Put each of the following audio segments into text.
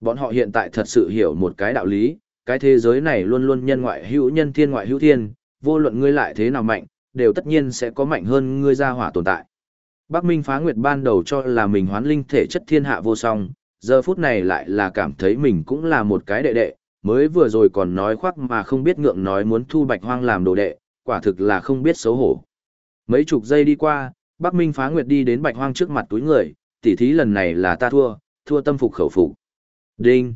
Bọn họ hiện tại thật sự hiểu một cái đạo lý, cái thế giới này luôn luôn nhân ngoại hữu nhân thiên ngoại hữu thiên, vô luận ngươi lại thế nào mạnh, đều tất nhiên sẽ có mạnh hơn ngươi ra hỏa tồn tại. Bắc Minh phá nguyệt ban đầu cho là mình hoán linh thể chất thiên hạ vô song, giờ phút này lại là cảm thấy mình cũng là một cái đệ đệ, mới vừa rồi còn nói khoác mà không biết ngượng nói muốn thu bạch hoang làm đồ đệ, quả thực là không biết xấu hổ. Mấy chục giây đi qua, Bắc Minh phá nguyệt đi đến bạch hoang trước mặt túi người, tỉ thí lần này là ta thua, thua tâm phục khẩu phục. Đinh!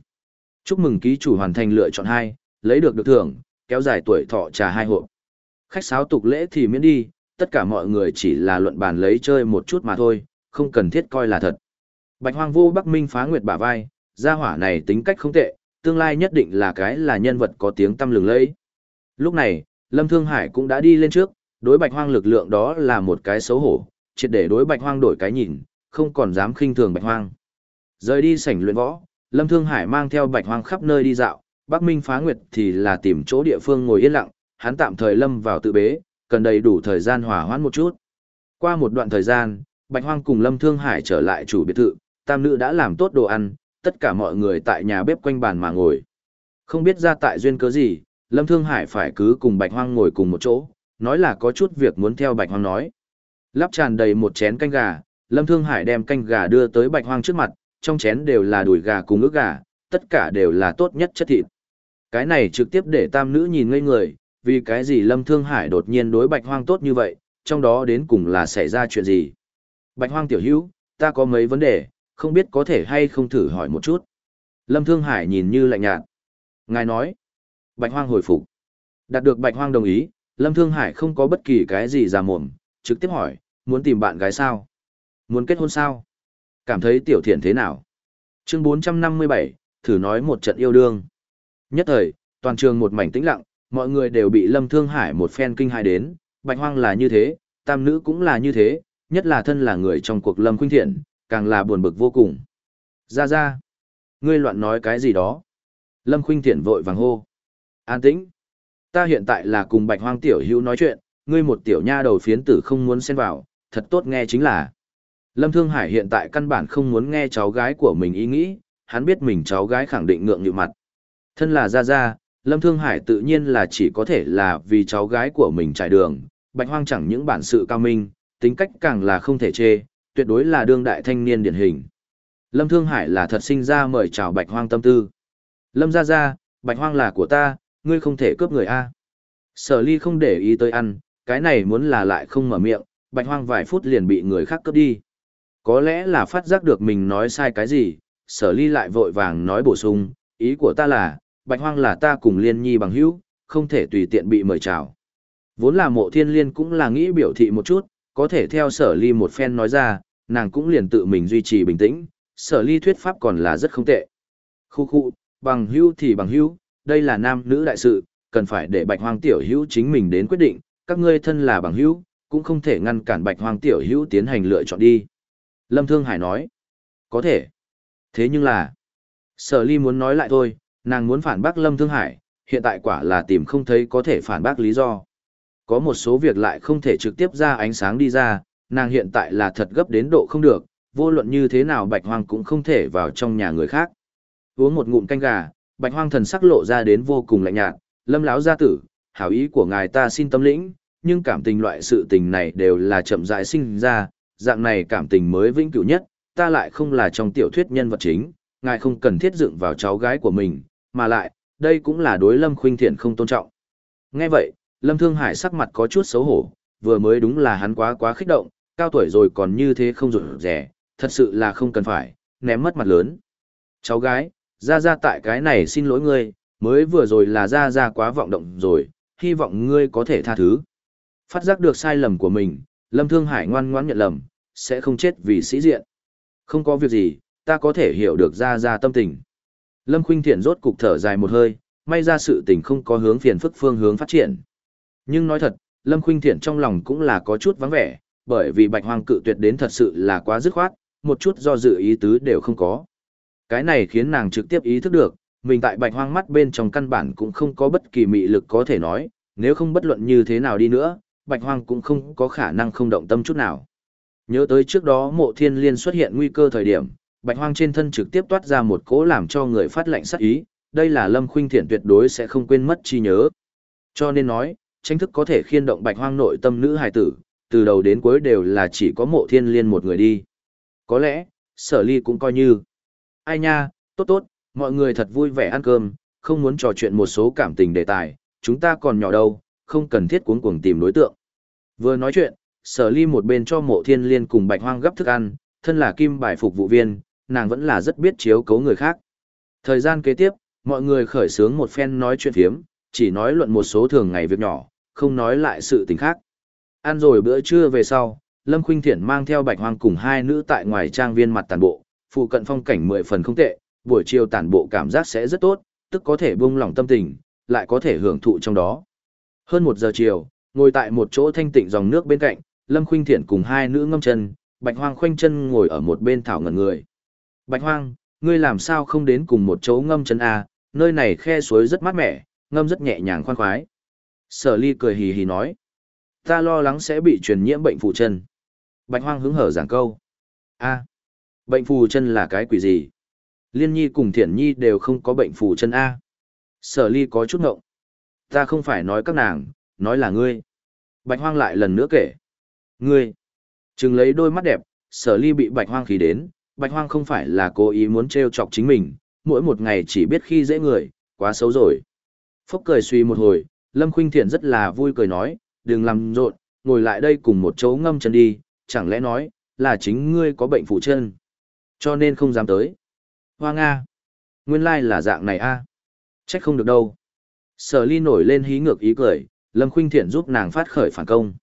Chúc mừng ký chủ hoàn thành lựa chọn hai, lấy được được thưởng, kéo dài tuổi thọ trà hai hộp. Khách sáo tục lễ thì miễn đi, tất cả mọi người chỉ là luận bàn lấy chơi một chút mà thôi, không cần thiết coi là thật. Bạch Hoang vô Bắc Minh phá nguyệt bả vai, gia hỏa này tính cách không tệ, tương lai nhất định là cái là nhân vật có tiếng tăm lừng lẫy. Lúc này, Lâm Thương Hải cũng đã đi lên trước, đối Bạch Hoang lực lượng đó là một cái xấu hổ, triệt để đối Bạch Hoang đổi cái nhìn, không còn dám khinh thường Bạch Hoang. Rời đi sảnh luyện võ, Lâm Thương Hải mang theo Bạch Hoang khắp nơi đi dạo, Bắc Minh phá nguyệt thì là tìm chỗ địa phương ngồi yên lặng, hắn tạm thời lâm vào tự bế, cần đầy đủ thời gian hòa hoãn một chút. Qua một đoạn thời gian, Bạch Hoang cùng Lâm Thương Hải trở lại chủ biệt thự, tam nữ đã làm tốt đồ ăn, tất cả mọi người tại nhà bếp quanh bàn mà ngồi. Không biết ra tại duyên cớ gì, Lâm Thương Hải phải cứ cùng Bạch Hoang ngồi cùng một chỗ, nói là có chút việc muốn theo Bạch Hoang nói. Lắp tràn đầy một chén canh gà, Lâm Thương Hải đem canh gà đưa tới Bạch Hoang trước mặt, trong chén đều là đùi gà cùng ức gà, tất cả đều là tốt nhất chất thịt. Cái này trực tiếp để tam nữ nhìn ngây người, vì cái gì Lâm Thương Hải đột nhiên đối Bạch Hoang tốt như vậy, trong đó đến cùng là xảy ra chuyện gì. Bạch Hoang tiểu hữu, ta có mấy vấn đề, không biết có thể hay không thử hỏi một chút. Lâm Thương Hải nhìn như lạnh nhạt. Ngài nói. Bạch Hoang hồi phục. Đạt được Bạch Hoang đồng ý, Lâm Thương Hải không có bất kỳ cái gì ra mồm, trực tiếp hỏi, muốn tìm bạn gái sao? Muốn kết hôn sao? Cảm thấy tiểu thiện thế nào? Chương 457, thử nói một trận yêu đương. Nhất thời, toàn trường một mảnh tĩnh lặng, mọi người đều bị Lâm Thương Hải một phen kinh hài đến, Bạch Hoang là như thế, tam nữ cũng là như thế, nhất là thân là người trong cuộc Lâm Khuynh Thiện, càng là buồn bực vô cùng. Ra ra, ngươi loạn nói cái gì đó? Lâm Khuynh Thiện vội vàng hô. An tĩnh. Ta hiện tại là cùng Bạch Hoang tiểu hữu nói chuyện, ngươi một tiểu nha đầu phiến tử không muốn xen vào, thật tốt nghe chính là. Lâm Thương Hải hiện tại căn bản không muốn nghe cháu gái của mình ý nghĩ, hắn biết mình cháu gái khẳng định ngượng nhịu mặt. Thân là Gia Gia, Lâm Thương Hải tự nhiên là chỉ có thể là vì cháu gái của mình trải đường, Bạch Hoang chẳng những bản sự cao minh, tính cách càng là không thể chê, tuyệt đối là đương đại thanh niên điển hình. Lâm Thương Hải là thật sinh ra mời chào Bạch Hoang tâm tư. Lâm Gia Gia, Bạch Hoang là của ta, ngươi không thể cướp người A. Sở ly không để ý tới ăn, cái này muốn là lại không mở miệng, Bạch Hoang vài phút liền bị người khác cướp đi. Có lẽ là phát giác được mình nói sai cái gì, sở ly lại vội vàng nói bổ sung, ý của ta là, bạch hoang là ta cùng liên nhi bằng hữu, không thể tùy tiện bị mời chào. Vốn là mộ thiên liên cũng là nghĩ biểu thị một chút, có thể theo sở ly một phen nói ra, nàng cũng liền tự mình duy trì bình tĩnh, sở ly thuyết pháp còn là rất không tệ. Khu khu, bằng hữu thì bằng hữu, đây là nam nữ đại sự, cần phải để bạch hoang tiểu hữu chính mình đến quyết định, các ngươi thân là bằng hữu, cũng không thể ngăn cản bạch hoang tiểu hữu tiến hành lựa chọn đi. Lâm Thương Hải nói, có thể. Thế nhưng là, sở ly muốn nói lại thôi, nàng muốn phản bác Lâm Thương Hải, hiện tại quả là tìm không thấy có thể phản bác lý do. Có một số việc lại không thể trực tiếp ra ánh sáng đi ra, nàng hiện tại là thật gấp đến độ không được, vô luận như thế nào bạch hoang cũng không thể vào trong nhà người khác. Uống một ngụm canh gà, bạch hoang thần sắc lộ ra đến vô cùng lạnh nhạt, lâm láo gia tử, hảo ý của ngài ta xin tâm lĩnh, nhưng cảm tình loại sự tình này đều là chậm rãi sinh ra, dạng này cảm tình mới vĩnh cửu nhất, ta lại không là trong tiểu thuyết nhân vật chính, ngài không cần thiết dựng vào cháu gái của mình, mà lại, đây cũng là đối Lâm Khuynh Thiện không tôn trọng. Nghe vậy, Lâm Thương Hải sắc mặt có chút xấu hổ, vừa mới đúng là hắn quá quá kích động, cao tuổi rồi còn như thế không rụt rẻ, thật sự là không cần phải, ném mất mặt lớn. Cháu gái, ra ra tại cái này xin lỗi ngươi, mới vừa rồi là ra ra quá vọng động rồi, hy vọng ngươi có thể tha thứ. Phát giác được sai lầm của mình, Lâm Thương Hải ngoan ngoãn nhận lầm, sẽ không chết vì sĩ diện. Không có việc gì, ta có thể hiểu được ra ra tâm tình. Lâm Khuynh Thiện rốt cục thở dài một hơi, may ra sự tình không có hướng phiền phức phương hướng phát triển. Nhưng nói thật, Lâm Khuynh Thiện trong lòng cũng là có chút vắng vẻ, bởi vì Bạch Hoang cự tuyệt đến thật sự là quá dứt khoát, một chút do dự ý tứ đều không có. Cái này khiến nàng trực tiếp ý thức được, mình tại Bạch Hoang mắt bên trong căn bản cũng không có bất kỳ mị lực có thể nói, nếu không bất luận như thế nào đi nữa, Bạch Hoang cũng không có khả năng không động tâm chút nào. Nhớ tới trước đó mộ thiên liên xuất hiện nguy cơ thời điểm, bạch hoang trên thân trực tiếp toát ra một cỗ làm cho người phát lạnh sát ý, đây là Lâm Khuynh Thiện tuyệt đối sẽ không quên mất chi nhớ. Cho nên nói, tranh thức có thể khiên động bạch hoang nội tâm nữ hài tử, từ đầu đến cuối đều là chỉ có mộ thiên liên một người đi. Có lẽ, sở ly cũng coi như. Ai nha, tốt tốt, mọi người thật vui vẻ ăn cơm, không muốn trò chuyện một số cảm tình đề tài, chúng ta còn nhỏ đâu, không cần thiết cuống cuồng tìm đối tượng. Vừa nói chuyện, sở ly một bên cho mộ thiên liên cùng bạch hoang gấp thức ăn, thân là kim bài phục vụ viên, nàng vẫn là rất biết chiếu cấu người khác. Thời gian kế tiếp, mọi người khởi sướng một phen nói chuyện phiếm, chỉ nói luận một số thường ngày việc nhỏ, không nói lại sự tình khác. Ăn rồi bữa trưa về sau, Lâm Khuynh Thiển mang theo Bạch Hoang cùng hai nữ tại ngoài trang viên mặt tàn bộ, phụ cận phong cảnh mười phần không tệ, buổi chiều tàn bộ cảm giác sẽ rất tốt, tức có thể buông lỏng tâm tình, lại có thể hưởng thụ trong đó. Hơn một giờ chiều, ngồi tại một chỗ thanh tịnh dòng nước bên cạnh, Lâm Khuynh Thiển cùng hai nữ ngâm chân, Bạch Hoang khoanh chân ngồi ở một bên thảo ngẩn người. Bạch Hoang, ngươi làm sao không đến cùng một chỗ ngâm chân a? Nơi này khe suối rất mát mẻ, ngâm rất nhẹ nhàng khoan khoái. Sở Ly cười hì hì nói, ta lo lắng sẽ bị truyền nhiễm bệnh phù chân. Bạch Hoang hứng hở giảng câu, a, bệnh phù chân là cái quỷ gì? Liên Nhi cùng Thiển Nhi đều không có bệnh phù chân a. Sở Ly có chút ngộng. Ta không phải nói các nàng, nói là ngươi. Bạch Hoang lại lần nữa kể. Ngươi. Trừng lấy đôi mắt đẹp, sở ly bị bạch hoang khí đến, bạch hoang không phải là cố ý muốn treo chọc chính mình, mỗi một ngày chỉ biết khi dễ người, quá xấu rồi. Phúc cười suy một hồi, Lâm Khuynh Thiện rất là vui cười nói, đừng làm rộn, ngồi lại đây cùng một chỗ ngâm chân đi, chẳng lẽ nói, là chính ngươi có bệnh phụ chân, cho nên không dám tới. Hoa Nga, nguyên lai là dạng này a, à? trách không được đâu. Sở ly nổi lên hí ngược ý cười, Lâm Khuynh Thiện giúp nàng phát khởi phản công.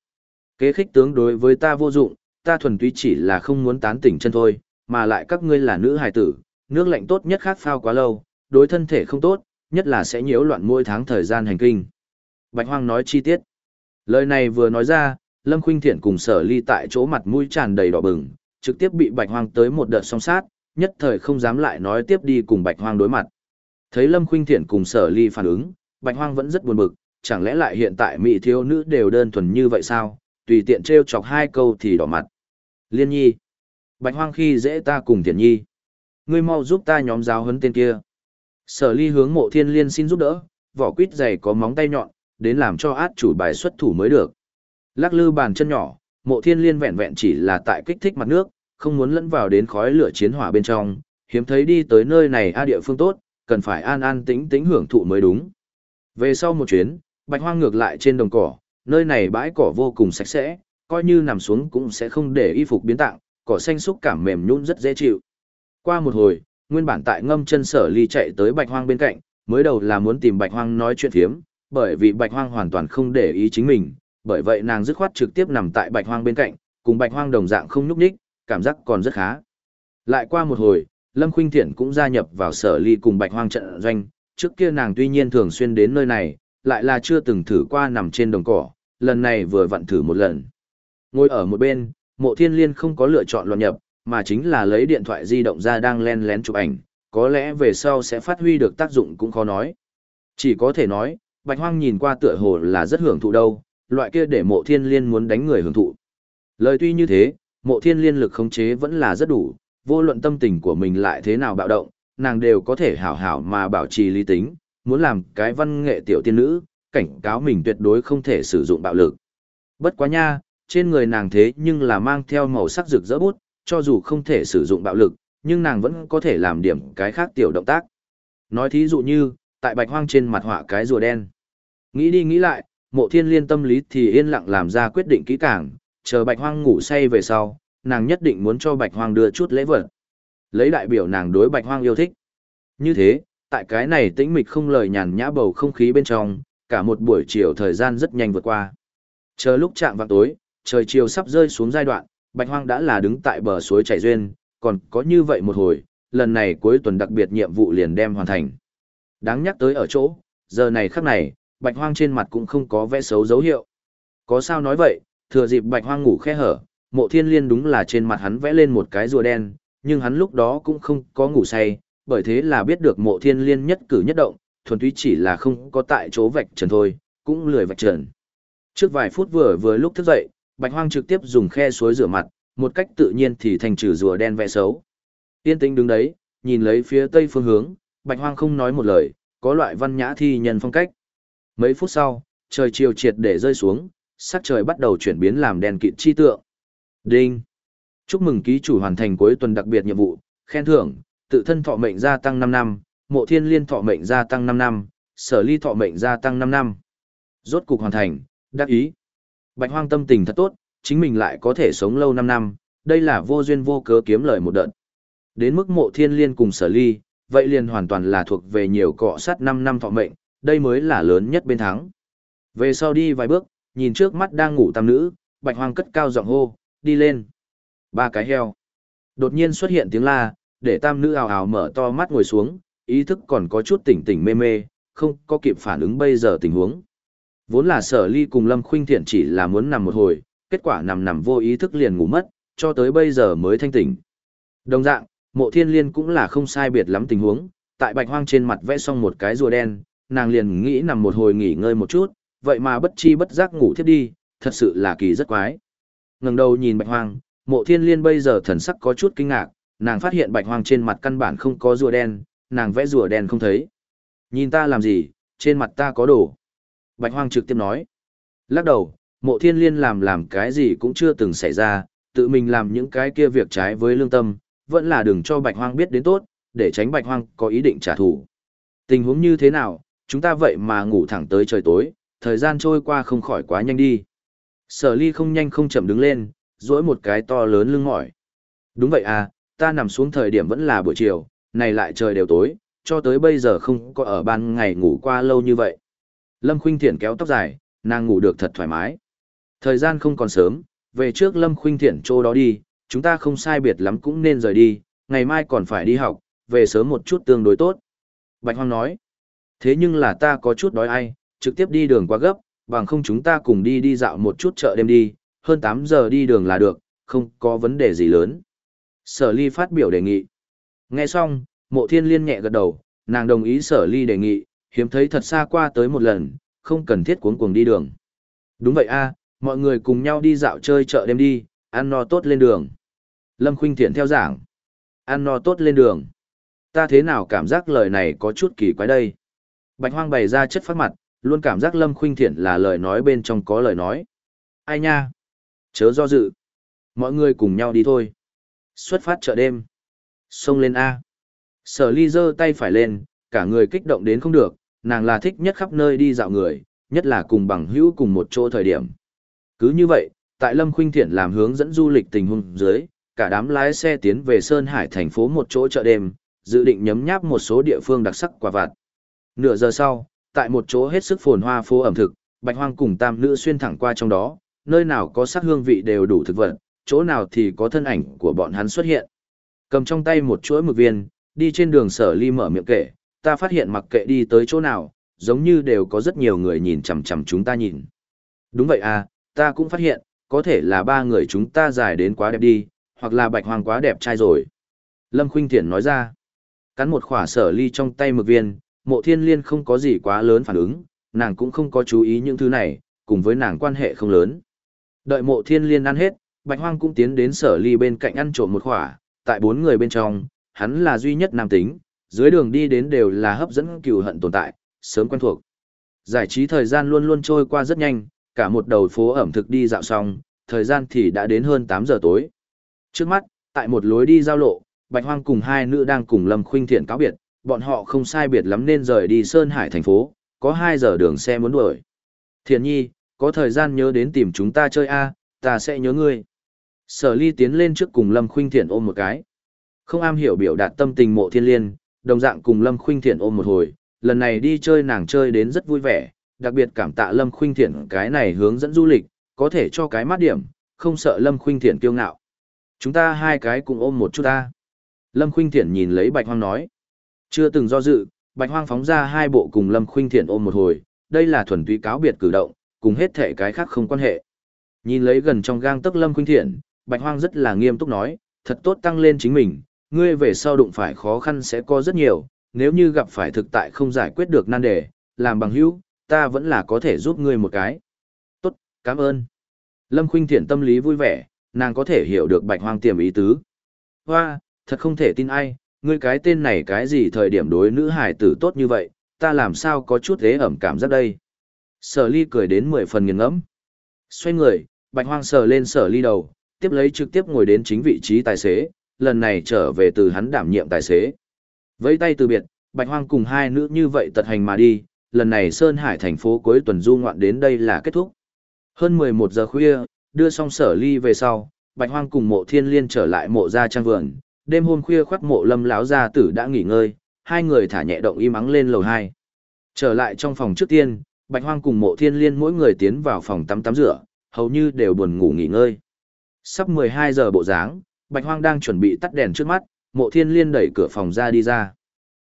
Kế khích tướng đối với ta vô dụng, ta thuần túy chỉ là không muốn tán tỉnh chân thôi, mà lại các ngươi là nữ hài tử, nước lạnh tốt nhất khác phao quá lâu, đối thân thể không tốt, nhất là sẽ nhiễu loạn mỗi tháng thời gian hành kinh. Bạch Hoang nói chi tiết. Lời này vừa nói ra, Lâm Khuynh Thiện cùng sở ly tại chỗ mặt mũi tràn đầy đỏ bừng, trực tiếp bị Bạch Hoang tới một đợt song sát, nhất thời không dám lại nói tiếp đi cùng Bạch Hoang đối mặt. Thấy Lâm Khuynh Thiện cùng sở ly phản ứng, Bạch Hoang vẫn rất buồn bực, chẳng lẽ lại hiện tại mỹ thiếu nữ đều đơn thuần như vậy sao, tùy tiện trêu chọc hai câu thì đỏ mặt. Liên nhi. Bạch hoang khi dễ ta cùng thiện nhi. Ngươi mau giúp ta nhóm giáo huấn tên kia. Sở ly hướng mộ thiên liên xin giúp đỡ, vỏ quýt dày có móng tay nhọn, đến làm cho át chủ bài xuất thủ mới được. Lắc lư bàn chân nhỏ, mộ thiên liên vẹn vẹn chỉ là tại kích thích mặt nước, không muốn lẫn vào đến khói lửa chiến hỏa bên trong, hiếm thấy đi tới nơi này a địa phương tốt, cần phải an an tĩnh tĩnh hưởng thụ mới đúng. Về sau một chuyến, bạch hoang ngược lại trên đồng cỏ, nơi này bãi cỏ vô cùng sạch sẽ, coi như nằm xuống cũng sẽ không để y phục biến tạng, cỏ xanh xúc cảm mềm nhũn rất dễ chịu. Qua một hồi, nguyên bản tại ngâm chân sở ly chạy tới bạch hoang bên cạnh, mới đầu là muốn tìm bạch hoang nói chuyện phiếm, bởi vì bạch hoang hoàn toàn không để ý chính mình, bởi vậy nàng dứt khoát trực tiếp nằm tại bạch hoang bên cạnh, cùng bạch hoang đồng dạng không nhúc nhích, cảm giác còn rất khá. Lại qua một hồi, Lâm Khuynh Thiện cũng gia nhập vào sở ly cùng bạch hoang trận doanh, trước kia nàng tuy nhiên thường xuyên đến nơi này, lại là chưa từng thử qua nằm trên đồng cỏ, lần này vừa vặn thử một lần. Ngồi ở một bên, mộ thiên liên không có lựa chọn loạn nhập, mà chính là lấy điện thoại di động ra đang len lén chụp ảnh, có lẽ về sau sẽ phát huy được tác dụng cũng khó nói. Chỉ có thể nói, bạch hoang nhìn qua tựa hồ là rất hưởng thụ đâu, loại kia để mộ thiên liên muốn đánh người hưởng thụ. Lời tuy như thế, mộ thiên liên lực khống chế vẫn là rất đủ, vô luận tâm tình của mình lại thế nào bạo động, nàng đều có thể hảo hảo mà bảo trì lý tính, muốn làm cái văn nghệ tiểu tiên nữ, cảnh cáo mình tuyệt đối không thể sử dụng bạo lực. Bất quá nha, trên người nàng thế nhưng là mang theo màu sắc rực rỡ bút, cho dù không thể sử dụng bạo lực, nhưng nàng vẫn có thể làm điểm cái khác tiểu động tác. Nói thí dụ như, tại bạch hoang trên mặt họa cái rùa đen. Nghĩ đi nghĩ lại, mộ thiên liên tâm lý thì yên lặng làm ra quyết định kỹ càng, chờ bạch hoang ngủ say về sau, nàng nhất định muốn cho bạch hoang đưa chút lễ vật. Lấy đại biểu nàng đối bạch hoang yêu thích. Như thế, tại cái này tĩnh mịch không lời nhàn nhã bầu không khí bên trong, cả một buổi chiều thời gian rất nhanh vượt qua. Chờ lúc chạm vào tối, trời chiều sắp rơi xuống giai đoạn, Bạch Hoang đã là đứng tại bờ suối chảy duyên, còn có như vậy một hồi, lần này cuối tuần đặc biệt nhiệm vụ liền đem hoàn thành. Đáng nhắc tới ở chỗ, giờ này khắc này, Bạch Hoang trên mặt cũng không có vẽ xấu dấu hiệu. Có sao nói vậy, thừa dịp Bạch Hoang ngủ khe hở, mộ thiên liên đúng là trên mặt hắn vẽ lên một cái rùa đen, nhưng hắn lúc đó cũng không có ngủ say, bởi thế là biết được mộ thiên liên nhất cử nhất động, thuần túy chỉ là không có tại chỗ vạch trần thôi, cũng lười vạch trần. Trước vài phút vừa vừa lúc thức dậy, Bạch Hoang trực tiếp dùng khe suối rửa mặt, một cách tự nhiên thì thành trừ rùa đen vẽ xấu. Yên tĩnh đứng đấy, nhìn lấy phía tây phương hướng, Bạch Hoang không nói một lời, có loại văn nhã thi nhân phong cách. Mấy phút sau, trời chiều triệt để rơi xuống, sắc trời bắt đầu chuyển biến làm đèn kịt chi tượng. Đinh! Chúc mừng ký chủ hoàn thành cuối tuần đặc biệt nhiệm vụ, khen thưởng, tự thân thọ mệnh gia tăng 5 năm, mộ thiên liên thọ mệnh gia tăng 5 năm, sở ly thọ mệnh gia tăng 5 năm. Rốt cục hoàn thành, đắc ý. Bạch hoang tâm tình thật tốt, chính mình lại có thể sống lâu 5 năm, đây là vô duyên vô cớ kiếm lời một đợt. Đến mức mộ thiên liên cùng sở ly, vậy liền hoàn toàn là thuộc về nhiều cọ sát 5 năm thọ mệnh, đây mới là lớn nhất bên thắng. Về sau đi vài bước, nhìn trước mắt đang ngủ tam nữ, bạch hoang cất cao giọng hô, đi lên. Ba cái heo. Đột nhiên xuất hiện tiếng la, để tam nữ ào ào mở to mắt ngồi xuống, ý thức còn có chút tỉnh tỉnh mê mê, không có kịp phản ứng bây giờ tình huống. Vốn là sở ly cùng Lâm Khuynh Thiện chỉ là muốn nằm một hồi, kết quả nằm nằm vô ý thức liền ngủ mất, cho tới bây giờ mới thanh tỉnh. Đồng dạng, mộ thiên liên cũng là không sai biệt lắm tình huống, tại bạch hoang trên mặt vẽ xong một cái rùa đen, nàng liền nghĩ nằm một hồi nghỉ ngơi một chút, vậy mà bất chi bất giác ngủ thiếp đi, thật sự là kỳ rất quái. ngẩng đầu nhìn bạch hoang, mộ thiên liên bây giờ thần sắc có chút kinh ngạc, nàng phát hiện bạch hoang trên mặt căn bản không có rùa đen, nàng vẽ rùa đen không thấy. Nhìn ta làm gì, trên mặt ta có đồ. Bạch hoang trực tiếp nói. Lắc đầu, mộ thiên liên làm làm cái gì cũng chưa từng xảy ra, tự mình làm những cái kia việc trái với lương tâm, vẫn là đừng cho bạch hoang biết đến tốt, để tránh bạch hoang có ý định trả thù. Tình huống như thế nào, chúng ta vậy mà ngủ thẳng tới trời tối, thời gian trôi qua không khỏi quá nhanh đi. Sở ly không nhanh không chậm đứng lên, duỗi một cái to lớn lưng mỏi. Đúng vậy à, ta nằm xuống thời điểm vẫn là buổi chiều, này lại trời đều tối, cho tới bây giờ không có ở ban ngày ngủ qua lâu như vậy. Lâm Khuynh Thiển kéo tóc dài, nàng ngủ được thật thoải mái. Thời gian không còn sớm, về trước Lâm Khuynh Thiển chỗ đó đi, chúng ta không sai biệt lắm cũng nên rời đi, ngày mai còn phải đi học, về sớm một chút tương đối tốt. Bạch Hoang nói, thế nhưng là ta có chút đói ai, trực tiếp đi đường quá gấp, bằng không chúng ta cùng đi đi dạo một chút chợ đêm đi, hơn 8 giờ đi đường là được, không có vấn đề gì lớn. Sở ly phát biểu đề nghị. Nghe xong, mộ thiên liên nhẹ gật đầu, nàng đồng ý sở ly đề nghị, hiếm thấy thật xa qua tới một lần, không cần thiết cuống cuồng đi đường. Đúng vậy a, mọi người cùng nhau đi dạo chơi chợ đêm đi, ăn no tốt lên đường. Lâm Khuynh Thiện theo giảng. Ăn no tốt lên đường. Ta thế nào cảm giác lời này có chút kỳ quái đây. Bạch Hoang bày ra chất phát mặt, luôn cảm giác Lâm Khuynh Thiện là lời nói bên trong có lời nói. Ai nha? Chớ do dự. Mọi người cùng nhau đi thôi. Xuất phát chợ đêm. Xông lên A. Sở ly giơ tay phải lên, cả người kích động đến không được, nàng là thích nhất khắp nơi đi dạo người, nhất là cùng bằng hữu cùng một chỗ thời điểm. Cứ như vậy, tại Lâm Khuynh Thiện làm hướng dẫn du lịch tình huống dưới, cả đám lái xe tiến về Sơn Hải thành phố một chỗ chợ đêm, dự định nhấm nháp một số địa phương đặc sắc quả vặt. Nửa giờ sau, tại một chỗ hết sức phồn hoa phố ẩm thực, Bạch Hoang cùng tam nữ xuyên thẳng qua trong đó, nơi nào có sắc hương vị đều đủ thực vật, chỗ nào thì có thân ảnh của bọn hắn xuất hiện. Cầm trong tay một chuỗi mực viên, đi trên đường sở ly mở miệng kể, ta phát hiện mặc kệ đi tới chỗ nào, giống như đều có rất nhiều người nhìn chằm chằm chúng ta nhìn. Đúng vậy à, ta cũng phát hiện, có thể là ba người chúng ta dài đến quá đẹp đi, hoặc là bạch hoàng quá đẹp trai rồi. Lâm Khuynh Thiển nói ra, cắn một khỏa sở ly trong tay mực viên, mộ thiên liên không có gì quá lớn phản ứng, nàng cũng không có chú ý những thứ này, cùng với nàng quan hệ không lớn. Đợi mộ thiên liên ăn hết, bạch hoang cũng tiến đến sở ly bên cạnh ăn trộm một khỏa, tại bốn người bên trong, hắn là duy nhất nam tính, dưới đường đi đến đều là hấp dẫn cừu hận tồn tại, sớm quen thuộc. Giải trí thời gian luôn luôn trôi qua rất nhanh, cả một đầu phố ẩm thực đi dạo xong, thời gian thì đã đến hơn 8 giờ tối. Trước mắt, tại một lối đi giao lộ, Bạch Hoang cùng hai nữ đang cùng Lâm Khuynh Thiện cáo biệt, bọn họ không sai biệt lắm nên rời đi Sơn Hải thành phố, có 2 giờ đường xe muốn đuổi. Thiện nhi, có thời gian nhớ đến tìm chúng ta chơi a, ta sẽ nhớ ngươi. Sở ly tiến lên trước cùng Lâm Khuynh Thiện ôm một cái. Không am hiểu biểu đạt tâm tình mộ thiên liên, đồng dạng cùng Lâm Khuynh Thiện ôm một hồi, lần này đi chơi nàng chơi đến rất vui vẻ, đặc biệt cảm tạ Lâm Khuynh Thiện cái này hướng dẫn du lịch, có thể cho cái mát điểm, không sợ Lâm Khuynh Thiện kiêu ngạo. Chúng ta hai cái cùng ôm một chút ta. Lâm Khuynh Thiện nhìn lấy Bạch Hoang nói. Chưa từng do dự, Bạch Hoang phóng ra hai bộ cùng Lâm Khuynh Thiện ôm một hồi, đây là thuần túy cáo biệt cử động, cùng hết thể cái khác không quan hệ. Nhìn lấy gần trong gang tấc Lâm Khuynh Thiện, Bạch Hoang rất là nghiêm túc nói, thật tốt tăng lên chính mình, ngươi về sau đụng phải khó khăn sẽ có rất nhiều, nếu như gặp phải thực tại không giải quyết được nan đề, làm bằng hữu, ta vẫn là có thể giúp ngươi một cái. Tốt, cảm ơn. Lâm Khuynh Thiện tâm lý vui vẻ, nàng có thể hiểu được Bạch Hoang tiềm ý tứ. Hoa, thật không thể tin ai, ngươi cái tên này cái gì thời điểm đối nữ hải tử tốt như vậy, ta làm sao có chút thế ẩm cảm giác đây. Sở ly cười đến mười phần nghiền ngẫm. Xoay người, bạch hoang sờ lên sở ly đầu, tiếp lấy trực tiếp ngồi đến chính vị trí tài xế, lần này trở về từ hắn đảm nhiệm tài xế. vẫy tay từ biệt, bạch hoang cùng hai nữ như vậy tật hành mà đi, lần này Sơn Hải thành phố cuối tuần du ngoạn đến đây là kết thúc. Hơn 11 giờ khuya, đưa xong sở ly về sau, bạch hoang cùng mộ thiên liên trở lại mộ gia trang vườn, đêm hôm khuya khoác mộ lâm Láo gia tử đã nghỉ ngơi, hai người thả nhẹ động im ắng lên lầu 2. Trở lại trong phòng trước tiên, bạch hoang cùng mộ thiên liên mỗi người tiến vào phòng tắm tắm rửa, hầu như đều buồn ngủ nghỉ ngơi. Sắp 12 giờ bộ dáng, bạch hoang đang chuẩn bị tắt đèn trước mắt, mộ thiên liên đẩy cửa phòng ra đi ra.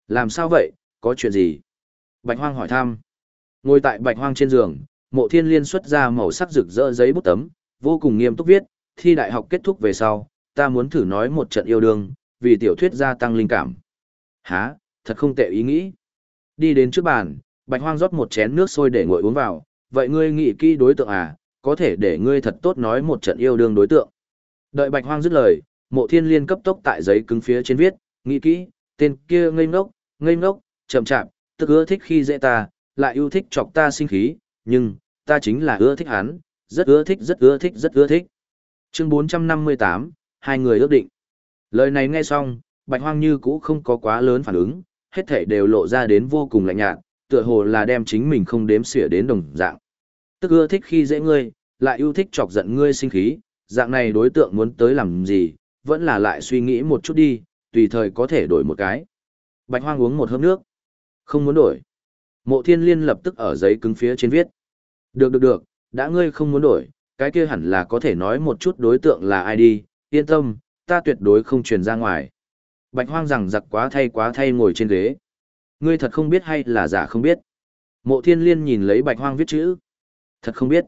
Làm sao vậy, có chuyện gì? Bạch hoang hỏi thăm. Ngồi tại bạch hoang trên giường, mộ thiên liên xuất ra màu sắc rực rỡ giấy bút tấm, vô cùng nghiêm túc viết, thi đại học kết thúc về sau, ta muốn thử nói một trận yêu đương, vì tiểu thuyết gia tăng linh cảm. Hả, thật không tệ ý nghĩ. Đi đến trước bàn, bạch hoang rót một chén nước sôi để nguội uống vào, vậy ngươi nghĩ kỹ đối tượng à, có thể để ngươi thật tốt nói một trận yêu đương đối tượng. Đợi bạch hoang dứt lời, mộ thiên liên cấp tốc tại giấy cứng phía trên viết, nghĩ kỹ, tên kia ngây ngốc, ngây ngốc, chậm chạp, tức ưa thích khi dễ ta, lại yêu thích chọc ta sinh khí, nhưng, ta chính là ưa thích hắn, rất ưa thích rất ưa thích rất ưa thích. Chương 458, hai người ước định. Lời này nghe xong, bạch hoang như cũ không có quá lớn phản ứng, hết thảy đều lộ ra đến vô cùng lạnh nhạt, tựa hồ là đem chính mình không đếm xỉa đến đồng dạng. Tức ưa thích khi dễ ngươi, lại yêu thích chọc giận ngươi sinh khí, dạng này đối tượng muốn tới làm gì, vẫn là lại suy nghĩ một chút đi, tùy thời có thể đổi một cái. Bạch hoang uống một hớp nước. Không muốn đổi. Mộ thiên liên lập tức ở giấy cứng phía trên viết. Được được được, đã ngươi không muốn đổi, cái kia hẳn là có thể nói một chút đối tượng là ai đi, yên tâm, ta tuyệt đối không truyền ra ngoài. Bạch hoang rằng giặc quá thay quá thay ngồi trên ghế. Ngươi thật không biết hay là giả không biết. Mộ thiên liên nhìn lấy bạch hoang viết chữ. Thật không biết.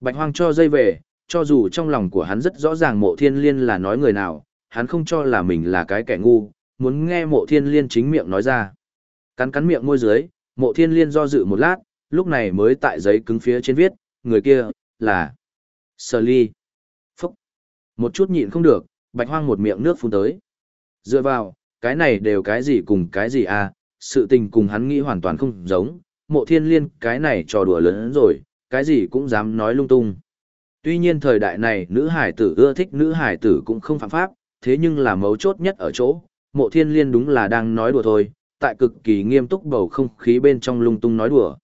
Bạch hoang cho dây về, cho dù trong lòng của hắn rất rõ ràng mộ thiên liên là nói người nào, hắn không cho là mình là cái kẻ ngu, muốn nghe mộ thiên liên chính miệng nói ra. Cắn cắn miệng môi dưới, mộ thiên liên do dự một lát, lúc này mới tại giấy cứng phía trên viết, người kia, là Sở Ly. Phúc. Một chút nhịn không được, bạch hoang một miệng nước phun tới. Dựa vào, cái này đều cái gì cùng cái gì à, sự tình cùng hắn nghĩ hoàn toàn không giống, mộ thiên liên cái này trò đùa lớn hơn rồi, cái gì cũng dám nói lung tung. Tuy nhiên thời đại này nữ hải tử ưa thích nữ hải tử cũng không phạm pháp, thế nhưng là mấu chốt nhất ở chỗ, mộ thiên liên đúng là đang nói đùa thôi, tại cực kỳ nghiêm túc bầu không khí bên trong lung tung nói đùa.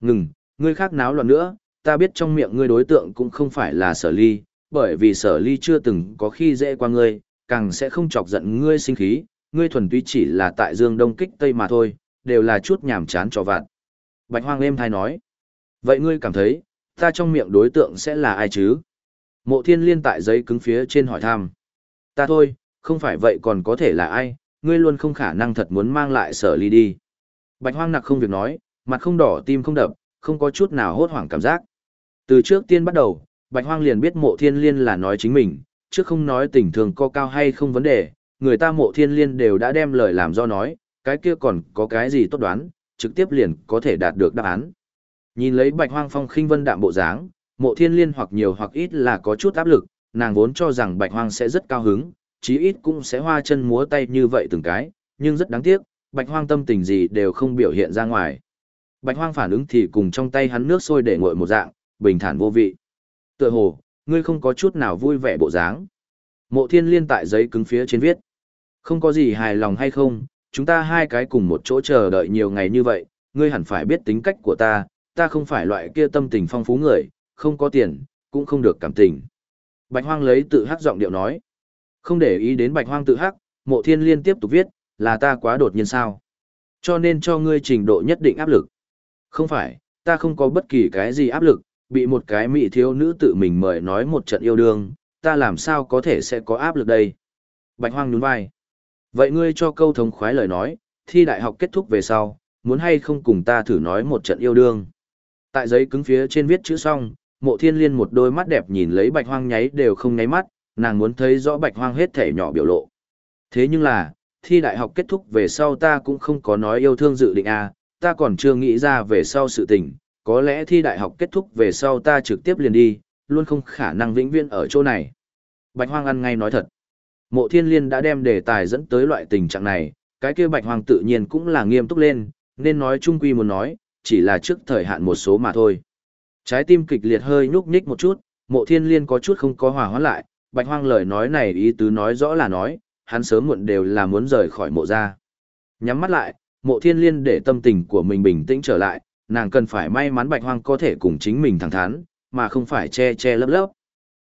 Ngừng, ngươi khác náo loạn nữa, ta biết trong miệng ngươi đối tượng cũng không phải là sở ly, bởi vì sở ly chưa từng có khi dễ qua ngươi, càng sẽ không chọc giận ngươi sinh khí, ngươi thuần túy chỉ là tại dương đông kích tây mà thôi, đều là chút nhảm chán cho vặt. Bạch hoang êm thai nói, vậy ngươi cảm thấy, ta trong miệng đối tượng sẽ là ai chứ? Mộ thiên liên tại giấy cứng phía trên hỏi thăm. Ta thôi, không phải vậy còn có thể là ai, ngươi luôn không khả năng thật muốn mang lại sở ly đi. Bạch hoang nặc không việc nói, mặt không đỏ tim không đập, không có chút nào hốt hoảng cảm giác. Từ trước tiên bắt đầu, Bạch hoang liền biết mộ thiên liên là nói chính mình, trước không nói tình thường co cao hay không vấn đề, người ta mộ thiên liên đều đã đem lời làm do nói, cái kia còn có cái gì tốt đoán, trực tiếp liền có thể đạt được đáp án. Nhìn lấy bạch hoang phong khinh vân đạm bộ dáng, mộ thiên liên hoặc nhiều hoặc ít là có chút áp lực, nàng vốn cho rằng bạch hoang sẽ rất cao hứng, chí ít cũng sẽ hoa chân múa tay như vậy từng cái, nhưng rất đáng tiếc, bạch hoang tâm tình gì đều không biểu hiện ra ngoài. Bạch hoang phản ứng thì cùng trong tay hắn nước sôi để nguội một dạng, bình thản vô vị. Tựa hồ, ngươi không có chút nào vui vẻ bộ dáng. Mộ thiên liên tại giấy cứng phía trên viết. Không có gì hài lòng hay không, chúng ta hai cái cùng một chỗ chờ đợi nhiều ngày như vậy, ngươi hẳn phải biết tính cách của ta, ta không phải loại kia tâm tình phong phú người, không có tiền, cũng không được cảm tình. Bạch hoang lấy tự hắc giọng điệu nói. Không để ý đến bạch hoang tự hắc, mộ thiên liên tiếp tục viết, là ta quá đột nhiên sao. Cho nên cho ngươi trình độ nhất định áp lực. Không phải, ta không có bất kỳ cái gì áp lực, bị một cái mỹ thiếu nữ tự mình mời nói một trận yêu đương, ta làm sao có thể sẽ có áp lực đây. Bạch hoang nhún vai. Vậy ngươi cho câu thống khoái lời nói, thi đại học kết thúc về sau, muốn hay không cùng ta thử nói một trận yêu đương. Tại giấy cứng phía trên viết chữ xong, mộ thiên liên một đôi mắt đẹp nhìn lấy bạch hoang nháy đều không nháy mắt, nàng muốn thấy rõ bạch hoang hết thể nhỏ biểu lộ. Thế nhưng là, thi đại học kết thúc về sau ta cũng không có nói yêu thương dự định à, ta còn chưa nghĩ ra về sau sự tình, có lẽ thi đại học kết thúc về sau ta trực tiếp liền đi, luôn không khả năng vĩnh viễn ở chỗ này. Bạch hoang ăn ngay nói thật. Mộ thiên liên đã đem đề tài dẫn tới loại tình trạng này, cái kia bạch Hoàng tự nhiên cũng là nghiêm túc lên, nên nói trung quy muốn nói, chỉ là trước thời hạn một số mà thôi. Trái tim kịch liệt hơi nhúc nhích một chút, mộ thiên liên có chút không có hòa hoãn lại, bạch hoang lời nói này ý tứ nói rõ là nói, hắn sớm muộn đều là muốn rời khỏi mộ gia. Nhắm mắt lại, mộ thiên liên để tâm tình của mình bình tĩnh trở lại, nàng cần phải may mắn bạch hoang có thể cùng chính mình thẳng thắn, mà không phải che che lấp lấp.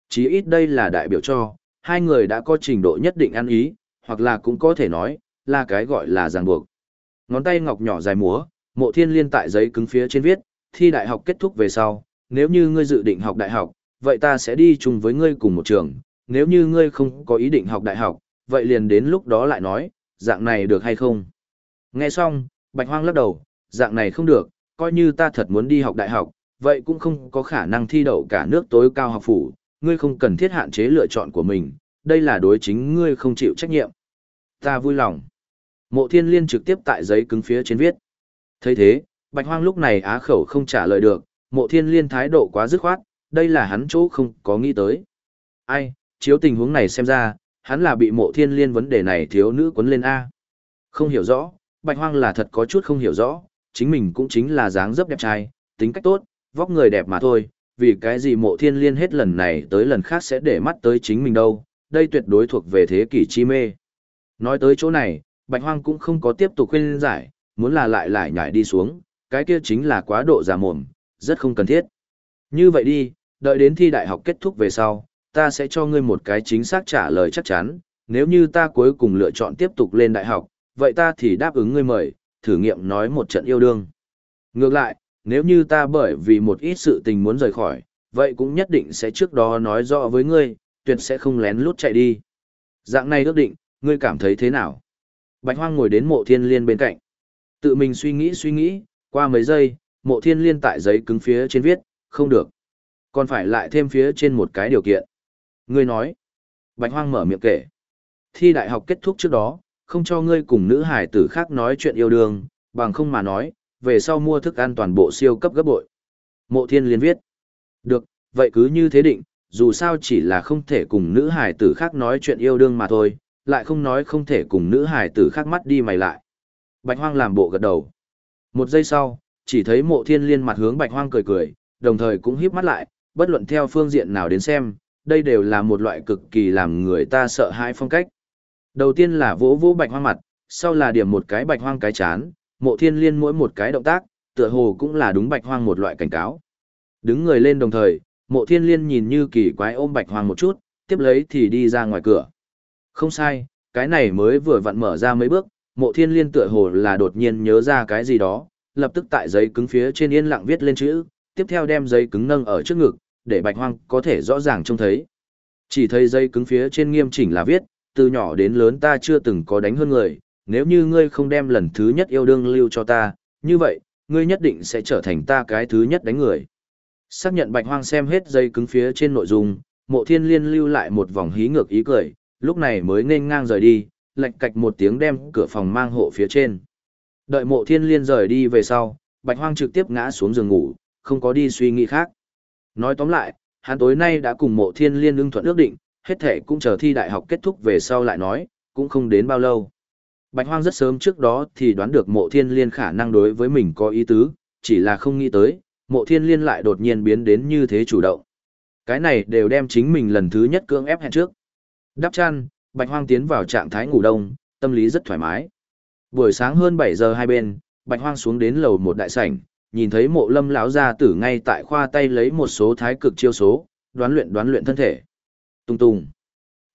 Chí ít đây là đại biểu cho, hai người đã có trình độ nhất định ăn ý, hoặc là cũng có thể nói, là cái gọi là ràng buộc. Ngón tay ngọc nhỏ dài múa, mộ thiên liên tại giấy cứng phía trên viết, thi đại học kết thúc về sau, nếu như ngươi dự định học đại học, vậy ta sẽ đi chung với ngươi cùng một trường, nếu như ngươi không có ý định học đại học, vậy liền đến lúc đó lại nói, dạng này được hay không? Nghe xong, Bạch Hoang lắc đầu, dạng này không được, coi như ta thật muốn đi học đại học, vậy cũng không có khả năng thi đậu cả nước tối cao học phủ, ngươi không cần thiết hạn chế lựa chọn của mình, đây là đối chính ngươi không chịu trách nhiệm. Ta vui lòng. Mộ thiên liên trực tiếp tại giấy cứng phía trên viết. thấy thế, Bạch Hoang lúc này á khẩu không trả lời được, mộ thiên liên thái độ quá dứt khoát, đây là hắn chỗ không có nghĩ tới. Ai, chiếu tình huống này xem ra, hắn là bị mộ thiên liên vấn đề này thiếu nữ quấn lên A. Không hiểu rõ, Bạch Hoang là thật có chút không hiểu rõ, chính mình cũng chính là dáng dấp đẹp trai, tính cách tốt, vóc người đẹp mà thôi, vì cái gì mộ thiên liên hết lần này tới lần khác sẽ để mắt tới chính mình đâu, đây tuyệt đối thuộc về thế kỷ chi mê. Nói tới chỗ này, Bạch Hoang cũng không có tiếp tục khuyên giải, muốn là lại lại nhảy đi xuống, cái kia chính là quá độ giả mồm, rất không cần thiết. Như vậy đi, đợi đến thi đại học kết thúc về sau, ta sẽ cho ngươi một cái chính xác trả lời chắc chắn, nếu như ta cuối cùng lựa chọn tiếp tục lên đại học, vậy ta thì đáp ứng ngươi mời, thử nghiệm nói một trận yêu đương. Ngược lại, nếu như ta bởi vì một ít sự tình muốn rời khỏi, vậy cũng nhất định sẽ trước đó nói rõ với ngươi, tuyệt sẽ không lén lút chạy đi. Dạng này ước định, ngươi cảm thấy thế nào? Bạch Hoang ngồi đến mộ thiên liên bên cạnh. Tự mình suy nghĩ suy nghĩ, qua mấy giây, mộ thiên liên tại giấy cứng phía trên viết, không được. Còn phải lại thêm phía trên một cái điều kiện. Ngươi nói. Bạch Hoang mở miệng kể. Thi đại học kết thúc trước đó, không cho ngươi cùng nữ hải tử khác nói chuyện yêu đương, bằng không mà nói, về sau mua thức ăn toàn bộ siêu cấp gấp bội. Mộ thiên liên viết. Được, vậy cứ như thế định, dù sao chỉ là không thể cùng nữ hải tử khác nói chuyện yêu đương mà thôi, lại không nói không thể cùng nữ hải tử khác mắt đi mày lại. Bạch hoang làm bộ gật đầu. Một giây sau, chỉ thấy mộ thiên liên mặt hướng bạch hoang cười cười, đồng thời cũng híp mắt lại, bất luận theo phương diện nào đến xem, đây đều là một loại cực kỳ làm người ta sợ hãi phong cách. Đầu tiên là vỗ vỗ bạch hoang mặt, sau là điểm một cái bạch hoang cái chán, mộ thiên liên mỗi một cái động tác, tựa hồ cũng là đúng bạch hoang một loại cảnh cáo. Đứng người lên đồng thời, mộ thiên liên nhìn như kỳ quái ôm bạch hoang một chút, tiếp lấy thì đi ra ngoài cửa. Không sai, cái này mới vừa vặn mở ra mấy bước, mộ thiên liên tựa hồ là đột nhiên nhớ ra cái gì đó, lập tức tại giấy cứng phía trên yên lặng viết lên chữ, tiếp theo đem giấy cứng nâng ở trước ngực, để bạch hoang có thể rõ ràng trông thấy. Chỉ thấy giấy cứng phía trên nghiêm chỉnh là viết, từ nhỏ đến lớn ta chưa từng có đánh hơn người, nếu như ngươi không đem lần thứ nhất yêu đương lưu cho ta, như vậy, ngươi nhất định sẽ trở thành ta cái thứ nhất đánh người. Xác nhận bạch hoang xem hết dây cứng phía trên nội dung, mộ thiên liên lưu lại một vòng hí ngược ý cười, lúc này mới nên ngang rời đi, lệch cạch một tiếng đem cửa phòng mang hộ phía trên. Đợi mộ thiên liên rời đi về sau, bạch hoang trực tiếp ngã xuống giường ngủ, không có đi suy nghĩ khác. Nói tóm lại, hắn tối nay đã cùng mộ thiên liên ưng thuận ước định, hết thể cũng chờ thi đại học kết thúc về sau lại nói, cũng không đến bao lâu. Bạch Hoang rất sớm trước đó thì đoán được mộ thiên liên khả năng đối với mình có ý tứ, chỉ là không nghĩ tới, mộ thiên liên lại đột nhiên biến đến như thế chủ động. Cái này đều đem chính mình lần thứ nhất cưỡng ép hẹn trước. Đắp chăn, Bạch Hoang tiến vào trạng thái ngủ đông, tâm lý rất thoải mái. Buổi sáng hơn 7 giờ hai bên, Bạch Hoang xuống đến lầu một đại sảnh, nhìn thấy mộ lâm lão gia tử ngay tại khoa tay lấy một số thái cực chiêu số, đoán luyện đoán luyện thân thể. Tung tung.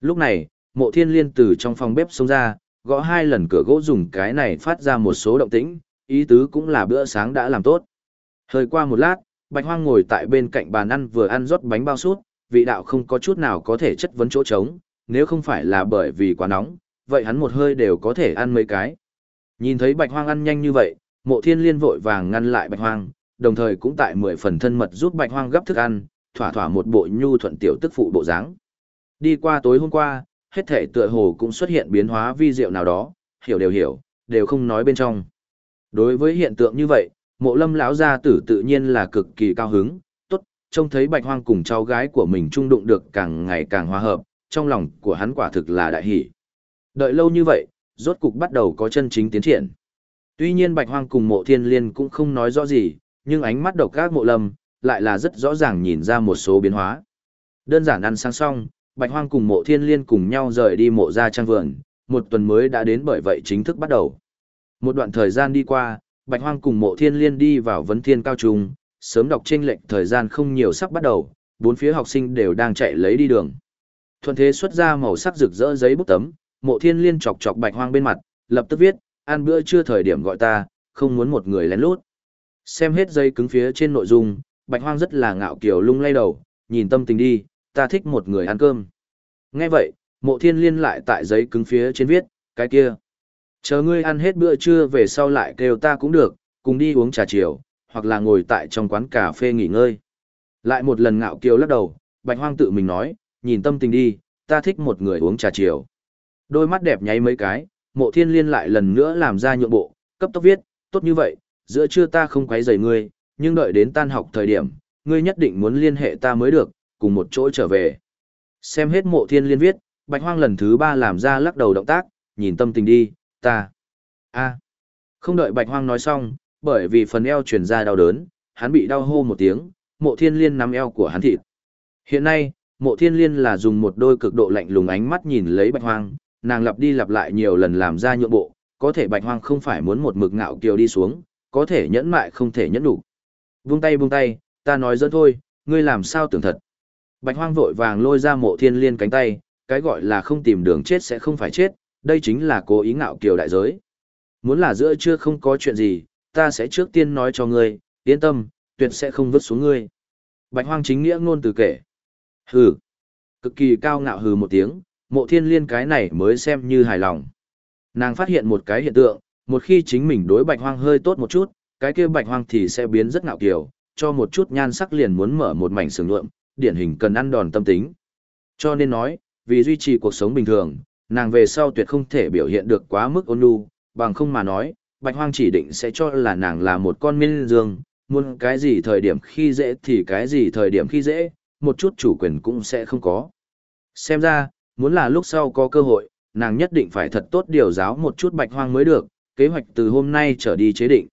Lúc này, mộ thiên liên từ trong phòng bếp xông ra, gõ hai lần cửa gỗ dùng cái này phát ra một số động tĩnh, ý tứ cũng là bữa sáng đã làm tốt. Hơi qua một lát, Bạch Hoang ngồi tại bên cạnh bàn ăn vừa ăn rót bánh bao sút, vị đạo không có chút nào có thể chất vấn chỗ trống, nếu không phải là bởi vì quá nóng, vậy hắn một hơi đều có thể ăn mấy cái. Nhìn thấy Bạch Hoang ăn nhanh như vậy, Mộ Thiên Liên vội vàng ngăn lại Bạch Hoang, đồng thời cũng tại mười phần thân mật giúp Bạch Hoang gấp thức ăn, thỏa thỏa một bộ nhu thuận tiểu tức phụ bộ dáng. Đi qua tối hôm qua, hết thể tựa hồ cũng xuất hiện biến hóa vi diệu nào đó, hiểu đều hiểu, đều không nói bên trong. Đối với hiện tượng như vậy, mộ lâm lão gia tử tự nhiên là cực kỳ cao hứng, tốt, trông thấy bạch hoang cùng cháu gái của mình trung đụng được càng ngày càng hòa hợp, trong lòng của hắn quả thực là đại hỷ. Đợi lâu như vậy, rốt cục bắt đầu có chân chính tiến triển. Tuy nhiên Bạch Hoang cùng Mộ Thiên Liên cũng không nói rõ gì, nhưng ánh mắt độc các mộ lâm, lại là rất rõ ràng nhìn ra một số biến hóa. Đơn giản ăn sáng xong, Bạch Hoang cùng Mộ Thiên Liên cùng nhau rời đi mộ gia trang vườn, một tuần mới đã đến bởi vậy chính thức bắt đầu. Một đoạn thời gian đi qua, Bạch Hoang cùng Mộ Thiên Liên đi vào vấn thiên cao trung, sớm đọc trên lệnh thời gian không nhiều sắp bắt đầu, bốn phía học sinh đều đang chạy lấy đi đường. Thuận thế xuất ra màu sắc rực rỡ giấy bút tấm, Mộ Thiên Liên chọc chọc Bạch Hoang bên mặt, lập tức viết, ăn bữa trưa thời điểm gọi ta, không muốn một người lén lút. Xem hết giấy cứng phía trên nội dung, Bạch Hoang rất là ngạo kiều lung lay đầu, nhìn tâm tình đi, ta thích một người ăn cơm. Nghe vậy, Mộ Thiên Liên lại tại giấy cứng phía trên viết, cái kia. Chờ ngươi ăn hết bữa trưa về sau lại kêu ta cũng được, cùng đi uống trà chiều, hoặc là ngồi tại trong quán cà phê nghỉ ngơi. Lại một lần ngạo kiều lắc đầu, Bạch Hoang tự mình nói, nhìn tâm tình đi, ta thích một người uống trà chiều. Đôi mắt đẹp nháy mấy cái, mộ thiên liên lại lần nữa làm ra nhượng bộ, cấp tốc viết, tốt như vậy, giữa trưa ta không quấy rầy ngươi, nhưng đợi đến tan học thời điểm, ngươi nhất định muốn liên hệ ta mới được, cùng một chỗ trở về. Xem hết mộ thiên liên viết, Bạch Hoang lần thứ ba làm ra lắc đầu động tác, nhìn tâm tình đi, ta. a Không đợi Bạch Hoang nói xong, bởi vì phần eo truyền ra đau đớn, hắn bị đau hô một tiếng, mộ thiên liên nắm eo của hắn thịt. Hiện nay, mộ thiên liên là dùng một đôi cực độ lạnh lùng ánh mắt nhìn lấy Bạch Hoang, nàng lặp đi lặp lại nhiều lần làm ra nhượng bộ, có thể Bạch Hoang không phải muốn một mực ngạo kiều đi xuống, có thể nhẫn mại không thể nhẫn đủ. Buông tay buông tay, ta nói dẫn thôi, ngươi làm sao tưởng thật. Bạch Hoang vội vàng lôi ra mộ thiên liên cánh tay, cái gọi là không tìm đường chết sẽ không phải chết, đây chính là cố ý ngạo kiều đại giới. Muốn là giữa chưa không có chuyện gì, ta sẽ trước tiên nói cho ngươi, yên tâm, tuyệt sẽ không vứt xuống ngươi. Bạch Hoang chính nghĩa ngôn từ kể. Hừ. Cực kỳ cao ngạo hừ một tiếng, mộ thiên liên cái này mới xem như hài lòng. Nàng phát hiện một cái hiện tượng, một khi chính mình đối Bạch Hoang hơi tốt một chút, cái kia Bạch Hoang thì sẽ biến rất ngạo kiều, cho một chút nhan sắc liền muốn mở một mảnh sừng lượm điển hình cần ăn đòn tâm tính. Cho nên nói, vì duy trì cuộc sống bình thường, nàng về sau tuyệt không thể biểu hiện được quá mức ôn nhu, bằng không mà nói, Bạch Hoang chỉ định sẽ cho là nàng là một con miên dương, muốn cái gì thời điểm khi dễ thì cái gì thời điểm khi dễ, một chút chủ quyền cũng sẽ không có. Xem ra, muốn là lúc sau có cơ hội, nàng nhất định phải thật tốt điều giáo một chút Bạch Hoang mới được, kế hoạch từ hôm nay trở đi chế định.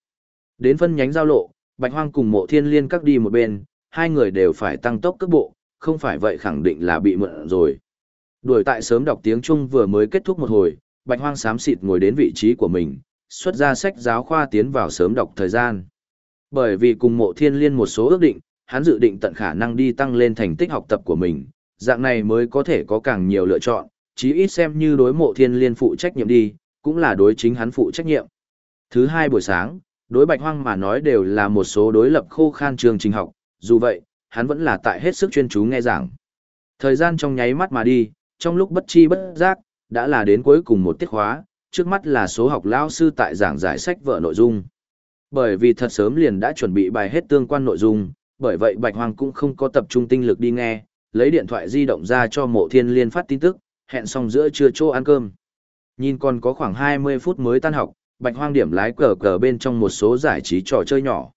Đến phân nhánh giao lộ, Bạch Hoang cùng Mộ Thiên Liên các đi một bên, hai người đều phải tăng tốc cước bộ, không phải vậy khẳng định là bị mượn rồi. Đuổi tại sớm đọc tiếng Trung vừa mới kết thúc một hồi, Bạch Hoang sám xịt ngồi đến vị trí của mình, xuất ra sách giáo khoa tiến vào sớm đọc thời gian. Bởi vì cùng mộ thiên liên một số ước định, hắn dự định tận khả năng đi tăng lên thành tích học tập của mình, dạng này mới có thể có càng nhiều lựa chọn, chí ít xem như đối mộ thiên liên phụ trách nhiệm đi, cũng là đối chính hắn phụ trách nhiệm. Thứ hai buổi sáng, đối bạch hoang mà nói đều là một số đối lập khô khan trường trình học, dù vậy, hắn vẫn là tại hết sức chuyên chú nghe giảng. Thời gian trong nháy mắt mà đi, trong lúc bất chi bất giác, đã là đến cuối cùng một tiết khóa, trước mắt là số học lao sư tại giảng giải sách vở nội dung. Bởi vì thật sớm liền đã chuẩn bị bài hết tương quan nội dung, bởi vậy Bạch Hoàng cũng không có tập trung tinh lực đi nghe, lấy điện thoại di động ra cho mộ thiên liên phát tin tức, hẹn xong giữa trưa chỗ ăn cơm. Nhìn còn có khoảng 20 phút mới tan học, Bạch Hoang điểm lái cờ cờ bên trong một số giải trí trò chơi nhỏ.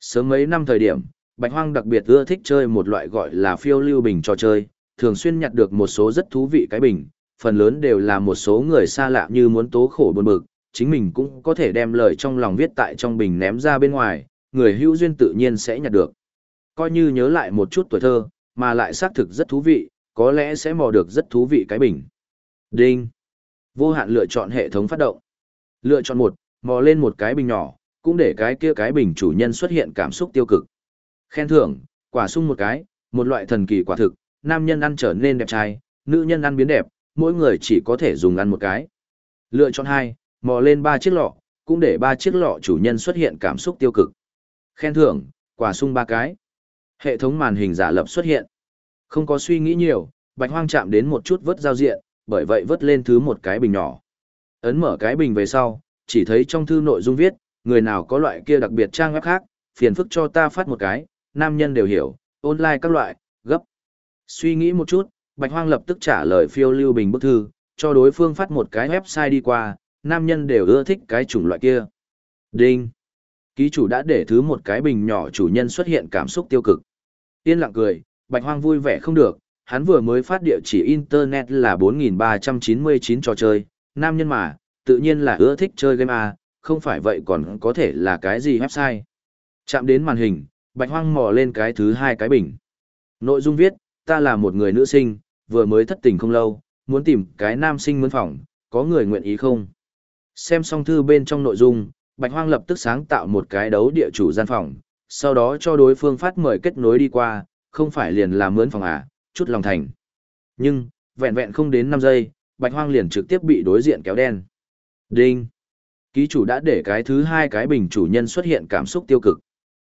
Sớm mấy năm thời điểm, Bạch Hoang đặc biệt ưa thích chơi một loại gọi là phiêu lưu bình trò chơi, thường xuyên nhặt được một số rất thú vị cái bình, phần lớn đều là một số người xa lạ như muốn tố khổ buồn bực, chính mình cũng có thể đem lời trong lòng viết tại trong bình ném ra bên ngoài, người hữu duyên tự nhiên sẽ nhặt được. Coi như nhớ lại một chút tuổi thơ, mà lại xác thực rất thú vị, có lẽ sẽ mò được rất thú vị cái bình. Đinh. Vô hạn lựa chọn hệ thống phát động. Lựa chọn một, mò lên một cái bình nhỏ, cũng để cái kia cái bình chủ nhân xuất hiện cảm xúc tiêu cực. Khen thưởng, quả sung một cái, một loại thần kỳ quả thực, nam nhân ăn trở nên đẹp trai, nữ nhân ăn biến đẹp, mỗi người chỉ có thể dùng ăn một cái. Lựa chọn hai, mò lên ba chiếc lọ, cũng để ba chiếc lọ chủ nhân xuất hiện cảm xúc tiêu cực. Khen thưởng, quả sung ba cái. Hệ thống màn hình giả lập xuất hiện. Không có suy nghĩ nhiều, bạch hoang chạm đến một chút vớt giao diện, bởi vậy vớt lên thứ một cái bình nhỏ. Ấn mở cái bình về sau, chỉ thấy trong thư nội dung viết, người nào có loại kia đặc biệt trang web khác, phiền phức cho ta phát một cái, nam nhân đều hiểu, online các loại, gấp. Suy nghĩ một chút, Bạch Hoang lập tức trả lời phiêu lưu bình bức thư, cho đối phương phát một cái website đi qua, nam nhân đều ưa thích cái chủng loại kia. Đinh. Ký chủ đã để thứ một cái bình nhỏ chủ nhân xuất hiện cảm xúc tiêu cực. Tiên lặng cười, Bạch Hoang vui vẻ không được, hắn vừa mới phát địa chỉ internet là 4399 trò chơi, nam nhân mà, tự nhiên là ưa thích chơi game A, không phải vậy còn có thể là cái gì website. Chạm đến màn hình, bạch hoang mò lên cái thứ hai cái bình. Nội dung viết, ta là một người nữ sinh, vừa mới thất tình không lâu, muốn tìm cái nam sinh mướn phòng, có người nguyện ý không? Xem xong thư bên trong nội dung, Bạch Hoang lập tức sáng tạo một cái đấu địa chủ gian phòng, sau đó cho đối phương phát mời kết nối đi qua, không phải liền là mướn phòng à, chút lòng thành. Nhưng, vẹn vẹn không đến 5 giây, Bạch Hoang liền trực tiếp bị đối diện kéo đen. Đinh! Ký chủ đã để cái thứ hai cái bình chủ nhân xuất hiện cảm xúc tiêu cực.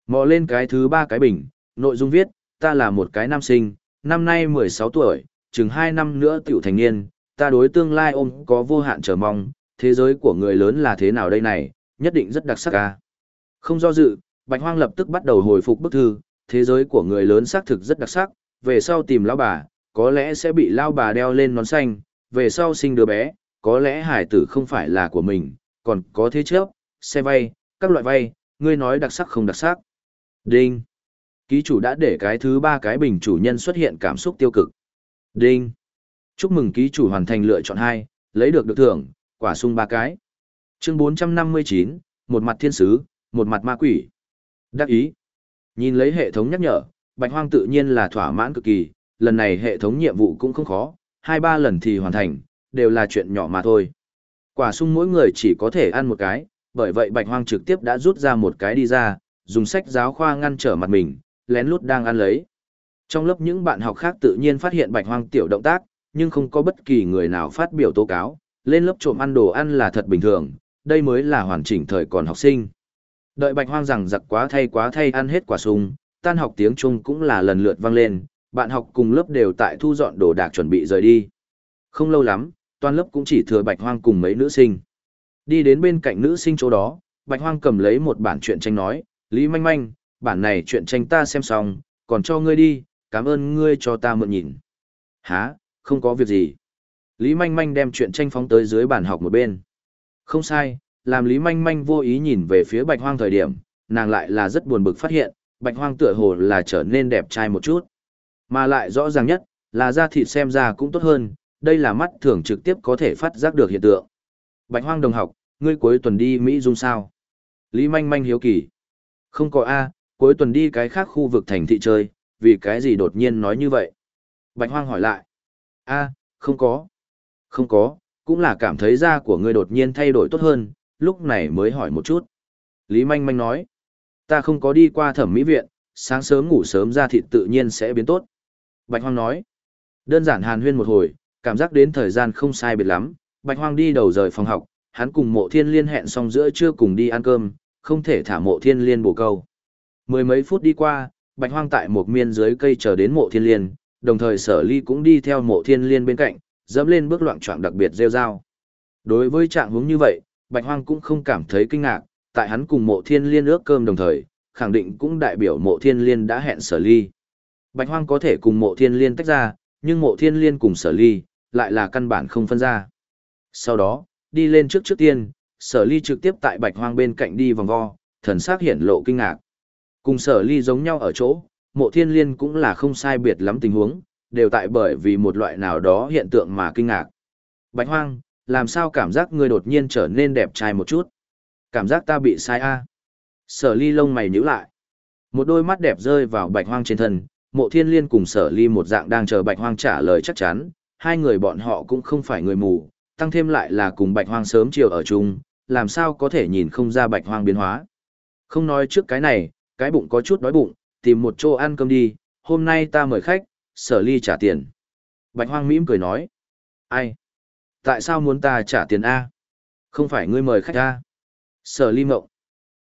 Mò lên cái thứ ba cái bình, nội dung viết, ta là một cái nam sinh, năm nay 16 tuổi, chừng 2 năm nữa tiểu thành niên, ta đối tương lai ôm có vô hạn chờ mong, thế giới của người lớn là thế nào đây này, nhất định rất đặc sắc ca. Không do dự, Bạch Hoang lập tức bắt đầu hồi phục bức thư, thế giới của người lớn xác thực rất đặc sắc, về sau tìm lão bà, có lẽ sẽ bị lão bà đeo lên nón xanh, về sau sinh đứa bé, có lẽ hải tử không phải là của mình, còn có thế chấp, xe vay, các loại vay, ngươi nói đặc sắc không đặc sắc. Đinh. Ký chủ đã để cái thứ ba cái bình chủ nhân xuất hiện cảm xúc tiêu cực. Đinh. Chúc mừng ký chủ hoàn thành lựa chọn hai, lấy được được thưởng, quả sung ba cái. Chương 459, một mặt thiên sứ, một mặt ma quỷ. Đắc ý. Nhìn lấy hệ thống nhắc nhở, Bạch Hoang tự nhiên là thỏa mãn cực kỳ, lần này hệ thống nhiệm vụ cũng không khó, hai ba lần thì hoàn thành, đều là chuyện nhỏ mà thôi. Quả sung mỗi người chỉ có thể ăn một cái, bởi vậy Bạch Hoang trực tiếp đã rút ra một cái đi ra, dùng sách giáo khoa ngăn trở mặt mình, lén lút đang ăn lấy. Trong lớp những bạn học khác tự nhiên phát hiện Bạch Hoang tiểu động tác, nhưng không có bất kỳ người nào phát biểu tố cáo, lên lớp trộm ăn đồ ăn là thật bình thường, đây mới là hoàn chỉnh thời còn học sinh. Đợi bạch hoang rằng giặc quá thay quá thay ăn hết quả sung, tan học tiếng Trung cũng là lần lượt vang lên, bạn học cùng lớp đều tại thu dọn đồ đạc chuẩn bị rời đi. Không lâu lắm, toàn lớp cũng chỉ thừa bạch hoang cùng mấy nữ sinh. Đi đến bên cạnh nữ sinh chỗ đó, bạch hoang cầm lấy một bản truyện tranh nói, Lý Manh Manh, bản này chuyện tranh ta xem xong, còn cho ngươi đi, cảm ơn ngươi cho ta mượn nhìn. Hả, không có việc gì. Lý Manh Manh đem chuyện tranh phóng tới dưới bàn học một bên. Không sai, làm Lý Manh Manh vô ý nhìn về phía Bạch Hoang thời điểm, nàng lại là rất buồn bực phát hiện, Bạch Hoang tựa hồ là trở nên đẹp trai một chút. Mà lại rõ ràng nhất, là da thịt xem ra cũng tốt hơn, đây là mắt thường trực tiếp có thể phát giác được hiện tượng. Bạch Hoang đồng học, ngươi cuối tuần đi Mỹ Dung sao? Lý Manh Manh hiếu kỳ. Không có A, cuối tuần đi cái khác khu vực thành thị chơi, vì cái gì đột nhiên nói như vậy? Bạch Hoang hỏi lại. A, không có. Không có, cũng là cảm thấy da của ngươi đột nhiên thay đổi tốt hơn, lúc này mới hỏi một chút. Lý Manh Manh nói, ta không có đi qua thẩm mỹ viện, sáng sớm ngủ sớm da thịt tự nhiên sẽ biến tốt. Bạch Hoang nói, đơn giản hàn huyên một hồi, cảm giác đến thời gian không sai biệt lắm, Bạch Hoang đi đầu rời phòng học, hắn cùng mộ thiên liên hẹn xong giữa trưa cùng đi ăn cơm, không thể thả mộ thiên liên bổ câu. Mười mấy phút đi qua, Bạch Hoang tại một miên dưới cây chờ đến mộ thiên liên, đồng thời sở ly cũng đi theo mộ thiên liên bên cạnh, dẫm lên bước loạn trọng đặc biệt rêu rao. Đối với trạng huống như vậy, Bạch Hoang cũng không cảm thấy kinh ngạc, tại hắn cùng mộ thiên liên ước cơm đồng thời, khẳng định cũng đại biểu mộ thiên liên đã hẹn sở ly. Bạch Hoang có thể cùng mộ thiên liên tách ra, nhưng mộ thiên liên cùng sở ly, lại là căn bản không phân ra. Sau đó, đi lên trước trước tiên, sở ly trực tiếp tại Bạch Hoang bên cạnh đi vòng vo, thần sắc hiển lộ kinh ngạc. Cùng sở ly giống nhau ở chỗ, mộ thiên liên cũng là không sai biệt lắm tình huống, đều tại bởi vì một loại nào đó hiện tượng mà kinh ngạc. Bạch hoang, làm sao cảm giác ngươi đột nhiên trở nên đẹp trai một chút? Cảm giác ta bị sai a? Sở ly lông mày nhíu lại. Một đôi mắt đẹp rơi vào bạch hoang trên thân, mộ thiên liên cùng sở ly một dạng đang chờ bạch hoang trả lời chắc chắn, hai người bọn họ cũng không phải người mù, tăng thêm lại là cùng bạch hoang sớm chiều ở chung, làm sao có thể nhìn không ra bạch hoang biến hóa. Không nói trước cái này, cái bụng có chút đói bụng, tìm một chỗ ăn cơm đi, hôm nay ta mời khách, sở ly trả tiền. Bạch hoang mỉm cười nói. Ai? Tại sao muốn ta trả tiền A? Không phải ngươi mời khách A. Sở ly mộng.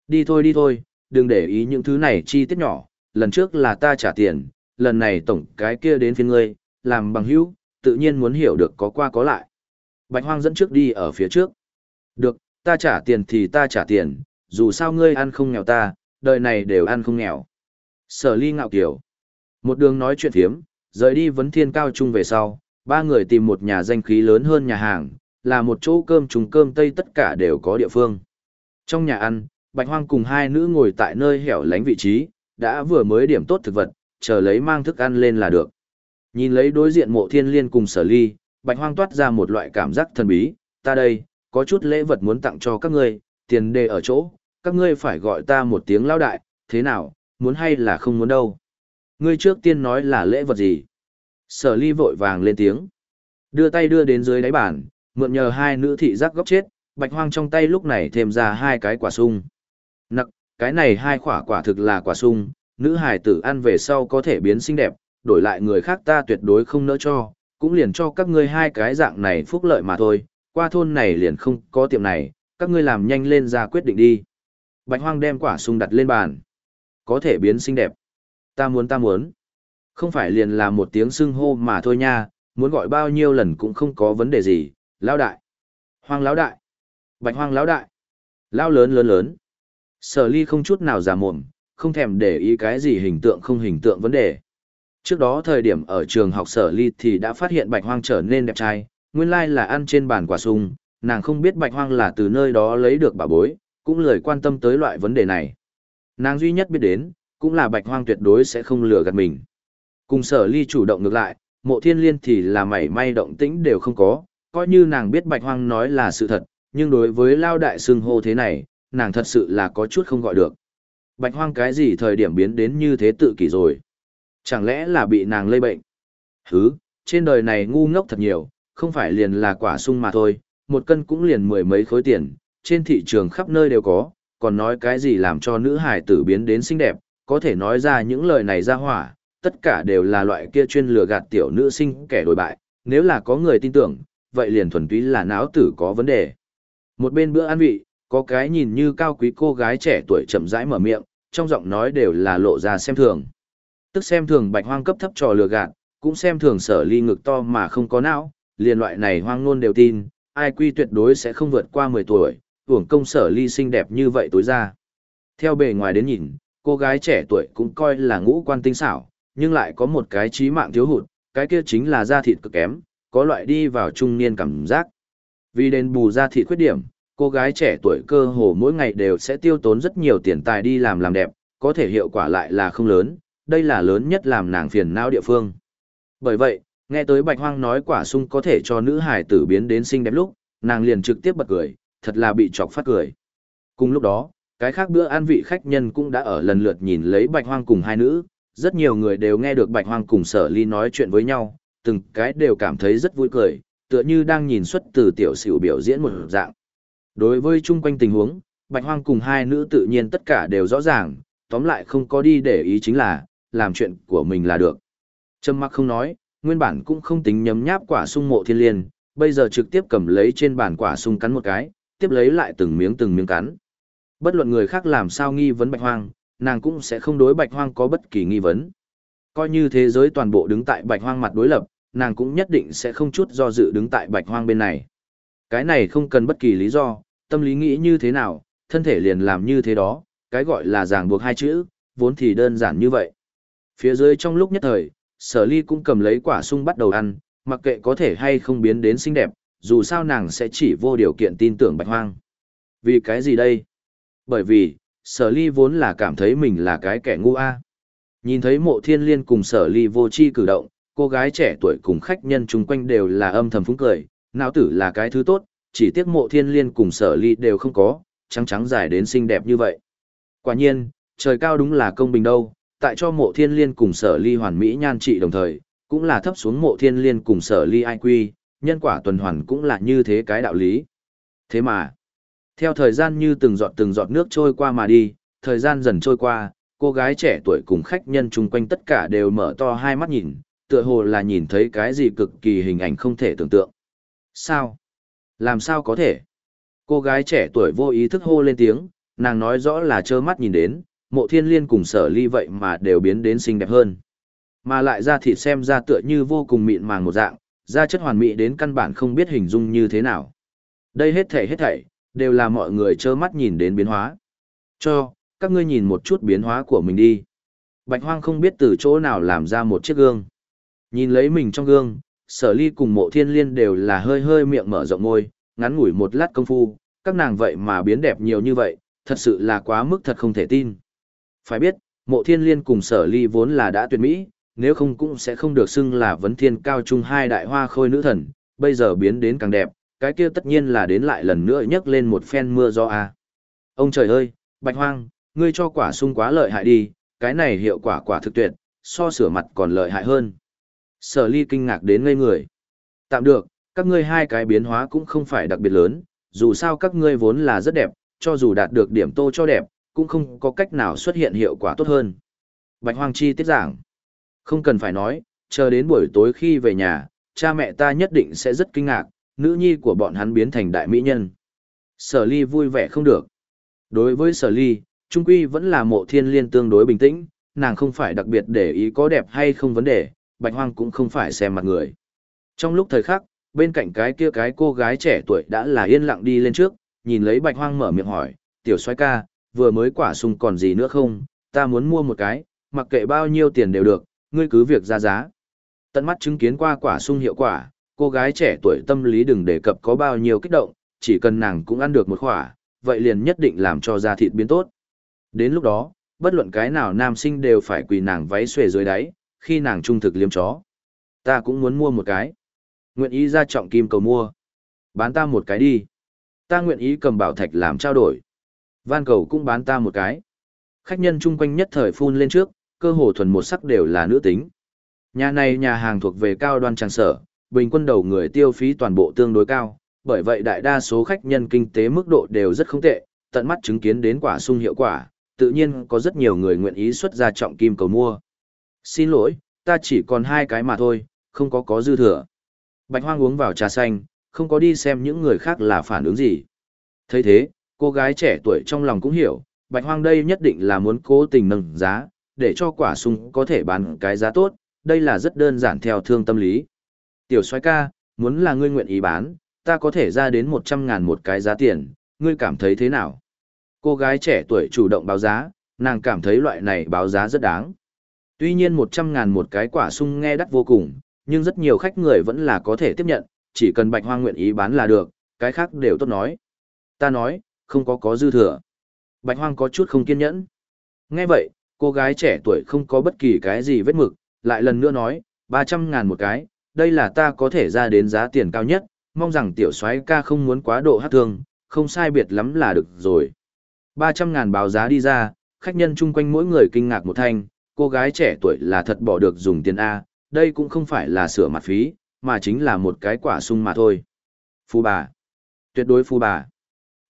Đi thôi đi thôi, đừng để ý những thứ này chi tiết nhỏ, lần trước là ta trả tiền, lần này tổng cái kia đến phiên ngươi, làm bằng hữu, tự nhiên muốn hiểu được có qua có lại. Bạch hoang dẫn trước đi ở phía trước. Được, ta trả tiền thì ta trả tiền, dù sao ngươi ăn không nghèo ta, đời này đều ăn không nghèo. Sở ly ngạo kiểu. Một đường nói chuyện thiếm, rời đi vấn thiên cao trung về sau, ba người tìm một nhà danh khí lớn hơn nhà hàng, là một chỗ cơm trùng cơm tây tất cả đều có địa phương. Trong nhà ăn, Bạch Hoang cùng hai nữ ngồi tại nơi hẻo lánh vị trí, đã vừa mới điểm tốt thực vật, chờ lấy mang thức ăn lên là được. Nhìn lấy đối diện mộ thiên liên cùng sở ly, bạch hoang toát ra một loại cảm giác thần bí, ta đây, có chút lễ vật muốn tặng cho các ngươi, tiền đề ở chỗ, các ngươi phải gọi ta một tiếng lao đại, thế nào, muốn hay là không muốn đâu. Ngươi trước tiên nói là lễ vật gì. Sở ly vội vàng lên tiếng. Đưa tay đưa đến dưới đáy bàn, mượn nhờ hai nữ thị giác góc chết, bạch hoang trong tay lúc này thêm ra hai cái quả sung. Nặc, cái này hai quả quả thực là quả sung, nữ hài tử ăn về sau có thể biến xinh đẹp, đổi lại người khác ta tuyệt đối không nỡ cho, cũng liền cho các ngươi hai cái dạng này phúc lợi mà thôi, qua thôn này liền không có tiệm này, các ngươi làm nhanh lên ra quyết định đi. Bạch hoang đem quả sung đặt lên bàn. Có thể biến xinh đẹp. Ta muốn ta muốn. Không phải liền là một tiếng sưng hô mà thôi nha, muốn gọi bao nhiêu lần cũng không có vấn đề gì, lão đại. Hoang lão đại. Bạch hoang lão đại. Lão lớn lớn lớn. Sở ly không chút nào giả mồm, không thèm để ý cái gì hình tượng không hình tượng vấn đề. Trước đó thời điểm ở trường học sở ly thì đã phát hiện bạch hoang trở nên đẹp trai, nguyên lai là ăn trên bàn quả sung, nàng không biết bạch hoang là từ nơi đó lấy được bà bối, cũng lời quan tâm tới loại vấn đề này. Nàng duy nhất biết đến, cũng là bạch hoang tuyệt đối sẽ không lừa gạt mình. Cùng sở ly chủ động ngược lại, mộ thiên liên thì là mảy may động tĩnh đều không có, coi như nàng biết bạch hoang nói là sự thật, nhưng đối với lao đại xưng hô thế này, nàng thật sự là có chút không gọi được. Bạch hoang cái gì thời điểm biến đến như thế tự kỷ rồi? Chẳng lẽ là bị nàng lây bệnh? Hứ, trên đời này ngu ngốc thật nhiều, không phải liền là quả sung mà thôi, một cân cũng liền mười mấy khối tiền, trên thị trường khắp nơi đều có, còn nói cái gì làm cho nữ hải tử biến đến xinh đẹp, có thể nói ra những lời này ra hỏa, tất cả đều là loại kia chuyên lừa gạt tiểu nữ sinh kẻ đổi bại, nếu là có người tin tưởng, vậy liền thuần túy là não tử có vấn đề. Một bên bữa ăn vị, có cái nhìn như cao quý cô gái trẻ tuổi chậm rãi mở miệng, trong giọng nói đều là lộ ra xem thường. Tức xem thường bạch hoang cấp thấp trò lừa gạt, cũng xem thường sở ly ngực to mà không có não, liền loại này hoang ngôn đều tin, ai quy tuyệt đối sẽ không vượt qua 10 tuổi, hưởng công sở ly xinh đẹp như vậy tối ra. Theo bề ngoài đến nhìn, cô gái trẻ tuổi cũng coi là ngũ quan tinh xảo, nhưng lại có một cái trí mạng thiếu hụt, cái kia chính là da thịt cực kém, có loại đi vào trung niên cảm giác. Vì đền bù da thịt khuyết điểm, cô gái trẻ tuổi cơ hồ mỗi ngày đều sẽ tiêu tốn rất nhiều tiền tài đi làm làm đẹp, có thể hiệu quả lại là không lớn, đây là lớn nhất làm nàng phiền não địa phương. Bởi vậy, nghe tới bạch hoang nói quả sung có thể cho nữ hải tử biến đến xinh đẹp lúc, nàng liền trực tiếp bật cười, thật là bị chọc phát cười. Cùng lúc đó, cái khác bữa ăn vị khách nhân cũng đã ở lần lượt nhìn lấy bạch hoang cùng hai nữ, rất nhiều người đều nghe được bạch hoang cùng sở ly nói chuyện với nhau, từng cái đều cảm thấy rất vui cười, tựa như đang nhìn xuất từ tiểu sửu biểu diễn một dạng. Đối với chung quanh tình huống, bạch hoang cùng hai nữ tự nhiên tất cả đều rõ ràng, tóm lại không có đi để ý chính là, làm chuyện của mình là được. Trâm mặc không nói, nguyên bản cũng không tính nhấm nháp quả sung mộ thiên liên, bây giờ trực tiếp cầm lấy trên bàn quả sung cắn một cái, tiếp lấy lại từng miếng từng miếng cắn. Bất luận người khác làm sao nghi vấn bạch hoang, nàng cũng sẽ không đối bạch hoang có bất kỳ nghi vấn. Coi như thế giới toàn bộ đứng tại bạch hoang mặt đối lập, nàng cũng nhất định sẽ không chút do dự đứng tại bạch hoang bên này. Cái này không cần bất kỳ lý do, tâm lý nghĩ như thế nào, thân thể liền làm như thế đó, cái gọi là ràng buộc hai chữ, vốn thì đơn giản như vậy. Phía dưới trong lúc nhất thời, sở ly cũng cầm lấy quả sung bắt đầu ăn, mặc kệ có thể hay không biến đến xinh đẹp, dù sao nàng sẽ chỉ vô điều kiện tin tưởng bạch hoang. Vì cái gì đây? Bởi vì, sở ly vốn là cảm thấy mình là cái kẻ ngu a. Nhìn thấy mộ thiên liên cùng sở ly vô chi cử động, cô gái trẻ tuổi cùng khách nhân chung quanh đều là âm thầm phúng cười, não tử là cái thứ tốt, chỉ tiếc mộ thiên liên cùng sở ly đều không có, trắng trắng dài đến xinh đẹp như vậy. Quả nhiên, trời cao đúng là công bình đâu, tại cho mộ thiên liên cùng sở ly hoàn mỹ nhan trị đồng thời, cũng là thấp xuống mộ thiên liên cùng sở ly ai quy, nhân quả tuần hoàn cũng là như thế cái đạo lý. Thế mà, theo thời gian như từng giọt từng giọt nước trôi qua mà đi, thời gian dần trôi qua, cô gái trẻ tuổi cùng khách nhân chung quanh tất cả đều mở to hai mắt nhìn, tựa hồ là nhìn thấy cái gì cực kỳ hình ảnh không thể tưởng tượng. Sao? Làm sao có thể? Cô gái trẻ tuổi vô ý thức hô lên tiếng, nàng nói rõ là trơ mắt nhìn đến, mộ thiên liên cùng sở ly vậy mà đều biến đến xinh đẹp hơn. Mà lại ra thịt xem ra tựa như vô cùng mịn màng một dạng, da chất hoàn mỹ đến căn bản không biết hình dung như thế nào. Đây hết thảy hết thảy, đều là mọi người trơ mắt nhìn đến biến hóa. Cho, các ngươi nhìn một chút biến hóa của mình đi. Bạch hoang không biết từ chỗ nào làm ra một chiếc gương. Nhìn lấy mình trong gương, sở ly cùng mộ thiên liên đều là hơi hơi miệng mở rộng môi, ngắn ngủi một lát công phu, các nàng vậy mà biến đẹp nhiều như vậy, thật sự là quá mức thật không thể tin. Phải biết, mộ thiên liên cùng sở ly vốn là đã tuyệt mỹ, nếu không cũng sẽ không được xưng là vấn thiên cao trung hai đại hoa khôi nữ thần, bây giờ biến đến càng đẹp, cái kia tất nhiên là đến lại lần nữa nhấc lên một phen mưa gió a. Ông trời ơi, Bạch Hoang, ngươi cho quả sung quá lợi hại đi, cái này hiệu quả quả thực tuyệt, so sửa mặt còn lợi hại hơn. Sở ly kinh ngạc đến ngây người. Tạm được, các ngươi hai cái biến hóa cũng không phải đặc biệt lớn, dù sao các ngươi vốn là rất đẹp, cho dù đạt được điểm tô cho đẹp, cũng không có cách nào xuất hiện hiệu quả tốt hơn. Bạch Hoang Chi tiết giảng. Không cần phải nói, chờ đến buổi tối khi về nhà, cha mẹ ta nhất định sẽ rất kinh ngạc, nữ nhi của bọn hắn biến thành đại mỹ nhân. Sở ly vui vẻ không được. Đối với sở ly, trung quy vẫn là mộ thiên liên tương đối bình tĩnh, nàng không phải đặc biệt để ý có đẹp hay không vấn đề, bạch hoang cũng không phải xem mặt người. Trong lúc thời khắc, bên cạnh cái kia cái cô gái trẻ tuổi đã là yên lặng đi lên trước, nhìn lấy bạch hoang mở miệng hỏi, tiểu soái ca, vừa mới quả sung còn gì nữa không, ta muốn mua một cái, mặc kệ bao nhiêu tiền đều được, ngươi cứ việc ra giá. Tận mắt chứng kiến qua quả sung hiệu quả, cô gái trẻ tuổi tâm lý đừng đề cập có bao nhiêu kích động, chỉ cần nàng cũng ăn được một khỏa, vậy liền nhất định làm cho da thịt biến tốt. Đến lúc đó, bất luận cái nào nam sinh đều phải quỳ nàng váy xuề dưới đáy, khi nàng trung thực liếm chó. Ta cũng muốn mua một cái. Nguyện ý ra trọng kim cầu mua. Bán ta một cái đi. Ta nguyện ý cầm bảo thạch làm trao đổi. Van cầu cũng bán ta một cái. Khách nhân chung quanh nhất thời phun lên trước, cơ hồ thuần một sắc đều là nữ tính. Nhà này nhà hàng thuộc về cao đoan trang sở, bình quân đầu người tiêu phí toàn bộ tương đối cao, bởi vậy đại đa số khách nhân kinh tế mức độ đều rất không tệ, tận mắt chứng kiến đến quả sung hiệu quả, tự nhiên có rất nhiều người nguyện ý xuất ra trọng kim cầu mua. Xin lỗi, ta chỉ còn hai cái mà thôi, không có có dư thừa. Bạch hoang uống vào trà xanh, không có đi xem những người khác là phản ứng gì. thấy thế, cô gái trẻ tuổi trong lòng cũng hiểu, bạch hoang đây nhất định là muốn cố tình nâng giá, để cho quả sung có thể bán cái giá tốt, đây là rất đơn giản theo thương tâm lý. Tiểu soái ca, muốn là ngươi nguyện ý bán, ta có thể ra đến 100 ngàn một cái giá tiền, ngươi cảm thấy thế nào? Cô gái trẻ tuổi chủ động báo giá, nàng cảm thấy loại này báo giá rất đáng. Tuy nhiên 100 ngàn một cái quả sung nghe đắt vô cùng, nhưng rất nhiều khách người vẫn là có thể tiếp nhận, chỉ cần bạch hoang nguyện ý bán là được, cái khác đều tốt nói. Ta nói, không có có dư thừa. Bạch hoang có chút không kiên nhẫn. Nghe vậy, cô gái trẻ tuổi không có bất kỳ cái gì vết mực, lại lần nữa nói, 300 ngàn một cái, đây là ta có thể ra đến giá tiền cao nhất, mong rằng tiểu soái ca không muốn quá độ hát thương, không sai biệt lắm là được rồi. 300 ngàn báo giá đi ra, khách nhân chung quanh mỗi người kinh ngạc một thanh, cô gái trẻ tuổi là thật bỏ được dùng tiền A, đây cũng không phải là sửa mặt phí, mà chính là một cái quả sung mà thôi. Phu bà. Tuyệt đối phu bà.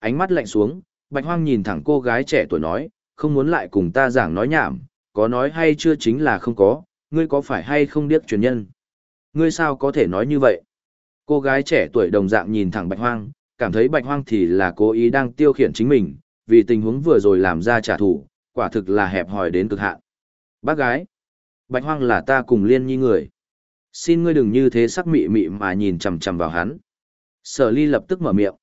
Ánh mắt lạnh xuống, bạch hoang nhìn thẳng cô gái trẻ tuổi nói, không muốn lại cùng ta giảng nói nhảm, có nói hay chưa chính là không có, ngươi có phải hay không điếc truyền nhân. Ngươi sao có thể nói như vậy? Cô gái trẻ tuổi đồng dạng nhìn thẳng bạch hoang, cảm thấy bạch hoang thì là cố ý đang tiêu khiển chính mình, vì tình huống vừa rồi làm ra trả thù, quả thực là hẹp hòi đến cực hạn. Bác gái, bạch hoang là ta cùng liên nhi người. Xin ngươi đừng như thế sắc mị mị mà nhìn chằm chằm vào hắn. Sở ly lập tức mở miệng.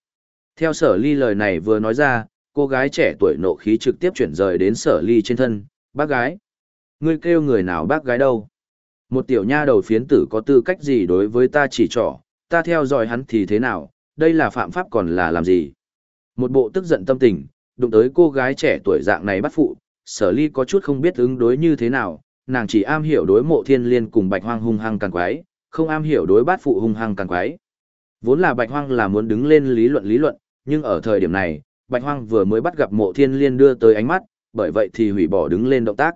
Theo sở ly lời này vừa nói ra, cô gái trẻ tuổi nộ khí trực tiếp chuyển rời đến sở ly trên thân. Bác gái, ngươi kêu người nào bác gái đâu? Một tiểu nha đầu phiến tử có tư cách gì đối với ta chỉ trỏ, ta theo dõi hắn thì thế nào, đây là phạm pháp còn là làm gì? Một bộ tức giận tâm tình, đụng tới cô gái trẻ tuổi dạng này bắt phụ, sở ly có chút không biết ứng đối như thế nào, nàng chỉ am hiểu đối mộ thiên liên cùng bạch hoang hung hăng càng quái, không am hiểu đối bát phụ hung hăng càng quái. Vốn là bạch hoang là muốn đứng lên lý luận lý luận, nhưng ở thời điểm này, bạch hoang vừa mới bắt gặp mộ thiên liên đưa tới ánh mắt, bởi vậy thì hủy bỏ đứng lên động tác.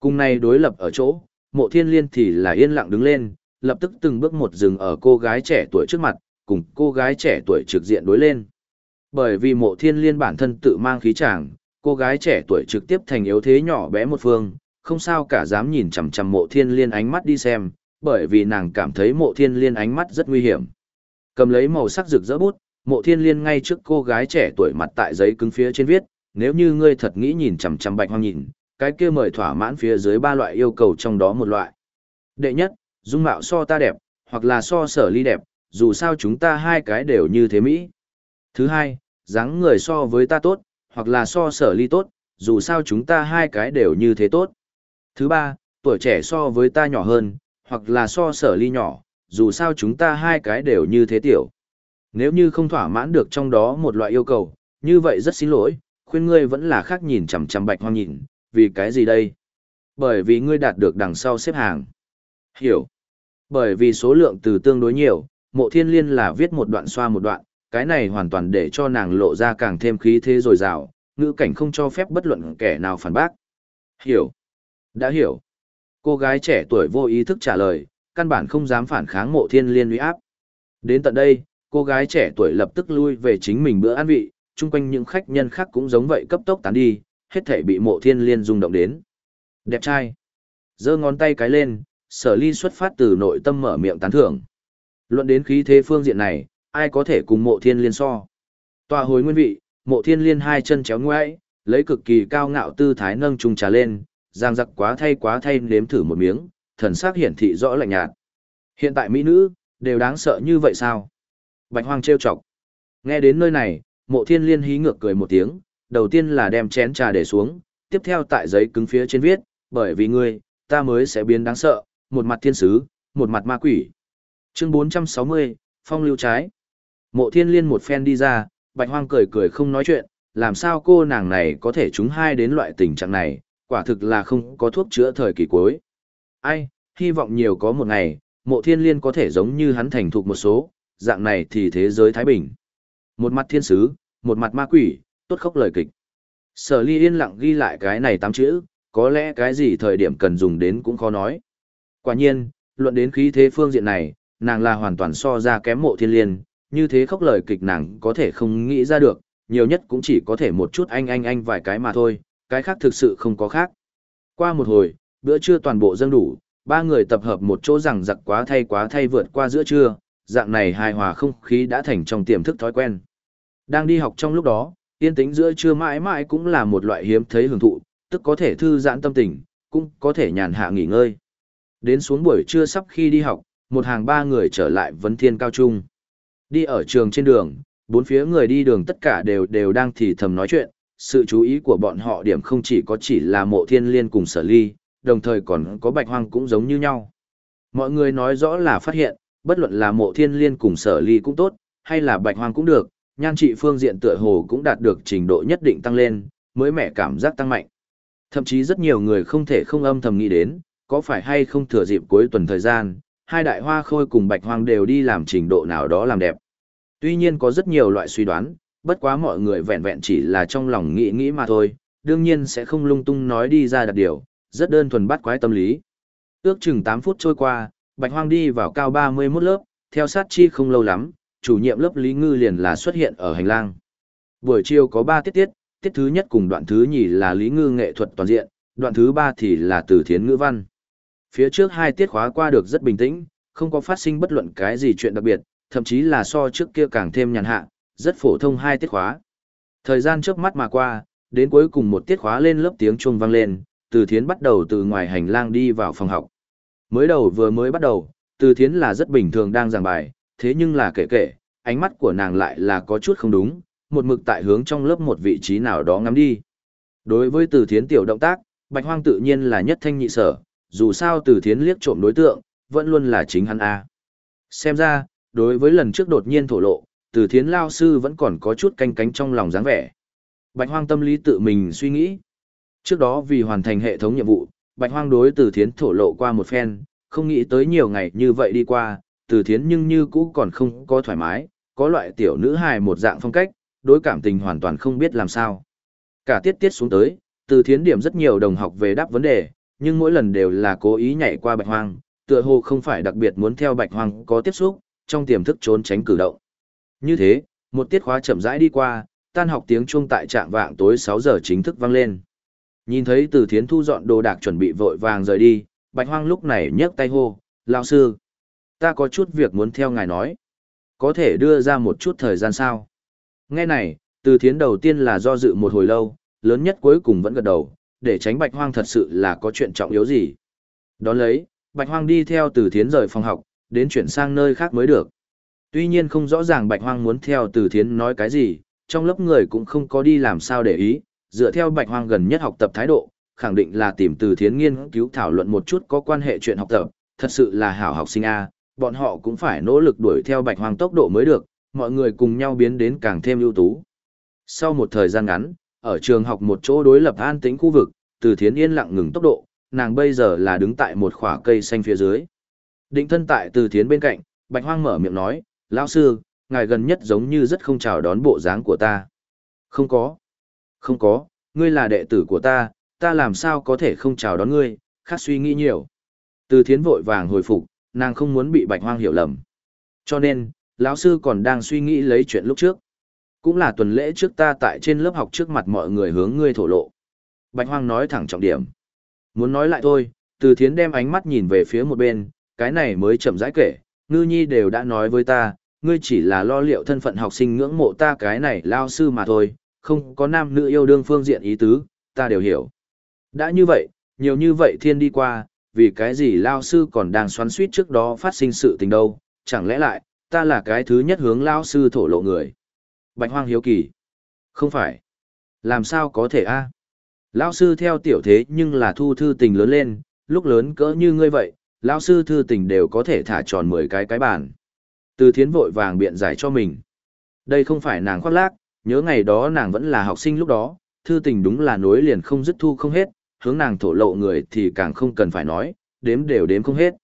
Cùng này đối lập ở chỗ, mộ thiên liên thì là yên lặng đứng lên, lập tức từng bước một dừng ở cô gái trẻ tuổi trước mặt, cùng cô gái trẻ tuổi trực diện đối lên. Bởi vì mộ thiên liên bản thân tự mang khí chàng, cô gái trẻ tuổi trực tiếp thành yếu thế nhỏ bé một phương, không sao cả dám nhìn chằm chằm mộ thiên liên ánh mắt đi xem, bởi vì nàng cảm thấy mộ thiên liên ánh mắt rất nguy hiểm. Cầm lấy màu sắc rực rỡ bút, mộ thiên liên ngay trước cô gái trẻ tuổi mặt tại giấy cứng phía trên viết, nếu như ngươi thật nghĩ nhìn chằm chằm bạch hoang nhìn, cái kia mời thỏa mãn phía dưới ba loại yêu cầu trong đó một loại. Đệ nhất, dung mạo so ta đẹp, hoặc là so sở ly đẹp, dù sao chúng ta hai cái đều như thế Mỹ. Thứ hai, dáng người so với ta tốt, hoặc là so sở ly tốt, dù sao chúng ta hai cái đều như thế tốt. Thứ ba, tuổi trẻ so với ta nhỏ hơn, hoặc là so sở ly nhỏ, dù sao chúng ta hai cái đều như thế tiểu. Nếu như không thỏa mãn được trong đó một loại yêu cầu, như vậy rất xin lỗi, khuyên ngươi vẫn là khác nhìn chằm chằm bạch hoang nhìn, vì cái gì đây? Bởi vì ngươi đạt được đằng sau xếp hàng. Hiểu. Bởi vì số lượng từ tương đối nhiều, mộ thiên liên là viết một đoạn xoa một đoạn, cái này hoàn toàn để cho nàng lộ ra càng thêm khí thế dồi dào, ngữ cảnh không cho phép bất luận kẻ nào phản bác. Hiểu. Đã hiểu. Cô gái trẻ tuổi vô ý thức trả lời, căn bản không dám phản kháng mộ thiên liên uy áp. Đến tận đây, cô gái trẻ tuổi lập tức lui về chính mình bữa ăn vị, chung quanh những khách nhân khác cũng giống vậy cấp tốc tán đi, hết thể bị mộ thiên liên rung động đến. Đẹp trai. giơ ngón tay cái lên, sở ly xuất phát từ nội tâm mở miệng tán thưởng. Luận đến khí thế phương diện này, ai có thể cùng mộ thiên liên so. Tòa hồi nguyên vị, mộ thiên liên hai chân chéo ngoãi, lấy cực kỳ cao ngạo tư thái nâng trùng trà lên, giang giặc quá thay quá thay nếm thử một miếng, thần sắc hiển thị rõ lạnh nhạt. Hiện tại mỹ nữ, đều đáng sợ như vậy sao? Bạch hoang trêu chọc. Nghe đến nơi này, mộ thiên liên hí ngược cười một tiếng, đầu tiên là đem chén trà để xuống, tiếp theo tại giấy cứng phía trên viết, bởi vì ngươi, ta mới sẽ biến đáng sợ, một mặt thiên sứ, một mặt ma quỷ. Chương 460, Phong lưu trái. Mộ thiên liên một phen đi ra, bạch hoang cười cười không nói chuyện, làm sao cô nàng này có thể trúng hai đến loại tình trạng này, quả thực là không có thuốc chữa thời kỳ cuối. Ai, hy vọng nhiều có một ngày, mộ thiên liên có thể giống như hắn thành thục một số, dạng này thì thế giới thái bình. Một mặt thiên sứ, một mặt ma quỷ, tốt khóc lời kịch. Sở ly yên lặng ghi lại cái này tám chữ, có lẽ cái gì thời điểm cần dùng đến cũng khó nói. Quả nhiên, luận đến khí thế phương diện này, nàng là hoàn toàn so ra kém mộ thiên liên, như thế khóc lời kịch nàng có thể không nghĩ ra được, nhiều nhất cũng chỉ có thể một chút anh anh anh vài cái mà thôi, cái khác thực sự không có khác. Qua một hồi, bữa trưa toàn bộ dâng đủ, ba người tập hợp một chỗ rằng giặc quá thay quá thay vượt qua giữa trưa, dạng này hài hòa không khí đã thành trong tiềm thức thói quen. Đang đi học trong lúc đó, yên tĩnh giữa trưa mãi mãi cũng là một loại hiếm thấy hưởng thụ, tức có thể thư giãn tâm tình, cũng có thể nhàn hạ nghỉ ngơi. Đến xuống buổi trưa sắp khi đi học, một hàng ba người trở lại vấn thiên cao trung. Đi ở trường trên đường, bốn phía người đi đường tất cả đều đều đang thì thầm nói chuyện, sự chú ý của bọn họ điểm không chỉ có chỉ là mộ thiên liên cùng sở ly, đồng thời còn có bạch hoang cũng giống như nhau. Mọi người nói rõ là phát hiện, bất luận là mộ thiên liên cùng sở ly cũng tốt, hay là bạch hoang cũng được, nhan trị phương diện tựa hồ cũng đạt được trình độ nhất định tăng lên, mới mẻ cảm giác tăng mạnh. Thậm chí rất nhiều người không thể không âm thầm nghĩ đến, có phải hay không thừa dịp cuối tuần thời gian, hai đại hoa khôi cùng bạch hoang đều đi làm trình độ nào đó làm đẹp. Tuy nhiên có rất nhiều loại suy đoán, bất quá mọi người vẹn vẹn chỉ là trong lòng nghĩ nghĩ mà thôi, đương nhiên sẽ không lung tung nói đi ra đặt điều, rất đơn thuần bắt quái tâm lý. Ước chừng 8 phút trôi qua, Bạch Hoang đi vào cao 31 lớp, theo sát chi không lâu lắm, chủ nhiệm lớp Lý Ngư liền là xuất hiện ở hành lang. Buổi chiều có 3 tiết tiết, tiết thứ nhất cùng đoạn thứ nhì là Lý Ngư nghệ thuật toàn diện, đoạn thứ 3 thì là từ thiến ngữ văn. Phía trước hai tiết khóa qua được rất bình tĩnh, không có phát sinh bất luận cái gì chuyện đặc biệt, thậm chí là so trước kia càng thêm nhàn hạ, rất phổ thông hai tiết khóa. Thời gian trước mắt mà qua, đến cuối cùng một tiết khóa lên lớp tiếng chuông vang lên, từ Thiến bắt đầu từ ngoài hành lang đi vào phòng học. Mới đầu vừa mới bắt đầu, Từ Thiến là rất bình thường đang giảng bài, thế nhưng là kể kể, ánh mắt của nàng lại là có chút không đúng, một mực tại hướng trong lớp một vị trí nào đó ngắm đi. Đối với Từ Thiến tiểu động tác, Bạch Hoang tự nhiên là nhất thanh nhị sở, dù sao Từ Thiến liếc trộm đối tượng, vẫn luôn là chính hắn a. Xem ra, đối với lần trước đột nhiên thổ lộ, Từ Thiến lao sư vẫn còn có chút canh cánh trong lòng dáng vẻ. Bạch Hoang tâm lý tự mình suy nghĩ. Trước đó vì hoàn thành hệ thống nhiệm vụ, Bạch Hoang đối Từ Thiến thổ lộ qua một phen, không nghĩ tới nhiều ngày như vậy đi qua, Từ Thiến nhưng như cũ còn không có thoải mái, có loại tiểu nữ hài một dạng phong cách, đối cảm tình hoàn toàn không biết làm sao. Cả tiết tiết xuống tới, Từ Thiến điểm rất nhiều đồng học về đáp vấn đề, nhưng mỗi lần đều là cố ý nhảy qua Bạch Hoang, tựa hồ không phải đặc biệt muốn theo Bạch Hoang có tiếp xúc, trong tiềm thức trốn tránh cử động. Như thế, một tiết khóa chậm rãi đi qua, tan học tiếng chuông tại trạm vạng tối 6 giờ chính thức vang lên. Nhìn thấy Từ Thiến thu dọn đồ đạc chuẩn bị vội vàng rời đi, Bạch Hoang lúc này nhấc tay hô, lão sư, ta có chút việc muốn theo ngài nói. Có thể đưa ra một chút thời gian sao? Nghe này, Từ Thiến đầu tiên là do dự một hồi lâu, lớn nhất cuối cùng vẫn gật đầu, để tránh Bạch Hoang thật sự là có chuyện trọng yếu gì. Đón lấy, Bạch Hoang đi theo Từ Thiến rời phòng học, đến chuyển sang nơi khác mới được. Tuy nhiên không rõ ràng Bạch Hoang muốn theo Từ Thiến nói cái gì, trong lớp người cũng không có đi làm sao để ý, dựa theo Bạch Hoang gần nhất học tập thái độ, khẳng định là tìm Từ Thiến nghiên cứu thảo luận một chút có quan hệ chuyện học tập, thật sự là hảo học sinh a, bọn họ cũng phải nỗ lực đuổi theo Bạch Hoang tốc độ mới được, mọi người cùng nhau biến đến càng thêm ưu tú. Sau một thời gian ngắn, ở trường học một chỗ đối lập an tĩnh khu vực, Từ Thiến yên lặng ngừng tốc độ, nàng bây giờ là đứng tại một khỏa cây xanh phía dưới. Định thân tại từ thiến bên cạnh, bạch hoang mở miệng nói, lão sư, ngài gần nhất giống như rất không chào đón bộ dáng của ta. Không có. Không có, ngươi là đệ tử của ta, ta làm sao có thể không chào đón ngươi, khác suy nghĩ nhiều. Từ thiến vội vàng hồi phục, nàng không muốn bị bạch hoang hiểu lầm. Cho nên, lão sư còn đang suy nghĩ lấy chuyện lúc trước. Cũng là tuần lễ trước ta tại trên lớp học trước mặt mọi người hướng ngươi thổ lộ. Bạch hoang nói thẳng trọng điểm. Muốn nói lại thôi, từ thiến đem ánh mắt nhìn về phía một bên, cái này mới chậm rãi kể, ngư nhi đều đã nói với ta, ngươi chỉ là lo liệu thân phận học sinh ngưỡng mộ ta cái này lao sư mà thôi, không có nam nữ yêu đương phương diện ý tứ, ta đều hiểu. Đã như vậy, nhiều như vậy thiên đi qua, vì cái gì lao sư còn đang xoắn suýt trước đó phát sinh sự tình đâu, chẳng lẽ lại, ta là cái thứ nhất hướng lao sư thổ lộ người. Bạch hoang hiếu kỳ. Không phải. Làm sao có thể a? Lao sư theo tiểu thế nhưng là thu thư tình lớn lên, lúc lớn cỡ như ngươi vậy, lao sư thư tình đều có thể thả tròn 10 cái cái bàn. Từ thiến vội vàng biện giải cho mình. Đây không phải nàng khoác lác, nhớ ngày đó nàng vẫn là học sinh lúc đó, thư tình đúng là nối liền không dứt thu không hết, hướng nàng thổ lộ người thì càng không cần phải nói, đếm đều đếm không hết.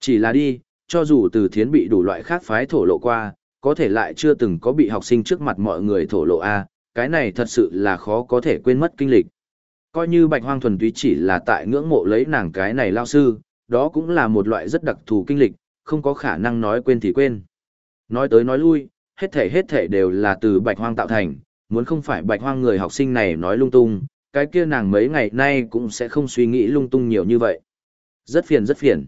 Chỉ là đi, cho dù từ thiến bị đủ loại khác phái thổ lộ qua, có thể lại chưa từng có bị học sinh trước mặt mọi người thổ lộ a cái này thật sự là khó có thể quên mất kinh lịch. Coi như bạch hoang thuần túy chỉ là tại ngưỡng mộ lấy nàng cái này lao sư, đó cũng là một loại rất đặc thù kinh lịch, không có khả năng nói quên thì quên. Nói tới nói lui, hết thể hết thể đều là từ bạch hoang tạo thành, muốn không phải bạch hoang người học sinh này nói lung tung, cái kia nàng mấy ngày nay cũng sẽ không suy nghĩ lung tung nhiều như vậy. Rất phiền rất phiền.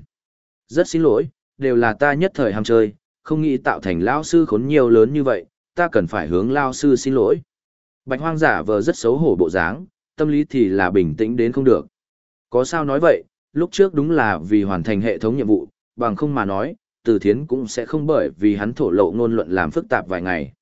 Rất xin lỗi, đều là ta nhất thời ham chơi, không nghĩ tạo thành lao sư khốn nhiều lớn như vậy, ta cần phải hướng lao sư xin lỗi. Bạch hoang giả vờ rất xấu hổ bộ dáng, tâm lý thì là bình tĩnh đến không được. Có sao nói vậy, lúc trước đúng là vì hoàn thành hệ thống nhiệm vụ, bằng không mà nói, từ thiến cũng sẽ không bởi vì hắn thổ lộ ngôn luận làm phức tạp vài ngày.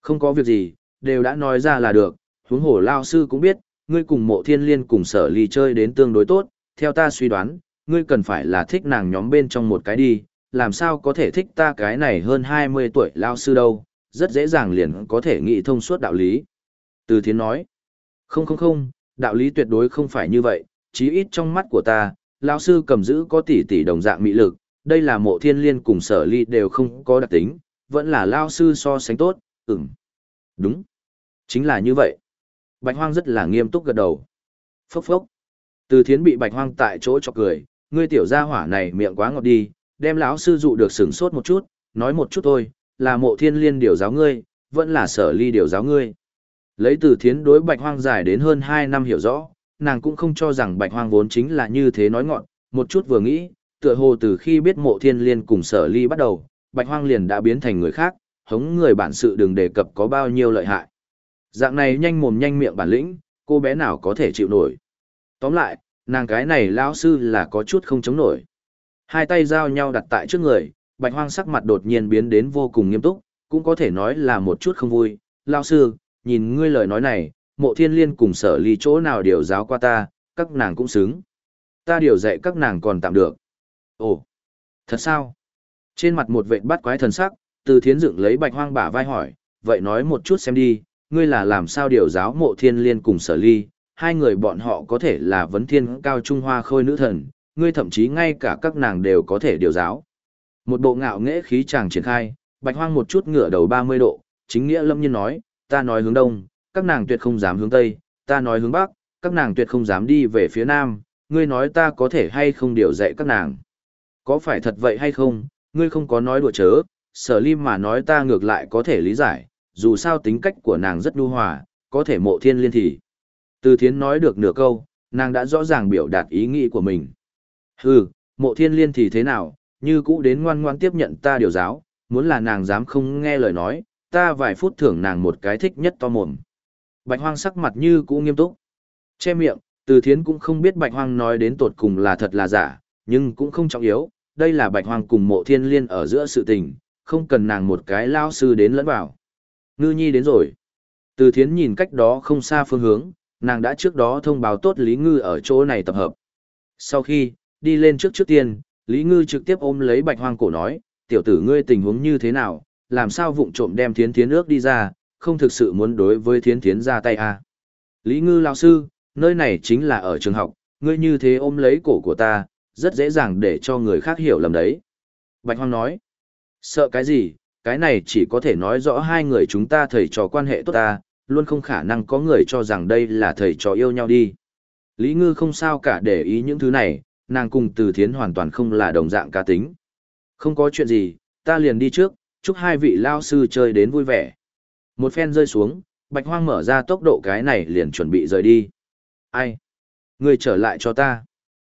Không có việc gì, đều đã nói ra là được, huống hồ lao sư cũng biết, ngươi cùng mộ thiên liên cùng sở ly chơi đến tương đối tốt, theo ta suy đoán, ngươi cần phải là thích nàng nhóm bên trong một cái đi, làm sao có thể thích ta cái này hơn 20 tuổi lao sư đâu, rất dễ dàng liền có thể nghĩ thông suốt đạo lý. Từ thiến nói, không không không, đạo lý tuyệt đối không phải như vậy, chí ít trong mắt của ta, lao sư cầm giữ có tỷ tỷ đồng dạng mỹ lực, đây là mộ thiên liên cùng sở ly đều không có đặc tính, vẫn là lao sư so sánh tốt, ừm. Đúng. Chính là như vậy. Bạch hoang rất là nghiêm túc gật đầu. Phốc phốc. Từ thiến bị bạch hoang tại chỗ cho cười, ngươi tiểu gia hỏa này miệng quá ngọt đi, đem lão sư dụ được sửng sốt một chút, nói một chút thôi, là mộ thiên liên điều giáo ngươi, vẫn là sở ly điều giáo ngươi. Lấy từ thiến đối bạch hoang dài đến hơn 2 năm hiểu rõ, nàng cũng không cho rằng bạch hoang vốn chính là như thế nói ngọn, một chút vừa nghĩ, tựa hồ từ khi biết mộ thiên liên cùng sở ly bắt đầu, bạch hoang liền đã biến thành người khác, hống người bản sự đừng đề cập có bao nhiêu lợi hại. Dạng này nhanh mồm nhanh miệng bản lĩnh, cô bé nào có thể chịu nổi. Tóm lại, nàng cái này lão sư là có chút không chống nổi. Hai tay giao nhau đặt tại trước người, bạch hoang sắc mặt đột nhiên biến đến vô cùng nghiêm túc, cũng có thể nói là một chút không vui. Lão sư, nhìn ngươi lời nói này, mộ thiên liên cùng sở ly chỗ nào điều giáo qua ta, các nàng cũng xứng. Ta điều dạy các nàng còn tạm được. Ồ, thật sao? Trên mặt một vệ bắt quái thần sắc, từ thiến dựng lấy bạch hoang bả vai hỏi, vậy nói một chút xem đi, ngươi là làm sao điều giáo mộ thiên liên cùng sở ly, hai người bọn họ có thể là vấn thiên cao trung hoa khôi nữ thần, ngươi thậm chí ngay cả các nàng đều có thể điều giáo. Một bộ ngạo nghễ khí chàng triển khai, bạch hoang một chút ngửa đầu 30 độ, chính nghĩa lâm nhiên nói, ta nói hướng đông, các nàng tuyệt không dám hướng tây, ta nói hướng bắc, các nàng tuyệt không dám đi về phía nam, ngươi nói ta có thể hay không điều dạy các nàng. Có phải thật vậy hay không, ngươi không có nói đùa chớ, sở ly mà nói ta ngược lại có thể lý giải, dù sao tính cách của nàng rất nhu hòa, có thể mộ thiên liên thì. Từ thiến nói được nửa câu, nàng đã rõ ràng biểu đạt ý nghĩ của mình. Hừ, mộ thiên liên thì thế nào, như cũ đến ngoan ngoan tiếp nhận ta điều giáo, muốn là nàng dám không nghe lời nói, ta vài phút thưởng nàng một cái thích nhất to mồm. Bạch hoang sắc mặt như cũ nghiêm túc. Che miệng, từ thiến cũng không biết bạch hoang nói đến tột cùng là thật là giả, nhưng cũng không trọng yếu, đây là bạch hoang cùng mộ thiên liên ở giữa sự tình, không cần nàng một cái lao sư đến lẫn vào. Ngư nhi đến rồi. Từ thiến nhìn cách đó không xa phương hướng, nàng đã trước đó thông báo tốt Lý Ngư ở chỗ này tập hợp. Sau khi, đi lên trước trước tiên, Lý Ngư trực tiếp ôm lấy bạch hoang cổ nói, tiểu tử ngươi tình huống như thế nào, làm sao vụng trộm đem thiến thiến ước đi ra, không thực sự muốn đối với thiến thiến ra tay à. Lý Ngư lao sư, nơi này chính là ở trường học, ngươi như thế ôm lấy cổ của ta, rất dễ dàng để cho người khác hiểu lầm đấy. Bạch Hoang nói, sợ cái gì, cái này chỉ có thể nói rõ hai người chúng ta thầy trò quan hệ tốt ta, luôn không khả năng có người cho rằng đây là thầy trò yêu nhau đi. Lý Ngư không sao cả để ý những thứ này, nàng cùng Từ Thiến hoàn toàn không là đồng dạng cá tính. Không có chuyện gì, ta liền đi trước, chúc hai vị lao sư chơi đến vui vẻ. Một phen rơi xuống, Bạch Hoang mở ra tốc độ cái này liền chuẩn bị rời đi. Ai? Người trở lại cho ta.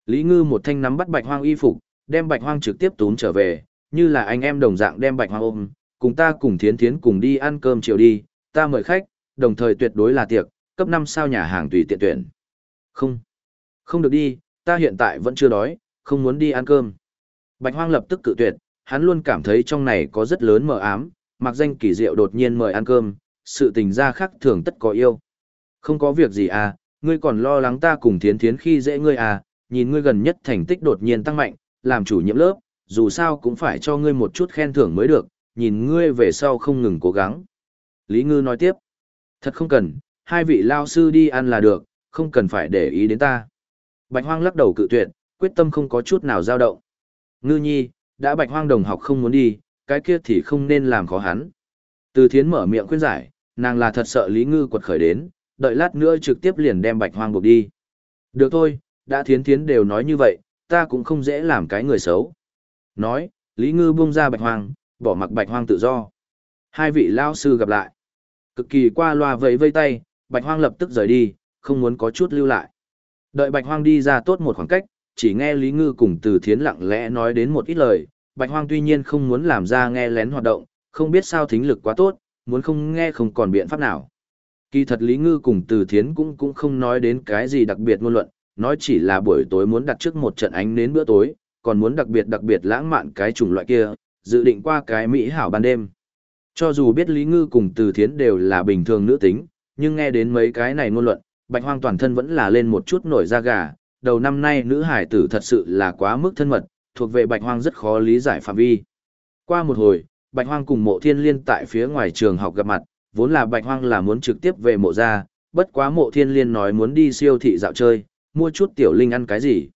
Lý Ngư một thanh nắm bắt Bạch Hoang y phục, đem Bạch Hoang trực tiếp túm trở về, như là anh em đồng dạng đem Bạch Hoang ôm, cùng ta cùng Thiến Thiến cùng đi ăn cơm chiều đi, ta mời khách, đồng thời tuyệt đối là tiệc, cấp 5 sao nhà hàng tùy tiện tuyển. Không, không được đi, ta hiện tại vẫn chưa đói, không muốn đi ăn cơm. Bạch Hoang lập tức cự tuyệt, hắn luôn cảm thấy trong này có rất lớn mờ ám, mặc danh kỳ diệu đột nhiên mời ăn cơm, sự tình ra khác thường tất có yêu. Không có việc gì à, ngươi còn lo lắng ta cùng thiến thiến khi dễ ngươi à, nhìn ngươi gần nhất thành tích đột nhiên tăng mạnh, làm chủ nhiệm lớp, dù sao cũng phải cho ngươi một chút khen thưởng mới được, nhìn ngươi về sau không ngừng cố gắng. Lý Ngư nói tiếp, thật không cần, hai vị lao sư đi ăn là được, không cần phải để ý đến ta. Bạch Hoang lắc đầu cự tuyệt, quyết tâm không có chút nào dao động. Ngư nhi, đã Bạch Hoang đồng học không muốn đi, cái kia thì không nên làm khó hắn. Từ thiến mở miệng khuyên giải, nàng là thật sợ Lý Ngư quật khởi đến, đợi lát nữa trực tiếp liền đem Bạch Hoang buộc đi. Được thôi, đã thiến thiến đều nói như vậy, ta cũng không dễ làm cái người xấu. Nói, Lý Ngư buông ra Bạch Hoang, bỏ mặc Bạch Hoang tự do. Hai vị lao sư gặp lại. Cực kỳ qua loa vẫy vây tay, Bạch Hoang lập tức rời đi, không muốn có chút lưu lại. Đợi Bạch Hoang đi ra tốt một khoảng cách, chỉ nghe Lý Ngư cùng Từ Thiến lặng lẽ nói đến một ít lời, Bạch Hoang tuy nhiên không muốn làm ra nghe lén hoạt động, không biết sao thính lực quá tốt, muốn không nghe không còn biện pháp nào. Kỳ thật Lý Ngư cùng Từ Thiến cũng cũng không nói đến cái gì đặc biệt ngôn luận, nói chỉ là buổi tối muốn đặt trước một trận ánh đến bữa tối, còn muốn đặc biệt đặc biệt lãng mạn cái chủng loại kia, dự định qua cái mỹ hảo ban đêm. Cho dù biết Lý Ngư cùng Từ Thiến đều là bình thường nữ tính, nhưng nghe đến mấy cái này ngôn luận, Bạch Hoang toàn thân vẫn là lên một chút nổi da gà, đầu năm nay nữ hải tử thật sự là quá mức thân mật, thuộc về Bạch Hoang rất khó lý giải phạm vi. Qua một hồi, Bạch Hoang cùng mộ thiên liên tại phía ngoài trường học gặp mặt, vốn là Bạch Hoang là muốn trực tiếp về mộ gia, bất quá mộ thiên liên nói muốn đi siêu thị dạo chơi, mua chút tiểu linh ăn cái gì.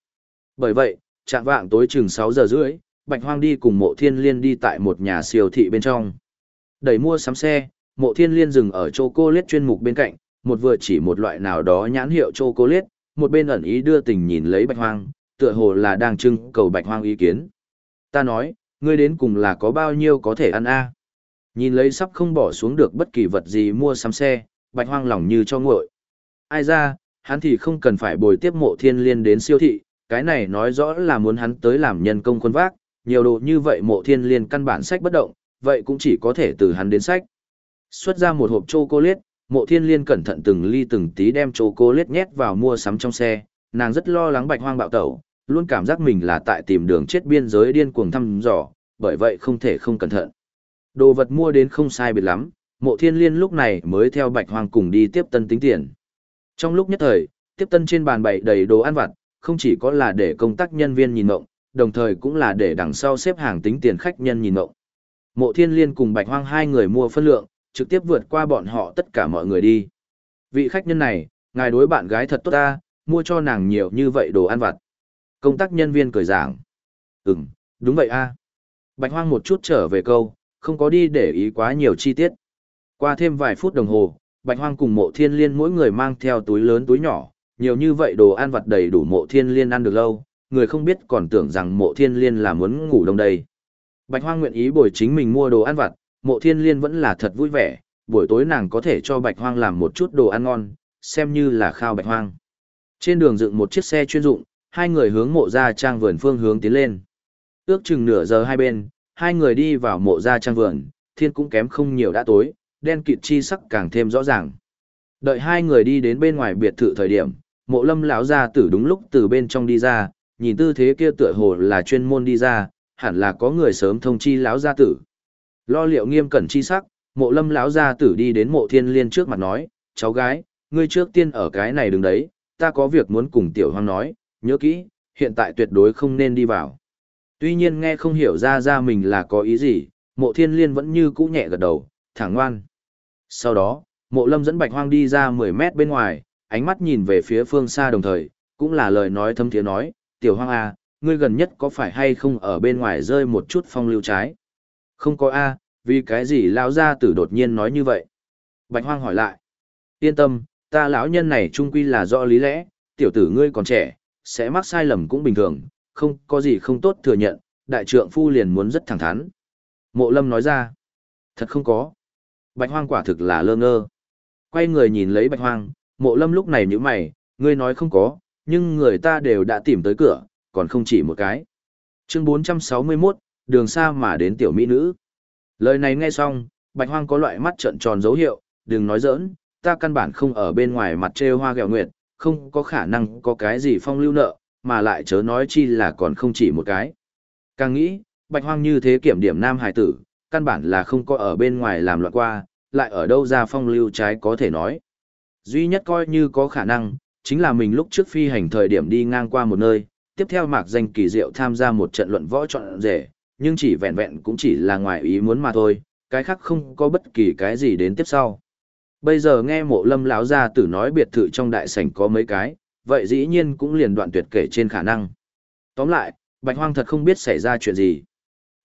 Bởi vậy, chạm vạng tối chừng 6 giờ rưỡi, Bạch Hoang đi cùng mộ thiên liên đi tại một nhà siêu thị bên trong. Đẩy mua sắm xe, mộ thiên liên dừng ở châu cô liết chuyên mục bên cạnh, một vừa chỉ một loại nào đó nhãn hiệu châu cô liết, một bên ẩn ý đưa tình nhìn lấy Bạch Hoang, tựa hồ là đang trưng cầu Bạch Hoang ý kiến. Ta nói, ngươi đến cùng là có bao nhiêu có thể ăn a? Nhìn lấy sắp không bỏ xuống được bất kỳ vật gì mua sắm xe, Bạch Hoang lòng như cho nguội. Ai ra, hắn thì không cần phải bồi tiếp mộ thiên liên đến siêu thị, cái này nói rõ là muốn hắn tới làm nhân công quân vác, nhiều đồ như vậy mộ thiên liên căn bản sách bất động, vậy cũng chỉ có thể từ hắn đến sách. Xuất ra một hộp chocolate, mộ thiên liên cẩn thận từng ly từng tí đem chocolate nhét vào mua sắm trong xe, nàng rất lo lắng bạch hoang bạo tẩu, luôn cảm giác mình là tại tìm đường chết biên giới điên cuồng thăm dò, bởi vậy không thể không cẩn thận. Đồ vật mua đến không sai biệt lắm, mộ thiên liên lúc này mới theo bạch hoang cùng đi tiếp tân tính tiền. Trong lúc nhất thời, tiếp tân trên bàn bày đầy đồ ăn vặt, không chỉ có là để công tác nhân viên nhìn ngộng, đồng thời cũng là để đằng sau xếp hàng tính tiền khách nhân nhìn ngộng. Mộ thiên liên cùng bạch hoang hai người mua phân lượng, trực tiếp vượt qua bọn họ tất cả mọi người đi. Vị khách nhân này, ngài đối bạn gái thật tốt ta, mua cho nàng nhiều như vậy đồ ăn vặt. Công tác nhân viên cười giảng. Ừm, đúng vậy a. Bạch hoang một chút trở về câu, không có đi để ý quá nhiều chi tiết. Qua thêm vài phút đồng hồ, Bạch hoang cùng mộ thiên liên mỗi người mang theo túi lớn túi nhỏ, nhiều như vậy đồ ăn vặt đầy đủ mộ thiên liên ăn được lâu, người không biết còn tưởng rằng mộ thiên liên là muốn ngủ đông đây. Bạch hoang nguyện ý bồi chính mình mua đồ ăn vặt, mộ thiên liên vẫn là thật vui vẻ, buổi tối nàng có thể cho bạch hoang làm một chút đồ ăn ngon, xem như là khao bạch hoang. Trên đường dựng một chiếc xe chuyên dụng, hai người hướng mộ gia trang vườn phương hướng tiến lên. Ước chừng nửa giờ hai bên, hai người đi vào mộ gia trang vườn, thiên cũng kém không nhiều đã tối, đen kịt chi sắc càng thêm rõ ràng. Đợi hai người đi đến bên ngoài biệt thự thời điểm, mộ lâm lão gia tử đúng lúc từ bên trong đi ra, nhìn tư thế kia tựa hồ là chuyên môn đi ra, hẳn là có người sớm thông chi lão gia tử. Lo liệu nghiêm cẩn chi sắc, mộ lâm lão gia tử đi đến mộ thiên liên trước mặt nói, cháu gái, ngươi trước tiên ở cái này đứng đấy, ta có việc muốn cùng tiểu hoang nói, nhớ kỹ, hiện tại tuyệt đối không nên đi vào. Tuy nhiên nghe không hiểu ra ra mình là có ý gì, mộ thiên liên vẫn như cũ nhẹ gật đầu, thẳng ngoan. Sau đó, mộ lâm dẫn bạch hoang đi ra 10 mét bên ngoài, ánh mắt nhìn về phía phương xa đồng thời, cũng là lời nói thâm thiế nói, tiểu hoang A, ngươi gần nhất có phải hay không ở bên ngoài rơi một chút phong lưu trái? Không có A, vì cái gì lão gia tử đột nhiên nói như vậy? Bạch hoang hỏi lại. Yên tâm, ta lão nhân này trung quy là do lý lẽ, tiểu tử ngươi còn trẻ, sẽ mắc sai lầm cũng bình thường, không có gì không tốt thừa nhận, đại trượng phu liền muốn rất thẳng thắn. Mộ lâm nói ra. Thật không có. Bạch hoang quả thực là lơ ngơ. Quay người nhìn lấy bạch hoang, mộ lâm lúc này nhíu mày, ngươi nói không có, nhưng người ta đều đã tìm tới cửa, còn không chỉ một cái. Chương 461, đường xa mà đến tiểu mỹ nữ. Lời này nghe xong, bạch hoang có loại mắt trợn tròn dấu hiệu, đừng nói giỡn, ta căn bản không ở bên ngoài mặt trêu hoa gẹo nguyệt, không có khả năng có cái gì phong lưu nợ, mà lại chớ nói chi là còn không chỉ một cái. Càng nghĩ, bạch hoang như thế kiểm điểm nam hải tử, căn bản là không có ở bên ngoài làm loạn qua, lại ở đâu ra phong lưu trái có thể nói. Duy nhất coi như có khả năng, chính là mình lúc trước phi hành thời điểm đi ngang qua một nơi, tiếp theo mạc danh kỳ diệu tham gia một trận luận võ chọn rể, nhưng chỉ vẹn vẹn cũng chỉ là ngoài ý muốn mà thôi, cái khác không có bất kỳ cái gì đến tiếp sau. Bây giờ nghe mộ lâm lão gia tử nói biệt thự trong đại sảnh có mấy cái, vậy dĩ nhiên cũng liền đoạn tuyệt kể trên khả năng. Tóm lại, bạch hoang thật không biết xảy ra chuyện gì.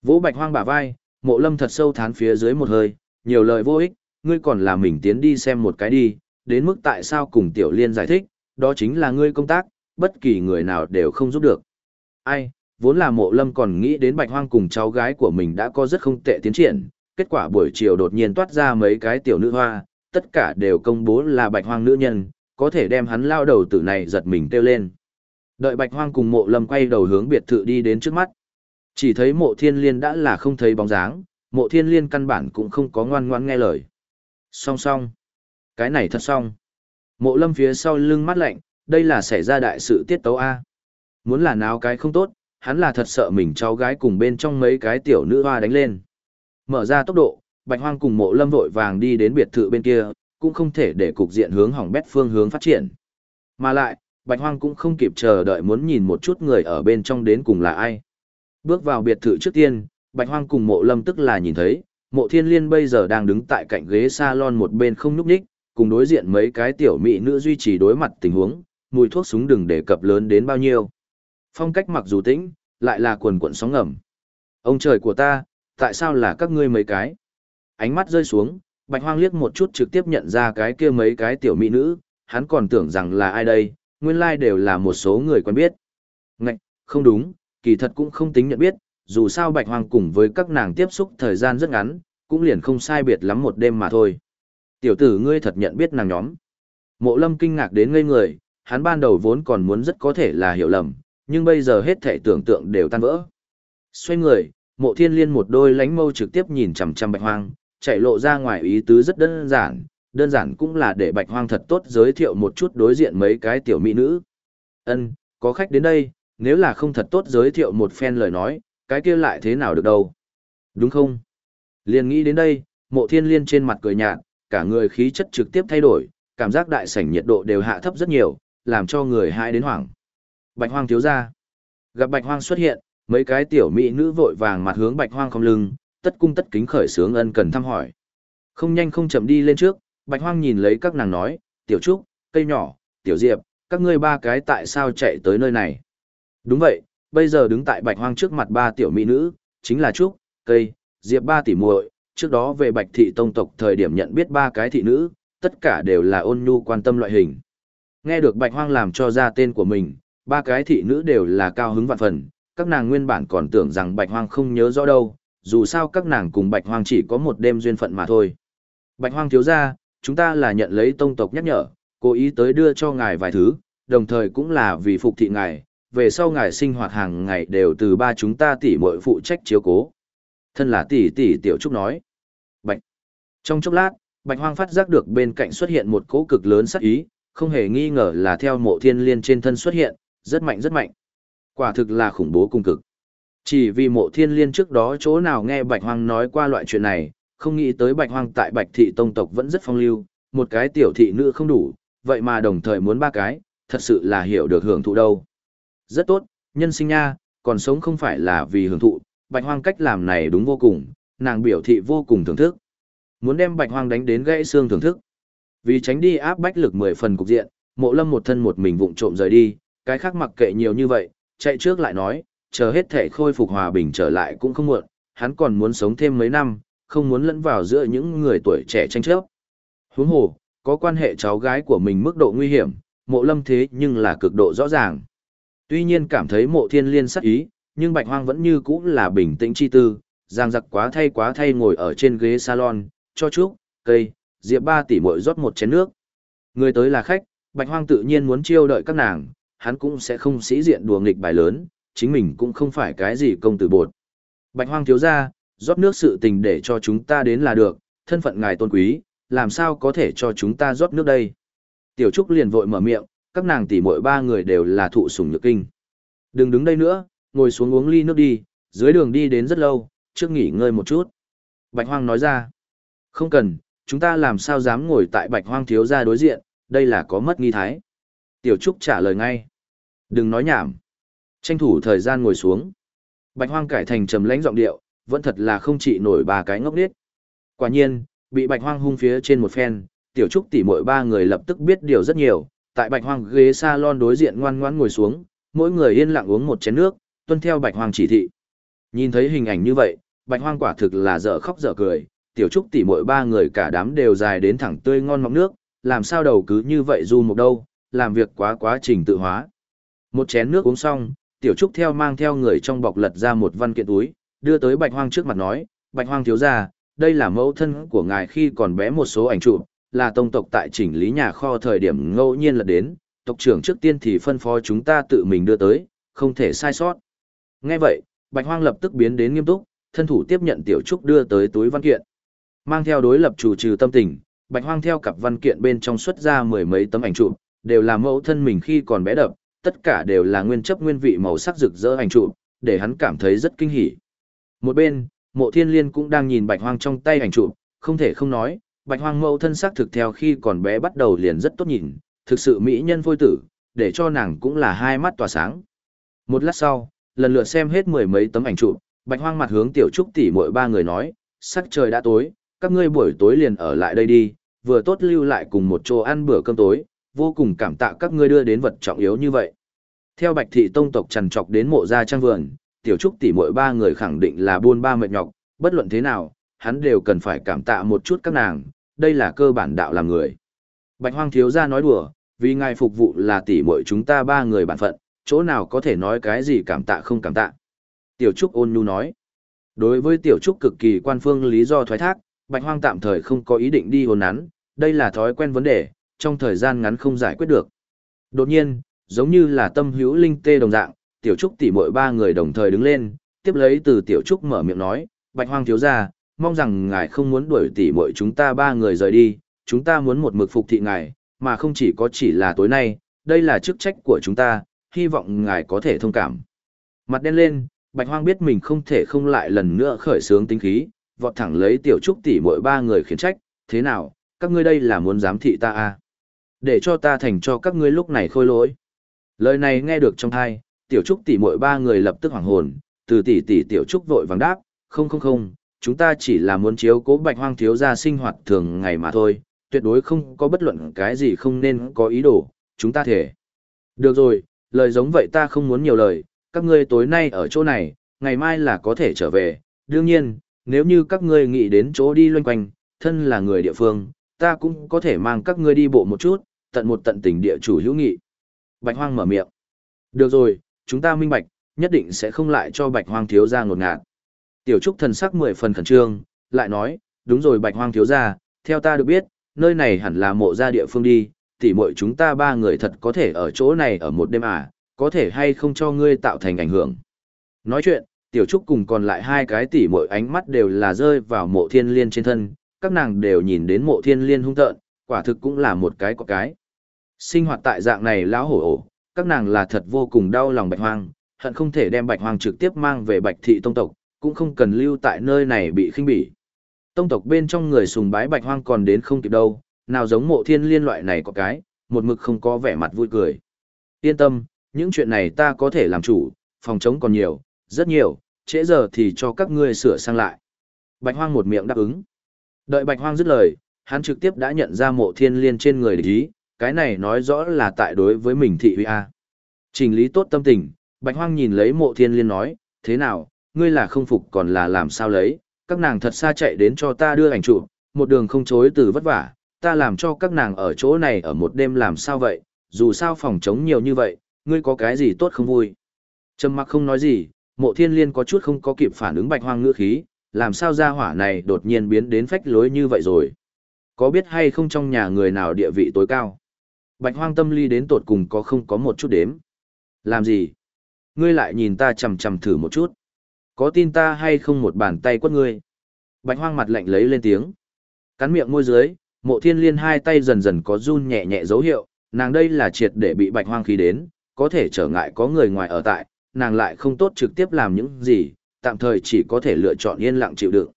vũ bạch hoang bả vai, mộ lâm thật sâu thán phía dưới một hơi, nhiều lời vô ích, ngươi còn là mình tiến đi xem một cái đi, đến mức tại sao cùng tiểu liên giải thích, đó chính là ngươi công tác, bất kỳ người nào đều không giúp được. Ai, vốn là mộ lâm còn nghĩ đến bạch hoang cùng cháu gái của mình đã có rất không tệ tiến triển, kết quả buổi chiều đột nhiên toát ra mấy cái tiểu nữ hoa, tất cả đều công bố là bạch hoang nữ nhân, có thể đem hắn lao đầu tử này giật mình kêu lên. Đợi bạch hoang cùng mộ lâm quay đầu hướng biệt thự đi đến trước mắt. Chỉ thấy mộ thiên liên đã là không thấy bóng dáng, mộ thiên liên căn bản cũng không có ngoan ngoãn nghe lời. Song song. Cái này thật song. Mộ lâm phía sau lưng mắt lạnh, đây là xảy ra đại sự tiết tấu A. Muốn là nào cái không tốt, hắn là thật sợ mình cháu gái cùng bên trong mấy cái tiểu nữ hoa đánh lên. Mở ra tốc độ, bạch hoang cùng mộ lâm vội vàng đi đến biệt thự bên kia, cũng không thể để cục diện hướng hỏng bét phương hướng phát triển. Mà lại, bạch hoang cũng không kịp chờ đợi muốn nhìn một chút người ở bên trong đến cùng là ai. Bước vào biệt thự trước tiên, bạch hoang cùng mộ lâm tức là nhìn thấy, mộ thiên liên bây giờ đang đứng tại cạnh ghế salon một bên không nhúc nhích, cùng đối diện mấy cái tiểu mỹ nữ duy trì đối mặt tình huống, mùi thuốc súng đừng đề cập lớn đến bao nhiêu. Phong cách mặc dù tĩnh, lại là quần quần sóng ngầm. Ông trời của ta, tại sao là các ngươi mấy cái? Ánh mắt rơi xuống, bạch hoang liếc một chút trực tiếp nhận ra cái kia mấy cái tiểu mỹ nữ, hắn còn tưởng rằng là ai đây, nguyên lai like đều là một số người quen biết. Ngạch, không đúng, kỳ thật cũng không tính nhận biết, dù sao bạch hoang cùng với các nàng tiếp xúc thời gian rất ngắn, cũng liền không sai biệt lắm một đêm mà thôi. Tiểu tử ngươi thật nhận biết nàng nhóm. Mộ lâm kinh ngạc đến ngây người, hắn ban đầu vốn còn muốn rất có thể là hiểu lầm, nhưng bây giờ hết thể tưởng tượng đều tan vỡ. Xoay người, mộ thiên liên một đôi lánh mâu trực tiếp nhìn chằm chằm bạch hoang, chạy lộ ra ngoài ý tứ rất đơn giản, đơn giản cũng là để bạch hoang thật tốt giới thiệu một chút đối diện mấy cái tiểu mỹ nữ. Ân, có khách đến đây, nếu là không thật tốt giới thiệu một phen lời nói, cái kia lại thế nào được đâu. Đúng không? Liên nghĩ đến đây, mộ thiên liên trên mặt cười nhạt, cả người khí chất trực tiếp thay đổi, cảm giác đại sảnh nhiệt độ đều hạ thấp rất nhiều, làm cho người hai đến hoảng. Bạch hoang thiếu ra. Gặp bạch hoang xuất hiện, mấy cái tiểu mỹ nữ vội vàng mặt hướng bạch hoang không lưng, tất cung tất kính khởi sướng ân cần thăm hỏi. Không nhanh không chậm đi lên trước, bạch hoang nhìn lấy các nàng nói, tiểu trúc, cây nhỏ, tiểu diệp, các ngươi ba cái tại sao chạy tới nơi này? Đúng vậy, bây giờ đứng tại bạch hoang trước mặt ba tiểu mỹ nữ, chính là trúc, cây, diệp ba tỷ muội. Trước đó về bạch thị tông tộc thời điểm nhận biết ba cái thị nữ, tất cả đều là ôn nhu quan tâm loại hình. Nghe được bạch hoang làm cho ra tên của mình, ba cái thị nữ đều là cao hứng vạn phần, các nàng nguyên bản còn tưởng rằng bạch hoang không nhớ rõ đâu, dù sao các nàng cùng bạch hoang chỉ có một đêm duyên phận mà thôi. Bạch hoang thiếu gia, chúng ta là nhận lấy tông tộc nhắc nhở, cố ý tới đưa cho ngài vài thứ, đồng thời cũng là vì phục thị ngài, về sau ngài sinh hoạt hàng ngày đều từ ba chúng ta tỷ muội phụ trách chiếu cố. Thân là tỷ tỷ tiểu trúc nói. Bạch. Trong chốc lát, bạch hoang phát giác được bên cạnh xuất hiện một cỗ cực lớn sắc ý, không hề nghi ngờ là theo mộ thiên liên trên thân xuất hiện, rất mạnh rất mạnh. Quả thực là khủng bố cung cực. Chỉ vì mộ thiên liên trước đó chỗ nào nghe bạch hoang nói qua loại chuyện này, không nghĩ tới bạch hoang tại bạch thị tông tộc vẫn rất phong lưu, một cái tiểu thị nữ không đủ, vậy mà đồng thời muốn ba cái, thật sự là hiểu được hưởng thụ đâu. Rất tốt, nhân sinh nha, còn sống không phải là vì hưởng thụ, bạch hoang cách làm này đúng vô cùng, nàng biểu thị vô cùng thưởng thức. Muốn đem bạch hoang đánh đến gãy xương thưởng thức. Vì tránh đi áp bách lực mười phần cục diện, mộ lâm một thân một mình vụng trộm rời đi, Cái khác mặc kệ nhiều như vậy, chạy trước lại nói, chờ hết thể khôi phục hòa bình trở lại cũng không muộn, hắn còn muốn sống thêm mấy năm, không muốn lẫn vào giữa những người tuổi trẻ tranh chấp. Huống hồ, có quan hệ cháu gái của mình mức độ nguy hiểm, mộ lâm thế nhưng là cực độ rõ ràng. Tuy nhiên cảm thấy mộ thiên liên sắc ý, nhưng bạch hoang vẫn như cũ là bình tĩnh chi tư, giang giặc quá thay quá thay ngồi ở trên ghế salon, cho chúc, cây, diệp ba tỷ muội rót một chén nước. Người tới là khách, bạch hoang tự nhiên muốn chiêu đợi các nàng, hắn cũng sẽ không sĩ diện đùa nghịch bài lớn, chính mình cũng không phải cái gì công tử bột. Bạch hoang thiếu gia, rót nước sự tình để cho chúng ta đến là được, thân phận ngài tôn quý, làm sao có thể cho chúng ta rót nước đây. Tiểu Trúc liền vội mở miệng, các nàng tỷ muội ba người đều là thụ sủng nhược kinh. Đừng đứng đây nữa, ngồi xuống uống ly nước đi, dưới đường đi đến rất lâu, trước nghỉ ngơi một chút. Bạch Hoang nói ra, không cần, chúng ta làm sao dám ngồi tại Bạch Hoang thiếu gia đối diện, đây là có mất nghi thái. Tiểu Trúc trả lời ngay, đừng nói nhảm, tranh thủ thời gian ngồi xuống. Bạch Hoang cải thành trầm lãnh giọng điệu, vẫn thật là không trị nổi ba cái ngốc điếc. Quả nhiên, bị Bạch Hoang hung phía trên một phen, Tiểu Trúc tỷ muội ba người lập tức biết điều rất nhiều, tại Bạch Hoang ghế salon đối diện ngoan ngoãn ngồi xuống, mỗi người yên lặng uống một chén nước, tuân theo Bạch Hoang chỉ thị. Nhìn thấy hình ảnh như vậy, Bạch Hoang quả thực là dở khóc dở cười, Tiểu Trúc tỷ muội ba người cả đám đều dài đến thẳng tươi ngon mọng nước, làm sao đầu cứ như vậy du một đâu, làm việc quá quá trình tự hóa. Một chén nước uống xong, Tiểu Trúc theo mang theo người trong bọc lật ra một văn kiện túi, đưa tới Bạch Hoang trước mặt nói, Bạch Hoang thiếu gia, đây là mẫu thân của ngài khi còn bé một số ảnh chụp, là tông tộc tại chỉnh lý nhà kho thời điểm ngẫu nhiên là đến, tộc trưởng trước tiên thì phân phó chúng ta tự mình đưa tới, không thể sai sót. Nghe vậy, Bạch Hoang lập tức biến đến nghiêm túc, thân thủ tiếp nhận Tiểu Trúc đưa tới túi văn kiện. Mang theo đối lập chủ trừ tâm tình, Bạch Hoang theo cặp văn kiện bên trong xuất ra mười mấy tấm ảnh chụp, đều là mẫu thân mình khi còn bé đập, tất cả đều là nguyên chấp nguyên vị màu sắc rực rỡ ảnh chụp, để hắn cảm thấy rất kinh hỉ. Một bên, Mộ Thiên Liên cũng đang nhìn Bạch Hoang trong tay ảnh chụp, không thể không nói, Bạch Hoang mẫu thân sắc thực theo khi còn bé bắt đầu liền rất tốt nhìn, thực sự mỹ nhân phôi tử, để cho nàng cũng là hai mắt tỏa sáng. Một lát sau, lần lượt xem hết mười mấy tấm ảnh chụp, Bạch Hoang mặt hướng Tiểu Trúc tỷ muội ba người nói, sắc trời đã tối, các ngươi buổi tối liền ở lại đây đi, vừa tốt lưu lại cùng một chỗ ăn bữa cơm tối, vô cùng cảm tạ các ngươi đưa đến vật trọng yếu như vậy. Theo Bạch thị tông tộc trần trọc đến mộ gia trang vườn, Tiểu Trúc tỷ muội ba người khẳng định là buôn ba mệt nhọc, bất luận thế nào, hắn đều cần phải cảm tạ một chút các nàng, đây là cơ bản đạo làm người. Bạch Hoang thiếu gia nói đùa, vì ngài phục vụ là tỷ muội chúng ta ba người bản phận, chỗ nào có thể nói cái gì cảm tạ không cảm tạ. Tiểu Trúc ôn nhu nói. Đối với Tiểu Trúc cực kỳ quan phương lý do thoái thác, Bạch Hoang tạm thời không có ý định đi hồn nắn, đây là thói quen vấn đề, trong thời gian ngắn không giải quyết được. Đột nhiên, giống như là tâm hữu linh tê đồng dạng, Tiểu Trúc tỷ muội ba người đồng thời đứng lên, tiếp lấy từ Tiểu Trúc mở miệng nói, Bạch Hoang thiếu gia, mong rằng ngài không muốn đuổi tỉ muội chúng ta ba người rời đi, chúng ta muốn một mực phục thị ngài, mà không chỉ có chỉ là tối nay, đây là chức trách của chúng ta, hy vọng ngài có thể thông cảm. Mặt đen lên, Bạch Hoang biết mình không thể không lại lần nữa khởi sướng tính khí, vọt thẳng lấy tiểu trúc tỷ muội ba người khiển trách, thế nào, các ngươi đây là muốn giám thị ta à? Để cho ta thành cho các ngươi lúc này khôi lỗi. Lời này nghe được trong tai, tiểu trúc tỷ muội ba người lập tức hoảng hồn, từ tỷ tỷ tiểu trúc vội vàng đáp, không không không, chúng ta chỉ là muốn chiếu cố bạch hoang thiếu gia sinh hoạt thường ngày mà thôi, tuyệt đối không có bất luận cái gì không nên có ý đồ, chúng ta thể. Được rồi, lời giống vậy ta không muốn nhiều lời, các ngươi tối nay ở chỗ này, ngày mai là có thể trở về, đương nhiên, nếu như các ngươi nghĩ đến chỗ đi loanh quanh, thân là người địa phương, ta cũng có thể mang các ngươi đi bộ một chút, tận một tận tình địa chủ hữu nghị. Bạch hoang mở miệng. Được rồi, chúng ta minh bạch, nhất định sẽ không lại cho bạch hoang thiếu gia ngột ngạt. Tiểu Trúc thần sắc mười phần khẩn trương, lại nói, đúng rồi bạch hoang thiếu gia, theo ta được biết, nơi này hẳn là mộ gia địa phương đi, tỉ muội chúng ta ba người thật có thể ở chỗ này ở một đêm à, có thể hay không cho ngươi tạo thành ảnh hưởng. Nói chuyện, Tiểu Trúc cùng còn lại hai cái tỉ muội ánh mắt đều là rơi vào mộ thiên liên trên thân, các nàng đều nhìn đến mộ thiên liên hung tợn, quả thực cũng là một cái có cái. Sinh hoạt tại dạng này lão hổ ổ, các nàng là thật vô cùng đau lòng bạch hoang, hận không thể đem bạch hoang trực tiếp mang về bạch thị tông tộc, cũng không cần lưu tại nơi này bị khinh bỉ. Tông tộc bên trong người sùng bái bạch hoang còn đến không kịp đâu, nào giống mộ thiên liên loại này có cái, một mực không có vẻ mặt vui cười. Yên tâm, những chuyện này ta có thể làm chủ, phòng chống còn nhiều, rất nhiều, trễ giờ thì cho các ngươi sửa sang lại. Bạch hoang một miệng đáp ứng. Đợi bạch hoang dứt lời, hắn trực tiếp đã nhận ra mộ thiên liên trên người địch ý, cái này nói rõ là tại đối với mình thị huy A. Trình lý tốt tâm tình, Bạch Hoang nhìn lấy mộ thiên liên nói, thế nào, ngươi là không phục còn là làm sao lấy, các nàng thật xa chạy đến cho ta đưa ảnh chụp, một đường không chối từ vất vả, ta làm cho các nàng ở chỗ này ở một đêm làm sao vậy, dù sao phòng chống nhiều như vậy, ngươi có cái gì tốt không vui. Trầm mặc không nói gì, mộ thiên liên có chút không có kịp phản ứng bạch hoang ngữ khí, làm sao gia hỏa này đột nhiên biến đến phách lối như vậy rồi. Có biết hay không trong nhà người nào địa vị tối cao? Bạch hoang tâm ly đến tột cùng có không có một chút đếm. Làm gì? Ngươi lại nhìn ta chầm chầm thử một chút. Có tin ta hay không một bàn tay quất ngươi? Bạch hoang mặt lạnh lấy lên tiếng. Cắn miệng môi dưới, mộ thiên liên hai tay dần dần có run nhẹ nhẹ dấu hiệu, nàng đây là triệt để bị bạch hoang khí đến, có thể trở ngại có người ngoài ở tại, nàng lại không tốt trực tiếp làm những gì, tạm thời chỉ có thể lựa chọn yên lặng chịu đựng.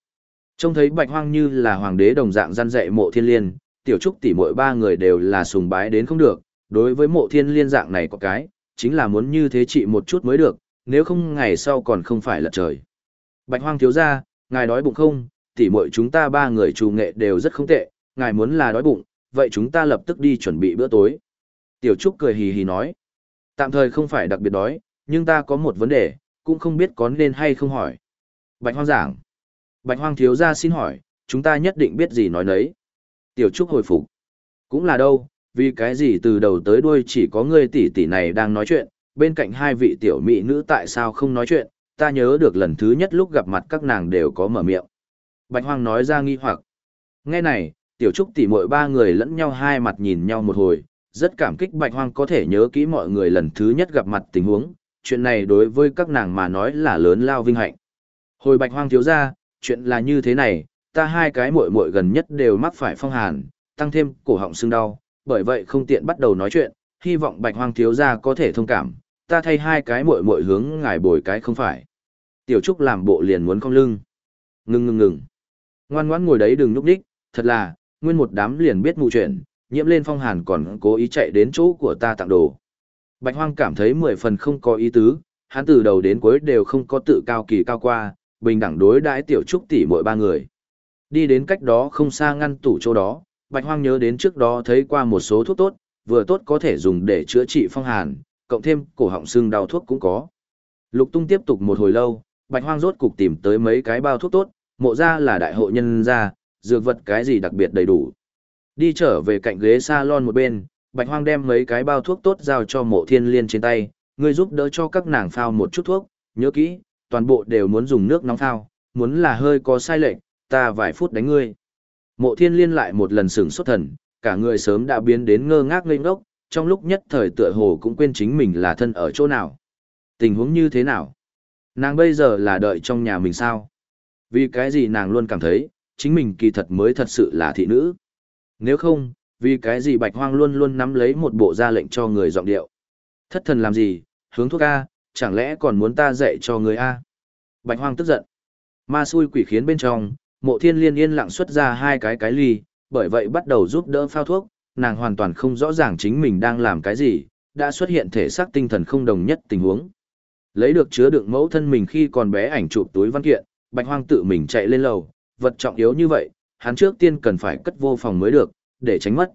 Trông thấy bạch hoang như là hoàng đế đồng dạng gian dạy mộ thiên liên, tiểu trúc tỷ mỗi ba người đều là sùng bái đến không được, đối với mộ thiên liên dạng này có cái, chính là muốn như thế trị một chút mới được, nếu không ngày sau còn không phải là trời. Bạch hoang thiếu gia, ngài đói bụng không, tỷ muội chúng ta ba người trù nghệ đều rất không tệ, ngài muốn là đói bụng, vậy chúng ta lập tức đi chuẩn bị bữa tối. Tiểu Trúc cười hì hì nói, tạm thời không phải đặc biệt đói, nhưng ta có một vấn đề, cũng không biết có nên hay không hỏi. Bạch hoang giảng, Bạch hoang thiếu gia xin hỏi, chúng ta nhất định biết gì nói nấy. Tiểu Trúc hồi phục, cũng là đâu, vì cái gì từ đầu tới đuôi chỉ có ngươi tỷ tỷ này đang nói chuyện, bên cạnh hai vị tiểu mỹ nữ tại sao không nói chuyện, ta nhớ được lần thứ nhất lúc gặp mặt các nàng đều có mở miệng. Bạch Hoang nói ra nghi hoặc. Nghe này, tiểu trúc tỷ muội ba người lẫn nhau hai mặt nhìn nhau một hồi, rất cảm kích Bạch Hoang có thể nhớ kỹ mọi người lần thứ nhất gặp mặt tình huống, chuyện này đối với các nàng mà nói là lớn lao vinh hạnh. Hồi Bạch Hoang thiếu gia, chuyện là như thế này, ta hai cái muội muội gần nhất đều mắc phải phong hàn, tăng thêm cổ họng sưng đau, bởi vậy không tiện bắt đầu nói chuyện, hy vọng Bạch Hoang thiếu gia có thể thông cảm, ta thay hai cái muội muội hướng ngài bồi cái không phải. Tiểu Trúc làm bộ liền muốn cong lưng. Ngừng ngừng ngừng. Ngoan ngoãn ngồi đấy đừng nhúc đích, thật là, nguyên một đám liền biết mù chuyện, nhiễm lên phong hàn còn cố ý chạy đến chỗ của ta tặng đồ. Bạch Hoang cảm thấy mười phần không có ý tứ, hắn từ đầu đến cuối đều không có tự cao kỳ cao qua, bình đẳng đối đãi tiểu trúc tỷ mỗi ba người. Đi đến cách đó không xa ngăn tủ chỗ đó, Bạch Hoang nhớ đến trước đó thấy qua một số thuốc tốt, vừa tốt có thể dùng để chữa trị phong hàn, cộng thêm cổ họng sưng đau thuốc cũng có. Lục tung tiếp tục một hồi lâu, Bạch Hoang rốt cục tìm tới mấy cái bao thuốc tốt, mộ ra là đại hộ nhân gia, dược vật cái gì đặc biệt đầy đủ. Đi trở về cạnh ghế salon một bên, Bạch Hoang đem mấy cái bao thuốc tốt giao cho mộ thiên liên trên tay, ngươi giúp đỡ cho các nàng phao một chút thuốc, nhớ kỹ, toàn bộ đều muốn dùng nước nóng phao, muốn là hơi có sai lệch, ta vài phút đánh ngươi. Mộ thiên liên lại một lần sửng sốt thần, cả người sớm đã biến đến ngơ ngác ngây ngốc, trong lúc nhất thời tựa hồ cũng quên chính mình là thân ở chỗ nào. Tình huống như thế nào? Nàng bây giờ là đợi trong nhà mình sao? Vì cái gì nàng luôn cảm thấy, chính mình kỳ thật mới thật sự là thị nữ. Nếu không, vì cái gì bạch hoang luôn luôn nắm lấy một bộ ra lệnh cho người giọng điệu. Thất thần làm gì, hướng thuốc A, chẳng lẽ còn muốn ta dạy cho người A. Bạch hoang tức giận. Ma xui quỷ khiến bên trong, mộ thiên liên yên lặng xuất ra hai cái cái ly, bởi vậy bắt đầu giúp đỡ phao thuốc, nàng hoàn toàn không rõ ràng chính mình đang làm cái gì, đã xuất hiện thể xác tinh thần không đồng nhất tình huống. Lấy được chứa đựng mẫu thân mình khi còn bé ảnh chụp túi văn kiện, Bạch Hoang tự mình chạy lên lầu, vật trọng yếu như vậy, hắn trước tiên cần phải cất vô phòng mới được, để tránh mất.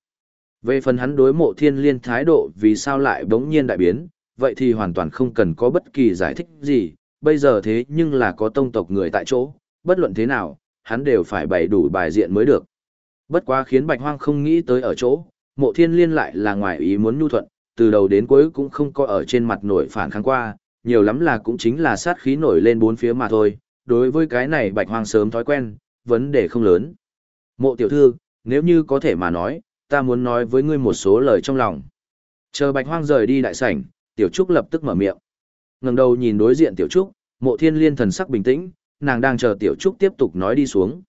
Về phần hắn đối mộ thiên liên thái độ vì sao lại bỗng nhiên đại biến, vậy thì hoàn toàn không cần có bất kỳ giải thích gì, bây giờ thế nhưng là có tông tộc người tại chỗ, bất luận thế nào, hắn đều phải bày đủ bài diện mới được. Bất quá khiến Bạch Hoang không nghĩ tới ở chỗ, mộ thiên liên lại là ngoài ý muốn nhu thuận, từ đầu đến cuối cũng không có ở trên mặt nổi phản kháng qua, nhiều lắm là cũng chính là sát khí nổi lên bốn phía mà thôi, đối với cái này bạch hoang sớm thói quen, vấn đề không lớn. Mộ tiểu thư, nếu như có thể mà nói, ta muốn nói với ngươi một số lời trong lòng. Chờ bạch hoang rời đi đại sảnh, tiểu trúc lập tức mở miệng. ngẩng đầu nhìn đối diện tiểu trúc, mộ thiên liên thần sắc bình tĩnh, nàng đang chờ tiểu trúc tiếp tục nói đi xuống.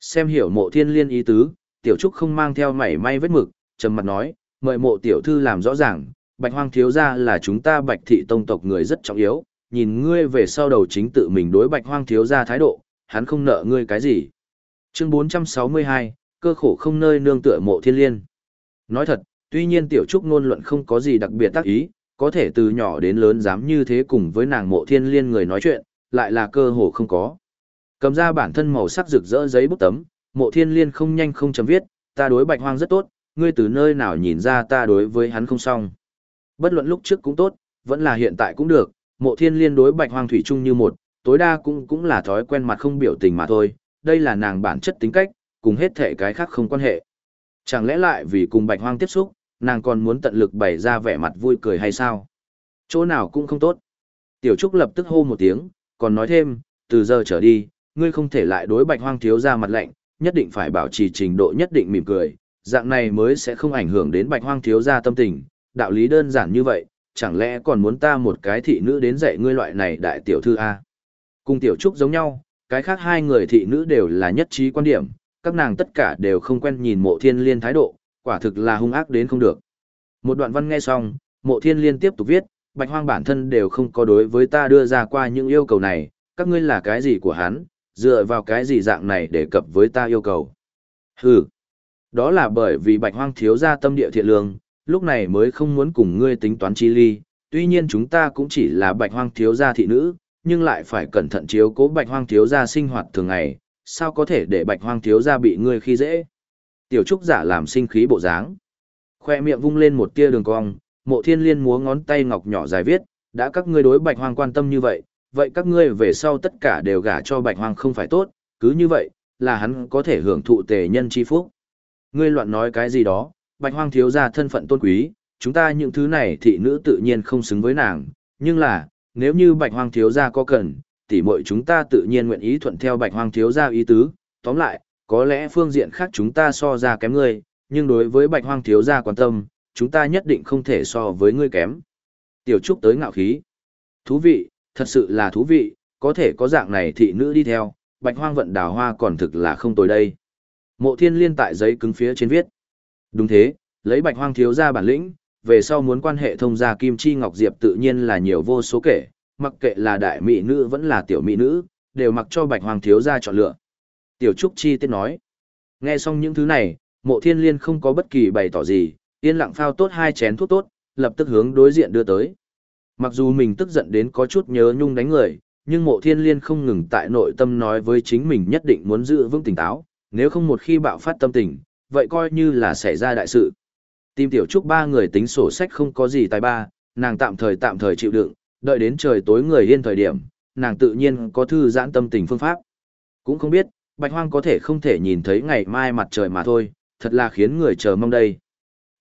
Xem hiểu mộ thiên liên ý tứ, tiểu trúc không mang theo mảy may vết mực, trầm mặt nói, mời mộ tiểu thư làm rõ ràng, bạch hoang thiếu gia là chúng ta bạch thị tông tộc người rất trọng yếu, nhìn ngươi về sau đầu chính tự mình đối bạch hoang thiếu gia thái độ, hắn không nợ ngươi cái gì. Chương 462, cơ khổ không nơi nương tựa mộ thiên liên. Nói thật, tuy nhiên tiểu trúc ngôn luận không có gì đặc biệt tác ý, có thể từ nhỏ đến lớn dám như thế cùng với nàng mộ thiên liên người nói chuyện, lại là cơ hồ không có. Cầm ra bản thân màu sắc rực rỡ giấy bút tấm, mộ thiên liên không nhanh không chấm viết, ta đối bạch hoang rất tốt, ngươi từ nơi nào nhìn ra ta đối với hắn không xong. Bất luận lúc trước cũng tốt, Vẫn là hiện tại cũng được, mộ thiên liên đối bạch hoang thủy chung như một, tối đa cũng cũng là thói quen mặt không biểu tình mà thôi, đây là nàng bản chất tính cách, cùng hết thể cái khác không quan hệ. Chẳng lẽ lại vì cùng bạch hoang tiếp xúc, nàng còn muốn tận lực bày ra vẻ mặt vui cười hay sao? Chỗ nào cũng không tốt. Tiểu Trúc lập tức hô một tiếng, còn nói thêm, từ giờ trở đi, ngươi không thể lại đối bạch hoang thiếu ra mặt lạnh, nhất định phải bảo trì trình độ nhất định mỉm cười, dạng này mới sẽ không ảnh hưởng đến bạch hoang thiếu ra tâm tình, đạo lý đơn giản như vậy, chẳng lẽ còn muốn ta một cái thị nữ đến dạy ngươi loại này đại tiểu thư A. Cùng tiểu trúc giống nhau, cái khác hai người thị nữ đều là nhất trí quan điểm, các nàng tất cả đều không quen nhìn mộ thiên liên thái độ, quả thực là hung ác đến không được. Một đoạn văn nghe xong, mộ thiên liên tiếp tục viết, bạch hoang bản thân đều không có đối với ta đưa ra qua những yêu cầu này, các ngươi là cái gì của hắn, dựa vào cái gì dạng này để cập với ta yêu cầu. Hừ, đó là bởi vì bạch hoang thiếu gia tâm địa thiện lương, lúc này mới không muốn cùng ngươi tính toán chi ly, tuy nhiên chúng ta cũng chỉ là bạch hoang thiếu gia thị nữ, nhưng lại phải cẩn thận chiếu cố bạch hoang thiếu gia sinh hoạt thường ngày, sao có thể để bạch hoang thiếu gia bị ngươi khi dễ. Tiểu trúc giả làm sinh khí bộ dáng. Khoe miệng vung lên một tia đường cong, mộ thiên liên múa ngón tay ngọc nhỏ dài viết, đã các ngươi đối bạch hoang quan tâm như vậy, vậy các ngươi về sau tất cả đều gả cho bạch hoang không phải tốt, cứ như vậy, là hắn có thể hưởng thụ tề nhân chi phúc. Ngươi loạn nói cái gì đó, bạch hoang thiếu gia thân phận tôn quý, chúng ta những thứ này thị nữ tự nhiên không xứng với nàng, nhưng là, nếu như bạch hoang thiếu gia có cần, tỷ muội chúng ta tự nhiên nguyện ý thuận theo bạch hoang thiếu gia ý tứ, tóm lại, có lẽ phương diện khác chúng ta so ra kém ngươi, nhưng đối với bạch hoang thiếu gia quan tâm, chúng ta nhất định không thể so với ngươi kém. Tiểu Trúc tới ngạo khí. Thú vị, thật sự là thú vị, có thể có dạng này thị nữ đi theo, bạch hoang vận đào hoa còn thực là không tồi đây. Mộ thiên liên tại giấy cứng phía trên viết. Đúng thế, lấy bạch hoang thiếu gia bản lĩnh, về sau muốn quan hệ thông gia kim chi ngọc diệp tự nhiên là nhiều vô số kể, mặc kệ là đại mỹ nữ vẫn là tiểu mỹ nữ, đều mặc cho bạch hoang thiếu gia chọn lựa. Tiểu Trúc Chi tiết nói. Nghe xong những thứ này, mộ thiên liên không có bất kỳ bày tỏ gì, yên lặng phao tốt hai chén thuốc tốt, lập tức hướng đối diện đưa tới. Mặc dù mình tức giận đến có chút nhớ nhung đánh người, nhưng mộ thiên liên không ngừng tại nội tâm nói với chính mình nhất định muốn giữ vững tỉnh táo, nếu không một khi bạo phát tâm tình, vậy coi như là xảy ra đại sự. Tìm tiểu trúc ba người tính sổ sách không có gì tài ba, nàng tạm thời tạm thời chịu đựng, đợi đến trời tối người yên thời điểm, nàng tự nhiên có thư giãn tâm tình phương pháp. Cũng không biết, bạch hoang có thể không thể nhìn thấy ngày mai mặt trời mà thôi, thật là khiến người chờ mong đây.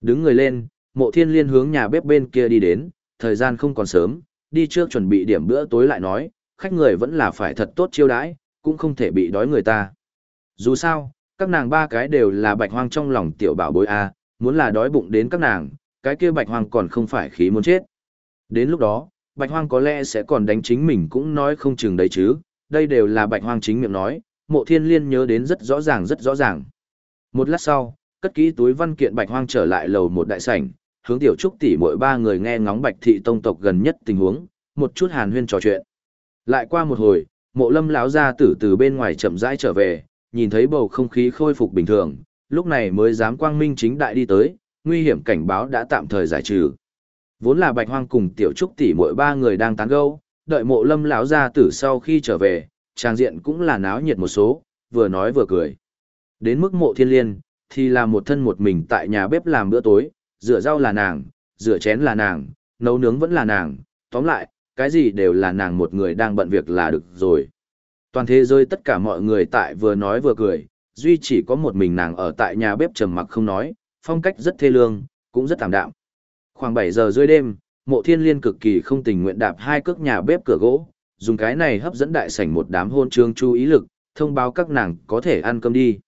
Đứng người lên, mộ thiên liên hướng nhà bếp bên kia đi đến, thời gian không còn sớm, đi trước chuẩn bị điểm bữa tối lại nói, khách người vẫn là phải thật tốt chiêu đãi, cũng không thể bị đói người ta. Dù sao, các nàng ba cái đều là bạch hoang trong lòng tiểu bảo bối A, muốn là đói bụng đến các nàng, cái kia bạch hoang còn không phải khí muốn chết. Đến lúc đó, bạch hoang có lẽ sẽ còn đánh chính mình cũng nói không chừng đấy chứ, đây đều là bạch hoang chính miệng nói, mộ thiên liên nhớ đến rất rõ ràng rất rõ ràng. Một lát sau, cất kỹ túi văn kiện bạch hoang trở lại lầu một đại sảnh, hướng tiểu trúc tỷ mỗi ba người nghe ngóng bạch thị tông tộc gần nhất tình huống, một chút hàn huyên trò chuyện. Lại qua một hồi, mộ lâm lão gia tử từ bên ngoài chậm rãi trở về, nhìn thấy bầu không khí khôi phục bình thường, lúc này mới dám quang minh chính đại đi tới, nguy hiểm cảnh báo đã tạm thời giải trừ. Vốn là Bạch Hoang cùng Tiểu Trúc tỷ mỗi ba người đang tán gẫu, đợi Mộ Lâm lão gia tử sau khi trở về, trang diện cũng là náo nhiệt một số, vừa nói vừa cười. Đến mức Mộ Thiên Liên, thì là một thân một mình tại nhà bếp làm bữa tối, rửa rau là nàng, rửa chén là nàng, nấu nướng vẫn là nàng, tóm lại, cái gì đều là nàng một người đang bận việc là được rồi. Toàn thế giới tất cả mọi người tại vừa nói vừa cười, duy chỉ có một mình nàng ở tại nhà bếp trầm mặc không nói, phong cách rất thê lương, cũng rất tạm đạm. Khoảng 7 giờ rưỡi đêm, mộ thiên liên cực kỳ không tình nguyện đạp hai cước nhà bếp cửa gỗ, dùng cái này hấp dẫn đại sảnh một đám hôn trương chú ý lực, thông báo các nàng có thể ăn cơm đi.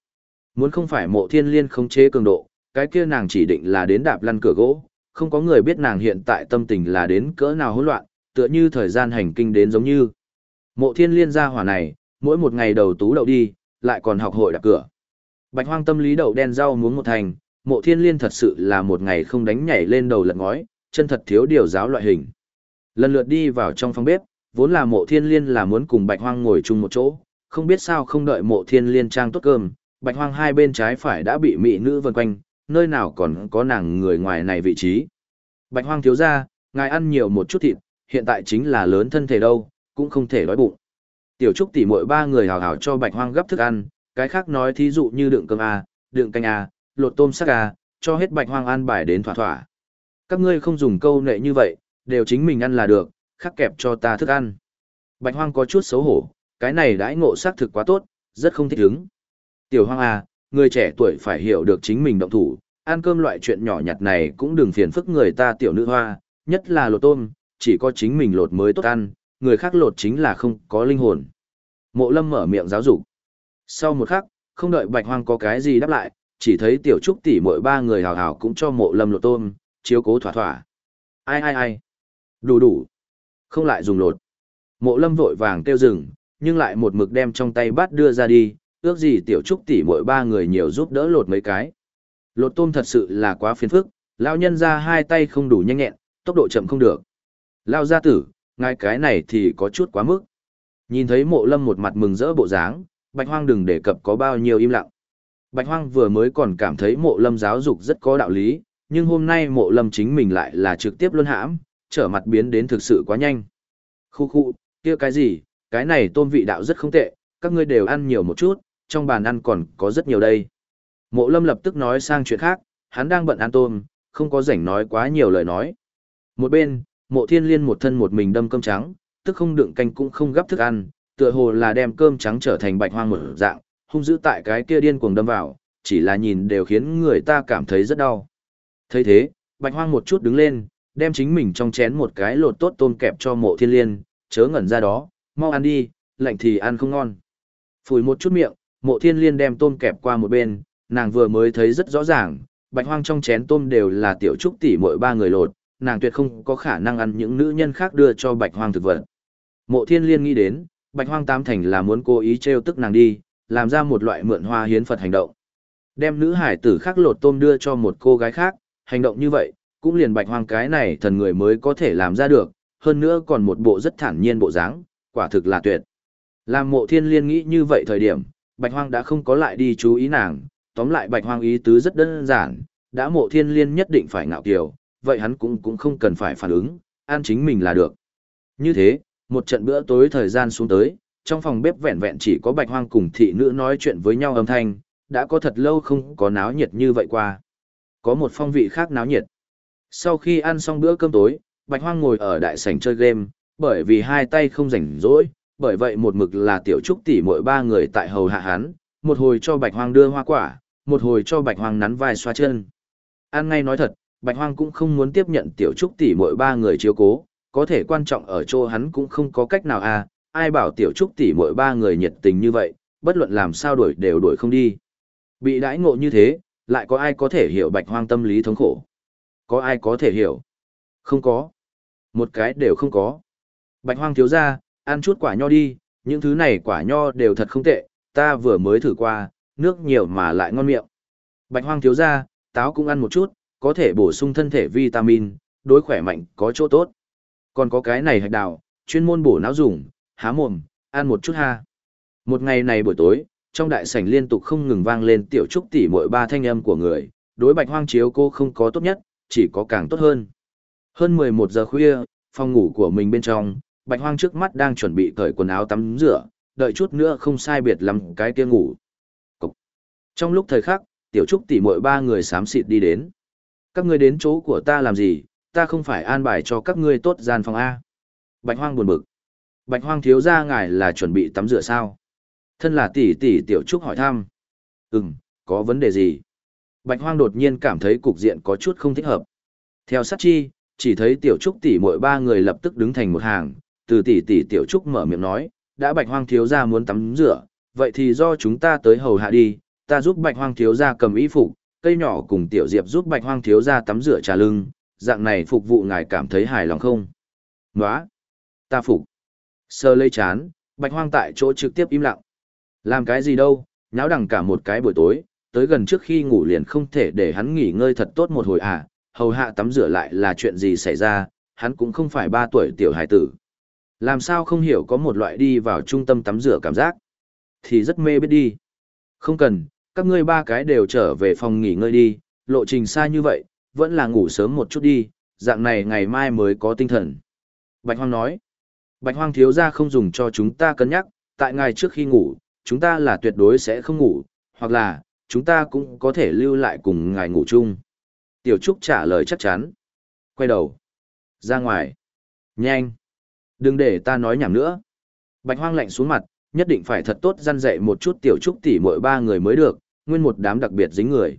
Muốn không phải mộ thiên liên không chế cường độ, cái kia nàng chỉ định là đến đạp lăn cửa gỗ, không có người biết nàng hiện tại tâm tình là đến cỡ nào hỗn loạn, tựa như thời gian hành kinh đến giống như. Mộ thiên liên ra hỏa này, mỗi một ngày đầu tú đậu đi, lại còn học hội đạp cửa. Bạch hoang tâm lý đậu đen rau muốn một thành, mộ thiên liên thật sự là một ngày không đánh nhảy lên đầu lật ngói, chân thật thiếu điều giáo loại hình. Lần lượt đi vào trong phòng bếp, vốn là mộ thiên liên là muốn cùng bạch hoang ngồi chung một chỗ, không biết sao không đợi mộ thiên liên trang tốt cơm, bạch hoang hai bên trái phải đã bị mỹ nữ vần quanh, nơi nào còn có nàng người ngoài này vị trí. Bạch hoang thiếu gia, ngài ăn nhiều một chút thịt, hiện tại chính là lớn thân thể đâu, cũng không thể đói bụng. Tiểu Trúc tỷ muội ba người hào hào cho Bạch Hoang gấp thức ăn, cái khác nói thí dụ như đựng cơm a, đựng canh a, lột tôm sắc a, cho hết Bạch Hoang ăn bài đến thỏa thỏa. Các ngươi không dùng câu nệ như vậy, đều chính mình ăn là được, khắc kẹp cho ta thức ăn. Bạch hoang có chút xấu hổ, cái này đãi ngộ sắc thực quá tốt, rất không thích ứng. Tiểu hoang à, người trẻ tuổi phải hiểu được chính mình động thủ, ăn cơm loại chuyện nhỏ nhặt này cũng đừng phiền phức người ta tiểu nữ hoa, nhất là lột tôm, chỉ có chính mình lột mới tốt ăn, người khác lột chính là không có linh hồn. Mộ lâm mở miệng giáo dục. Sau một khắc, không đợi bạch hoang có cái gì đáp lại, chỉ thấy tiểu trúc tỷ mỗi ba người hào hào cũng cho mộ lâm lột tôm, chiếu cố thỏa thỏa. Ai ai ai. Đủ đủ. Không lại dùng lột. Mộ lâm vội vàng kêu dừng, nhưng lại một mực đem trong tay bát đưa ra đi, ước gì tiểu trúc tỷ mỗi ba người nhiều giúp đỡ lột mấy cái. Lột tôm thật sự là quá phiền phức, lão nhân ra hai tay không đủ nhanh nhẹn, tốc độ chậm không được. Lao gia tử, ngay cái này thì có chút quá mức. Nhìn thấy mộ lâm một mặt mừng rỡ bộ dáng, bạch hoang đừng đề cập có bao nhiêu im lặng. Bạch hoang vừa mới còn cảm thấy mộ lâm giáo dục rất có đạo lý, nhưng hôm nay mộ lâm chính mình lại là trực tiếp luân hãm, trở mặt biến đến thực sự quá nhanh. Khu khu, kia cái gì, cái này tôm vị đạo rất không tệ, các ngươi đều ăn nhiều một chút, trong bàn ăn còn có rất nhiều đây. Mộ lâm lập tức nói sang chuyện khác, hắn đang bận ăn tôm, không có rảnh nói quá nhiều lời nói. Một bên, mộ thiên liên một thân một mình đâm cơm trắng, tức không đựng canh cũng không gấp thức ăn, tựa hồ là đem cơm trắng trở thành bạch hoang một dạng, hung dữ tại cái kia điên cuồng đâm vào, chỉ là nhìn đều khiến người ta cảm thấy rất đau. thấy thế, bạch hoang một chút đứng lên, đem chính mình trong chén một cái lột tốt tôm kẹp cho mộ thiên liên, chớ ngẩn ra đó, mau ăn đi, lạnh thì ăn không ngon. Phủi một chút miệng, mộ thiên liên đem tôm kẹp qua một bên, nàng vừa mới thấy rất rõ ràng, bạch hoang trong chén tôm đều là tiểu trúc tỷ mỗi ba người lột, nàng tuyệt không có khả năng ăn những nữ nhân khác đưa cho bạch hoang thực vật. Mộ thiên liên nghĩ đến, bạch hoang tam thành là muốn cố ý treo tức nàng đi, làm ra một loại mượn hoa hiến Phật hành động. Đem nữ hải tử khác lột tôm đưa cho một cô gái khác, hành động như vậy, cũng liền bạch hoang cái này thần người mới có thể làm ra được, hơn nữa còn một bộ rất thản nhiên bộ dáng, quả thực là tuyệt. Làm mộ thiên liên nghĩ như vậy thời điểm, bạch hoang đã không có lại đi chú ý nàng, tóm lại bạch hoang ý tứ rất đơn giản, đã mộ thiên liên nhất định phải ngạo kiều, vậy hắn cũng cũng không cần phải phản ứng, an chính mình là được. Như thế, một trận bữa tối thời gian xuống tới, trong phòng bếp vẹn vẹn chỉ có bạch hoang cùng thị nữ nói chuyện với nhau âm thanh, đã có thật lâu không có náo nhiệt như vậy qua. Có một phong vị khác náo nhiệt. Sau khi ăn xong bữa cơm tối, bạch hoang ngồi ở đại sảnh chơi game, bởi vì hai tay không rảnh rỗi, bởi vậy một mực là tiểu trúc tỷ mỗi ba người tại hầu hạ hắn, một hồi cho bạch hoang đưa hoa quả, một hồi cho bạch hoang nắn vai xoa chân. an ngay nói thật, bạch hoang cũng không muốn tiếp nhận tiểu trúc tỷ mỗi ba người chiếu cố, có thể quan trọng ở chỗ hắn cũng không có cách nào à, ai bảo tiểu trúc tỷ mỗi ba người nhiệt tình như vậy, bất luận làm sao đuổi đều đuổi không đi. Bị đãi ngộ như thế, lại có ai có thể hiểu bạch hoang tâm lý thống khổ? Có ai có thể hiểu? Không có. Một cái đều không có. Bạch hoang thiếu gia, ăn chút quả nho đi, những thứ này quả nho đều thật không tệ, ta vừa mới thử qua, nước nhiều mà lại ngon miệng. Bạch hoang thiếu gia, táo cũng ăn một chút, có thể bổ sung thân thể vitamin, đối khỏe mạnh có chỗ tốt. Còn có cái này hạch đào, chuyên môn bổ não dùng, há mồm, ăn một chút ha. Một ngày này buổi tối, trong đại sảnh liên tục không ngừng vang lên tiểu trúc tỷ mỗi ba thanh âm của người, đối bạch hoang chiếu cô không có tốt nhất, chỉ có càng tốt hơn. Hơn 11 giờ khuya, phòng ngủ của mình bên trong, bạch hoang trước mắt đang chuẩn bị cởi quần áo tắm rửa, đợi chút nữa không sai biệt lắm cái kia ngủ. Cục. Trong lúc thời khắc, tiểu trúc tỷ muội ba người xám xịt đi đến. Các ngươi đến chỗ của ta làm gì, ta không phải an bài cho các ngươi tốt gian phòng A. Bạch hoang buồn bực. Bạch hoang thiếu gia ngài là chuẩn bị tắm rửa sao? Thân là tỷ tỷ tiểu trúc hỏi thăm. Ừm, có vấn đề gì? Bạch hoang đột nhiên cảm thấy cục diện có chút không thích hợp. Theo sát chi, chỉ thấy tiểu trúc tỷ muội ba người lập tức đứng thành một hàng, từ tỷ tỷ tiểu trúc mở miệng nói, đã bạch hoang thiếu gia muốn tắm rửa, vậy thì do chúng ta tới hầu hạ đi, ta giúp bạch hoang thiếu gia cầm y phục, cây nhỏ cùng tiểu diệp giúp bạch hoang thiếu gia tắm rửa trà lưng, dạng này phục vụ ngài cảm thấy hài lòng không? Nóa! Ta phục. Sơ lây chán, bạch hoang tại chỗ trực tiếp im lặng. Làm cái gì đâu, nháo đằng cả một cái buổi tối, tới gần trước khi ngủ liền không thể để hắn nghỉ ngơi thật tốt một hồi à, hầu hạ tắm rửa lại là chuyện gì xảy ra, hắn cũng không phải ba tuổi tiểu hải tử. Làm sao không hiểu có một loại đi vào trung tâm tắm rửa cảm giác. Thì rất mê biết đi. Không cần, các ngươi ba cái đều trở về phòng nghỉ ngơi đi, lộ trình xa như vậy, vẫn là ngủ sớm một chút đi, dạng này ngày mai mới có tinh thần. Bạch Hoang nói, Bạch Hoang thiếu gia không dùng cho chúng ta cân nhắc, tại ngày trước khi ngủ, chúng ta là tuyệt đối sẽ không ngủ, hoặc là, chúng ta cũng có thể lưu lại cùng ngài ngủ chung. Tiểu Trúc trả lời chắc chắn. Quay đầu. Ra ngoài. Nhanh! Đừng để ta nói nhảm nữa. Bạch hoang lạnh xuống mặt, nhất định phải thật tốt răn dạy một chút tiểu trúc tỷ mỗi ba người mới được, nguyên một đám đặc biệt dính người.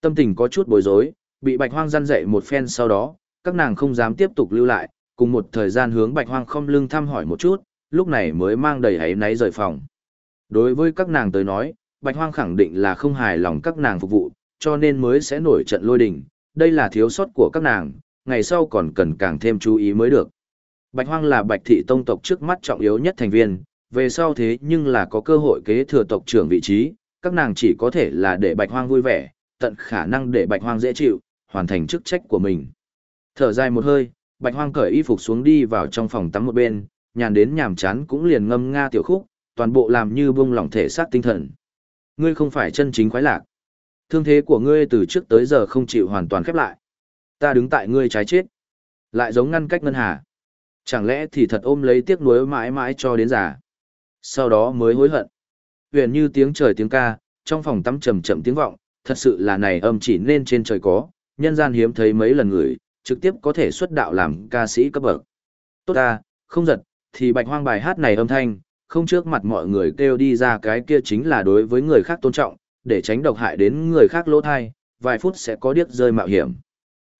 Tâm tình có chút bối rối, bị bạch hoang răn dạy một phen sau đó, các nàng không dám tiếp tục lưu lại, cùng một thời gian hướng bạch hoang không lưng thăm hỏi một chút, lúc này mới mang đầy hấy náy rời phòng. Đối với các nàng tới nói, bạch hoang khẳng định là không hài lòng các nàng phục vụ, cho nên mới sẽ nổi trận lôi đình, đây là thiếu sót của các nàng, ngày sau còn cần càng thêm chú ý mới được. Bạch hoang là bạch thị tông tộc trước mắt trọng yếu nhất thành viên, về sau thế nhưng là có cơ hội kế thừa tộc trưởng vị trí, các nàng chỉ có thể là để bạch hoang vui vẻ, tận khả năng để bạch hoang dễ chịu, hoàn thành chức trách của mình. Thở dài một hơi, bạch hoang cởi y phục xuống đi vào trong phòng tắm một bên, nhàn đến nhàm chán cũng liền ngâm nga tiểu khúc, toàn bộ làm như buông lỏng thể xác tinh thần. Ngươi không phải chân chính khoái lạc. Thương thế của ngươi từ trước tới giờ không chịu hoàn toàn khép lại. Ta đứng tại ngươi trái chết. Lại giống ngăn cách ngân hà. Chẳng lẽ thì thật ôm lấy tiếc nuối mãi mãi cho đến già. Sau đó mới hối hận. Huyền như tiếng trời tiếng ca, trong phòng tắm trầm chậm tiếng vọng, thật sự là này âm chỉ nên trên trời có, nhân gian hiếm thấy mấy lần người, trực tiếp có thể xuất đạo làm ca sĩ cấp bậc. Tốt ta, không giật, thì bạch hoang bài hát này âm thanh, không trước mặt mọi người kêu đi ra cái kia chính là đối với người khác tôn trọng, để tránh độc hại đến người khác lỗ thai, vài phút sẽ có điếc rơi mạo hiểm.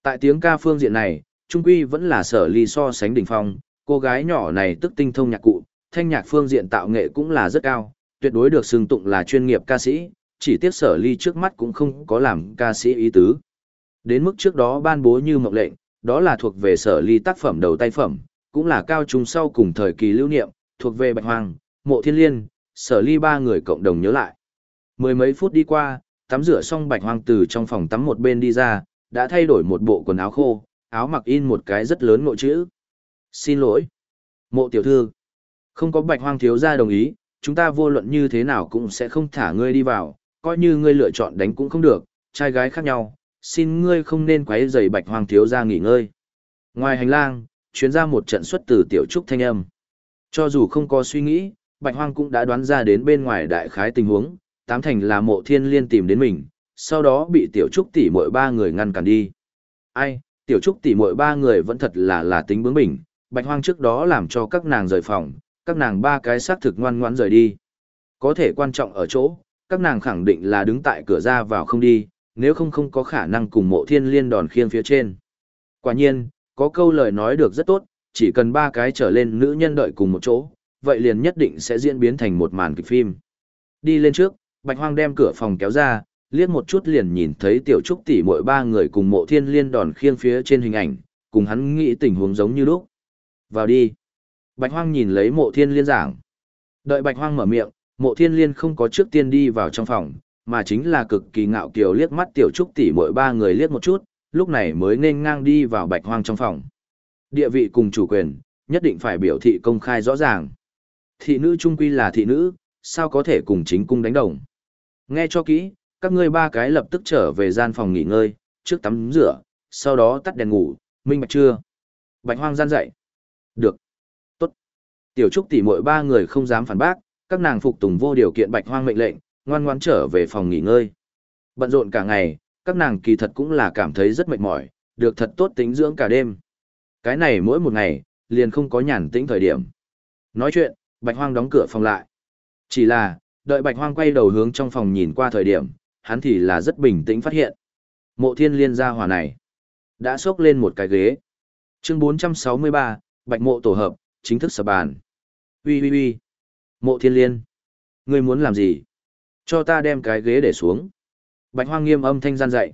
Tại tiếng ca phương diện này, Trung Quy vẫn là sở ly so sánh đỉnh phong, cô gái nhỏ này tức tinh thông nhạc cụ, thanh nhạc phương diện tạo nghệ cũng là rất cao, tuyệt đối được xưng tụng là chuyên nghiệp ca sĩ, chỉ tiếc sở ly trước mắt cũng không có làm ca sĩ ý tứ. Đến mức trước đó ban bố như mộng lệnh, đó là thuộc về sở ly tác phẩm đầu tay phẩm, cũng là cao trung sau cùng thời kỳ lưu niệm, thuộc về Bạch Hoàng, Mộ Thiên Liên, sở ly ba người cộng đồng nhớ lại. Mười mấy phút đi qua, tắm rửa xong Bạch Hoàng từ trong phòng tắm một bên đi ra, đã thay đổi một bộ quần áo khô, áo mặc in một cái rất lớn nội chữ. Xin lỗi. Mộ tiểu thư. Không có Bạch hoang thiếu gia đồng ý, chúng ta vô luận như thế nào cũng sẽ không thả ngươi đi vào, coi như ngươi lựa chọn đánh cũng không được, trai gái khác nhau, xin ngươi không nên quấy rầy Bạch hoang thiếu gia nghỉ ngơi. Ngoài hành lang, chuyến ra một trận xuất từ tiểu trúc thanh âm. Cho dù không có suy nghĩ, Bạch Hoang cũng đã đoán ra đến bên ngoài đại khái tình huống, tám thành là mộ thiên liên tìm đến mình, sau đó bị tiểu trúc tỷ muội ba người ngăn cản đi. Ai, tiểu trúc tỷ muội ba người vẫn thật là là tính bướng bỉnh, Bạch Hoang trước đó làm cho các nàng rời phòng, các nàng ba cái xác thực ngoan ngoãn rời đi. Có thể quan trọng ở chỗ, các nàng khẳng định là đứng tại cửa ra vào không đi, nếu không không có khả năng cùng mộ thiên liên đòn khiêng phía trên. Quả nhiên, có câu lời nói được rất tốt, chỉ cần ba cái trở lên nữ nhân đợi cùng một chỗ, vậy liền nhất định sẽ diễn biến thành một màn kịch phim. Đi lên trước, Bạch Hoang đem cửa phòng kéo ra, liếc một chút liền nhìn thấy tiểu trúc tỷ muội ba người cùng mộ thiên liên đòn khiêng phía trên hình ảnh, cùng hắn nghĩ tình huống giống như lúc. Vào đi. Bạch Hoang nhìn lấy mộ thiên liên giảng. Đợi Bạch Hoang mở miệng, mộ thiên liên không có trước tiên đi vào trong phòng, mà chính là cực kỳ ngạo kiều liếc mắt tiểu trúc tỷ muội ba người liếc một chút, lúc này mới nên ngang đi vào Bạch Hoang trong phòng. Địa vị cùng chủ quyền, nhất định phải biểu thị công khai rõ ràng. Thị nữ trung quy là thị nữ, sao có thể cùng chính cung đánh đồng. Nghe cho kỹ, các ngươi ba cái lập tức trở về gian phòng nghỉ ngơi, trước tắm rửa, sau đó tắt đèn ngủ, minh bạch chưa? Bạch hoang gian dậy. Được. Tốt. Tiểu trúc tỷ muội ba người không dám phản bác, các nàng phục tùng vô điều kiện bạch hoang mệnh lệnh, ngoan ngoãn trở về phòng nghỉ ngơi. Bận rộn cả ngày, các nàng kỳ thật cũng là cảm thấy rất mệt mỏi, được thật tốt tính dưỡng cả đêm. Cái này mỗi một ngày, liền không có nhàn tĩnh thời điểm. Nói chuyện, Bạch Hoang đóng cửa phòng lại. Chỉ là, đợi Bạch Hoang quay đầu hướng trong phòng nhìn qua thời điểm, hắn thì là rất bình tĩnh phát hiện. Mộ thiên liên gia hỏa này, đã xốc lên một cái ghế. Chương 463, Bạch mộ tổ hợp, chính thức sập bàn. Ui ui ui. Mộ thiên liên. Ngươi muốn làm gì? Cho ta đem cái ghế để xuống. Bạch Hoang nghiêm âm thanh gian dạy.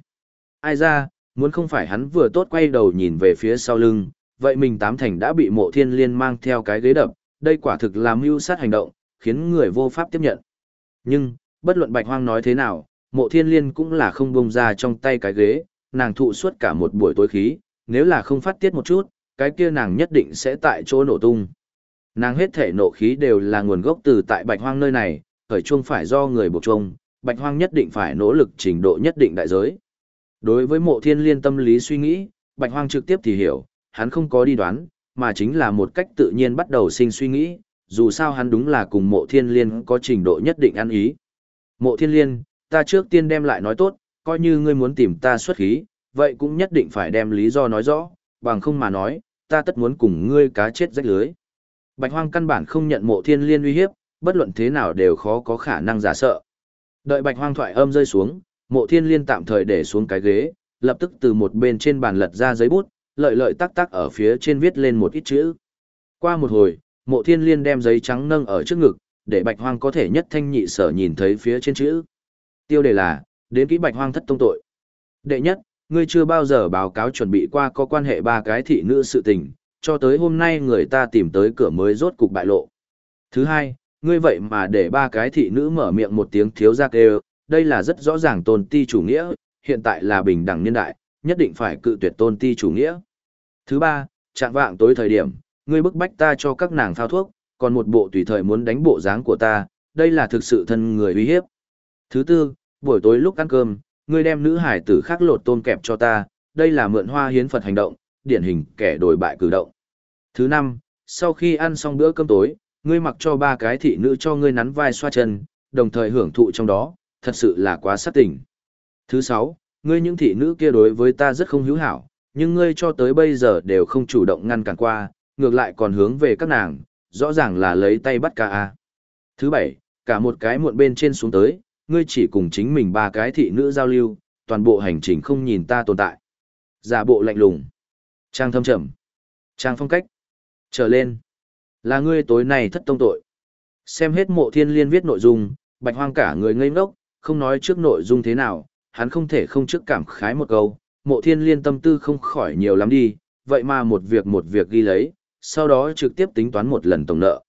Ai ra, muốn không phải hắn vừa tốt quay đầu nhìn về phía sau lưng, vậy mình tám thành đã bị mộ thiên liên mang theo cái ghế đập, đây quả thực là mưu sát hành động, khiến người vô pháp tiếp nhận. Nhưng, bất luận Bạch Hoang nói thế nào, mộ thiên liên cũng là không bông ra trong tay cái ghế, nàng thụ suốt cả một buổi tối khí, nếu là không phát tiết một chút, cái kia nàng nhất định sẽ tại chỗ nổ tung. Nàng hết thể nộ khí đều là nguồn gốc từ tại Bạch Hoang nơi này, khởi chuông phải do người buộc chuông, Bạch Hoang nhất định phải nỗ lực trình độ nhất định đại giới. Đối với mộ thiên liên tâm lý suy nghĩ, Bạch Hoang trực tiếp thì hiểu, hắn không có đi đoán, mà chính là một cách tự nhiên bắt đầu sinh suy nghĩ, dù sao hắn đúng là cùng mộ thiên liên có trình độ nhất định ăn ý. Mộ thiên liên, ta trước tiên đem lại nói tốt, coi như ngươi muốn tìm ta xuất khí, vậy cũng nhất định phải đem lý do nói rõ, bằng không mà nói, ta tất muốn cùng ngươi cá chết rách lưới. Bạch Hoang căn bản không nhận mộ thiên liên uy hiếp, bất luận thế nào đều khó có khả năng giả sợ. Đợi Bạch Hoang thoại âm rơi xuống, mộ thiên liên tạm thời để xuống cái ghế, lập tức từ một bên trên bàn lật ra giấy bút, lợi lợi tắc tắc ở phía trên viết lên một ít chữ. Qua một hồi, mộ thiên liên đem giấy trắng nâng ở trước ngực, để Bạch Hoang có thể nhất thanh nhị sở nhìn thấy phía trên chữ. Tiêu đề là, đến kỹ Bạch Hoang thất tông tội. Đệ nhất, ngươi chưa bao giờ báo cáo chuẩn bị qua có quan hệ ba cái thị nữ sự tình, cho tới hôm nay người ta tìm tới cửa mới rốt cục bại lộ. Thứ hai, ngươi vậy mà để ba cái thị nữ mở miệng một tiếng thiếu gia kêu, đây là rất rõ ràng tôn ti chủ nghĩa, hiện tại là bình đẳng niên đại, nhất định phải cự tuyệt tôn ti chủ nghĩa. Thứ ba, trạng vạng tối thời điểm, ngươi bức bách ta cho các nàng thao thuốc, còn một bộ tùy thời muốn đánh bộ dáng của ta, đây là thực sự thân người uy hiếp. Thứ tư, buổi tối lúc ăn cơm, ngươi đem nữ hải tử khác lột tôm kẹp cho ta, đây là mượn hoa hiến Phật hành động, điển hình kẻ đổi bại cử động. Thứ năm, sau khi ăn xong bữa cơm tối, ngươi mặc cho ba cái thị nữ cho ngươi nắn vai xoa chân, đồng thời hưởng thụ trong đó, thật sự là quá sát tình. Thứ sáu, ngươi những thị nữ kia đối với ta rất không hữu hảo, nhưng ngươi cho tới bây giờ đều không chủ động ngăn cản qua, ngược lại còn hướng về các nàng, rõ ràng là lấy tay bắt ca a. Thứ bảy, cả một cái muộn bên trên xuống tới, ngươi chỉ cùng chính mình ba cái thị nữ giao lưu, toàn bộ hành trình không nhìn ta tồn tại. Giả bộ lạnh lùng, trang thâm trầm, trang phong cách, trở lên. Là ngươi tối nay thất tông tội. Xem hết mộ thiên liên viết nội dung, bạch hoang cả người ngây ngốc, không nói trước nội dung thế nào, hắn không thể không trước cảm khái một câu, mộ thiên liên tâm tư không khỏi nhiều lắm đi, vậy mà một việc một việc ghi lấy, sau đó trực tiếp tính toán một lần tổng nợ.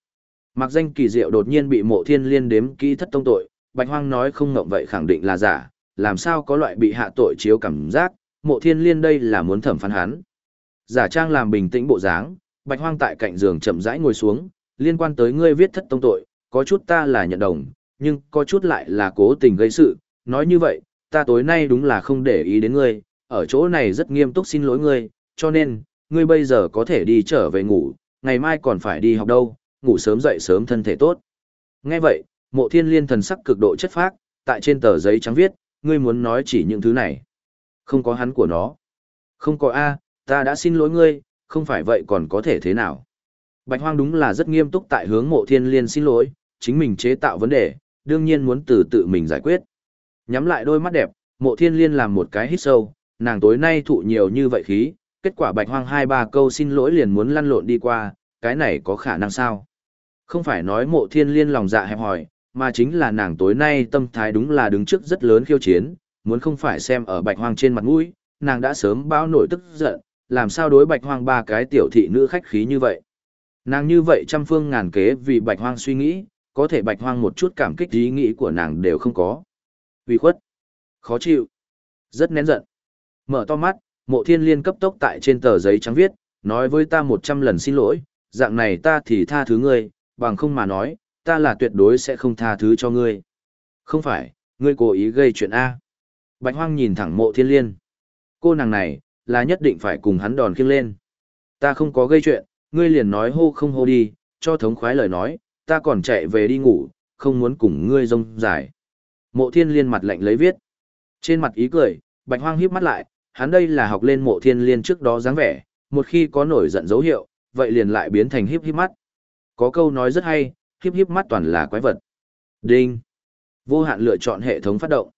Mặc danh kỳ diệu đột nhiên bị mộ thiên liên đếm kỹ thất tông tội, bạch hoang nói không ngộng vậy khẳng định là giả, làm sao có loại bị hạ tội chiếu cảm giác, mộ thiên liên đây là muốn thẩm phán hắn. Giả trang làm bình tĩnh bộ dáng, bạch hoang tại cạnh giường chậm rãi ngồi xuống, liên quan tới ngươi viết thất tông tội, có chút ta là nhận đồng, nhưng có chút lại là cố tình gây sự, nói như vậy, ta tối nay đúng là không để ý đến ngươi, ở chỗ này rất nghiêm túc xin lỗi ngươi, cho nên, ngươi bây giờ có thể đi trở về ngủ, ngày mai còn phải đi học đâu, ngủ sớm dậy sớm thân thể tốt. Nghe vậy, mộ thiên liên thần sắc cực độ chất phác, tại trên tờ giấy trắng viết, ngươi muốn nói chỉ những thứ này. Không có hắn của nó. Không có A, ta đã xin lỗi ngươi, không phải vậy còn có thể thế nào. Bạch hoang đúng là rất nghiêm túc tại hướng mộ thiên liên xin lỗi, chính mình chế tạo vấn đề, đương nhiên muốn từ tự mình giải quyết. Nhắm lại đôi mắt đẹp, mộ thiên liên làm một cái hít sâu, nàng tối nay thụ nhiều như vậy khí, kết quả bạch hoang hai ba câu xin lỗi liền muốn lăn lộn đi qua, cái này có khả năng sao? Không phải nói mộ thiên liên lòng dạ hẹp hòi, mà chính là nàng tối nay tâm thái đúng là đứng trước rất lớn khiêu chiến, muốn không phải xem ở bạch hoang trên mặt mũi, nàng đã sớm bao nổi tức giận, làm sao đối bạch hoang ba cái tiểu thị nữ khách khí như vậy. Nàng như vậy trăm phương ngàn kế vì bạch hoang suy nghĩ, có thể bạch hoang một chút cảm kích ý nghĩ của nàng đều không có. Vì khuất, khó chịu, rất nén giận. Mở to mắt, mộ thiên liên cấp tốc tại trên tờ giấy trắng viết, nói với ta một trăm lần xin lỗi, dạng này ta thì tha thứ ngươi, bằng không mà nói, ta là tuyệt đối sẽ không tha thứ cho ngươi. Không phải, ngươi cố ý gây chuyện A. Bạch hoang nhìn thẳng mộ thiên liên. Cô nàng này, là nhất định phải cùng hắn đòn khiêng lên. Ta không có gây chuyện, ngươi liền nói hô không hô đi, cho thống khoái lời nói, ta còn chạy về đi ngủ, không muốn cùng ngươi rông dài. Mộ thiên liên mặt lạnh lấy viết. Trên mặt ý cười, bạch hoang híp mắt lại, hắn đây là học lên mộ thiên liên trước đó dáng vẻ, một khi có nổi giận dấu hiệu, vậy liền lại biến thành híp híp mắt. Có câu nói rất hay, híp híp mắt toàn là quái vật. Đinh. Vô hạn lựa chọn hệ thống phát động.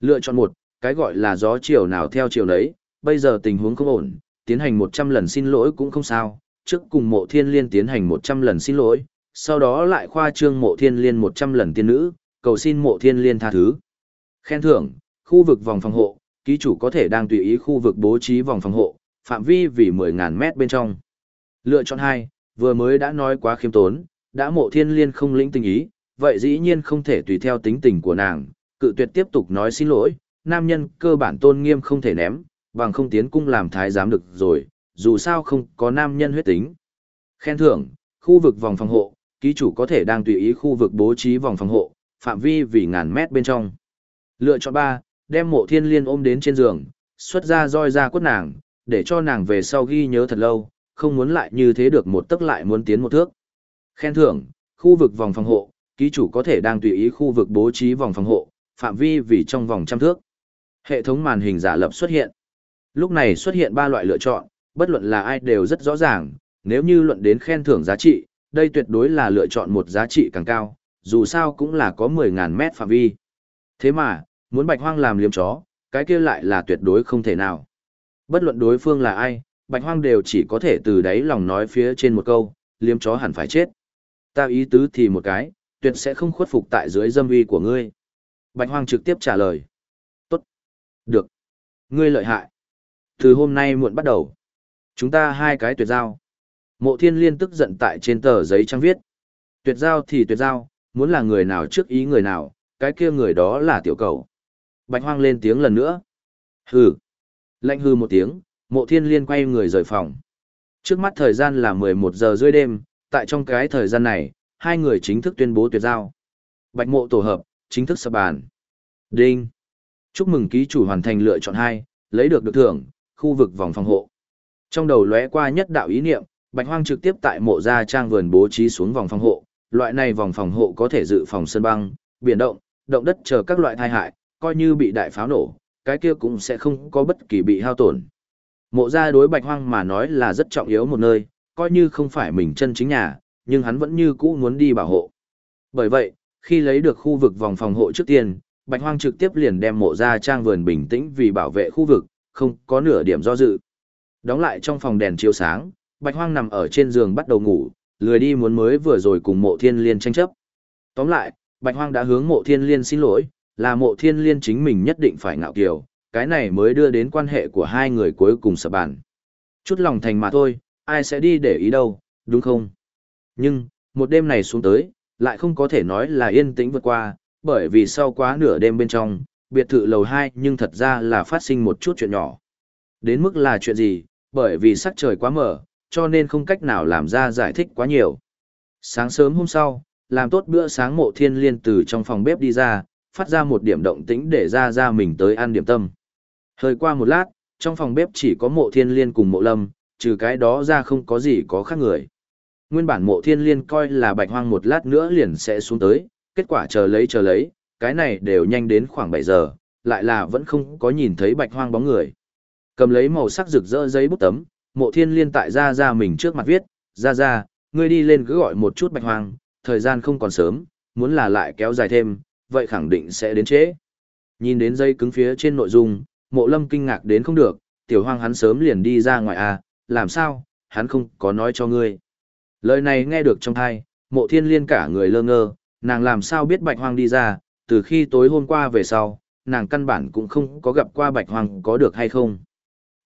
Lựa chọn một, cái gọi là gió chiều nào theo chiều đấy, bây giờ tình huống không ổn, tiến hành 100 lần xin lỗi cũng không sao, trước cùng mộ thiên liên tiến hành 100 lần xin lỗi, sau đó lại khoa trương mộ thiên liên 100 lần tiên nữ, cầu xin mộ thiên liên tha thứ. Khen thưởng, khu vực vòng phòng hộ, ký chủ có thể đang tùy ý khu vực bố trí vòng phòng hộ, phạm vi vì 10.000 mét bên trong. Lựa chọn 2, vừa mới đã nói quá khiêm tốn, đã mộ thiên liên không lĩnh tình ý, vậy dĩ nhiên không thể tùy theo tính tình của nàng, cự tuyệt tiếp tục nói xin lỗi, nam nhân cơ bản tôn nghiêm không thể ném, bằng không tiến cung làm thái giám được rồi, dù sao không có nam nhân huyết tính. Khen thưởng, khu vực vòng phòng hộ, ký chủ có thể đang tùy ý khu vực bố trí vòng phòng hộ, phạm vi vì ngàn mét bên trong. Lựa chọn 3, đem mộ thiên liên ôm đến trên giường, xuất ra roi ra quất nàng, để cho nàng về sau ghi nhớ thật lâu, không muốn lại như thế được một tức lại muốn tiến một thước. Khen thưởng, khu vực vòng phòng hộ, ký chủ có thể đang tùy ý khu vực bố trí vòng phòng hộ, phạm vi vì trong vòng trăm thước. Hệ thống màn hình giả lập xuất hiện. Lúc này xuất hiện ba loại lựa chọn, bất luận là ai đều rất rõ ràng, nếu như luận đến khen thưởng giá trị, đây tuyệt đối là lựa chọn một giá trị càng cao, dù sao cũng là có 10.000 mét phạm vi. Thế mà, muốn bạch hoang làm liếm chó, cái kia lại là tuyệt đối không thể nào. Bất luận đối phương là ai, bạch hoang đều chỉ có thể từ đáy lòng nói phía trên một câu, liếm chó hẳn phải chết. Ta ý tứ thì một cái, tuyệt sẽ không khuất phục tại dưới dâm uy của ngươi. Bạch hoang trực tiếp trả lời. Tốt. Được. Ngươi lợi hại. Từ hôm nay muộn bắt đầu. Chúng ta hai cái tuyệt giao. Mộ thiên liên tức giận tại trên tờ giấy trang viết. Tuyệt giao thì tuyệt giao, muốn là người nào trước ý người nào, cái kia người đó là tiểu cầu. Bạch hoang lên tiếng lần nữa. Hừ. Lạnh hư một tiếng, mộ thiên liên quay người rời phòng. Trước mắt thời gian là 11 giờ rưỡi đêm, tại trong cái thời gian này, hai người chính thức tuyên bố tuyệt giao. Bạch mộ tổ hợp, chính thức sập bàn. Đinh. Chúc mừng ký chủ hoàn thành lựa chọn hai, lấy được được thưởng, khu vực vòng phòng hộ. Trong đầu lóe qua nhất đạo ý niệm, Bạch Hoang trực tiếp tại mộ gia trang vườn bố trí xuống vòng phòng hộ, loại này vòng phòng hộ có thể dự phòng sân băng, biển động, động đất chờ các loại tai hại, coi như bị đại pháo nổ, cái kia cũng sẽ không có bất kỳ bị hao tổn. Mộ gia đối Bạch Hoang mà nói là rất trọng yếu một nơi, coi như không phải mình chân chính nhà, nhưng hắn vẫn như cũ muốn đi bảo hộ. Bởi vậy, khi lấy được khu vực vòng phòng hộ trước tiên, Bạch Hoang trực tiếp liền đem mộ ra trang vườn bình tĩnh vì bảo vệ khu vực, không có nửa điểm do dự. Đóng lại trong phòng đèn chiếu sáng, Bạch Hoang nằm ở trên giường bắt đầu ngủ, lười đi muốn mới vừa rồi cùng mộ thiên liên tranh chấp. Tóm lại, Bạch Hoang đã hướng mộ thiên liên xin lỗi, là mộ thiên liên chính mình nhất định phải ngạo kiều, cái này mới đưa đến quan hệ của hai người cuối cùng sập bàn. Chút lòng thành mà thôi, ai sẽ đi để ý đâu, đúng không? Nhưng, một đêm này xuống tới, lại không có thể nói là yên tĩnh vượt qua, bởi vì sau quá nửa đêm bên trong, biệt thự lầu 2 nhưng thật ra là phát sinh một chút chuyện nhỏ. Đến mức là chuyện gì, bởi vì sắc trời quá mở, cho nên không cách nào làm ra giải thích quá nhiều. Sáng sớm hôm sau, làm tốt bữa sáng mộ thiên liên từ trong phòng bếp đi ra, phát ra một điểm động tĩnh để ra ra mình tới ăn điểm tâm. Hơi qua một lát, trong phòng bếp chỉ có mộ thiên liên cùng mộ lâm, trừ cái đó ra không có gì có khác người. Nguyên bản mộ thiên liên coi là bạch hoang một lát nữa liền sẽ xuống tới, kết quả chờ lấy chờ lấy, cái này đều nhanh đến khoảng 7 giờ, lại là vẫn không có nhìn thấy bạch hoang bóng người. Cầm lấy màu sắc rực rỡ giấy bút tấm, mộ thiên liên tại ra ra mình trước mặt viết, ra ra, ngươi đi lên cứ gọi một chút bạch hoang, thời gian không còn sớm, muốn là lại kéo dài thêm, vậy khẳng định sẽ đến trễ. Nhìn đến dây cứng phía trên nội dung, mộ lâm kinh ngạc đến không được, tiểu hoang hắn sớm liền đi ra ngoài à, làm sao, hắn không có nói cho ngươi. Lời này nghe được trong thai, mộ thiên liên cả người lơ ngơ, nàng làm sao biết bạch hoang đi ra, từ khi tối hôm qua về sau, nàng căn bản cũng không có gặp qua bạch hoang có được hay không.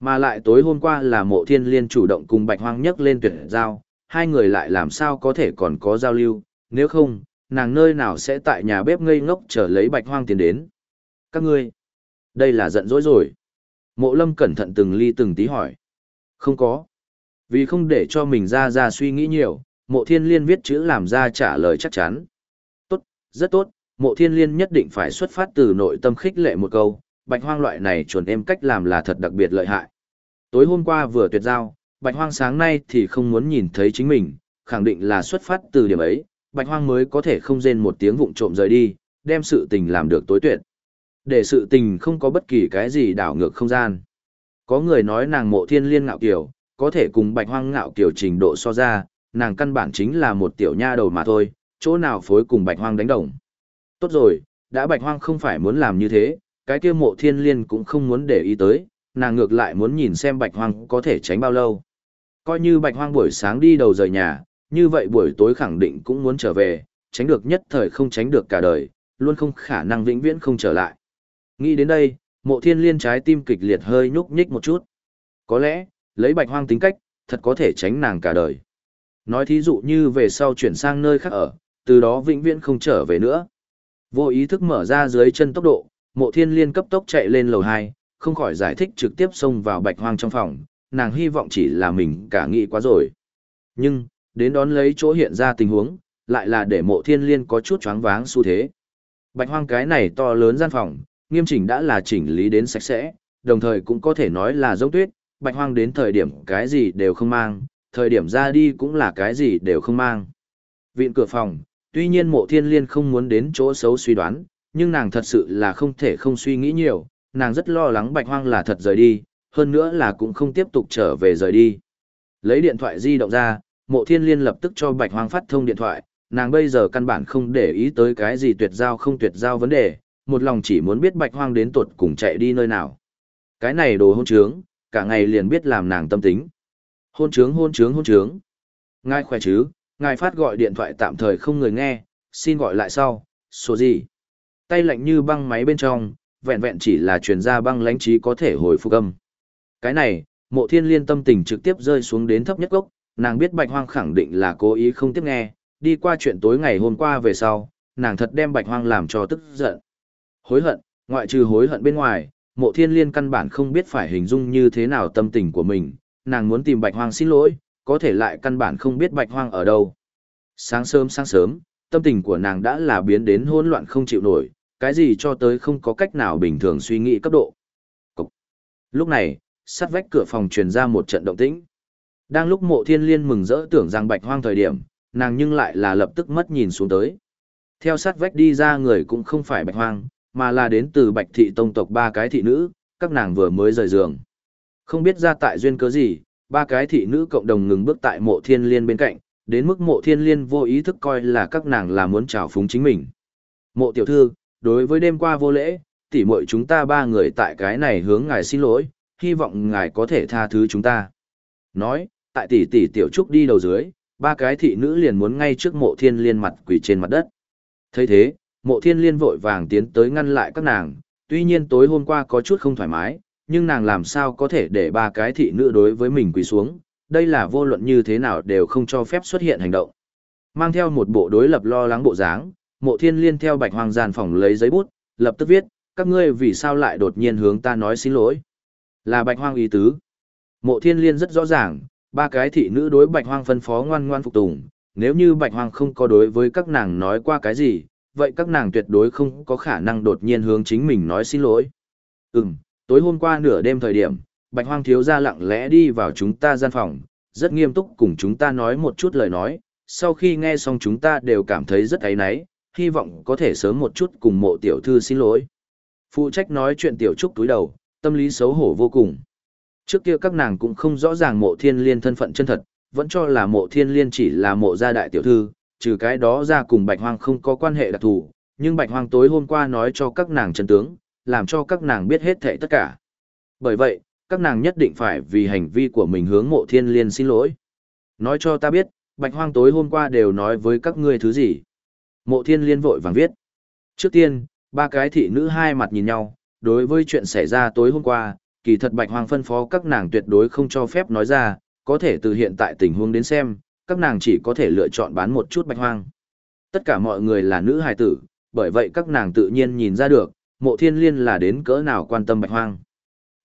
Mà lại tối hôm qua là mộ thiên liên chủ động cùng bạch hoang nhấc lên tuyệt giao, hai người lại làm sao có thể còn có giao lưu, nếu không, nàng nơi nào sẽ tại nhà bếp ngây ngốc chờ lấy bạch hoang tiền đến. Các ngươi, đây là giận dỗi rồi. Mộ lâm cẩn thận từng ly từng tí hỏi. Không có. Vì không để cho mình ra ra suy nghĩ nhiều, mộ thiên liên viết chữ làm ra trả lời chắc chắn. Tốt, rất tốt, mộ thiên liên nhất định phải xuất phát từ nội tâm khích lệ một câu, bạch hoang loại này chuẩn em cách làm là thật đặc biệt lợi hại. Tối hôm qua vừa tuyệt giao, bạch hoang sáng nay thì không muốn nhìn thấy chính mình, khẳng định là xuất phát từ điểm ấy, bạch hoang mới có thể không rên một tiếng vụng trộm rời đi, đem sự tình làm được tối tuyệt. Để sự tình không có bất kỳ cái gì đảo ngược không gian. Có người nói nàng mộ thiên liên ngạo kiều, có thể cùng bạch hoang ngạo kiều trình độ so ra, nàng căn bản chính là một tiểu nha đầu mà thôi, chỗ nào phối cùng bạch hoang đánh đồng. Tốt rồi, đã bạch hoang không phải muốn làm như thế, cái kia mộ thiên liên cũng không muốn để ý tới, nàng ngược lại muốn nhìn xem bạch hoang có thể tránh bao lâu. Coi như bạch hoang buổi sáng đi đầu rời nhà, như vậy buổi tối khẳng định cũng muốn trở về, tránh được nhất thời không tránh được cả đời, luôn không khả năng vĩnh viễn không trở lại. Nghĩ đến đây, mộ thiên liên trái tim kịch liệt hơi nhúc nhích một chút. Có lẽ, lấy bạch hoang tính cách, thật có thể tránh nàng cả đời. Nói thí dụ như về sau chuyển sang nơi khác ở, từ đó vĩnh viễn không trở về nữa. Vô ý thức mở ra dưới chân tốc độ, mộ thiên liên cấp tốc chạy lên lầu 2, không khỏi giải thích trực tiếp xông vào bạch hoang trong phòng, nàng hy vọng chỉ là mình cả nghĩ quá rồi. Nhưng, đến đón lấy chỗ hiện ra tình huống, lại là để mộ thiên liên có chút choáng váng xu thế. Bạch hoang cái này to lớn gian phòng, nghiêm chỉnh đã là chỉnh lý đến sạch sẽ, đồng thời cũng có thể nói là giống tuyết, bạch hoang đến thời điểm cái gì đều không mang, thời điểm ra đi cũng là cái gì đều không mang. Viện cửa phòng, tuy nhiên mộ thiên liên không muốn đến chỗ xấu suy đoán, nhưng nàng thật sự là không thể không suy nghĩ nhiều, nàng rất lo lắng bạch hoang là thật rời đi, hơn nữa là cũng không tiếp tục trở về rời đi. Lấy điện thoại di động ra, mộ thiên liên lập tức cho bạch hoang phát thông điện thoại, nàng bây giờ căn bản không để ý tới cái gì tuyệt giao không tuyệt giao vấn đề, một lòng chỉ muốn biết bạch hoang đến tuột cùng chạy đi nơi nào. Cái này đồ hôn trướng, cả ngày liền biết làm nàng tâm tính. Hôn trướng hôn trướng hôn trướng. Ngài khỏe chứ, ngài phát gọi điện thoại tạm thời không người nghe, xin gọi lại sau, số gì? Tay lạnh như băng máy bên trong, vẹn vẹn chỉ là truyền ra băng lãnh trí có thể hồi phục âm. Cái này, mộ thiên liên tâm tình trực tiếp rơi xuống đến thấp nhất gốc, nàng biết bạch hoang khẳng định là cố ý không tiếp nghe, đi qua chuyện tối ngày hôm qua về sau, nàng thật đem bạch hoang làm cho tức giận. Hối hận, ngoại trừ hối hận bên ngoài, mộ thiên liên căn bản không biết phải hình dung như thế nào tâm tình của mình, nàng muốn tìm bạch hoang xin lỗi, có thể lại căn bản không biết bạch hoang ở đâu. Sáng sớm sáng sớm, tâm tình của nàng đã là biến đến hỗn loạn không chịu nổi, cái gì cho tới không có cách nào bình thường suy nghĩ cấp độ. Cục. Lúc này, sát vách cửa phòng truyền ra một trận động tĩnh. Đang lúc mộ thiên liên mừng rỡ tưởng rằng bạch hoang thời điểm, nàng nhưng lại là lập tức mất nhìn xuống tới. Theo sát vách đi ra người cũng không phải bạch hoang, mà là đến từ bạch thị tông tộc ba cái thị nữ, các nàng vừa mới rời giường. Không biết ra tại duyên cớ gì, ba cái thị nữ cộng đồng ngừng bước tại mộ thiên liên bên cạnh, đến mức mộ thiên liên vô ý thức coi là các nàng là muốn trào phúng chính mình. Mộ tiểu thư, đối với đêm qua vô lễ, tỉ muội chúng ta ba người tại cái này hướng ngài xin lỗi, hy vọng ngài có thể tha thứ chúng ta. Nói, tại tỷ tỷ tiểu trúc đi đầu dưới, ba cái thị nữ liền muốn ngay trước mộ thiên liên mặt quỳ trên mặt đất. thấy thế, mộ thiên liên vội vàng tiến tới ngăn lại các nàng, tuy nhiên tối hôm qua có chút không thoải mái, nhưng nàng làm sao có thể để ba cái thị nữ đối với mình quỳ xuống, đây là vô luận như thế nào đều không cho phép xuất hiện hành động. Mang theo một bộ đối lập lo lắng bộ dáng, mộ thiên liên theo bạch hoang gian phòng lấy giấy bút, lập tức viết, các ngươi vì sao lại đột nhiên hướng ta nói xin lỗi. Là bạch hoang ý tứ. Mộ thiên liên rất rõ ràng, ba cái thị nữ đối bạch hoang phân phó ngoan ngoan phục tùng, nếu như bạch hoang không có đối với các nàng nói qua cái gì, vậy các nàng tuyệt đối không có khả năng đột nhiên hướng chính mình nói xin lỗi. Ừm, tối hôm qua nửa đêm thời điểm, bạch hoang thiếu gia lặng lẽ đi vào chúng ta gian phòng, rất nghiêm túc cùng chúng ta nói một chút lời nói, sau khi nghe xong chúng ta đều cảm thấy rất ấy náy, hy vọng có thể sớm một chút cùng mộ tiểu thư xin lỗi. Phụ trách nói chuyện tiểu trúc túi đầu, tâm lý xấu hổ vô cùng. Trước kia các nàng cũng không rõ ràng mộ thiên liên thân phận chân thật, vẫn cho là mộ thiên liên chỉ là mộ gia đại tiểu thư, trừ cái đó ra cùng bạch hoang không có quan hệ đặc thù, nhưng bạch hoang tối hôm qua nói cho các nàng chân tướng, làm cho các nàng biết hết thảy tất cả. Bởi vậy, các nàng nhất định phải vì hành vi của mình hướng mộ thiên liên xin lỗi. Nói cho ta biết, bạch hoang tối hôm qua đều nói với các ngươi thứ gì. Mộ thiên liên vội vàng viết. Trước tiên, ba cái thị nữ hai mặt nhìn nhau, đối với chuyện xảy ra tối hôm qua, kỳ thật bạch hoang phân phó các nàng tuyệt đối không cho phép nói ra, có thể từ hiện tại tình huống đến xem, các nàng chỉ có thể lựa chọn bán một chút bạch hoang. Tất cả mọi người là nữ hài tử, bởi vậy các nàng tự nhiên nhìn ra được, mộ thiên liên là đến cỡ nào quan tâm bạch hoang.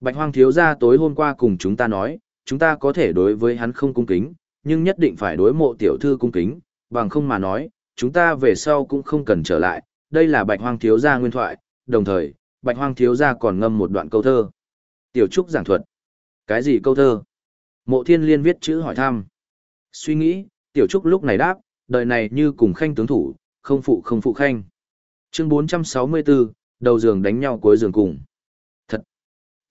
Bạch hoang thiếu gia tối hôm qua cùng chúng ta nói, chúng ta có thể đối với hắn không cung kính, nhưng nhất định phải đối mộ tiểu thư cung kính, bằng không mà nói, chúng ta về sau cũng không cần trở lại, đây là bạch hoang thiếu gia nguyên thoại, đồng thời, bạch hoang thiếu gia còn ngâm một đoạn câu thơ. Tiểu Trúc giảng thuật. Cái gì câu thơ? Mộ thiên liên viết chữ hỏi thăm. Suy nghĩ, Tiểu Trúc lúc này đáp, đời này như cùng khanh tướng thủ, không phụ không phụ khanh. Chương 464, đầu giường đánh nhau cuối giường cùng. Thật.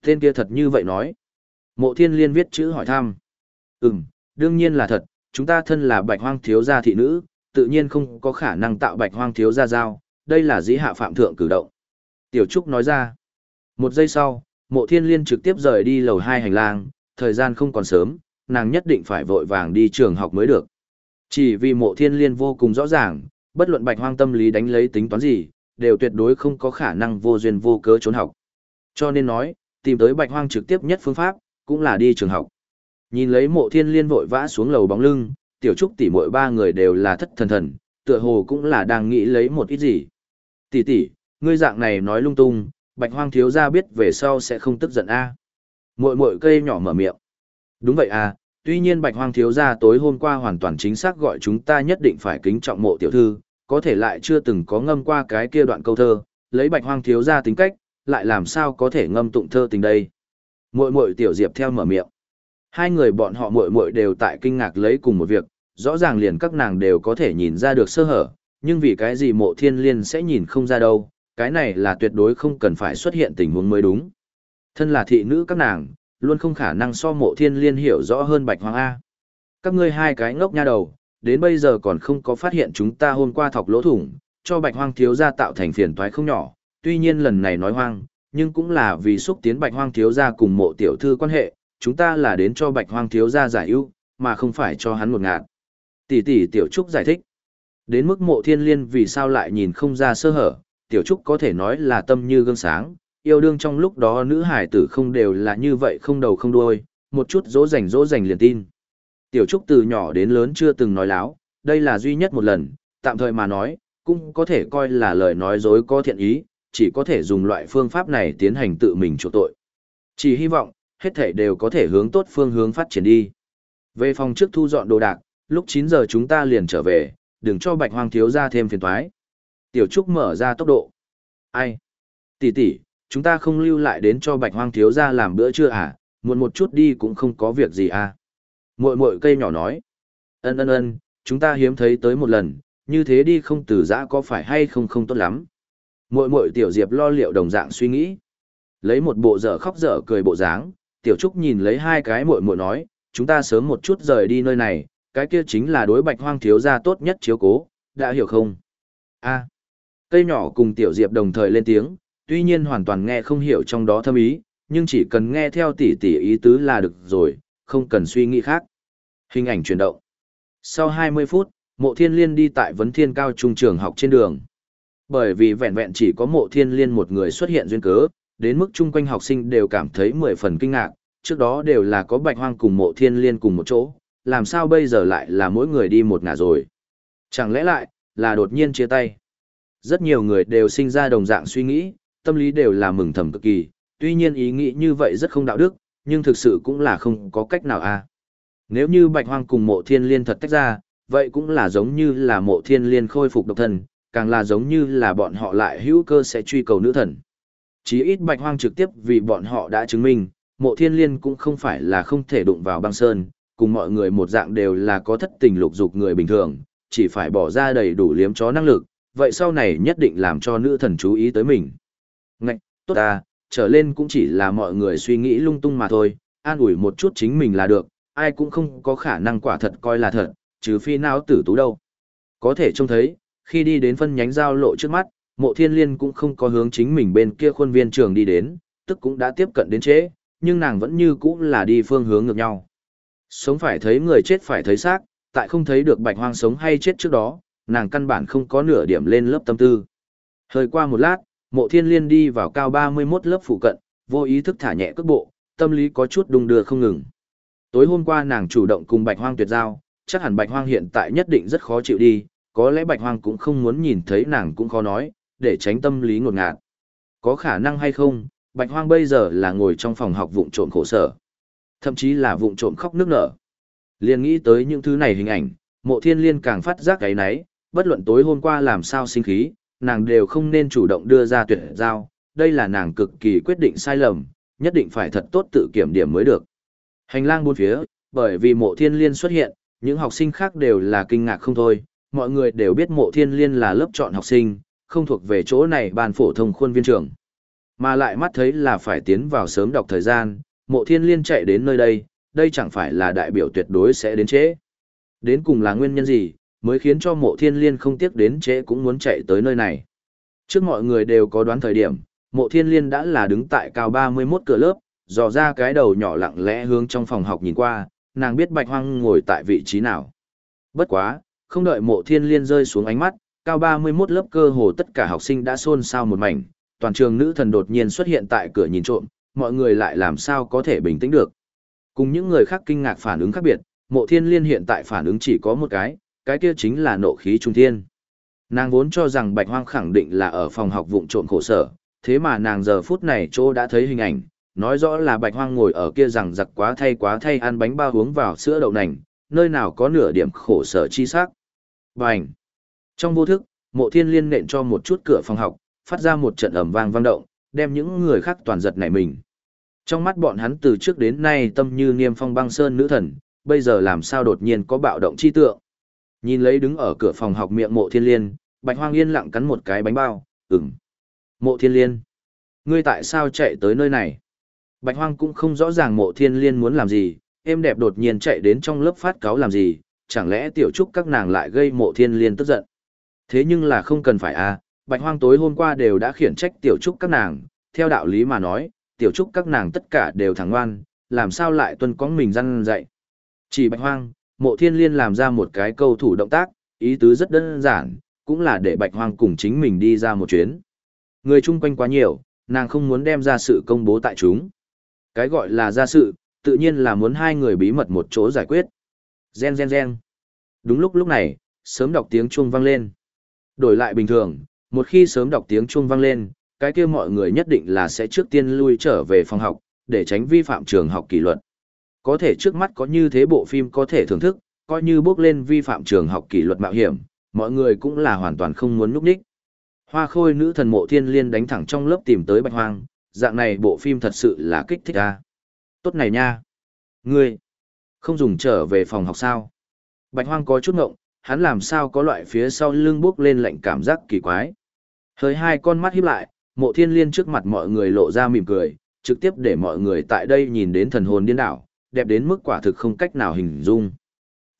Tên kia thật như vậy nói. Mộ thiên liên viết chữ hỏi thăm. Ừm, đương nhiên là thật, chúng ta thân là bạch hoang thiếu gia thị nữ, tự nhiên không có khả năng tạo bạch hoang thiếu gia giao, đây là dĩ hạ phạm thượng cử động. Tiểu Trúc nói ra. Một giây sau, mộ thiên liên trực tiếp rời đi lầu hai hành lang, thời gian không còn sớm, nàng nhất định phải vội vàng đi trường học mới được. Chỉ vì mộ thiên liên vô cùng rõ ràng, bất luận bạch hoang tâm lý đánh lấy tính toán gì, đều tuyệt đối không có khả năng vô duyên vô cớ trốn học. Cho nên nói, tìm tới bạch hoang trực tiếp nhất phương pháp, cũng là đi trường học. Nhìn lấy mộ thiên liên vội vã xuống lầu bóng lưng, tiểu trúc tỷ mỗi ba người đều là thất thần thần, tựa hồ cũng là đang nghĩ lấy một ít gì. Tỷ tỷ, ngươi dạng này nói lung tung, bạch hoang thiếu gia biết về sau sẽ không tức giận a. À. Muội muội cây nhỏ mở miệng. Đúng vậy à, tuy nhiên bạch hoang thiếu gia tối hôm qua hoàn toàn chính xác gọi chúng ta nhất định phải kính trọng mộ tiểu thư, có thể lại chưa từng có ngâm qua cái kia đoạn câu thơ, lấy bạch hoang thiếu gia tính cách, lại làm sao có thể ngâm tụng thơ tình đây. Muội muội tiểu diệp theo mở miệng. Hai người bọn họ muội muội đều tại kinh ngạc lấy cùng một việc, rõ ràng liền các nàng đều có thể nhìn ra được sơ hở, nhưng vì cái gì mộ thiên liên sẽ nhìn không ra đâu, cái này là tuyệt đối không cần phải xuất hiện tình huống mới đúng. Thân là thị nữ các nàng, luôn không khả năng so mộ thiên liên hiểu rõ hơn bạch hoàng A. Các ngươi hai cái ngốc nha đầu, đến bây giờ còn không có phát hiện chúng ta hôm qua thọc lỗ thủng, cho bạch hoang thiếu gia tạo thành phiền toái không nhỏ, tuy nhiên lần này nói hoang, nhưng cũng là vì xúc tiến bạch hoang thiếu gia cùng mộ tiểu thư quan hệ, chúng ta là đến cho bạch hoang thiếu gia giải ưu, mà không phải cho hắn một ngạt. Tỷ tỷ tiểu trúc giải thích. Đến mức mộ thiên liên vì sao lại nhìn không ra sơ hở, tiểu trúc có thể nói là tâm như gương sáng, yêu đương trong lúc đó nữ hải tử không đều là như vậy không đầu không đuôi, một chút dỗ dành dỗ dành liền tin. Tiểu trúc từ nhỏ đến lớn chưa từng nói láo, đây là duy nhất một lần, tạm thời mà nói, cũng có thể coi là lời nói dối có thiện ý, chỉ có thể dùng loại phương pháp này tiến hành tự mình chỗ tội. Chỉ hy vọng, hết thể đều có thể hướng tốt phương hướng phát triển đi. Về phòng trước thu dọn đồ đạc, lúc 9 giờ chúng ta liền trở về, đừng cho bạch hoang thiếu ra thêm phiền toái. Tiểu Trúc mở ra tốc độ. Ai? Tỷ tỷ, chúng ta không lưu lại đến cho bạch hoang thiếu gia làm bữa trưa à, muộn một chút đi cũng không có việc gì à. Muội muội cây nhỏ nói. Ân ân ân, chúng ta hiếm thấy tới một lần, như thế đi không từ giã có phải hay không không tốt lắm. Muội muội tiểu diệp lo liệu đồng dạng suy nghĩ. Lấy một bộ dở khóc dở cười bộ dáng, tiểu trúc nhìn lấy hai cái muội muội nói, chúng ta sớm một chút rời đi nơi này, cái kia chính là đối bạch hoang thiếu gia tốt nhất chiếu cố, đã hiểu không? A. Cây nhỏ cùng tiểu diệp đồng thời lên tiếng, tuy nhiên hoàn toàn nghe không hiểu trong đó thâm ý, nhưng chỉ cần nghe theo tỉ tỉ ý tứ là được rồi, không cần suy nghĩ khác. Hình ảnh chuyển động. Sau 20 phút, mộ thiên liên đi tại vấn thiên cao trung trường học trên đường. Bởi vì vẹn vẹn chỉ có mộ thiên liên một người xuất hiện duyên cớ, đến mức chung quanh học sinh đều cảm thấy mười phần kinh ngạc, trước đó đều là có bạch hoang cùng mộ thiên liên cùng một chỗ, làm sao bây giờ lại là mỗi người đi một ngả rồi. Chẳng lẽ lại, là đột nhiên chia tay. Rất nhiều người đều sinh ra đồng dạng suy nghĩ, tâm lý đều là mừng thầm cực kỳ, tuy nhiên ý nghĩ như vậy rất không đạo đức, nhưng thực sự cũng là không có cách nào a. À. Nếu như bạch hoang cùng mộ thiên liên thật tách ra, vậy cũng là giống như là mộ thiên liên khôi phục độc thân, càng là giống như là bọn họ lại hữu cơ sẽ truy cầu nữ thần. Chí ít bạch hoang trực tiếp vì bọn họ đã chứng minh, mộ thiên liên cũng không phải là không thể đụng vào băng sơn, cùng mọi người một dạng đều là có thất tình lục dục người bình thường, chỉ phải bỏ ra đầy đủ liếm chó năng lực, vậy sau này nhất định làm cho nữ thần chú ý tới mình. Ngạch, tốt à, trở lên cũng chỉ là mọi người suy nghĩ lung tung mà thôi, an ủi một chút chính mình là được, ai cũng không có khả năng quả thật coi là thật, trừ phi não tử tú đâu. Có thể trông thấy, khi đi đến phân nhánh giao lộ trước mắt, mộ thiên liên cũng không có hướng chính mình bên kia khuôn viên trường đi đến, tức cũng đã tiếp cận đến trễ, nhưng nàng vẫn như cũ là đi phương hướng ngược nhau. Sống phải thấy người chết phải thấy xác, tại không thấy được bạch hoang sống hay chết trước đó, nàng căn bản không có nửa điểm lên lớp tâm tư. Hơi qua một lát, mộ thiên liên đi vào cao 31 lớp phụ cận, vô ý thức thả nhẹ cước bộ, tâm lý có chút đung đưa không ngừng. Tối hôm qua nàng chủ động cùng bạch hoang tuyệt giao, chắc hẳn bạch hoang hiện tại nhất định rất khó chịu đi, có lẽ bạch hoang cũng không muốn nhìn thấy nàng cũng khó nói, để tránh tâm lý ngột ngạt. Có khả năng hay không, bạch hoang bây giờ là ngồi trong phòng học vụng trộm khổ sở. Thậm chí là vụng trộm khóc nước nở. Liên nghĩ tới những thứ này hình ảnh, mộ thiên liên càng phát giác cái nấy, bất luận tối hôm qua làm sao sinh khí, nàng đều không nên chủ động đưa ra tuyệt giao, đây là nàng cực kỳ quyết định sai lầm, nhất định phải thật tốt tự kiểm điểm mới được. Hành lang bốn phía, bởi vì mộ thiên liên xuất hiện, những học sinh khác đều là kinh ngạc không thôi, mọi người đều biết mộ thiên liên là lớp chọn học sinh, không thuộc về chỗ này bàn phổ thông khuôn viên trường. Mà lại mắt thấy là phải tiến vào sớm đọc thời gian, mộ thiên liên chạy đến nơi đây, đây chẳng phải là đại biểu tuyệt đối sẽ đến trễ. Đến cùng là nguyên nhân gì, mới khiến cho mộ thiên liên không tiếc đến trễ cũng muốn chạy tới nơi này. Trước mọi người đều có đoán thời điểm, mộ thiên liên đã là đứng tại cao 31 cửa lớp, dò ra cái đầu nhỏ lặng lẽ hướng trong phòng học nhìn qua, nàng biết bạch hoang ngồi tại vị trí nào. Bất quá, không đợi mộ thiên liên rơi xuống ánh mắt, cao 31 lớp cơ hồ tất cả học sinh đã xôn xao một mảnh, toàn trường nữ thần đột nhiên xuất hiện tại cửa nhìn trộm, mọi người lại làm sao có thể bình tĩnh được. Cùng những người khác kinh ngạc phản ứng khác biệt, mộ thiên liên hiện tại phản ứng chỉ có một cái, cái kia chính là nộ khí trung thiên. Nàng vốn cho rằng bạch hoang khẳng định là ở phòng học vụng trộm khổ sở, thế mà nàng giờ phút này chỗ đã thấy hình ảnh, nói rõ là bạch hoang ngồi ở kia rằng giặc quá thay quá thay ăn bánh bao uống vào sữa đậu nành, nơi nào có nửa điểm khổ sở chi sắc. Bành! Trong vô thức, mộ thiên liên nện cho một chút cửa phòng học, phát ra một trận ầm vang vang động, đem những người khác toàn giật nảy mình. Trong mắt bọn hắn từ trước đến nay tâm như niêm phong băng sơn nữ thần, bây giờ làm sao đột nhiên có bạo động chi tượng. Nhìn lấy đứng ở cửa phòng học miệng mộ thiên liên, bạch hoang yên lặng cắn một cái bánh bao, ừm. Mộ thiên liên. Ngươi tại sao chạy tới nơi này? Bạch Hoang cũng không rõ ràng mộ thiên liên muốn làm gì, em đẹp đột nhiên chạy đến trong lớp phát cáo làm gì, chẳng lẽ tiểu trúc các nàng lại gây mộ thiên liên tức giận. Thế nhưng là không cần phải à, Bạch Hoang tối hôm qua đều đã khiển trách tiểu trúc các nàng, theo đạo lý mà nói, tiểu trúc các nàng tất cả đều thẳng ngoan, làm sao lại tuân có mình răn dạy. Chỉ Bạch Hoang, mộ thiên liên làm ra một cái câu thủ động tác, ý tứ rất đơn giản, cũng là để Bạch Hoang cùng chính mình đi ra một chuyến. Người chung quanh quá nhiều, nàng không muốn đem ra sự công bố tại chúng. Cái gọi là ra sự, tự nhiên là muốn hai người bí mật một chỗ giải quyết. Gen gen gen. Đúng lúc lúc này, sớm đọc tiếng chuông vang lên. Đổi lại bình thường, một khi sớm đọc tiếng chuông vang lên, cái kia mọi người nhất định là sẽ trước tiên lui trở về phòng học, để tránh vi phạm trường học kỷ luật. Có thể trước mắt có như thế bộ phim có thể thưởng thức, coi như bước lên vi phạm trường học kỷ luật mạo hiểm, mọi người cũng là hoàn toàn không muốn núp đích. Hoa khôi nữ thần mộ thiên liên đánh thẳng trong lớp tìm tới bạch hoang, dạng này bộ phim thật sự là kích thích a. Tốt này nha. Ngươi, không dùng trở về phòng học sao? Bạch hoang có chút ngộng, hắn làm sao có loại phía sau lưng bước lên lạnh cảm giác kỳ quái. Hơi hai con mắt híp lại, mộ thiên liên trước mặt mọi người lộ ra mỉm cười, trực tiếp để mọi người tại đây nhìn đến thần hồn điên đảo, đẹp đến mức quả thực không cách nào hình dung.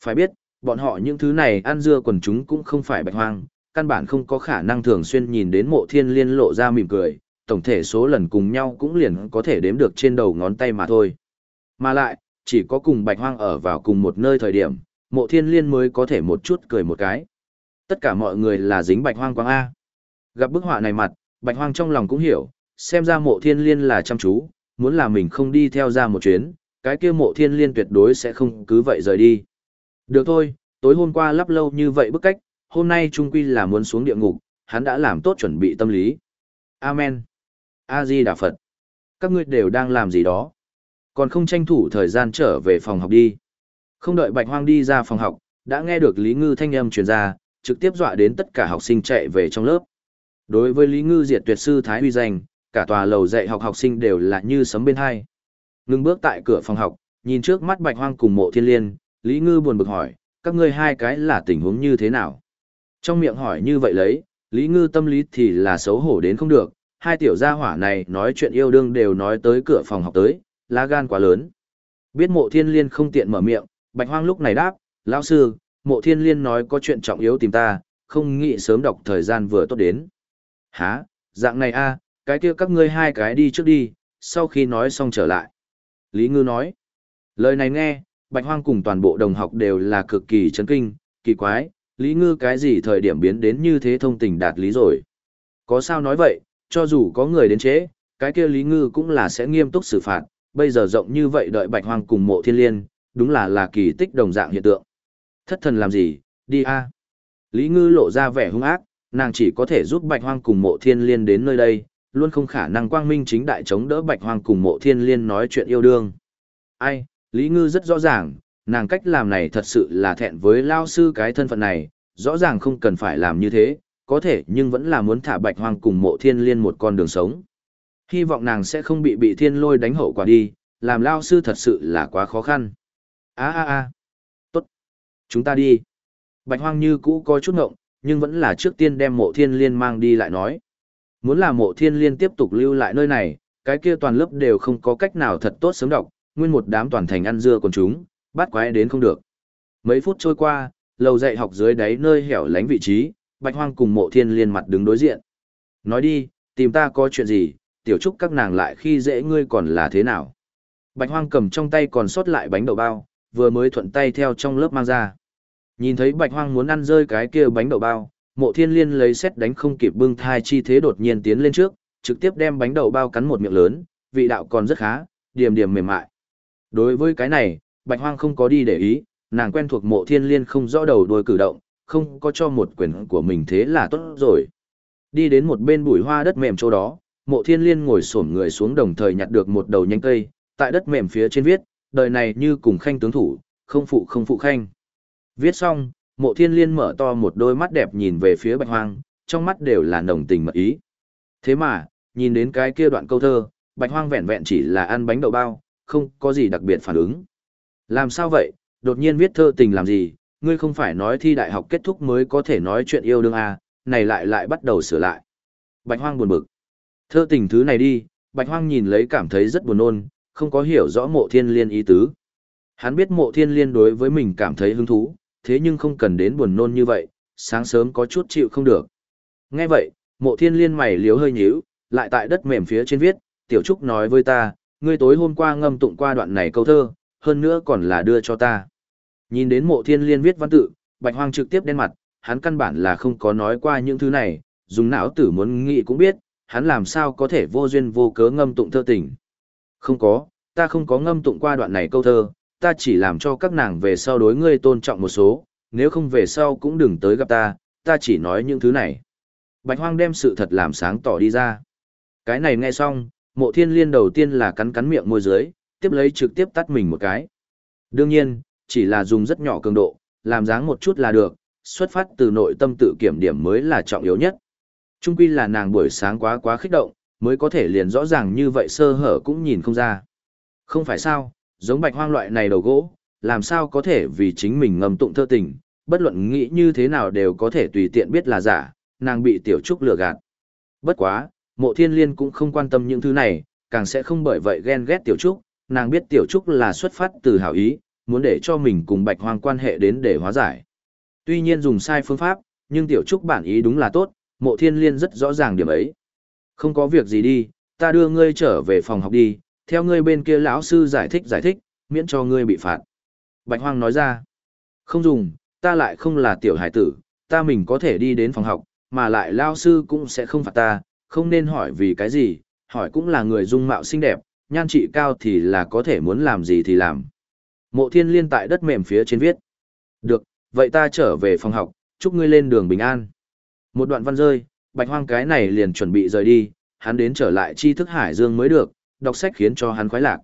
Phải biết, bọn họ những thứ này ăn dưa quần chúng cũng không phải bạch hoang, căn bản không có khả năng thường xuyên nhìn đến mộ thiên liên lộ ra mỉm cười, tổng thể số lần cùng nhau cũng liền có thể đếm được trên đầu ngón tay mà thôi. Mà lại, chỉ có cùng bạch hoang ở vào cùng một nơi thời điểm, mộ thiên liên mới có thể một chút cười một cái. Tất cả mọi người là dính bạch hoang quang A. Gặp bức họa này mặt, bạch hoang trong lòng cũng hiểu, xem ra mộ thiên liên là chăm chú, muốn là mình không đi theo ra một chuyến, cái kia mộ thiên liên tuyệt đối sẽ không cứ vậy rời đi. Được thôi, tối hôm qua lắp lâu như vậy bức cách, hôm nay trung quy là muốn xuống địa ngục, hắn đã làm tốt chuẩn bị tâm lý. Amen. A-di Đà Phật. Các ngươi đều đang làm gì đó? Còn không tranh thủ thời gian trở về phòng học đi. Không đợi Bạch Hoang đi ra phòng học, đã nghe được Lý Ngư thanh âm truyền ra, trực tiếp dọa đến tất cả học sinh chạy về trong lớp. Đối với Lý Ngư diệt tuyệt sư Thái Huy danh, cả tòa lầu dạy học học sinh đều là như sấm bên hai. Ngưng bước tại cửa phòng học, nhìn trước mắt Bạch Hoang cùng mộ thiên liên, Lý Ngư buồn bực hỏi, các ngươi hai cái là tình huống như thế nào? Trong miệng hỏi như vậy lấy, Lý Ngư tâm lý thì là xấu hổ đến không được, hai tiểu gia hỏa này nói chuyện yêu đương đều nói tới cửa phòng học tới, lá gan quá lớn. Biết mộ thiên liên không tiện mở miệng, Bạch Hoang lúc này đáp, lão sư, mộ thiên liên nói có chuyện trọng yếu tìm ta, không nghĩ sớm đọc thời gian vừa tốt đến. Hả, dạng này a, cái kia các ngươi hai cái đi trước đi, sau khi nói xong trở lại. Lý Ngư nói, lời này nghe, Bạch Hoang cùng toàn bộ đồng học đều là cực kỳ chấn kinh, kỳ quái, Lý Ngư cái gì thời điểm biến đến như thế thông tình đạt lý rồi. Có sao nói vậy, cho dù có người đến chế, cái kia Lý Ngư cũng là sẽ nghiêm túc xử phạt, bây giờ rộng như vậy đợi Bạch Hoang cùng mộ thiên liên, đúng là là kỳ tích đồng dạng hiện tượng. Thất thần làm gì, đi a. Lý Ngư lộ ra vẻ hung ác, nàng chỉ có thể giúp Bạch Hoang cùng mộ thiên liên đến nơi đây, luôn không khả năng quang minh chính đại chống đỡ Bạch Hoang cùng mộ thiên liên nói chuyện yêu đương. Ai, Lý Ngư rất rõ ràng, nàng cách làm này thật sự là thẹn với lao sư cái thân phận này, rõ ràng không cần phải làm như thế, có thể nhưng vẫn là muốn thả Bạch Hoang cùng mộ thiên liên một con đường sống. Hy vọng nàng sẽ không bị bị thiên lôi đánh hậu quả đi, làm lao sư thật sự là quá khó khăn. a a a tốt, chúng ta đi. Bạch Hoang như cũ có chút ngộng, nhưng vẫn là trước tiên đem mộ thiên liên mang đi lại nói. Muốn là mộ thiên liên tiếp tục lưu lại nơi này, cái kia toàn lớp đều không có cách nào thật tốt sớm đọc, nguyên một đám toàn thành ăn dưa còn chúng, bắt quái đến không được. Mấy phút trôi qua, lầu dạy học dưới đáy nơi hẻo lánh vị trí, Bạch Hoang cùng mộ thiên liên mặt đứng đối diện. Nói đi, tìm ta có chuyện gì, tiểu trúc các nàng lại khi dễ ngươi còn là thế nào. Bạch Hoang cầm trong tay còn sót lại bánh đậu bao, vừa mới thuận tay theo trong lớp mang ra. Nhìn thấy Bạch Hoang muốn ăn rơi cái kia bánh đậu bao, mộ thiên liên lấy xét đánh không kịp bưng thai chi thế đột nhiên tiến lên trước, trực tiếp đem bánh đậu bao cắn một miệng lớn, vị đạo còn rất khá, điểm điểm mềm mại. Đối với cái này, Bạch Hoang không có đi để ý, nàng quen thuộc mộ thiên liên không rõ đầu đuôi cử động, không có cho một quyền của mình thế là tốt rồi. Đi đến một bên bụi hoa đất mềm chỗ đó, mộ thiên liên ngồi xổm người xuống đồng thời nhặt được một đầu nhánh cây, tại đất mềm phía trên viết, đời này như cùng khanh tướng thủ, không phụ không phụ khanh. Viết xong, mộ thiên liên mở to một đôi mắt đẹp nhìn về phía bạch hoang, trong mắt đều là nồng tình mật ý. Thế mà, nhìn đến cái kia đoạn câu thơ, bạch hoang vẹn vẹn chỉ là ăn bánh đậu bao, không có gì đặc biệt phản ứng. Làm sao vậy, đột nhiên viết thơ tình làm gì, ngươi không phải nói thi đại học kết thúc mới có thể nói chuyện yêu đương à, này lại lại bắt đầu sửa lại. Bạch hoang buồn bực. Thơ tình thứ này đi, bạch hoang nhìn lấy cảm thấy rất buồn nôn, không có hiểu rõ mộ thiên liên ý tứ. Hắn biết mộ thiên liên đối với mình cảm thấy hứng thú, thế nhưng không cần đến buồn nôn như vậy, sáng sớm có chút chịu không được. Nghe vậy, mộ thiên liên mày liếu hơi nhíu, lại tại đất mềm phía trên viết, tiểu trúc nói với ta, ngươi tối hôm qua ngâm tụng qua đoạn này câu thơ, hơn nữa còn là đưa cho ta. Nhìn đến mộ thiên liên viết văn tự, bạch hoang trực tiếp đen mặt, hắn căn bản là không có nói qua những thứ này, dùng não tử muốn nghĩ cũng biết, hắn làm sao có thể vô duyên vô cớ ngâm tụng thơ tình. Không có, ta không có ngâm tụng qua đoạn này câu thơ, ta chỉ làm cho các nàng về sau đối ngươi tôn trọng một số, nếu không về sau cũng đừng tới gặp ta, ta chỉ nói những thứ này. Bạch hoang đem sự thật làm sáng tỏ đi ra. Cái này nghe xong, mộ thiên liên đầu tiên là cắn cắn miệng môi dưới, tiếp lấy trực tiếp tắt mình một cái. Đương nhiên, chỉ là dùng rất nhỏ cường độ, làm dáng một chút là được, xuất phát từ nội tâm tự kiểm điểm mới là trọng yếu nhất. Trung quy là nàng buổi sáng quá quá khích động, mới có thể liền rõ ràng như vậy sơ hở cũng nhìn không ra. Không phải sao, giống bạch hoang loại này đầu gỗ, làm sao có thể vì chính mình ngầm tụng thơ tình, bất luận nghĩ như thế nào đều có thể tùy tiện biết là giả, nàng bị tiểu trúc lừa gạt. Bất quá, mộ thiên liên cũng không quan tâm những thứ này, càng sẽ không bởi vậy ghen ghét tiểu trúc, nàng biết tiểu trúc là xuất phát từ hảo ý, muốn để cho mình cùng bạch hoang quan hệ đến để hóa giải. Tuy nhiên dùng sai phương pháp, nhưng tiểu trúc bản ý đúng là tốt, mộ thiên liên rất rõ ràng điểm ấy. Không có việc gì đi, ta đưa ngươi trở về phòng học đi, theo ngươi bên kia lão sư giải thích giải thích, miễn cho ngươi bị phạt. Bạch hoang nói ra, không dùng, ta lại không là tiểu hải tử, ta mình có thể đi đến phòng học, mà lại lão sư cũng sẽ không phạt ta, không nên hỏi vì cái gì, hỏi cũng là người dung mạo xinh đẹp, nhan trị cao thì là có thể muốn làm gì thì làm. Mộ thiên liên tại đất mềm phía trên viết. Được, vậy ta trở về phòng học, chúc ngươi lên đường bình an. Một đoạn văn rơi, bạch hoang cái này liền chuẩn bị rời đi, hắn đến trở lại tri thức hải dương mới được, đọc sách khiến cho hắn khoái lạc.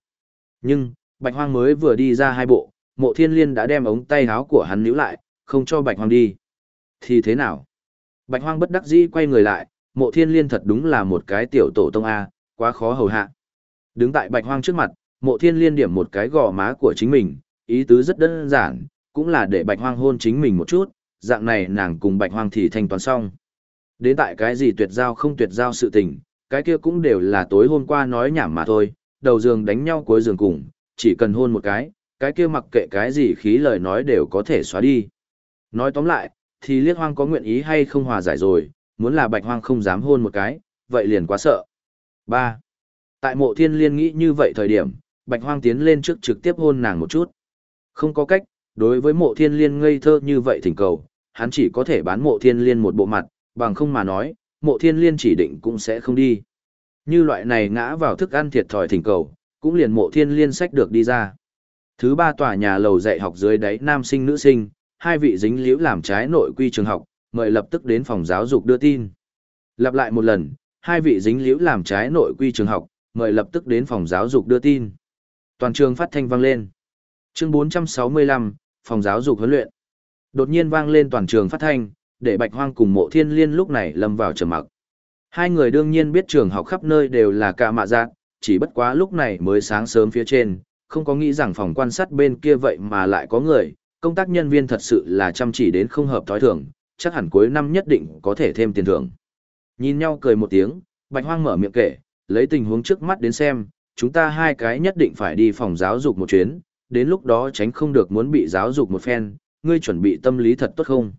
Nhưng, bạch hoang mới vừa đi ra hai bộ, mộ thiên liên đã đem ống tay áo của hắn níu lại, không cho bạch hoang đi. Thì thế nào? Bạch hoang bất đắc dĩ quay người lại, mộ thiên liên thật đúng là một cái tiểu tổ tông A, quá khó hầu hạ. Đứng tại bạch hoang trước mặt, mộ thiên liên điểm một cái gò má của chính mình, ý tứ rất đơn giản, cũng là để bạch hoang hôn chính mình một chút, dạng này nàng cùng bạch hoang thì thanh toán xong. Đến tại cái gì tuyệt giao không tuyệt giao sự tình, cái kia cũng đều là tối hôm qua nói nhảm mà thôi, đầu giường đánh nhau cuối giường cùng, chỉ cần hôn một cái, cái kia mặc kệ cái gì khí lời nói đều có thể xóa đi. Nói tóm lại, thì liếc hoang có nguyện ý hay không hòa giải rồi, muốn là bạch hoang không dám hôn một cái, vậy liền quá sợ. 3. Tại mộ thiên liên nghĩ như vậy thời điểm, bạch hoang tiến lên trước trực tiếp hôn nàng một chút. Không có cách, đối với mộ thiên liên ngây thơ như vậy thỉnh cầu, hắn chỉ có thể bán mộ thiên liên một bộ mặt, bằng không mà nói, mộ thiên liên chỉ định cũng sẽ không đi. Như loại này ngã vào thức ăn thiệt thòi thỉnh cầu, cũng liền mộ thiên liên sách được đi ra. Thứ ba tòa nhà lầu dạy học dưới đáy nam sinh nữ sinh, hai vị dính liễu làm trái nội quy trường học, mời lập tức đến phòng giáo dục đưa tin. Lặp lại một lần, hai vị dính liễu làm trái nội quy trường học, mời lập tức đến phòng giáo dục đưa tin. Toàn trường phát thanh vang lên. Chương 465, phòng giáo dục huấn luyện. Đột nhiên vang lên toàn trường phát thanh, để Bạch Hoang cùng Mộ Thiên Liên lúc này lâm vào trầm mặc. Hai người đương nhiên biết trường học khắp nơi đều là cả mạ giác, chỉ bất quá lúc này mới sáng sớm phía trên, không có nghĩ rằng phòng quan sát bên kia vậy mà lại có người, công tác nhân viên thật sự là chăm chỉ đến không hợp thói thường, chắc hẳn cuối năm nhất định có thể thêm tiền thưởng. Nhìn nhau cười một tiếng, Bạch Hoang mở miệng kể, lấy tình huống trước mắt đến xem, chúng ta hai cái nhất định phải đi phòng giáo dục một chuyến, đến lúc đó tránh không được muốn bị giáo dục một phen, ngươi chuẩn bị tâm lý thật tốt không?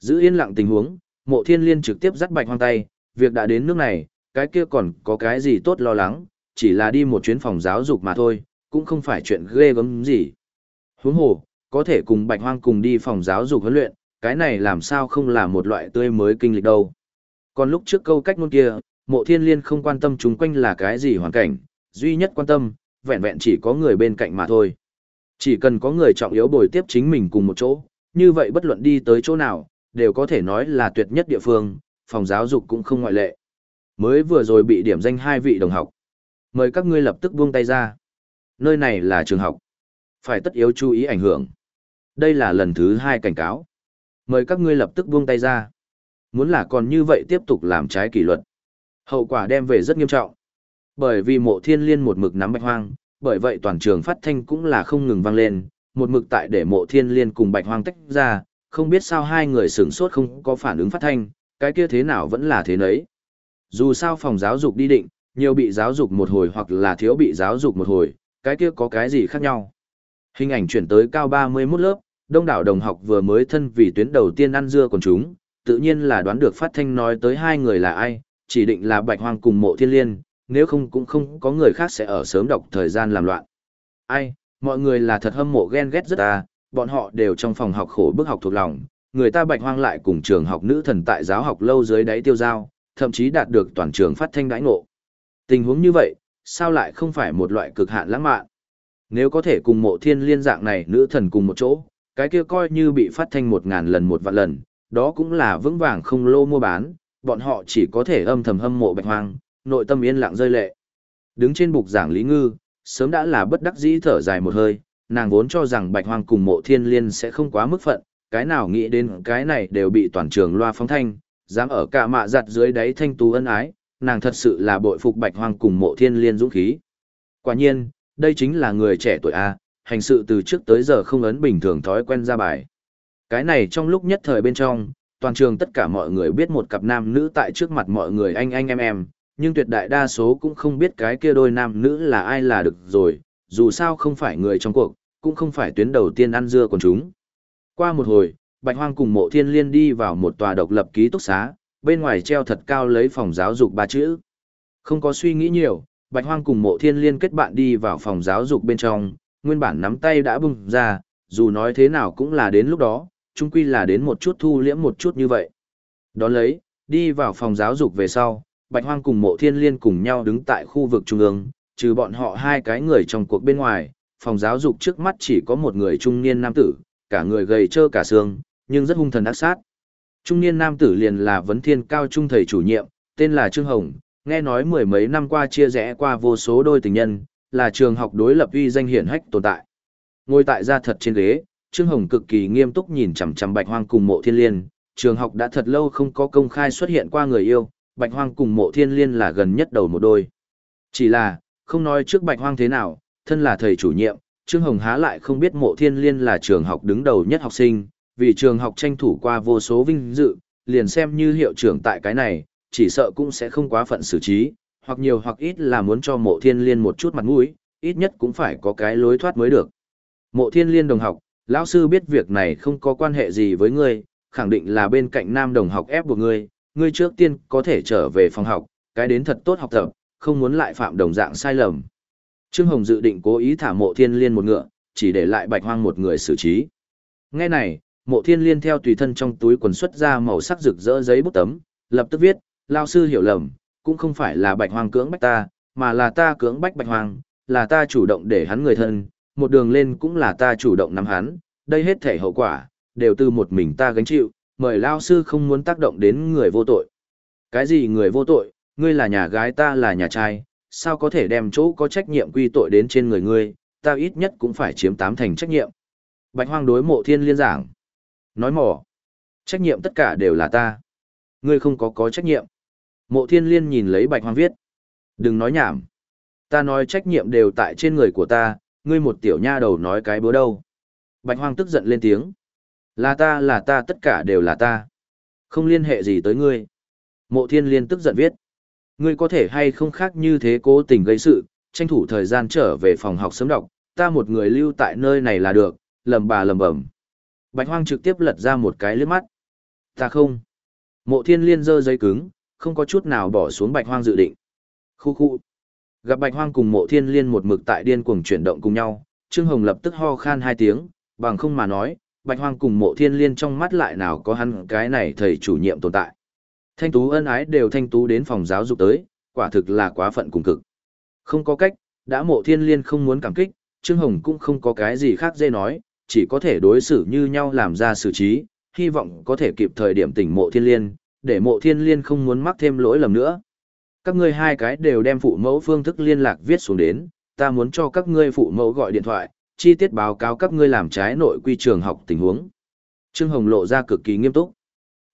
Giữ yên lặng tình huống, mộ thiên liên trực tiếp dắt Bạch Hoang tay, việc đã đến nước này, cái kia còn có cái gì tốt lo lắng, chỉ là đi một chuyến phòng giáo dục mà thôi, cũng không phải chuyện ghê gớm gì. Huống hồ, có thể cùng Bạch Hoang cùng đi phòng giáo dục huấn luyện, cái này làm sao không là một loại tươi mới kinh lịch đâu. Còn lúc trước câu cách ngôn kia, mộ thiên liên không quan tâm chúng quanh là cái gì hoàn cảnh, duy nhất quan tâm, vẹn vẹn chỉ có người bên cạnh mà thôi. Chỉ cần có người trọng yếu bồi tiếp chính mình cùng một chỗ, như vậy bất luận đi tới chỗ nào, đều có thể nói là tuyệt nhất địa phương, phòng giáo dục cũng không ngoại lệ. Mới vừa rồi bị điểm danh hai vị đồng học. Mời các ngươi lập tức buông tay ra. Nơi này là trường học. Phải tất yếu chú ý ảnh hưởng. Đây là lần thứ hai cảnh cáo. Mời các ngươi lập tức buông tay ra. Muốn là còn như vậy tiếp tục làm trái kỷ luật. Hậu quả đem về rất nghiêm trọng. Bởi vì mộ thiên liên một mực nắm bạch hoang, bởi vậy toàn trường phát thanh cũng là không ngừng vang lên, một mực tại để mộ thiên liên cùng bạch hoang tách ra, không biết sao hai người sửng sốt không có phản ứng phát thanh, cái kia thế nào vẫn là thế nấy. Dù sao phòng giáo dục đi định, Nhiều bị giáo dục một hồi hoặc là thiếu bị giáo dục một hồi, cái kia có cái gì khác nhau. Hình ảnh chuyển tới cao 31 lớp, đông đảo đồng học vừa mới thân vì tuyến đầu tiên ăn dưa còn chúng, tự nhiên là đoán được phát thanh nói tới hai người là ai, chỉ định là Bạch Hoang cùng mộ thiên liên, nếu không cũng không có người khác sẽ ở sớm đọc thời gian làm loạn. Ai, mọi người là thật hâm mộ ghen ghét rất à, bọn họ đều trong phòng học khổ bức học thuộc lòng, người ta Bạch Hoang lại cùng trường học nữ thần tại giáo học lâu dưới đáy tiêu giao, thậm chí đạt được toàn trường phát thanh đãi ngộ. Tình huống như vậy, sao lại không phải một loại cực hạn lãng mạn? Nếu có thể cùng mộ thiên liên dạng này nữ thần cùng một chỗ, cái kia coi như bị phát thanh một ngàn lần một vạn lần, đó cũng là vững vàng không lô mua bán, bọn họ chỉ có thể âm thầm hâm mộ bạch hoang, nội tâm yên lặng rơi lệ. Đứng trên bục giảng Lý Ngư, sớm đã là bất đắc dĩ thở dài một hơi, nàng vốn cho rằng bạch hoang cùng mộ thiên liên sẽ không quá mức phận, cái nào nghĩ đến cái này đều bị toàn trường loa phóng thanh, dám ở cả mạ giặt dưới đáy thanh tú ân ái, nàng thật sự là bội phục bạch hoang cùng mộ thiên liên dũng khí. Quả nhiên, đây chính là người trẻ tuổi A, hành sự từ trước tới giờ không ấn bình thường thói quen ra bài. Cái này trong lúc nhất thời bên trong, toàn trường tất cả mọi người biết một cặp nam nữ tại trước mặt mọi người anh anh em em, nhưng tuyệt đại đa số cũng không biết cái kia đôi nam nữ là ai là được rồi, dù sao không phải người trong cuộc, cũng không phải tuyến đầu tiên ăn dưa của chúng. Qua một hồi, Bạch Hoang cùng mộ thiên liên đi vào một tòa độc lập ký túc xá, bên ngoài treo thật cao lấy phòng giáo dục ba chữ. Không có suy nghĩ nhiều, Bạch Hoang cùng mộ thiên liên kết bạn đi vào phòng giáo dục bên trong, nguyên bản nắm tay đã bung ra, dù nói thế nào cũng là đến lúc đó, chung quy là đến một chút thu liễm một chút như vậy. Đón lấy, đi vào phòng giáo dục về sau, Bạch Hoang cùng mộ thiên liên cùng nhau đứng tại khu vực trung ương, trừ bọn họ hai cái người trong cuộc bên ngoài, phòng giáo dục trước mắt chỉ có một người trung niên nam tử, cả người gầy trơ cả xương, nhưng rất hung thần ác sát. Trung niên nam tử liền là vấn thiên cao trung thầy chủ nhiệm, tên là Trương Hồng, nghe nói mười mấy năm qua chia rẽ qua vô số đôi tình nhân, là trường học đối lập uy danh hiển hách tồn tại. Ngồi tại gia thật trên ghế, Trương Hồng cực kỳ nghiêm túc nhìn chằm chằm Bạch Hoang cùng Mộ Thiên Liên, trường học đã thật lâu không có công khai xuất hiện qua người yêu, Bạch Hoang cùng Mộ Thiên Liên là gần nhất đầu một đôi. Chỉ là, không nói trước Bạch Hoang thế nào, thân là thầy chủ nhiệm, Trương Hồng há lại không biết Mộ Thiên Liên là trường học đứng đầu nhất học sinh, vì trường học tranh thủ qua vô số vinh dự, liền xem như hiệu trưởng tại cái này, chỉ sợ cũng sẽ không quá phận xử trí, hoặc nhiều hoặc ít là muốn cho mộ thiên liên một chút mặt mũi, ít nhất cũng phải có cái lối thoát mới được. Mộ thiên liên đồng học, lão sư biết việc này không có quan hệ gì với ngươi, khẳng định là bên cạnh nam đồng học ép buộc ngươi, ngươi trước tiên có thể trở về phòng học, cái đến thật tốt học tập, không muốn lại phạm đồng dạng sai lầm. Trương Hồng dự định cố ý thả mộ thiên liên một ngựa, chỉ để lại bạch hoang một người xử trí. Nghe này, mộ thiên liên theo tùy thân trong túi quần xuất ra màu sắc rực rỡ giấy bút tấm, lập tức viết, lao sư hiểu lầm, cũng không phải là bạch hoang cưỡng bách ta, mà là ta cưỡng bách bạch hoang, là ta chủ động để hắn người thân, một đường lên cũng là ta chủ động nắm hắn, đây hết thể hậu quả, đều từ một mình ta gánh chịu, mời lao sư không muốn tác động đến người vô tội. Cái gì người vô tội, ngươi là nhà gái ta là nhà trai, sao có thể đem chỗ có trách nhiệm quy tội đến trên người ngươi, ta ít nhất cũng phải chiếm tám thành trách nhiệm. Bạch hoang đối mộ thiên liên giảng. Nói mỏ. Trách nhiệm tất cả đều là ta. Ngươi không có có trách nhiệm. Mộ thiên liên nhìn lấy bạch hoang viết. Đừng nói nhảm. Ta nói trách nhiệm đều tại trên người của ta, ngươi một tiểu nha đầu nói cái bữa đâu. Bạch hoang tức giận lên tiếng. Là ta là ta tất cả đều là ta. Không liên hệ gì tới ngươi. Mộ thiên liên tức giận viết. Ngươi có thể hay không khác như thế cố tình gây sự, tranh thủ thời gian trở về phòng học sớm đọc, ta một người lưu tại nơi này là được, lầm bà lầm bẩm. Bạch hoang trực tiếp lật ra một cái lướt mắt. Ta không. Mộ thiên liên dơ giấy cứng, không có chút nào bỏ xuống bạch hoang dự định. Khu khu. Gặp bạch hoang cùng mộ thiên liên một mực tại điên cuồng chuyển động cùng nhau, Trương Hồng lập tức ho khan hai tiếng, bằng không mà nói, bạch hoang cùng mộ thiên liên trong mắt lại nào có hắn cái này thầy chủ nhiệm tồn tại. Thanh tú ân ái đều thanh tú đến phòng giáo dục tới, quả thực là quá phận cùng cực. Không có cách, đã mộ thiên liên không muốn cảm kích, Trương Hồng cũng không có cái gì khác dễ nói, chỉ có thể đối xử như nhau làm ra xử trí, hy vọng có thể kịp thời điểm tỉnh mộ thiên liên, để mộ thiên liên không muốn mắc thêm lỗi lầm nữa. Các ngươi hai cái đều đem phụ mẫu phương thức liên lạc viết xuống đến, ta muốn cho các ngươi phụ mẫu gọi điện thoại, chi tiết báo cáo các ngươi làm trái nội quy trường học tình huống. Trương Hồng lộ ra cực kỳ nghiêm túc.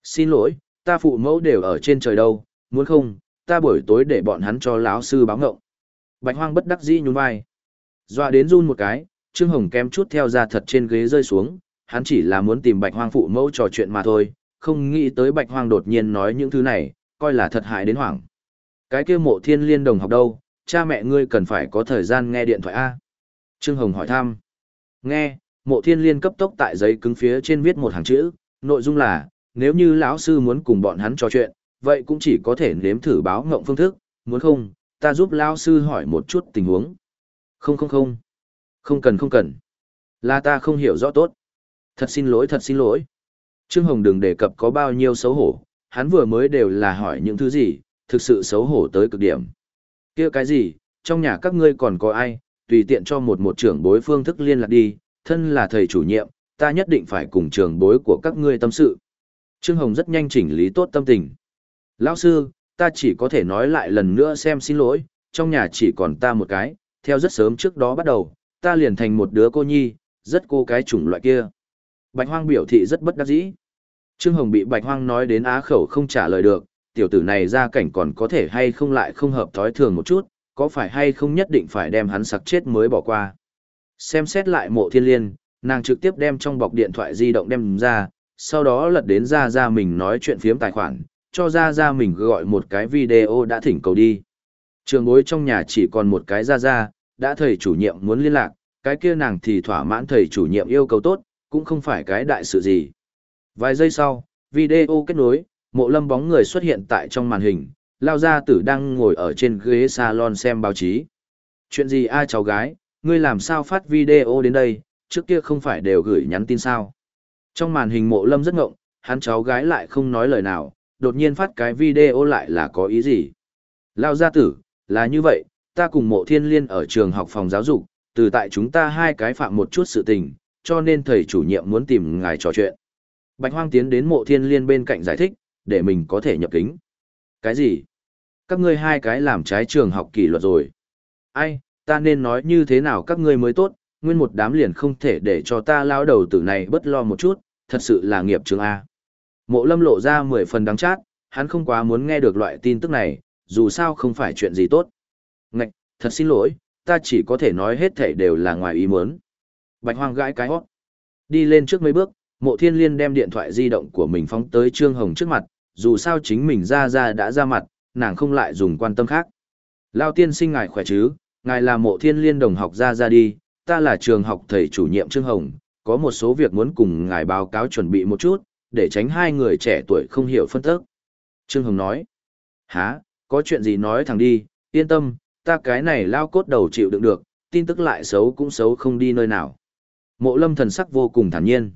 Xin lỗi, ta phụ mẫu đều ở trên trời đâu, muốn không, ta buổi tối để bọn hắn cho lão sư báo ngộng. Bạch Hoang bất đắc dĩ nhún vai. Dọa đến run một cái, Trương Hồng kém chút theo ra thật trên ghế rơi xuống, hắn chỉ là muốn tìm Bạch Hoang phụ mẫu trò chuyện mà thôi, không nghĩ tới Bạch Hoang đột nhiên nói những thứ này, coi là thật hại đến hoảng. Cái kia mộ thiên liên đồng học đâu, cha mẹ ngươi cần phải có thời gian nghe điện thoại A. Trương Hồng hỏi thăm. Nghe, mộ thiên liên cấp tốc tại giấy cứng phía trên viết một hàng chữ, nội dung là, nếu như lão sư muốn cùng bọn hắn trò chuyện, vậy cũng chỉ có thể nếm thử báo ngộng phương thức, muốn không, ta giúp lão sư hỏi một chút tình huống. Không không không. Không cần không cần. Là ta không hiểu rõ tốt. Thật xin lỗi thật xin lỗi. Trương Hồng đừng đề cập có bao nhiêu xấu hổ, hắn vừa mới đều là hỏi những thứ gì, thực sự xấu hổ tới cực điểm. kia cái gì, trong nhà các ngươi còn có ai, tùy tiện cho một một trưởng bối phương thức liên lạc đi, thân là thầy chủ nhiệm, ta nhất định phải cùng trưởng bối của các ngươi tâm sự. Trương Hồng rất nhanh chỉnh lý tốt tâm tình. Lão sư, ta chỉ có thể nói lại lần nữa xem xin lỗi, trong nhà chỉ còn ta một cái, theo rất sớm trước đó bắt đầu, ta liền thành một đứa cô nhi, rất cô cái chủng loại kia. Bạch Hoang biểu thị rất bất đắc dĩ. Trương Hồng bị Bạch Hoang nói đến á khẩu không trả lời được, tiểu tử này ra cảnh còn có thể hay không lại không hợp thói thường một chút, có phải hay không nhất định phải đem hắn sặc chết mới bỏ qua. Xem xét lại mộ thiên liên, nàng trực tiếp đem trong bọc điện thoại di động đem ra, sau đó lật đến ra ra mình nói chuyện phiếm tài khoản, cho ra ra mình gọi một cái video đã thỉnh cầu đi. Trường bối trong nhà chỉ còn một cái ra ra, đã thầy chủ nhiệm muốn liên lạc, cái kia nàng thì thỏa mãn thầy chủ nhiệm yêu cầu tốt, cũng không phải cái đại sự gì. Vài giây sau, video kết nối, mộ lâm bóng người xuất hiện tại trong màn hình, lao gia tử đang ngồi ở trên ghế salon xem báo chí. Chuyện gì ai cháu gái, ngươi làm sao phát video đến đây, trước kia không phải đều gửi nhắn tin sao. Trong màn hình mộ lâm rất ngộng, hắn cháu gái lại không nói lời nào, đột nhiên phát cái video lại là có ý gì. Lao gia tử, là như vậy, ta cùng mộ thiên liên ở trường học phòng giáo dục, từ tại chúng ta hai cái phạm một chút sự tình, cho nên thầy chủ nhiệm muốn tìm ngài trò chuyện. Bạch Hoang tiến đến mộ thiên liên bên cạnh giải thích, để mình có thể nhập kính. Cái gì? Các ngươi hai cái làm trái trường học kỷ luật rồi. Ai, ta nên nói như thế nào các ngươi mới tốt, nguyên một đám liền không thể để cho ta lao đầu tử này bất lo một chút, thật sự là nghiệp trường A. Mộ lâm lộ ra mười phần đáng chát, hắn không quá muốn nghe được loại tin tức này, dù sao không phải chuyện gì tốt. Ngạch, thật xin lỗi, ta chỉ có thể nói hết thảy đều là ngoài ý muốn. Bạch hoang gãi cái hót. Đi lên trước mấy bước, mộ thiên liên đem điện thoại di động của mình phóng tới Trương Hồng trước mặt, dù sao chính mình ra ra đã ra mặt, nàng không lại dùng quan tâm khác. Lao tiên sinh ngài khỏe chứ, ngài là mộ thiên liên đồng học ra ra đi, ta là trường học thầy chủ nhiệm Trương Hồng, có một số việc muốn cùng ngài báo cáo chuẩn bị một chút, để tránh hai người trẻ tuổi không hiểu phân tức. Trương Hồng nói, há, có chuyện gì nói thẳng đi, yên tâm, ta cái này lao cốt đầu chịu đựng được, tin tức lại xấu cũng xấu không đi nơi nào. Mộ lâm thần sắc vô cùng thản nhiên.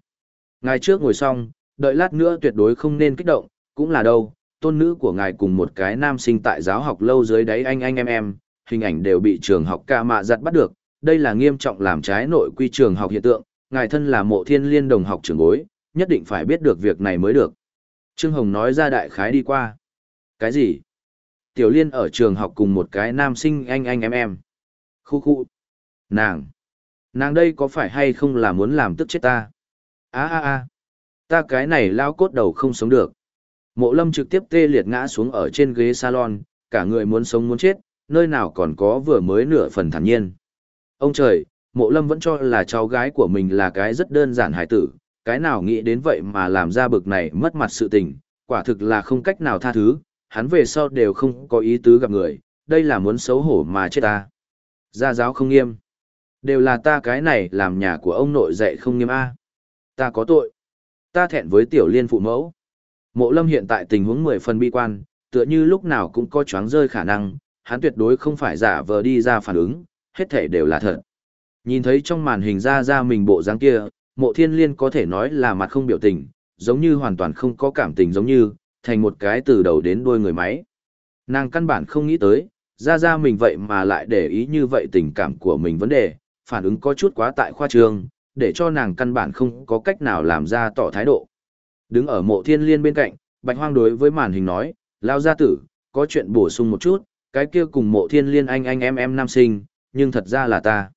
Ngài trước ngồi xong, đợi lát nữa tuyệt đối không nên kích động, cũng là đâu, tôn nữ của ngài cùng một cái nam sinh tại giáo học lâu dưới đáy anh anh em em, hình ảnh đều bị trường học ca mạ giặt bắt được, đây là nghiêm trọng làm trái nội quy trường học hiện tượng, ngài thân là mộ thiên liên đồng học trưởng bối, nhất định phải biết được việc này mới được. Trương Hồng nói ra đại khái đi qua. Cái gì? Tiểu Liên ở trường học cùng một cái nam sinh anh anh em em. Khu khu. Nàng. Nàng đây có phải hay không là muốn làm tức chết ta? a a a Ta cái này lao cốt đầu không sống được. Mộ lâm trực tiếp tê liệt ngã xuống ở trên ghế salon, cả người muốn sống muốn chết, nơi nào còn có vừa mới nửa phần thản nhiên. Ông trời, mộ lâm vẫn cho là cháu gái của mình là cái rất đơn giản hải tử, cái nào nghĩ đến vậy mà làm ra bực này mất mặt sự tình, quả thực là không cách nào tha thứ, hắn về sau đều không có ý tứ gặp người, đây là muốn xấu hổ mà chết ta. Gia giáo không nghiêm. Đều là ta cái này làm nhà của ông nội dạy không nghiêm A. Ta có tội. Ta thẹn với tiểu liên phụ mẫu. Mộ lâm hiện tại tình huống mười phần bi quan, tựa như lúc nào cũng có choáng rơi khả năng, hắn tuyệt đối không phải giả vờ đi ra phản ứng, hết thể đều là thật. Nhìn thấy trong màn hình ra ra mình bộ dáng kia, mộ thiên liên có thể nói là mặt không biểu tình, giống như hoàn toàn không có cảm tình giống như, thành một cái từ đầu đến đuôi người máy. Nàng căn bản không nghĩ tới, ra ra mình vậy mà lại để ý như vậy tình cảm của mình vấn đề, phản ứng có chút quá tại khoa trường, để cho nàng căn bản không có cách nào làm ra tỏ thái độ. Đứng ở mộ thiên liên bên cạnh, bạch hoang đối với màn hình nói, lao gia tử, có chuyện bổ sung một chút, cái kia cùng mộ thiên liên anh anh em em nam sinh, nhưng thật ra là ta.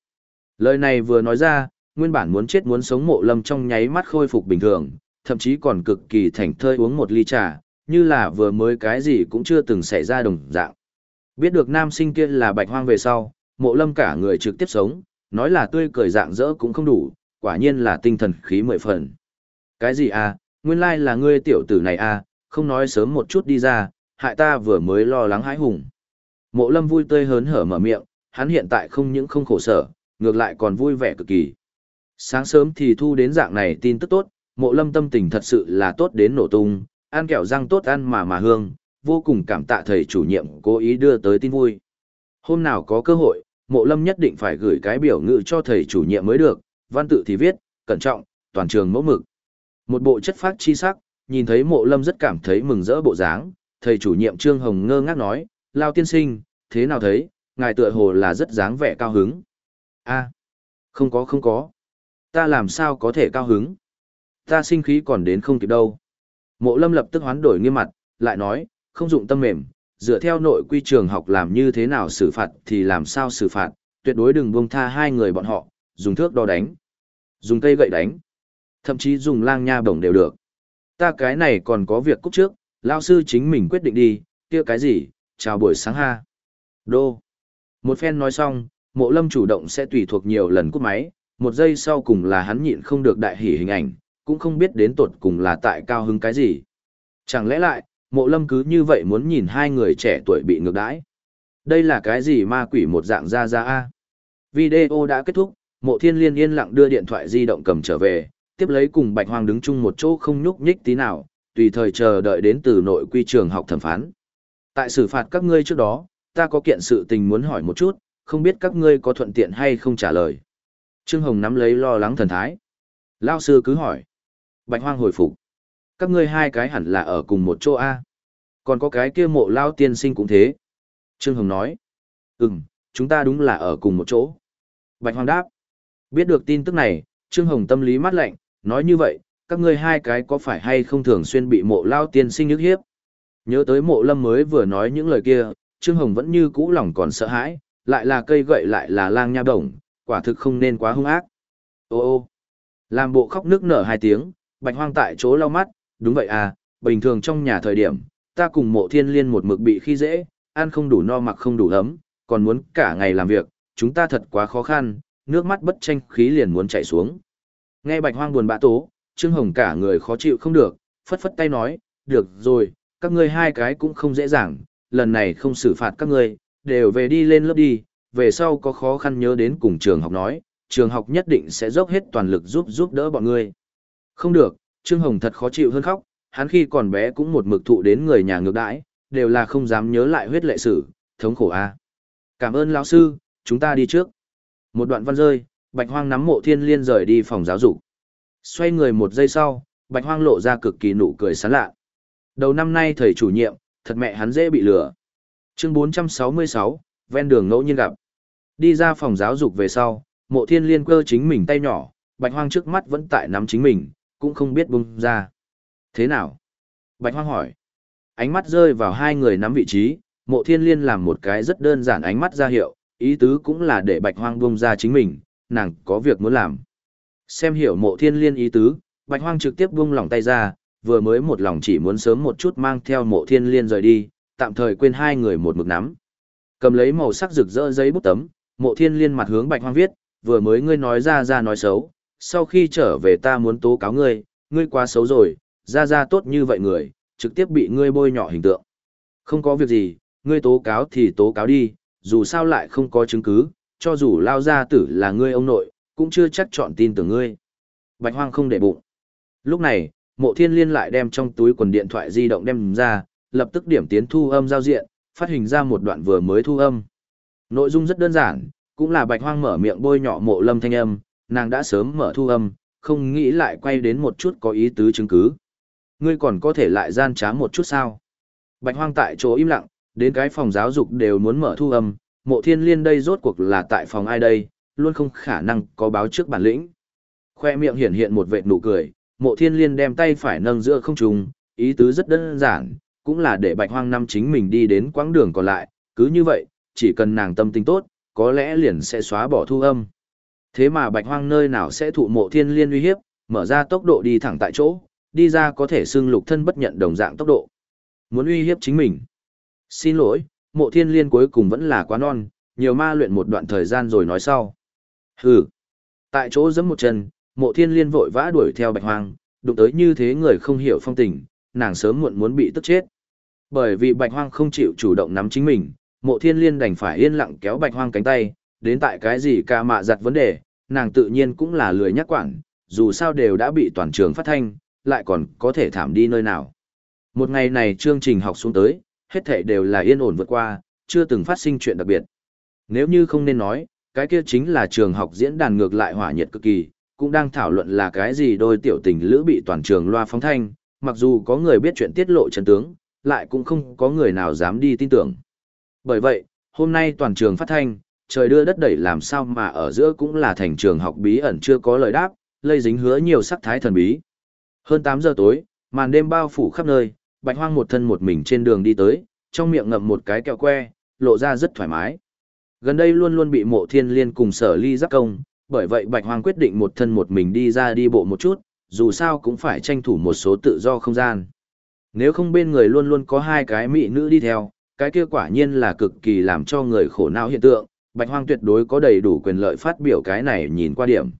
Lời này vừa nói ra, nguyên bản muốn chết muốn sống mộ lâm trong nháy mắt khôi phục bình thường, thậm chí còn cực kỳ thảnh thơi uống một ly trà, như là vừa mới cái gì cũng chưa từng xảy ra đồng dạng. Biết được nam sinh kia là bạch hoang về sau, mộ lâm cả người trực tiếp sống, nói là tươi cười dạng dỡ cũng không đủ, quả nhiên là tinh thần khí mười phần. Cái gì à, nguyên lai là ngươi tiểu tử này à, không nói sớm một chút đi ra, hại ta vừa mới lo lắng hãi hùng. Mộ lâm vui tươi hớn hở mở miệng, hắn hiện tại không những không khổ sở, ngược lại còn vui vẻ cực kỳ. Sáng sớm thì thu đến dạng này tin tức tốt, mộ lâm tâm tình thật sự là tốt đến nổ tung, ăn kẹo răng tốt ăn mà mà hương, vô cùng cảm tạ thầy chủ nhiệm cố ý đưa tới tin vui. Hôm nào có cơ hội, mộ lâm nhất định phải gửi cái biểu ngữ cho thầy chủ nhiệm mới được, văn tự thì viết, cẩn trọng, toàn trường mẫu mực. Một bộ chất phát chi sắc, nhìn thấy mộ lâm rất cảm thấy mừng rỡ bộ dáng, thầy chủ nhiệm Trương Hồng ngơ ngác nói, Lao tiên sinh, thế nào thấy, ngài tựa hồ là rất dáng vẻ cao hứng a không có không có. Ta làm sao có thể cao hứng? Ta sinh khí còn đến không kịp đâu. Mộ lâm lập tức hoán đổi nghiêm mặt, lại nói, không dụng tâm mềm, dựa theo nội quy trường học làm như thế nào xử phạt thì làm sao xử phạt, tuyệt đối đừng buông tha hai người bọn họ, dùng thước đo đánh, dùng cây gậy đánh, thậm chí dùng lang nha bổng đều được. Ta cái này còn có việc cúc trước, lao sư chính mình quyết định đi, kia cái gì, chào buổi sáng ha. Đô. Một phen nói xong, mộ lâm chủ động sẽ tùy thuộc nhiều lần cúp máy, một giây sau cùng là hắn nhịn không được đại hỉ hình ảnh, cũng không biết đến tột cùng là tại cao hứng cái gì. Chẳng lẽ lại, mộ lâm cứ như vậy muốn nhìn hai người trẻ tuổi bị ngược đãi. Đây là cái gì ma quỷ một dạng ra ra a Video đã kết thúc, mộ thiên liên yên lặng đưa điện thoại di động cầm trở về, tiếp lấy cùng bạch hoang đứng chung một chỗ không nhúc nhích tí nào, tùy thời chờ đợi đến từ nội quy trường học thẩm phán. Tại xử phạt các ngươi trước đó, ta có kiện sự tình muốn hỏi một chút, không biết các ngươi có thuận tiện hay không trả lời. Trương Hồng nắm lấy lo lắng thần thái. Lao sư cứ hỏi. Bạch hoang hồi phục. Các ngươi hai cái hẳn là ở cùng một chỗ A. Còn có cái kia mộ lao tiên sinh cũng thế. Trương Hồng nói. Ừm, chúng ta đúng là ở cùng một chỗ. Bạch hoang đáp. Biết được tin tức này, Trương Hồng tâm lý mát lạnh, nói như vậy, các ngươi hai cái có phải hay không thường xuyên bị mộ lao tiên sinh nhức hiếp? Nhớ tới mộ lâm mới vừa nói những lời kia, Trương Hồng vẫn như cũ lòng còn sợ hãi, lại là cây gậy lại là lang nha đồng, quả thực không nên quá hung ác. Ô ô, làm bộ khóc nước nở hai tiếng, bạch hoang tại chỗ lau mắt, đúng vậy à, bình thường trong nhà thời điểm, ta cùng mộ thiên liên một mực bị khi dễ, ăn không đủ no mặc không đủ ấm, còn muốn cả ngày làm việc, chúng ta thật quá khó khăn, nước mắt bất tranh khí liền muốn chảy xuống. Nghe bạch hoang buồn bã tố, Trương Hồng cả người khó chịu không được, phất phất tay nói, được rồi, các ngươi hai cái cũng không dễ dàng, lần này không xử phạt các ngươi, đều về đi lên lớp đi, về sau có khó khăn nhớ đến cùng trường học nói, trường học nhất định sẽ dốc hết toàn lực giúp giúp đỡ bọn ngươi. Không được, Trương Hồng thật khó chịu hơn khóc, hắn khi còn bé cũng một mực thụ đến người nhà ngược đãi, đều là không dám nhớ lại huyết lệ sử, thống khổ a. Cảm ơn lão sư, chúng ta đi trước. Một đoạn văn rơi, Bạch Hoang nắm mộ thiên liên rời đi phòng giáo dục. Xoay người một giây sau, Bạch Hoang lộ ra cực kỳ nụ cười sán lạ. Đầu năm nay thầy chủ nhiệm, thật mẹ hắn dễ bị lừa. Chương 466, ven đường ngẫu nhiên gặp. Đi ra phòng giáo dục về sau, mộ thiên liên cơ chính mình tay nhỏ, Bạch Hoang trước mắt vẫn tại nắm chính mình, cũng không biết bung ra. Thế nào? Bạch Hoang hỏi. Ánh mắt rơi vào hai người nắm vị trí, mộ thiên liên làm một cái rất đơn giản ánh mắt ra hiệu, ý tứ cũng là để Bạch Hoang bung ra chính mình, nàng có việc muốn làm. Xem hiểu mộ thiên liên ý tứ, Bạch Hoang trực tiếp buông lỏng tay ra, vừa mới một lòng chỉ muốn sớm một chút mang theo mộ thiên liên rời đi, tạm thời quên hai người một mực nắm. Cầm lấy màu sắc rực rỡ giấy bút tấm, mộ thiên liên mặt hướng Bạch Hoang viết, vừa mới ngươi nói ra ra nói xấu, sau khi trở về ta muốn tố cáo ngươi, ngươi quá xấu rồi, ra ra tốt như vậy người, trực tiếp bị ngươi bôi nhọ hình tượng. Không có việc gì, ngươi tố cáo thì tố cáo đi, dù sao lại không có chứng cứ, cho dù lao gia tử là ngươi ông nội, cũng chưa chắc chọn tin tưởng ngươi. Bạch hoang không để bụng. Lúc này, mộ thiên liên lại đem trong túi quần điện thoại di động đem ra, lập tức điểm tiến thu âm giao diện, phát hình ra một đoạn vừa mới thu âm. Nội dung rất đơn giản, cũng là bạch hoang mở miệng bôi nhọ mộ lâm thanh âm, nàng đã sớm mở thu âm, không nghĩ lại quay đến một chút có ý tứ chứng cứ. Ngươi còn có thể lại gian trá một chút sao? Bạch hoang tại chỗ im lặng, đến cái phòng giáo dục đều muốn mở thu âm, mộ thiên liên đây rốt cuộc là tại phòng ai đây, luôn không khả năng có báo trước bản lĩnh. Khoe miệng hiển hiện một vệt nụ cười, mộ thiên liên đem tay phải nâng giữa không trung, ý tứ rất đơn giản, cũng là để bạch hoang năm chính mình đi đến quãng đường còn lại, cứ như vậy, chỉ cần nàng tâm tình tốt, có lẽ liền sẽ xóa bỏ thu âm. Thế mà bạch hoang nơi nào sẽ thụ mộ thiên liên uy hiếp, mở ra tốc độ đi thẳng tại chỗ, đi ra có thể xưng lục thân bất nhận đồng dạng tốc độ. Muốn uy hiếp chính mình. Xin lỗi, mộ thiên liên cuối cùng vẫn là quá non, nhiều ma luyện một đoạn thời gian rồi nói sau. Hừ. Tại chỗ giẫm một chân, mộ thiên liên vội vã đuổi theo bạch hoang, đụng tới như thế người không hiểu phong tình, nàng sớm muộn muốn bị tức chết. Bởi vì bạch hoang không chịu chủ động nắm chính mình, Mộ thiên liên đành phải yên lặng kéo bạch hoang cánh tay, đến tại cái gì ca mạ giặt vấn đề, nàng tự nhiên cũng là lười nhắc quản, dù sao đều đã bị toàn trường phát thanh, lại còn có thể thảm đi nơi nào. Một ngày này chương trình học xuống tới, hết thảy đều là yên ổn vượt qua, chưa từng phát sinh chuyện đặc biệt. Nếu như không nên nói, cái kia chính là trường học diễn đàn ngược lại hỏa nhiệt cực kỳ, cũng đang thảo luận là cái gì đôi tiểu tình lữ bị toàn trường loa phóng thanh, mặc dù có người biết chuyện tiết lộ chân tướng, lại cũng không có người nào dám đi tin tưởng. Bởi vậy, hôm nay toàn trường phát thanh, trời đưa đất đẩy làm sao mà ở giữa cũng là thành trường học bí ẩn chưa có lời đáp, lây dính hứa nhiều sắc thái thần bí. Hơn 8 giờ tối, màn đêm bao phủ khắp nơi, bạch hoang một thân một mình trên đường đi tới, trong miệng ngậm một cái kẹo que, lộ ra rất thoải mái. Gần đây luôn luôn bị mộ thiên liên cùng sở ly giáp công, bởi vậy bạch hoang quyết định một thân một mình đi ra đi bộ một chút, dù sao cũng phải tranh thủ một số tự do không gian. Nếu không bên người luôn luôn có hai cái mỹ nữ đi theo, cái kia quả nhiên là cực kỳ làm cho người khổ não hiện tượng, bạch hoang tuyệt đối có đầy đủ quyền lợi phát biểu cái này nhìn qua điểm.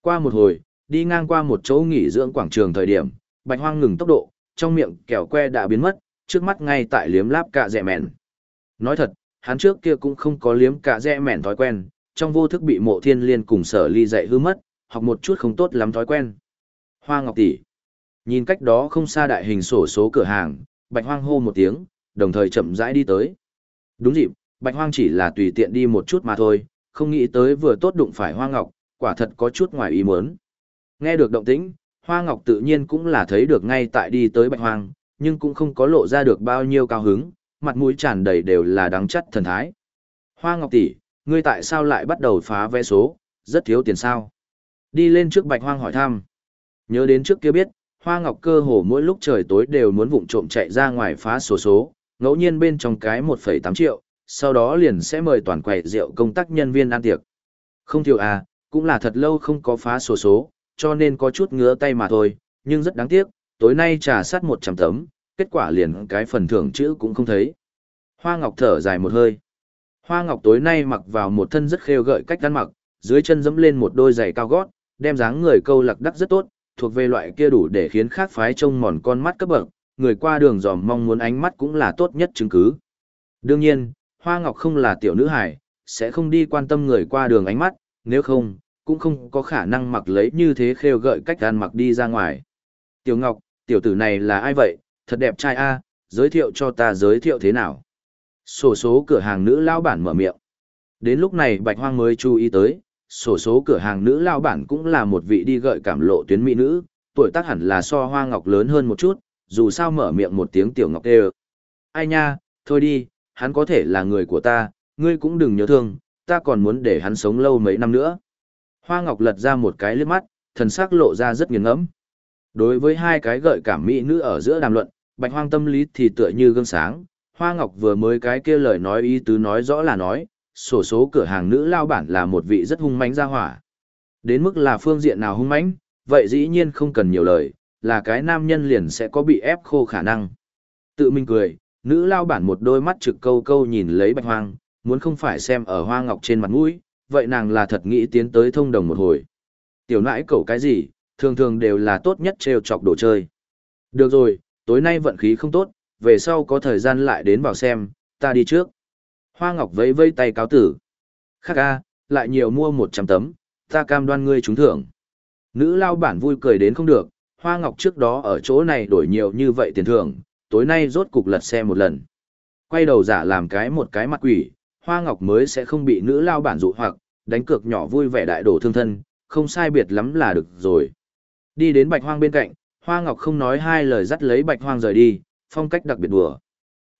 Qua một hồi, đi ngang qua một chỗ nghỉ dưỡng quảng trường thời điểm, bạch hoang ngừng tốc độ, trong miệng kẹo que đã biến mất, trước mắt ngay tại liếm láp cả dẹ mẹn. Nói thật, hắn trước kia cũng không có liếm cả dẹ mẹn thói quen, trong vô thức bị mộ thiên liên cùng sở ly dạy hư mất, học một chút không tốt lắm thói quen. Hoa Ngọc tỷ. Nhìn cách đó không xa đại hình sổ số cửa hàng, Bạch Hoang hô một tiếng, đồng thời chậm rãi đi tới. Đúng dịp, Bạch Hoang chỉ là tùy tiện đi một chút mà thôi, không nghĩ tới vừa tốt đụng phải Hoa Ngọc, quả thật có chút ngoài ý muốn. Nghe được động tĩnh, Hoa Ngọc tự nhiên cũng là thấy được ngay tại đi tới Bạch Hoang, nhưng cũng không có lộ ra được bao nhiêu cao hứng, mặt mũi tràn đầy đều là đắng chắt thần thái. Hoa Ngọc tỷ, ngươi tại sao lại bắt đầu phá vé số, rất thiếu tiền sao? Đi lên trước Bạch Hoang hỏi thăm. Nhớ đến trước kia biết, Hoa Ngọc cơ hồ mỗi lúc trời tối đều muốn vụng trộm chạy ra ngoài phá sổ số, ngẫu nhiên bên trong cái 1,8 triệu, sau đó liền sẽ mời toàn quầy rượu công tác nhân viên ăn tiệc. Không thiếu à, cũng là thật lâu không có phá sổ số, cho nên có chút ngứa tay mà thôi, nhưng rất đáng tiếc, tối nay trà sát 100 tấm, kết quả liền cái phần thưởng chữ cũng không thấy. Hoa Ngọc thở dài một hơi. Hoa Ngọc tối nay mặc vào một thân rất khêu gợi cách ăn mặc, dưới chân dẫm lên một đôi giày cao gót, đem dáng người câu lạc đắc rất tốt, thuộc về loại kia đủ để khiến khác phái trông mòn con mắt cấp bậc, người qua đường dòm mong muốn ánh mắt cũng là tốt nhất chứng cứ. Đương nhiên, Hoa Ngọc không là tiểu nữ hài, sẽ không đi quan tâm người qua đường ánh mắt, nếu không, cũng không có khả năng mặc lấy như thế khêu gợi cách ăn mặc đi ra ngoài. Tiểu Ngọc, tiểu tử này là ai vậy, thật đẹp trai a, giới thiệu cho ta giới thiệu thế nào. Sổ số cửa hàng nữ lao bản mở miệng. Đến lúc này Bạch Hoang mới chú ý tới, sổ số cửa hàng nữ lao bản cũng là một vị đi gợi cảm lộ tuyến mỹ nữ, tuổi tác hẳn là so hoa ngọc lớn hơn một chút, dù sao mở miệng một tiếng tiểu ngọc tê Ai nha, thôi đi, hắn có thể là người của ta, ngươi cũng đừng nhớ thương, ta còn muốn để hắn sống lâu mấy năm nữa. Hoa ngọc lật ra một cái liếc mắt, thần sắc lộ ra rất nghiền ngẫm. Đối với hai cái gợi cảm mỹ nữ ở giữa đàm luận, bạch hoang tâm lý thì tựa như gương sáng, Hoa Ngọc vừa mới cái kia lời nói ý tứ nói rõ là nói, sổ số cửa hàng nữ lao bản là một vị rất hung mãnh ra hỏa. Đến mức là phương diện nào hung mãnh, vậy dĩ nhiên không cần nhiều lời, là cái nam nhân liền sẽ có bị ép khô khả năng. Tự mình cười, nữ lao bản một đôi mắt trực câu câu nhìn lấy bạch hoang, muốn không phải xem ở hoa ngọc trên mặt mũi, vậy nàng là thật nghĩ tiến tới thông đồng một hồi. Tiểu nãi cậu cái gì, thường thường đều là tốt nhất trêu chọc đồ chơi. Được rồi, tối nay vận khí không tốt, về sau có thời gian lại đến vào xem, ta đi trước. Hoa Ngọc vẫy vây tay cáo tử. Khắc a, lại nhiều mua 100 tấm, ta cam đoan ngươi trúng thưởng. Nữ lao bản vui cười đến không được, Hoa Ngọc trước đó ở chỗ này đổi nhiều như vậy tiền thưởng, tối nay rốt cục lật xe một lần. Quay đầu giả làm cái một cái mặt quỷ, Hoa Ngọc mới sẽ không bị nữ lao bản dụ hoặc, đánh cược nhỏ vui vẻ đại đổ thương thân, không sai biệt lắm là được rồi. Đi đến Bạch Hoang bên cạnh, Hoa Ngọc không nói hai lời dắt lấy Bạch Hoang rời đi, phong cách đặc biệt đùa.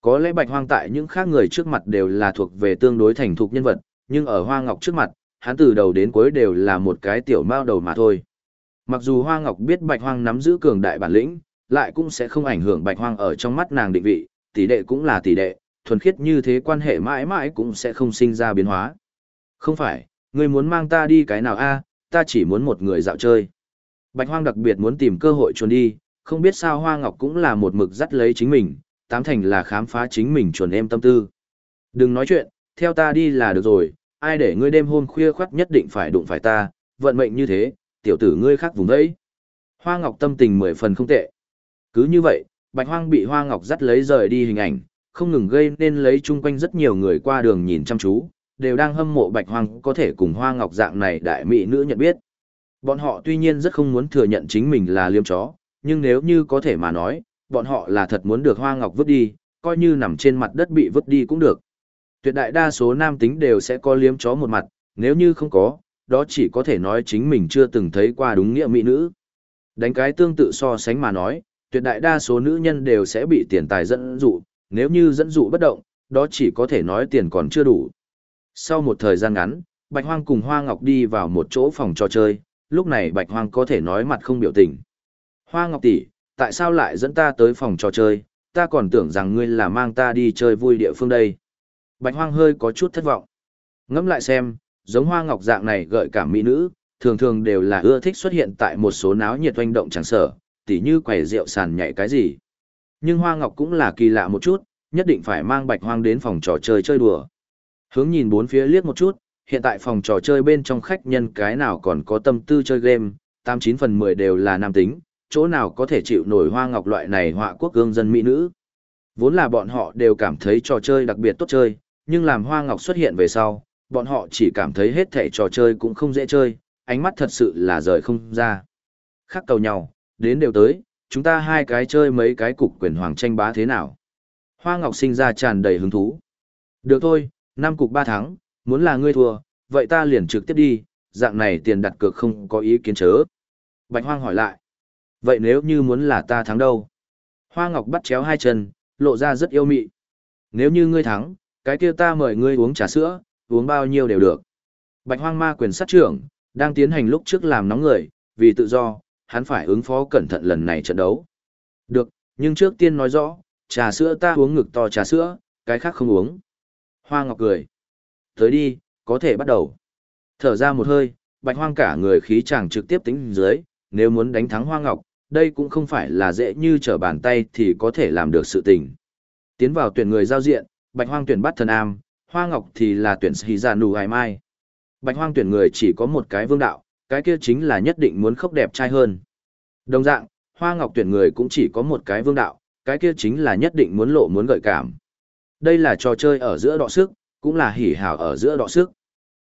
Có lẽ bạch hoang tại những khác người trước mặt đều là thuộc về tương đối thành thục nhân vật, nhưng ở hoa ngọc trước mặt, hắn từ đầu đến cuối đều là một cái tiểu mao đầu mà thôi. Mặc dù hoa ngọc biết bạch hoang nắm giữ cường đại bản lĩnh, lại cũng sẽ không ảnh hưởng bạch hoang ở trong mắt nàng định vị, tỷ đệ cũng là tỷ đệ, thuần khiết như thế quan hệ mãi mãi cũng sẽ không sinh ra biến hóa. Không phải, ngươi muốn mang ta đi cái nào a? ta chỉ muốn một người dạo chơi. Bạch hoang đặc biệt muốn tìm cơ hội trốn đi, không biết sao Hoa Ngọc cũng là một mực dắt lấy chính mình, tám thành là khám phá chính mình chuẩn em tâm tư. Đừng nói chuyện, theo ta đi là được rồi, ai để ngươi đêm hôm khuya khoắt nhất định phải đụng phải ta, vận mệnh như thế, tiểu tử ngươi khác vùng đấy. Hoa Ngọc tâm tình mười phần không tệ. Cứ như vậy, Bạch Hoang bị Hoa Ngọc dắt lấy rời đi hình ảnh, không ngừng gây nên lấy chung quanh rất nhiều người qua đường nhìn chăm chú, đều đang hâm mộ bạch hoang có thể cùng hoa ngọc dạng này đại mỹ nữ nhận biết. Bọn họ tuy nhiên rất không muốn thừa nhận chính mình là liêm chó, nhưng nếu như có thể mà nói, bọn họ là thật muốn được hoa ngọc vứt đi, coi như nằm trên mặt đất bị vứt đi cũng được. Tuyệt đại đa số nam tính đều sẽ có liếm chó một mặt, nếu như không có, đó chỉ có thể nói chính mình chưa từng thấy qua đúng nghĩa mỹ nữ. Đánh cái tương tự so sánh mà nói, tuyệt đại đa số nữ nhân đều sẽ bị tiền tài dẫn dụ, nếu như dẫn dụ bất động, đó chỉ có thể nói tiền còn chưa đủ. Sau một thời gian ngắn, Bạch Hoang cùng Hoa Ngọc đi vào một chỗ phòng trò chơi, lúc này Bạch Hoang có thể nói mặt không biểu tình. Hoa Ngọc tỷ, tại sao lại dẫn ta tới phòng trò chơi, ta còn tưởng rằng ngươi là mang ta đi chơi vui địa phương đây. Bạch Hoang hơi có chút thất vọng. Ngẫm lại xem, giống Hoa Ngọc dạng này gợi cảm mỹ nữ, thường thường đều là ưa thích xuất hiện tại một số náo nhiệt oanh động chẳng sở, tỉ như quẻ rượu sàn nhảy cái gì. Nhưng Hoa Ngọc cũng là kỳ lạ một chút, nhất định phải mang Bạch Hoang đến phòng trò chơi chơi đùa. Hướng nhìn bốn phía liếc một chút, hiện tại phòng trò chơi bên trong khách nhân cái nào còn có tâm tư chơi game, 89 phần 10 đều là nam tính, chỗ nào có thể chịu nổi Hoa Ngọc loại này họa quốc gương dân mỹ nữ. Vốn là bọn họ đều cảm thấy trò chơi đặc biệt tốt chơi, nhưng làm Hoa Ngọc xuất hiện về sau, bọn họ chỉ cảm thấy hết thảy trò chơi cũng không dễ chơi, ánh mắt thật sự là rời không ra. Khắc cầu nhau, đến đều tới, chúng ta hai cái chơi mấy cái cục quyền hoàng tranh bá thế nào. Hoa Ngọc sinh ra tràn đầy hứng thú. Được thôi, năm cục ba thắng, muốn là ngươi thua, vậy ta liền trực tiếp đi, dạng này tiền đặt cược không có ý kiến chớ. Bạch Hoang hỏi lại. Vậy nếu như muốn là ta thắng đâu? Hoa Ngọc bắt chéo hai chân, lộ ra rất yêu mị. Nếu như ngươi thắng, cái kia ta mời ngươi uống trà sữa, uống bao nhiêu đều được. Bạch Hoang ma quyền sát trưởng, đang tiến hành lúc trước làm nóng người, vì tự do, hắn phải ứng phó cẩn thận lần này trận đấu. Được, nhưng trước tiên nói rõ, trà sữa ta uống ngực to trà sữa, cái khác không uống. Hoa Ngọc cười. Tới đi, có thể bắt đầu. Thở ra một hơi, Bạch Hoang cả người khí chàng trực tiếp tính dưới, nếu muốn đánh thắng Hoa Ngọc, đây cũng không phải là dễ như trở bàn tay thì có thể làm được sự tình. Tiến vào tuyển người giao diện, Bạch Hoang tuyển bắt thần am, Hoa Ngọc thì là tuyển Sĩ Dạ Nụ Hải Mai. Bạch Hoang tuyển người chỉ có một cái vương đạo, cái kia chính là nhất định muốn khóc đẹp trai hơn. Đồng dạng, Hoa Ngọc tuyển người cũng chỉ có một cái vương đạo, cái kia chính là nhất định muốn lộ muốn gợi cảm. Đây là trò chơi ở giữa đọ sức, cũng là hỉ hào ở giữa đọ sức.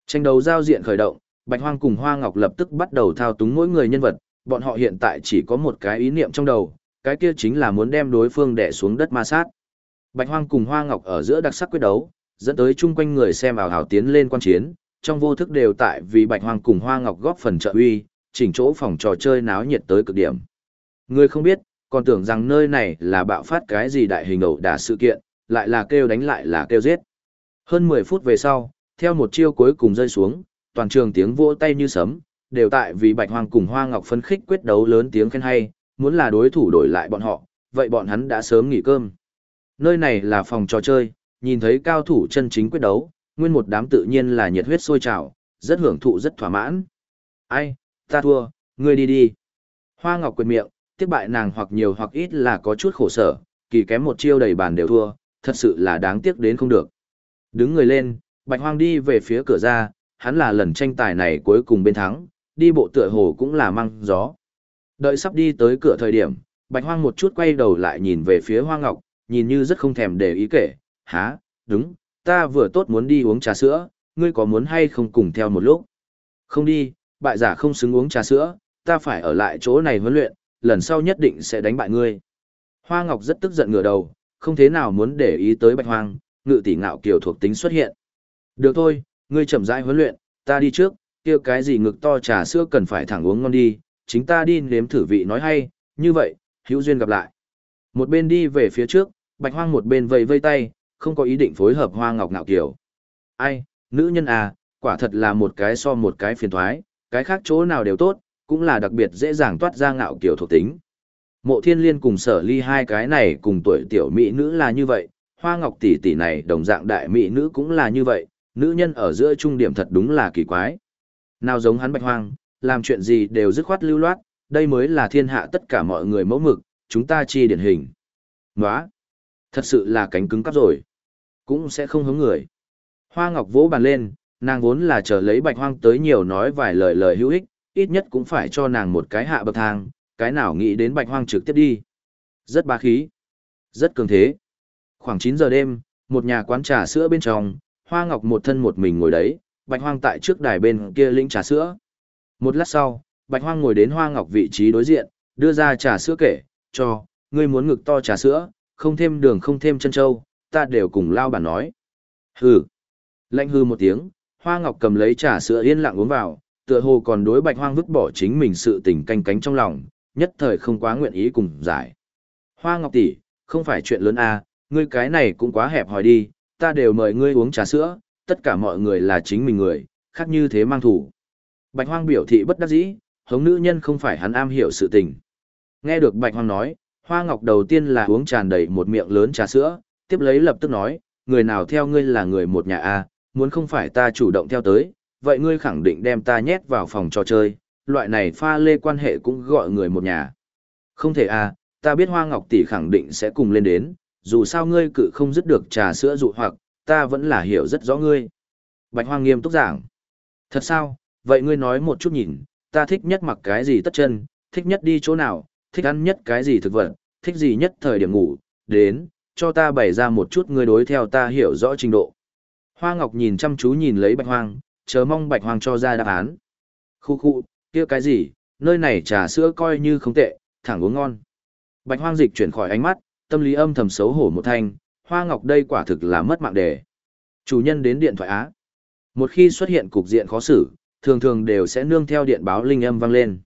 Tranh đấu giao diện khởi động, Bạch Hoang cùng Hoa Ngọc lập tức bắt đầu thao túng mỗi người nhân vật, bọn họ hiện tại chỉ có một cái ý niệm trong đầu, cái kia chính là muốn đem đối phương đè xuống đất ma sát. Bạch Hoang cùng Hoa Ngọc ở giữa đặc sắc quyết đấu, dẫn tới chung quanh người xem ảo hào tiến lên quan chiến, trong vô thức đều tại vì Bạch Hoang cùng Hoa Ngọc góp phần trợ uy, chỉnh chỗ phòng trò chơi náo nhiệt tới cực điểm. Người không biết, còn tưởng rằng nơi này là bạo phát cái gì đại hình ẩu đả sự kiện, lại là kêu đánh lại là kêu giết. Hơn 10 phút về sau, theo một chiêu cuối cùng rơi xuống, toàn trường tiếng vỗ tay như sấm, đều tại vì Bạch Hoang cùng Hoa Ngọc phân khích quyết đấu lớn tiếng khen hay, muốn là đối thủ đổi lại bọn họ, vậy bọn hắn đã sớm nghỉ cơm. Nơi này là phòng trò chơi, nhìn thấy cao thủ chân chính quyết đấu, nguyên một đám tự nhiên là nhiệt huyết sôi trào, rất hưởng thụ rất thỏa mãn. Ai, ta thua, ngươi đi đi. Hoa Ngọc quyền miệng, tiếp bại nàng hoặc nhiều hoặc ít là có chút khổ sở, kỳ kém một chiêu đầy bàn đều thua, thật sự là đáng tiếc đến không được. Đứng người lên, Bạch Hoang đi về phía cửa ra, hắn là lần tranh tài này cuối cùng bên thắng, đi bộ tựa hồ cũng là măng gió. Đợi sắp đi tới cửa thời điểm, Bạch Hoang một chút quay đầu lại nhìn về phía Hoa Ngọc, nhìn như rất không thèm để ý kể, há, đúng, ta vừa tốt muốn đi uống trà sữa, ngươi có muốn hay không cùng theo một lúc? Không đi, bại giả không xứng uống trà sữa, ta phải ở lại chỗ này huấn luyện, lần sau nhất định sẽ đánh bại ngươi. Hoa Ngọc rất tức giận ngửa đầu, không thế nào muốn để ý tới Bạch Hoang, ngự tỷ ngạo kiều thuộc tính xuất hiện. Được thôi, ngươi chậm rãi huấn luyện, ta đi trước, kia cái gì ngực to trà sữa cần phải thẳng uống ngon đi, chính ta đi nếm thử vị nói hay, như vậy, hữu duyên gặp lại. Một bên đi về phía trước, Bạch Hoang một bên vây vây tay, không có ý định phối hợp Hoa Ngọc ngạo kiều. Ai, nữ nhân à, quả thật là một cái so một cái phiền toái, cái khác chỗ nào đều tốt, cũng là đặc biệt dễ dàng toát ra ngạo kiều thuộc tính. Mộ thiên liên cùng sở ly hai cái này cùng tuổi tiểu mỹ nữ là như vậy, hoa ngọc tỷ tỷ này đồng dạng đại mỹ nữ cũng là như vậy, nữ nhân ở giữa trung điểm thật đúng là kỳ quái. Nào giống hắn bạch hoang, làm chuyện gì đều dứt khoát lưu loát, đây mới là thiên hạ tất cả mọi người mẫu mực, chúng ta chi điển hình. Nóa! Thật sự là cánh cứng cắp rồi. Cũng sẽ không hứng người. Hoa ngọc vỗ bàn lên, nàng vốn là chờ lấy bạch hoang tới nhiều nói vài lời lời hữu ích, ít nhất cũng phải cho nàng một cái hạ bậc thang, cái nào nghĩ đến bạch hoang trực tiếp đi. Rất bá khí. Rất cường thế. Khoảng 9 giờ đêm, một nhà quán trà sữa bên trong, Hoa Ngọc một thân một mình ngồi đấy, Bạch Hoang tại trước đài bên kia lĩnh trà sữa. Một lát sau, Bạch Hoang ngồi đến Hoa Ngọc vị trí đối diện, đưa ra trà sữa kể, cho, ngươi muốn ngực to trà sữa, không thêm đường không thêm chân châu, ta đều cùng lao bản nói. Hừ. Lạnh hừ một tiếng, Hoa Ngọc cầm lấy trà sữa yên lặng uống vào, tựa hồ còn đối Bạch Hoang vứt bỏ chính mình sự tình canh cánh trong lòng, nhất thời không quá nguyện ý cùng giải. Hoa Ngọc tỷ, không phải chuyện lớn à, ngươi cái này cũng quá hẹp hòi đi, ta đều mời ngươi uống trà sữa, tất cả mọi người là chính mình người, khác như thế mang thủ. Bạch Hoang biểu thị bất đắc dĩ, hống nữ nhân không phải hắn am hiểu sự tình. Nghe được Bạch Hoang nói, Hoa Ngọc đầu tiên là uống tràn đầy một miệng lớn trà sữa, tiếp lấy lập tức nói, người nào theo ngươi là người một nhà a, muốn không phải ta chủ động theo tới, vậy ngươi khẳng định đem ta nhét vào phòng trò chơi, loại này pha lê quan hệ cũng gọi người một nhà. Không thể a, ta biết Hoa Ngọc tỷ khẳng định sẽ cùng lên đến, dù sao ngươi cự không dứt được trà sữa dụ hoặc, ta vẫn là hiểu rất rõ ngươi. Bạch Hoang nghiêm túc giảng. Thật sao, vậy ngươi nói một chút nhìn, ta thích nhất mặc cái gì tất chân, thích nhất đi chỗ nào, thích ăn nhất cái gì thực vật, thích gì nhất thời điểm ngủ, đến, cho ta bày ra một chút ngươi đối theo ta hiểu rõ trình độ. Hoa Ngọc nhìn chăm chú nhìn lấy Bạch Hoang, chờ mong Bạch Hoang cho ra đáp án. Khu khu, kia cái gì, nơi này trà sữa coi như không tệ, thẳng uống ngon. Bạch Hoang dịch chuyển khỏi ánh mắt, tâm lý âm thầm xấu hổ một thanh, Hoa Ngọc đây quả thực là mất mạng đề. Chủ nhân đến điện thoại á. Một khi xuất hiện cục diện khó xử, thường thường đều sẽ nương theo điện báo linh âm vang lên.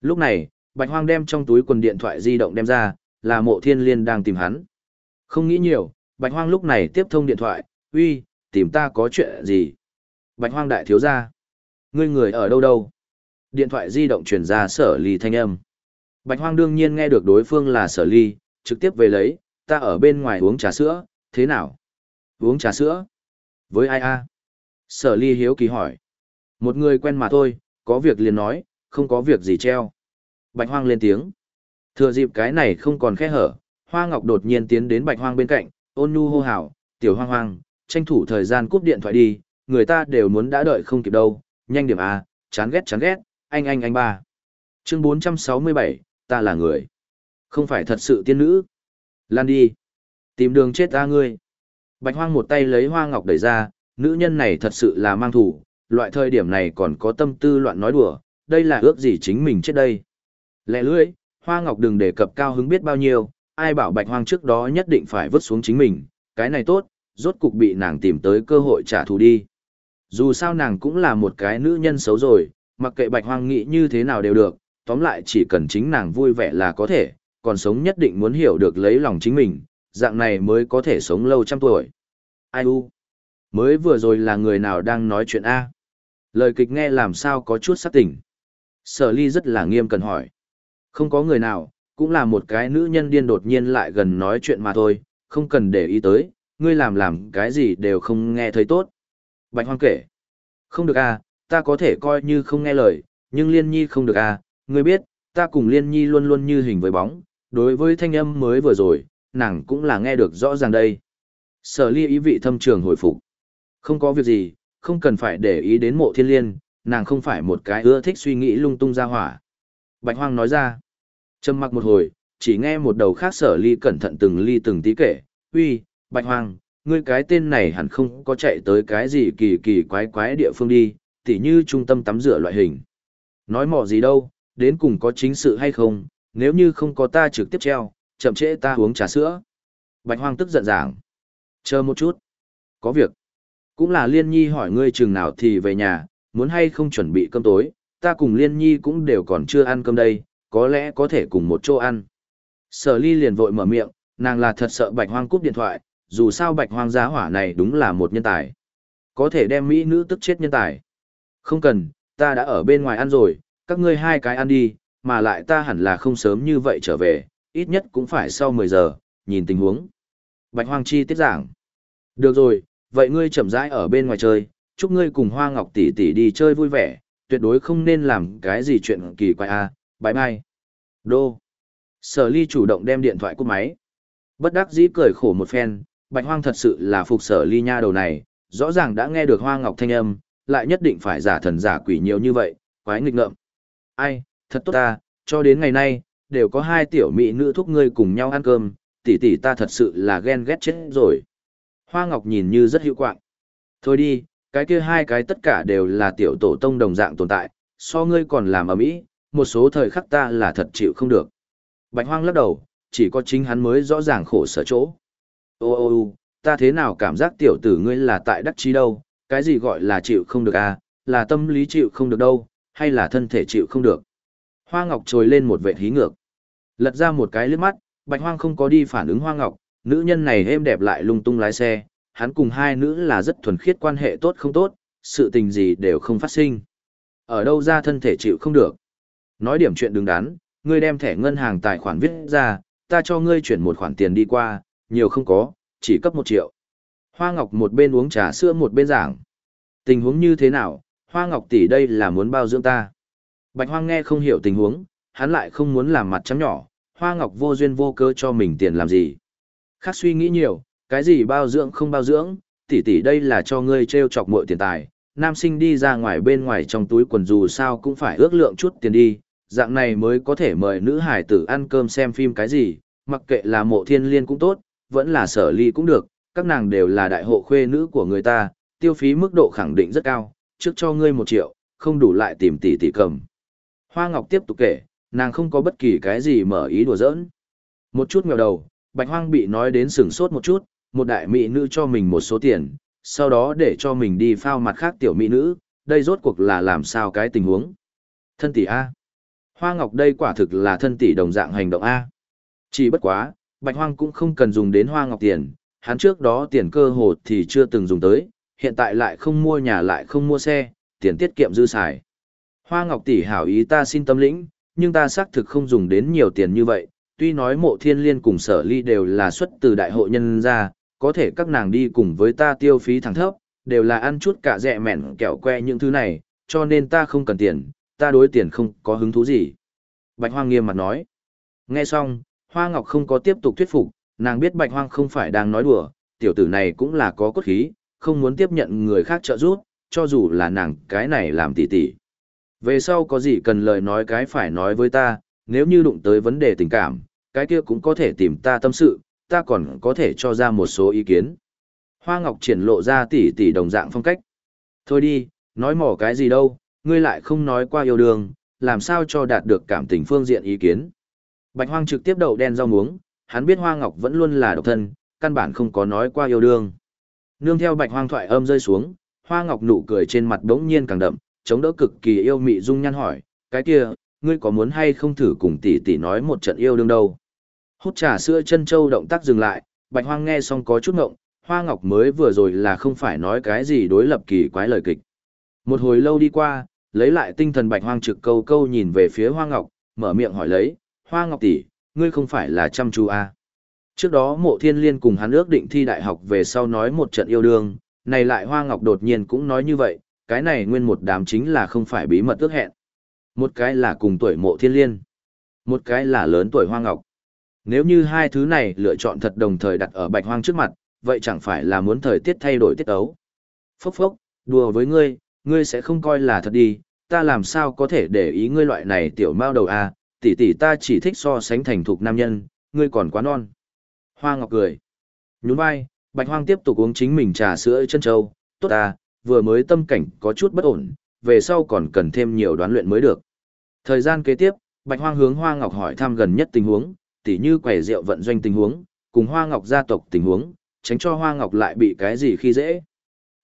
Lúc này, Bạch Hoang đem trong túi quần điện thoại di động đem ra, là mộ thiên liên đang tìm hắn. Không nghĩ nhiều, Bạch Hoang lúc này tiếp thông điện thoại, uy, tìm ta có chuyện gì? Bạch Hoang đại thiếu gia. Ngươi người ở đâu đâu? Điện thoại di động truyền ra sở ly thanh âm. Bạch Hoang đương nhiên nghe được đối phương là sở ly, trực tiếp về lấy, ta ở bên ngoài uống trà sữa, thế nào? Uống trà sữa? Với ai a? Sở ly hiếu kỳ hỏi. Một người quen mà thôi, có việc liền nói, không có việc gì treo. Bạch Hoang lên tiếng. Thừa dịp cái này không còn khe hở, Hoa Ngọc đột nhiên tiến đến Bạch Hoang bên cạnh, ôn nhu hô hào, tiểu hoang hoang, tranh thủ thời gian cúp điện thoại đi, người ta đều muốn đã đợi không kịp đâu, nhanh điểm a, chán ghét chán ghét, anh anh anh ba. Chương 467, ta là người. Không phải thật sự tiên nữ. Lan đi. Tìm đường chết ta ngươi. Bạch Hoang một tay lấy Hoa Ngọc đẩy ra, nữ nhân này thật sự là mang thủ, loại thời điểm này còn có tâm tư loạn nói đùa, đây là ước gì chính mình chết đây. Lẹ lưỡi, Hoa Ngọc đừng đề cập cao hứng biết bao nhiêu, ai bảo Bạch Hoang trước đó nhất định phải vứt xuống chính mình, cái này tốt, rốt cục bị nàng tìm tới cơ hội trả thù đi. Dù sao nàng cũng là một cái nữ nhân xấu rồi, mặc kệ Bạch Hoang nghĩ như thế nào đều được, tóm lại chỉ cần chính nàng vui vẻ là có thể, còn sống nhất định muốn hiểu được lấy lòng chính mình, dạng này mới có thể sống lâu trăm tuổi. Ai u? Mới vừa rồi là người nào đang nói chuyện A? Lời kịch nghe làm sao có chút sắc tỉnh. Sở ly rất là nghiêm cần hỏi. Không có người nào, cũng là một cái nữ nhân điên đột nhiên lại gần nói chuyện mà thôi, không cần để ý tới, ngươi làm làm cái gì đều không nghe thấy tốt. Bạch hoang kể. Không được à, ta có thể coi như không nghe lời, nhưng liên nhi không được à, ngươi biết, ta cùng liên nhi luôn luôn như hình với bóng, đối với thanh âm mới vừa rồi, nàng cũng là nghe được rõ ràng đây. Sở ly ý vị thâm trường hồi phục. Không có việc gì, không cần phải để ý đến mộ thiên liên, nàng không phải một cái ưa thích suy nghĩ lung tung ra hỏa. Bạch hoang nói ra. Trầm mặc một hồi, chỉ nghe một đầu khác sở ly cẩn thận từng ly từng tí kể, uy, Bạch hoang, ngươi cái tên này hẳn không có chạy tới cái gì kỳ kỳ quái quái địa phương đi, tỉ như trung tâm tắm rửa loại hình. Nói mỏ gì đâu, đến cùng có chính sự hay không, nếu như không có ta trực tiếp treo, chậm trễ ta uống trà sữa. Bạch hoang tức giận giảng. Chờ một chút. Có việc. Cũng là liên nhi hỏi ngươi chừng nào thì về nhà, muốn hay không chuẩn bị cơm tối, ta cùng liên nhi cũng đều còn chưa ăn cơm đây, có lẽ có thể cùng một chỗ ăn. Sở ly liền vội mở miệng, nàng là thật sợ bạch hoang cúp điện thoại, dù sao bạch hoang giá hỏa này đúng là một nhân tài. Có thể đem mỹ nữ tức chết nhân tài. Không cần, ta đã ở bên ngoài ăn rồi, các ngươi hai cái ăn đi, mà lại ta hẳn là không sớm như vậy trở về, ít nhất cũng phải sau 10 giờ, nhìn tình huống. Bạch hoang chi tiết giảng. Được rồi, vậy ngươi chậm rãi ở bên ngoài chơi, chúc ngươi cùng Hoa Ngọc tỷ tỷ đi chơi vui vẻ, tuyệt đối không nên làm cái gì chuyện kỳ quái a. À. Bye bye. Đô. Sở Ly chủ động đem điện thoại cúp máy. Bất đắc dĩ cười khổ một phen, Bạch Hoang thật sự là phục Sở Ly nha đầu này, rõ ràng đã nghe được Hoa Ngọc thanh âm, lại nhất định phải giả thần giả quỷ nhiều như vậy, quái nghịch ngợm. Ai, thật tốt ta, cho đến ngày nay, đều có hai tiểu mỹ nữ thúc ngươi cùng nhau ăn cơm, tỷ tỷ ta thật sự là ghen ghét chết rồi. Hoa Ngọc nhìn như rất hữu quạng. Thôi đi, cái kia hai cái tất cả đều là tiểu tổ tông đồng dạng tồn tại, so ngươi còn làm ở mỹ, một số thời khắc ta là thật chịu không được. Bạch Hoang lắc đầu, chỉ có chính hắn mới rõ ràng khổ sở chỗ. Ô ô ô, ta thế nào cảm giác tiểu tử ngươi là tại đắc chí đâu, cái gì gọi là chịu không được à, là tâm lý chịu không được đâu, hay là thân thể chịu không được. Hoa Ngọc trồi lên một vệ hí ngược. Lật ra một cái liếc mắt, Bạch Hoang không có đi phản ứng Hoa Ngọc, nữ nhân này êm đẹp lại lung tung lái xe, hắn cùng hai nữ là rất thuần khiết quan hệ tốt không tốt, sự tình gì đều không phát sinh. Ở đâu ra thân thể chịu không được. Nói điểm chuyện đứng đắn, ngươi đem thẻ ngân hàng tài khoản viết ra, ta cho ngươi chuyển một khoản tiền đi qua, nhiều không có, chỉ cấp một triệu. Hoa Ngọc một bên uống trà sữa một bên giảng. Tình huống như thế nào, Hoa Ngọc tỷ đây là muốn bao dưỡng ta. Bạch Hoang nghe không hiểu tình huống, hắn lại không muốn làm mặt trắng nhỏ, Hoa Ngọc vô duyên vô cớ cho mình tiền làm gì. Khác suy nghĩ nhiều, cái gì bao dưỡng không bao dưỡng, tỷ tỷ đây là cho ngươi treo chọc muội tiền tài, nam sinh đi ra ngoài bên ngoài trong túi quần dù sao cũng phải ước lượng chút tiền đi, dạng này mới có thể mời nữ hải tử ăn cơm xem phim cái gì, mặc kệ là mộ thiên liên cũng tốt, vẫn là sở ly cũng được, các nàng đều là đại hộ khuê nữ của người ta, tiêu phí mức độ khẳng định rất cao, trước cho ngươi một triệu, không đủ lại tìm tỷ tỷ cầm. Hoa Ngọc tiếp tục kể, nàng không có bất kỳ cái gì mở ý đùa giỡn. Một chút nghèo đầu, Bạch Hoang bị nói đến sừng sốt một chút, một đại mỹ nữ cho mình một số tiền, sau đó để cho mình đi phao mặt khác tiểu mỹ nữ, đây rốt cuộc là làm sao cái tình huống. Thân tỷ A. Hoa Ngọc đây quả thực là thân tỷ đồng dạng hành động A. Chỉ bất quá, Bạch Hoang cũng không cần dùng đến Hoa Ngọc tiền, hắn trước đó tiền cơ hồ thì chưa từng dùng tới, hiện tại lại không mua nhà lại không mua xe, tiền tiết kiệm dư xài. Hoa Ngọc tỷ hảo ý ta xin tâm lĩnh, nhưng ta xác thực không dùng đến nhiều tiền như vậy, tuy nói mộ thiên liên cùng sở ly đều là xuất từ đại hội nhân ra, có thể các nàng đi cùng với ta tiêu phí thẳng thấp, đều là ăn chút cả rẻ mẹn kẹo que những thứ này, cho nên ta không cần tiền, ta đối tiền không có hứng thú gì. Bạch Hoang nghiêm mặt nói. Nghe xong, Hoa Ngọc không có tiếp tục thuyết phục, nàng biết Bạch Hoang không phải đang nói đùa, tiểu tử này cũng là có cốt khí, không muốn tiếp nhận người khác trợ giúp, cho dù là nàng cái này làm tỉ tỉ. Về sau có gì cần lời nói cái phải nói với ta, nếu như đụng tới vấn đề tình cảm, cái kia cũng có thể tìm ta tâm sự, ta còn có thể cho ra một số ý kiến. Hoa Ngọc triển lộ ra tỉ tỉ đồng dạng phong cách. Thôi đi, nói mỏ cái gì đâu, ngươi lại không nói qua yêu đương, làm sao cho đạt được cảm tình phương diện ý kiến. Bạch Hoang trực tiếp đầu đen rau muống, hắn biết Hoa Ngọc vẫn luôn là độc thân, căn bản không có nói qua yêu đương. Nương theo Bạch Hoang thoại âm rơi xuống, Hoa Ngọc nụ cười trên mặt đống nhiên càng đậm, chống đỡ cực kỳ yêu mị dung nhan hỏi, cái kia, ngươi có muốn hay không thử cùng tỷ tỷ nói một trận yêu đương đâu? Hút trà sữa chân châu động tác dừng lại, Bạch Hoang nghe xong có chút ngộng, Hoa Ngọc mới vừa rồi là không phải nói cái gì đối lập kỳ quái lời kịch. Một hồi lâu đi qua, lấy lại tinh thần Bạch Hoang trực câu câu nhìn về phía Hoa Ngọc, mở miệng hỏi lấy, Hoa Ngọc tỷ, ngươi không phải là chăm chú à? Trước đó mộ thiên liên cùng hắn ước định thi đại học về sau nói một trận yêu đương, này lại Hoa Ngọc đột nhiên cũng nói như vậy, cái này nguyên một đám chính là không phải bí mật ước hẹn. Một cái là cùng tuổi mộ thiên liên, một cái là lớn tuổi Hoa Ngọc. Nếu như hai thứ này lựa chọn thật đồng thời đặt ở bạch hoang trước mặt, vậy chẳng phải là muốn thời tiết thay đổi tiết ấu. Phốc phốc, đùa với ngươi, ngươi sẽ không coi là thật đi, ta làm sao có thể để ý ngươi loại này tiểu mao đầu à, tỷ tỷ ta chỉ thích so sánh thành thục nam nhân, ngươi còn quá non. Hoa Ngọc cười. Nhún vai, Bạch Hoang tiếp tục uống chính mình trà sữa chân châu, tốt à, vừa mới tâm cảnh có chút bất ổn, về sau còn cần thêm nhiều đoán luyện mới được. Thời gian kế tiếp, Bạch Hoang hướng Hoa Ngọc hỏi thăm gần nhất tình huống, tỉ như quẻ rượu vận doanh tình huống, cùng Hoa Ngọc gia tộc tình huống, tránh cho Hoa Ngọc lại bị cái gì khi dễ.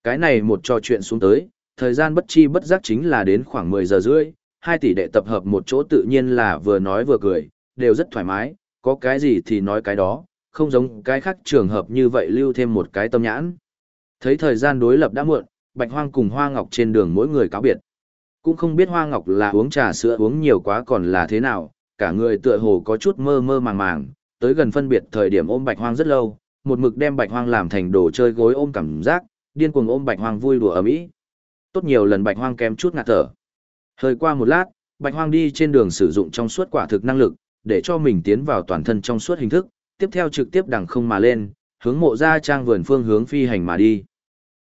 Cái này một trò chuyện xuống tới, thời gian bất chi bất giác chính là đến khoảng 10 giờ rưỡi, hai tỷ đệ tập hợp một chỗ tự nhiên là vừa nói vừa cười, đều rất thoải mái, có cái gì thì nói cái đó, không giống cái khác trường hợp như vậy lưu thêm một cái tâm nhãn. Thấy thời gian đối lập đã muộn, Bạch Hoang cùng Hoa Ngọc trên đường mỗi người cáo biệt. Cũng không biết Hoa Ngọc là uống trà sữa uống nhiều quá còn là thế nào, cả người tựa hồ có chút mơ mơ màng màng, tới gần phân biệt thời điểm ôm Bạch Hoang rất lâu, một mực đem Bạch Hoang làm thành đồ chơi gối ôm cảm giác, điên cuồng ôm Bạch Hoang vui đùa ầm ĩ. Tốt nhiều lần Bạch Hoang kém chút ngạt thở. Hơi qua một lát, Bạch Hoang đi trên đường sử dụng trong suốt quả thực năng lực, để cho mình tiến vào toàn thân trong suốt hình thức, tiếp theo trực tiếp đằng không mà lên, hướng mộ gia trang vườn phương hướng phi hành mà đi.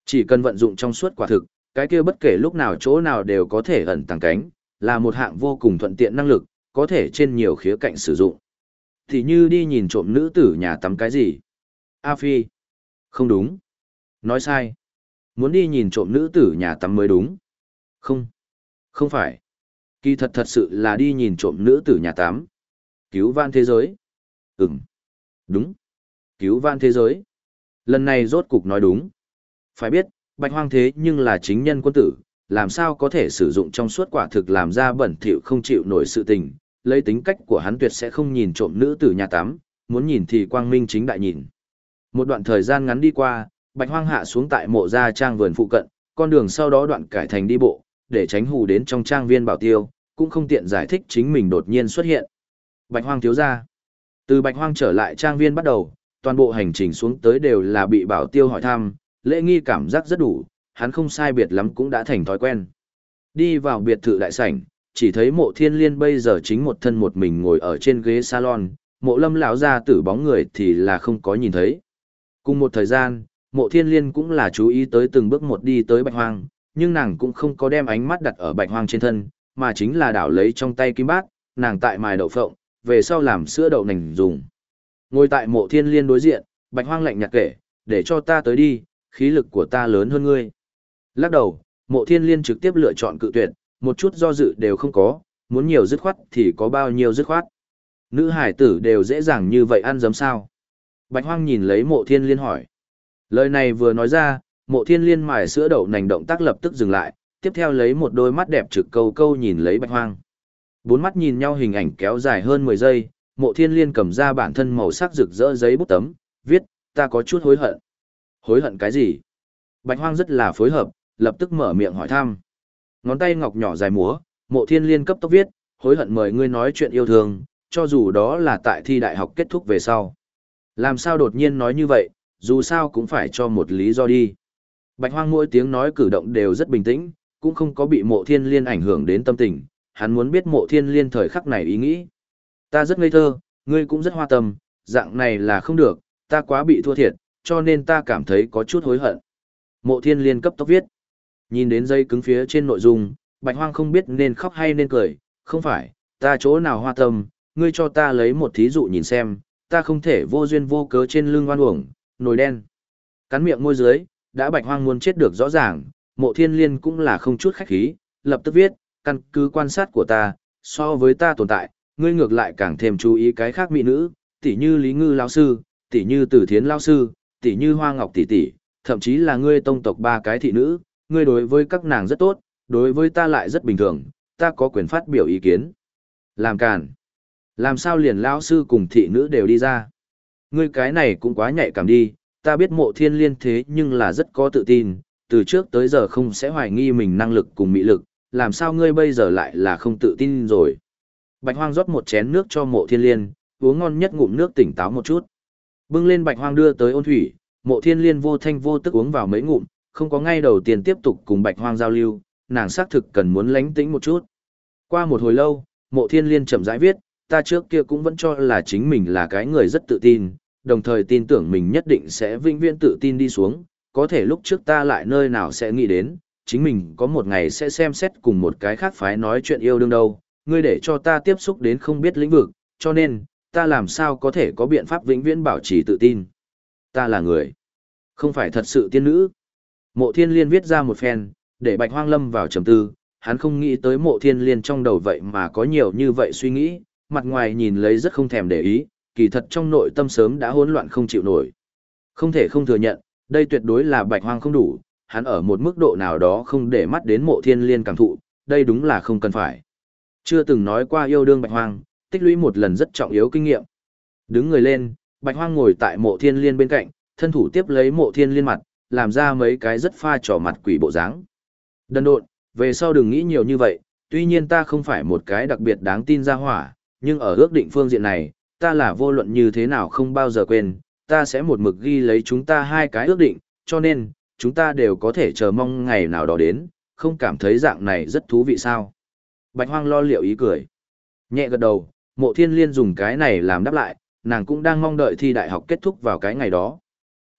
Chỉ cần vận dụng trong suốt quả thực, cái kia bất kể lúc nào chỗ nào đều có thể ẩn tàng cánh, là một hạng vô cùng thuận tiện năng lực, có thể trên nhiều khía cạnh sử dụng. Thì như đi nhìn trộm nữ tử nhà tắm cái gì? A Phi. Không đúng. Nói sai. Muốn đi nhìn trộm nữ tử nhà tắm mới đúng. Không. Không phải. Kỳ thật thật sự là đi nhìn trộm nữ tử nhà tắm. Cứu van thế giới. Ừm. Đúng. Cứu van thế giới. Lần này rốt cục nói đúng. Phải biết, bạch hoang thế nhưng là chính nhân quân tử, làm sao có thể sử dụng trong suốt quả thực làm ra bẩn thỉu không chịu nổi sự tình, lấy tính cách của hắn tuyệt sẽ không nhìn trộm nữ tử nhà tắm, muốn nhìn thì quang minh chính đại nhìn. Một đoạn thời gian ngắn đi qua, bạch hoang hạ xuống tại mộ gia trang vườn phụ cận, con đường sau đó đoạn cải thành đi bộ, để tránh hù đến trong trang viên bảo tiêu, cũng không tiện giải thích chính mình đột nhiên xuất hiện. Bạch hoang thiếu gia. Từ bạch hoang trở lại trang viên bắt đầu, toàn bộ hành trình xuống tới đều là bị bảo tiêu hỏi thăm, lễ nghi cảm giác rất đủ, hắn không sai biệt lắm cũng đã thành thói quen. Đi vào biệt thự đại sảnh, chỉ thấy mộ thiên liên bây giờ chính một thân một mình ngồi ở trên ghế salon, mộ lâm lão ra tử bóng người thì là không có nhìn thấy. Cùng một thời gian, mộ thiên liên cũng là chú ý tới từng bước một đi tới bạch hoang, nhưng nàng cũng không có đem ánh mắt đặt ở bạch hoang trên thân, mà chính là đảo lấy trong tay kim bát, nàng tại mài đậu phộng, về sau làm sữa đậu nành dùng. Ngồi tại mộ thiên liên đối diện, bạch hoang lạnh nhạt kể, để cho ta tới đi, khí lực của ta lớn hơn ngươi. Lắc đầu, mộ thiên liên trực tiếp lựa chọn cự tuyệt, một chút do dự đều không có, muốn nhiều dứt khoát thì có bao nhiêu dứt khoát. Nữ hải tử đều dễ dàng như vậy ăn dấm sao. Bạch hoang nhìn lấy mộ thiên liên hỏi. Lời này vừa nói ra, mộ thiên liên mài sữa đậu nành động tác lập tức dừng lại, tiếp theo lấy một đôi mắt đẹp trực câu câu nhìn lấy bạch hoang. Bốn mắt nhìn nhau hình ảnh kéo dài hơn 10 giây, mộ thiên liên cầm ra bản thân màu sắc rực rỡ giấy bút tấm, viết, ta có chút hối hận. Hối hận cái gì? Bạch hoang rất là phối hợp, lập tức mở miệng hỏi thăm. Ngón tay ngọc nhỏ dài múa, mộ thiên liên cấp tốc viết, hối hận mời ngươi nói chuyện yêu thương, cho dù đó là tại thi đại học kết thúc về sau. Làm sao đột nhiên nói như vậy, dù sao cũng phải cho một lý do đi. Bạch hoang mỗi tiếng nói cử động đều rất bình tĩnh, cũng không có bị mộ thiên liên ảnh hưởng đến tâm tình, hắn muốn biết mộ thiên liên thời khắc này ý nghĩ. Ta rất ngây thơ, ngươi cũng rất hoa tâm, dạng này là không được, ta quá bị thua thiệt, cho nên ta cảm thấy có chút hối hận. Mộ thiên liên cấp tốc viết. Nhìn đến dây cứng phía trên nội dung, bạch hoang không biết nên khóc hay nên cười, không phải, ta chỗ nào hoa tâm, ngươi cho ta lấy một thí dụ nhìn xem, ta không thể vô duyên vô cớ trên lưng oan uổng, nồi đen. Cắn miệng môi dưới, đã bạch hoang muốn chết được rõ ràng, mộ thiên liên cũng là không chút khách khí, lập tức viết, căn cứ quan sát của ta, so với ta tồn tại, ngươi ngược lại càng thêm chú ý cái khác mỹ nữ, tỷ như Lý Ngư lão sư, tỷ như Tử Thiến lão sư, tỷ như Hoa Ngọc tỷ tỷ, thậm chí là ngươi tông tộc ba cái thị nữ, ngươi đối với các nàng rất tốt, đối với ta lại rất bình thường, ta có quyền phát biểu ý kiến. Làm càn. Làm sao liền lão sư cùng thị nữ đều đi ra? Ngươi cái này cũng quá nhạy cảm đi, ta biết mộ thiên liên thế nhưng là rất có tự tin, từ trước tới giờ không sẽ hoài nghi mình năng lực cùng mỹ lực, làm sao ngươi bây giờ lại là không tự tin rồi. Bạch hoang rót một chén nước cho mộ thiên liên, uống ngon nhất ngụm nước tỉnh táo một chút. Bưng lên bạch hoang đưa tới ôn thủy, mộ thiên liên vô thanh vô tức uống vào mấy ngụm, không có ngay đầu tiên tiếp tục cùng bạch hoang giao lưu, nàng xác thực cần muốn lánh tĩnh một chút. Qua một hồi lâu, mộ thiên liên chậm rãi viết, ta trước kia cũng vẫn cho là chính mình là cái người rất tự tin, đồng thời tin tưởng mình nhất định sẽ vinh viễn tự tin đi xuống, có thể lúc trước ta lại nơi nào sẽ nghĩ đến, chính mình có một ngày sẽ xem xét cùng một cái khác phái nói chuyện yêu đương đâu, ngươi để cho ta tiếp xúc đến không biết lĩnh vực, cho nên, ta làm sao có thể có biện pháp vĩnh viễn bảo trì tự tin. Ta là người, không phải thật sự tiên nữ. Mộ thiên liên viết ra một phen, để bạch hoang lâm vào trầm tư, hắn không nghĩ tới mộ thiên liên trong đầu vậy mà có nhiều như vậy suy nghĩ, mặt ngoài nhìn lấy rất không thèm để ý, kỳ thật trong nội tâm sớm đã hỗn loạn không chịu nổi. Không thể không thừa nhận, đây tuyệt đối là bạch hoang không đủ, hắn ở một mức độ nào đó không để mắt đến mộ thiên liên cảm thụ, đây đúng là không cần phải. Chưa từng nói qua yêu đương bạch hoang, tích lũy một lần rất trọng yếu kinh nghiệm. Đứng người lên, bạch hoang ngồi tại mộ thiên liên bên cạnh, thân thủ tiếp lấy mộ thiên liên mặt, làm ra mấy cái rất pha trò mặt quỷ bộ dáng. Đần độn, về sau đừng nghĩ nhiều như vậy, tuy nhiên ta không phải một cái đặc biệt đáng tin ra hỏa, nhưng ở ước định phương diện này, ta là vô luận như thế nào không bao giờ quên, ta sẽ một mực ghi lấy chúng ta hai cái ước định, cho nên, chúng ta đều có thể chờ mong ngày nào đó đến, không cảm thấy dạng này rất thú vị sao. Bạch hoang lo liệu ý cười. Nhẹ gật đầu, mộ thiên liên dùng cái này làm đáp lại, nàng cũng đang mong đợi thi đại học kết thúc vào cái ngày đó.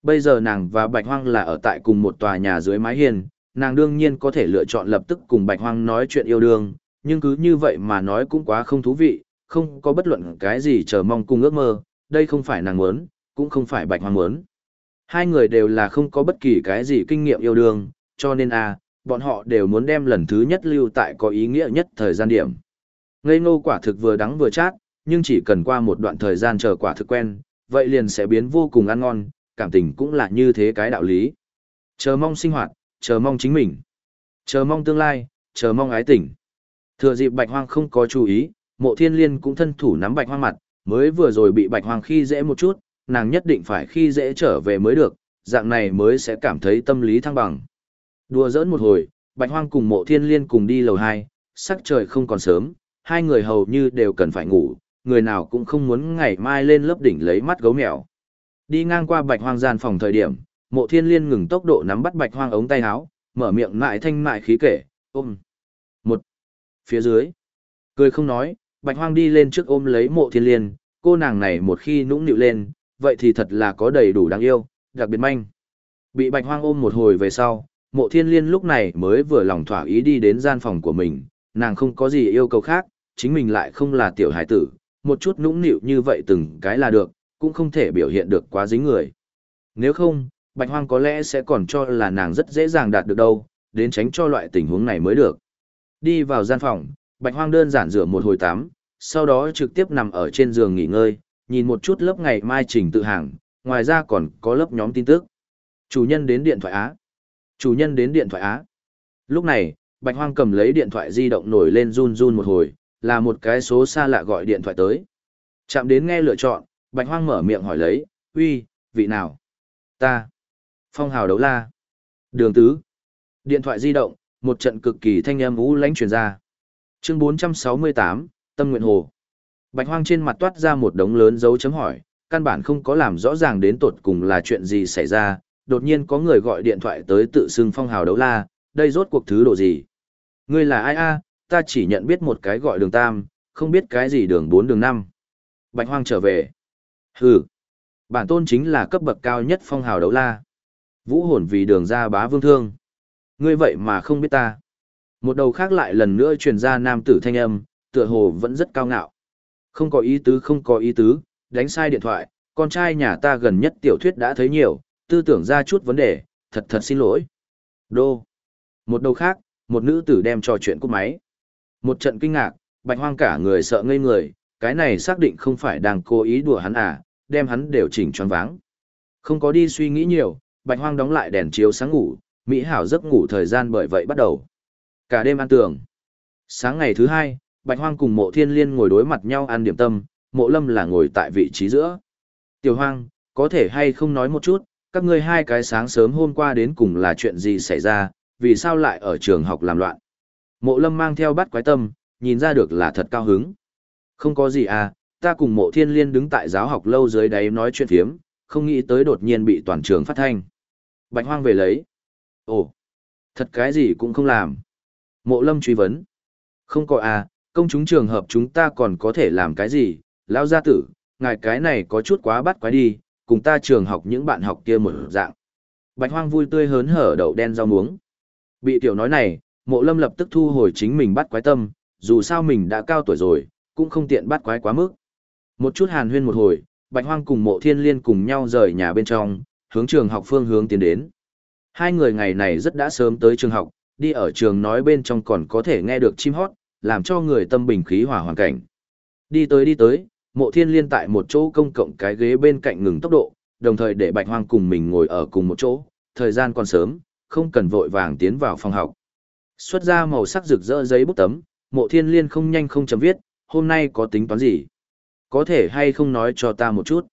Bây giờ nàng và Bạch Hoang là ở tại cùng một tòa nhà dưới mái hiên, nàng đương nhiên có thể lựa chọn lập tức cùng Bạch Hoang nói chuyện yêu đương, nhưng cứ như vậy mà nói cũng quá không thú vị, không có bất luận cái gì chờ mong cùng ước mơ, đây không phải nàng muốn, cũng không phải bạch hoang muốn. Hai người đều là không có bất kỳ cái gì kinh nghiệm yêu đương, cho nên a, bọn họ đều muốn đem lần thứ nhất lưu tại có ý nghĩa nhất thời gian điểm. Ngây ngô quả thực vừa đắng vừa chát, nhưng chỉ cần qua một đoạn thời gian chờ quả thực quen, vậy liền sẽ biến vô cùng ăn ngon, cảm tình cũng là như thế cái đạo lý. Chờ mong sinh hoạt, chờ mong chính mình, chờ mong tương lai, chờ mong ái tình. Thừa dịp bạch hoang không có chú ý, mộ thiên liên cũng thân thủ nắm bạch hoang mặt, mới vừa rồi bị bạch hoang khi dễ một chút, nàng nhất định phải khi dễ trở về mới được, dạng này mới sẽ cảm thấy tâm lý thăng bằng. Đùa giỡn một hồi, bạch hoang cùng mộ thiên liên cùng đi lầu 2, sắc trời không còn sớm, hai người hầu như đều cần phải ngủ, người nào cũng không muốn ngày mai lên lớp đỉnh lấy mắt gấu mèo. Đi ngang qua bạch hoang gian phòng thời điểm, mộ thiên liên ngừng tốc độ nắm bắt bạch hoang ống tay áo, mở miệng mại thanh mại khí kể, ôm. Một. Phía dưới. Cười không nói, bạch hoang đi lên trước ôm lấy mộ thiên liên, cô nàng này một khi nũng nịu lên, vậy thì thật là có đầy đủ đáng yêu, đặc biệt manh. Bị bạch hoang ôm một hồi về sau, mộ thiên liên lúc này mới vừa lòng thỏa ý đi đến gian phòng của mình, nàng không có gì yêu cầu khác, chính mình lại không là tiểu hải tử, một chút nũng nịu như vậy từng cái là được, cũng không thể biểu hiện được quá dính người. Nếu không, Bạch Hoang có lẽ sẽ còn cho là nàng rất dễ dàng đạt được đâu, đến tránh cho loại tình huống này mới được. Đi vào gian phòng, Bạch Hoang đơn giản rửa một hồi tắm, sau đó trực tiếp nằm ở trên giường nghỉ ngơi, nhìn một chút lớp ngày mai trình tự hàng, ngoài ra còn có lớp nhóm tin tức. Chủ nhân đến điện thoại Á. Chủ nhân đến điện thoại Á. Lúc này, Bạch Hoang cầm lấy điện thoại di động nổi lên run run một hồi, là một cái số xa lạ gọi điện thoại tới. Chạm đến nghe lựa chọn, Bạch Hoang mở miệng hỏi lấy, uy, vị nào? Ta. Phong hào đấu la. Đường tứ. Điện thoại di động, một trận cực kỳ thanh âm ú lánh truyền ra. Chương 468, Tâm Nguyện Hồ. Bạch Hoang trên mặt toát ra một đống lớn dấu chấm hỏi, căn bản không có làm rõ ràng đến tột cùng là chuyện gì xảy ra, đột nhiên có người gọi điện thoại tới tự xưng phong hào đấu la, đây rốt cuộc thứ độ gì? Ngươi là ai a? Ta chỉ nhận biết một cái gọi đường tam, không biết cái gì đường bốn đường năm. Bạch Hoang trở về. Hừ. Bản tôn chính là cấp bậc cao nhất phong hào đấu la. Vũ hồn vì đường ra bá vương thương. Ngươi vậy mà không biết ta. Một đầu khác lại lần nữa truyền ra nam tử thanh âm, tựa hồ vẫn rất cao ngạo. Không có ý tứ không có ý tứ, đánh sai điện thoại, con trai nhà ta gần nhất tiểu thuyết đã thấy nhiều, tư tưởng ra chút vấn đề, thật thật xin lỗi. Đô. Một đầu khác, một nữ tử đem trò chuyện cúp máy. Một trận kinh ngạc, bạch hoang cả người sợ ngây người, cái này xác định không phải đang cố ý đùa hắn à, đem hắn đều chỉnh choáng váng. Không có đi suy nghĩ nhiều, bạch hoang đóng lại đèn chiếu sáng ngủ, mỹ hảo giấc ngủ thời gian bởi vậy bắt đầu. Cả đêm ăn tường. Sáng ngày thứ hai, bạch hoang cùng mộ thiên liên ngồi đối mặt nhau ăn điểm tâm, mộ lâm là ngồi tại vị trí giữa. Tiểu hoang, có thể hay không nói một chút, các ngươi hai cái sáng sớm hôm qua đến cùng là chuyện gì xảy ra, vì sao lại ở trường học làm loạn. Mộ lâm mang theo bắt quái tâm, nhìn ra được là thật cao hứng. Không có gì à, ta cùng mộ thiên liên đứng tại giáo học lâu dưới đáy nói chuyện phiếm, không nghĩ tới đột nhiên bị toàn trường phát thanh. Bạch hoang về lấy. Ồ, thật cái gì cũng không làm. Mộ lâm truy vấn. Không có à, công chúng trường hợp chúng ta còn có thể làm cái gì, lão gia tử, ngài cái này có chút quá bắt quái đi, cùng ta trường học những bạn học kia một dạng. Bạch hoang vui tươi hớn hở đậu đen rau muống. Bị tiểu nói này, mộ lâm lập tức thu hồi chính mình bắt quái tâm, dù sao mình đã cao tuổi rồi, cũng không tiện bắt quái quá mức. Một chút hàn huyên một hồi, Bạch Hoang cùng mộ thiên liên cùng nhau rời nhà bên trong, hướng trường học phương hướng tiến đến. Hai người ngày này rất đã sớm tới trường học, đi ở trường nói bên trong còn có thể nghe được chim hót, làm cho người tâm bình khí hòa hoàn cảnh. Đi tới đi tới, mộ thiên liên tại một chỗ công cộng cái ghế bên cạnh ngừng tốc độ, đồng thời để Bạch Hoang cùng mình ngồi ở cùng một chỗ, thời gian còn sớm, không cần vội vàng tiến vào phòng học. Xuất ra màu sắc rực rỡ giấy bút tấm, mộ thiên liên không nhanh không chấm viết, hôm nay có tính toán gì? Có thể hay không nói cho ta một chút?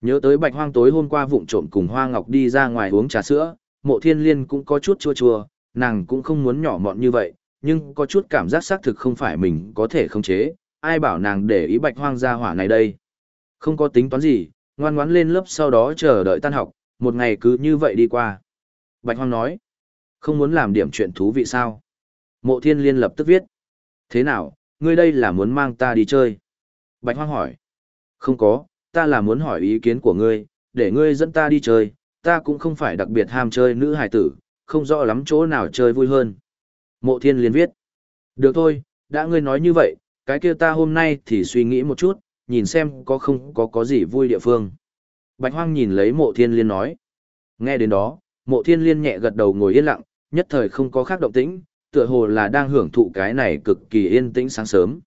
Nhớ tới bạch hoang tối hôm qua vụng trộm cùng hoa ngọc đi ra ngoài uống trà sữa, mộ thiên liên cũng có chút chua chua, nàng cũng không muốn nhỏ mọn như vậy, nhưng có chút cảm giác xác thực không phải mình có thể khống chế, ai bảo nàng để ý bạch hoang ra hỏa này đây. Không có tính toán gì, ngoan ngoãn lên lớp sau đó chờ đợi tan học, một ngày cứ như vậy đi qua. Bạch hoang nói, không muốn làm điểm chuyện thú vị sao? Mộ thiên liên lập tức viết. Thế nào, ngươi đây là muốn mang ta đi chơi? Bạch hoang hỏi. Không có, ta là muốn hỏi ý kiến của ngươi, để ngươi dẫn ta đi chơi, ta cũng không phải đặc biệt ham chơi nữ hài tử, không rõ lắm chỗ nào chơi vui hơn. Mộ thiên liên viết. Được thôi, đã ngươi nói như vậy, cái kia ta hôm nay thì suy nghĩ một chút, nhìn xem có không có có gì vui địa phương. Bạch Hoang nhìn lấy mộ thiên liên nói. Nghe đến đó, mộ thiên liên nhẹ gật đầu ngồi yên lặng, nhất thời không có khác động tĩnh, tựa hồ là đang hưởng thụ cái này cực kỳ yên tĩnh sáng sớm.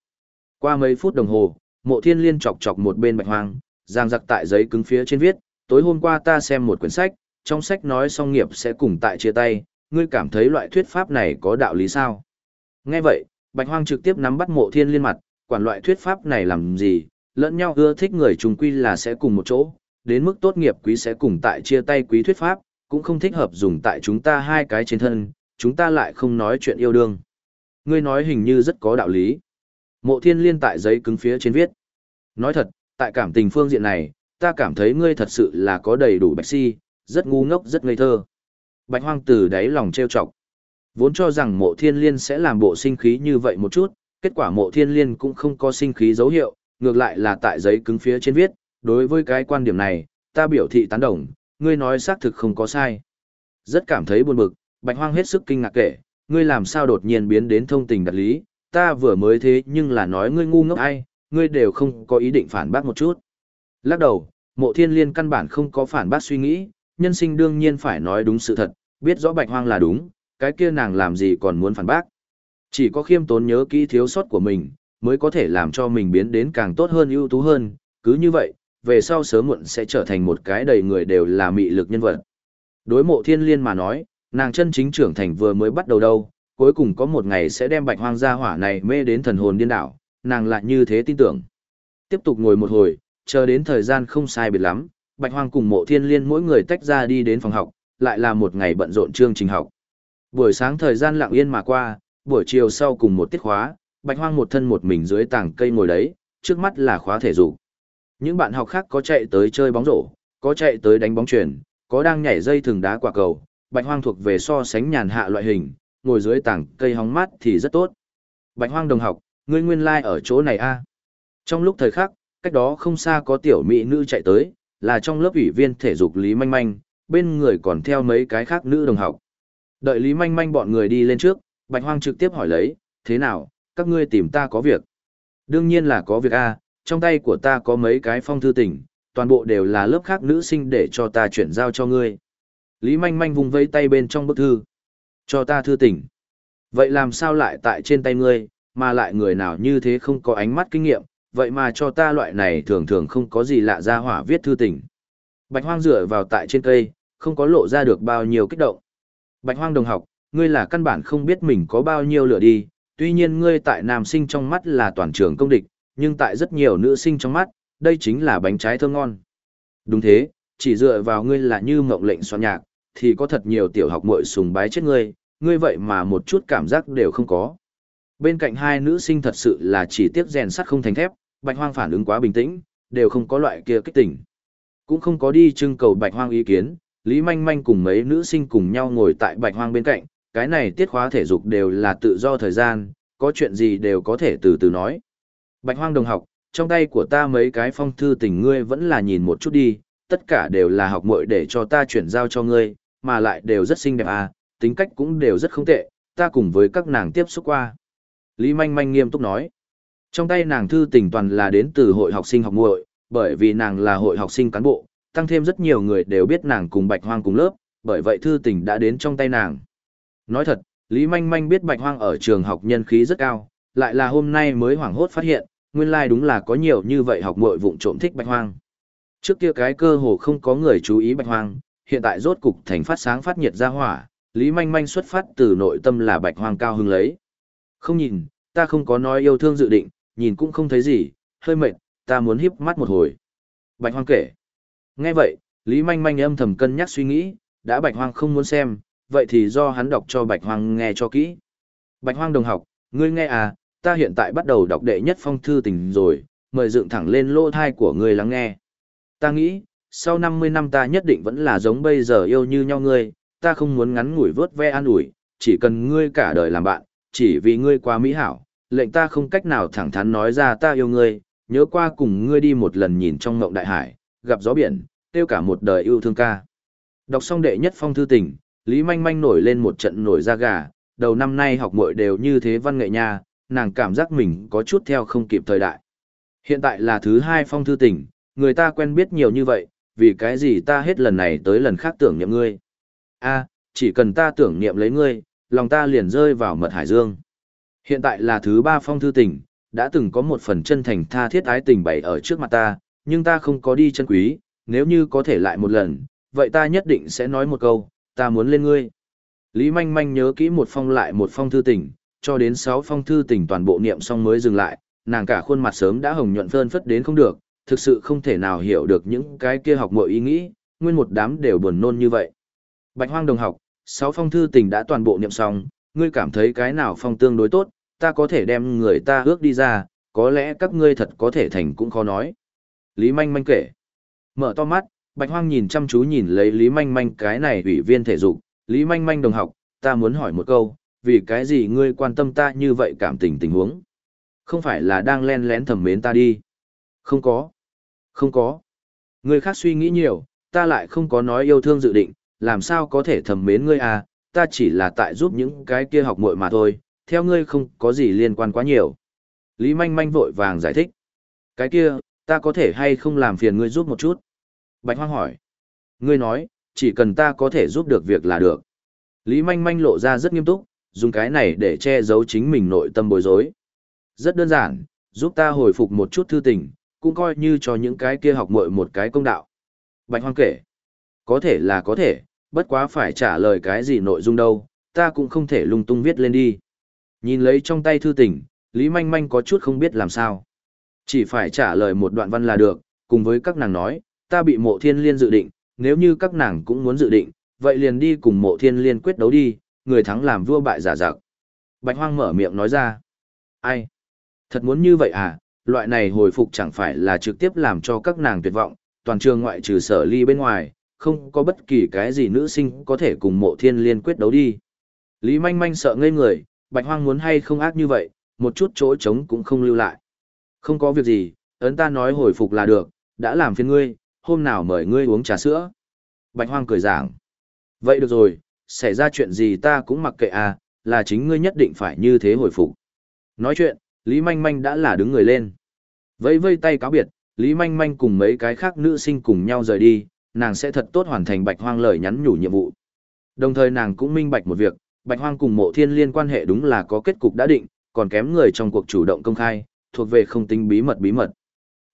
Qua mấy phút đồng hồ, mộ thiên liên chọc chọc một bên bạch hoang, giang giặc tại giấy cứng phía trên viết, tối hôm qua ta xem một quyển sách, trong sách nói song nghiệp sẽ cùng tại chia tay, ngươi cảm thấy loại thuyết pháp này có đạo lý sao? Nghe vậy, bạch hoang trực tiếp nắm bắt mộ thiên liên mặt, quản loại thuyết pháp này làm gì, lẫn nhau ưa thích người trùng quy là sẽ cùng một chỗ, đến mức tốt nghiệp quý sẽ cùng tại chia tay quý thuyết pháp, cũng không thích hợp dùng tại chúng ta hai cái trên thân, chúng ta lại không nói chuyện yêu đương. Ngươi nói hình như rất có đạo lý. Mộ thiên liên tại giấy cứng phía trên viết. Nói thật, tại cảm tình phương diện này, ta cảm thấy ngươi thật sự là có đầy đủ bạch si, rất ngu ngốc rất ngây thơ. Bạch hoang từ đáy lòng treo chọc. Vốn cho rằng mộ thiên liên sẽ làm bộ sinh khí như vậy một chút, kết quả mộ thiên liên cũng không có sinh khí dấu hiệu, ngược lại là tại giấy cứng phía trên viết. Đối với cái quan điểm này, ta biểu thị tán đồng, ngươi nói xác thực không có sai. Rất cảm thấy buồn bực, bạch hoang hết sức kinh ngạc kể, ngươi làm sao đột nhiên biến đến thông tình đặc lý, ta vừa mới thế nhưng là nói ngươi ngu ngốc ai, ngươi đều không có ý định phản bác một chút. Lắc đầu, mộ thiên liên căn bản không có phản bác suy nghĩ, nhân sinh đương nhiên phải nói đúng sự thật, biết rõ bạch hoang là đúng, cái kia nàng làm gì còn muốn phản bác. Chỉ có khiêm tốn nhớ kỹ thiếu sót của mình, mới có thể làm cho mình biến đến càng tốt hơn ưu tú hơn, cứ như vậy, về sau sớm muộn sẽ trở thành một cái đầy người đều là mị lực nhân vật. Đối mộ thiên liên mà nói, nàng chân chính trưởng thành vừa mới bắt đầu đâu, cuối cùng có một ngày sẽ đem bạch hoang gia hỏa này mê đến thần hồn điên đảo, nàng lại như thế tin tưởng. Tiếp tục ngồi một hồi, chờ đến thời gian không sai biệt lắm, bạch hoang cùng mộ thiên liên mỗi người tách ra đi đến phòng học, lại là một ngày bận rộn chương trình học. Buổi sáng thời gian lặng yên mà qua, buổi chiều sau cùng một tiết khóa, bạch hoang một thân một mình dưới tảng cây ngồi đấy, trước mắt là khóa thể dục. Những bạn học khác có chạy tới chơi bóng rổ, có chạy tới đánh bóng chuyền, có đang nhảy dây thường đá quả cầu, bạch hoang thuộc về so sánh nhàn hạ loại hình, ngồi dưới tảng cây hóng mát thì rất tốt. Bạch hoang đồng học, ngươi nguyên lai like ở chỗ này a? À? Trong lúc thời khắc, cách đó không xa có tiểu mỹ nữ chạy tới, là trong lớp ủy viên thể dục Lý Manh Manh, bên người còn theo mấy cái khác nữ đồng học. Đợi Lý Manh Manh bọn người đi lên trước, Bạch Hoang trực tiếp hỏi lấy, thế nào, các ngươi tìm ta có việc? Đương nhiên là có việc a, trong tay của ta có mấy cái phong thư tình, toàn bộ đều là lớp khác nữ sinh để cho ta chuyển giao cho ngươi. Lý manh manh vùng vây tay bên trong bức thư. Cho ta thư tình. Vậy làm sao lại tại trên tay ngươi, mà lại người nào như thế không có ánh mắt kinh nghiệm, vậy mà cho ta loại này thường thường không có gì lạ ra hỏa viết thư tình. Bạch hoang dựa vào tại trên cây, không có lộ ra được bao nhiêu kích động. Bạch hoang đồng học, ngươi là căn bản không biết mình có bao nhiêu lửa đi, tuy nhiên ngươi tại nam sinh trong mắt là toàn trường công địch, nhưng tại rất nhiều nữ sinh trong mắt, đây chính là bánh trái thơm ngon. Đúng thế, chỉ dựa vào ngươi là như mộng lệnh soạn nhạc, thì có thật nhiều tiểu học muội sùng bái chết ngươi, ngươi vậy mà một chút cảm giác đều không có. Bên cạnh hai nữ sinh thật sự là chỉ tiếc rèn sắt không thành thép, bạch hoang phản ứng quá bình tĩnh, đều không có loại kia kích tỉnh. Cũng không có đi trưng cầu bạch hoang ý kiến, Lý Manh Manh cùng mấy nữ sinh cùng nhau ngồi tại bạch hoang bên cạnh, cái này tiết khóa thể dục đều là tự do thời gian, có chuyện gì đều có thể từ từ nói. Bạch hoang đồng học, trong tay của ta mấy cái phong thư tình ngươi vẫn là nhìn một chút đi, tất cả đều là học muội để cho ta chuyển giao cho ngươi, mà lại đều rất xinh đẹp à, tính cách cũng đều rất không tệ, ta cùng với các nàng tiếp xúc qua. Lý Manh Manh nghiêm túc nói, trong tay nàng thư tình toàn là đến từ hội học sinh học muội, bởi vì nàng là hội học sinh cán bộ, tăng thêm rất nhiều người đều biết nàng cùng Bạch Hoang cùng lớp, bởi vậy thư tình đã đến trong tay nàng. Nói thật, Lý Manh Manh biết Bạch Hoang ở trường học nhân khí rất cao, lại là hôm nay mới hoảng hốt phát hiện, nguyên lai like đúng là có nhiều như vậy học muội vụng trộm thích Bạch Hoang. Trước kia cái cơ hồ không có người chú ý Bạch Hoang, hiện tại rốt cục thành phát sáng phát nhiệt ra hỏa, Lý Manh Manh xuất phát từ nội tâm là Bạch Hoang cao hứng lấy. Không nhìn, ta không có nói yêu thương dự định, nhìn cũng không thấy gì, hơi mệt, ta muốn híp mắt một hồi. Bạch Hoang kể. Nghe vậy, Lý Manh Manh âm thầm cân nhắc suy nghĩ, đã Bạch Hoang không muốn xem, vậy thì do hắn đọc cho Bạch Hoang nghe cho kỹ. Bạch Hoang đồng học, ngươi nghe à, ta hiện tại bắt đầu đọc đệ nhất phong thư tình rồi, mời dựng thẳng lên lỗ thai của ngươi lắng nghe. Ta nghĩ, sau 50 năm ta nhất định vẫn là giống bây giờ yêu như nhau ngươi, ta không muốn ngắn ngủi vớt ve an ủi, chỉ cần ngươi cả đời làm bạn, chỉ vì ngươi quá mỹ hảo, lệnh ta không cách nào thẳng thắn nói ra ta yêu ngươi, nhớ qua cùng ngươi đi một lần nhìn trong ngộng đại hải, gặp gió biển, tiêu cả một đời yêu thương ca. Đọc xong đệ nhất phong thư tình, Lý Manh Manh nổi lên một trận nổi da gà, đầu năm nay học muội đều như thế văn nghệ nha, nàng cảm giác mình có chút theo không kịp thời đại. Hiện tại là thứ hai phong thư tình, người ta quen biết nhiều như vậy, vì cái gì ta hết lần này tới lần khác tưởng niệm ngươi. a chỉ cần ta tưởng niệm lấy ngươi, lòng ta liền rơi vào mật hải dương. Hiện tại là thứ ba phong thư tình, đã từng có một phần chân thành tha thiết ái tình bày ở trước mặt ta, nhưng ta không có đi chân quý, nếu như có thể lại một lần, vậy ta nhất định sẽ nói một câu, ta muốn lên ngươi. Lý Manh Manh nhớ kỹ một phong lại một phong thư tình, cho đến sáu phong thư tình toàn bộ niệm xong mới dừng lại, nàng cả khuôn mặt sớm đã hồng nhuận phơn phất đến không được, thực sự không thể nào hiểu được những cái kia học mọi ý nghĩ, nguyên một đám đều buồn nôn như vậy. Bạch Hoang đồng học, sáu phong thư tình đã toàn bộ niệm xong, ngươi cảm thấy cái nào phong tương đối tốt, ta có thể đem người ta ước đi ra, có lẽ các ngươi thật có thể thành cũng khó nói. Lý Manh Manh kể. Mở to mắt, Bạch Hoang nhìn chăm chú nhìn lấy Lý Manh Manh cái này ủy viên thể dục, Lý Manh Manh đồng học, ta muốn hỏi một câu, vì cái gì ngươi quan tâm ta như vậy cảm tình tình huống? Không phải là đang len lén thầm mến ta đi. Không có. Không có. Ngươi khác suy nghĩ nhiều, ta lại không có nói yêu thương dự định, làm sao có thể thầm mến ngươi à, ta chỉ là tại giúp những cái kia học muội mà thôi, theo ngươi không có gì liên quan quá nhiều. Lý manh manh vội vàng giải thích. Cái kia, ta có thể hay không làm phiền ngươi giúp một chút? Bạch hoang hỏi. Ngươi nói, chỉ cần ta có thể giúp được việc là được. Lý manh manh lộ ra rất nghiêm túc, dùng cái này để che giấu chính mình nội tâm bối rối. Rất đơn giản, giúp ta hồi phục một chút thư tình, cũng coi như cho những cái kia học muội một cái công đạo. Bạch hoang kể. Có thể là có thể, bất quá phải trả lời cái gì nội dung đâu, ta cũng không thể lung tung viết lên đi. Nhìn lấy trong tay thư tình, Lý Manh Manh có chút không biết làm sao. Chỉ phải trả lời một đoạn văn là được, cùng với các nàng nói, ta bị mộ thiên liên dự định, nếu như các nàng cũng muốn dự định, vậy liền đi cùng mộ thiên liên quyết đấu đi, người thắng làm vua bại giả giặc. Bạch Hoang mở miệng nói ra. Ai? Thật muốn như vậy à, loại này hồi phục chẳng phải là trực tiếp làm cho các nàng tuyệt vọng, toàn trường ngoại trừ sở ly bên ngoài, không có bất kỳ cái gì nữ sinh có thể cùng mộ thiên liên quyết đấu đi. Lý manh manh sợ ngây người, bạch hoang muốn hay không ác như vậy, một chút chỗ trống cũng không lưu lại. Không có việc gì, ấn ta nói hồi phục là được, đã làm phiền ngươi, hôm nào mời ngươi uống trà sữa. Bạch hoang cười giảng. Vậy được rồi, xảy ra chuyện gì ta cũng mặc kệ à, là chính ngươi nhất định phải như thế hồi phục. Nói chuyện, Lý Manh Manh đã là đứng người lên. Vẫy vây tay cáo biệt, Lý Manh Manh cùng mấy cái khác nữ sinh cùng nhau rời đi, nàng sẽ thật tốt hoàn thành bạch hoang lời nhắn nhủ nhiệm vụ. Đồng thời nàng cũng minh bạch một việc, bạch hoang cùng mộ thiên liên quan hệ đúng là có kết cục đã định, còn kém người trong cuộc chủ động công khai, thuộc về không tính bí mật bí mật.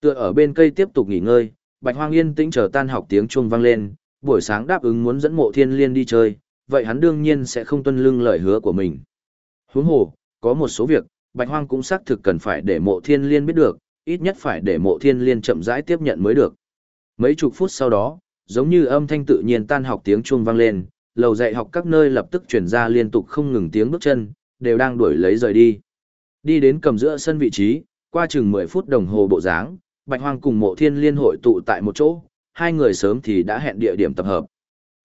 Tựa ở bên cây tiếp tục nghỉ ngơi, bạch hoang yên tĩnh chờ tan học tiếng chuông vang lên, buổi sáng đáp ứng muốn dẫn mộ thiên liên đi chơi, vậy hắn đương nhiên sẽ không tuân lưng lời hứa của mình. Huống hồ, có một số việc, bạch hoang cũng xác thực cần phải để mộ thiên liên biết được, ít nhất phải để mộ thiên liên chậm rãi tiếp nhận mới được. Mấy chục phút sau đó, giống như âm thanh tự nhiên tan học tiếng chuông vang lên, lầu dạy học các nơi lập tức truyền ra liên tục không ngừng tiếng bước chân, đều đang đuổi lấy rời đi. Đi đến cầm giữa sân vị trí, qua chừng 10 phút đồng hồ bộ dáng, Bạch Hoang cùng Mộ Thiên Liên hội tụ tại một chỗ, hai người sớm thì đã hẹn địa điểm tập hợp.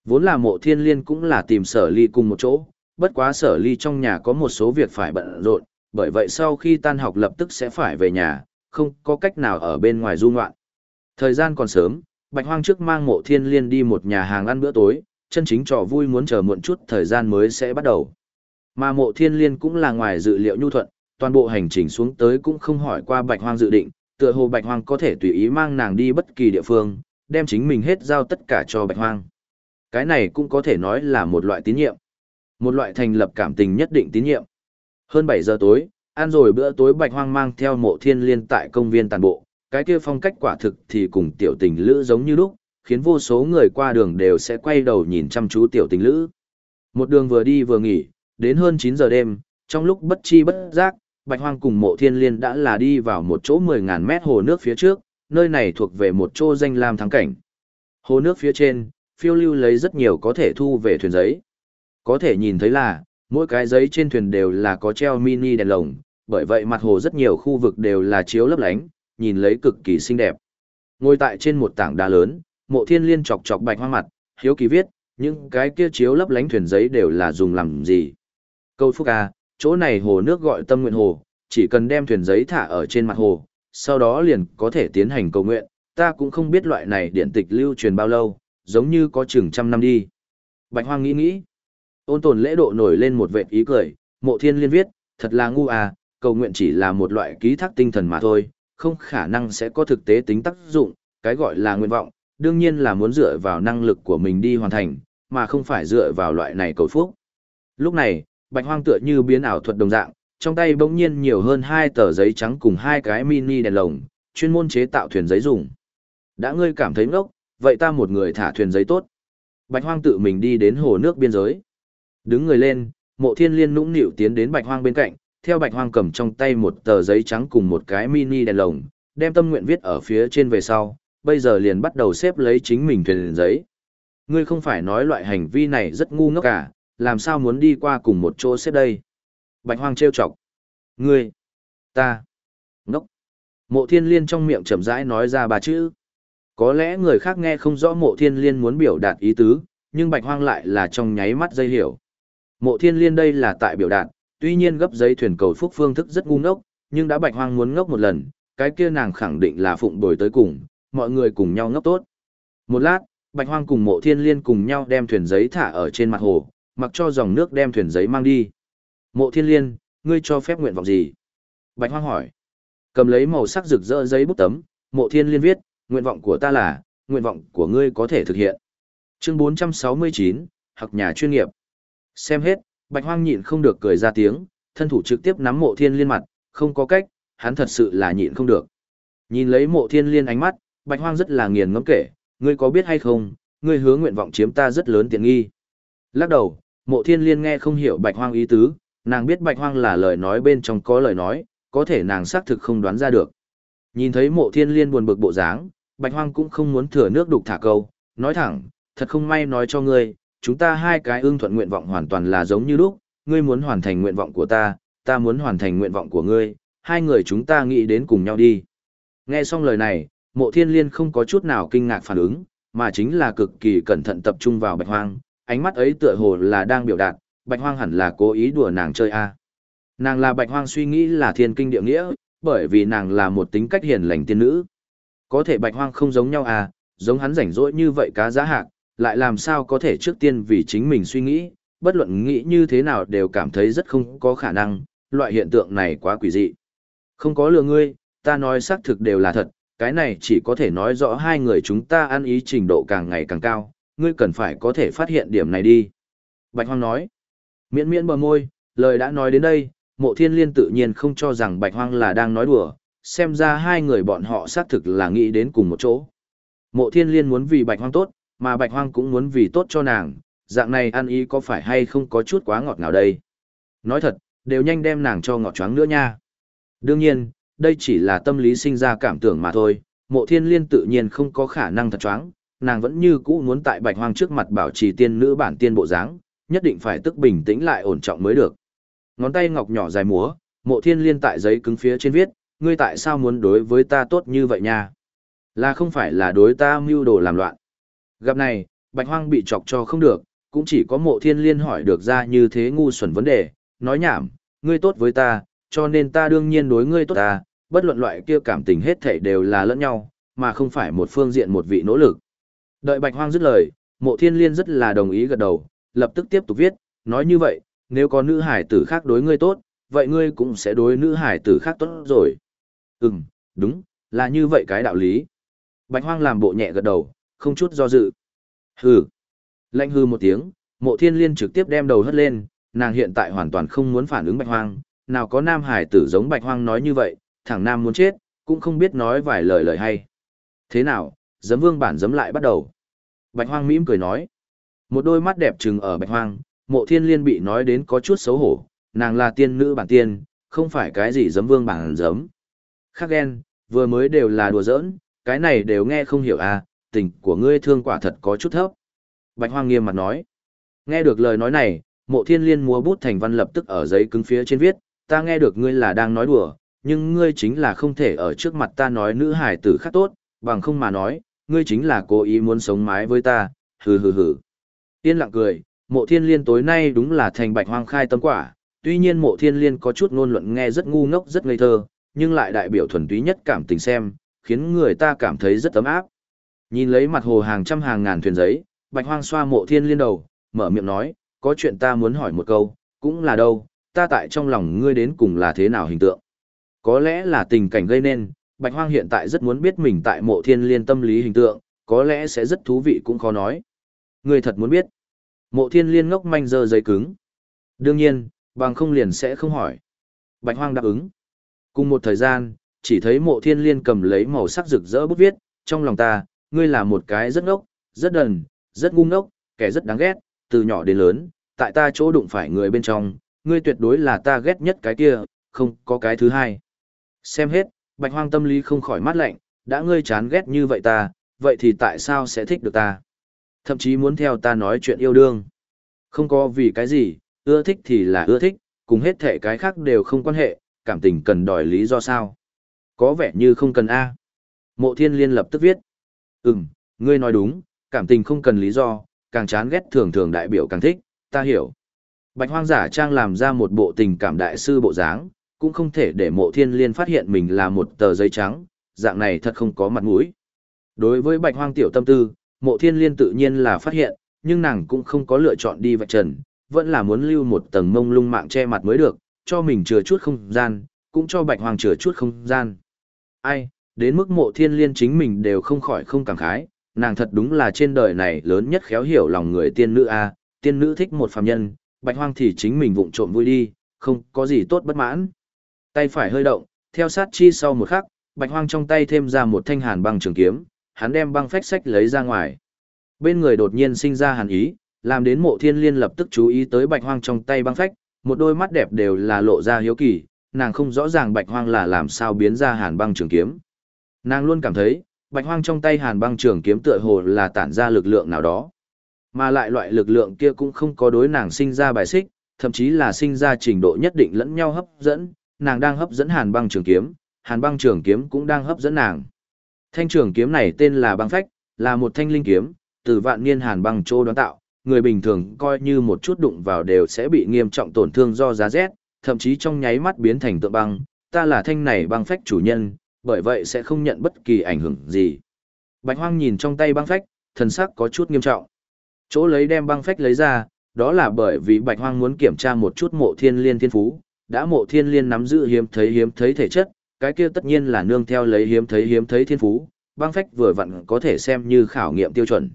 Vốn là Mộ Thiên Liên cũng là tìm Sở Ly cùng một chỗ, bất quá Sở Ly trong nhà có một số việc phải bận rộn, bởi vậy sau khi tan học lập tức sẽ phải về nhà, không có cách nào ở bên ngoài du ngoạn. Thời gian còn sớm, Bạch Hoang trước mang mộ thiên liên đi một nhà hàng ăn bữa tối, chân chính trò vui muốn chờ muộn chút thời gian mới sẽ bắt đầu. Mà mộ thiên liên cũng là ngoài dự liệu nhu thuận, toàn bộ hành trình xuống tới cũng không hỏi qua Bạch Hoang dự định, tựa hồ Bạch Hoang có thể tùy ý mang nàng đi bất kỳ địa phương, đem chính mình hết giao tất cả cho Bạch Hoang. Cái này cũng có thể nói là một loại tín nhiệm. Một loại thành lập cảm tình nhất định tín nhiệm. Hơn 7 giờ tối, ăn rồi bữa tối Bạch Hoang mang theo mộ thiên liên tại công viên tàn bộ, cái kia phong cách quả thực thì cùng tiểu tình lữ giống như lúc, khiến vô số người qua đường đều sẽ quay đầu nhìn chăm chú tiểu tình lữ. Một đường vừa đi vừa nghỉ, đến hơn 9 giờ đêm, trong lúc bất chi bất giác, Bạch Hoang cùng mộ thiên liên đã là đi vào một chỗ 10.000 mét hồ nước phía trước, nơi này thuộc về một chỗ danh lam thắng cảnh. Hồ nước phía trên, phiêu lưu lấy rất nhiều có thể thu về thuyền giấy. Có thể nhìn thấy là, mỗi cái giấy trên thuyền đều là có treo mini đèn lồng, bởi vậy mặt hồ rất nhiều khu vực đều là chiếu lấp lánh, nhìn lấy cực kỳ xinh đẹp. Ngồi tại trên một tảng đá lớn, mộ thiên liên chọc chọc bạch hoang mặt, hiếu kỳ viết, những cái kia chiếu lấp lánh thuyền giấy đều là dùng làm gì. Câu phúc à, chỗ này hồ nước gọi tâm nguyện hồ, chỉ cần đem thuyền giấy thả ở trên mặt hồ, sau đó liền có thể tiến hành cầu nguyện, ta cũng không biết loại này điện tịch lưu truyền bao lâu, giống như có chừng trăm năm đi. Bạch hoang nghĩ nghĩ, ôn tồn lễ độ nổi lên một vệt ý cười, mộ thiên liên viết, thật là ngu à, cầu nguyện chỉ là một loại ký thác tinh thần mà thôi, không khả năng sẽ có thực tế tính tác dụng, cái gọi là nguyện vọng, đương nhiên là muốn dựa vào năng lực của mình đi hoàn thành, mà không phải dựa vào loại này cầu phúc. Lúc này, bạch hoang tựa như biến ảo thuật đồng dạng, trong tay bỗng nhiên nhiều hơn hai tờ giấy trắng cùng hai cái mini đèn lồng, chuyên môn chế tạo thuyền giấy dùng. Đã ngươi cảm thấy ngốc, vậy ta một người thả thuyền giấy tốt. Bạch hoang tự mình đi đến hồ nước biên giới. Đứng người lên, mộ thiên liên nũng nịu tiến đến bạch hoang bên cạnh, theo bạch hoang cầm trong tay một tờ giấy trắng cùng một cái mini đèn lồng, đem tâm nguyện viết ở phía trên về sau, bây giờ liền bắt đầu xếp lấy chính mình thuyền giấy. Ngươi không phải nói loại hành vi này rất ngu ngốc cả, làm sao muốn đi qua cùng một chỗ xếp đây? Bạch hoang trêu chọc. Ngươi, ta, ngốc. Mộ thiên liên trong miệng chậm rãi nói ra ba chữ. Có lẽ người khác nghe không rõ mộ thiên liên muốn biểu đạt ý tứ, nhưng bạch hoang lại là trong nháy mắt dây hiểu. Mộ thiên liên đây là tại biểu đạt, tuy nhiên gấp giấy thuyền cầu phúc phương thức rất ngu ngốc, nhưng đã bạch hoang muốn ngốc một lần, cái kia nàng khẳng định là phụng bồi tới cùng, mọi người cùng nhau ngốc tốt. Một lát, bạch hoang cùng mộ thiên liên cùng nhau đem thuyền giấy thả ở trên mặt hồ, mặc cho dòng nước đem thuyền giấy mang đi. Mộ thiên liên, ngươi cho phép nguyện vọng gì? Bạch hoang hỏi. Cầm lấy màu sắc rực rỡ giấy bút tấm, mộ thiên liên viết, nguyện vọng của ta là, nguyện vọng của ngươi có thể thực hiện. Chương 469, học nhà chuyên nghiệp. Xem hết, Bạch Hoang nhịn không được cười ra tiếng, thân thủ trực tiếp nắm mộ thiên liên mặt, không có cách, hắn thật sự là nhịn không được. Nhìn lấy mộ thiên liên ánh mắt, Bạch Hoang rất là nghiền ngẫm kể, ngươi có biết hay không, ngươi hứa nguyện vọng chiếm ta rất lớn tiện nghi. Lắc đầu, mộ thiên liên nghe không hiểu Bạch Hoang ý tứ, nàng biết Bạch Hoang là lời nói bên trong có lời nói, có thể nàng xác thực không đoán ra được. Nhìn thấy mộ thiên liên buồn bực bộ dáng, Bạch Hoang cũng không muốn thừa nước đục thả câu, nói thẳng, thật không may nói cho ngươi, chúng ta hai cái ưng thuận nguyện vọng hoàn toàn là giống như lúc, ngươi muốn hoàn thành nguyện vọng của ta, ta muốn hoàn thành nguyện vọng của ngươi, hai người chúng ta nghĩ đến cùng nhau đi. Nghe xong lời này, mộ thiên liên không có chút nào kinh ngạc phản ứng, mà chính là cực kỳ cẩn thận tập trung vào bạch hoang, ánh mắt ấy tựa hồ là đang biểu đạt, bạch hoang hẳn là cố ý đùa nàng chơi a. Nàng là bạch hoang suy nghĩ là thiên kinh địa nghĩa, bởi vì nàng là một tính cách hiền lành tiên nữ. Có thể bạch hoang không giống nhau à, giống hắn rảnh rỗi như vậy cá giá hạc, lại làm sao có thể trước tiên vì chính mình suy nghĩ, bất luận nghĩ như thế nào đều cảm thấy rất không có khả năng, loại hiện tượng này quá quỷ dị. Không có lừa ngươi, ta nói xác thực đều là thật, cái này chỉ có thể nói rõ hai người chúng ta ăn ý trình độ càng ngày càng cao, ngươi cần phải có thể phát hiện điểm này đi. Bạch Hoang nói, miễn miễn bờ môi, lời đã nói đến đây, mộ thiên liên tự nhiên không cho rằng Bạch Hoang là đang nói đùa, xem ra hai người bọn họ xác thực là nghĩ đến cùng một chỗ. Mộ thiên liên muốn vì Bạch Hoang tốt, mà Bạch Hoang cũng muốn vì tốt cho nàng, dạng này ăn ý có phải hay không có chút quá ngọt ngào đây. Nói thật, đều nhanh đem nàng cho ngọt choáng nữa nha. Đương nhiên, đây chỉ là tâm lý sinh ra cảm tưởng mà thôi, mộ thiên liên tự nhiên không có khả năng thật choáng, nàng vẫn như cũ muốn tại Bạch Hoang trước mặt bảo trì tiên nữ bản tiên bộ dáng, nhất định phải tức bình tĩnh lại ổn trọng mới được. Ngón tay ngọc nhỏ dài múa, mộ thiên liên tại giấy cứng phía trên viết, ngươi tại sao muốn đối với ta tốt như vậy nha? Là không phải là đối ta mưu đồ làm loạn. Gặp này, bạch hoang bị chọc cho không được, cũng chỉ có mộ thiên liên hỏi được ra như thế ngu xuẩn vấn đề, nói nhảm, ngươi tốt với ta, cho nên ta đương nhiên đối ngươi tốt ta, bất luận loại kia cảm tình hết thảy đều là lẫn nhau, mà không phải một phương diện một vị nỗ lực. Đợi bạch hoang dứt lời, mộ thiên liên rất là đồng ý gật đầu, lập tức tiếp tục viết, nói như vậy, nếu có nữ hải tử khác đối ngươi tốt, vậy ngươi cũng sẽ đối nữ hải tử khác tốt rồi. Ừm, đúng, là như vậy cái đạo lý. Bạch hoang làm bộ nhẹ gật đầu, không chút do dự. Hừ. Lạnh hư một tiếng, mộ thiên liên trực tiếp đem đầu hất lên, nàng hiện tại hoàn toàn không muốn phản ứng bạch hoang, nào có nam hải tử giống bạch hoang nói như vậy, thằng nam muốn chết, cũng không biết nói vài lời lời hay. Thế nào, giấm vương bản giấm lại bắt đầu. Bạch hoang mỉm cười nói. Một đôi mắt đẹp trừng ở bạch hoang, mộ thiên liên bị nói đến có chút xấu hổ, nàng là tiên nữ bản tiên, không phải cái gì giấm vương bản giấm. Khắc ghen, vừa mới đều là đùa giỡn, cái này đều nghe không hiểu à, tình của ngươi thương quả thật có chút thấp. Bạch Hoang nghiêm mặt nói. Nghe được lời nói này, mộ thiên liên múa bút thành văn lập tức ở giấy cứng phía trên viết, ta nghe được ngươi là đang nói đùa, nhưng ngươi chính là không thể ở trước mặt ta nói nữ hải tử khác tốt, bằng không mà nói, ngươi chính là cố ý muốn sống mái với ta, hừ hừ hừ. Tiên lặng cười, mộ thiên liên tối nay đúng là thành bạch hoang khai tâm quả, tuy nhiên mộ thiên liên có chút ngôn luận nghe rất ngu ngốc rất ngây thơ, nhưng lại đại biểu thuần túy nhất cảm tình xem, khiến người ta cảm thấy rất ấm áp. Nhìn lấy mặt hồ hàng trăm hàng ngàn thuyền giấy, bạch hoang xoa mộ thiên liên đầu, mở miệng nói, có chuyện ta muốn hỏi một câu, cũng là đâu, ta tại trong lòng ngươi đến cùng là thế nào hình tượng. Có lẽ là tình cảnh gây nên, Bạch Hoang hiện tại rất muốn biết mình tại mộ thiên liên tâm lý hình tượng, có lẽ sẽ rất thú vị cũng khó nói. Ngươi thật muốn biết. Mộ thiên liên ngốc manh dơ giấy cứng. Đương nhiên, bằng không liền sẽ không hỏi. Bạch Hoang đáp ứng. Cùng một thời gian, chỉ thấy mộ thiên liên cầm lấy màu sắc rực rỡ bút viết, trong lòng ta, ngươi là một cái rất ngốc, rất đần, rất ngu ngốc, kẻ rất đáng ghét, từ nhỏ đến lớn, tại ta chỗ đụng phải người bên trong, ngươi tuyệt đối là ta ghét nhất cái kia, không có cái thứ hai. Xem hết, bạch hoang tâm lý không khỏi mát lạnh, đã ngươi chán ghét như vậy ta, vậy thì tại sao sẽ thích được ta? Thậm chí muốn theo ta nói chuyện yêu đương. Không có vì cái gì, ưa thích thì là ưa thích, cùng hết thể cái khác đều không quan hệ, cảm tình cần đòi lý do sao. Có vẻ như không cần A. Mộ thiên liên lập tức viết. Ừm, ngươi nói đúng, cảm tình không cần lý do, càng chán ghét thường thường đại biểu càng thích, ta hiểu. Bạch hoang giả trang làm ra một bộ tình cảm đại sư bộ dáng, cũng không thể để mộ thiên liên phát hiện mình là một tờ giấy trắng, dạng này thật không có mặt mũi. Đối với bạch hoang tiểu tâm tư, mộ thiên liên tự nhiên là phát hiện, nhưng nàng cũng không có lựa chọn đi vạch trần, vẫn là muốn lưu một tầng mông lung mạng che mặt mới được, cho mình chừa chút không gian, cũng cho bạch hoàng chừa chút không gian. Ai, đến mức mộ thiên liên chính mình đều không khỏi không cảm khái, nàng thật đúng là trên đời này lớn nhất khéo hiểu lòng người tiên nữ a, tiên nữ thích một phàm nhân, bạch hoang thì chính mình vụng trộm vui đi, không có gì tốt bất mãn. Tay phải hơi động, theo sát chi sau một khắc, bạch hoang trong tay thêm ra một thanh hàn băng trường kiếm, hắn đem băng phách sách lấy ra ngoài. Bên người đột nhiên sinh ra hàn ý, làm đến mộ thiên liên lập tức chú ý tới bạch hoang trong tay băng phách, một đôi mắt đẹp đều là lộ ra hiếu kỳ, nàng không rõ ràng bạch hoang là làm sao biến ra hàn băng trường kiếm. Nàng luôn cảm thấy, bạch hoang trong tay hàn băng trường kiếm tựa hồ là tản ra lực lượng nào đó. Mà lại loại lực lượng kia cũng không có đối nàng sinh ra bài xích, thậm chí là sinh ra trình độ nhất định lẫn nhau hấp dẫn, nàng đang hấp dẫn hàn băng trường kiếm, hàn băng trường kiếm cũng đang hấp dẫn nàng. Thanh trường kiếm này tên là băng phách, là một thanh linh kiếm, từ vạn niên hàn băng trô đoán tạo, người bình thường coi như một chút đụng vào đều sẽ bị nghiêm trọng tổn thương do giá rét, thậm chí trong nháy mắt biến thành tượng băng, ta là thanh này băng phách chủ nhân, bởi vậy sẽ không nhận bất kỳ ảnh hưởng gì. Bạch Hoang nhìn trong tay băng phách, thần sắc có chút nghiêm trọng. Chỗ lấy đem băng phách lấy ra, đó là bởi vì Bạch Hoang muốn kiểm tra một chút mộ thiên liên thiên phú, đã mộ thiên liên nắm giữ hiếm thấy hiếm thấy thể chất, cái kia tất nhiên là nương theo lấy hiếm thấy hiếm thấy thiên phú, băng phách vừa vặn có thể xem như khảo nghiệm tiêu chuẩn.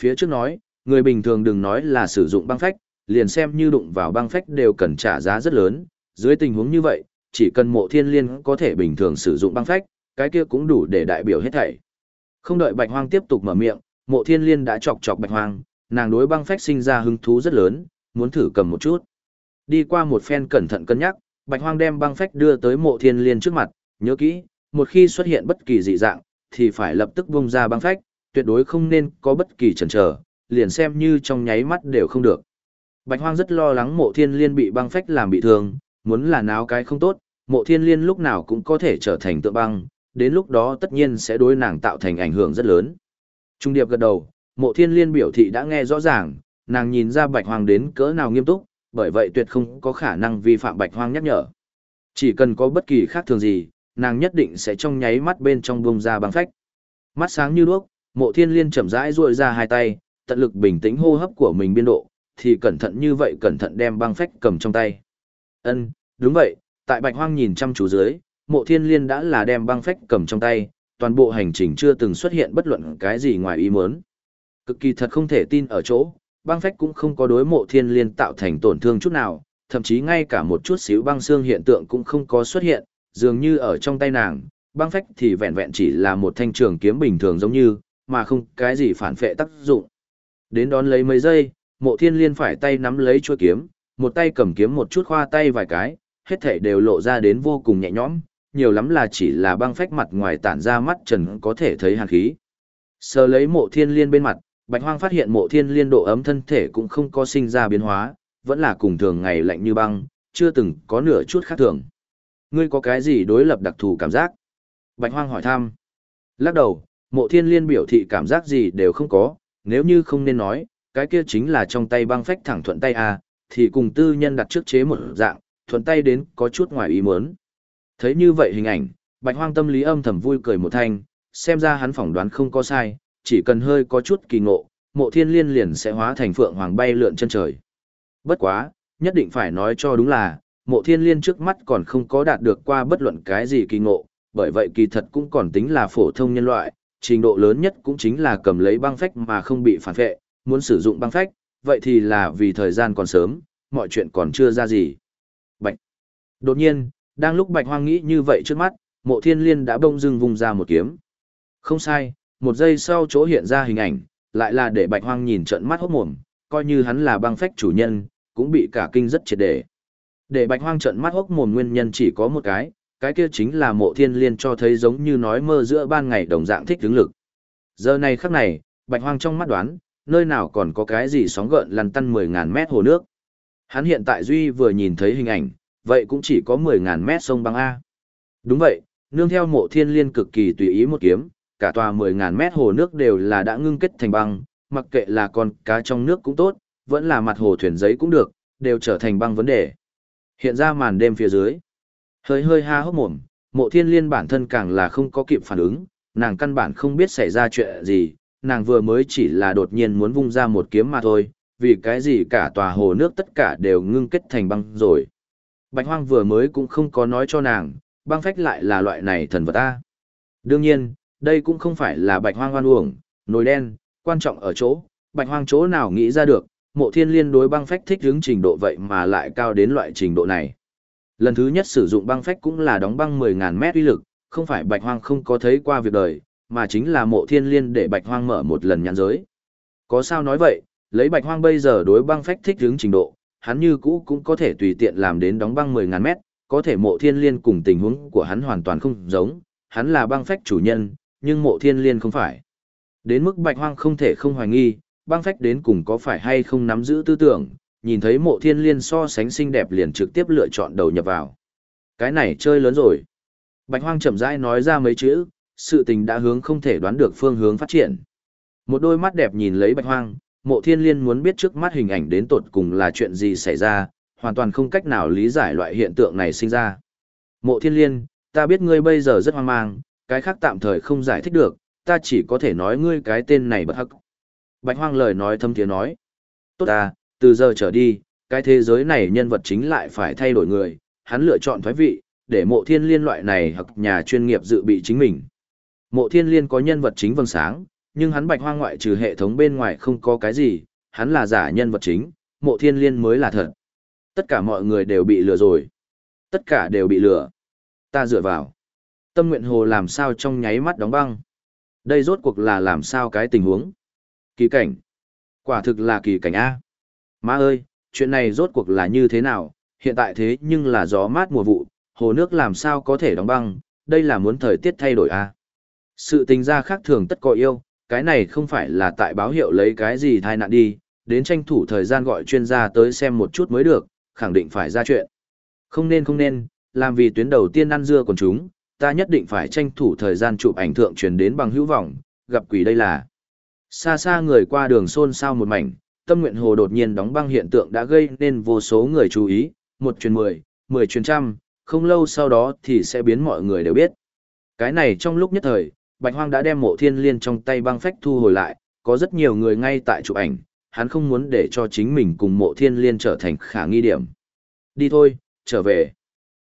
Phía trước nói, người bình thường đừng nói là sử dụng băng phách, liền xem như đụng vào băng phách đều cần trả giá rất lớn, dưới tình huống như vậy, chỉ cần mộ thiên liên có thể bình thường sử dụng băng phách, cái kia cũng đủ để đại biểu hết thảy. Không đợi bạch hoang tiếp tục mở miệng, mộ thiên liên đã chọc chọc bạch hoang, nàng đối băng phách sinh ra hứng thú rất lớn, muốn thử cầm một chút. Đi qua một phen cẩn thận cân nhắc, bạch hoang đem băng phách đưa tới mộ thiên liên trước mặt, nhớ kỹ, một khi xuất hiện bất kỳ dị dạng, thì phải lập tức bung ra băng phách, tuyệt đối không nên có bất kỳ chần chờ, liền xem như trong nháy mắt đều không được. Bạch hoang rất lo lắng mộ thiên liên bị băng phách làm bị thương, muốn là náo cái không tốt, mộ thiên liên lúc nào cũng có thể trở thành tượng băng, đến lúc đó tất nhiên sẽ đối nàng tạo thành ảnh hưởng rất lớn. Trung điệp gật đầu, mộ thiên liên biểu thị đã nghe rõ ràng, nàng nhìn ra bạch hoang đến cỡ nào nghiêm túc, bởi vậy tuyệt không có khả năng vi phạm bạch hoang nhắc nhở. Chỉ cần có bất kỳ khác thường gì, nàng nhất định sẽ trong nháy mắt bên trong bung ra băng phách. Mắt sáng như đuốc, mộ thiên liên chậm rãi duỗi ra hai tay, tận lực bình tĩnh hô hấp của mình biên độ, thì cẩn thận như vậy cẩn thận đem băng phách cầm trong tay. Ân, đúng vậy, tại bạch hoang nhìn chăm chú dưới, mộ thiên liên đã là đem băng phách cầm trong tay, toàn bộ hành trình chưa từng xuất hiện bất luận cái gì ngoài ý muốn. Cực kỳ thật không thể tin ở chỗ, băng phách cũng không có đối mộ thiên liên tạo thành tổn thương chút nào, thậm chí ngay cả một chút xíu băng xương hiện tượng cũng không có xuất hiện, dường như ở trong tay nàng, băng phách thì vẹn vẹn chỉ là một thanh trường kiếm bình thường giống như, mà không cái gì phản phệ tác dụng. Đến đón lấy mấy giây, mộ thiên liên phải tay nắm lấy chuôi kiếm, một tay cầm kiếm một chút khoa tay vài cái, hết thể đều lộ ra đến vô cùng nhẹ nhõm, nhiều lắm là chỉ là băng phách mặt ngoài tản ra mắt trần có thể thấy hàn khí. Sờ lấy mộ thiên liên bên mặt, bạch hoang phát hiện mộ thiên liên độ ấm thân thể cũng không có sinh ra biến hóa, vẫn là cùng thường ngày lạnh như băng, chưa từng có nửa chút khác thường. Ngươi có cái gì đối lập đặc thù cảm giác? Bạch hoang hỏi thăm. Lắc đầu, mộ thiên liên biểu thị cảm giác gì đều không có, nếu như không nên nói, cái kia chính là trong tay băng phách thẳng thuận tay à, thì cùng tư nhân đặt trước chế một dạng, thuận tay đến có chút ngoài ý muốn. Thấy như vậy hình ảnh, bạch hoang tâm lý âm thầm vui cười một thanh, xem ra hắn phỏng đoán không có sai, chỉ cần hơi có chút kỳ ngộ, mộ thiên liên liền sẽ hóa thành phượng hoàng bay lượn chân trời. Bất quá, nhất định phải nói cho đúng là, mộ thiên liên trước mắt còn không có đạt được qua bất luận cái gì kỳ ngộ, bởi vậy kỳ thật cũng còn tính là phổ thông nhân loại, trình độ lớn nhất cũng chính là cầm lấy băng phách mà không bị phản vệ, muốn sử dụng băng phách, vậy thì là vì thời gian còn sớm, mọi chuyện còn chưa ra gì. Bạch. Đột nhiên, đang lúc bạch hoang nghĩ như vậy trước mắt, mộ thiên liên đã bỗng dưng vùng ra một kiếm. Không sai, một giây sau chỗ hiện ra hình ảnh, lại là để bạch hoang nhìn trợn mắt hốt mồm, coi như hắn là băng phách chủ nhân, cũng bị cả kinh rất triệt để. Để bạch hoang trợn mắt hốc mồm nguyên nhân chỉ có một cái, cái kia chính là mộ thiên liên cho thấy giống như nói mơ giữa ban ngày đồng dạng thích tướng lực. Giờ này khắc này, bạch hoang trong mắt đoán, nơi nào còn có cái gì sóng gợn lăn tăn 10.000 mét hồ nước. Hắn hiện tại Duy vừa nhìn thấy hình ảnh, vậy cũng chỉ có 10.000 mét sông băng A. Đúng vậy, nương theo mộ thiên liên cực kỳ tùy ý một kiếm, cả tòa 10.000 mét hồ nước đều là đã ngưng kết thành băng, mặc kệ là con cá trong nước cũng tốt, vẫn là mặt hồ thuyền giấy cũng được, đều trở thành băng vấn đề. Hiện ra màn đêm phía dưới. Hơi hơi ha hốc mồm, mộ thiên liên bản thân càng là không có kịp phản ứng, nàng căn bản không biết xảy ra chuyện gì, nàng vừa mới chỉ là đột nhiên muốn vung ra một kiếm mà thôi, vì cái gì cả tòa hồ nước tất cả đều ngưng kết thành băng rồi. Bạch hoang vừa mới cũng không có nói cho nàng, băng phách lại là loại này thần vật ta. Đương nhiên, đây cũng không phải là bạch hoang oan uổng, nồi đen, quan trọng ở chỗ, bạch hoang chỗ nào nghĩ ra được, mộ thiên liên đối băng phách thích hướng trình độ vậy mà lại cao đến loại trình độ này. Lần thứ nhất sử dụng băng phách cũng là đóng băng 10.000 mét uy lực, không phải bạch hoang không có thấy qua việc đời, mà chính là mộ thiên liên để bạch hoang mở một lần nhãn giới. Có sao nói vậy, lấy bạch hoang bây giờ đối băng phách thích hướng trình độ, hắn như cũ cũng có thể tùy tiện làm đến đóng băng 10.000 mét, có thể mộ thiên liên cùng tình huống của hắn hoàn toàn không giống, hắn là băng phách chủ nhân, nhưng mộ thiên liên không phải. Đến mức bạch hoang không thể không hoài nghi, băng phách đến cùng có phải hay không nắm giữ tư tưởng, nhìn thấy mộ thiên liên so sánh xinh đẹp liền trực tiếp lựa chọn đầu nhập vào. Cái này chơi lớn rồi. Bạch hoang chậm rãi nói ra mấy chữ, sự tình đã hướng không thể đoán được phương hướng phát triển. Một đôi mắt đẹp nhìn lấy bạch hoang, mộ thiên liên muốn biết trước mắt hình ảnh đến tột cùng là chuyện gì xảy ra, hoàn toàn không cách nào lý giải loại hiện tượng này sinh ra. Mộ thiên liên, ta biết ngươi bây giờ rất hoang mang, cái khác tạm thời không giải thích được, ta chỉ có thể nói ngươi cái tên này bất hắc. Bạch hoang lời nói thâm tiếng nói. Tốt ta, từ giờ trở đi, cái thế giới này nhân vật chính lại phải thay đổi người, hắn lựa chọn thoái vị, để mộ thiên liên loại này hoặc nhà chuyên nghiệp dự bị chính mình. Mộ thiên liên có nhân vật chính vầng sáng, nhưng hắn bạch hoang ngoại trừ hệ thống bên ngoài không có cái gì, hắn là giả nhân vật chính, mộ thiên liên mới là thật. Tất cả mọi người đều bị lừa rồi. Tất cả đều bị lừa. Ta dựa vào. Tâm nguyện hồ làm sao trong nháy mắt đóng băng. Đây rốt cuộc là làm sao cái tình huống. Kỳ cảnh. Quả thực là kỳ cảnh A. Má ơi, chuyện này rốt cuộc là như thế nào, hiện tại thế nhưng là gió mát mùa vụ, hồ nước làm sao có thể đóng băng, đây là muốn thời tiết thay đổi à? Sự tình ra khác thường tất có yêu, cái này không phải là tại báo hiệu lấy cái gì thai nạn đi, đến tranh thủ thời gian gọi chuyên gia tới xem một chút mới được, khẳng định phải ra chuyện. Không nên không nên, làm vì tuyến đầu tiên ăn dưa còn chúng, ta nhất định phải tranh thủ thời gian chụp ảnh thượng truyền đến bằng hữu vọng, gặp quỷ đây là. Xa xa người qua đường xôn xao một mảnh, tâm nguyện hồ đột nhiên đóng băng hiện tượng đã gây nên vô số người chú ý, một truyền mười, mười truyền trăm, không lâu sau đó thì sẽ biến mọi người đều biết. Cái này trong lúc nhất thời, Bạch Hoang đã đem mộ thiên liên trong tay băng phách thu hồi lại, có rất nhiều người ngay tại chụp ảnh, hắn không muốn để cho chính mình cùng mộ thiên liên trở thành khả nghi điểm. Đi thôi, trở về.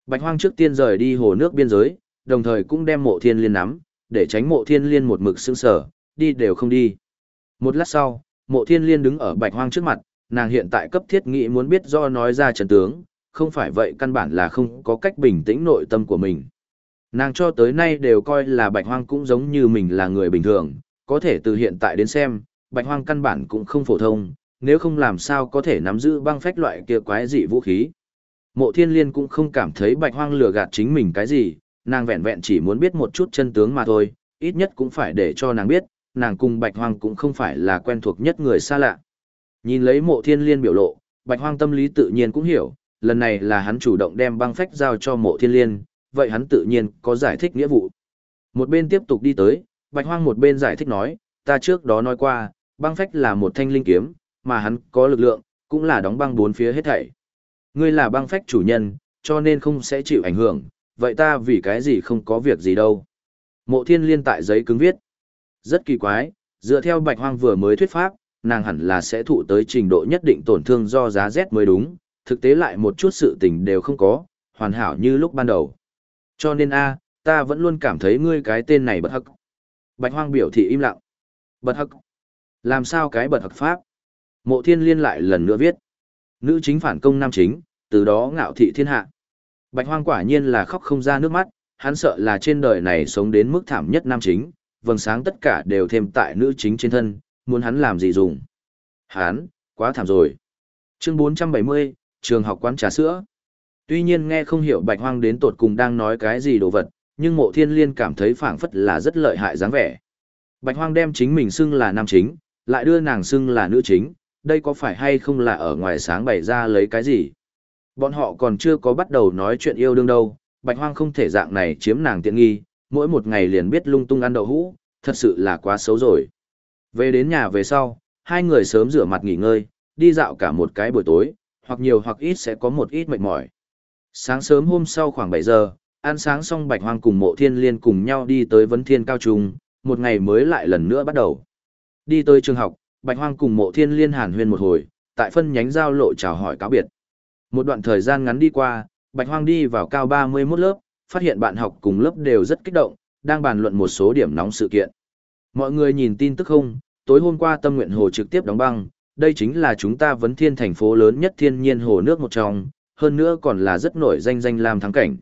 Bạch Hoang trước tiên rời đi hồ nước biên giới, đồng thời cũng đem mộ thiên liên nắm, để tránh mộ thiên liên một mực sững sờ, đi đều không đi. Một lát sau, mộ thiên liên đứng ở bạch hoang trước mặt, nàng hiện tại cấp thiết nghĩ muốn biết do nói ra trần tướng, không phải vậy căn bản là không có cách bình tĩnh nội tâm của mình. Nàng cho tới nay đều coi là bạch hoang cũng giống như mình là người bình thường, có thể từ hiện tại đến xem, bạch hoang căn bản cũng không phổ thông, nếu không làm sao có thể nắm giữ băng phách loại kia quái dị vũ khí. Mộ thiên liên cũng không cảm thấy bạch hoang lừa gạt chính mình cái gì, nàng vẹn vẹn chỉ muốn biết một chút chân tướng mà thôi, ít nhất cũng phải để cho nàng biết, nàng cùng bạch hoang cũng không phải là quen thuộc nhất người xa lạ. Nhìn lấy mộ thiên liên biểu lộ, bạch hoang tâm lý tự nhiên cũng hiểu, lần này là hắn chủ động đem băng phách giao cho mộ thiên liên, vậy hắn tự nhiên có giải thích nghĩa vụ. Một bên tiếp tục đi tới, bạch hoang một bên giải thích nói, ta trước đó nói qua, băng phách là một thanh linh kiếm, mà hắn có lực lượng, cũng là đóng băng bốn phía hết thảy. Ngươi là băng phách chủ nhân, cho nên không sẽ chịu ảnh hưởng, vậy ta vì cái gì không có việc gì đâu. Mộ thiên liên tại giấy cứng viết. Rất kỳ quái, dựa theo bạch hoang vừa mới thuyết pháp, nàng hẳn là sẽ thụ tới trình độ nhất định tổn thương do giá rét mới đúng, thực tế lại một chút sự tình đều không có, hoàn hảo như lúc ban đầu. Cho nên a, ta vẫn luôn cảm thấy ngươi cái tên này bật hắc. Bạch Hoang biểu thị im lặng. Bật hắc. Làm sao cái bật hắc pháp? Mộ Thiên Liên lại lần nữa viết. Nữ chính phản công nam chính, từ đó ngạo thị thiên hạ. Bạch Hoang quả nhiên là khóc không ra nước mắt, hắn sợ là trên đời này sống đến mức thảm nhất nam chính, vầng sáng tất cả đều thêm tại nữ chính trên thân, muốn hắn làm gì dùng. Hắn, quá thảm rồi. Chương 470, trường học quán trà sữa. Tuy nhiên nghe không hiểu Bạch Hoang đến tột cùng đang nói cái gì đồ vật, nhưng mộ thiên liên cảm thấy phảng phất là rất lợi hại dáng vẻ. Bạch Hoang đem chính mình xưng là nam chính, lại đưa nàng xưng là nữ chính, đây có phải hay không là ở ngoài sáng bày ra lấy cái gì? Bọn họ còn chưa có bắt đầu nói chuyện yêu đương đâu, Bạch Hoang không thể dạng này chiếm nàng tiện nghi, mỗi một ngày liền biết lung tung ăn đậu hũ, thật sự là quá xấu rồi. Về đến nhà về sau, hai người sớm rửa mặt nghỉ ngơi, đi dạo cả một cái buổi tối, hoặc nhiều hoặc ít sẽ có một ít mệt mỏi. Sáng sớm hôm sau khoảng 7 giờ, ăn sáng xong Bạch Hoang cùng Mộ Thiên Liên cùng nhau đi tới Vấn Thiên Cao Trung, một ngày mới lại lần nữa bắt đầu. Đi tới trường học, Bạch Hoang cùng Mộ Thiên Liên hàn huyên một hồi, tại phân nhánh giao lộ chào hỏi cáo biệt. Một đoạn thời gian ngắn đi qua, Bạch Hoang đi vào cao 31 lớp, phát hiện bạn học cùng lớp đều rất kích động, đang bàn luận một số điểm nóng sự kiện. Mọi người nhìn tin tức không, tối hôm qua Tâm Nguyện Hồ trực tiếp đóng băng, đây chính là chúng ta vấn thiên thành phố lớn nhất thiên nhiên hồ nước một trong, hơn nữa còn là rất nổi danh danh làm thắng cảnh.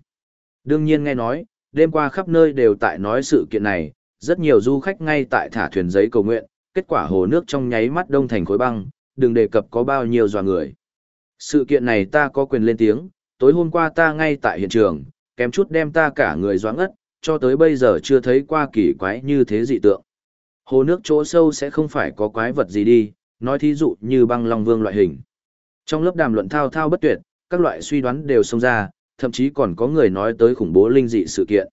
Đương nhiên nghe nói, đêm qua khắp nơi đều tại nói sự kiện này, rất nhiều du khách ngay tại thả thuyền giấy cầu nguyện, kết quả hồ nước trong nháy mắt đông thành khối băng, đừng đề cập có bao nhiêu dò người. Sự kiện này ta có quyền lên tiếng, tối hôm qua ta ngay tại hiện trường, kém chút đem ta cả người doãn ất, cho tới bây giờ chưa thấy qua kỳ quái như thế dị tượng. Hồ nước chỗ sâu sẽ không phải có quái vật gì đi, nói thí dụ như băng long vương loại hình. Trong lớp đàm luận thao thao bất tuyệt, các loại suy đoán đều xông ra, thậm chí còn có người nói tới khủng bố linh dị sự kiện.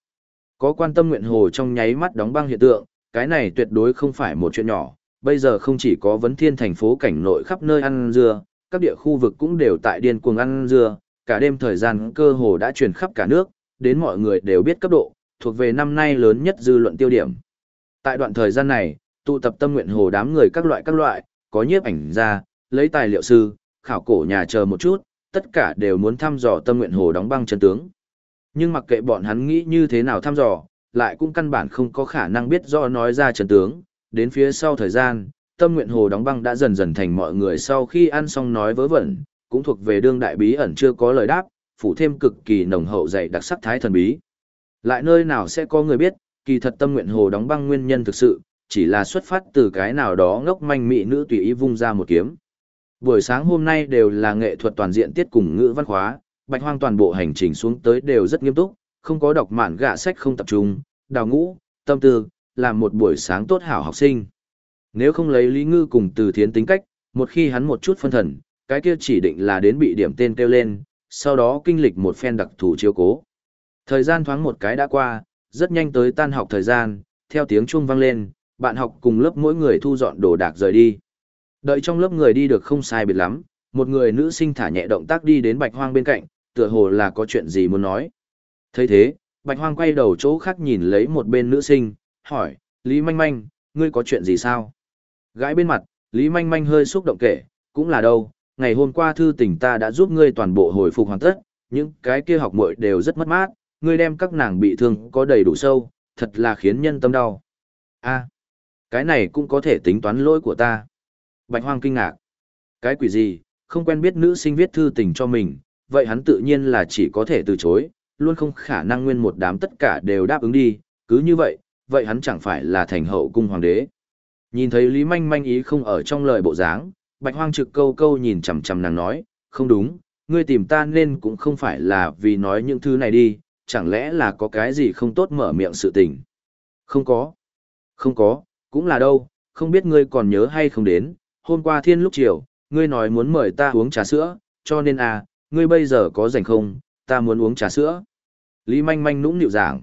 Có quan tâm nguyện hồ trong nháy mắt đóng băng hiện tượng, cái này tuyệt đối không phải một chuyện nhỏ, bây giờ không chỉ có vấn thiên thành phố cảnh nội khắp nơi ăn dưa, các địa khu vực cũng đều tại điên cuồng ăn dưa, cả đêm thời gian cơ hồ đã truyền khắp cả nước, đến mọi người đều biết cấp độ, thuộc về năm nay lớn nhất dư luận tiêu điểm. Tại đoạn thời gian này, tụ tập tâm nguyện hồ đám người các loại các loại, có nhiếp ảnh ra, lấy tài liệu sư, khảo cổ nhà chờ một chút, tất cả đều muốn thăm dò tâm nguyện hồ đóng băng chân tướng. Nhưng mặc kệ bọn hắn nghĩ như thế nào thăm dò, lại cũng căn bản không có khả năng biết rõ nói ra chân tướng, đến phía sau thời gian, tâm nguyện hồ đóng băng đã dần dần thành mọi người sau khi ăn xong nói vớ vẩn, cũng thuộc về đương đại bí ẩn chưa có lời đáp, phủ thêm cực kỳ nồng hậu dày đặc sắc thái thần bí. Lại nơi nào sẽ có người biết, kỳ thật tâm nguyện hồ đóng băng nguyên nhân thực sự, chỉ là xuất phát từ cái nào đó ngốc manh mị nữ tùy ý vung ra một kiếm. Buổi sáng hôm nay đều là nghệ thuật toàn diện tiết cùng ngữ văn khóa, bạch hoang toàn bộ hành trình xuống tới đều rất nghiêm túc, không có đọc mạn gạ sách không tập trung, đào ngũ, tâm tư, làm một buổi sáng tốt hảo học sinh. Nếu không lấy Lý Ngư cùng từ thiến tính cách, một khi hắn một chút phân thần, cái kia chỉ định là đến bị điểm tên kêu lên, sau đó kinh lịch một phen đặc thù chiếu cố. Thời gian thoáng một cái đã qua, rất nhanh tới tan học thời gian, theo tiếng chuông vang lên, bạn học cùng lớp mỗi người thu dọn đồ đạc rời đi. Đợi trong lớp người đi được không sai biệt lắm, một người nữ sinh thả nhẹ động tác đi đến bạch hoang bên cạnh, tựa hồ là có chuyện gì muốn nói. thấy thế, bạch hoang quay đầu chỗ khác nhìn lấy một bên nữ sinh, hỏi, Lý Manh Manh, ngươi có chuyện gì sao? Gái bên mặt, Lý Manh Manh hơi xúc động kể, cũng là đâu, ngày hôm qua thư tình ta đã giúp ngươi toàn bộ hồi phục hoàn tất, những cái kia học muội đều rất mất mát, ngươi đem các nàng bị thương có đầy đủ sâu, thật là khiến nhân tâm đau. A, cái này cũng có thể tính toán lỗi của ta. Bạch Hoang kinh ngạc. Cái quỷ gì, không quen biết nữ sinh viết thư tình cho mình, vậy hắn tự nhiên là chỉ có thể từ chối, luôn không khả năng nguyên một đám tất cả đều đáp ứng đi, cứ như vậy, vậy hắn chẳng phải là thành hậu cung hoàng đế. Nhìn thấy Lý Manh Manh ý không ở trong lời bộ dáng, Bạch Hoang trực câu câu nhìn chằm chằm nàng nói, không đúng, ngươi tìm ta nên cũng không phải là vì nói những thứ này đi, chẳng lẽ là có cái gì không tốt mở miệng sự tình. Không có. Không có, cũng là đâu, không biết ngươi còn nhớ hay không đến, hôm qua thiên lúc chiều, ngươi nói muốn mời ta uống trà sữa, cho nên à, ngươi bây giờ có rảnh không, ta muốn uống trà sữa. Lý manh manh nũng nịu giảng.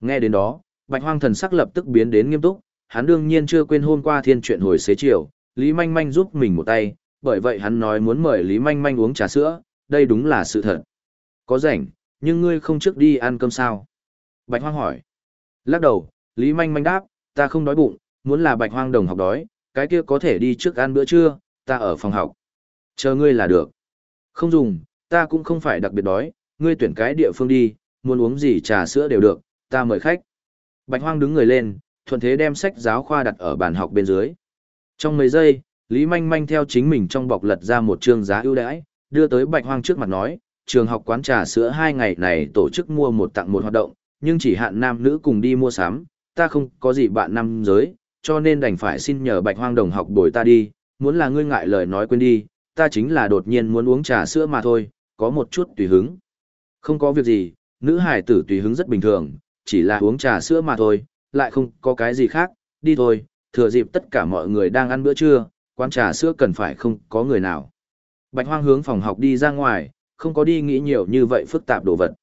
Nghe đến đó, bạch hoang thần sắc lập tức biến đến nghiêm túc, hắn đương nhiên chưa quên hôm qua thiên chuyện hồi xế chiều, Lý manh manh giúp mình một tay, bởi vậy hắn nói muốn mời Lý manh manh uống trà sữa, đây đúng là sự thật. Có rảnh, nhưng ngươi không trước đi ăn cơm sao? Bạch hoang hỏi. Lắc đầu, Lý manh manh đáp, ta không đói bụng, muốn là bạch hoang đồng học đói, cái kia có thể đi trước ăn bữa trưa, ta ở phòng học. Chờ ngươi là được. Không dùng, ta cũng không phải đặc biệt đói, ngươi tuyển cái địa phương đi, muốn uống gì trà sữa đều được, ta mời khách. Bạch Hoang đứng người lên, thuận thế đem sách giáo khoa đặt ở bàn học bên dưới. Trong mấy giây, Lý Manh Manh theo chính mình trong bọc lật ra một chương giá ưu đãi, đưa tới Bạch Hoang trước mặt nói, trường học quán trà sữa hai ngày này tổ chức mua một tặng một hoạt động, nhưng chỉ hạn nam nữ cùng đi mua sắm, ta không có gì bạn nam giới, cho nên đành phải xin nhờ Bạch Hoang đồng học bồi ta đi, muốn là ngươi ngại lời nói quên đi, ta chính là đột nhiên muốn uống trà sữa mà thôi, có một chút tùy hứng. Không có việc gì, nữ hải tử tùy hứng rất bình thường, chỉ là uống trà sữa mà thôi, lại không có cái gì khác, đi thôi, thừa dịp tất cả mọi người đang ăn bữa trưa, quán trà sữa cần phải không có người nào. Bạch hoang hướng phòng học đi ra ngoài, không có đi nghĩ nhiều như vậy phức tạp đồ vật.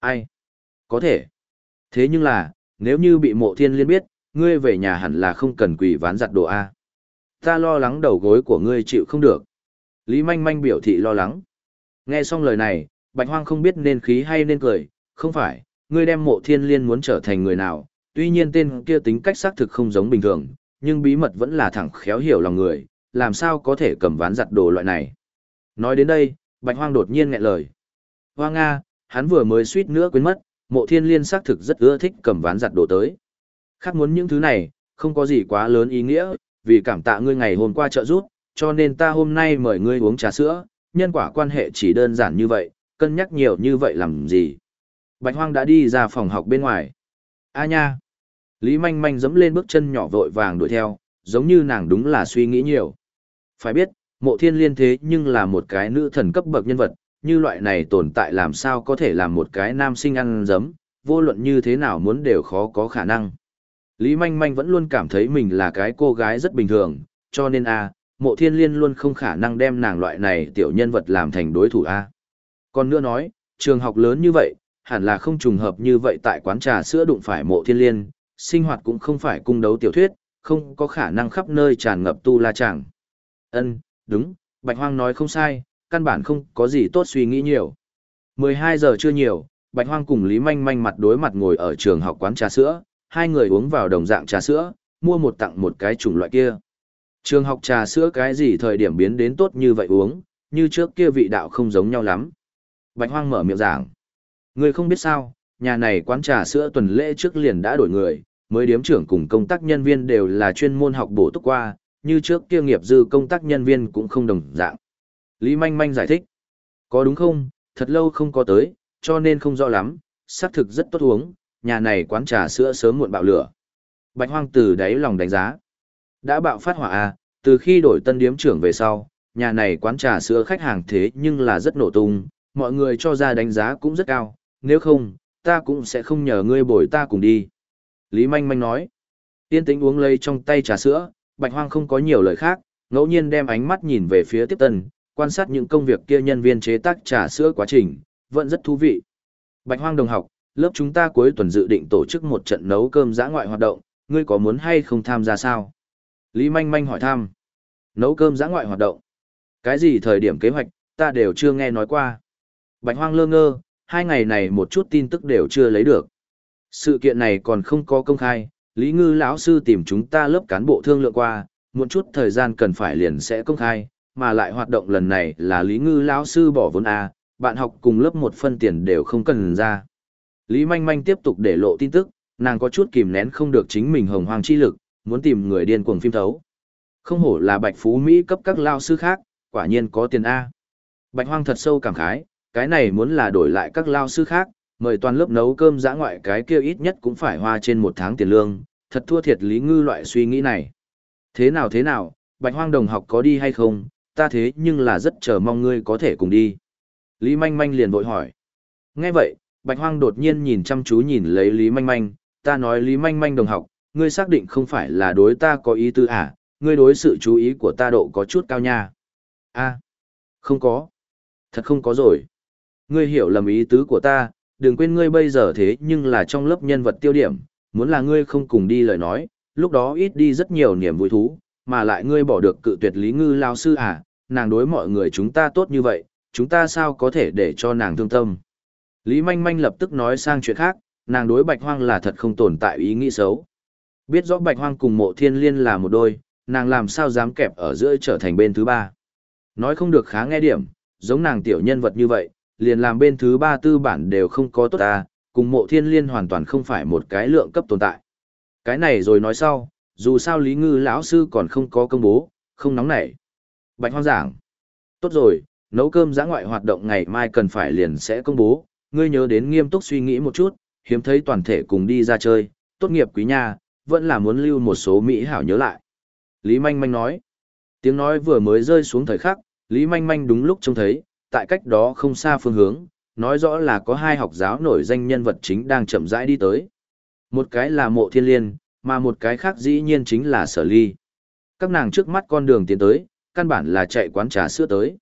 Ai? Có thể. Thế nhưng là, nếu như bị mộ thiên liên biết, ngươi về nhà hẳn là không cần quỳ ván giặt đồ A. Ta lo lắng đầu gối của ngươi chịu không được. Lý manh manh biểu thị lo lắng. Nghe xong lời này, bạch hoang không biết nên khí hay nên cười, không phải, ngươi đem mộ thiên liên muốn trở thành người nào, tuy nhiên tên kia tính cách xác thực không giống bình thường, nhưng bí mật vẫn là thẳng khéo hiểu lòng người, làm sao có thể cầm ván giặt đồ loại này. Nói đến đây, bạch hoang đột nhiên nghẹn lời. Hoa Nga, hắn vừa mới suýt nữa quên mất, mộ thiên liên xác thực rất ưa thích cầm ván giặt đồ tới. Khác muốn những thứ này, không có gì quá lớn ý nghĩa, vì cảm tạ ngươi ngày hôm qua trợ giúp, cho nên ta hôm nay mời ngươi uống trà sữa, nhân quả quan hệ chỉ đơn giản như vậy, cân nhắc nhiều như vậy làm gì. Bạch Hoang đã đi ra phòng học bên ngoài. A nha! Lý manh manh dẫm lên bước chân nhỏ vội vàng đuổi theo, giống như nàng đúng là suy nghĩ nhiều. Phải biết, mộ thiên liên thế nhưng là một cái nữ thần cấp bậc nhân vật, như loại này tồn tại làm sao có thể làm một cái nam sinh ăn dấm, vô luận như thế nào muốn đều khó có khả năng. Lý manh manh vẫn luôn cảm thấy mình là cái cô gái rất bình thường, cho nên a mộ thiên liên luôn không khả năng đem nàng loại này tiểu nhân vật làm thành đối thủ a Còn nữa nói, trường học lớn như vậy, hẳn là không trùng hợp như vậy tại quán trà sữa đụng phải mộ thiên liên, sinh hoạt cũng không phải cung đấu tiểu thuyết, không có khả năng khắp nơi tràn ngập tu la chẳng. Ân, đúng, Bạch Hoang nói không sai, căn bản không có gì tốt suy nghĩ nhiều. 12 giờ chưa nhiều, Bạch Hoang cùng Lý Manh Manh mặt đối mặt ngồi ở trường học quán trà sữa, hai người uống vào đồng dạng trà sữa, mua một tặng một cái chủng loại kia. Trường học trà sữa cái gì thời điểm biến đến tốt như vậy uống, như trước kia vị đạo không giống nhau lắm. Bạch Hoang mở miệng giảng. Người không biết sao, nhà này quán trà sữa tuần lễ trước liền đã đổi người, mới điếm trưởng cùng công tác nhân viên đều là chuyên môn học bổ túc qua, như trước kia nghiệp dư công tác nhân viên cũng không đồng dạng. Lý Manh Manh giải thích. Có đúng không, thật lâu không có tới, cho nên không rõ lắm, xác thực rất tốt uống, nhà này quán trà sữa sớm muộn bạo lửa. Bạch Hoang từ đáy lòng đánh giá. Đã bạo phát hỏa à, từ khi đổi tân điếm trưởng về sau, nhà này quán trà sữa khách hàng thế nhưng là rất nổ tung, mọi người cho ra đánh giá cũng rất cao, nếu không, ta cũng sẽ không nhờ ngươi bồi ta cùng đi. Lý Manh Manh nói, tiên tĩnh uống lấy trong tay trà sữa, Bạch Hoang không có nhiều lời khác, ngẫu nhiên đem ánh mắt nhìn về phía tiếp tân, quan sát những công việc kia nhân viên chế tác trà sữa quá trình, vẫn rất thú vị. Bạch Hoang đồng học, lớp chúng ta cuối tuần dự định tổ chức một trận nấu cơm giã ngoại hoạt động, ngươi có muốn hay không tham gia sao? Lý Manh Manh hỏi thăm. Nấu cơm giã ngoại hoạt động. Cái gì thời điểm kế hoạch, ta đều chưa nghe nói qua. Bạch Hoang lơ ngơ, hai ngày này một chút tin tức đều chưa lấy được. Sự kiện này còn không có công khai, Lý Ngư lão sư tìm chúng ta lớp cán bộ thương lượng qua, một chút thời gian cần phải liền sẽ công khai, mà lại hoạt động lần này là Lý Ngư lão sư bỏ vốn a, bạn học cùng lớp một phân tiền đều không cần ra. Lý Manh Manh tiếp tục để lộ tin tức, nàng có chút kìm nén không được chính mình hồng hoàng chi lực, muốn tìm người điên cuồng phim thấu. Không hổ là Bạch Phú Mỹ cấp các lao sư khác, quả nhiên có tiền A. Bạch Hoang thật sâu cảm khái, cái này muốn là đổi lại các lao sư khác, mời toàn lớp nấu cơm giã ngoại cái kia ít nhất cũng phải hoa trên một tháng tiền lương, thật thua thiệt Lý Ngư loại suy nghĩ này. Thế nào thế nào, Bạch Hoang đồng học có đi hay không, ta thế nhưng là rất chờ mong ngươi có thể cùng đi. Lý Manh Manh liền vội hỏi. Nghe vậy, Bạch Hoang đột nhiên nhìn chăm chú nhìn lấy Lý Manh Manh, ta nói Lý Manh Manh đồng học, ngươi xác định không phải là đối ta có ý tư à, ngươi đối sự chú ý của ta độ có chút cao nha. a không có. Thật không có rồi. Ngươi hiểu lầm ý tứ của ta, đừng quên ngươi bây giờ thế nhưng là trong lớp nhân vật tiêu điểm, muốn là ngươi không cùng đi lời nói, lúc đó ít đi rất nhiều niềm vui thú, mà lại ngươi bỏ được cự tuyệt lý ngư lao sư à, nàng đối mọi người chúng ta tốt như vậy, chúng ta sao có thể để cho nàng thương tâm. Lý manh manh lập tức nói sang chuyện khác, nàng đối bạch hoang là thật không tồn tại ý nghĩ xấu. Biết rõ bạch hoang cùng mộ thiên liên là một đôi, nàng làm sao dám kẹp ở giữa trở thành bên thứ ba. Nói không được khá nghe điểm, giống nàng tiểu nhân vật như vậy, liền làm bên thứ ba tư bản đều không có tốt ta, cùng mộ thiên liên hoàn toàn không phải một cái lượng cấp tồn tại. Cái này rồi nói sau, dù sao Lý Ngư lão sư còn không có công bố, không nóng nảy. Bạch hoang giảng. Tốt rồi, nấu cơm giã ngoại hoạt động ngày mai cần phải liền sẽ công bố, ngươi nhớ đến nghiêm túc suy nghĩ một chút, hiếm thấy toàn thể cùng đi ra chơi, tốt nghiệp quý nha, vẫn là muốn lưu một số Mỹ hảo nhớ lại. Lý Manh Manh nói. Tiếng nói vừa mới rơi xuống thời khắc, Lý Manh Manh đúng lúc trông thấy, tại cách đó không xa phương hướng, nói rõ là có hai học giáo nổi danh nhân vật chính đang chậm rãi đi tới. Một cái là mộ thiên liên, mà một cái khác dĩ nhiên chính là sở ly. Các nàng trước mắt con đường tiến tới, căn bản là chạy quán trà sữa tới.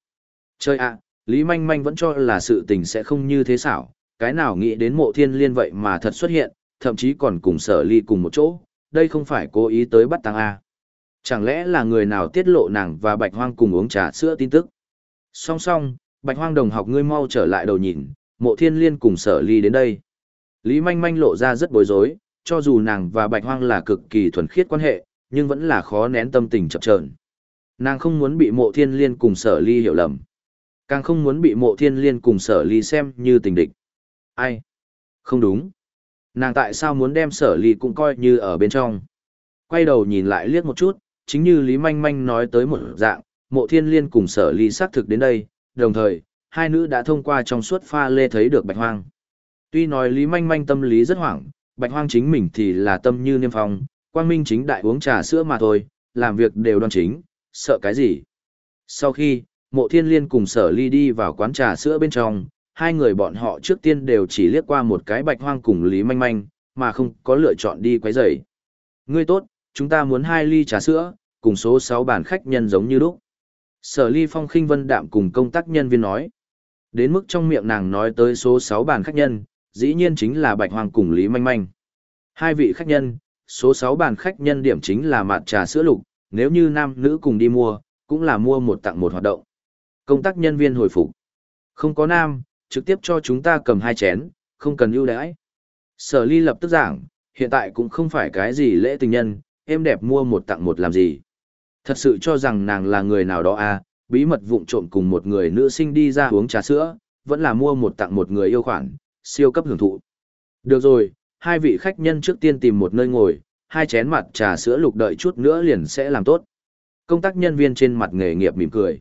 Chơi ạ, Lý Manh Manh vẫn cho là sự tình sẽ không như thế xảo, cái nào nghĩ đến mộ thiên liên vậy mà thật xuất hiện, thậm chí còn cùng sở ly cùng một chỗ, đây không phải cố ý tới bắt tăng A. Chẳng lẽ là người nào tiết lộ nàng và bạch hoang cùng uống trà sữa tin tức? Song song, bạch hoang đồng học ngươi mau trở lại đầu nhìn, mộ thiên liên cùng sở ly đến đây. Lý manh manh lộ ra rất bối rối, cho dù nàng và bạch hoang là cực kỳ thuần khiết quan hệ, nhưng vẫn là khó nén tâm tình chập chờn. Nàng không muốn bị mộ thiên liên cùng sở ly hiểu lầm. Càng không muốn bị mộ thiên liên cùng sở ly xem như tình địch. Ai? Không đúng. Nàng tại sao muốn đem sở ly cũng coi như ở bên trong? Quay đầu nhìn lại liếc một chút, chính như Lý Manh Manh nói tới một dạng, mộ thiên liên cùng sở ly xác thực đến đây, đồng thời, hai nữ đã thông qua trong suốt pha lê thấy được bạch hoang. Tuy nói Lý Manh Manh tâm lý rất hoảng, bạch hoang chính mình thì là tâm như niêm phong, quang minh chính đại uống trà sữa mà thôi, làm việc đều đoan chính, sợ cái gì. Sau khi, mộ thiên liên cùng sở ly đi vào quán trà sữa bên trong, hai người bọn họ trước tiên đều chỉ liếc qua một cái bạch hoang cùng Lý Manh Manh, mà không có lựa chọn đi quấy rầy. Ngươi tốt, chúng ta muốn hai ly trà sữa, cùng số 6 bàn khách nhân giống như lúc. Sở ly phong khinh vân đạm cùng công tác nhân viên nói. Đến mức trong miệng nàng nói tới số 6 bàn khách nhân, dĩ nhiên chính là Bạch Hoàng cùng Lý Manh Manh. Hai vị khách nhân, số 6 bàn khách nhân điểm chính là mạt trà sữa lục, nếu như nam nữ cùng đi mua, cũng là mua một tặng một hoạt động. Công tác nhân viên hồi phục. Không có nam, trực tiếp cho chúng ta cầm hai chén, không cần ưu đãi. Sở ly lập tức giảng, hiện tại cũng không phải cái gì lễ tình nhân, em đẹp mua một tặng một làm gì. Thật sự cho rằng nàng là người nào đó à, bí mật vụng trộm cùng một người nữ sinh đi ra uống trà sữa, vẫn là mua một tặng một người yêu khoản, siêu cấp hưởng thụ. Được rồi, hai vị khách nhân trước tiên tìm một nơi ngồi, hai chén mặt trà sữa lục đợi chút nữa liền sẽ làm tốt. Công tác nhân viên trên mặt nghề nghiệp mỉm cười.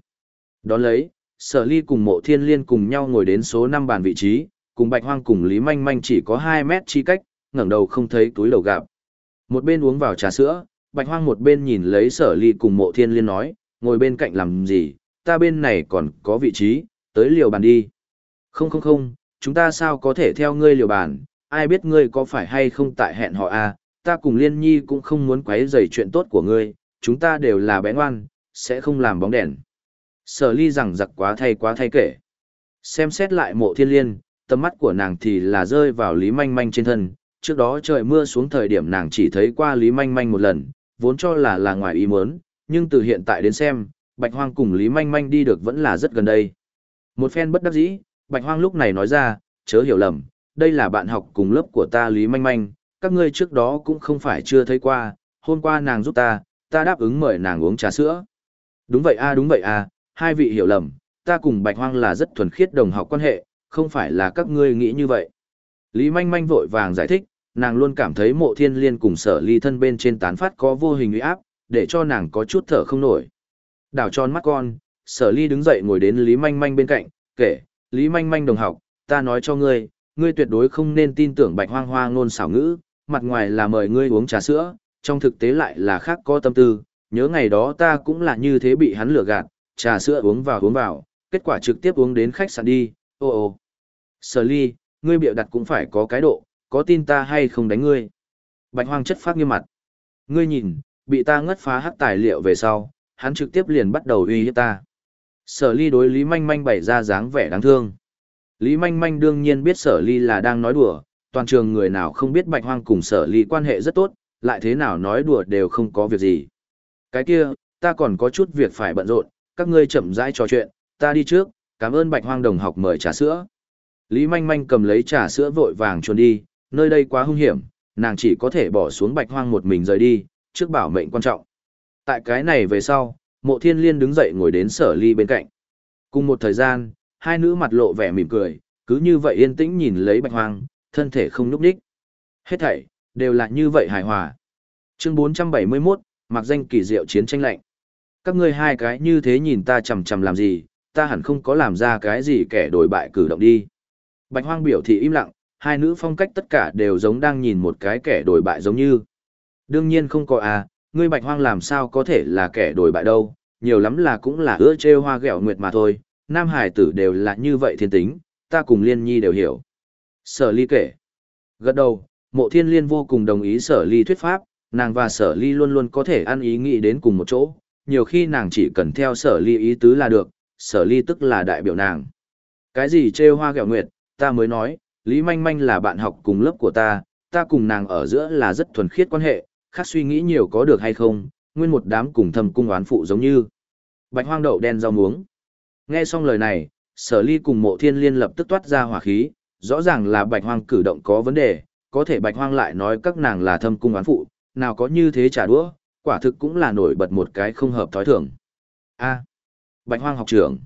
Đón lấy, sở ly cùng mộ thiên liên cùng nhau ngồi đến số 5 bàn vị trí, cùng bạch hoang cùng Lý Manh Manh chỉ có 2 mét chi cách, ngẩng đầu không thấy túi đầu gặp. Một bên uống vào trà sữa, bạch hoang một bên nhìn lấy sở ly cùng mộ thiên liên nói, ngồi bên cạnh làm gì, ta bên này còn có vị trí, tới liều bàn đi. Không không không, chúng ta sao có thể theo ngươi liều bàn, ai biết ngươi có phải hay không tại hẹn họ à, ta cùng liên nhi cũng không muốn quấy rầy chuyện tốt của ngươi, chúng ta đều là bé ngoan, sẽ không làm bóng đèn. Sở ly rằng giặc quá thay quá thay kể. Xem xét lại mộ thiên liên, tầm mắt của nàng thì là rơi vào Lý Manh Manh trên thân. Trước đó trời mưa xuống thời điểm nàng chỉ thấy qua Lý Manh Manh một lần, vốn cho là là ngoài ý muốn, nhưng từ hiện tại đến xem, Bạch Hoang cùng Lý Manh Manh đi được vẫn là rất gần đây. Một phen bất đắc dĩ, Bạch Hoang lúc này nói ra, chớ hiểu lầm, đây là bạn học cùng lớp của ta Lý Manh Manh, các ngươi trước đó cũng không phải chưa thấy qua, hôm qua nàng giúp ta, ta đáp ứng mời nàng uống trà sữa. Đúng vậy a đúng vậy a, hai vị hiểu lầm, ta cùng Bạch Hoang là rất thuần khiết đồng học quan hệ, không phải là các ngươi nghĩ như vậy. Lý Manh Manh vội vàng giải thích, nàng luôn cảm thấy mộ thiên liên cùng sở ly thân bên trên tán phát có vô hình uy áp, để cho nàng có chút thở không nổi. Đảo tròn mắt con, sở ly đứng dậy ngồi đến Lý Manh Manh bên cạnh, kể, Lý Manh Manh đồng học, ta nói cho ngươi, ngươi tuyệt đối không nên tin tưởng bạch hoang hoa ngôn xảo ngữ, mặt ngoài là mời ngươi uống trà sữa, trong thực tế lại là khác có tâm tư, nhớ ngày đó ta cũng là như thế bị hắn lừa gạt, trà sữa uống vào uống vào, kết quả trực tiếp uống đến khách sạn đi, ô ô. Sở ly, ngươi bịa đặt cũng phải có cái độ, có tin ta hay không đánh ngươi. Bạch hoang chất phát nghiêm mặt. Ngươi nhìn, bị ta ngất phá hắc tài liệu về sau, hắn trực tiếp liền bắt đầu uy hiếp ta. Sở ly đối Lý Manh Manh bày ra dáng vẻ đáng thương. Lý Manh Manh đương nhiên biết sở ly là đang nói đùa, toàn trường người nào không biết bạch hoang cùng sở ly quan hệ rất tốt, lại thế nào nói đùa đều không có việc gì. Cái kia, ta còn có chút việc phải bận rộn, các ngươi chậm rãi trò chuyện, ta đi trước, cảm ơn bạch hoang đồng học mời trà sữa. Lý Manh Manh cầm lấy trà sữa vội vàng chuồn đi, nơi đây quá hung hiểm, nàng chỉ có thể bỏ xuống bạch hoang một mình rời đi, trước bảo mệnh quan trọng. Tại cái này về sau, mộ thiên liên đứng dậy ngồi đến sở ly bên cạnh. Cùng một thời gian, hai nữ mặt lộ vẻ mỉm cười, cứ như vậy yên tĩnh nhìn lấy bạch hoang, thân thể không núp đích. Hết thảy, đều là như vậy hài hòa. Chương 471, mặc danh kỳ diệu chiến tranh lạnh. Các ngươi hai cái như thế nhìn ta chằm chằm làm gì, ta hẳn không có làm ra cái gì kẻ đổi bại cử động đi. Bạch hoang biểu thị im lặng, hai nữ phong cách tất cả đều giống đang nhìn một cái kẻ đổi bại giống như. Đương nhiên không có à, ngươi bạch hoang làm sao có thể là kẻ đổi bại đâu, nhiều lắm là cũng là ưa trêu hoa ghẹo nguyệt mà thôi, nam hải tử đều là như vậy thiên tính, ta cùng liên nhi đều hiểu. Sở ly kể. Gật đầu, mộ thiên liên vô cùng đồng ý sở ly thuyết pháp, nàng và sở ly luôn luôn có thể ăn ý nghĩ đến cùng một chỗ, nhiều khi nàng chỉ cần theo sở ly ý tứ là được, sở ly tức là đại biểu nàng. Cái gì trêu hoa ghẹo nguyệt, ta mới nói, Lý Manh Manh là bạn học cùng lớp của ta, ta cùng nàng ở giữa là rất thuần khiết quan hệ, khác suy nghĩ nhiều có được hay không, nguyên một đám cùng thầm cung oán phụ giống như. Bạch hoang đậu đen rau muống. Nghe xong lời này, sở ly cùng mộ thiên liên lập tức toát ra hỏa khí, rõ ràng là bạch hoang cử động có vấn đề, có thể bạch hoang lại nói các nàng là thâm cung oán phụ, nào có như thế trả đũa, quả thực cũng là nổi bật một cái không hợp thói thường. A. bạch hoang học trưởng.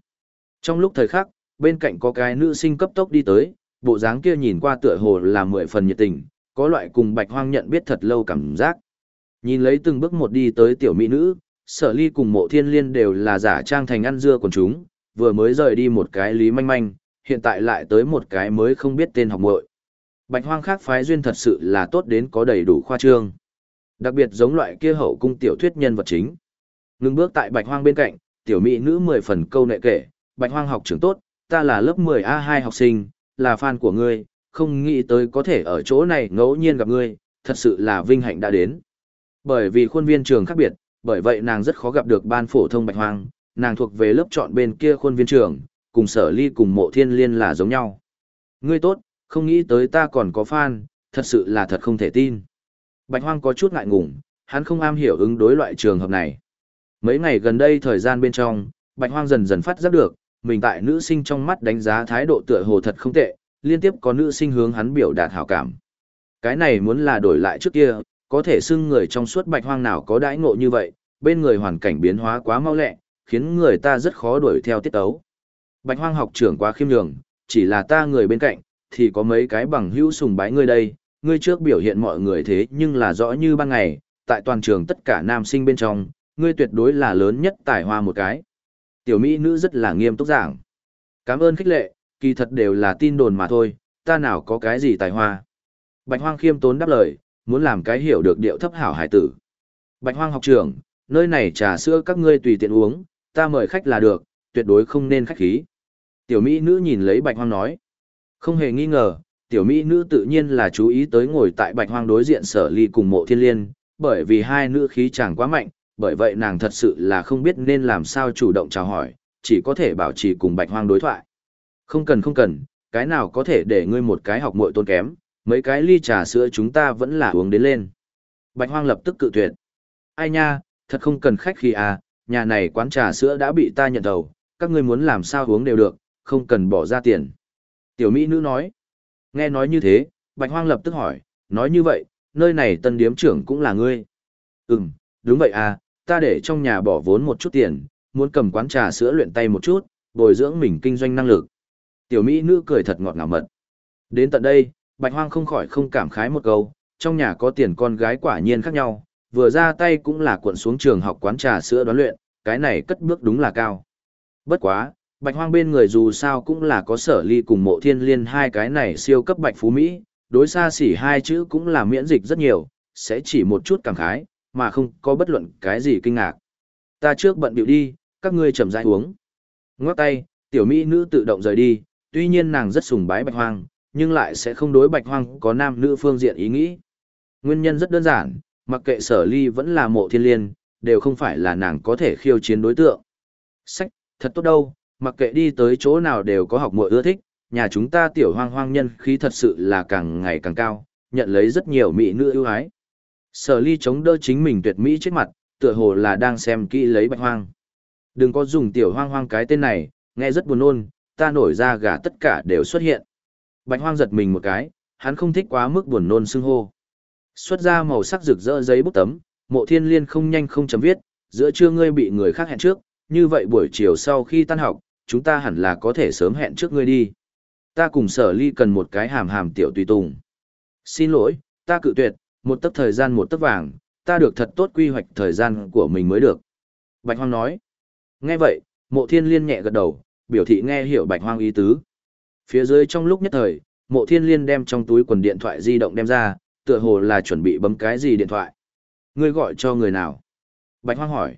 Trong lúc thời khắc, bên cạnh có cái nữ sinh cấp tốc đi tới, bộ dáng kia nhìn qua tựa hồ là mười phần nhiệt tình, có loại cùng bạch hoang nhận biết thật lâu cảm giác. Nhìn lấy từng bước một đi tới tiểu mỹ nữ, sở ly cùng mộ thiên liên đều là giả trang thành ăn dưa của chúng, vừa mới rời đi một cái lý manh manh, hiện tại lại tới một cái mới không biết tên học muội. Bạch hoang khác phái duyên thật sự là tốt đến có đầy đủ khoa trương. Đặc biệt giống loại kia hậu cung tiểu thuyết nhân vật chính. Ngưng bước tại bạch hoang bên cạnh, tiểu mỹ nữ mười phần câu nệ kể, bạch hoang học trưởng tốt, ta là lớp 10A2 học sinh, là fan của ngươi, không nghĩ tới có thể ở chỗ này ngẫu nhiên gặp ngươi, thật sự là vinh hạnh đã đến. Bởi vì khuôn viên trường khác biệt, bởi vậy nàng rất khó gặp được ban phổ thông bạch hoang, nàng thuộc về lớp chọn bên kia khuôn viên trường, cùng sở ly cùng mộ thiên liên là giống nhau. Ngươi tốt, không nghĩ tới ta còn có fan, thật sự là thật không thể tin. Bạch hoang có chút ngại ngùng, hắn không am hiểu ứng đối loại trường hợp này. Mấy ngày gần đây thời gian bên trong, bạch hoang dần dần phát giác được, mình tại nữ sinh trong mắt đánh giá thái độ tựa hồ thật không tệ, liên tiếp có nữ sinh hướng hắn biểu đạt hảo cảm. Cái này muốn là đổi lại trước kia, có thể xưng người trong suốt bạch hoang nào có đãi ngộ như vậy, bên người hoàn cảnh biến hóa quá mau lẹ, khiến người ta rất khó đuổi theo tiết tấu. Bạch hoang học trưởng quá khiêm nhường, chỉ là ta người bên cạnh, thì có mấy cái bằng hữu sùng bái ngươi đây, ngươi trước biểu hiện mọi người thế nhưng là rõ như ban ngày, tại toàn trường tất cả nam sinh bên trong, ngươi tuyệt đối là lớn nhất tài hoa một cái. Tiểu Mỹ nữ rất là nghiêm túc giảng. Cảm ơn khích lệ, kỳ thật đều là tin đồn mà thôi, ta nào có cái gì tài hoa. Bạch hoang khiêm tốn đáp lời, muốn làm cái hiểu được điệu thấp hảo hải tử. Bạch hoang học trưởng, nơi này trà sữa các ngươi tùy tiện uống, ta mời khách là được, tuyệt đối không nên khách khí. Tiểu Mỹ nữ nhìn lấy bạch hoang nói. Không hề nghi ngờ, tiểu Mỹ nữ tự nhiên là chú ý tới ngồi tại bạch hoang đối diện sở ly cùng mộ thiên liên, bởi vì hai nữ khí chẳng quá mạnh, bởi vậy nàng thật sự là không biết nên làm sao chủ động chào hỏi, chỉ có thể bảo trì cùng bạch hoang đối thoại. Không cần không cần, cái nào có thể để ngươi một cái học muội tôn kém, mấy cái ly trà sữa chúng ta vẫn là uống đến lên. Bạch hoang lập tức cự tuyệt. Ai nha, thật không cần khách khí à, nhà này quán trà sữa đã bị ta nhận đầu, các ngươi muốn làm sao uống đều được, không cần bỏ ra tiền. Tiểu Mỹ nữ nói. Nghe nói như thế, Bạch hoang lập tức hỏi, nói như vậy, nơi này tân điếm trưởng cũng là ngươi. Ừm, đúng vậy à, ta để trong nhà bỏ vốn một chút tiền, muốn cầm quán trà sữa luyện tay một chút, bồi dưỡng mình kinh doanh năng lực. Tiểu Mỹ nữ cười thật ngọt ngào mật. Đến tận đây, Bạch Hoang không khỏi không cảm khái một câu, trong nhà có tiền con gái quả nhiên khác nhau, vừa ra tay cũng là cuộn xuống trường học quán trà sữa đoán luyện, cái này cất bước đúng là cao. Bất quá, Bạch Hoang bên người dù sao cũng là có sở ly cùng mộ thiên liên hai cái này siêu cấp Bạch Phú Mỹ, đối xa xỉ hai chữ cũng là miễn dịch rất nhiều, sẽ chỉ một chút cảm khái, mà không có bất luận cái gì kinh ngạc. Ta trước bận biểu đi, các ngươi chậm rãi uống. Ngoắc tay, tiểu mỹ nữ tự động rời đi, tuy nhiên nàng rất sùng bái bạch hoang, nhưng lại sẽ không đối bạch hoang có nam nữ phương diện ý nghĩ. Nguyên nhân rất đơn giản, mặc kệ sở ly vẫn là mộ thiên liên, đều không phải là nàng có thể khiêu chiến đối tượng. Sách, thật tốt đâu, mặc kệ đi tới chỗ nào đều có học muội ưa thích, nhà chúng ta tiểu hoang hoang nhân khí thật sự là càng ngày càng cao, nhận lấy rất nhiều mỹ nữ ưu ái. Sở ly chống đỡ chính mình tuyệt mỹ trước mặt, tựa hồ là đang xem kỹ lấy bạch hoang. Đừng có dùng tiểu hoang hoang cái tên này, nghe rất buồn nôn, ta nổi ra gà tất cả đều xuất hiện. Bạch hoang giật mình một cái, hắn không thích quá mức buồn nôn xưng hô. Xuất ra màu sắc rực rỡ giấy bút tấm, mộ thiên liên không nhanh không chấm viết, giữa trưa ngươi bị người khác hẹn trước, như vậy buổi chiều sau khi tan học, chúng ta hẳn là có thể sớm hẹn trước ngươi đi. Ta cùng sở ly cần một cái hàm hàm tiểu tùy tùng. Xin lỗi, ta cự tuyệt, một tấc thời gian một tấc vàng, ta được thật tốt quy hoạch thời gian của mình mới được. Bạch Hoang nói. Nghe vậy, mộ thiên liên nhẹ gật đầu, biểu thị nghe hiểu Bạch Hoang ý tứ. Phía dưới trong lúc nhất thời, mộ thiên liên đem trong túi quần điện thoại di động đem ra, tựa hồ là chuẩn bị bấm cái gì điện thoại. Ngươi gọi cho người nào? Bạch Hoang hỏi.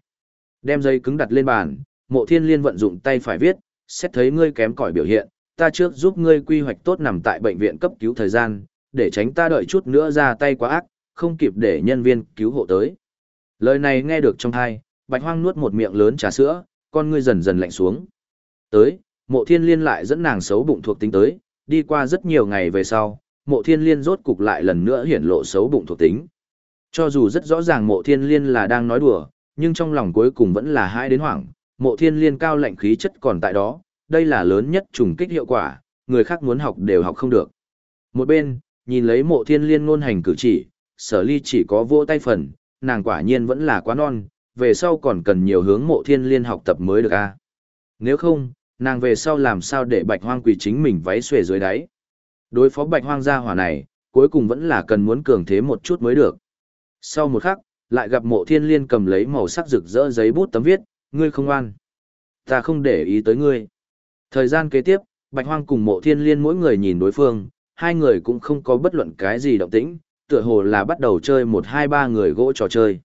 Đem dây cứng đặt lên bàn, mộ thiên liên vận dụng tay phải viết, xét thấy ngươi kém cỏi biểu hiện, ta trước giúp ngươi quy hoạch tốt nằm tại bệnh viện cấp cứu thời gian, để tránh ta đợi chút nữa ra tay quá ác, không kịp để nhân viên cứu hộ tới. Lời này nghe được trong thai, Bạch Hoang nuốt một miệng lớn trà sữa, con ngươi dần dần lạnh xuống. Tới, mộ thiên liên lại dẫn nàng xấu bụng thuộc tính tới, đi qua rất nhiều ngày về sau, mộ thiên liên rốt cục lại lần nữa hiển lộ xấu bụng thuộc tính. Cho dù rất rõ ràng mộ thiên liên là đang nói đùa, nhưng trong lòng cuối cùng vẫn là hai đến hoảng, mộ thiên liên cao lạnh khí chất còn tại đó, đây là lớn nhất trùng kích hiệu quả, người khác muốn học đều học không được. Một bên, nhìn lấy mộ thiên liên ngôn hành cử chỉ, sở ly chỉ có vỗ tay phần, nàng quả nhiên vẫn là quá non, về sau còn cần nhiều hướng mộ thiên liên học tập mới được a Nếu không, nàng về sau làm sao để bạch hoang quỳ chính mình váy xuề dưới đáy. Đối phó bạch hoang gia hỏa này, cuối cùng vẫn là cần muốn cường thế một chút mới được. Sau một khắc, lại gặp mộ thiên liên cầm lấy màu sắc rực rỡ giấy bút tấm viết, ngươi không an. Ta không để ý tới ngươi. Thời gian kế tiếp, bạch hoang cùng mộ thiên liên mỗi người nhìn đối phương, hai người cũng không có bất luận cái gì động tĩnh, tựa hồ là bắt đầu chơi một hai ba người gỗ trò chơi.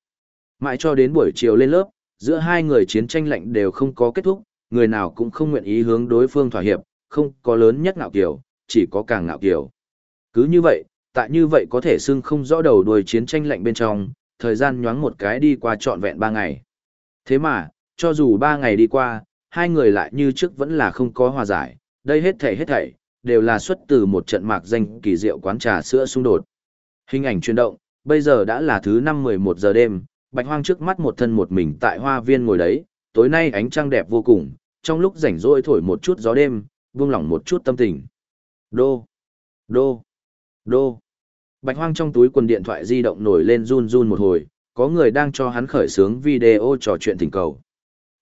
Mãi cho đến buổi chiều lên lớp, giữa hai người chiến tranh lạnh đều không có kết thúc, người nào cũng không nguyện ý hướng đối phương thỏa hiệp, không có lớn nhất ngạo kiểu, chỉ có càng ngạo kiểu. Cứ như vậy, tại như vậy có thể xưng không rõ đầu đuôi chiến tranh lạnh bên trong, thời gian nhoáng một cái đi qua trọn vẹn ba ngày. Thế mà, cho dù ba ngày đi qua, hai người lại như trước vẫn là không có hòa giải, đây hết thảy hết thảy, đều là xuất từ một trận mạc danh kỳ diệu quán trà sữa xung đột. Hình ảnh chuyển động, bây giờ đã là thứ năm mười một giờ đêm, bạch hoang trước mắt một thân một mình tại hoa viên ngồi đấy, tối nay ánh trăng đẹp vô cùng, trong lúc rảnh rỗi thổi một chút gió đêm, buông lỏng một chút tâm tình. Đô, đô, đô. Bạch hoang trong túi quần điện thoại di động nổi lên run run một hồi, có người đang cho hắn khởi sướng video trò chuyện tình cầu.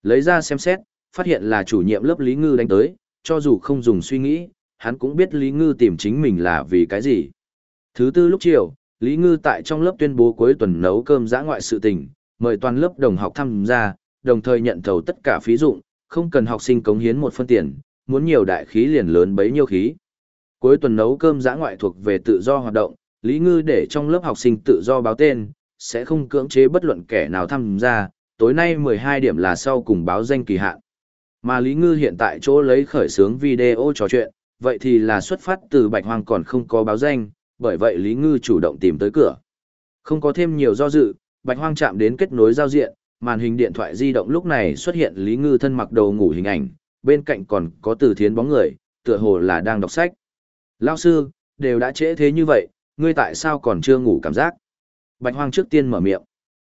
Lấy ra xem xét, phát hiện là chủ nhiệm lớp Lý Ngư đánh tới, cho dù không dùng suy nghĩ, hắn cũng biết Lý Ngư tìm chính mình là vì cái gì. Thứ tư lúc chiều, Lý Ngư tại trong lớp tuyên bố cuối tuần nấu cơm giã ngoại sự tình, mời toàn lớp đồng học tham gia, đồng thời nhận thầu tất cả phí dụng, không cần học sinh cống hiến một phân tiền, muốn nhiều đại khí liền lớn bấy nhiêu khí. Cuối tuần nấu cơm giã ngoại thuộc về tự do hoạt động, Lý Ngư để trong lớp học sinh tự do báo tên, sẽ không cưỡng chế bất luận kẻ nào tham gia, tối nay 12 điểm là sau cùng báo danh kỳ hạn. Mà Lý Ngư hiện tại chỗ lấy khởi sướng video trò chuyện, vậy thì là xuất phát từ Bạch Hoàng còn không có báo danh, bởi vậy Lý Ngư chủ động tìm tới cửa. Không có thêm nhiều do dự, Bạch Hoang chạm đến kết nối giao diện, màn hình điện thoại di động lúc này xuất hiện Lý Ngư thân mặc đồ ngủ hình ảnh, bên cạnh còn có từ thiến bóng người, tựa hồ là đang đọc sách. Lão sư, đều đã trễ thế như vậy, ngươi tại sao còn chưa ngủ cảm giác? Bạch Hoang trước tiên mở miệng.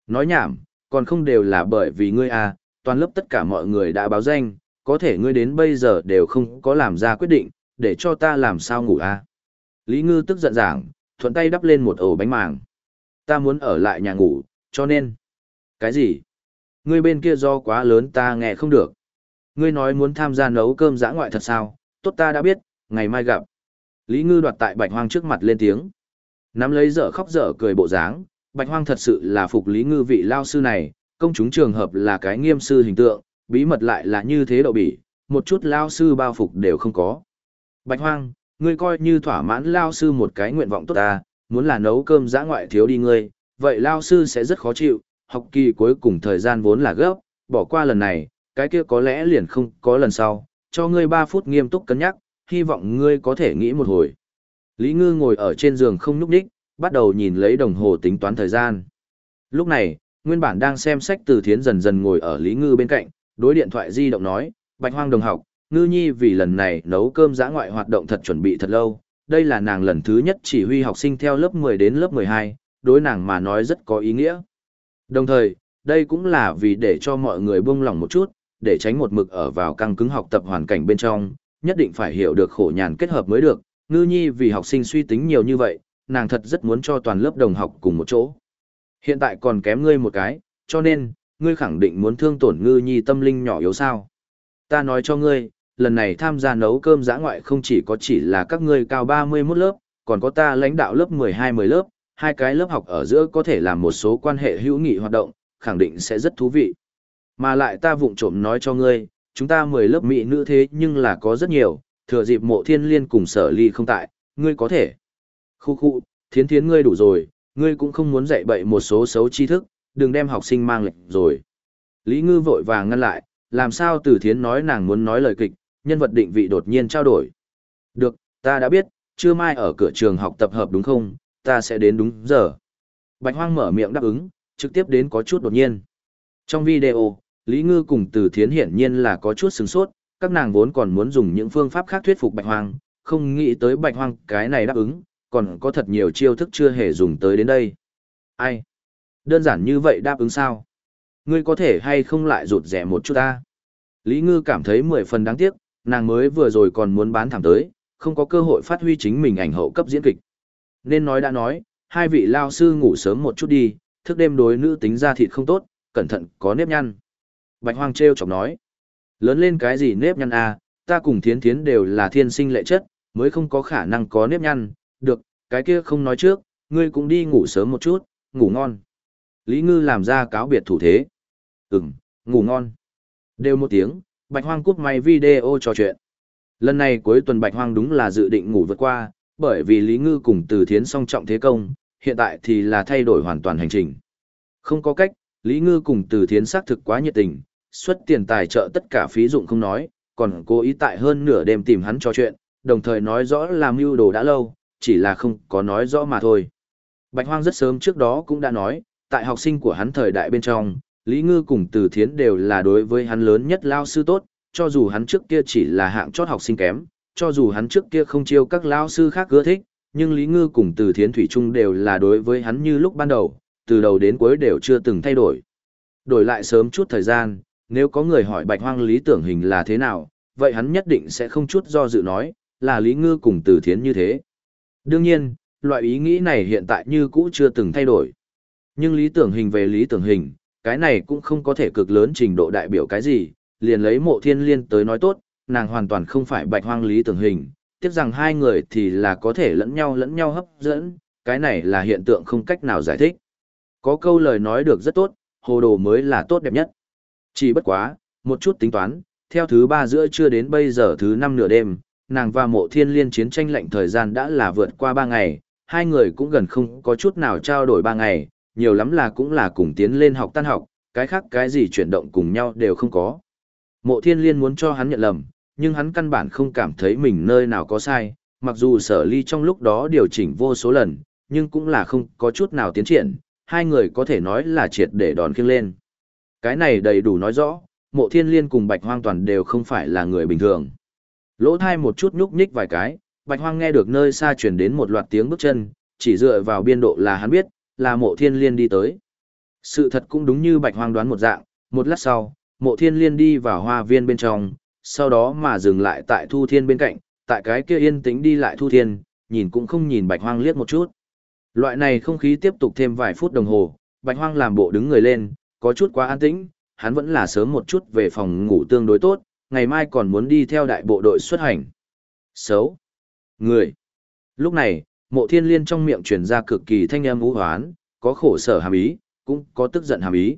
Nói nhảm, còn không đều là bởi vì ngươi à, toàn lớp tất cả mọi người đã báo danh, có thể ngươi đến bây giờ đều không có làm ra quyết định, để cho ta làm sao ngủ à. Lý Ngư tức giận giảng, thuận tay đắp lên một ổ bánh màng. Ta muốn ở lại nhà ngủ, cho nên. Cái gì? Ngươi bên kia do quá lớn ta nghe không được. Ngươi nói muốn tham gia nấu cơm giã ngoại thật sao? Tốt ta đã biết, ngày mai gặp. Lý Ngư đoạt tại Bạch Hoang trước mặt lên tiếng. Nắm lấy dở khóc dở cười bộ dáng, Bạch Hoang thật sự là phục Lý Ngư vị lao sư này, công chúng trường hợp là cái nghiêm sư hình tượng, bí mật lại là như thế độ bỉ, một chút lao sư bao phục đều không có. Bạch Hoang, ngươi coi như thỏa mãn lao sư một cái nguyện vọng tốt ta, muốn là nấu cơm giã ngoại thiếu đi ngươi, vậy lao sư sẽ rất khó chịu, học kỳ cuối cùng thời gian vốn là gấp, bỏ qua lần này, cái kia có lẽ liền không có lần sau, cho ngươi 3 phút nghiêm túc cân nhắc, hy vọng ngươi có thể nghĩ một hồi. Lý Ngư ngồi ở trên giường không nhúc đích, bắt đầu nhìn lấy đồng hồ tính toán thời gian. Lúc này, nguyên bản đang xem sách từ thiến dần dần ngồi ở Lý Ngư bên cạnh, đối điện thoại di động nói, Bạch Hoang đồng học, Ngư Nhi vì lần này nấu cơm giã ngoại hoạt động thật chuẩn bị thật lâu, đây là nàng lần thứ nhất chỉ huy học sinh theo lớp 10 đến lớp 12, đối nàng mà nói rất có ý nghĩa. Đồng thời, đây cũng là vì để cho mọi người buông lỏng một chút, để tránh một mực ở vào căng cứng học tập hoàn cảnh bên trong, nhất định phải hiểu được khổ nhàn kết hợp mới được. Ngư Nhi vì học sinh suy tính nhiều như vậy, nàng thật rất muốn cho toàn lớp đồng học cùng một chỗ. Hiện tại còn kém ngươi một cái, cho nên, ngươi khẳng định muốn thương tổn Ngư Nhi tâm linh nhỏ yếu sao. Ta nói cho ngươi, lần này tham gia nấu cơm giã ngoại không chỉ có chỉ là các ngươi cao 31 lớp, còn có ta lãnh đạo lớp 12-10 lớp, hai cái lớp học ở giữa có thể làm một số quan hệ hữu nghị hoạt động, khẳng định sẽ rất thú vị. Mà lại ta vụng trộm nói cho ngươi, chúng ta 10 lớp mỹ nữ thế nhưng là có rất nhiều, thừa dịp mộ thiên liên cùng sở ly không tại, ngươi có thể. Khu khu, thiến thiến ngươi đủ rồi, ngươi cũng không muốn dạy bậy một số xấu tri thức, đừng đem học sinh mang lệnh rồi. Lý ngư vội vàng ngăn lại, làm sao từ thiến nói nàng muốn nói lời kịch, nhân vật định vị đột nhiên trao đổi. Được, ta đã biết, trưa mai ở cửa trường học tập hợp đúng không, ta sẽ đến đúng giờ. Bạch hoang mở miệng đáp ứng, trực tiếp đến có chút đột nhiên. Trong video, Lý Ngư cùng Từ Thiến hiển nhiên là có chút sừng sốt, các nàng vốn còn muốn dùng những phương pháp khác thuyết phục Bạch Hoang, không nghĩ tới Bạch Hoang cái này đáp ứng, còn có thật nhiều chiêu thức chưa hề dùng tới đến đây. Ai? Đơn giản như vậy đáp ứng sao? Ngươi có thể hay không lại rụt rẻ một chút ta? Lý Ngư cảm thấy mười phần đáng tiếc, nàng mới vừa rồi còn muốn bán thảm tới, không có cơ hội phát huy chính mình ảnh hậu cấp diễn kịch. Nên nói đã nói, hai vị lao sư ngủ sớm một chút đi, thức đêm đối nữ tính ra thịt không tốt, cẩn thận có nếp nhăn. Bạch Hoang treo chọc nói, lớn lên cái gì nếp nhăn à, ta cùng thiến thiến đều là thiên sinh lệ chất, mới không có khả năng có nếp nhăn, được, cái kia không nói trước, ngươi cũng đi ngủ sớm một chút, ngủ ngon. Lý Ngư làm ra cáo biệt thủ thế. Ừm, ngủ ngon. Đều một tiếng, Bạch Hoang cúp máy video trò chuyện. Lần này cuối tuần Bạch Hoang đúng là dự định ngủ vượt qua, bởi vì Lý Ngư cùng Từ Thiến song trọng thế công, hiện tại thì là thay đổi hoàn toàn hành trình. Không có cách, Lý Ngư cùng Từ Thiến xác thực quá nhiệt tình, xuất tiền tài trợ tất cả phí dụng không nói, còn cố ý tại hơn nửa đêm tìm hắn trò chuyện, đồng thời nói rõ là mưu đồ đã lâu, chỉ là không có nói rõ mà thôi. Bạch Hoang rất sớm trước đó cũng đã nói, tại học sinh của hắn thời đại bên trong, Lý Ngư cùng Từ Thiến đều là đối với hắn lớn nhất lao sư tốt, cho dù hắn trước kia chỉ là hạng chót học sinh kém, cho dù hắn trước kia không chiêu các lao sư khác ưa thích, nhưng Lý Ngư cùng Từ Thiến Thủy Trung đều là đối với hắn như lúc ban đầu, từ đầu đến cuối đều chưa từng thay đổi. Đổi lại sớm chút thời gian, nếu có người hỏi Bạch Hoang lý tưởng hình là thế nào, vậy hắn nhất định sẽ không chút do dự nói, là Lý Ngư cùng Từ Thiến như thế. Đương nhiên, loại ý nghĩ này hiện tại như cũ chưa từng thay đổi. Nhưng lý tưởng hình về lý tưởng hình, cái này cũng không có thể cực lớn trình độ đại biểu cái gì, liền lấy mộ thiên liên tới nói tốt, nàng hoàn toàn không phải bạch hoang lý tưởng hình, tiếp rằng hai người thì là có thể lẫn nhau lẫn nhau hấp dẫn, cái này là hiện tượng không cách nào giải thích. Có câu lời nói được rất tốt, hồ đồ mới là tốt đẹp nhất. Chỉ bất quá, một chút tính toán, theo thứ ba giữa chưa đến bây giờ thứ năm nửa đêm, nàng và mộ thiên liên chiến tranh lệnh thời gian đã là vượt qua ba ngày, hai người cũng gần không có chút nào trao đổi ba ngày, nhiều lắm là cũng là cùng tiến lên học tan học, cái khác cái gì chuyển động cùng nhau đều không có. Mộ thiên liên muốn cho hắn nhận lầm, nhưng hắn căn bản không cảm thấy mình nơi nào có sai, mặc dù sở ly trong lúc đó điều chỉnh vô số lần, nhưng cũng là không có chút nào tiến triển, hai người có thể nói là triệt để đòn khiêng lên. Cái này đầy đủ nói rõ, mộ thiên liên cùng bạch hoang toàn đều không phải là người bình thường. Lỗ thai một chút nhúc nhích vài cái, bạch hoang nghe được nơi xa truyền đến một loạt tiếng bước chân, chỉ dựa vào biên độ là hắn biết, là mộ thiên liên đi tới. Sự thật cũng đúng như bạch hoang đoán một dạng, một lát sau, mộ thiên liên đi vào hoa viên bên trong, sau đó mà dừng lại tại thu thiên bên cạnh, tại cái kia yên tĩnh đi lại thu thiên, nhìn cũng không nhìn bạch hoang liếc một chút. Loại này không khí tiếp tục thêm vài phút đồng hồ, bạch hoang làm bộ đứng người lên, có chút quá an tĩnh, hắn vẫn là sớm một chút về phòng ngủ tương đối tốt, ngày mai còn muốn đi theo đại bộ đội xuất hành. Xấu. Người. Lúc này, mộ thiên liên trong miệng truyền ra cực kỳ thanh âm ú hoán, có khổ sở hàm ý, cũng có tức giận hàm ý.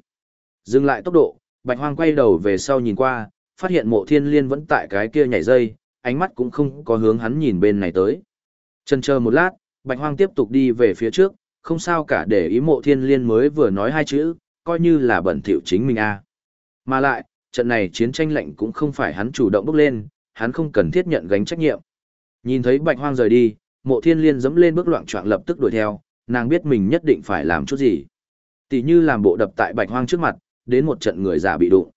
Dừng lại tốc độ, bạch hoang quay đầu về sau nhìn qua, phát hiện mộ thiên liên vẫn tại cái kia nhảy dây, ánh mắt cũng không có hướng hắn nhìn bên này tới. Chần chờ một lát, bạch hoang tiếp tục đi về phía trước, không sao cả để ý mộ thiên liên mới vừa nói hai chữ, coi như là bẩn thỉu chính mình a. À. Mà lại, trận này chiến tranh lạnh cũng không phải hắn chủ động bước lên, hắn không cần thiết nhận gánh trách nhiệm. Nhìn thấy bạch hoang rời đi, mộ thiên liên dẫm lên bước loạn trọng lập tức đuổi theo, nàng biết mình nhất định phải làm chút gì. Tỷ như làm bộ đập tại bạch hoang trước mặt, đến một trận người giả bị đụng.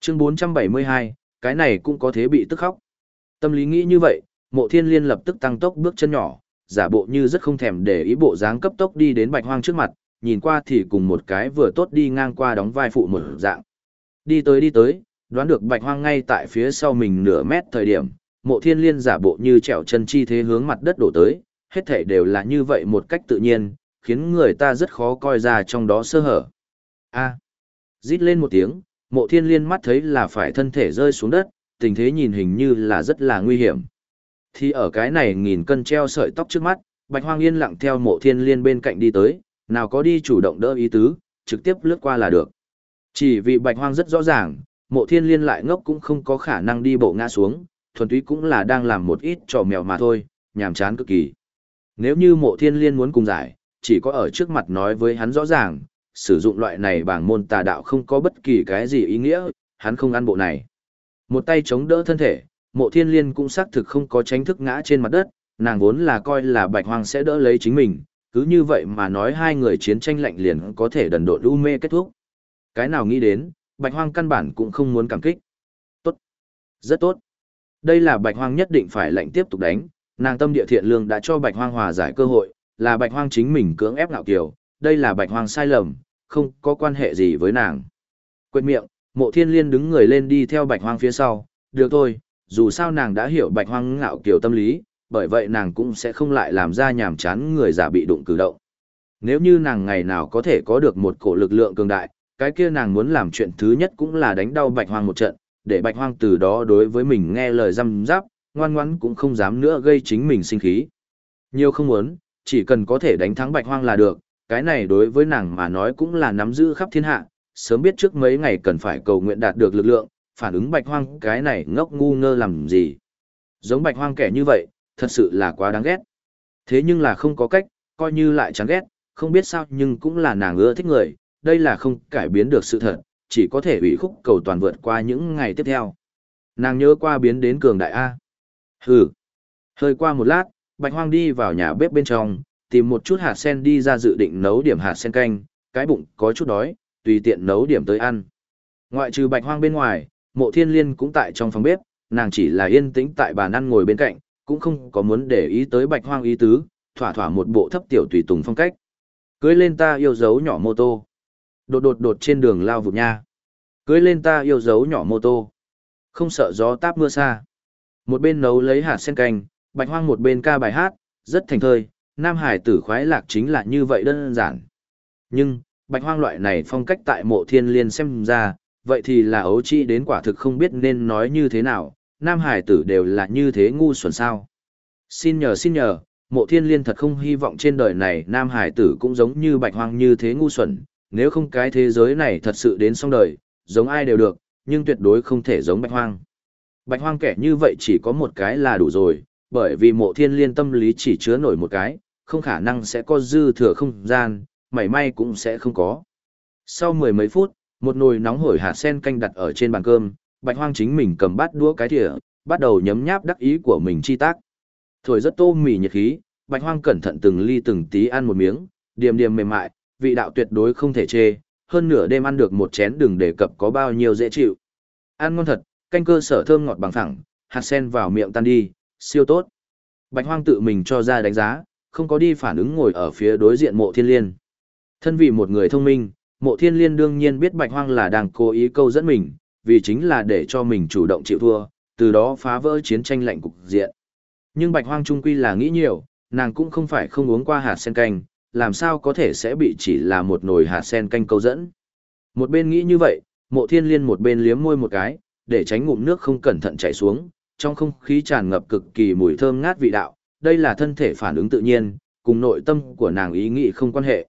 Chương 472, cái này cũng có thế bị tức khóc. Tâm lý nghĩ như vậy, mộ thiên liên lập tức tăng tốc bước chân nhỏ, giả bộ như rất không thèm để ý bộ dáng cấp tốc đi đến bạch hoang trước mặt, nhìn qua thì cùng một cái vừa tốt đi ngang qua đóng vai phụ một dạng. Đi tới đi tới, đoán được bạch hoang ngay tại phía sau mình nửa mét thời điểm, mộ thiên liên giả bộ như trèo chân chi thế hướng mặt đất đổ tới, hết thể đều là như vậy một cách tự nhiên, khiến người ta rất khó coi ra trong đó sơ hở. A. À. Rít lên một tiếng, mộ thiên liên mắt thấy là phải thân thể rơi xuống đất, tình thế nhìn hình như là rất là nguy hiểm. Thì ở cái này nghìn cân treo sợi tóc trước mắt, Bạch Hoang yên lặng theo mộ thiên liên bên cạnh đi tới, nào có đi chủ động đỡ ý tứ, trực tiếp lướt qua là được. Chỉ vì Bạch Hoang rất rõ ràng, mộ thiên liên lại ngốc cũng không có khả năng đi bộ ngã xuống, thuần túy cũng là đang làm một ít trò mèo mà thôi, nhàm chán cực kỳ. Nếu như mộ thiên liên muốn cùng giải, chỉ có ở trước mặt nói với hắn rõ ràng, sử dụng loại này bảng môn tà đạo không có bất kỳ cái gì ý nghĩa, hắn không ăn bộ này. Một tay chống đỡ thân thể, mộ thiên liên cũng xác thực không có tránh thức ngã trên mặt đất, nàng vốn là coi là bạch hoang sẽ đỡ lấy chính mình, cứ như vậy mà nói hai người chiến tranh lạnh liền có thể đần độn u mê kết thúc. Cái nào nghĩ đến, bạch hoang căn bản cũng không muốn cảm kích. Tốt. Rất tốt. Đây là bạch hoang nhất định phải lệnh tiếp tục đánh, nàng tâm địa thiện lương đã cho bạch hoang hòa giải cơ hội, là bạch hoang chính mình cưỡng ép ngạo kiều, đây là bạch hoang sai lầm, không có quan hệ gì với nàng. Quên miệng, mộ thiên liên đứng người lên đi theo bạch hoang phía sau, được thôi, dù sao nàng đã hiểu bạch hoang ngạo kiều tâm lý, bởi vậy nàng cũng sẽ không lại làm ra nhảm chán người giả bị đụng cử động. Nếu như nàng ngày nào có thể có được một cổ lực lượng cường đại, cái kia nàng muốn làm chuyện thứ nhất cũng là đánh đau bạch hoang một trận, để bạch hoang từ đó đối với mình nghe lời răm giáp, ngoan ngoãn cũng không dám nữa gây chính mình sinh khí. Nhiều không muốn, chỉ cần có thể đánh thắng bạch hoang là được, cái này đối với nàng mà nói cũng là nắm giữ khắp thiên hạ, sớm biết trước mấy ngày cần phải cầu nguyện đạt được lực lượng, phản ứng bạch hoang cái này ngốc ngu ngơ làm gì. Giống bạch hoang kẻ như vậy, thật sự là quá đáng ghét. Thế nhưng là không có cách, coi như lại chán ghét, không biết sao nhưng cũng là nàng ưa thích người, đây là không cải biến được sự thật, chỉ có thể ủy khúc cầu toàn vượt qua những ngày tiếp theo. Nàng nhớ qua biến đến cường đại A. Hừ. Hơi qua một lát, Bạch Hoang đi vào nhà bếp bên trong, tìm một chút hạt sen đi ra dự định nấu điểm hạt sen canh, cái bụng có chút đói, tùy tiện nấu điểm tới ăn. Ngoại trừ Bạch Hoang bên ngoài, Mộ Thiên Liên cũng tại trong phòng bếp, nàng chỉ là yên tĩnh tại bàn ăn ngồi bên cạnh, cũng không có muốn để ý tới Bạch Hoang ý tứ, thỏa thỏa một bộ thấp tiểu tùy tùng phong cách. Cưới lên ta yêu dấu nhỏ mô tô. Đột đột đột trên đường lao vụt nha. Cưới lên ta yêu dấu nhỏ mô tô. Không sợ gió táp mưa xa. Một bên nấu lấy hạt sen canh, Bạch Hoang một bên ca bài hát, rất thành thơi, Nam Hải tử khoái lạc chính là như vậy đơn giản. Nhưng, Bạch Hoang loại này phong cách tại mộ thiên liên xem ra, vậy thì là ấu chi đến quả thực không biết nên nói như thế nào, Nam Hải tử đều là như thế ngu xuẩn sao. Xin nhờ xin nhờ, mộ thiên liên thật không hy vọng trên đời này Nam Hải tử cũng giống như Bạch Hoang như thế ngu xuẩn, nếu không cái thế giới này thật sự đến xong đời, giống ai đều được, nhưng tuyệt đối không thể giống Bạch Hoang. Bạch Hoang kẻ như vậy chỉ có một cái là đủ rồi, bởi vì mộ thiên liên tâm lý chỉ chứa nổi một cái, không khả năng sẽ có dư thừa không gian, mảy may cũng sẽ không có. Sau mười mấy phút, một nồi nóng hổi hạt sen canh đặt ở trên bàn cơm, bạch hoang chính mình cầm bát đũa cái thìa, bắt đầu nhấm nháp đắc ý của mình chi tác. Thổi rất tô mì nhiệt khí, bạch hoang cẩn thận từng ly từng tí ăn một miếng, điềm điềm mềm mại, vị đạo tuyệt đối không thể chê, hơn nửa đêm ăn được một chén đừng đề cập có bao nhiêu dễ chịu. Ăn ngon thật, canh cơ sở thơm ngọt bằng thẳng, hạt sen vào miệng tan đi, siêu tốt. Bạch hoang tự mình cho ra đánh giá, không có đi phản ứng ngồi ở phía đối diện mộ thiên liên. Thân vì một người thông minh, mộ thiên liên đương nhiên biết bạch hoang là đang cố ý câu dẫn mình, vì chính là để cho mình chủ động chịu thua, từ đó phá vỡ chiến tranh lạnh cục diện. Nhưng bạch hoang trung quy là nghĩ nhiều, nàng cũng không phải không uống qua hạt sen canh, làm sao có thể sẽ bị chỉ là một nồi hạt sen canh câu dẫn. Một bên nghĩ như vậy, mộ thiên liên một bên liếm môi một cái, để tránh ngụm nước không cẩn thận chảy xuống, trong không khí tràn ngập cực kỳ mùi thơm ngát vị đạo, đây là thân thể phản ứng tự nhiên, cùng nội tâm của nàng ý nghĩ không quan hệ.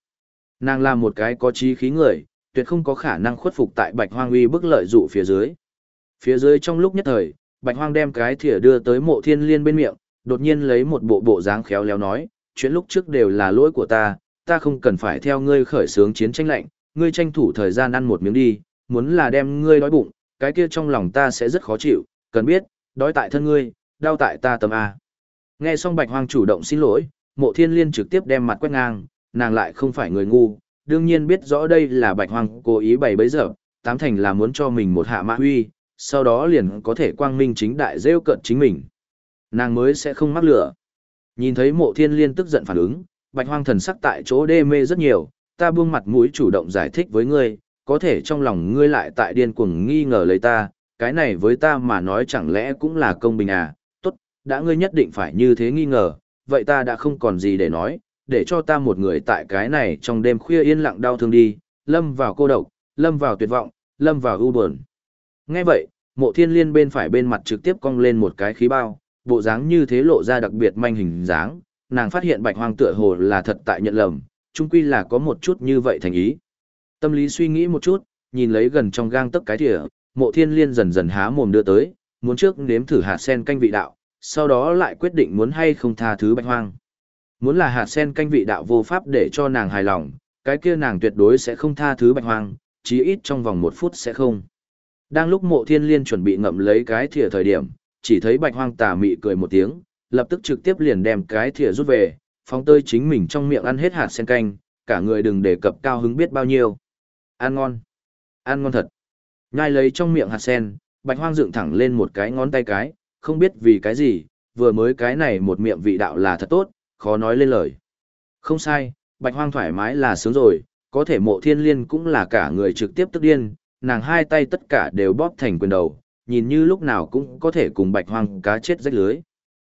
Nàng là một cái có trí khí người, tuyệt không có khả năng khuất phục tại Bạch Hoang uy bức lợi dụ phía dưới. Phía dưới trong lúc nhất thời, Bạch Hoang đem cái thìa đưa tới mộ thiên liên bên miệng, đột nhiên lấy một bộ bộ dáng khéo léo nói, chuyện lúc trước đều là lỗi của ta, ta không cần phải theo ngươi khởi xướng chiến tranh lạnh, ngươi tranh thủ thời gian ăn một miếng đi, muốn là đem ngươi đói bụng, cái kia trong lòng ta sẽ rất khó chịu, cần biết, đói tại thân ngươi, đau tại ta tâm A. Nghe xong bạch hoang chủ động xin lỗi, mộ thiên liên trực tiếp đem mặt quét ngang, nàng lại không phải người ngu, đương nhiên biết rõ đây là bạch hoang cố ý bày bẫy giờ, tám thành là muốn cho mình một hạ mã huy, sau đó liền có thể quang minh chính đại rêu cận chính mình. Nàng mới sẽ không mắc lửa. Nhìn thấy mộ thiên liên tức giận phản ứng, bạch hoang thần sắc tại chỗ đê mê rất nhiều, ta buông mặt mũi chủ động giải thích với ngươi, có thể trong lòng ngươi lại tại điên cuồng nghi ngờ lấy ta, cái này với ta mà nói chẳng lẽ cũng là công bình à, tốt, đã ngươi nhất định phải như thế nghi ngờ, vậy ta đã không còn gì để nói, để cho ta một người tại cái này trong đêm khuya yên lặng đau thương đi, lâm vào cô độc, lâm vào tuyệt vọng, lâm vào u buồn. Nghe vậy, mộ thiên liên bên phải bên mặt trực tiếp cong lên một cái khí bao, bộ dáng như thế lộ ra đặc biệt manh hình dáng, nàng phát hiện bạch hoang tựa hồ là thật tại nhận lầm, chung quy là có một chút như vậy thành ý. Tâm lý suy nghĩ một chút, nhìn lấy gần trong gang tấc cái thìa, mộ thiên liên dần dần há mồm đưa tới, muốn trước nếm thử hạt sen canh vị đạo, sau đó lại quyết định muốn hay không tha thứ bạch hoang. Muốn là hạt sen canh vị đạo vô pháp để cho nàng hài lòng, cái kia nàng tuyệt đối sẽ không tha thứ bạch hoang, chí ít trong vòng một phút sẽ không. Đang lúc mộ thiên liên chuẩn bị ngậm lấy cái thìa thời điểm, chỉ thấy bạch hoang tà mị cười một tiếng, lập tức trực tiếp liền đem cái thìa rút về, phóng tơi chính mình trong miệng ăn hết hạt sen canh, cả người đừng đề cập cao hứng biết bao nhiêu. Ăn ngon. Ăn ngon thật. Nhai lấy trong miệng hạt sen, bạch hoang dựng thẳng lên một cái ngón tay cái, không biết vì cái gì, vừa mới cái này một miệng vị đạo là thật tốt, khó nói lên lời. Không sai, bạch hoang thoải mái là sướng rồi, có thể mộ thiên liên cũng là cả người trực tiếp tức điên, nàng hai tay tất cả đều bóp thành quyền đầu, nhìn như lúc nào cũng có thể cùng bạch hoang cá chết rách lưới.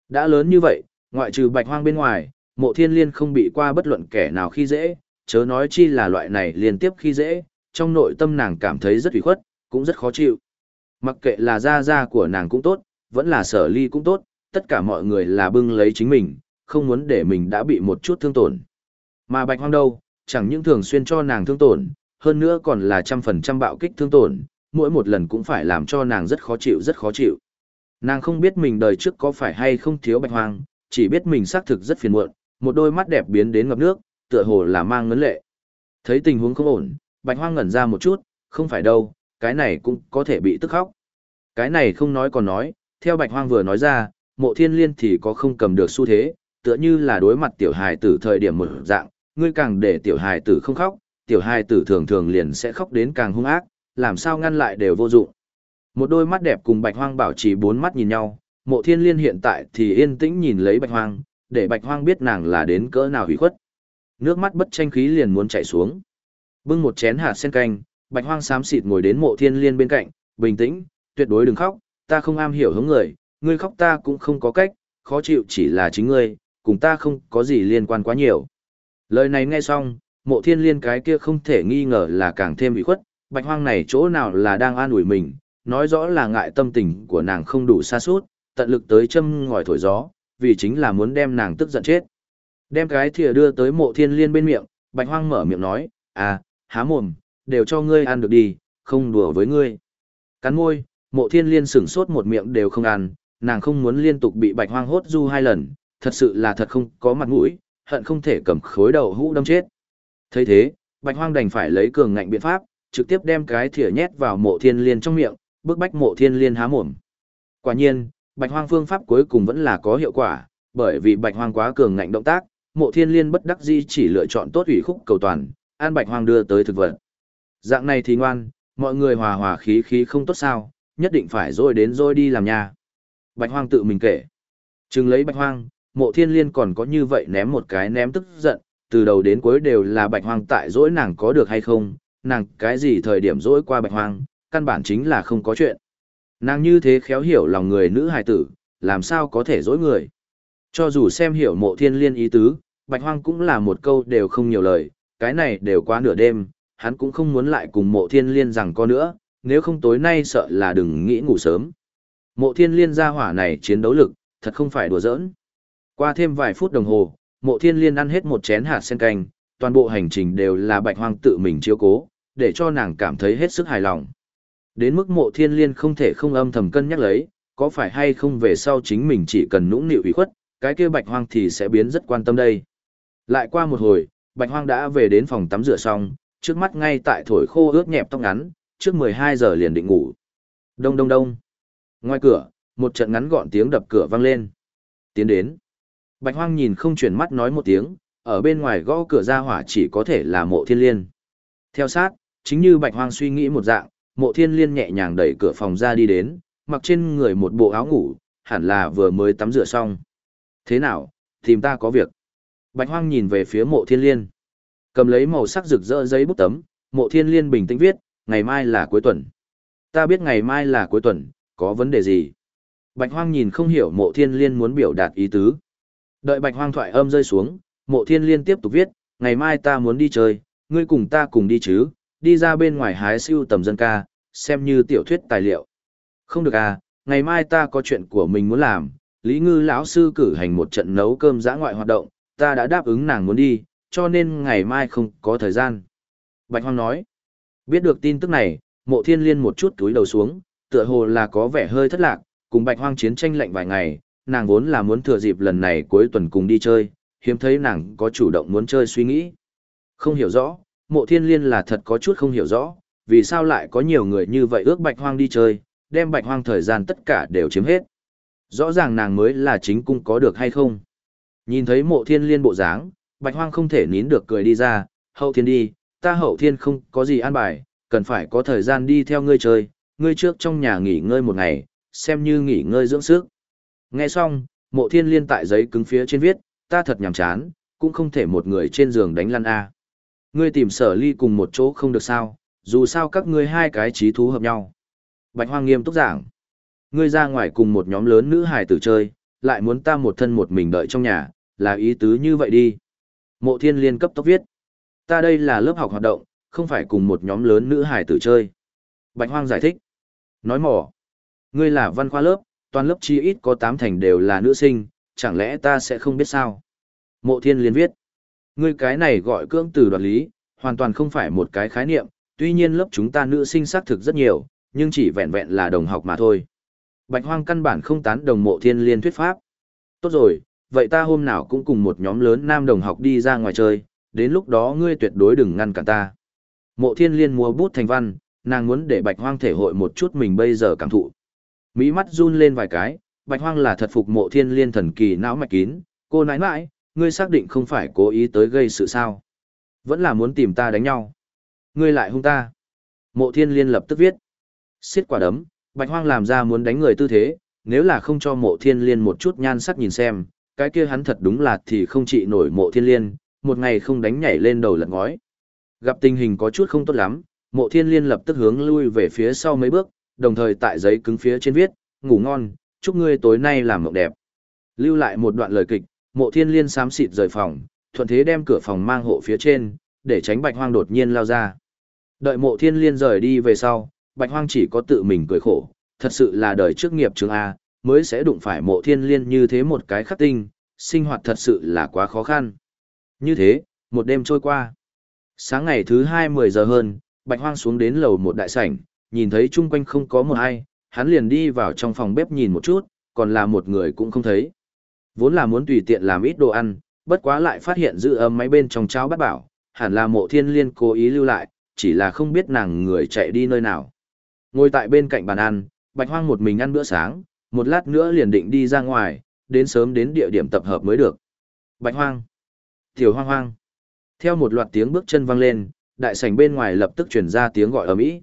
Đã lớn như vậy, ngoại trừ bạch hoang bên ngoài, mộ thiên liên không bị qua bất luận kẻ nào khi dễ, chớ nói chi là loại này liên tiếp khi dễ, trong nội tâm nàng cảm thấy rất ủy khuất, cũng rất khó chịu. Mặc kệ là gia gia của nàng cũng tốt, vẫn là sở ly cũng tốt, tất cả mọi người là bưng lấy chính mình, không muốn để mình đã bị một chút thương tổn. Mà bạch hoang đâu, chẳng những thường xuyên cho nàng thương tổn, hơn nữa còn là trăm phần trăm bạo kích thương tổn, mỗi một lần cũng phải làm cho nàng rất khó chịu rất khó chịu. Nàng không biết mình đời trước có phải hay không thiếu bạch hoang, chỉ biết mình xác thực rất phiền muộn, một đôi mắt đẹp biến đến ngập nước, tựa hồ là mang ngấn lệ. Thấy tình huống không ổn, bạch hoang ngẩn ra một chút, không phải đâu, cái này cũng có thể bị tức khóc. Cái này không nói còn nói, theo bạch hoang vừa nói ra, mộ thiên liên thì có không cầm được xu thế, tựa như là đối mặt tiểu hài tử thời điểm một dạng, ngươi càng để tiểu hài tử không khóc, tiểu hài tử thường thường liền sẽ khóc đến càng hung ác, làm sao ngăn lại đều vô dụng. Một đôi mắt đẹp cùng bạch hoang bảo trì bốn mắt nhìn nhau, mộ thiên liên hiện tại thì yên tĩnh nhìn lấy bạch hoang, để bạch hoang biết nàng là đến cỡ nào hủy khuất. Nước mắt bất tranh khí liền muốn chảy xuống. Bưng một chén hạt sen canh, bạch hoang xám xịt ngồi đến mộ thiên liên bên cạnh, bình tĩnh, tuyệt đối đừng khóc, ta không am hiểu hướng người, ngươi khóc ta cũng không có cách, khó chịu chỉ là chính ngươi, cùng ta không có gì liên quan quá nhiều. Lời này nghe xong, mộ thiên liên cái kia không thể nghi ngờ là càng thêm ủy khuất, bạch hoang này chỗ nào là đang an ủi mình, nói rõ là ngại tâm tình của nàng không đủ xa suốt, tận lực tới châm ngòi thổi gió, vì chính là muốn đem nàng tức giận chết. Đem cái thìa đưa tới mộ thiên liên bên miệng, bạch hoang mở miệng nói, à, há mồm, đều cho ngươi ăn được đi, không đùa với ngươi. Cắn môi, mộ thiên liên sửng sốt một miệng đều không ăn, nàng không muốn liên tục bị bạch hoang hốt du hai lần, thật sự là thật không có mặt mũi, hận không thể cầm khối đầu hũ đâm chết. thấy thế, bạch hoang đành phải lấy cường ngạnh biện pháp, trực tiếp đem cái thìa nhét vào mộ thiên liên trong miệng, bức bách mộ thiên liên há mồm. Quả nhiên, bạch hoang phương pháp cuối cùng vẫn là có hiệu quả, bởi vì bạch hoang quá cường ngạnh động tác, mộ thiên liên bất đắc dĩ chỉ lựa chọn tốt ủy khúc cầu toàn, an bạch hoang đưa tới thực vật. Dạng này thì ngoan, mọi người hòa hòa khí khí không tốt sao, nhất định phải rồi đến rồi đi làm nhà. Bạch hoang tự mình kể. Chừng lấy bạch hoang, mộ thiên liên còn có như vậy ném một cái ném tức giận, từ đầu đến cuối đều là bạch hoang tại dỗi nàng có được hay không, nàng cái gì thời điểm dỗi qua bạch hoang, căn bản chính là không có chuyện. Nàng như thế khéo hiểu lòng người nữ hài tử, làm sao có thể dỗi người. Cho dù xem hiểu mộ thiên liên ý tứ, bạch hoang cũng là một câu đều không nhiều lời, cái này đều quá nửa đêm, hắn cũng không muốn lại cùng mộ thiên liên rằng có nữa, nếu không tối nay sợ là đừng nghĩ ngủ sớm. Mộ thiên liên gia hỏa này chiến đấu lực, thật không phải đùa giỡn. Qua thêm vài phút đồng hồ, mộ thiên liên ăn hết một chén hạt sen canh, toàn bộ hành trình đều là bạch hoang tự mình chiếu cố, để cho nàng cảm thấy hết sức hài lòng. Đến mức mộ thiên liên không thể không âm thầm cân nhắc lấy, có phải hay không về sau chính mình chỉ cần nũng nịu ủy khuất, cái kia bạch hoang thì sẽ biến rất quan tâm đây. Lại qua một hồi, bạch hoang đã về đến phòng tắm rửa xong, trước mắt ngay tại thổi khô ướt nhẹp tóc ngắn, trước 12 giờ liền định ngủ. Đông đông đông. Ngoài cửa, một trận ngắn gọn tiếng đập cửa vang lên. Tiến đến. Bạch hoang nhìn không chuyển mắt nói một tiếng, ở bên ngoài gõ cửa ra hỏa chỉ có thể là mộ thiên liên. Theo sát, chính như bạch hoang suy nghĩ một dạng, mộ thiên liên nhẹ nhàng đẩy cửa phòng ra đi đến, mặc trên người một bộ áo ngủ, hẳn là vừa mới tắm rửa xong. Thế nào, tìm ta có việc. Bạch hoang nhìn về phía mộ thiên liên. Cầm lấy màu sắc rực rỡ giấy bút tấm, mộ thiên liên bình tĩnh viết, ngày mai là cuối tuần. Ta biết ngày mai là cuối tuần, có vấn đề gì? Bạch hoang nhìn không hiểu mộ thiên liên muốn biểu đạt ý tứ. Đợi bạch hoang thoại âm rơi xuống, mộ thiên liên tiếp tục viết, ngày mai ta muốn đi chơi, ngươi cùng ta cùng đi chứ, đi ra bên ngoài hái siêu tầm dân ca, xem như tiểu thuyết tài liệu. Không được à, ngày mai ta có chuyện của mình muốn làm, Lý Ngư lão sư cử hành một trận nấu cơm giã ngoại hoạt động, ta đã đáp ứng nàng muốn đi, cho nên ngày mai không có thời gian. Bạch Hoang nói, biết được tin tức này, mộ thiên liên một chút túi đầu xuống, tựa hồ là có vẻ hơi thất lạc, cùng Bạch Hoang chiến tranh lạnh vài ngày, nàng vốn là muốn thừa dịp lần này cuối tuần cùng đi chơi, hiếm thấy nàng có chủ động muốn chơi suy nghĩ. Không hiểu rõ, mộ thiên liên là thật có chút không hiểu rõ, vì sao lại có nhiều người như vậy ước Bạch Hoang đi chơi, đem Bạch Hoang thời gian tất cả đều chiếm hết. Rõ ràng nàng mới là chính cung có được hay không. Nhìn thấy mộ thiên liên bộ dáng, Bạch Hoang không thể nín được cười đi ra, hậu thiên đi, ta hậu thiên không có gì an bài, cần phải có thời gian đi theo ngươi chơi, ngươi trước trong nhà nghỉ ngơi một ngày, xem như nghỉ ngơi dưỡng sức. Nghe xong, mộ thiên liên tại giấy cứng phía trên viết, ta thật nhàm chán, cũng không thể một người trên giường đánh lăn A. Ngươi tìm sở ly cùng một chỗ không được sao, dù sao các ngươi hai cái trí thú hợp nhau. Bạch Hoang nghiêm túc giảng. Ngươi ra ngoài cùng một nhóm lớn nữ hài tử chơi, lại muốn ta một thân một mình đợi trong nhà, là ý tứ như vậy đi. Mộ thiên liên cấp tốc viết. Ta đây là lớp học hoạt động, không phải cùng một nhóm lớn nữ hài tử chơi. Bạch Hoang giải thích. Nói mỏ. Ngươi là văn khoa lớp, toàn lớp chi ít có tám thành đều là nữ sinh, chẳng lẽ ta sẽ không biết sao? Mộ thiên liên viết. Ngươi cái này gọi cưỡng từ đoạt lý, hoàn toàn không phải một cái khái niệm, tuy nhiên lớp chúng ta nữ sinh xác thực rất nhiều, nhưng chỉ vẹn vẹn là đồng học mà thôi. Bạch Hoang căn bản không tán đồng mộ thiên liên thuyết pháp. Tốt rồi, vậy ta hôm nào cũng cùng một nhóm lớn nam đồng học đi ra ngoài chơi, đến lúc đó ngươi tuyệt đối đừng ngăn cản ta. Mộ thiên liên mua bút thành văn, nàng muốn để bạch hoang thể hội một chút mình bây giờ cảm thụ. Mỹ mắt run lên vài cái, bạch hoang là thật phục mộ thiên liên thần kỳ não mạch kín, cô nãi nãi, ngươi xác định không phải cố ý tới gây sự sao. Vẫn là muốn tìm ta đánh nhau. Ngươi lại hung ta. Mộ thiên liên lập tức viết. Xiết quả đấm, bạch hoang làm ra muốn đánh người tư thế, nếu là không cho mộ thiên liên một chút nhan sắc nhìn xem, cái kia hắn thật đúng là thì không trị nổi mộ thiên liên, một ngày không đánh nhảy lên đầu lật ngói. Gặp tình hình có chút không tốt lắm, mộ thiên liên lập tức hướng lui về phía sau mấy bước, đồng thời tại giấy cứng phía trên viết, ngủ ngon, chúc ngươi tối nay làm mộng đẹp. Lưu lại một đoạn lời kịch, mộ thiên liên xám xịt rời phòng, thuận thế đem cửa phòng mang hộ phía trên, để tránh bạch hoang đột nhiên lao ra. Đợi mộ thiên liên rời đi về sau, bạch hoang chỉ có tự mình cười khổ, thật sự là đời trước nghiệp trường A, mới sẽ đụng phải mộ thiên liên như thế một cái khắc tinh, sinh hoạt thật sự là quá khó khăn. Như thế, một đêm trôi qua. Sáng ngày thứ hai mười giờ hơn, Bạch Hoang xuống đến lầu một đại sảnh, nhìn thấy chung quanh không có một ai, hắn liền đi vào trong phòng bếp nhìn một chút, còn là một người cũng không thấy. Vốn là muốn tùy tiện làm ít đồ ăn, bất quá lại phát hiện giữ ấm máy bên trong cháo bát bảo, hẳn là mộ thiên liên cố ý lưu lại, chỉ là không biết nàng người chạy đi nơi nào. Ngồi tại bên cạnh bàn ăn, Bạch Hoang một mình ăn bữa sáng, một lát nữa liền định đi ra ngoài, đến sớm đến địa điểm tập hợp mới được. Bạch Hoang, Tiểu Hoang Hoang. Theo một loạt tiếng bước chân vang lên, đại sảnh bên ngoài lập tức truyền ra tiếng gọi ầm ĩ.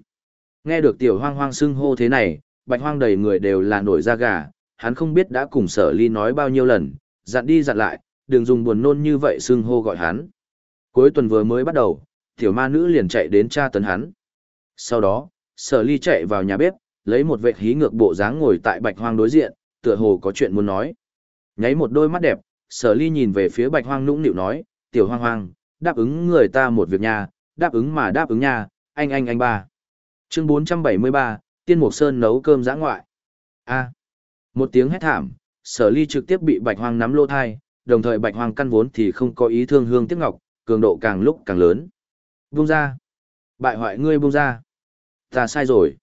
Nghe được Tiểu Hoang Hoang xưng hô thế này, Bạch Hoang đầy người đều là nổi da gà, hắn không biết đã cùng Sở Ly nói bao nhiêu lần, dặn đi dặn lại, đừng dùng buồn nôn như vậy xưng hô gọi hắn. Cuối tuần vừa mới bắt đầu, tiểu ma nữ liền chạy đến tra tấn hắn. Sau đó, Sở Ly chạy vào nhà bếp, lấy một vệ hí ngược bộ dáng ngồi tại Bạch Hoang đối diện, tựa hồ có chuyện muốn nói. Nháy một đôi mắt đẹp, Sở Ly nhìn về phía Bạch Hoang nũng nịu nói, "Tiểu Hoang Hoang, đáp ứng người ta một việc nha, đáp ứng mà đáp ứng nha, anh anh anh ba." Chương 473, Tiên Mục Sơn nấu cơm giã ngoại. A. Một tiếng hét thảm, Sở Ly trực tiếp bị Bạch Hoang nắm lô thai, đồng thời Bạch Hoang căn vốn thì không có ý thương hương tiếc ngọc, cường độ càng lúc càng lớn. Buông ra. Bại hoại ngươi buông ra. Ta sai rồi.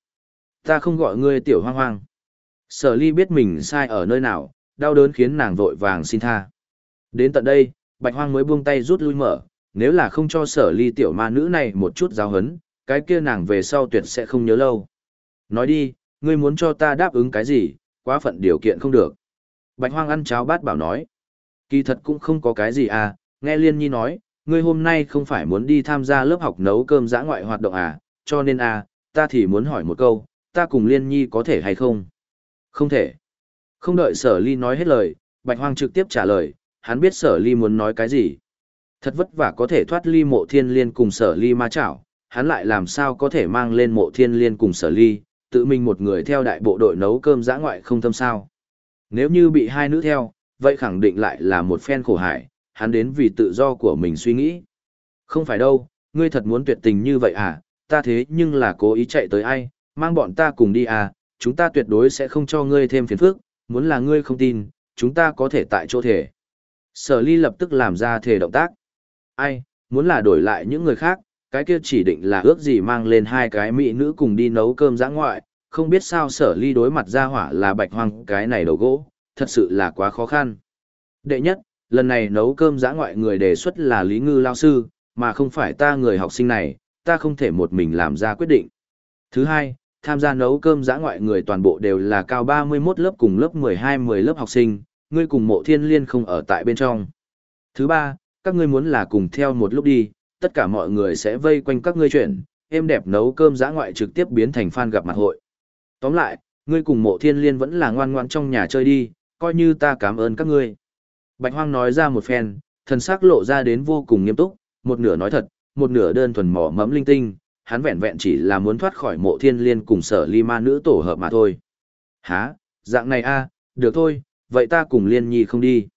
Ta không gọi ngươi tiểu hoang hoang. Sở ly biết mình sai ở nơi nào, đau đớn khiến nàng vội vàng xin tha. Đến tận đây, bạch hoang mới buông tay rút lui mở, nếu là không cho sở ly tiểu ma nữ này một chút giáo hấn, cái kia nàng về sau tuyệt sẽ không nhớ lâu. Nói đi, ngươi muốn cho ta đáp ứng cái gì, quá phận điều kiện không được. Bạch hoang ăn cháo bát bảo nói. Kỳ thật cũng không có cái gì à, nghe liên nhi nói, ngươi hôm nay không phải muốn đi tham gia lớp học nấu cơm giã ngoại hoạt động à, cho nên à, ta thì muốn hỏi một câu, ta cùng liên nhi có thể hay không? Không thể. Không đợi sở ly nói hết lời, bạch hoang trực tiếp trả lời, hắn biết sở ly muốn nói cái gì. Thật vất vả có thể thoát ly mộ thiên liên cùng sở ly ma chảo, hắn lại làm sao có thể mang lên mộ thiên liên cùng sở ly, tự mình một người theo đại bộ đội nấu cơm giã ngoại không thâm sao. Nếu như bị hai nữ theo, vậy khẳng định lại là một phen khổ hại, hắn đến vì tự do của mình suy nghĩ. Không phải đâu, ngươi thật muốn tuyệt tình như vậy à, ta thế nhưng là cố ý chạy tới ai, mang bọn ta cùng đi à, chúng ta tuyệt đối sẽ không cho ngươi thêm phiền phức, muốn là ngươi không tin, chúng ta có thể tại chỗ thể. Sở ly lập tức làm ra thể động tác. Ai, muốn là đổi lại những người khác, cái kia chỉ định là ước gì mang lên hai cái mỹ nữ cùng đi nấu cơm giã ngoại, không biết sao sở ly đối mặt ra hỏa là bạch hoang cái này đầu gỗ, thật sự là quá khó khăn. Đệ nhất, lần này nấu cơm giã ngoại người đề xuất là Lý Ngư Lao Sư, mà không phải ta người học sinh này, ta không thể một mình làm ra quyết định. Thứ hai, tham gia nấu cơm giã ngoại người toàn bộ đều là cao 31 lớp cùng lớp 12-10 lớp học sinh, ngươi cùng mộ thiên liên không ở tại bên trong. Thứ ba, các ngươi muốn là cùng theo một lúc đi, tất cả mọi người sẽ vây quanh các ngươi chuyển em đẹp nấu cơm giã ngoại trực tiếp biến thành fan gặp mặt hội. Tóm lại, ngươi cùng mộ thiên liên vẫn là ngoan ngoan trong nhà chơi đi, coi như ta cảm ơn các ngươi. Bạch Hoang nói ra một phen, thần sắc lộ ra đến vô cùng nghiêm túc, một nửa nói thật, một nửa đơn thuần mỏ mẫm linh tinh, hắn vẹn vẹn chỉ là muốn thoát khỏi mộ thiên liên cùng sở ly ma nữ tổ hợp mà thôi. Hả, dạng này a, được thôi, vậy ta cùng liên nhi không đi.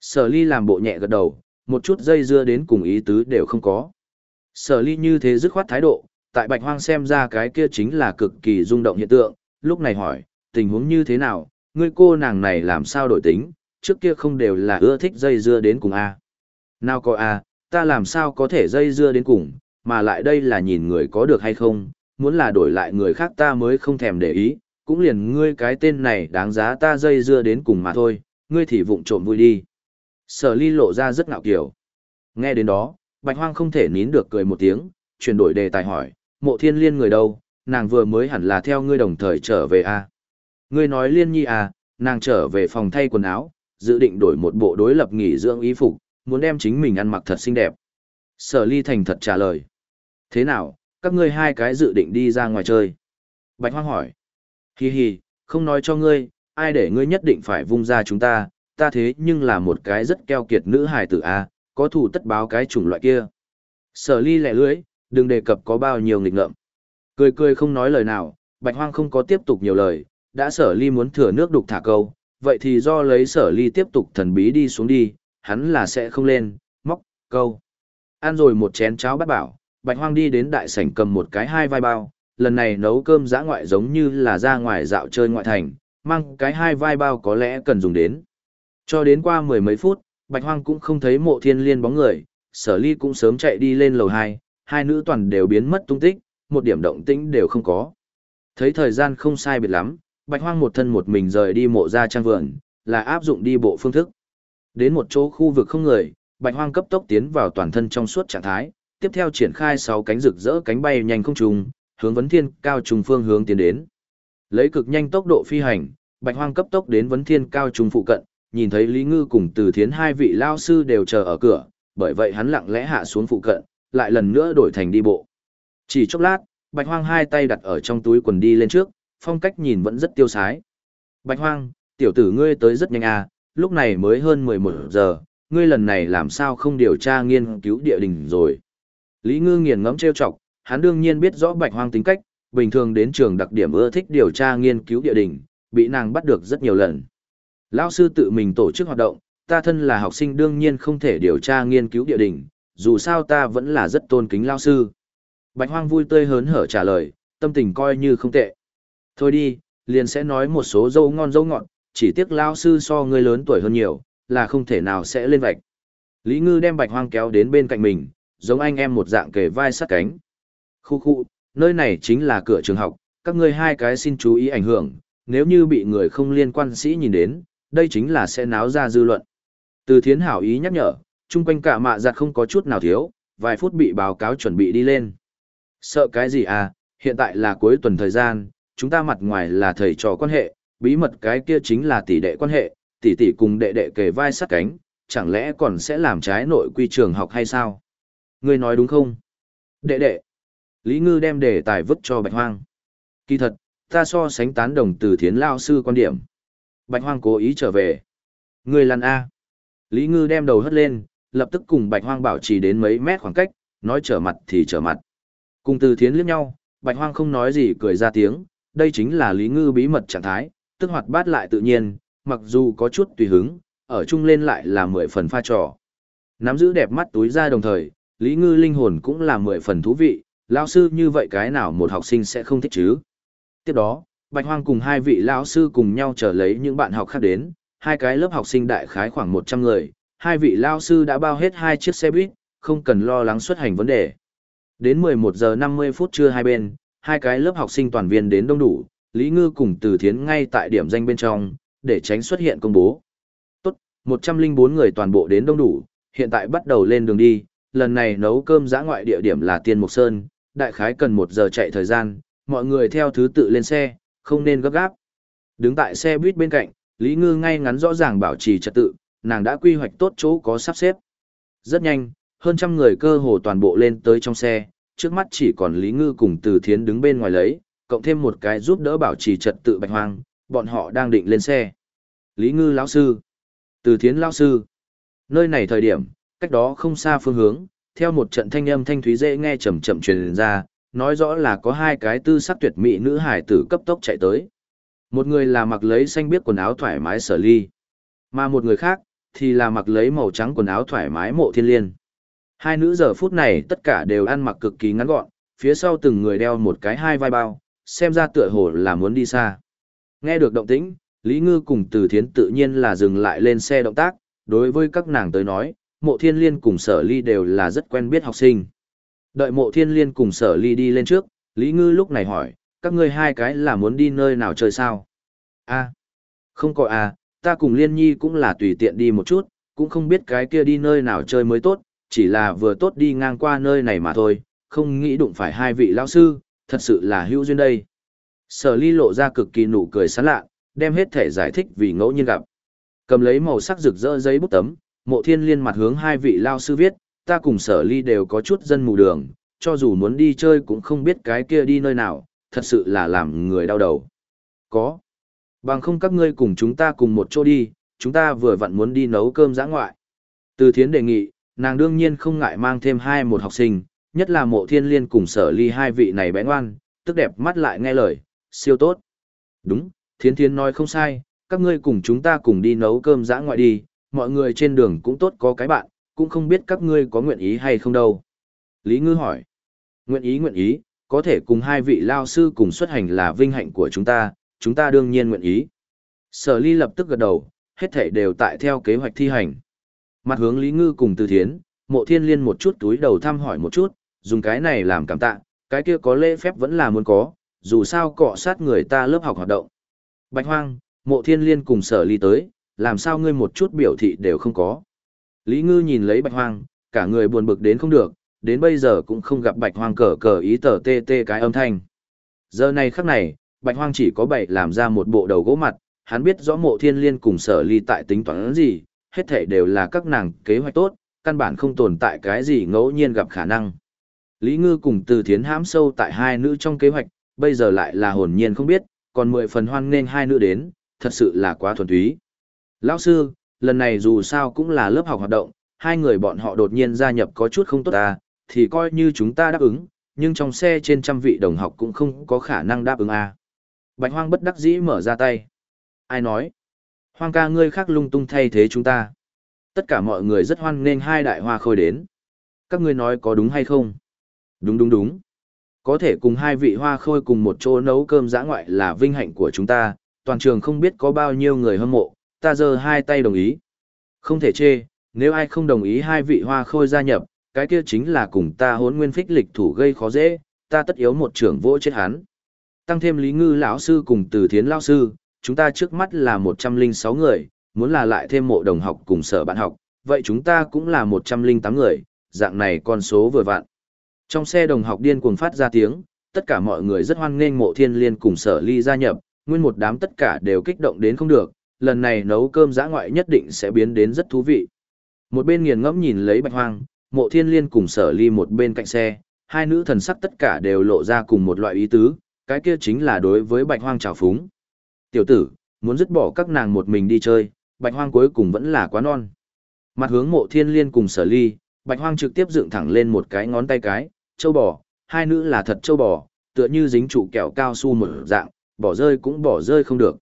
Sở ly làm bộ nhẹ gật đầu, một chút dây dưa đến cùng ý tứ đều không có. Sở ly như thế dứt khoát thái độ, tại bạch hoang xem ra cái kia chính là cực kỳ rung động hiện tượng, lúc này hỏi, tình huống như thế nào, ngươi cô nàng này làm sao đổi tính, trước kia không đều là ưa thích dây dưa đến cùng a Nào có a ta làm sao có thể dây dưa đến cùng, mà lại đây là nhìn người có được hay không, muốn là đổi lại người khác ta mới không thèm để ý, cũng liền ngươi cái tên này đáng giá ta dây dưa đến cùng mà thôi, ngươi thì vụng trộm vui đi. Sở ly lộ ra rất ngạo kiểu. Nghe đến đó, bạch hoang không thể nín được cười một tiếng, chuyển đổi đề tài hỏi, mộ thiên liên người đâu, nàng vừa mới hẳn là theo ngươi đồng thời trở về à. Ngươi nói liên nhi à, nàng trở về phòng thay quần áo, dự định đổi một bộ đối lập nghỉ dưỡng y phục, muốn đem chính mình ăn mặc thật xinh đẹp. Sở ly thành thật trả lời. Thế nào, các ngươi hai cái dự định đi ra ngoài chơi? Bạch hoang hỏi. Hi hi, không nói cho ngươi, ai để ngươi nhất định phải vung ra chúng ta, ta thế nhưng là một cái rất keo kiệt nữ hài tử a, có thủ tất báo cái chủng loại kia. Sở ly lẻ lưới, đừng đề cập có bao nhiêu nghịch ngợm. Cười cười không nói lời nào, bạch hoang không có tiếp tục nhiều lời, đã sở ly muốn thừa nước đục thả câu, vậy thì do lấy sở ly tiếp tục thần bí đi xuống đi, hắn là sẽ không lên, móc, câu. Ăn rồi một chén cháo bắt bảo, bạch hoang đi đến đại sảnh cầm một cái hai vai bao, lần này nấu cơm giã ngoại giống như là ra ngoài dạo chơi ngoại thành, mang cái hai vai bao có lẽ cần dùng đến. Cho đến qua mười mấy phút, bạch hoang cũng không thấy mộ thiên liên bóng người, sở ly cũng sớm chạy đi lên lầu hai, hai nữ toàn đều biến mất tung tích, một điểm động tĩnh đều không có. Thấy thời gian không sai biệt lắm, bạch hoang một thân một mình rời đi mộ ra trang vườn, là áp dụng đi bộ phương thức. Đến một chỗ khu vực không người, bạch hoang cấp tốc tiến vào toàn thân trong suốt trạng thái, tiếp theo triển khai sáu cánh rực rỡ cánh bay nhanh không trùng, hướng vấn thiên cao trùng phương hướng tiến đến. Lấy cực nhanh tốc độ phi hành, bạch hoang cấp tốc đến vấn thiên cao trùng phụ cận, nhìn thấy Lý Ngư cùng Từ Thiến hai vị lao sư đều chờ ở cửa, bởi vậy hắn lặng lẽ hạ xuống phụ cận, lại lần nữa đổi thành đi bộ. Chỉ chốc lát, Bạch Hoang hai tay đặt ở trong túi quần đi lên trước, phong cách nhìn vẫn rất tiêu sái. Bạch Hoang, tiểu tử ngươi tới rất nhanh à, lúc này mới hơn 11 giờ, ngươi lần này làm sao không điều tra nghiên cứu địa đình rồi. Lý Ngư nghiền ngẫm trêu chọc, hắn đương nhiên biết rõ Bạch Hoang tính cách, bình thường đến trường đặc điểm ưa thích điều tra nghiên cứu địa đình, bị nàng bắt được rất nhiều lần. Lão sư tự mình tổ chức hoạt động, ta thân là học sinh đương nhiên không thể điều tra nghiên cứu địa đình, dù sao ta vẫn là rất tôn kính lão sư. Bạch Hoang vui tươi hớn hở trả lời, tâm tình coi như không tệ. Thôi đi, liền sẽ nói một số dâu ngon dâu ngọt, chỉ tiếc lão sư so ngươi lớn tuổi hơn nhiều, là không thể nào sẽ lên vạch. Lý Ngư đem Bạch Hoang kéo đến bên cạnh mình, giống anh em một dạng kề vai sát cánh. Khu khu, nơi này chính là cửa trường học, các ngươi hai cái xin chú ý ảnh hưởng, nếu như bị người không liên quan sĩ nhìn đến, đây chính là sẽ náo ra dư luận. Từ thiến hảo ý nhắc nhở, chung quanh cả mạ giặt không có chút nào thiếu, vài phút bị báo cáo chuẩn bị đi lên. Sợ cái gì à, hiện tại là cuối tuần thời gian, chúng ta mặt ngoài là thầy trò quan hệ, bí mật cái kia chính là tỷ đệ quan hệ, tỷ tỷ cùng đệ đệ kề vai sát cánh, chẳng lẽ còn sẽ làm trái nội quy trường học hay sao? Ngươi nói đúng không? Đệ đệ. Lý Ngư đem đề tài vứt cho Bạch Hoang. Kỳ thật, ta so sánh tán đồng từ thiến lao sư quan điểm. Bạch Hoang cố ý trở về. Người lăn A. Lý Ngư đem đầu hất lên, lập tức cùng Bạch Hoang bảo trì đến mấy mét khoảng cách, nói trở mặt thì trở mặt. Cùng từ thiến liếc nhau, Bạch Hoang không nói gì cười ra tiếng, đây chính là Lý Ngư bí mật trạng thái, tức hoạt bát lại tự nhiên, mặc dù có chút tùy hứng, ở chung lên lại là mười phần pha trò. Nắm giữ đẹp mắt túi ra đồng thời, Lý Ngư linh hồn cũng là mười phần thú vị, lao sư như vậy cái nào một học sinh sẽ không thích chứ. Tiếp đó, Bạch Hoang cùng hai vị lão sư cùng nhau chờ lấy những bạn học khác đến, hai cái lớp học sinh đại khái khoảng 100 người, hai vị lão sư đã bao hết hai chiếc xe buýt, không cần lo lắng xuất hành vấn đề. Đến 11 giờ 50 phút trưa hai bên, hai cái lớp học sinh toàn viên đến đông đủ, Lý Ngư cùng Từ Thiến ngay tại điểm danh bên trong, để tránh xuất hiện công bố. Tốt, 104 người toàn bộ đến đông đủ, hiện tại bắt đầu lên đường đi, lần này nấu cơm giã ngoại địa điểm là Tiên Mục Sơn, đại khái cần một giờ chạy thời gian, mọi người theo thứ tự lên xe, không nên gấp gáp. Đứng tại xe buýt bên cạnh, Lý Ngư ngay ngắn rõ ràng bảo trì trật tự, nàng đã quy hoạch tốt chỗ có sắp xếp. Rất nhanh, hơn trăm người cơ hồ toàn bộ lên tới trong xe, trước mắt chỉ còn Lý Ngư cùng Từ Thiến đứng bên ngoài lấy, cộng thêm một cái giúp đỡ bảo trì trật tự bạch hoang, bọn họ đang định lên xe. Lý Ngư lão sư, Từ Thiến lão sư. Nơi này thời điểm, cách đó không xa phương hướng, theo một trận thanh âm thanh thúy dễ nghe chậm chậm truyền ra, nói rõ là có hai cái tư sắc tuyệt mỹ nữ hải tử cấp tốc chạy tới. Một người là mặc lấy xanh biếc quần áo thoải mái sở ly, mà một người khác thì là mặc lấy màu trắng quần áo thoải mái mộ thiên liên. Hai nữ giờ phút này tất cả đều ăn mặc cực kỳ ngắn gọn, phía sau từng người đeo một cái hai vai bao, xem ra tựa hồ là muốn đi xa. Nghe được động tĩnh, Lý Ngư cùng Từ Thiến tự nhiên là dừng lại lên xe động tác, đối với các nàng tới nói, mộ thiên liên cùng sở ly đều là rất quen biết học sinh. Đợi mộ thiên liên cùng sở ly đi lên trước, Lý Ngư lúc này hỏi, các ngươi hai cái là muốn đi nơi nào chơi sao? a không có à, ta cùng liên nhi cũng là tùy tiện đi một chút, cũng không biết cái kia đi nơi nào chơi mới tốt, chỉ là vừa tốt đi ngang qua nơi này mà thôi, không nghĩ đụng phải hai vị lão sư, thật sự là hữu duyên đây. Sở ly lộ ra cực kỳ nụ cười sán lạ, đem hết thể giải thích vì ngẫu nhiên gặp. Cầm lấy màu sắc rực rỡ giấy bút tấm, mộ thiên liên mặt hướng hai vị lao sư viết, ta cùng sở ly đều có chút dân mù đường, cho dù muốn đi chơi cũng không biết cái kia đi nơi nào, thật sự là làm người đau đầu. Có. Bằng không các ngươi cùng chúng ta cùng một chỗ đi, chúng ta vừa vặn muốn đi nấu cơm giã ngoại. Từ thiến đề nghị, nàng đương nhiên không ngại mang thêm hai một học sinh, nhất là mộ thiên liên cùng sở ly hai vị này bé ngoan, tức đẹp mắt lại nghe lời, siêu tốt. Đúng, thiến thiến nói không sai, các ngươi cùng chúng ta cùng đi nấu cơm giã ngoại đi, mọi người trên đường cũng tốt có cái bạn, cũng không biết các ngươi có nguyện ý hay không đâu. Lý Ngư hỏi, nguyện ý nguyện ý, có thể cùng hai vị lao sư cùng xuất hành là vinh hạnh của chúng ta, chúng ta đương nhiên nguyện ý. Sở ly lập tức gật đầu, hết thể đều tại theo kế hoạch thi hành. Mặt hướng Lý Ngư cùng Từ Thiến, mộ thiên liên một chút túi đầu thăm hỏi một chút, dùng cái này làm cảm tạ, cái kia có lễ phép vẫn là muốn có, dù sao cọ sát người ta lớp học hoạt động. Bạch hoang, mộ thiên liên cùng sở ly tới, làm sao ngươi một chút biểu thị đều không có. Lý Ngư nhìn lấy bạch hoang, cả người buồn bực đến không được, đến bây giờ cũng không gặp bạch hoang cờ cờ ý tờ tê tê cái âm thanh. Giờ này khắc này, bạch hoang chỉ có bảy làm ra một bộ đầu gỗ mặt, hắn biết rõ mộ thiên liên cùng sở ly tại tính toán gì, hết thể đều là các nàng kế hoạch tốt, căn bản không tồn tại cái gì ngẫu nhiên gặp khả năng. Lý Ngư cùng từ thiến hãm sâu tại hai nữ trong kế hoạch, bây giờ lại là hồn nhiên không biết, còn mười phần hoan nên hai nữ đến, thật sự là quá thuần túy. Lão sư, lần này dù sao cũng là lớp học hoạt động, hai người bọn họ đột nhiên gia nhập có chút không tốt ta, thì coi như chúng ta đáp ứng, nhưng trong xe trên trăm vị đồng học cũng không có khả năng đáp ứng a. Bạch Hoang bất đắc dĩ mở ra tay. Ai nói? Hoang ca ngươi khác lung tung thay thế chúng ta. Tất cả mọi người rất hoan nghênh hai đại hoa khôi đến. Các ngươi nói có đúng hay không? Đúng đúng đúng. Có thể cùng hai vị hoa khôi cùng một chỗ nấu cơm giã ngoại là vinh hạnh của chúng ta, toàn trường không biết có bao nhiêu người hâm mộ, ta giơ hai tay đồng ý. Không thể chê, nếu ai không đồng ý hai vị hoa khôi gia nhập, cái kia chính là cùng ta hốn nguyên phích lịch thủ gây khó dễ, ta tất yếu một trưởng vỗ chết hắn. Tăng thêm Lý Ngư lão sư cùng Từ Thiến lão sư, chúng ta trước mắt là 106 người, muốn là lại thêm mộ đồng học cùng sở bạn học, vậy chúng ta cũng là 108 người, dạng này con số vừa vặn. Trong xe đồng học điên cuồng phát ra tiếng, tất cả mọi người rất hoan nghênh mộ thiên liên cùng sở ly gia nhập, nguyên một đám tất cả đều kích động đến không được, lần này nấu cơm giã ngoại nhất định sẽ biến đến rất thú vị. Một bên nghiền ngẫm nhìn lấy bạch hoang, mộ thiên liên cùng sở ly một bên cạnh xe, hai nữ thần sắc tất cả đều lộ ra cùng một loại ý tứ, cái kia chính là đối với bạch hoang trào phúng. Tiểu tử, muốn dứt bỏ các nàng một mình đi chơi, bạch hoang cuối cùng vẫn là quá non. Mặt hướng mộ thiên liên cùng sở ly, bạch hoang trực tiếp dựng thẳng lên một cái ngón tay cái, châu bò, hai nữ là thật châu bò, tựa như dính trụ kẹo cao su một dạng, bỏ rơi cũng bỏ rơi không được.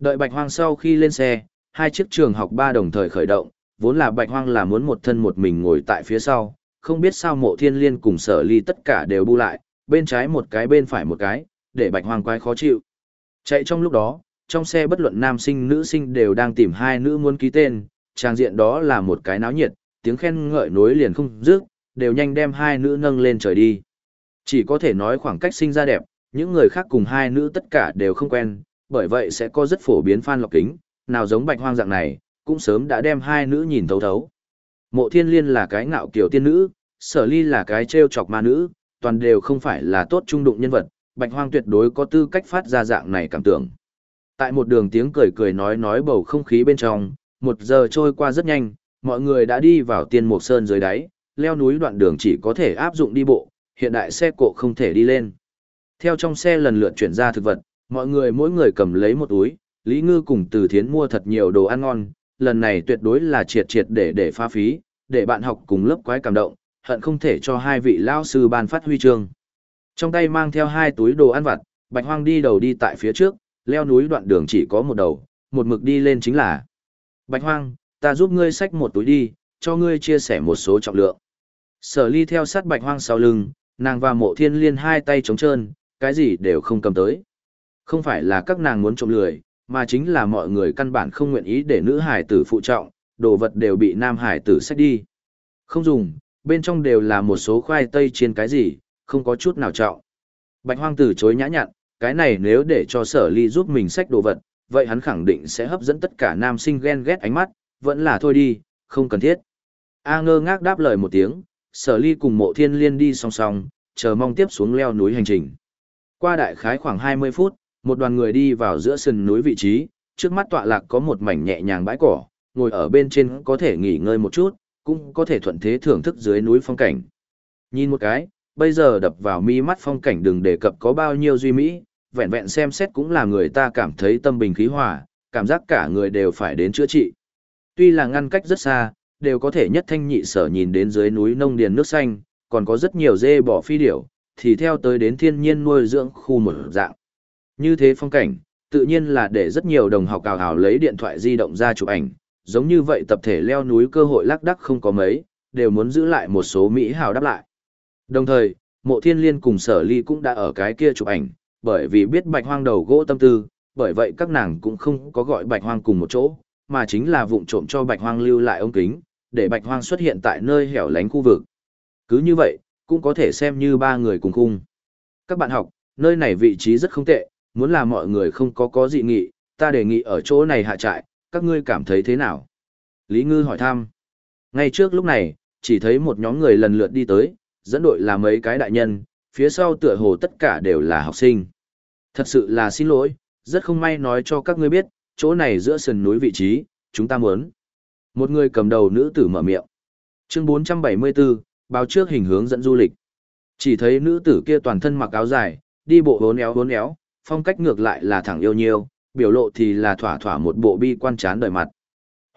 Đợi bạch hoang sau khi lên xe, hai chiếc trường học ba đồng thời khởi động, vốn là bạch hoang là muốn một thân một mình ngồi tại phía sau, không biết sao mộ thiên liên cùng sở ly tất cả đều bu lại, bên trái một cái bên phải một cái, để bạch hoang quái khó chịu. Chạy trong lúc đó, trong xe bất luận nam sinh nữ sinh đều đang tìm hai nữ muốn ký tên, trang diện đó là một cái náo nhiệt, tiếng khen ngợi nối liền không dứt, đều nhanh đem hai nữ nâng lên trời đi. Chỉ có thể nói khoảng cách sinh ra đẹp, những người khác cùng hai nữ tất cả đều không quen, bởi vậy sẽ có rất phổ biến fan lọc kính, nào giống bạch hoang dạng này, cũng sớm đã đem hai nữ nhìn thấu thấu. Mộ thiên liên là cái ngạo kiểu tiên nữ, sở ly là cái treo chọc ma nữ, toàn đều không phải là tốt trung đụng nhân vật, bạch hoang tuyệt đối có tư cách phát ra dạng này cảm tưởng. Tại một đường tiếng cười cười nói nói bầu không khí bên trong, một giờ trôi qua rất nhanh, mọi người đã đi vào tiên mục sơn dưới đáy, leo núi đoạn đường chỉ có thể áp dụng đi bộ, hiện đại xe cộ không thể đi lên. Theo trong xe lần lượt chuyển ra thực vật, mọi người mỗi người cầm lấy một túi, Lý Ngư cùng Từ Thiến mua thật nhiều đồ ăn ngon, lần này tuyệt đối là triệt triệt để để pha phí, để bạn học cùng lớp quái cảm động, hận không thể cho hai vị lao sư ban phát huy chương. Trong tay mang theo hai túi đồ ăn vặt, Bạch Hoang đi đầu đi tại phía trước, leo núi đoạn đường chỉ có một đầu, một mực đi lên chính là. Bạch Hoang, ta giúp ngươi xách một túi đi, cho ngươi chia sẻ một số trọng lượng. Sở ly theo sát Bạch Hoang sau lưng, nàng và mộ thiên liên hai tay trống trơn, cái gì đều không cầm tới. Không phải là các nàng muốn trộm lười, mà chính là mọi người căn bản không nguyện ý để nữ hải tử phụ trọng, đồ vật đều bị nam hải tử xách đi. Không dùng, bên trong đều là một số khoai tây chiên cái gì, không có chút nào trọng. Bạch hoang từ chối nhã nhặn, cái này nếu để cho sở ly giúp mình xách đồ vật, vậy hắn khẳng định sẽ hấp dẫn tất cả nam sinh ghen ghét ánh mắt, vẫn là thôi đi, không cần thiết. A ngơ ngác đáp lời một tiếng, sở ly cùng mộ thiên liên đi song song, chờ mong tiếp xuống leo núi hành trình. Qua đại khái khoảng 20 phút, một đoàn người đi vào giữa sườn núi vị trí, trước mắt tọa lạc có một mảnh nhẹ nhàng bãi cỏ, ngồi ở bên trên có thể nghỉ ngơi một chút, cũng có thể thuận thế thưởng thức dưới núi phong cảnh. Nhìn một cái, bây giờ đập vào mi mắt phong cảnh đừng đề cập có bao nhiêu duy mỹ, vẹn vẹn xem xét cũng là người ta cảm thấy tâm bình khí hòa, cảm giác cả người đều phải đến chữa trị. Tuy là ngăn cách rất xa, đều có thể nhất thanh nhị sở nhìn đến dưới núi nông điền nước xanh, còn có rất nhiều dê bò phi điểu, thì theo tới đến thiên nhiên nuôi dưỡng khu một dạng. Như thế phong cảnh, tự nhiên là để rất nhiều đồng học cào hào lấy điện thoại di động ra chụp ảnh, giống như vậy tập thể leo núi cơ hội lác đắc không có mấy, đều muốn giữ lại một số Mỹ hào đáp lại. Đồng thời, mộ thiên liên cùng sở ly cũng đã ở cái kia chụp ảnh, bởi vì biết bạch hoang đầu gỗ tâm tư, bởi vậy các nàng cũng không có gọi bạch hoang cùng một chỗ, mà chính là vụng trộm cho bạch hoang lưu lại ống kính, để bạch hoang xuất hiện tại nơi hẻo lánh khu vực. Cứ như vậy, cũng có thể xem như ba người cùng khung. Các bạn học, nơi này vị trí rất không tệ, muốn là mọi người không có có dị nghị, ta đề nghị ở chỗ này hạ trại, các ngươi cảm thấy thế nào? Lý Ngư hỏi thăm. Ngay trước lúc này, chỉ thấy một nhóm người lần lượt đi tới, dẫn đội là mấy cái đại nhân, phía sau tựa hồ tất cả đều là học sinh. Thật sự là xin lỗi, rất không may nói cho các ngươi biết, chỗ này giữa sườn núi vị trí, chúng ta muốn. Một người cầm đầu nữ tử mở miệng. Chương 474, báo trước hình hướng dẫn du lịch. Chỉ thấy nữ tử kia toàn thân mặc áo dài, đi bộ hốn éo hốn éo, phong cách ngược lại là thẳng yêu nhiều, biểu lộ thì là thỏa thỏa một bộ bi quan chán đời mặt.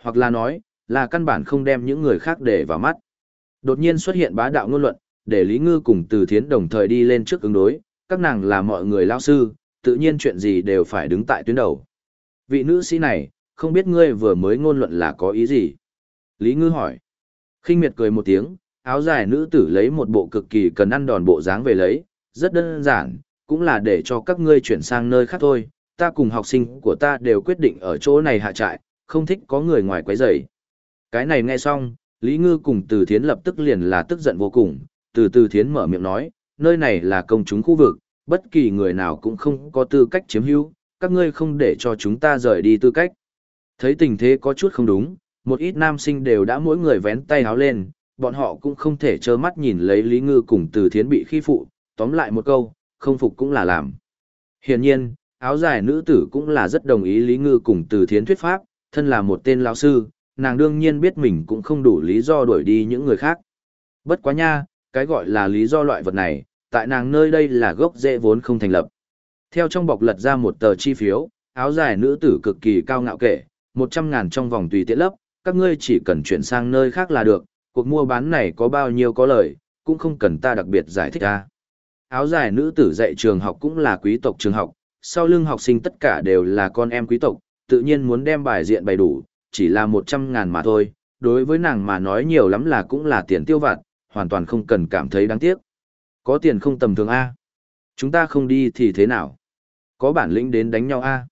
Hoặc là nói, là căn bản không đem những người khác để vào mắt. Đột nhiên xuất hiện bá đạo ngôn luận, để Lý Ngư cùng Từ Thiến đồng thời đi lên trước ứng đối, các nàng là mọi người lao sư, tự nhiên chuyện gì đều phải đứng tại tuyến đầu. Vị nữ sĩ này, không biết ngươi vừa mới ngôn luận là có ý gì? Lý Ngư hỏi. khinh miệt cười một tiếng, áo dài nữ tử lấy một bộ cực kỳ cần ăn đòn bộ dáng về lấy, rất đơn giản, cũng là để cho các ngươi chuyển sang nơi khác thôi, ta cùng học sinh của ta đều quyết định ở chỗ này hạ trại, không thích có người ngoài quấy rầy. Cái này nghe xong, Lý Ngư cùng Từ Thiến lập tức liền là tức giận vô cùng, từ Từ Thiến mở miệng nói, nơi này là công chúng khu vực, bất kỳ người nào cũng không có tư cách chiếm hữu, các ngươi không để cho chúng ta rời đi tư cách. Thấy tình thế có chút không đúng, một ít nam sinh đều đã mỗi người vén tay háo lên, bọn họ cũng không thể trơ mắt nhìn lấy Lý Ngư cùng Từ Thiến bị khi phụ, tóm lại một câu, không phục cũng là làm. Hiển nhiên, áo dài nữ tử cũng là rất đồng ý Lý Ngư cùng từ thiến thuyết pháp, thân là một tên lão sư, nàng đương nhiên biết mình cũng không đủ lý do đuổi đi những người khác. Bất quá nha, cái gọi là lý do loại vật này, tại nàng nơi đây là gốc rễ vốn không thành lập. Theo trong bọc lật ra một tờ chi phiếu, áo dài nữ tử cực kỳ cao ngạo kể, 100 ngàn trong vòng tùy tiện lấp, các ngươi chỉ cần chuyển sang nơi khác là được, cuộc mua bán này có bao nhiêu có lời, cũng không cần ta đặc biệt giải thích ra áo dài nữ tử dạy trường học cũng là quý tộc trường học, sau lưng học sinh tất cả đều là con em quý tộc, tự nhiên muốn đem bài diện bày đủ, chỉ là một trăm ngàn mà thôi, đối với nàng mà nói nhiều lắm là cũng là tiền tiêu vặt, hoàn toàn không cần cảm thấy đáng tiếc. Có tiền không tầm thường A. Chúng ta không đi thì thế nào? có bản lĩnh đến đánh nhau a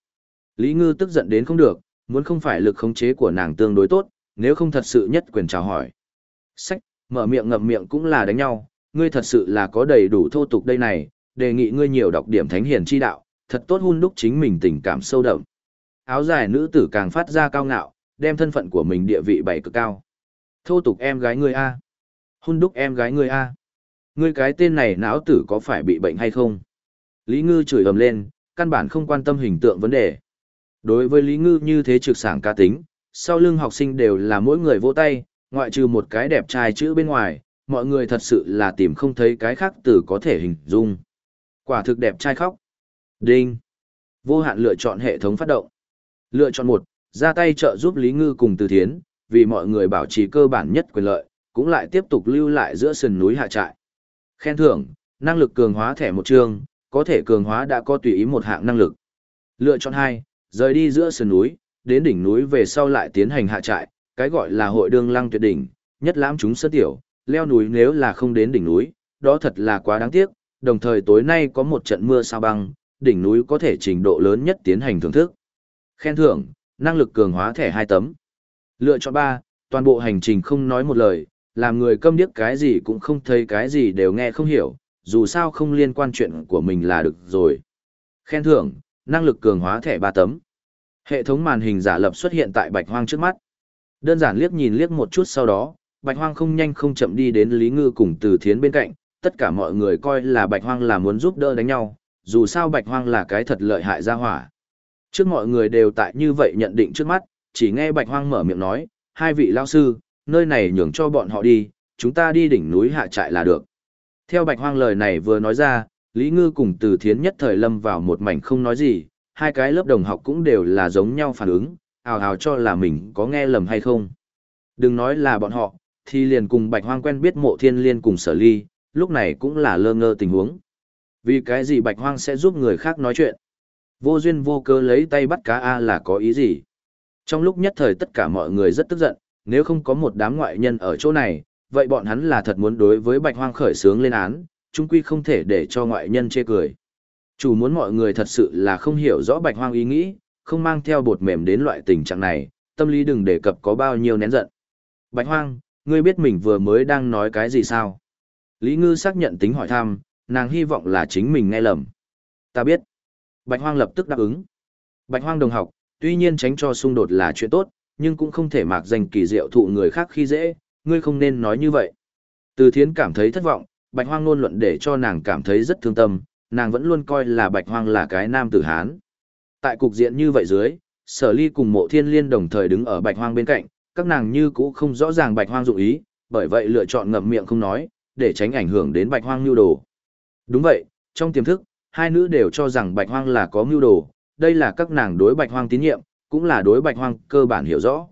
Lý Ngư tức giận đến không được, muốn không phải lực khống chế của nàng tương đối tốt, nếu không thật sự nhất quyền chào hỏi. Sách, mở miệng ngậm miệng cũng là đánh nhau, ngươi thật sự là có đầy đủ thô tục đây này, đề nghị ngươi nhiều đọc điểm thánh hiền chi đạo, thật tốt hun đúc chính mình tình cảm sâu đậm. Áo dài nữ tử càng phát ra cao ngạo, đem thân phận của mình địa vị bày cực cao. Thô tục em gái ngươi a, hun đúc em gái ngươi a. Ngươi cái tên này não tử có phải bị bệnh hay không? Lý Ngư chửi ầm lên, căn bản không quan tâm hình tượng vấn đề. Đối với Lý Ngư như thế trực sảng ca tính, sau lưng học sinh đều là mỗi người vỗ tay, ngoại trừ một cái đẹp trai chữ bên ngoài, mọi người thật sự là tìm không thấy cái khác từ có thể hình dung. Quả thực đẹp trai khóc. Đinh. Vô hạn lựa chọn hệ thống phát động. Lựa chọn một, ra tay trợ giúp Lý Ngư cùng Từ Thiến, vì mọi người bảo trì cơ bản nhất quyền lợi, cũng lại tiếp tục lưu lại giữa sườn núi hạ trại. Khen thưởng, năng lực cường hóa thẻ một chương, có thể cường hóa đã có tùy ý một hạng năng lực. Lựa chọn hai, rời đi giữa sườn núi, đến đỉnh núi về sau lại tiến hành hạ trại, cái gọi là hội đương lăng tuyệt đỉnh, nhất lãm chúng sơ tiểu, leo núi nếu là không đến đỉnh núi, đó thật là quá đáng tiếc, đồng thời tối nay có một trận mưa sao băng, đỉnh núi có thể trình độ lớn nhất tiến hành thưởng thức. Khen thưởng, năng lực cường hóa thẻ hai tấm. Lựa chọn ba, toàn bộ hành trình không nói một lời, làm người câm điếc cái gì cũng không thấy cái gì đều nghe không hiểu, dù sao không liên quan chuyện của mình là được rồi. Khen thưởng, năng lực cường hóa thẻ ba tấm. Hệ thống màn hình giả lập xuất hiện tại Bạch Hoang trước mắt. Đơn giản liếc nhìn liếc một chút sau đó, Bạch Hoang không nhanh không chậm đi đến Lý Ngư cùng Từ Thiến bên cạnh, tất cả mọi người coi là Bạch Hoang là muốn giúp đỡ đánh nhau, dù sao Bạch Hoang là cái thật lợi hại gia hỏa. Trước mọi người đều tại như vậy nhận định trước mắt, chỉ nghe Bạch Hoang mở miệng nói, hai vị lão sư, nơi này nhường cho bọn họ đi, chúng ta đi đỉnh núi hạ trại là được. Theo Bạch Hoang lời này vừa nói ra, Lý Ngư cùng Từ Thiến nhất thời lâm vào một mảnh không nói gì, hai cái lớp đồng học cũng đều là giống nhau phản ứng, ào ào cho là mình có nghe lầm hay không. Đừng nói là bọn họ, thì liền cùng Bạch Hoang quen biết mộ thiên liên cùng sở ly, lúc này cũng là lơ ngơ tình huống. Vì cái gì Bạch Hoang sẽ giúp người khác nói chuyện? Vô duyên vô cớ lấy tay bắt cá A là có ý gì? Trong lúc nhất thời tất cả mọi người rất tức giận, nếu không có một đám ngoại nhân ở chỗ này, vậy bọn hắn là thật muốn đối với Bạch Hoang khởi sướng lên án, chung quy không thể để cho ngoại nhân chê cười. Chủ muốn mọi người thật sự là không hiểu rõ Bạch Hoang ý nghĩ, không mang theo bột mềm đến loại tình trạng này, tâm lý đừng đề cập có bao nhiêu nén giận. Bạch Hoang, ngươi biết mình vừa mới đang nói cái gì sao? Lý Ngư xác nhận tính hỏi thăm, nàng hy vọng là chính mình nghe lầm. Ta biết. Bạch Hoang lập tức đáp ứng. Bạch Hoang đồng học, tuy nhiên tránh cho xung đột là chuyện tốt, nhưng cũng không thể mạc danh kỳ diệu thụ người khác khi dễ, ngươi không nên nói như vậy. Từ thiến cảm thấy thất vọng, Bạch Hoang luôn luận để cho nàng cảm thấy rất thương tâm, nàng vẫn luôn coi là Bạch Hoang là cái nam tử Hán. Tại cục diện như vậy dưới, sở ly cùng mộ thiên liên đồng thời đứng ở Bạch Hoang bên cạnh, các nàng như cũ không rõ ràng Bạch Hoang dụng ý, bởi vậy lựa chọn ngậm miệng không nói, để tránh ảnh hưởng đến Bạch Hoang nhu đồ. Đúng vậy, trong tiềm thức, hai nữ đều cho rằng Bạch Hoang là có mưu đồ, đây là các nàng đối Bạch Hoang tín nhiệm, cũng là đối Bạch Hoang cơ bản hiểu rõ.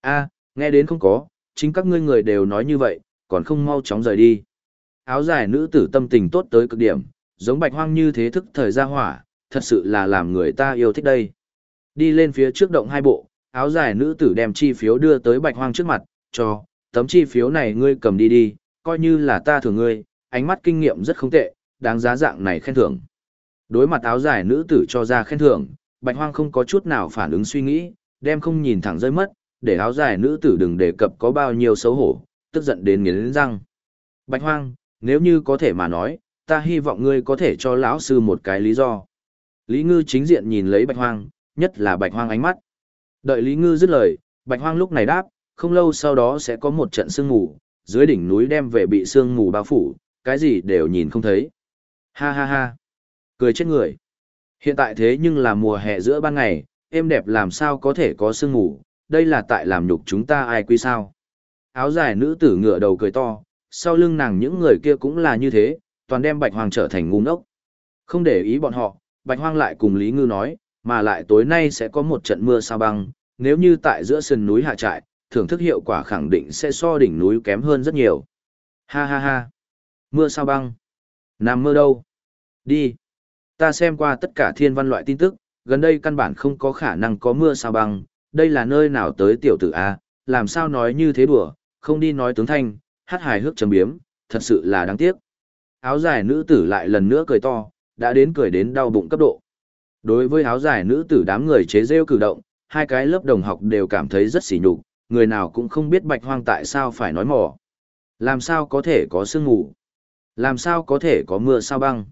A, nghe đến không có, chính các ngươi người đều nói như vậy, còn không mau chóng rời đi. Áo dài nữ tử tâm tình tốt tới cực điểm, giống Bạch Hoang như thế thức thời gia hỏa, thật sự là làm người ta yêu thích đây. Đi lên phía trước động hai bộ, áo dài nữ tử đem chi phiếu đưa tới Bạch Hoang trước mặt, cho, tấm chi phiếu này ngươi cầm đi đi, coi như là ta thưởng ngươi, ánh mắt kinh nghiệm rất không tệ, đáng giá dạng này khen thưởng. Đối mặt áo dài nữ tử cho ra khen thưởng, Bạch Hoang không có chút nào phản ứng suy nghĩ, đem không nhìn thẳng rơi mất, để áo dài nữ tử đừng đề cập có bao nhiêu xấu hổ, tức giận đến nghiến răng. Bạch Hoang, nếu như có thể mà nói, ta hy vọng ngươi có thể cho lão sư một cái lý do. Lý Ngư chính diện nhìn lấy Bạch Hoang, nhất là Bạch Hoang ánh mắt. Đợi Lý Ngư dứt lời, Bạch Hoang lúc này đáp, không lâu sau đó sẽ có một trận sương mù, dưới đỉnh núi đem về bị sương mù bao phủ, cái gì đều nhìn không thấy. Ha ha ha. Cười chết người. Hiện tại thế nhưng là mùa hè giữa ban ngày, êm đẹp làm sao có thể có sương mù, đây là tại làm nhục chúng ta ai quy sao. Áo dài nữ tử ngựa đầu cười to, sau lưng nàng những người kia cũng là như thế, toàn đem bạch Hoang trở thành ngu ngốc. Không để ý bọn họ, bạch hoang lại cùng Lý Ngư nói, mà lại tối nay sẽ có một trận mưa sao băng, nếu như tại giữa sườn núi hạ trại, thưởng thức hiệu quả khẳng định sẽ so đỉnh núi kém hơn rất nhiều. Ha ha ha. Mưa sao băng. Nằm mơ đâu? Đi. Ta xem qua tất cả thiên văn loại tin tức, gần đây căn bản không có khả năng có mưa sao băng, đây là nơi nào tới tiểu tử A, làm sao nói như thế đùa, không đi nói tướng thanh, hát hài hước chấm biếm, thật sự là đáng tiếc. Áo dài nữ tử lại lần nữa cười to, đã đến cười đến đau bụng cấp độ. Đối với áo dài nữ tử đám người chế rêu cử động, hai cái lớp đồng học đều cảm thấy rất sỉ nhục, người nào cũng không biết bạch hoang tại sao phải nói mỏ. Làm sao có thể có sương ngủ? Làm sao có thể có mưa sao băng?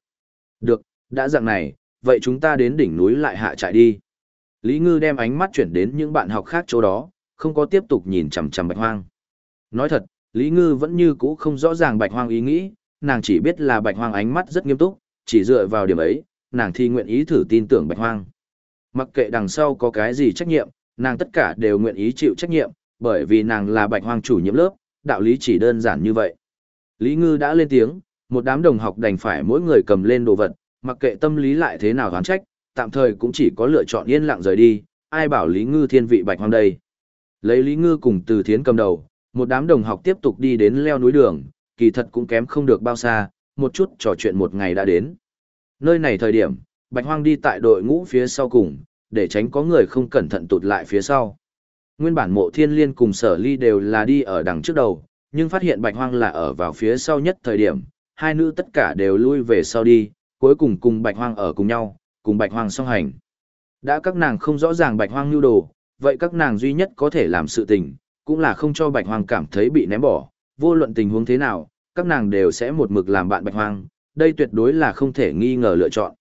Được, đã dạng này, vậy chúng ta đến đỉnh núi lại hạ trại đi. Lý Ngư đem ánh mắt chuyển đến những bạn học khác chỗ đó, không có tiếp tục nhìn chằm chằm bạch hoang. Nói thật, Lý Ngư vẫn như cũ không rõ ràng bạch hoang ý nghĩ, nàng chỉ biết là bạch hoang ánh mắt rất nghiêm túc, chỉ dựa vào điểm ấy, nàng thì nguyện ý thử tin tưởng bạch hoang. Mặc kệ đằng sau có cái gì trách nhiệm, nàng tất cả đều nguyện ý chịu trách nhiệm, bởi vì nàng là bạch hoang chủ nhiệm lớp, đạo lý chỉ đơn giản như vậy. Lý Ngư đã lên tiếng, một đám đồng học đành phải mỗi người cầm lên đồ vật, mặc kệ tâm lý lại thế nào gán trách, tạm thời cũng chỉ có lựa chọn yên lặng rời đi, ai bảo Lý Ngư thiên vị bạch hoang đây. Lấy Lý Ngư cùng từ thiến cầm đầu, một đám đồng học tiếp tục đi đến leo núi đường, kỳ thật cũng kém không được bao xa, một chút trò chuyện một ngày đã đến. Nơi này thời điểm, Bạch Hoang đi tại đội ngũ phía sau cùng, để tránh có người không cẩn thận tụt lại phía sau. Nguyên bản mộ thiên liên cùng sở ly đều là đi ở đằng trước đầu, nhưng phát hiện Bạch Hoang là ở vào phía sau nhất thời điểm, hai nữ tất cả đều lui về sau đi, cuối cùng cùng Bạch Hoang ở cùng nhau, cùng Bạch Hoang song hành. Đã các nàng không rõ ràng Bạch Hoang nhu đồ, vậy các nàng duy nhất có thể làm sự tình, cũng là không cho Bạch Hoang cảm thấy bị ném bỏ, vô luận tình huống thế nào, các nàng đều sẽ một mực làm bạn Bạch Hoang, đây tuyệt đối là không thể nghi ngờ lựa chọn.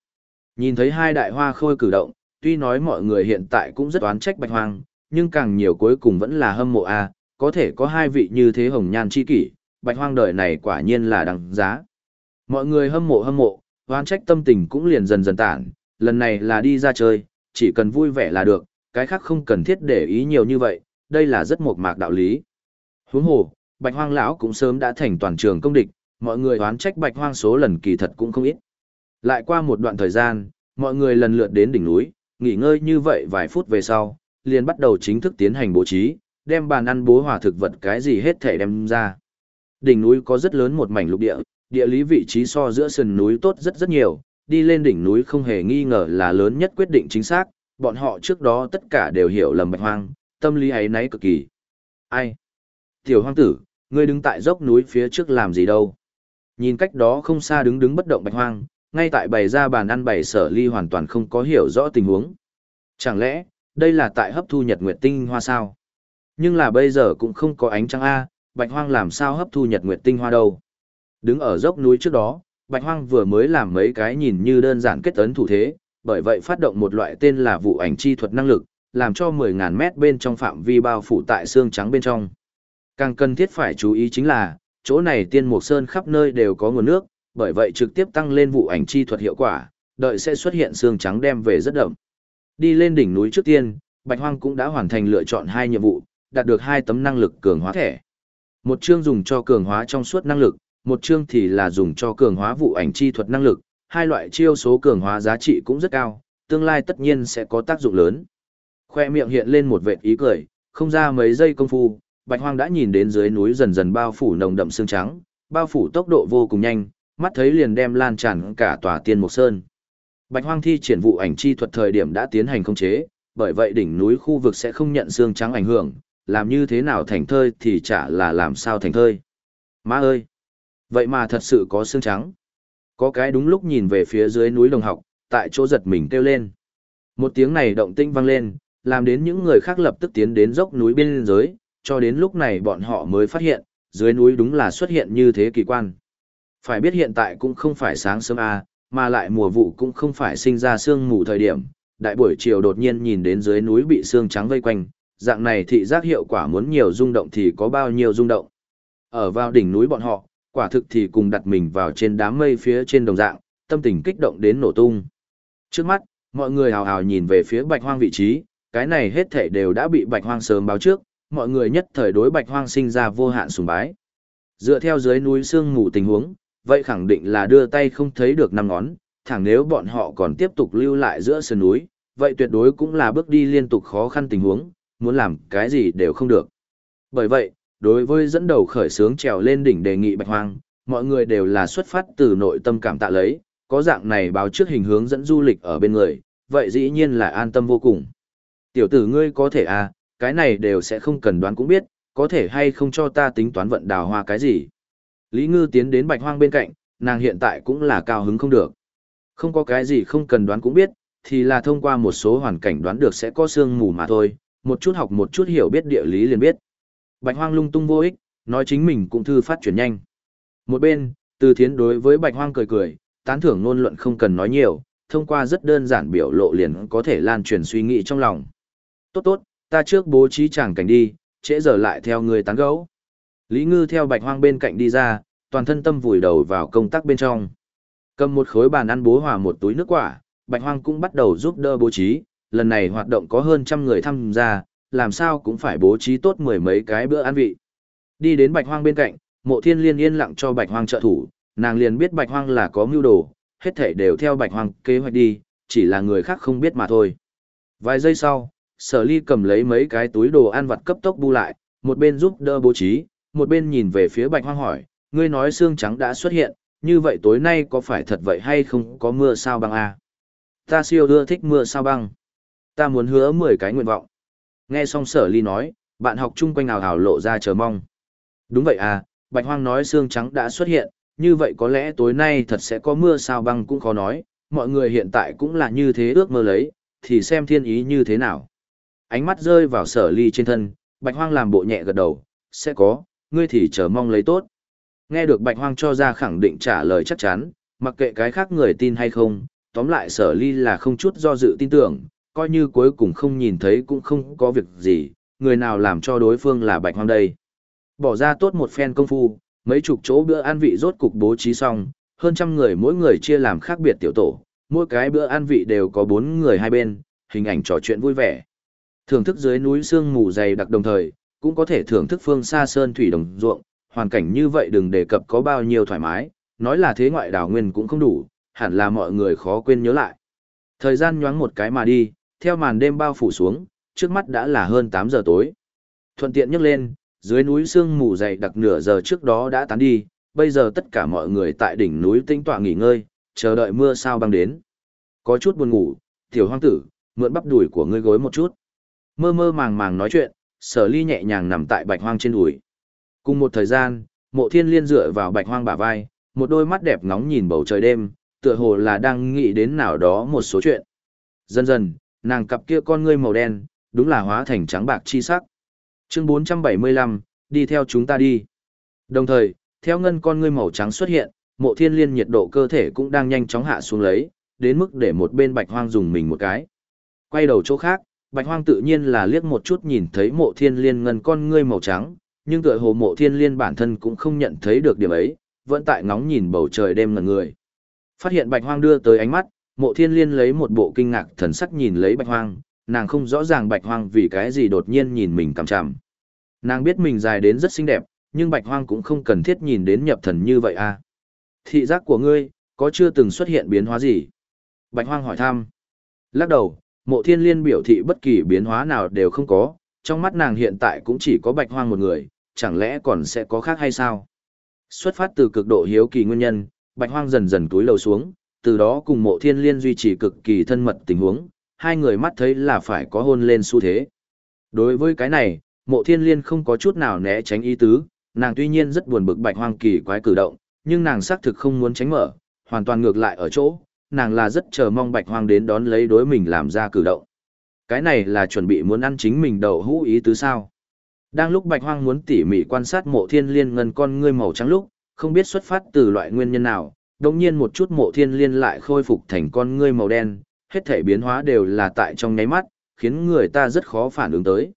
Nhìn thấy hai đại hoa khôi cử động, tuy nói mọi người hiện tại cũng rất oán trách Bạch Hoang, nhưng càng nhiều cuối cùng vẫn là hâm mộ a, có thể có hai vị như thế hồng nhan chi kỷ, Bạch Hoang đời này quả nhiên là đáng giá. Mọi người hâm mộ hâm mộ, oán trách tâm tình cũng liền dần dần tản, lần này là đi ra chơi, chỉ cần vui vẻ là được, cái khác không cần thiết để ý nhiều như vậy, đây là rất một mạc đạo lý. Huống hồ, Bạch Hoang lão cũng sớm đã thành toàn trường công địch, mọi người oán trách Bạch Hoang số lần kỳ thật cũng không ít. Lại qua một đoạn thời gian, mọi người lần lượt đến đỉnh núi, nghỉ ngơi như vậy vài phút về sau, liền bắt đầu chính thức tiến hành bố trí, đem bàn ăn bố hòa thực vật cái gì hết thể đem ra. Đỉnh núi có rất lớn một mảnh lục địa, địa lý vị trí so giữa sườn núi tốt rất rất nhiều, đi lên đỉnh núi không hề nghi ngờ là lớn nhất quyết định chính xác, bọn họ trước đó tất cả đều hiểu lầm bạch hoang, tâm lý ấy nấy cực kỳ. Ai? Tiểu hoang tử, ngươi đứng tại dốc núi phía trước làm gì đâu? Nhìn cách đó không xa đứng đứng bất động bạch hoang, ngay tại bày ra bàn ăn bày sở ly hoàn toàn không có hiểu rõ tình huống. Chẳng lẽ, đây là tại hấp thu nhật nguyệt tinh hoa sao? Nhưng là bây giờ cũng không có ánh trăng A, bạch hoang làm sao hấp thu nhật nguyệt tinh hoa đâu? Đứng ở dốc núi trước đó, bạch hoang vừa mới làm mấy cái nhìn như đơn giản kết ấn thủ thế, bởi vậy phát động một loại tên là vụ ảnh chi thuật năng lực, làm cho 10.000 mét bên trong phạm vi bao phủ tại xương trắng bên trong. Càng cần thiết phải chú ý chính là, chỗ này tiên mục sơn khắp nơi đều có nguồn nước, bởi vậy trực tiếp tăng lên vụ ảnh chi thuật hiệu quả, đợi sẽ xuất hiện xương trắng đem về rất đậm. Đi lên đỉnh núi trước tiên, Bạch Hoang cũng đã hoàn thành lựa chọn hai nhiệm vụ, đạt được hai tấm năng lực cường hóa thẻ. Một chương dùng cho cường hóa trong suốt năng lực, một chương thì là dùng cho cường hóa vụ ảnh chi thuật năng lực, hai loại chiêu số cường hóa giá trị cũng rất cao, tương lai tất nhiên sẽ có tác dụng lớn. Khoe miệng hiện lên một vệt ý cười, không ra mấy giây công phu, Bạch Hoang đã nhìn đến dưới núi dần dần bao phủ nồng đậm sương trắng, bao phủ tốc độ vô cùng nhanh, mắt thấy liền đem lan tràn cả tòa tiên mục sơn. Bạch Hoang thi triển vụ ảnh chi thuật thời điểm đã tiến hành khống chế, bởi vậy đỉnh núi khu vực sẽ không nhận sương trắng ảnh hưởng, làm như thế nào thành thơi thì chả là làm sao thành thơi. Má ơi! Vậy mà thật sự có sương trắng. Có cái đúng lúc nhìn về phía dưới núi đồng học, tại chỗ giật mình kêu lên. Một tiếng này động tinh vang lên, làm đến những người khác lập tức tiến đến dốc núi bên dưới, cho đến lúc này bọn họ mới phát hiện, dưới núi đúng là xuất hiện như thế kỳ quan. Phải biết hiện tại cũng không phải sáng sớm à, mà lại mùa vụ cũng không phải sinh ra sương mù thời điểm, đại buổi chiều đột nhiên nhìn đến dưới núi bị sương trắng vây quanh, dạng này thị giác hiệu quả muốn nhiều rung động thì có bao nhiêu rung động. Ở vào đỉnh núi bọn họ, quả thực thì cùng đặt mình vào trên đám mây phía trên đồng dạng, tâm tình kích động đến nổ tung. Trước mắt, mọi người hào hào nhìn về phía bạch hoang vị trí, cái này hết thể đều đã bị bạch hoang sớm báo trước, mọi người nhất thời đối bạch hoang sinh ra vô hạn sùng bái. Dựa theo dưới núi sương mù tình huống, vậy khẳng định là đưa tay không thấy được năm ngón, thẳng nếu bọn họ còn tiếp tục lưu lại giữa sườn núi, vậy tuyệt đối cũng là bước đi liên tục khó khăn tình huống, muốn làm cái gì đều không được. Bởi vậy, đối với dẫn đầu khởi sướng trèo lên đỉnh đề nghị bạch hoang, mọi người đều là xuất phát từ nội tâm cảm tạ lấy, có dạng này báo trước hình hướng dẫn du lịch ở bên người, vậy dĩ nhiên là an tâm vô cùng. Tiểu tử ngươi có thể à, cái này đều sẽ không cần đoán cũng biết, có thể hay không cho ta tính toán vận đào hoa cái gì. Lý Ngư tiến đến bạch hoang bên cạnh, nàng hiện tại cũng là cao hứng không được. Không có cái gì không cần đoán cũng biết, thì là thông qua một số hoàn cảnh đoán được sẽ có sương mù mà thôi, một chút học một chút hiểu biết địa lý liền biết. Bạch Hoang lung tung vô ích, nói chính mình cũng thư phát chuyển nhanh. Một bên, Từ Thiến đối với Bạch Hoang cười cười, tán thưởng ngôn luận không cần nói nhiều, thông qua rất đơn giản biểu lộ liền có thể lan truyền suy nghĩ trong lòng. Tốt tốt, ta trước bố trí chẳng cảnh đi, trễ giờ lại theo người tán gẫu. Lý Ngư theo Bạch Hoang bên cạnh đi ra, toàn thân tâm vùi đầu vào công tác bên trong. Cầm một khối bàn ăn bố hòa một túi nước quả, Bạch Hoang cũng bắt đầu giúp đỡ bố trí, lần này hoạt động có hơn trăm người tham gia, làm sao cũng phải bố trí tốt mười mấy cái bữa ăn vị. Đi đến Bạch Hoang bên cạnh, Mộ Thiên Liên yên lặng cho Bạch Hoang trợ thủ, nàng liền biết Bạch Hoang là có mưu đồ, hết thảy đều theo Bạch Hoang kế hoạch đi, chỉ là người khác không biết mà thôi. Vài giây sau, Sở Ly cầm lấy mấy cái túi đồ ăn vặt cấp tốc bu lại, một bên giúp đỡ bố trí, một bên nhìn về phía Bạch Hoang hỏi, ngươi nói xương trắng đã xuất hiện, như vậy tối nay có phải thật vậy hay không có mưa sao băng à? Ta siêu đưa thích mưa sao băng. Ta muốn hứa 10 cái nguyện vọng. Nghe xong sở ly nói, bạn học chung quanh ảo hào lộ ra chờ mong. Đúng vậy à, Bạch Hoang nói xương trắng đã xuất hiện, như vậy có lẽ tối nay thật sẽ có mưa sao băng cũng khó nói, mọi người hiện tại cũng là như thế ước mơ lấy, thì xem thiên ý như thế nào. Ánh mắt rơi vào sở ly trên thân, Bạch Hoang làm bộ nhẹ gật đầu, sẽ có, ngươi thì chờ mong lấy tốt. Nghe được Bạch Hoang cho ra khẳng định trả lời chắc chắn, mặc kệ cái khác người tin hay không, tóm lại sở ly là không chút do dự tin tưởng, coi như cuối cùng không nhìn thấy cũng không có việc gì, người nào làm cho đối phương là Bạch Hoang đây. Bỏ ra tốt một phen công phu, mấy chục chỗ bữa ăn vị rốt cục bố trí xong, hơn trăm người mỗi người chia làm khác biệt tiểu tổ, mỗi cái bữa ăn vị đều có bốn người hai bên, hình ảnh trò chuyện vui vẻ. Thưởng thức dưới núi sương mù dày đặc đồng thời, cũng có thể thưởng thức phương xa sơn thủy đồng ruộng, hoàn cảnh như vậy đừng đề cập có bao nhiêu thoải mái, nói là thế ngoại đảo nguyên cũng không đủ, hẳn là mọi người khó quên nhớ lại. Thời gian nhoáng một cái mà đi, theo màn đêm bao phủ xuống, trước mắt đã là hơn 8 giờ tối. Thuận tiện nhấc lên, dưới núi sương mù dày đặc nửa giờ trước đó đã tán đi, bây giờ tất cả mọi người tại đỉnh núi tinh tọa nghỉ ngơi, chờ đợi mưa sao băng đến. Có chút buồn ngủ, tiểu hoang tử, mượn bắp đùi của ngươi gối một chút. Mơ mơ màng màng nói chuyện, sở ly nhẹ nhàng nằm tại bạch hoang trên đùi. Cùng một thời gian, mộ thiên liên dựa vào bạch hoang bả vai, một đôi mắt đẹp ngóng nhìn bầu trời đêm, tựa hồ là đang nghĩ đến nào đó một số chuyện. Dần dần, nàng cặp kia con ngươi màu đen, đúng là hóa thành trắng bạc chi sắc. Chương 475, đi theo chúng ta đi. Đồng thời, theo ngân con ngươi màu trắng xuất hiện, mộ thiên liên nhiệt độ cơ thể cũng đang nhanh chóng hạ xuống lấy, đến mức để một bên bạch hoang dùng mình một cái. Quay đầu chỗ khác, bạch hoang tự nhiên là liếc một chút nhìn thấy mộ thiên liên ngân con ngươi màu trắng, nhưng tựa hồ mộ thiên liên bản thân cũng không nhận thấy được điểm ấy, vẫn tại ngóng nhìn bầu trời đêm ngẩn người. Phát hiện bạch hoang đưa tới ánh mắt, mộ thiên liên lấy một bộ kinh ngạc thần sắc nhìn lấy bạch hoang, nàng không rõ ràng bạch hoang vì cái gì đột nhiên nhìn mình cằm chằm. Nàng biết mình dài đến rất xinh đẹp, nhưng bạch hoang cũng không cần thiết nhìn đến nhập thần như vậy à. Thị giác của ngươi, có chưa từng xuất hiện biến hóa gì? Bạch hoang hỏi thăm. Lắc đầu, mộ thiên liên biểu thị bất kỳ biến hóa nào đều không có, trong mắt nàng hiện tại cũng chỉ có bạch hoang một người, chẳng lẽ còn sẽ có khác hay sao? Xuất phát từ cực độ hiếu kỳ nguyên nhân, bạch hoang dần dần túi lầu xuống, từ đó cùng mộ thiên liên duy trì cực kỳ thân mật tình huống, hai người mắt thấy là phải có hôn lên xu thế. Đối với cái này, mộ thiên liên không có chút nào né tránh ý tứ, nàng tuy nhiên rất buồn bực bạch hoang kỳ quái cử động, nhưng nàng xác thực không muốn tránh mở, hoàn toàn ngược lại ở chỗ, nàng là rất chờ mong bạch hoang đến đón lấy đối mình làm ra cử động. Cái này là chuẩn bị muốn ăn chính mình đầu hũ ý tứ sao. Đang lúc bạch hoang muốn tỉ mỉ quan sát mộ thiên liên ngân con ngươi màu trắng lúc, không biết xuất phát từ loại nguyên nhân nào, đồng nhiên một chút mộ thiên liên lại khôi phục thành con ngươi màu đen, hết thể biến hóa đều là tại trong nháy mắt, khiến người ta rất khó phản ứng tới.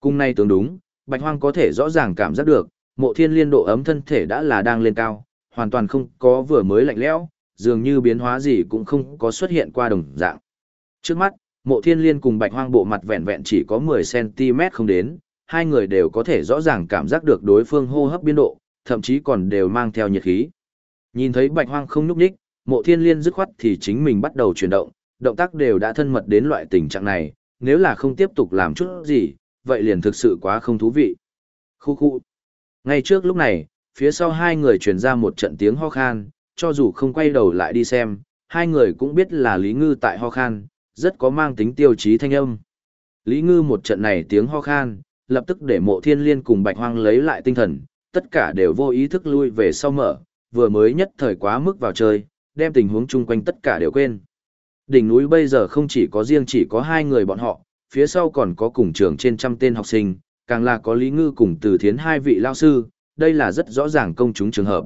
Cung nay tương đúng, bạch hoang có thể rõ ràng cảm giác được, mộ thiên liên độ ấm thân thể đã là đang lên cao, hoàn toàn không có vừa mới lạnh lẽo, dường như biến hóa gì cũng không có xuất hiện qua đồng dạng. Trước mắt, mộ thiên liên cùng bạch hoang bộ mặt vẹn vẹn chỉ có 10cm không đến, hai người đều có thể rõ ràng cảm giác được đối phương hô hấp biến độ, thậm chí còn đều mang theo nhiệt khí. Nhìn thấy bạch hoang không núp đích, mộ thiên liên dứt khoát thì chính mình bắt đầu chuyển động, động tác đều đã thân mật đến loại tình trạng này, nếu là không tiếp tục làm chút gì, vậy liền thực sự quá không thú vị. Khu khu. Ngay trước lúc này, phía sau hai người truyền ra một trận tiếng ho khan, cho dù không quay đầu lại đi xem, hai người cũng biết là Lý Ngư tại ho khan, rất có mang tính tiêu chí thanh âm. Lý Ngư một trận này tiếng ho khan, lập tức để mộ thiên liên cùng bạch hoang lấy lại tinh thần, tất cả đều vô ý thức lui về sau mở, vừa mới nhất thời quá mức vào chơi, đem tình huống chung quanh tất cả đều quên. Đỉnh núi bây giờ không chỉ có riêng chỉ có hai người bọn họ, phía sau còn có cùng trường trên trăm tên học sinh, càng là có Lý Ngư cùng Từ Thiến hai vị lao sư, đây là rất rõ ràng công chúng trường hợp.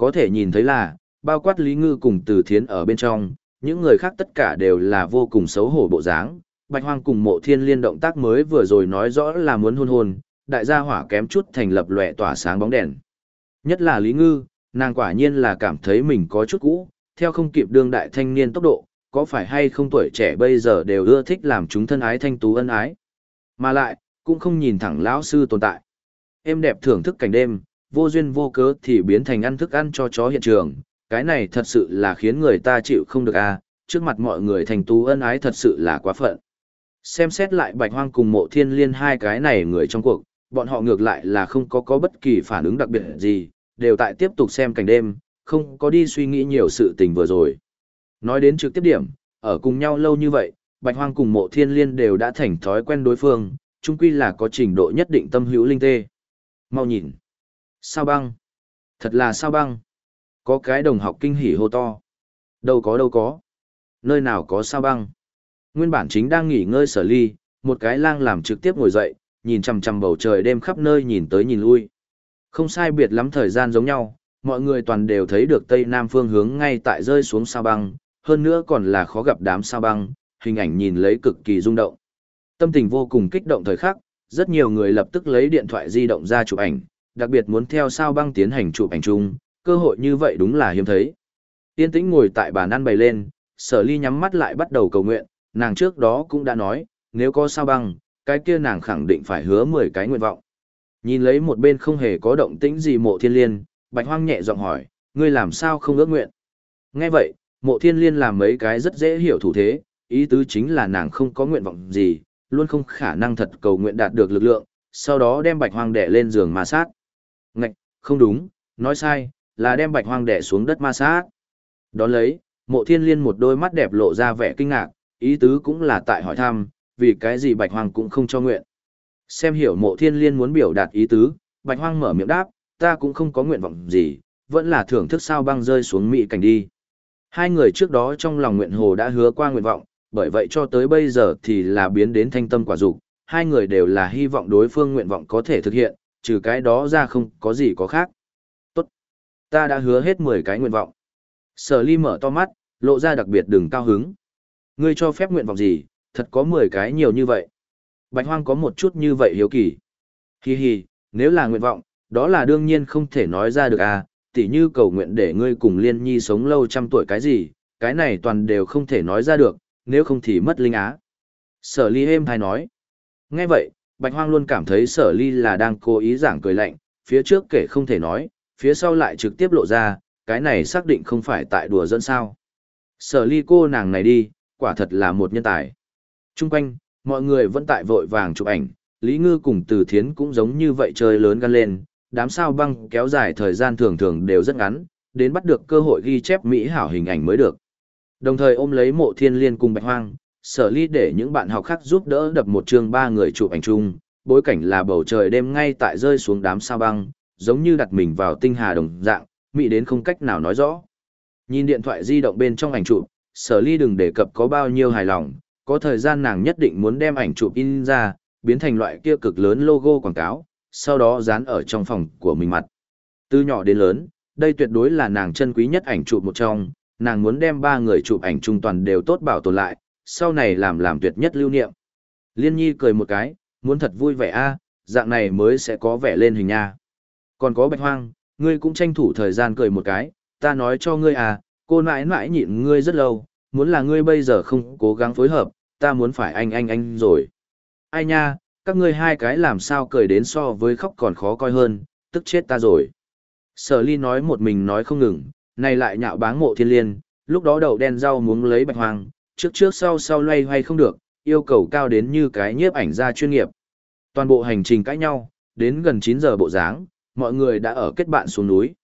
Có thể nhìn thấy là, bao quát Lý Ngư cùng Từ Thiến ở bên trong, những người khác tất cả đều là vô cùng xấu hổ bộ dáng. Bạch Hoang cùng mộ thiên liên động tác mới vừa rồi nói rõ là muốn hôn hôn, đại gia hỏa kém chút thành lập lòe tỏa sáng bóng đèn. Nhất là Lý Ngư, nàng quả nhiên là cảm thấy mình có chút cũ, theo không kịp đương đại thanh niên tốc độ, có phải hay không tuổi trẻ bây giờ đều ưa thích làm chúng thân ái thanh tú ân ái. Mà lại, cũng không nhìn thẳng lão sư tồn tại. Em đẹp thưởng thức cảnh đêm, vô duyên vô cớ thì biến thành ăn thức ăn cho chó hiện trường, cái này thật sự là khiến người ta chịu không được à, trước mặt mọi người thành tú ân ái thật sự là quá phận. Xem xét lại bạch hoang cùng mộ thiên liên hai cái này người trong cuộc, bọn họ ngược lại là không có có bất kỳ phản ứng đặc biệt gì, đều tại tiếp tục xem cảnh đêm, không có đi suy nghĩ nhiều sự tình vừa rồi. Nói đến trực tiếp điểm, ở cùng nhau lâu như vậy, bạch hoang cùng mộ thiên liên đều đã thành thói quen đối phương, chung quy là có trình độ nhất định tâm hữu linh tê. Mau nhìn. Sao băng? Thật là sao băng? Có cái đồng học kinh hỉ hô to. Đâu có đâu có. Nơi nào có sao băng? Nguyên bản chính đang nghỉ ngơi sở ly, một cái lang làm trực tiếp ngồi dậy, nhìn chằm chằm bầu trời đêm khắp nơi nhìn tới nhìn lui. Không sai biệt lắm thời gian giống nhau, mọi người toàn đều thấy được tây nam phương hướng ngay tại rơi xuống sao băng, hơn nữa còn là khó gặp đám sao băng, hình ảnh nhìn lấy cực kỳ rung động. Tâm tình vô cùng kích động thời khắc, rất nhiều người lập tức lấy điện thoại di động ra chụp ảnh, đặc biệt muốn theo sao băng tiến hành chụp ảnh chung, cơ hội như vậy đúng là hiếm thấy. Tiên tĩnh ngồi tại bàn ăn bày lên, sở ly nhắm mắt lại bắt đầu cầu nguyện, nàng trước đó cũng đã nói, nếu có sao băng, cái kia nàng khẳng định phải hứa 10 cái nguyện vọng. Nhìn lấy một bên không hề có động tĩnh gì mộ thiên liên, bạch hoang nhẹ giọng hỏi, ngươi làm sao không ước nguyện? Nghe vậy, mộ thiên liên làm mấy cái rất dễ hiểu thủ thế, ý tứ chính là nàng không có nguyện vọng gì, luôn không khả năng thật cầu nguyện đạt được lực lượng, sau đó đem bạch hoang đè lên giường ma sát. Ngạch, không đúng, nói sai, là đem bạch hoang đẻ xuống đất ma sát. Đón lấy, mộ thiên liên một đôi mắt đẹp lộ ra vẻ kinh ngạc, ý tứ cũng là tại hỏi thăm, vì cái gì bạch hoang cũng không cho nguyện. Xem hiểu mộ thiên liên muốn biểu đạt ý tứ, bạch hoang mở miệng đáp, ta cũng không có nguyện vọng gì, vẫn là thưởng thức sao băng rơi xuống mỹ cảnh đi. Hai người trước đó trong lòng nguyện hồ đã hứa qua nguyện vọng, bởi vậy cho tới bây giờ thì là biến đến thanh tâm quả dục hai người đều là hy vọng đối phương nguyện vọng có thể thực hiện, trừ cái đó ra không có gì có khác. Tốt. Ta đã hứa hết 10 cái nguyện vọng. Sở ly mở to mắt, lộ ra đặc biệt đừng cao hứng. Ngươi cho phép nguyện vọng gì, thật có 10 cái nhiều như vậy. Bạch hoang có một chút như vậy hiếu kỳ. Hi hi, nếu là nguyện vọng, đó là đương nhiên không thể nói ra được à, tỉ như cầu nguyện để ngươi cùng liên nhi sống lâu trăm tuổi cái gì, cái này toàn đều không thể nói ra được, nếu không thì mất linh á. Sở ly êm hay nói. Nghe vậy, Bạch Hoang luôn cảm thấy sở ly là đang cố ý giảng cười lạnh, phía trước kể không thể nói, phía sau lại trực tiếp lộ ra, cái này xác định không phải tại đùa dẫn sao. Sở ly cô nàng này đi, quả thật là một nhân tài. Trung quanh, mọi người vẫn tại vội vàng chụp ảnh, Lý Ngư cùng Từ Thiến cũng giống như vậy chơi lớn gan lên, đám sao băng kéo dài thời gian thường thường đều rất ngắn, đến bắt được cơ hội ghi chép mỹ hảo hình ảnh mới được. Đồng thời ôm lấy mộ thiên liên cùng bạch hoang, sở ly để những bạn học khác giúp đỡ đập một chương ba người chụp ảnh chung, bối cảnh là bầu trời đêm ngay tại rơi xuống đám sao băng, giống như đặt mình vào tinh hà đồng dạng, mỹ đến không cách nào nói rõ. Nhìn điện thoại di động bên trong ảnh chụp, sở ly đừng đề cập có bao nhiêu hài lòng, có thời gian nàng nhất định muốn đem ảnh chụp in ra, biến thành loại kia cực lớn logo quảng cáo, sau đó dán ở trong phòng của mình mặt. Từ nhỏ đến lớn, đây tuyệt đối là nàng chân quý nhất ảnh chụp một trong, nàng muốn đem ba người chụp ảnh chung toàn đều tốt bảo tồn lại, sau này làm làm tuyệt nhất lưu niệm. Liên nhi cười một cái, muốn thật vui vẻ a, dạng này mới sẽ có vẻ lên hình nha. Còn có bạch hoang, ngươi cũng tranh thủ thời gian cười một cái, ta nói cho ngươi à, cô nãi nãi nhịn ngươi rất lâu, muốn là ngươi bây giờ không cố gắng phối hợp, ta muốn phải anh anh anh rồi. Ai nha, các ngươi hai cái làm sao cười đến so với khóc còn khó coi hơn, tức chết ta rồi. Sở ly nói một mình nói không ngừng, này lại nhạo báng mộ thiên liên, lúc đó đầu đen rau muốn lấy bạch hoang, trước trước sau sau loay hoay không được, yêu cầu cao đến như cái nhiếp ảnh gia chuyên nghiệp. Toàn bộ hành trình cãi nhau, đến gần 9 giờ bộ dáng, mọi người đã ở kết bạn xuống núi.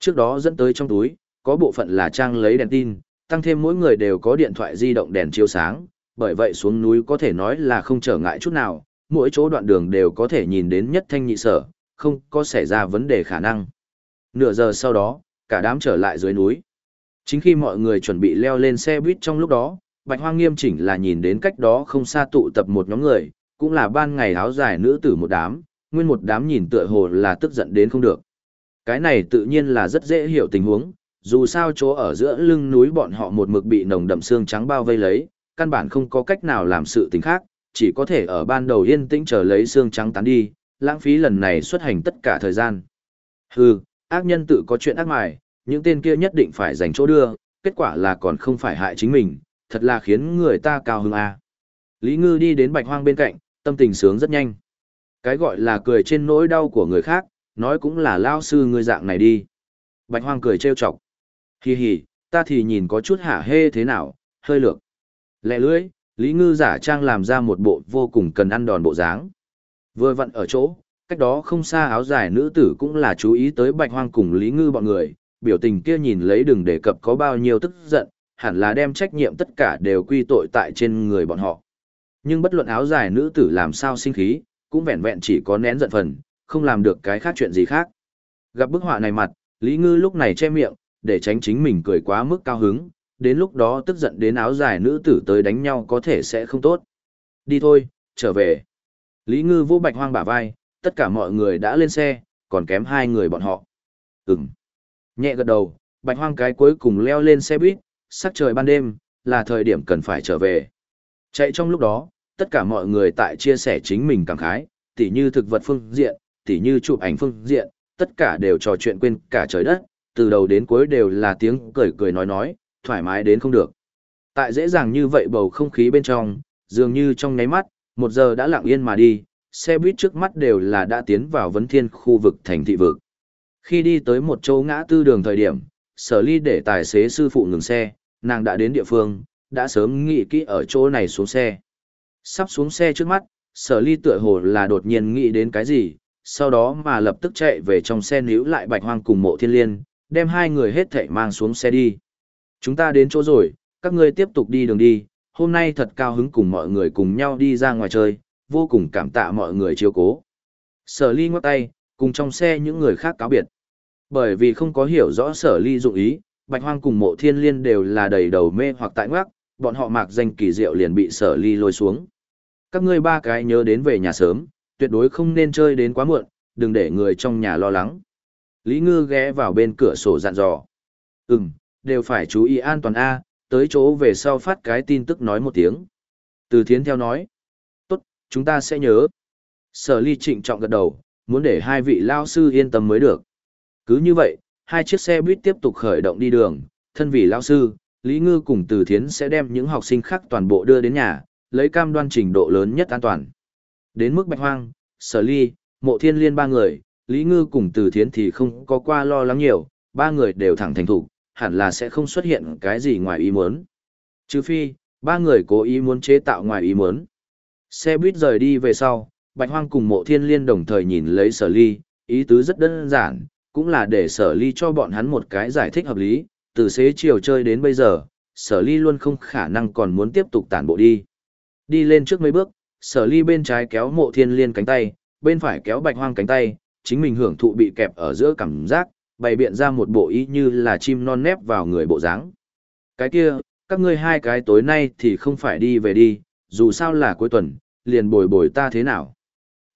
Trước đó dẫn tới trong túi, có bộ phận là trang lấy đèn tin, tăng thêm mỗi người đều có điện thoại di động đèn chiếu sáng, bởi vậy xuống núi có thể nói là không trở ngại chút nào, mỗi chỗ đoạn đường đều có thể nhìn đến nhất thanh nhị sở, không có xảy ra vấn đề khả năng. Nửa giờ sau đó, cả đám trở lại dưới núi. Chính khi mọi người chuẩn bị leo lên xe buýt trong lúc đó, Bạch Hoang nghiêm chỉnh là nhìn đến cách đó không xa tụ tập một nhóm người, cũng là ban ngày áo dài nữ tử một đám, nguyên một đám nhìn tựa hồ là tức giận đến không được. Cái này tự nhiên là rất dễ hiểu tình huống, dù sao chỗ ở giữa lưng núi bọn họ một mực bị nồng đậm xương trắng bao vây lấy, căn bản không có cách nào làm sự tình khác, chỉ có thể ở ban đầu yên tĩnh chờ lấy xương trắng tán đi, lãng phí lần này xuất hành tất cả thời gian. Hừ, ác nhân tự có chuyện ác mài, những tên kia nhất định phải dành chỗ đưa, kết quả là còn không phải hại chính mình, thật là khiến người ta cao hứng à. Lý Ngư đi đến bạch hoang bên cạnh, tâm tình sướng rất nhanh. Cái gọi là cười trên nỗi đau của người khác, nói cũng là lao sư người dạng này đi. Bạch hoang cười trêu chọc. Hi hi, ta thì nhìn có chút hả hê thế nào, hơi lược. Lẹ lưỡi, Lý Ngư giả trang làm ra một bộ vô cùng cần ăn đòn bộ dáng. Vừa vặn ở chỗ, cách đó không xa áo dài nữ tử cũng là chú ý tới bạch hoang cùng Lý Ngư bọn người, biểu tình kia nhìn lấy đừng đề cập có bao nhiêu tức giận, hẳn là đem trách nhiệm tất cả đều quy tội tại trên người bọn họ. Nhưng bất luận áo dài nữ tử làm sao sinh khí, cũng vẹn vẹn chỉ có nén giận phần, không làm được cái khác chuyện gì khác. Gặp bức họa này mặt, Lý Ngư lúc này che miệng, để tránh chính mình cười quá mức cao hứng, đến lúc đó tức giận đến áo dài nữ tử tới đánh nhau có thể sẽ không tốt. Đi thôi, trở về. Lý Ngư vô bạch hoang bả vai, tất cả mọi người đã lên xe, còn kém hai người bọn họ. Ừm. Nhẹ gật đầu, bạch hoang cái cuối cùng leo lên xe buýt, sắc trời ban đêm, là thời điểm cần phải trở về. Chạy trong lúc đó, tất cả mọi người tại chia sẻ chính mình cảm khái, tỉ như thực vật phương diện, tỉ như chụp ảnh phương diện, tất cả đều trò chuyện quên cả trời đất, từ đầu đến cuối đều là tiếng cười cười nói nói, thoải mái đến không được. Tại dễ dàng như vậy bầu không khí bên trong, dường như trong nháy mắt, một giờ đã lặng yên mà đi, xe buýt trước mắt đều là đã tiến vào vấn thiên khu vực thành thị vực. Khi đi tới một chỗ ngã tư đường thời điểm, sở ly để tài xế sư phụ ngừng xe, nàng đã đến địa phương, đã sớm nghĩ kỹ ở chỗ này xuống xe. Sắp xuống xe trước mắt, sở ly tựa hồ là đột nhiên nghĩ đến cái gì, sau đó mà lập tức chạy về trong xe níu lại bạch hoang cùng mộ thiên liên, đem hai người hết thảy mang xuống xe đi. Chúng ta đến chỗ rồi, các ngươi tiếp tục đi đường đi, hôm nay thật cao hứng cùng mọi người cùng nhau đi ra ngoài chơi, vô cùng cảm tạ mọi người chiếu cố. Sở ly ngoắc tay, cùng trong xe những người khác cáo biệt. Bởi vì không có hiểu rõ sở ly dụng ý, bạch hoang cùng mộ thiên liên đều là đầy đầu mê hoặc tại ngoác, bọn họ mạc danh kỳ diệu liền bị sở ly lôi xuống. Các ngươi ba cái nhớ đến về nhà sớm, tuyệt đối không nên chơi đến quá muộn, đừng để người trong nhà lo lắng. Lý Ngư ghé vào bên cửa sổ dặn dò. Ừm, đều phải chú ý an toàn A, tới chỗ về sau phát cái tin tức nói một tiếng. Từ thiến theo nói. Tốt, chúng ta sẽ nhớ. Sở ly trịnh trọng gật đầu, muốn để hai vị lao sư yên tâm mới được. Cứ như vậy, hai chiếc xe buýt tiếp tục khởi động đi đường, thân vị lao sư, Lý Ngư cùng Từ Thiến sẽ đem những học sinh khác toàn bộ đưa đến nhà, lấy cam đoan trình độ lớn nhất an toàn. Đến mức bạch hoang, sở ly, mộ thiên liên ba người, Lý Ngư cùng Từ Thiến thì không có qua lo lắng nhiều, ba người đều thẳng thành thủ, hẳn là sẽ không xuất hiện cái gì ngoài ý muốn. Trừ phi, ba người cố ý muốn chế tạo ngoài ý muốn. Xe buýt rời đi về sau, Bạch Hoang cùng mộ thiên liên đồng thời nhìn lấy sở ly, ý tứ rất đơn giản, cũng là để sở ly cho bọn hắn một cái giải thích hợp lý, từ xế chiều chơi đến bây giờ, sở ly luôn không khả năng còn muốn tiếp tục tản bộ đi. Đi lên trước mấy bước, sở ly bên trái kéo mộ thiên liên cánh tay, bên phải kéo bạch hoang cánh tay, chính mình hưởng thụ bị kẹp ở giữa cảm giác, bày biện ra một bộ ý như là chim non nép vào người bộ dáng. Cái kia, các ngươi hai cái tối nay thì không phải đi về đi, dù sao là cuối tuần, liền bồi bồi ta thế nào.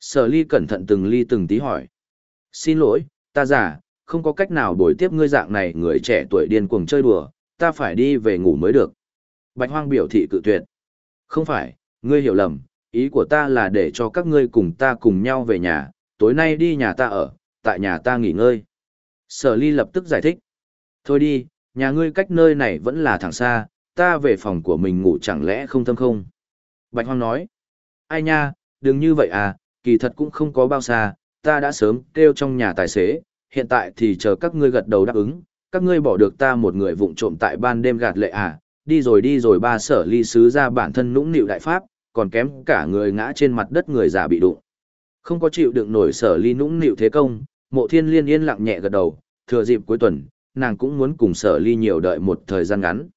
Sở ly cẩn thận từng ly từng tí hỏi. Xin lỗi, ta giả, không có cách nào bồi tiếp ngươi dạng này người trẻ tuổi điên cuồng chơi đùa, ta phải đi về ngủ mới được. Bạch hoang biểu thị cự tuyệt. Không phải, ngươi hiểu lầm, ý của ta là để cho các ngươi cùng ta cùng nhau về nhà, tối nay đi nhà ta ở, tại nhà ta nghỉ ngơi. Sở ly lập tức giải thích. Thôi đi, nhà ngươi cách nơi này vẫn là thẳng xa, ta về phòng của mình ngủ chẳng lẽ không thâm không? Bạch Hoang nói. Ai nha, đừng như vậy à, kỳ thật cũng không có bao xa, ta đã sớm kêu trong nhà tài xế, hiện tại thì chờ các ngươi gật đầu đáp ứng, các ngươi bỏ được ta một người vụng trộm tại ban đêm gạt lệ à, đi rồi đi rồi ba sở ly sứ ra bản thân nũng nịu đại pháp, còn kém cả người ngã trên mặt đất người già bị đụng. Không có chịu đựng nổi sở ly nũng nịu thế công, mộ thiên liên yên lặng nhẹ gật đầu, thừa dịp cuối tuần, nàng cũng muốn cùng sở ly nhiều đợi một thời gian ngắn.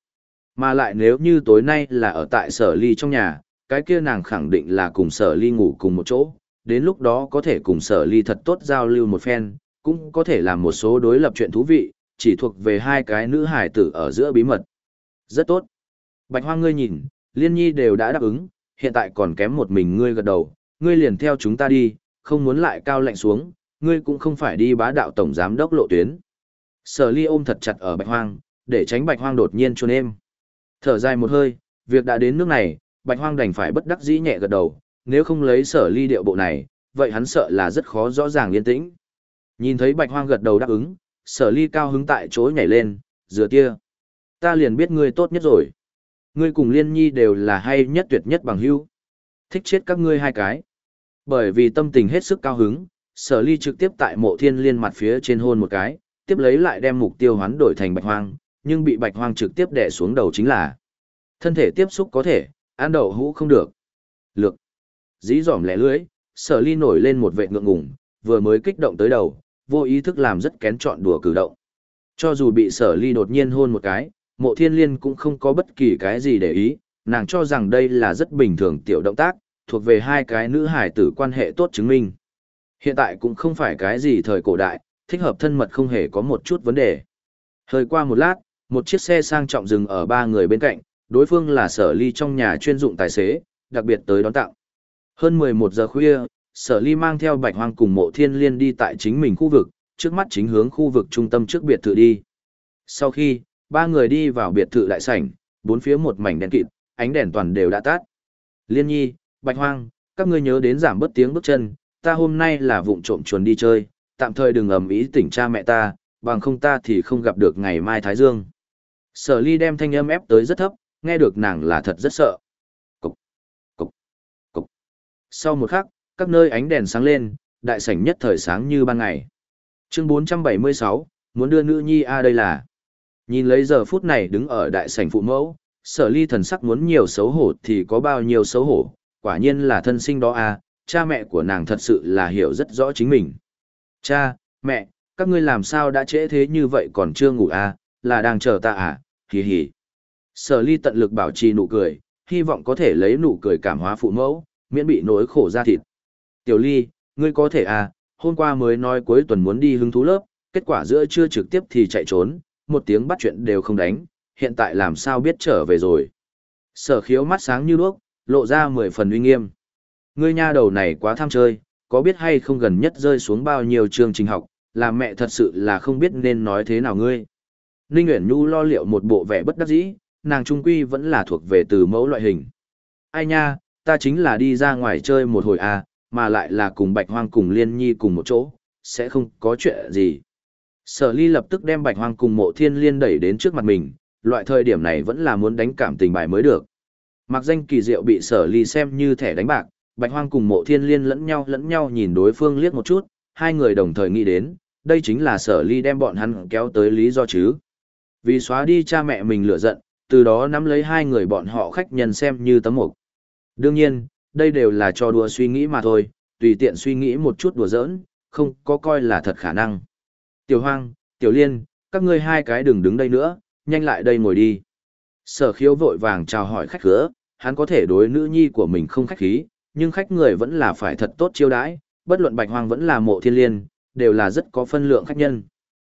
Mà lại nếu như tối nay là ở tại sở ly trong nhà, cái kia nàng khẳng định là cùng sở ly ngủ cùng một chỗ, đến lúc đó có thể cùng sở ly thật tốt giao lưu một phen, cũng có thể làm một số đối lập chuyện thú vị, chỉ thuộc về hai cái nữ hải tử ở giữa bí mật. Rất tốt. Bạch hoang ngươi nhìn, liên nhi đều đã đáp ứng, hiện tại còn kém một mình ngươi gật đầu, ngươi liền theo chúng ta đi, không muốn lại cao lạnh xuống, ngươi cũng không phải đi bá đạo tổng giám đốc lộ tuyến. Sở ly ôm thật chặt ở bạch hoang, để tránh bạch hoang đột nhiên trôn em. Thở dài một hơi, việc đã đến nước này, bạch hoang đành phải bất đắc dĩ nhẹ gật đầu, nếu không lấy sở ly điệu bộ này, vậy hắn sợ là rất khó rõ ràng yên tĩnh. Nhìn thấy bạch hoang gật đầu đáp ứng, sở ly cao hứng tại chỗ nhảy lên, dừa tia. Ta liền biết ngươi tốt nhất rồi. Ngươi cùng liên nhi đều là hay nhất tuyệt nhất bằng hữu. Thích chết các ngươi hai cái. Bởi vì tâm tình hết sức cao hứng, sở ly trực tiếp tại mộ thiên liên mặt phía trên hôn một cái, tiếp lấy lại đem mục tiêu hoán đổi thành bạch hoang, nhưng bị bạch hoang trực tiếp đè xuống đầu chính là. Thân thể tiếp xúc có thể, ăn đậu hũ không được. Lược. Dí dỏm lẻ lưới, sở ly nổi lên một vệ ngượng ngùng, vừa mới kích động tới đầu, vô ý thức làm rất kén chọn đùa cử động. Cho dù bị sở ly đột nhiên hôn một cái, mộ thiên liên cũng không có bất kỳ cái gì để ý, nàng cho rằng đây là rất bình thường tiểu động tác, thuộc về hai cái nữ hải tử quan hệ tốt chứng minh. Hiện tại cũng không phải cái gì thời cổ đại, thích hợp thân mật không hề có một chút vấn đề. Hơi qua một lát, một chiếc xe sang trọng dừng ở ba người bên cạnh, đối phương là sở ly trong nhà chuyên dụng tài xế, đặc biệt tới đón tặng. Hơn 11 giờ khuya, sở ly mang theo bạch hoang cùng mộ thiên liên đi tại chính mình khu vực, trước mắt chính hướng khu vực trung tâm trước biệt thự đi. Sau khi, ba người đi vào biệt thự đại sảnh, bốn phía một mảnh đèn kịt, ánh đèn toàn đều đã tắt. Liên nhi, bạch hoang, các ngươi nhớ đến giảm bớt tiếng bước chân, ta hôm nay là vụng trộm chuồn đi chơi, tạm thời đừng ầm ĩ tỉnh cha mẹ ta, bằng không ta thì không gặp được ngày mai Thái Dương. Sở ly đem thanh âm ép tới rất thấp, nghe được nàng là thật rất sợ. Sau một khắc, các nơi ánh đèn sáng lên, đại sảnh nhất thời sáng như ban ngày. Chương 476, muốn đưa nữ nhi a đây là. Nhìn lấy giờ phút này đứng ở đại sảnh phụ mẫu, sở ly thần sắc muốn nhiều xấu hổ thì có bao nhiêu xấu hổ, quả nhiên là thân sinh đó a cha mẹ của nàng thật sự là hiểu rất rõ chính mình. Cha, mẹ, các ngươi làm sao đã trễ thế như vậy còn chưa ngủ a là đang chờ ta à, hì hì. Sở ly tận lực bảo trì nụ cười, hy vọng có thể lấy nụ cười cảm hóa phụ mẫu, miễn bị nỗi khổ ra thịt. Tiểu ly, ngươi có thể à, hôm qua mới nói cuối tuần muốn đi hứng thú lớp, kết quả giữa trưa trực tiếp thì chạy trốn, một tiếng bắt chuyện đều không đánh, hiện tại làm sao biết trở về rồi. Sở khiếu mắt sáng như đuốc, lộ ra mười phần uy nghiêm. Ngươi nha đầu này quá tham chơi, có biết hay không gần nhất rơi xuống bao nhiêu chương trình học, làm mẹ thật sự là không biết nên nói thế nào ngươi. Ninh Uyển Nhu lo liệu một bộ vẻ bất đắc dĩ, nàng trung quy vẫn là thuộc về từ mẫu loại hình. Ai nha, ta chính là đi ra ngoài chơi một hồi à, mà lại là cùng Bạch Hoang cùng Liên Nhi cùng một chỗ, sẽ không có chuyện gì. Sở ly lập tức đem Bạch Hoang cùng mộ thiên liên đẩy đến trước mặt mình, loại thời điểm này vẫn là muốn đánh cảm tình bài mới được. Mặc danh kỳ diệu bị sở ly xem như thẻ đánh bạc, Bạch Hoang cùng mộ thiên liên lẫn nhau lẫn nhau nhìn đối phương liếc một chút, hai người đồng thời nghĩ đến, đây chính là sở ly đem bọn hắn kéo tới lý do chứ. Vì xóa đi cha mẹ mình lửa giận, từ đó nắm lấy hai người bọn họ khách nhân xem như tấm mục. Đương nhiên, đây đều là cho đùa suy nghĩ mà thôi, tùy tiện suy nghĩ một chút đùa giỡn, không có coi là thật khả năng. Tiểu Hoang, Tiểu Liên, các ngươi hai cái đừng đứng đây nữa, nhanh lại đây ngồi đi. Sở khiếu vội vàng chào hỏi khách khứa, hắn có thể đối nữ nhi của mình không khách khí, nhưng khách người vẫn là phải thật tốt chiêu đãi, bất luận Bạch Hoang vẫn là mộ thiên liên, đều là rất có phân lượng khách nhân.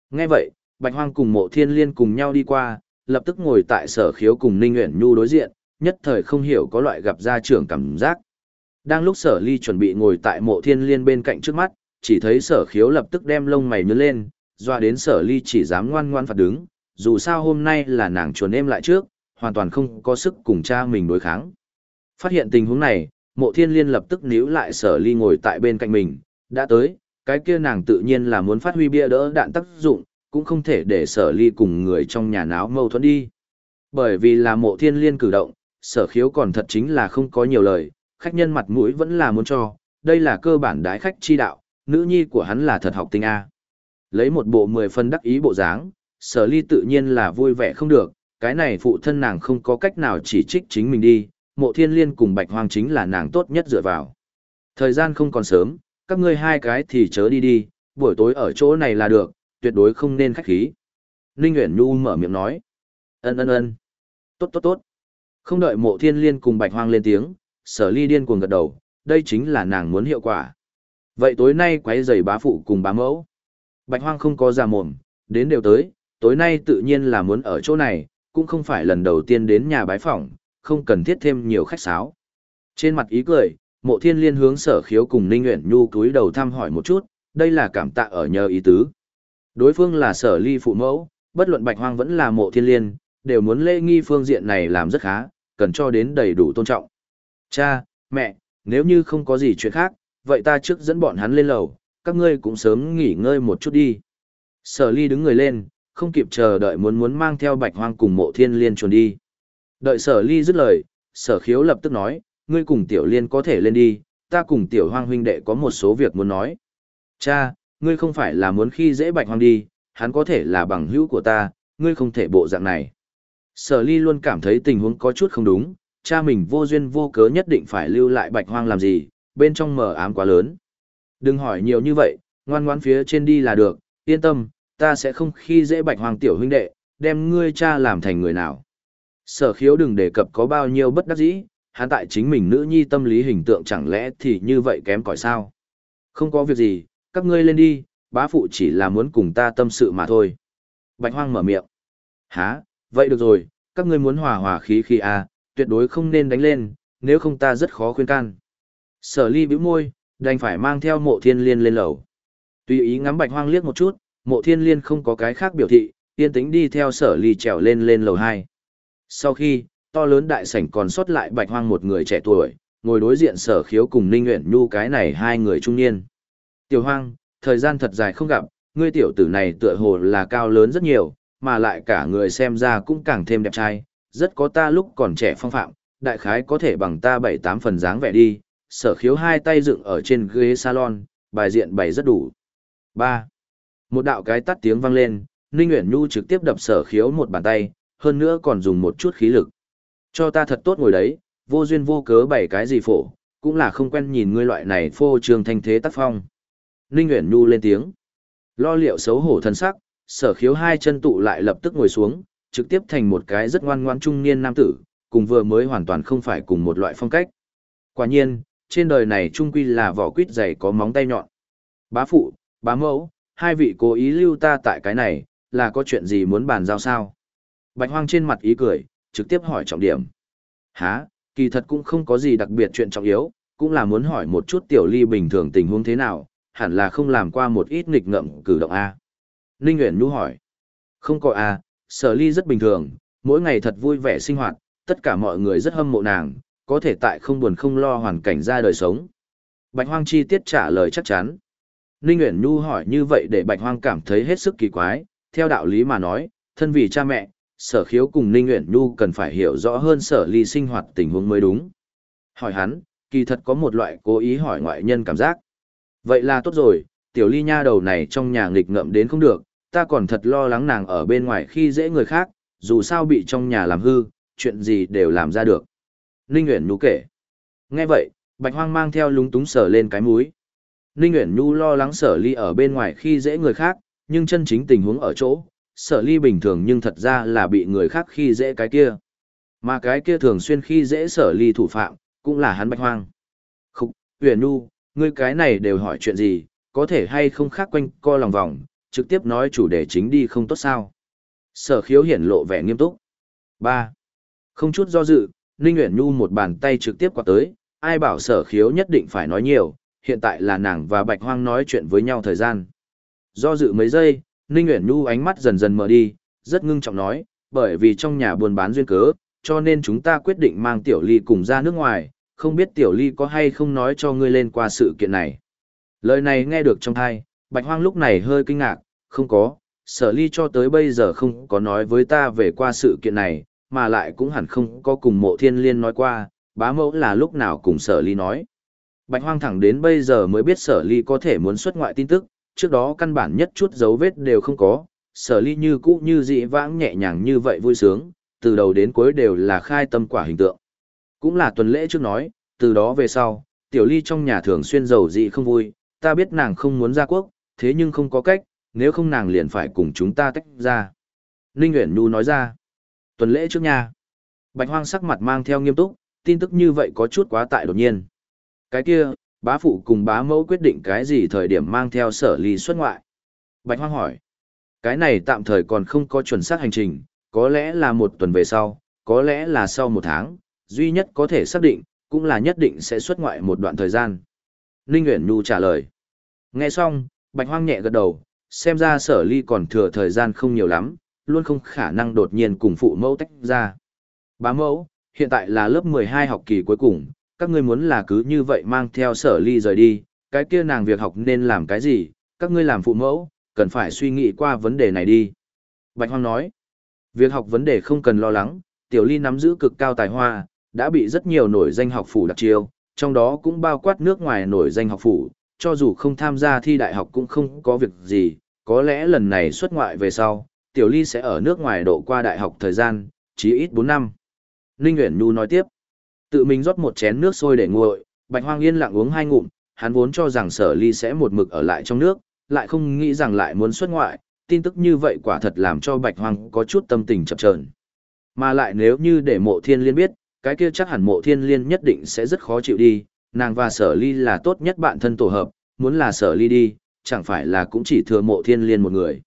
Nghe vậy, Bạch Hoang cùng mộ thiên liên cùng nhau đi qua, lập tức ngồi tại sở khiếu cùng Ninh Nguyễn Nhu đối diện, nhất thời không hiểu có loại gặp gia trưởng cảm giác. Đang lúc sở ly chuẩn bị ngồi tại mộ thiên liên bên cạnh trước mắt, chỉ thấy sở khiếu lập tức đem lông mày nhớ lên, doa đến sở ly chỉ dám ngoan ngoan phạt đứng, dù sao hôm nay là nàng chuồn em lại trước, hoàn toàn không có sức cùng cha mình đối kháng. Phát hiện tình huống này, mộ thiên liên lập tức níu lại sở ly ngồi tại bên cạnh mình, đã tới, cái kia nàng tự nhiên là muốn phát huy bia đỡ đạn tác dụng, cũng không thể để sở ly cùng người trong nhà náo mâu thuẫn đi. Bởi vì là mộ thiên liên cử động, sở khiếu còn thật chính là không có nhiều lời, khách nhân mặt mũi vẫn là muốn cho, đây là cơ bản đái khách chi đạo, nữ nhi của hắn là thật học tinh A. Lấy một bộ mười phân đắc ý bộ dáng, sở ly tự nhiên là vui vẻ không được, cái này phụ thân nàng không có cách nào chỉ trích chính mình đi, mộ thiên liên cùng bạch hoang chính là nàng tốt nhất dựa vào. Thời gian không còn sớm, các ngươi hai cái thì chớ đi đi, buổi tối ở chỗ này là được, tuyệt đối không nên khách khí. Ninh Nguyễn Nhu mở miệng nói. Ân ân ân. Tốt tốt tốt. Không đợi mộ thiên liên cùng bạch hoang lên tiếng, sở ly điên cuồng gật đầu, đây chính là nàng muốn hiệu quả. Vậy tối nay quấy giày bá phụ cùng bá mẫu. Bạch hoang không có ra mồm, đến đều tới, tối nay tự nhiên là muốn ở chỗ này, cũng không phải lần đầu tiên đến nhà bái phỏng, không cần thiết thêm nhiều khách sáo. Trên mặt ý cười, mộ thiên liên hướng sở khiếu cùng Ninh nguyện Nhu cúi đầu thăm hỏi một chút, đây là cảm tạ ở nhờ ý tứ. Đối phương là sở ly phụ mẫu, bất luận bạch hoang vẫn là mộ thiên liên, đều muốn lễ nghi phương diện này làm rất khá, cần cho đến đầy đủ tôn trọng. Cha, mẹ, nếu như không có gì chuyện khác, vậy ta trước dẫn bọn hắn lên lầu, các ngươi cũng sớm nghỉ ngơi một chút đi. Sở ly đứng người lên, không kịp chờ đợi muốn muốn mang theo bạch hoang cùng mộ thiên liên chuồn đi. Đợi sở ly dứt lời, sở khiếu lập tức nói, ngươi cùng tiểu liên có thể lên đi, ta cùng tiểu hoang huynh đệ có một số việc muốn nói. Cha, ngươi không phải là muốn khi dễ bạch hoang đi, hắn có thể là bằng hữu của ta, ngươi không thể bộ dạng này. Sở ly luôn cảm thấy tình huống có chút không đúng, cha mình vô duyên vô cớ nhất định phải lưu lại bạch hoang làm gì, bên trong mờ ám quá lớn. Đừng hỏi nhiều như vậy, ngoan ngoãn phía trên đi là được, yên tâm, ta sẽ không khi dễ bạch hoang tiểu huynh đệ, đem ngươi cha làm thành người nào. Sở khiếu đừng đề cập có bao nhiêu bất đắc dĩ, hắn tại chính mình nữ nhi tâm lý hình tượng chẳng lẽ thì như vậy kém cỏi sao. Không có việc gì, các ngươi lên đi, bá phụ chỉ là muốn cùng ta tâm sự mà thôi. Bạch hoang mở miệng. há? Vậy được rồi, các ngươi muốn hòa hòa khí khí à, tuyệt đối không nên đánh lên, nếu không ta rất khó khuyên can. Sở ly bĩu môi, đành phải mang theo mộ thiên liên lên lầu. Tùy ý ngắm bạch hoang liếc một chút, mộ thiên liên không có cái khác biểu thị, yên tĩnh đi theo sở ly trèo lên lên lầu 2. Sau khi, to lớn đại sảnh còn sót lại bạch hoang một người trẻ tuổi, ngồi đối diện sở khiếu cùng ninh nguyện nhu cái này hai người trung niên. Tiểu hoang, thời gian thật dài không gặp, ngươi tiểu tử này tựa hồ là cao lớn rất nhiều, mà lại cả người xem ra cũng càng thêm đẹp trai, rất có ta lúc còn trẻ phong phạm, đại khái có thể bằng ta bảy tám phần dáng vẻ đi, sở khiếu hai tay dựng ở trên ghế salon, bài diện bày rất đủ. 3. Một đạo cái tắt tiếng vang lên, Ninh Uyển Nhu trực tiếp đập sở khiếu một bàn tay, hơn nữa còn dùng một chút khí lực. Cho ta thật tốt ngồi đấy, vô duyên vô cớ bày cái gì phổ, cũng là không quen nhìn ngươi loại này phô trương thanh thế tác phong. Ninh Uyển Nhu lên tiếng. Lo liệu xấu hổ thân sắc, sở khiếu hai chân tụ lại lập tức ngồi xuống, trực tiếp thành một cái rất ngoan ngoãn trung niên nam tử, cùng vừa mới hoàn toàn không phải cùng một loại phong cách. Quả nhiên, trên đời này trung quy là vỏ quýt dày có móng tay nhọn. Bá phụ, bá mẫu, hai vị cố ý lưu ta tại cái này, là có chuyện gì muốn bàn giao sao? Bạch hoang trên mặt ý cười, trực tiếp hỏi trọng điểm. Hả, kỳ thật cũng không có gì đặc biệt chuyện trọng yếu, cũng là muốn hỏi một chút tiểu ly bình thường tình huống thế nào, hẳn là không làm qua một ít nghịch ngợm cử động A. Ninh Nguyễn Nhu hỏi. Không có A, sở ly rất bình thường, mỗi ngày thật vui vẻ sinh hoạt, tất cả mọi người rất hâm mộ nàng, có thể tại không buồn không lo hoàn cảnh ra đời sống. Bạch Hoang chi tiết trả lời chắc chắn. Ninh Nguyễn Nhu hỏi như vậy để Bạch Hoang cảm thấy hết sức kỳ quái, theo đạo lý mà nói, thân vì cha mẹ, sở khiếu cùng Ninh Nguyễn Nhu cần phải hiểu rõ hơn sở ly sinh hoạt tình huống mới đúng. Hỏi hắn, kỳ thật có một loại cố ý hỏi ngoại nhân cảm giác. Vậy là tốt rồi, tiểu ly nha đầu này trong nhà nghịch ngợm đến không được, ta còn thật lo lắng nàng ở bên ngoài khi dễ người khác, dù sao bị trong nhà làm hư, chuyện gì đều làm ra được. Ninh Nguyễn Nhu kể. Nghe vậy, Bạch Hoang mang theo lúng túng sở lên cái mũi. Ninh Nguyễn Nhu lo lắng sở ly ở bên ngoài khi dễ người khác, nhưng chân chính tình huống ở chỗ, sở ly bình thường nhưng thật ra là bị người khác khi dễ cái kia. Mà cái kia thường xuyên khi dễ sở ly thủ phạm, cũng là hắn Bạch Hoang. Khúc, Nguyễn Nhu, ngươi cái này đều hỏi chuyện gì, có thể hay không khác quanh co lòng vòng, trực tiếp nói chủ đề chính đi không tốt sao. Sở khiếu hiển lộ vẻ nghiêm túc. ba, Không chút do dự, Ninh Nguyễn Nhu một bàn tay trực tiếp qua tới, ai bảo sở khiếu nhất định phải nói nhiều, hiện tại là nàng và Bạch Hoang nói chuyện với nhau thời gian. Do dự mấy giây, Ninh Nguyễn Nhu ánh mắt dần dần mở đi, rất ngưng trọng nói, bởi vì trong nhà buôn bán duyên cớ, cho nên chúng ta quyết định mang Tiểu Ly cùng ra nước ngoài, không biết Tiểu Ly có hay không nói cho ngươi lên qua sự kiện này. Lời này nghe được trong thai, Bạch Hoang lúc này hơi kinh ngạc, không có, sở ly cho tới bây giờ không có nói với ta về qua sự kiện này, mà lại cũng hẳn không có cùng mộ thiên liên nói qua, bá mẫu là lúc nào cùng sở ly nói. Bạch hoang thẳng đến bây giờ mới biết sở ly có thể muốn xuất ngoại tin tức, trước đó căn bản nhất chút dấu vết đều không có, sở ly như cũ như dị vãng nhẹ nhàng như vậy vui sướng, từ đầu đến cuối đều là khai tâm quả hình tượng. Cũng là tuần lễ trước nói, từ đó về sau, tiểu ly trong nhà thường xuyên giàu dị không vui, ta biết nàng không muốn ra quốc, thế nhưng không có cách, nếu không nàng liền phải cùng chúng ta tách ra. Ninh Nguyễn Nhu nói ra, tuần lễ trước nha. Bạch hoang sắc mặt mang theo nghiêm túc, tin tức như vậy có chút quá tại đột nhiên. Cái kia, bá phụ cùng bá mẫu quyết định cái gì thời điểm mang theo sở ly xuất ngoại. Bạch hoang hỏi, cái này tạm thời còn không có chuẩn xác hành trình, có lẽ là một tuần về sau, có lẽ là sau một tháng, duy nhất có thể xác định, cũng là nhất định sẽ xuất ngoại một đoạn thời gian. Ninh Nguyễn Nhu trả lời. Nghe xong, Bạch Hoang nhẹ gật đầu, xem ra sở ly còn thừa thời gian không nhiều lắm, luôn không khả năng đột nhiên cùng phụ mẫu tách ra. Bá mẫu, hiện tại là lớp 12 học kỳ cuối cùng, các ngươi muốn là cứ như vậy mang theo sở ly rời đi, cái kia nàng việc học nên làm cái gì, các ngươi làm phụ mẫu, cần phải suy nghĩ qua vấn đề này đi. Bạch Hoang nói, việc học vấn đề không cần lo lắng, tiểu ly nắm giữ cực cao tài hoa, đã bị rất nhiều nổi danh học phủ đặc chiêu, trong đó cũng bao quát nước ngoài nổi danh học phủ, cho dù không tham gia thi đại học cũng không có việc gì, có lẽ lần này xuất ngoại về sau, tiểu ly sẽ ở nước ngoài độ qua đại học thời gian, chí ít 4 năm. Ninh Nguyễn Nhu nói tiếp, tự mình rót một chén nước sôi để nguội, Bạch Hoang yên lặng uống hai ngụm, hắn vốn cho rằng sở ly sẽ một mực ở lại trong nước, lại không nghĩ rằng lại muốn xuất ngoại, tin tức như vậy quả thật làm cho Bạch Hoang có chút tâm tình chập chờn. Mà lại nếu như để mộ thiên liên biết, cái kia chắc hẳn mộ thiên liên nhất định sẽ rất khó chịu đi, nàng và sở ly là tốt nhất bạn thân tổ hợp, muốn là sở ly đi, chẳng phải là cũng chỉ thừa mộ thiên liên một người.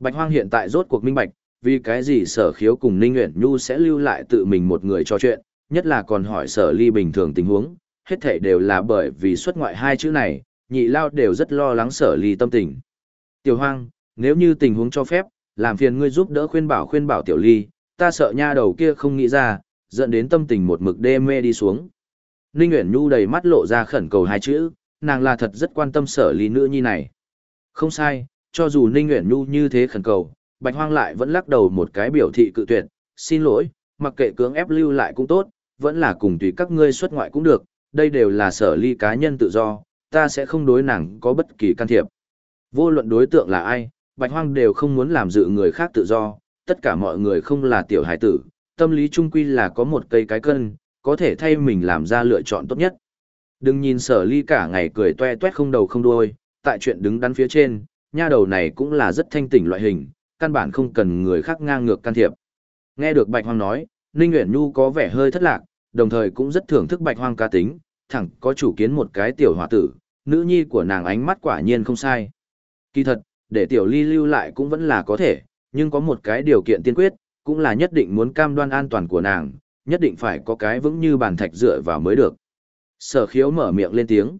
Bạch Hoang hiện tại rốt cuộc minh bạch, vì cái gì sở khiếu cùng Ninh Nguyễn Nhu sẽ lưu lại tự mình một người cho chuyện, nhất là còn hỏi sở ly bình thường tình huống, hết thể đều là bởi vì xuất ngoại hai chữ này, nhị lao đều rất lo lắng sở ly tâm tình. Tiểu Hoang, nếu như tình huống cho phép, làm phiền ngươi giúp đỡ khuyên bảo khuyên bảo tiểu ly, ta sợ nha đầu kia không nghĩ ra, dẫn đến tâm tình một mực đê mê đi xuống. Ninh Uyển Nhu đầy mắt lộ ra khẩn cầu hai chữ, nàng là thật rất quan tâm sở ly nữ nhi này. Không sai, cho dù Ninh Uyển Nhu như thế khẩn cầu, Bạch Hoang lại vẫn lắc đầu một cái biểu thị cự tuyệt, xin lỗi, mặc kệ cưỡng ép lưu lại cũng tốt, vẫn là cùng tùy các ngươi xuất ngoại cũng được, đây đều là sở ly cá nhân tự do, ta sẽ không đối nàng có bất kỳ can thiệp. Vô luận đối tượng là ai, Bạch Hoang đều không muốn làm dự người khác tự do, tất cả mọi người không là tiểu hải tử, tâm lý trung quy là có một cây cái cân, có thể thay mình làm ra lựa chọn tốt nhất. Đừng nhìn sở ly cả ngày cười toe toét không đầu không đuôi, tại chuyện đứng đắn phía trên, nha đầu này cũng là rất thanh tỉnh loại hình, căn bản không cần người khác ngang ngược can thiệp. Nghe được Bạch Hoang nói, Ninh Uyển Nhu có vẻ hơi thất lạc, đồng thời cũng rất thưởng thức Bạch Hoang cá tính, thẳng có chủ kiến một cái tiểu hòa tử, nữ nhi của nàng ánh mắt quả nhiên không sai. Kỳ thật, để tiểu ly lưu lại cũng vẫn là có thể, nhưng có một cái điều kiện tiên quyết, cũng là nhất định muốn cam đoan an toàn của nàng, nhất định phải có cái vững như bàn thạch dựa vào mới được. Sở khiếu mở miệng lên tiếng.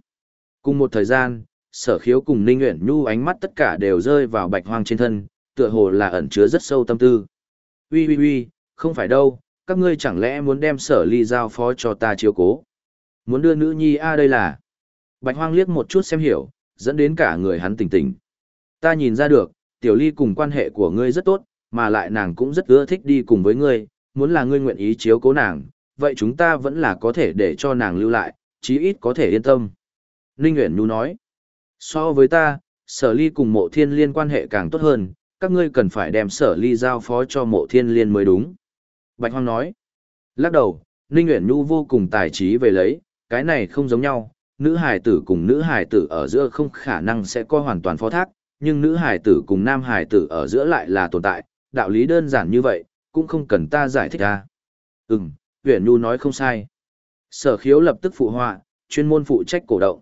Cùng một thời gian, sở khiếu cùng Ninh Nguyễn Nhu ánh mắt tất cả đều rơi vào bạch hoang trên thân, tựa hồ là ẩn chứa rất sâu tâm tư. Ui ui ui, không phải đâu, các ngươi chẳng lẽ muốn đem sở ly giao phó cho ta chiếu cố. Muốn đưa nữ nhi a đây là. Bạch hoang liếc một chút xem hiểu, dẫn đến cả người hắn tỉnh tỉnh. Ta nhìn ra được, tiểu ly cùng quan hệ của ngươi rất tốt, mà lại nàng cũng rất ưa thích đi cùng với ngươi, muốn là ngươi nguyện ý chiếu cố nàng, vậy chúng ta vẫn là có thể để cho nàng lưu lại, chí ít có thể yên tâm. Ninh Nguyễn Nhu nói, so với ta, sở ly cùng mộ thiên liên quan hệ càng tốt hơn, các ngươi cần phải đem sở ly giao phó cho mộ thiên liên mới đúng. Bạch Hoang nói, lắc đầu, Ninh Nguyễn Nhu vô cùng tài trí về lấy, cái này không giống nhau, nữ hài tử cùng nữ hài tử ở giữa không khả năng sẽ có hoàn toàn phó thác, nhưng nữ hài tử cùng nam hài tử ở giữa lại là tồn tại, đạo lý đơn giản như vậy, cũng không cần ta giải thích à? Ừm, Huyền Nhu nói không sai. Sở khiếu lập tức phụ họa, chuyên môn phụ trách cổ động.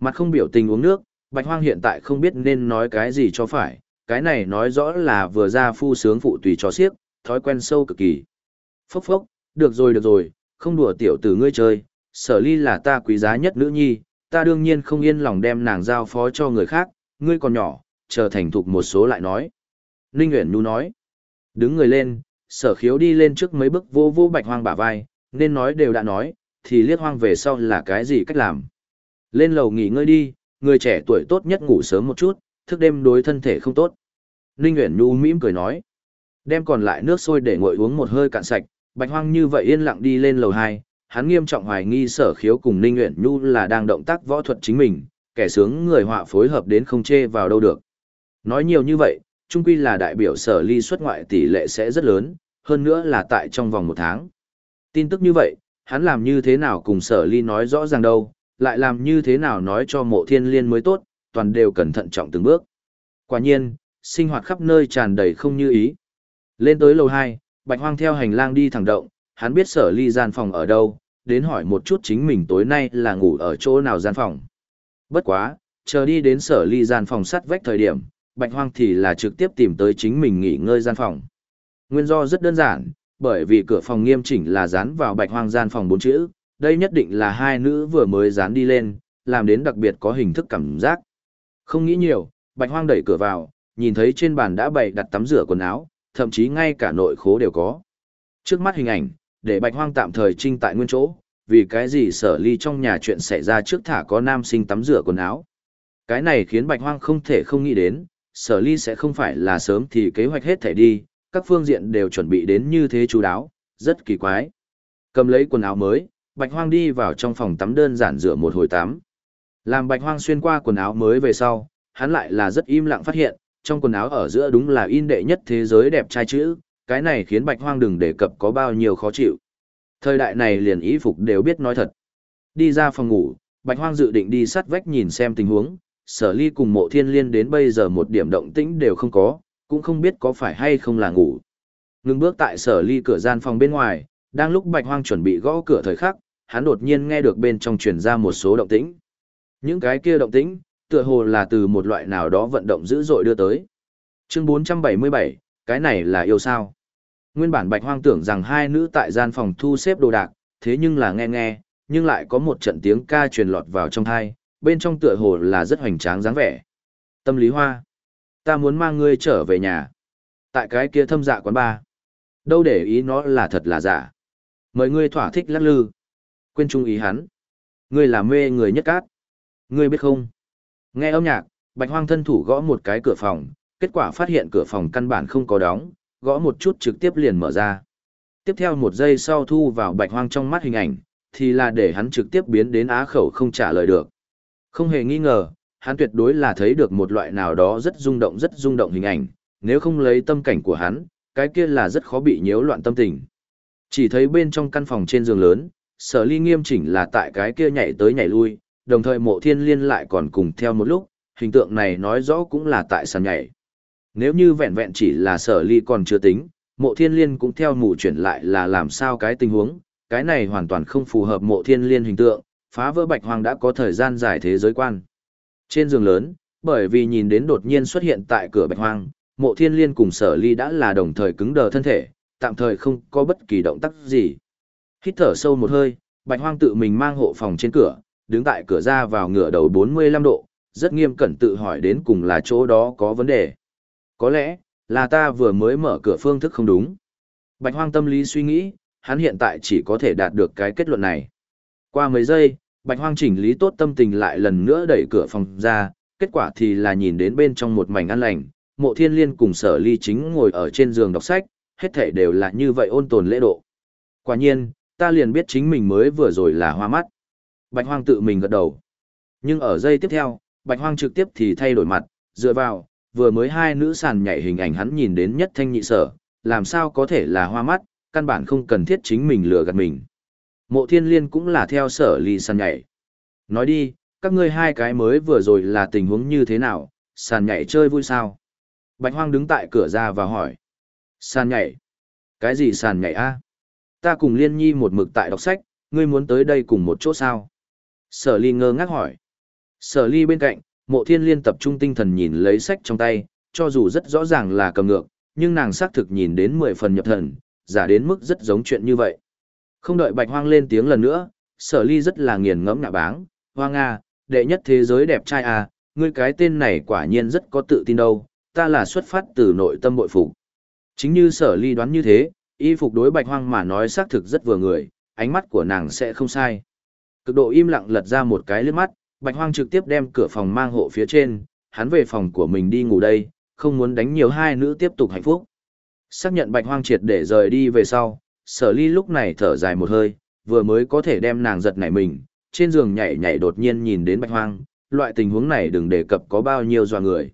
Mặt không biểu tình uống nước, Bạch Hoang hiện tại không biết nên nói cái gì cho phải, cái này nói rõ là vừa ra phu sướng phụ tùy cho xiếc, thói quen sâu cực kỳ. Phốc phốc, được rồi được rồi, không đùa tiểu tử ngươi chơi, sở ly là ta quý giá nhất nữ nhi, ta đương nhiên không yên lòng đem nàng giao phó cho người khác, ngươi còn nhỏ, chờ thành thục một số lại nói. Ninh Nguyễn Nhu nói, đứng người lên, sở khiếu đi lên trước mấy bước vô vô bạch hoang bả vai, nên nói đều đã nói, thì liếc hoang về sau là cái gì cách làm. Lên lầu nghỉ ngơi đi, người trẻ tuổi tốt nhất ngủ sớm một chút, thức đêm đối thân thể không tốt. Ninh Nguyễn Nhu mỉm cười nói, đem còn lại nước sôi để nguội uống một hơi cạn sạch, bạch hoang như vậy yên lặng đi lên lầu 2, hắn nghiêm trọng hoài nghi sở khiếu cùng Ninh Nguyễn Nhu là đang động tác võ thuật chính mình, kẻ sướng người họa phối hợp đến không chê vào đâu được. Nói nhiều như vậy, chung quy là đại biểu sở ly xuất ngoại tỷ lệ sẽ rất lớn, hơn nữa là tại trong vòng một tháng. Tin tức như vậy, hắn làm như thế nào cùng sở ly nói rõ ràng đâu, lại làm như thế nào nói cho mộ thiên liên mới tốt, toàn đều cẩn thận trọng từng bước. Quả nhiên, sinh hoạt khắp nơi tràn đầy không như ý. Lên tới lầu 2, Bạch Hoang theo hành lang đi thẳng động, hắn biết sở ly gian phòng ở đâu, đến hỏi một chút chính mình tối nay là ngủ ở chỗ nào gian phòng. Bất quá, chờ đi đến sở ly gian phòng sắt vách thời điểm, Bạch Hoang thì là trực tiếp tìm tới chính mình nghỉ ngơi gian phòng. Nguyên do rất đơn giản, bởi vì cửa phòng nghiêm chỉnh là dán vào bạch hoang gian phòng bốn chữ, đây nhất định là hai nữ vừa mới dán đi lên, làm đến đặc biệt có hình thức cảm giác. Không nghĩ nhiều, bạch hoang đẩy cửa vào, nhìn thấy trên bàn đã bày đặt tắm rửa quần áo, thậm chí ngay cả nội khố đều có. Trước mắt hình ảnh, để bạch hoang tạm thời trinh tại nguyên chỗ, vì cái gì sở ly trong nhà chuyện xảy ra trước thả có nam sinh tắm rửa quần áo. Cái này khiến bạch hoang không thể không nghĩ đến, sở ly sẽ không phải là sớm thì kế hoạch hết thể đi, các phương diện đều chuẩn bị đến như thế chú đáo, rất kỳ quái. Cầm lấy quần áo mới, bạch hoang đi vào trong phòng tắm đơn giản rửa một hồi tắm. Làm bạch hoang xuyên qua quần áo mới về sau, hắn lại là rất im lặng phát hiện, trong quần áo ở giữa đúng là in đệ nhất thế giới đẹp trai chữ, cái này khiến bạch hoang đừng đề cập có bao nhiêu khó chịu. Thời đại này liền ý phục đều biết nói thật. Đi ra phòng ngủ, bạch hoang dự định đi sát vách nhìn xem tình huống, sở ly cùng mộ thiên liên đến bây giờ một điểm động tĩnh đều không có, cũng không biết có phải hay không là ngủ. Ngừng bước tại sở ly cửa gian phòng bên ngoài, đang lúc bạch hoang chuẩn bị gõ cửa thời khắc, hắn đột nhiên nghe được bên trong truyền ra một số động tĩnh. Những cái kia động tĩnh, tựa hồ là từ một loại nào đó vận động dữ dội đưa tới. Chương 477, cái này là yêu sao? Nguyên bản bạch hoang tưởng rằng hai nữ tại gian phòng thu xếp đồ đạc, thế nhưng là nghe nghe, nhưng lại có một trận tiếng ca truyền lọt vào trong thai, bên trong tựa hồ là rất hoành tráng dáng vẻ. Tâm lý hoa. Ta muốn mang ngươi trở về nhà. Tại cái kia thâm dạ quán ba. Đâu để ý nó là thật là giả. Mời ngươi thỏa thích lắc lư. Quên trung ý hắn. Ngươi là mê người nhất cát. Ngươi biết không? Nghe âm nhạc, bạch hoang thân thủ gõ một cái cửa phòng, kết quả phát hiện cửa phòng căn bản không có đóng, gõ một chút trực tiếp liền mở ra. Tiếp theo một giây sau thu vào bạch hoang trong mắt hình ảnh, thì là để hắn trực tiếp biến đến á khẩu không trả lời được. Không hề nghi ngờ, hắn tuyệt đối là thấy được một loại nào đó rất rung động rất rung động hình ảnh, nếu không lấy tâm cảnh của hắn, cái kia là rất khó bị nhiễu loạn tâm tình. Chỉ thấy bên trong căn phòng trên giường lớn, sở ly nghiêm chỉnh là tại cái kia nhảy tới nhảy lui, đồng thời mộ thiên liên lại còn cùng theo một lúc, hình tượng này nói rõ cũng là tại sàn nhảy. Nếu như vẹn vẹn chỉ là sở ly còn chưa tính, mộ thiên liên cũng theo mù chuyển lại là làm sao cái tình huống, cái này hoàn toàn không phù hợp mộ thiên liên hình tượng, phá vỡ bạch hoàng đã có thời gian giải thế giới quan. Trên giường lớn, bởi vì nhìn đến đột nhiên xuất hiện tại cửa bạch hoàng, mộ thiên liên cùng sở ly đã là đồng thời cứng đờ thân thể, tạm thời không có bất kỳ động tác gì. Hít thở sâu một hơi, bạch hoang tự mình mang hộ phòng trên cửa, đứng tại cửa ra vào ngửa đầu 45 độ, rất nghiêm cẩn tự hỏi đến cùng là chỗ đó có vấn đề. Có lẽ, là ta vừa mới mở cửa phương thức không đúng. Bạch hoang tâm lý suy nghĩ, hắn hiện tại chỉ có thể đạt được cái kết luận này. Qua mấy giây, Bạch Hoang chỉnh lý tốt tâm tình lại lần nữa đẩy cửa phòng ra, kết quả thì là nhìn đến bên trong một mảnh an lành, mộ thiên liên cùng sở ly chính ngồi ở trên giường đọc sách, hết thảy đều là như vậy ôn tồn lễ độ. Quả nhiên, ta liền biết chính mình mới vừa rồi là hoa mắt. Bạch Hoang tự mình gật đầu. Nhưng ở giây tiếp theo, Bạch Hoang trực tiếp thì thay đổi mặt, dựa vào, vừa mới hai nữ sàn nhảy hình ảnh hắn nhìn đến nhất thanh nhị sở, làm sao có thể là hoa mắt, căn bản không cần thiết chính mình lừa gạt mình. Mộ thiên liên cũng là theo sở ly sàn nhảy. Nói đi, các ngươi hai cái mới vừa rồi là tình huống như thế nào, sàn nhảy chơi vui sao? Bạch hoang đứng tại cửa ra và hỏi. Sàn nhảy? Cái gì sàn nhảy a? Ta cùng liên nhi một mực tại đọc sách, ngươi muốn tới đây cùng một chỗ sao? Sở ly ngơ ngác hỏi. Sở ly bên cạnh, mộ thiên liên tập trung tinh thần nhìn lấy sách trong tay, cho dù rất rõ ràng là cầm ngược, nhưng nàng xác thực nhìn đến mười phần nhập thần, giả đến mức rất giống chuyện như vậy. Không đợi bạch hoang lên tiếng lần nữa, sở ly rất là nghiền ngẫm nạ báng, hoang a, đệ nhất thế giới đẹp trai à, ngươi cái tên này quả nhiên rất có tự tin đâu, ta là xuất phát từ nội tâm bội phục. Chính như sở ly đoán như thế, y phục đối bạch hoang mà nói xác thực rất vừa người, ánh mắt của nàng sẽ không sai. Cực độ im lặng lật ra một cái lướt mắt, bạch hoang trực tiếp đem cửa phòng mang hộ phía trên, hắn về phòng của mình đi ngủ đây, không muốn đánh nhiều hai nữ tiếp tục hạnh phúc. Xác nhận bạch hoang triệt để rời đi về sau, sở ly lúc này thở dài một hơi, vừa mới có thể đem nàng giật nảy mình, trên giường nhảy nhảy đột nhiên nhìn đến bạch hoang, loại tình huống này đừng đề cập có bao nhiêu dọa người.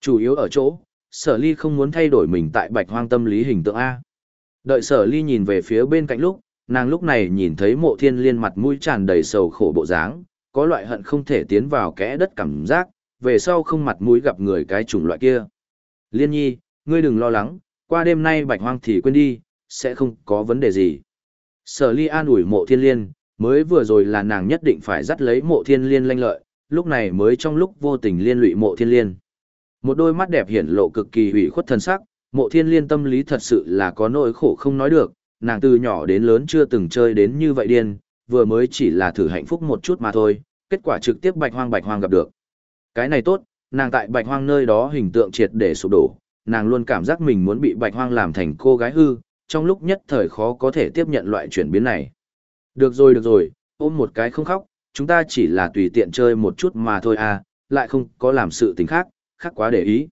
Chủ yếu ở chỗ, sở ly không muốn thay đổi mình tại bạch hoang tâm lý hình tượng A. Đợi sở ly nhìn về phía bên cạnh lúc, nàng lúc này nhìn thấy mộ thiên liên mặt mũi tràn đầy sầu khổ bộ dáng, có loại hận không thể tiến vào kẽ đất cảm giác, về sau không mặt mũi gặp người cái chủng loại kia. Liên nhi, ngươi đừng lo lắng, qua đêm nay bạch hoang thì quên đi, sẽ không có vấn đề gì. Sở ly an ủi mộ thiên liên, mới vừa rồi là nàng nhất định phải dắt lấy mộ thiên liên lanh lợi, lúc này mới trong lúc vô tình liên lụy mộ thiên liên. Một đôi mắt đẹp hiển lộ cực kỳ hủy khuất thần sắc, Mộ thiên liên tâm lý thật sự là có nỗi khổ không nói được, nàng từ nhỏ đến lớn chưa từng chơi đến như vậy điên, vừa mới chỉ là thử hạnh phúc một chút mà thôi, kết quả trực tiếp bạch hoang bạch hoang gặp được. Cái này tốt, nàng tại bạch hoang nơi đó hình tượng triệt để sụp đổ, nàng luôn cảm giác mình muốn bị bạch hoang làm thành cô gái hư, trong lúc nhất thời khó có thể tiếp nhận loại chuyển biến này. Được rồi được rồi, ôm một cái không khóc, chúng ta chỉ là tùy tiện chơi một chút mà thôi à, lại không có làm sự tình khác, khác quá để ý.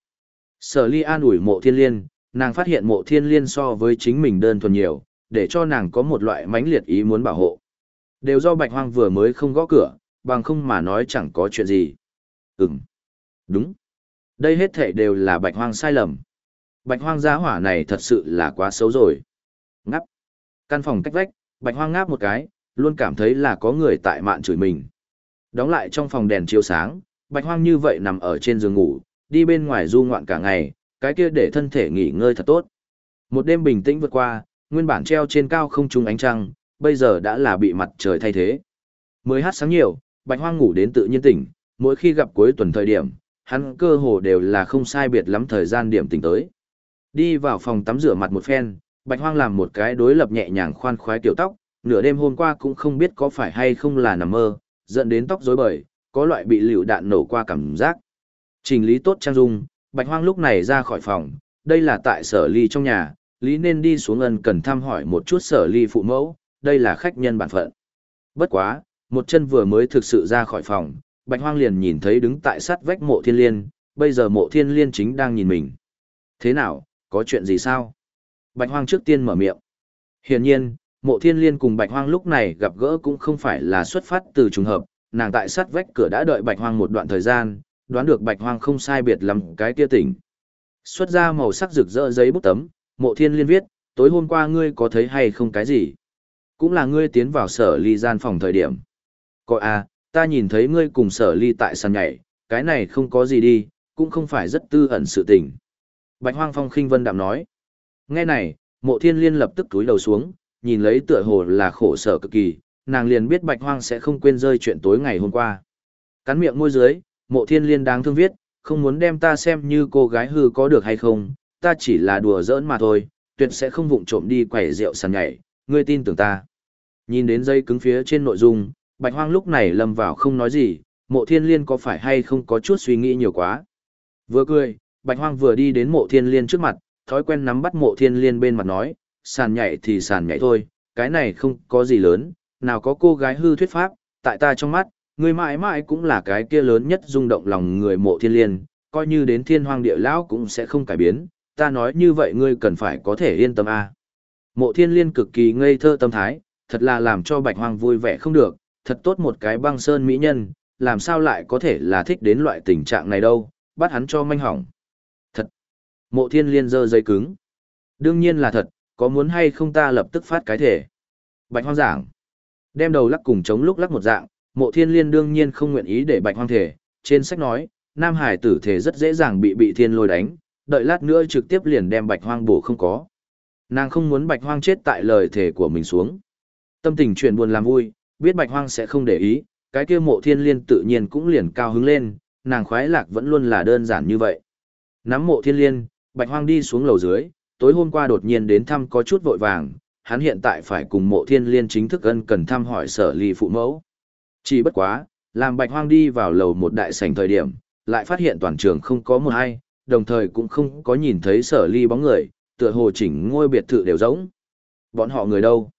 Sở ly an ủi mộ thiên liên, nàng phát hiện mộ thiên liên so với chính mình đơn thuần nhiều, để cho nàng có một loại mãnh liệt ý muốn bảo hộ. Đều do bạch hoang vừa mới không gõ cửa, bằng không mà nói chẳng có chuyện gì. Ừm. Đúng. Đây hết thảy đều là bạch hoang sai lầm. Bạch hoang gia hỏa này thật sự là quá xấu rồi. Ngắp. Căn phòng cách vách, bạch hoang ngáp một cái, luôn cảm thấy là có người tại mạn chửi mình. Đóng lại trong phòng đèn chiếu sáng, bạch hoang như vậy nằm ở trên giường ngủ, đi bên ngoài du ngoạn cả ngày, cái kia để thân thể nghỉ ngơi thật tốt. Một đêm bình tĩnh vượt qua, nguyên bản treo trên cao không trung ánh trăng, bây giờ đã là bị mặt trời thay thế. Mới hát sáng nhiều, bạch hoang ngủ đến tự nhiên tỉnh, mỗi khi gặp cuối tuần thời điểm, hắn cơ hồ đều là không sai biệt lắm thời gian điểm tỉnh tới. Đi vào phòng tắm rửa mặt một phen, bạch hoang làm một cái đối lập nhẹ nhàng khoan khoái tiểu tóc, nửa đêm hôm qua cũng không biết có phải hay không là nằm mơ, dẫn đến tóc rối bời, có loại bị liều đạn nổ qua cảm giác. Trình lý tốt trang dung, bạch hoang lúc này ra khỏi phòng, đây là tại sở ly trong nhà, lý nên đi xuống ân cần thăm hỏi một chút sở ly phụ mẫu, đây là khách nhân bản phận. Bất quá, một chân vừa mới thực sự ra khỏi phòng, Bạch Hoang liền nhìn thấy đứng tại sát vách mộ thiên liên, bây giờ mộ thiên liên chính đang nhìn mình. Thế nào, có chuyện gì sao? Bạch Hoang trước tiên mở miệng. Hiển nhiên, mộ thiên liên cùng Bạch Hoang lúc này gặp gỡ cũng không phải là xuất phát từ trùng hợp, nàng tại sát vách cửa đã đợi Bạch Hoang một đoạn thời gian, đoán được Bạch Hoang không sai biệt lắm cái kia tỉnh. Xuất ra màu sắc rực rỡ giấy bút tấm, mộ thiên liên viết, tối hôm qua ngươi có thấy hay không cái gì? Cũng là ngươi tiến vào sở ly gian phòng thời điểm. Coi à, ta nhìn thấy ngươi cùng sở ly tại sàn nhảy, cái này không có gì đi, cũng không phải rất tư ẩn sự tình. Bạch Hoang Phong khinh vân đạm nói. Nghe này, mộ thiên liên lập tức túi đầu xuống, nhìn lấy tựa hồ là khổ sở cực kỳ, nàng liền biết Bạch Hoang sẽ không quên rơi chuyện tối ngày hôm qua. Cắn miệng môi dưới, mộ thiên liên đáng thương viết, không muốn đem ta xem như cô gái hư có được hay không, ta chỉ là đùa giỡn mà thôi, tuyệt sẽ không vụng trộm đi quẩy rượu sàn nhảy, ngươi tin tưởng ta. Nhìn đến dây cứng phía trên nội dung, Bạch Hoang lúc này lâm vào không nói gì, mộ thiên liên có phải hay không có chút suy nghĩ nhiều quá. Vừa cười, Bạch Hoang vừa đi đến mộ thiên liên trước mặt, thói quen nắm bắt mộ thiên liên bên mặt nói, sàn nhảy thì sàn nhảy thôi, cái này không có gì lớn, nào có cô gái hư thuyết pháp, tại ta trong mắt, người mãi mãi cũng là cái kia lớn nhất rung động lòng người mộ thiên liên, coi như đến thiên hoang địa lão cũng sẽ không cải biến, ta nói như vậy ngươi cần phải có thể yên tâm a. Mộ thiên liên cực kỳ ngây thơ tâm thái, thật là làm cho bạch hoang vui vẻ không được, thật tốt một cái băng sơn mỹ nhân, làm sao lại có thể là thích đến loại tình trạng này đâu, bắt hắn cho manh hỏng. Mộ thiên liên dơ dây cứng. Đương nhiên là thật, có muốn hay không ta lập tức phát cái thể. Bạch hoang giảng. Đem đầu lắc cùng chống lúc lắc một dạng, mộ thiên liên đương nhiên không nguyện ý để bạch hoang thể. Trên sách nói, nam hải tử thể rất dễ dàng bị bị thiên lôi đánh, đợi lát nữa trực tiếp liền đem bạch hoang bổ không có. Nàng không muốn bạch hoang chết tại lời thể của mình xuống. Tâm tình chuyển buồn làm vui, biết bạch hoang sẽ không để ý, cái kia mộ thiên liên tự nhiên cũng liền cao hứng lên, nàng khoái lạc vẫn luôn là đơn giản như vậy. Nắm mộ thiên liên, bạch hoang đi xuống lầu dưới, tối hôm qua đột nhiên đến thăm có chút vội vàng, hắn hiện tại phải cùng mộ thiên liên chính thức ân cần thăm hỏi sở ly phụ mẫu. Chỉ bất quá, làm bạch hoang đi vào lầu một đại sảnh thời điểm, lại phát hiện toàn trường không có một ai, đồng thời cũng không có nhìn thấy sở ly bóng người, tựa hồ chỉnh ngôi biệt thự đều giống. Bọn họ người đâu?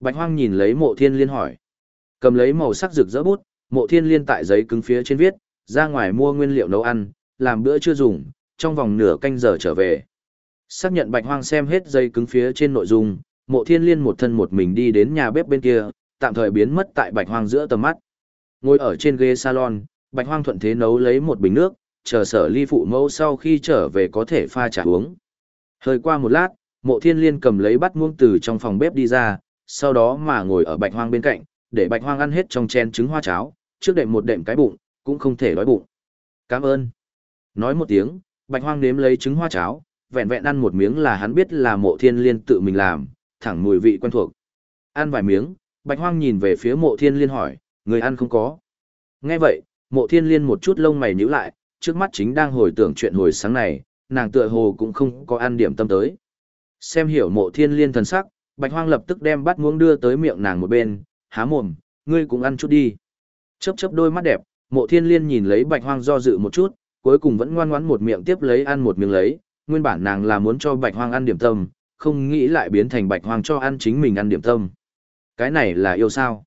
Bạch hoang nhìn lấy mộ thiên liên hỏi. Cầm lấy màu sắc rực rỡ bút, mộ thiên liên tại giấy cứng phía trên viết, ra ngoài mua nguyên liệu nấu ăn, làm bữa chưa dùng, trong vòng nửa canh giờ trở về. Xác nhận bạch hoang xem hết dây cứng phía trên nội dung, mộ thiên liên một thân một mình đi đến nhà bếp bên kia, tạm thời biến mất tại bạch hoang giữa tầm mắt. Ngồi ở trên ghế salon, bạch hoang thuận thế nấu lấy một bình nước, chờ sở ly phụ mẫu sau khi trở về có thể pha trà uống. Hơi qua một lát, mộ thiên liên cầm lấy bát muông từ trong phòng bếp đi ra, sau đó mà ngồi ở bạch hoang bên cạnh, để bạch hoang ăn hết trong chén trứng hoa cháo, trước đệm một đệm cái bụng, cũng không thể đói bụng. Cảm ơn. Nói một tiếng, bạch hoang nếm lấy trứng hoa cháo, vẹn vẹn ăn một miếng là hắn biết là mộ thiên liên tự mình làm, thẳng mùi vị quen thuộc. Ăn vài miếng, bạch hoang nhìn về phía mộ thiên liên hỏi, người ăn không có. Nghe vậy, mộ thiên liên một chút lông mày nhíu lại, trước mắt chính đang hồi tưởng chuyện hồi sáng này, nàng tựa hồ cũng không có ăn điểm tâm tới. Xem hiểu mộ thiên liên thần sắc, bạch hoang lập tức đem bát muỗng đưa tới miệng nàng một bên, há mồm, ngươi cũng ăn chút đi. Chớp chớp đôi mắt đẹp, mộ thiên liên nhìn lấy bạch hoang do dự một chút, cuối cùng vẫn ngoan ngoãn một miệng tiếp lấy ăn một miếng lấy, nguyên bản nàng là muốn cho bạch hoang ăn điểm tâm, không nghĩ lại biến thành bạch hoang cho ăn chính mình ăn điểm tâm. Cái này là yêu sao?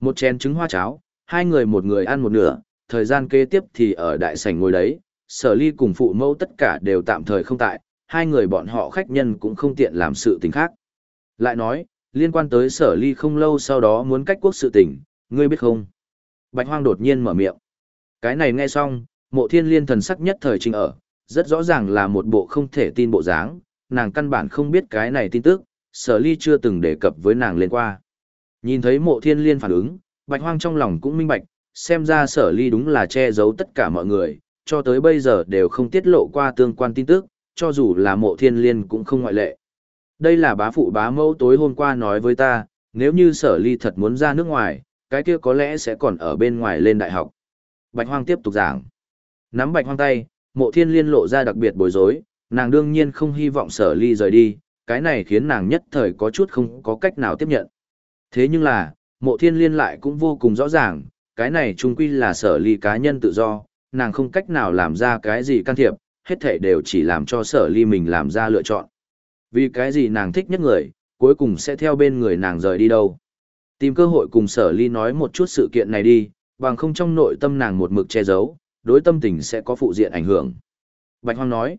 Một chén trứng hoa cháo, hai người một người ăn một nửa, thời gian kế tiếp thì ở đại sảnh ngồi đấy, sở ly cùng phụ mẫu tất cả đều tạm thời không tại, hai người bọn họ khách nhân cũng không tiện làm sự tình khác. Lại nói, liên quan tới sở ly không lâu sau đó muốn cách quốc sự tình, ngươi biết không? Bạch hoang đột nhiên mở miệng. Cái này nghe xong, mộ thiên liên thần sắc nhất thời trình ở, rất rõ ràng là một bộ không thể tin bộ dáng, nàng căn bản không biết cái này tin tức, sở ly chưa từng đề cập với nàng lên qua. Nhìn thấy mộ thiên liên phản ứng, bạch hoang trong lòng cũng minh bạch, xem ra sở ly đúng là che giấu tất cả mọi người, cho tới bây giờ đều không tiết lộ qua tương quan tin tức, cho dù là mộ thiên liên cũng không ngoại lệ. Đây là bá phụ bá mẫu tối hôm qua nói với ta, nếu như sở ly thật muốn ra nước ngoài, cái kia có lẽ sẽ còn ở bên ngoài lên đại học. Bạch hoang tiếp tục giảng. Nắm bạch hoang tay, mộ thiên liên lộ ra đặc biệt bối rối, nàng đương nhiên không hy vọng sở ly rời đi, cái này khiến nàng nhất thời có chút không có cách nào tiếp nhận. Thế nhưng là, mộ thiên liên lại cũng vô cùng rõ ràng, cái này trung quy là sở ly cá nhân tự do, nàng không cách nào làm ra cái gì can thiệp, hết thể đều chỉ làm cho sở ly mình làm ra lựa chọn. Vì cái gì nàng thích nhất người, cuối cùng sẽ theo bên người nàng rời đi đâu. Tìm cơ hội cùng sở ly nói một chút sự kiện này đi, bằng không trong nội tâm nàng một mực che giấu, đối tâm tình sẽ có phụ diện ảnh hưởng. Bạch Hoang nói,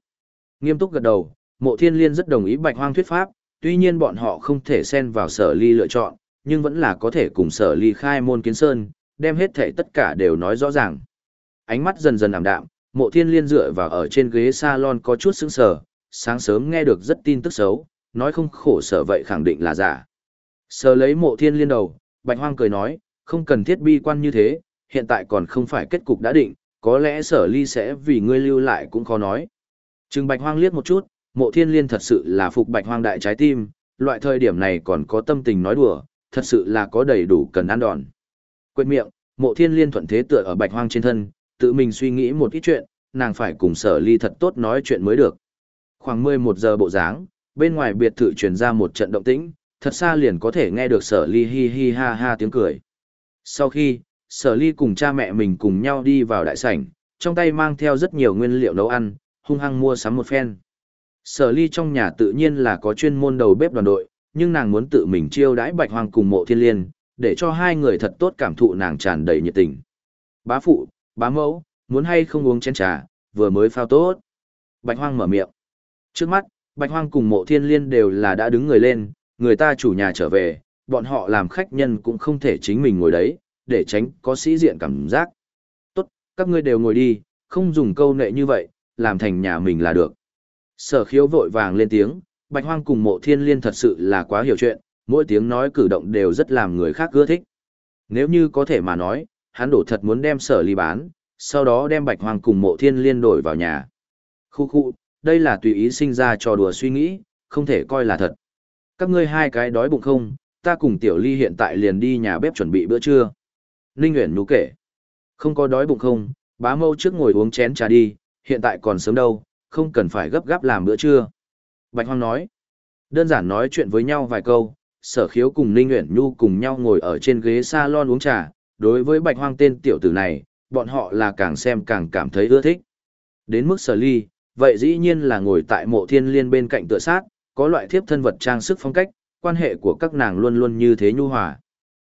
nghiêm túc gật đầu, mộ thiên liên rất đồng ý Bạch Hoang thuyết pháp, tuy nhiên bọn họ không thể xen vào sở ly lựa chọn, nhưng vẫn là có thể cùng sở ly khai môn kiến sơn, đem hết thể tất cả đều nói rõ ràng. Ánh mắt dần dần ảm đạm, mộ thiên liên dựa vào ở trên ghế salon có chút sững sờ, sáng sớm nghe được rất tin tức xấu, nói không khổ sở vậy khẳng định là giả. Sờ lấy mộ thiên liên đầu, bạch hoang cười nói, không cần thiết bi quan như thế, hiện tại còn không phải kết cục đã định, có lẽ sở ly sẽ vì ngươi lưu lại cũng khó nói. Trừng bạch hoang liếc một chút, mộ thiên liên thật sự là phục bạch hoang đại trái tim, loại thời điểm này còn có tâm tình nói đùa, thật sự là có đầy đủ cần ăn đòn. Quên miệng, mộ thiên liên thuận thế tựa ở bạch hoang trên thân, tự mình suy nghĩ một ít chuyện, nàng phải cùng sở ly thật tốt nói chuyện mới được. Khoảng 11 giờ bộ dáng, bên ngoài biệt thự truyền ra một trận động tĩnh, thật xa liền có thể nghe được sở ly hi hi ha ha tiếng cười. Sau khi, sở ly cùng cha mẹ mình cùng nhau đi vào đại sảnh, trong tay mang theo rất nhiều nguyên liệu nấu ăn, hung hăng mua sắm một phen. Sở ly trong nhà tự nhiên là có chuyên môn đầu bếp đoàn đội, nhưng nàng muốn tự mình chiêu đãi bạch hoàng cùng mộ thiên liên, để cho hai người thật tốt cảm thụ nàng tràn đầy nhiệt tình. Bá phụ, bá mẫu, muốn hay không uống chén trà, vừa mới phao tốt. Bạch hoang mở miệng. Trước mắt, bạch hoang cùng mộ thiên liên đều là đã đứng người lên, người ta chủ nhà trở về, bọn họ làm khách nhân cũng không thể chính mình ngồi đấy, để tránh có sĩ diện cảm giác. Tốt, các ngươi đều ngồi đi, không dùng câu nệ như vậy, làm thành nhà mình là được. Sở khiếu vội vàng lên tiếng, bạch hoang cùng mộ thiên liên thật sự là quá hiểu chuyện, mỗi tiếng nói cử động đều rất làm người khác ưa thích. Nếu như có thể mà nói, hắn đổ thật muốn đem sở ly bán, sau đó đem bạch hoang cùng mộ thiên liên đổi vào nhà. Khu khu, đây là tùy ý sinh ra trò đùa suy nghĩ, không thể coi là thật. Các ngươi hai cái đói bụng không, ta cùng tiểu ly hiện tại liền đi nhà bếp chuẩn bị bữa trưa. Ninh Nguyễn Nú kể. Không có đói bụng không, bá mâu trước ngồi uống chén trà đi, hiện tại còn sớm đâu, không cần phải gấp gáp làm bữa trưa. Bạch Hoang nói. Đơn giản nói chuyện với nhau vài câu, sở khiếu cùng Ninh Nguyễn Nhu cùng nhau ngồi ở trên ghế salon uống trà. Đối với Bạch Hoang tên tiểu tử này, bọn họ là càng xem càng cảm thấy ưa thích. Đến mức sở ly, vậy dĩ nhiên là ngồi tại mộ thiên liên bên cạnh tựa sát, có loại thiếp thân vật trang sức phong cách, quan hệ của các nàng luôn luôn như thế nhu hòa.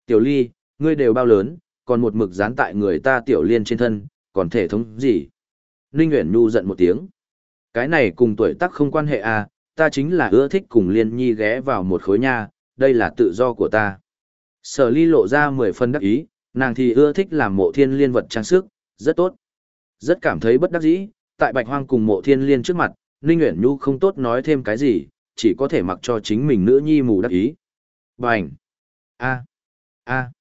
Tiểu ly, ngươi đều bao lớn, còn một mực dán tại người ta tiểu liên trên thân, còn thể thống gì? Ninh Nguyễn Nhu giận một tiếng. Cái này cùng tuổi tác không quan hệ à, ta chính là ưa thích cùng liên nhi ghé vào một khối nha, đây là tự do của ta. Sở ly lộ ra mười phân đắc ý, nàng thì ưa thích làm mộ thiên liên vật trang sức, rất tốt. Rất cảm thấy bất đắc dĩ, tại bạch hoang cùng mộ thiên liên trước mặt, Ninh Nguyễn Nhu không tốt nói thêm cái gì, chỉ có thể mặc cho chính mình nữ nhi mù đắc ý. Bành! A! A!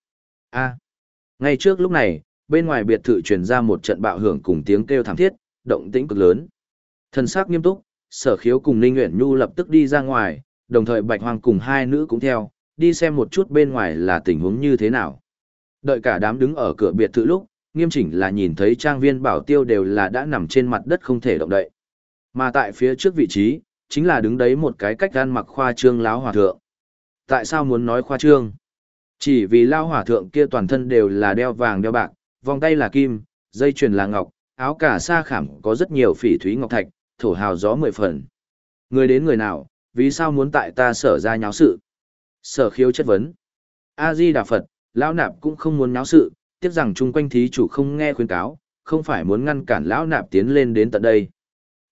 A! Ngay trước lúc này, bên ngoài biệt thự truyền ra một trận bạo hưởng cùng tiếng kêu thảm thiết, động tĩnh cực lớn. Thần sắc nghiêm túc, sở khiếu cùng Ninh Uyển Nhu lập tức đi ra ngoài, đồng thời bạch hoang cùng hai nữ cũng theo, đi xem một chút bên ngoài là tình huống như thế nào. Đợi cả đám đứng ở cửa biệt thự lúc, nghiêm chỉnh là nhìn thấy trang viên bảo tiêu đều là đã nằm trên mặt đất không thể động đậy. Mà tại phía trước vị trí, chính là đứng đấy một cái cách gan mặc khoa trương láo hòa thượng. Tại sao muốn nói khoa trương? Chỉ vì lao hòa thượng kia toàn thân đều là đeo vàng đeo bạc, vòng tay là kim, dây chuyền là ngọc, áo cả sa khảm có rất nhiều phỉ thúy ngọc thạch, thổ hào gió mười phần. Người đến người nào, vì sao muốn tại ta sở ra nháo sự? Sở khiếu chất vấn. A-di Đà Phật, lão nạp cũng không muốn nháo sự, tiếc rằng chung quanh thí chủ không nghe khuyên cáo, không phải muốn ngăn cản lão nạp tiến lên đến tận đây.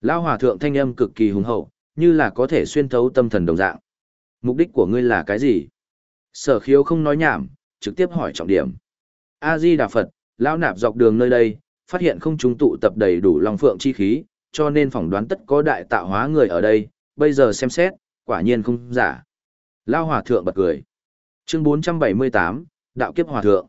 Lão hòa thượng thanh âm cực kỳ hùng hậu, như là có thể xuyên thấu tâm thần đồng dạng. Mục đích của ngươi là cái gì? Sở khiếu không nói nhảm, trực tiếp hỏi trọng điểm. A-di Đà Phật, lão nạp dọc đường nơi đây, phát hiện không trung tụ tập đầy đủ long phượng chi khí, cho nên phỏng đoán tất có đại tạo hóa người ở đây, bây giờ xem xét, quả nhiên không giả. Lao hòa thượng bật cười. Chương 478, Đạo kiếp hòa thượng.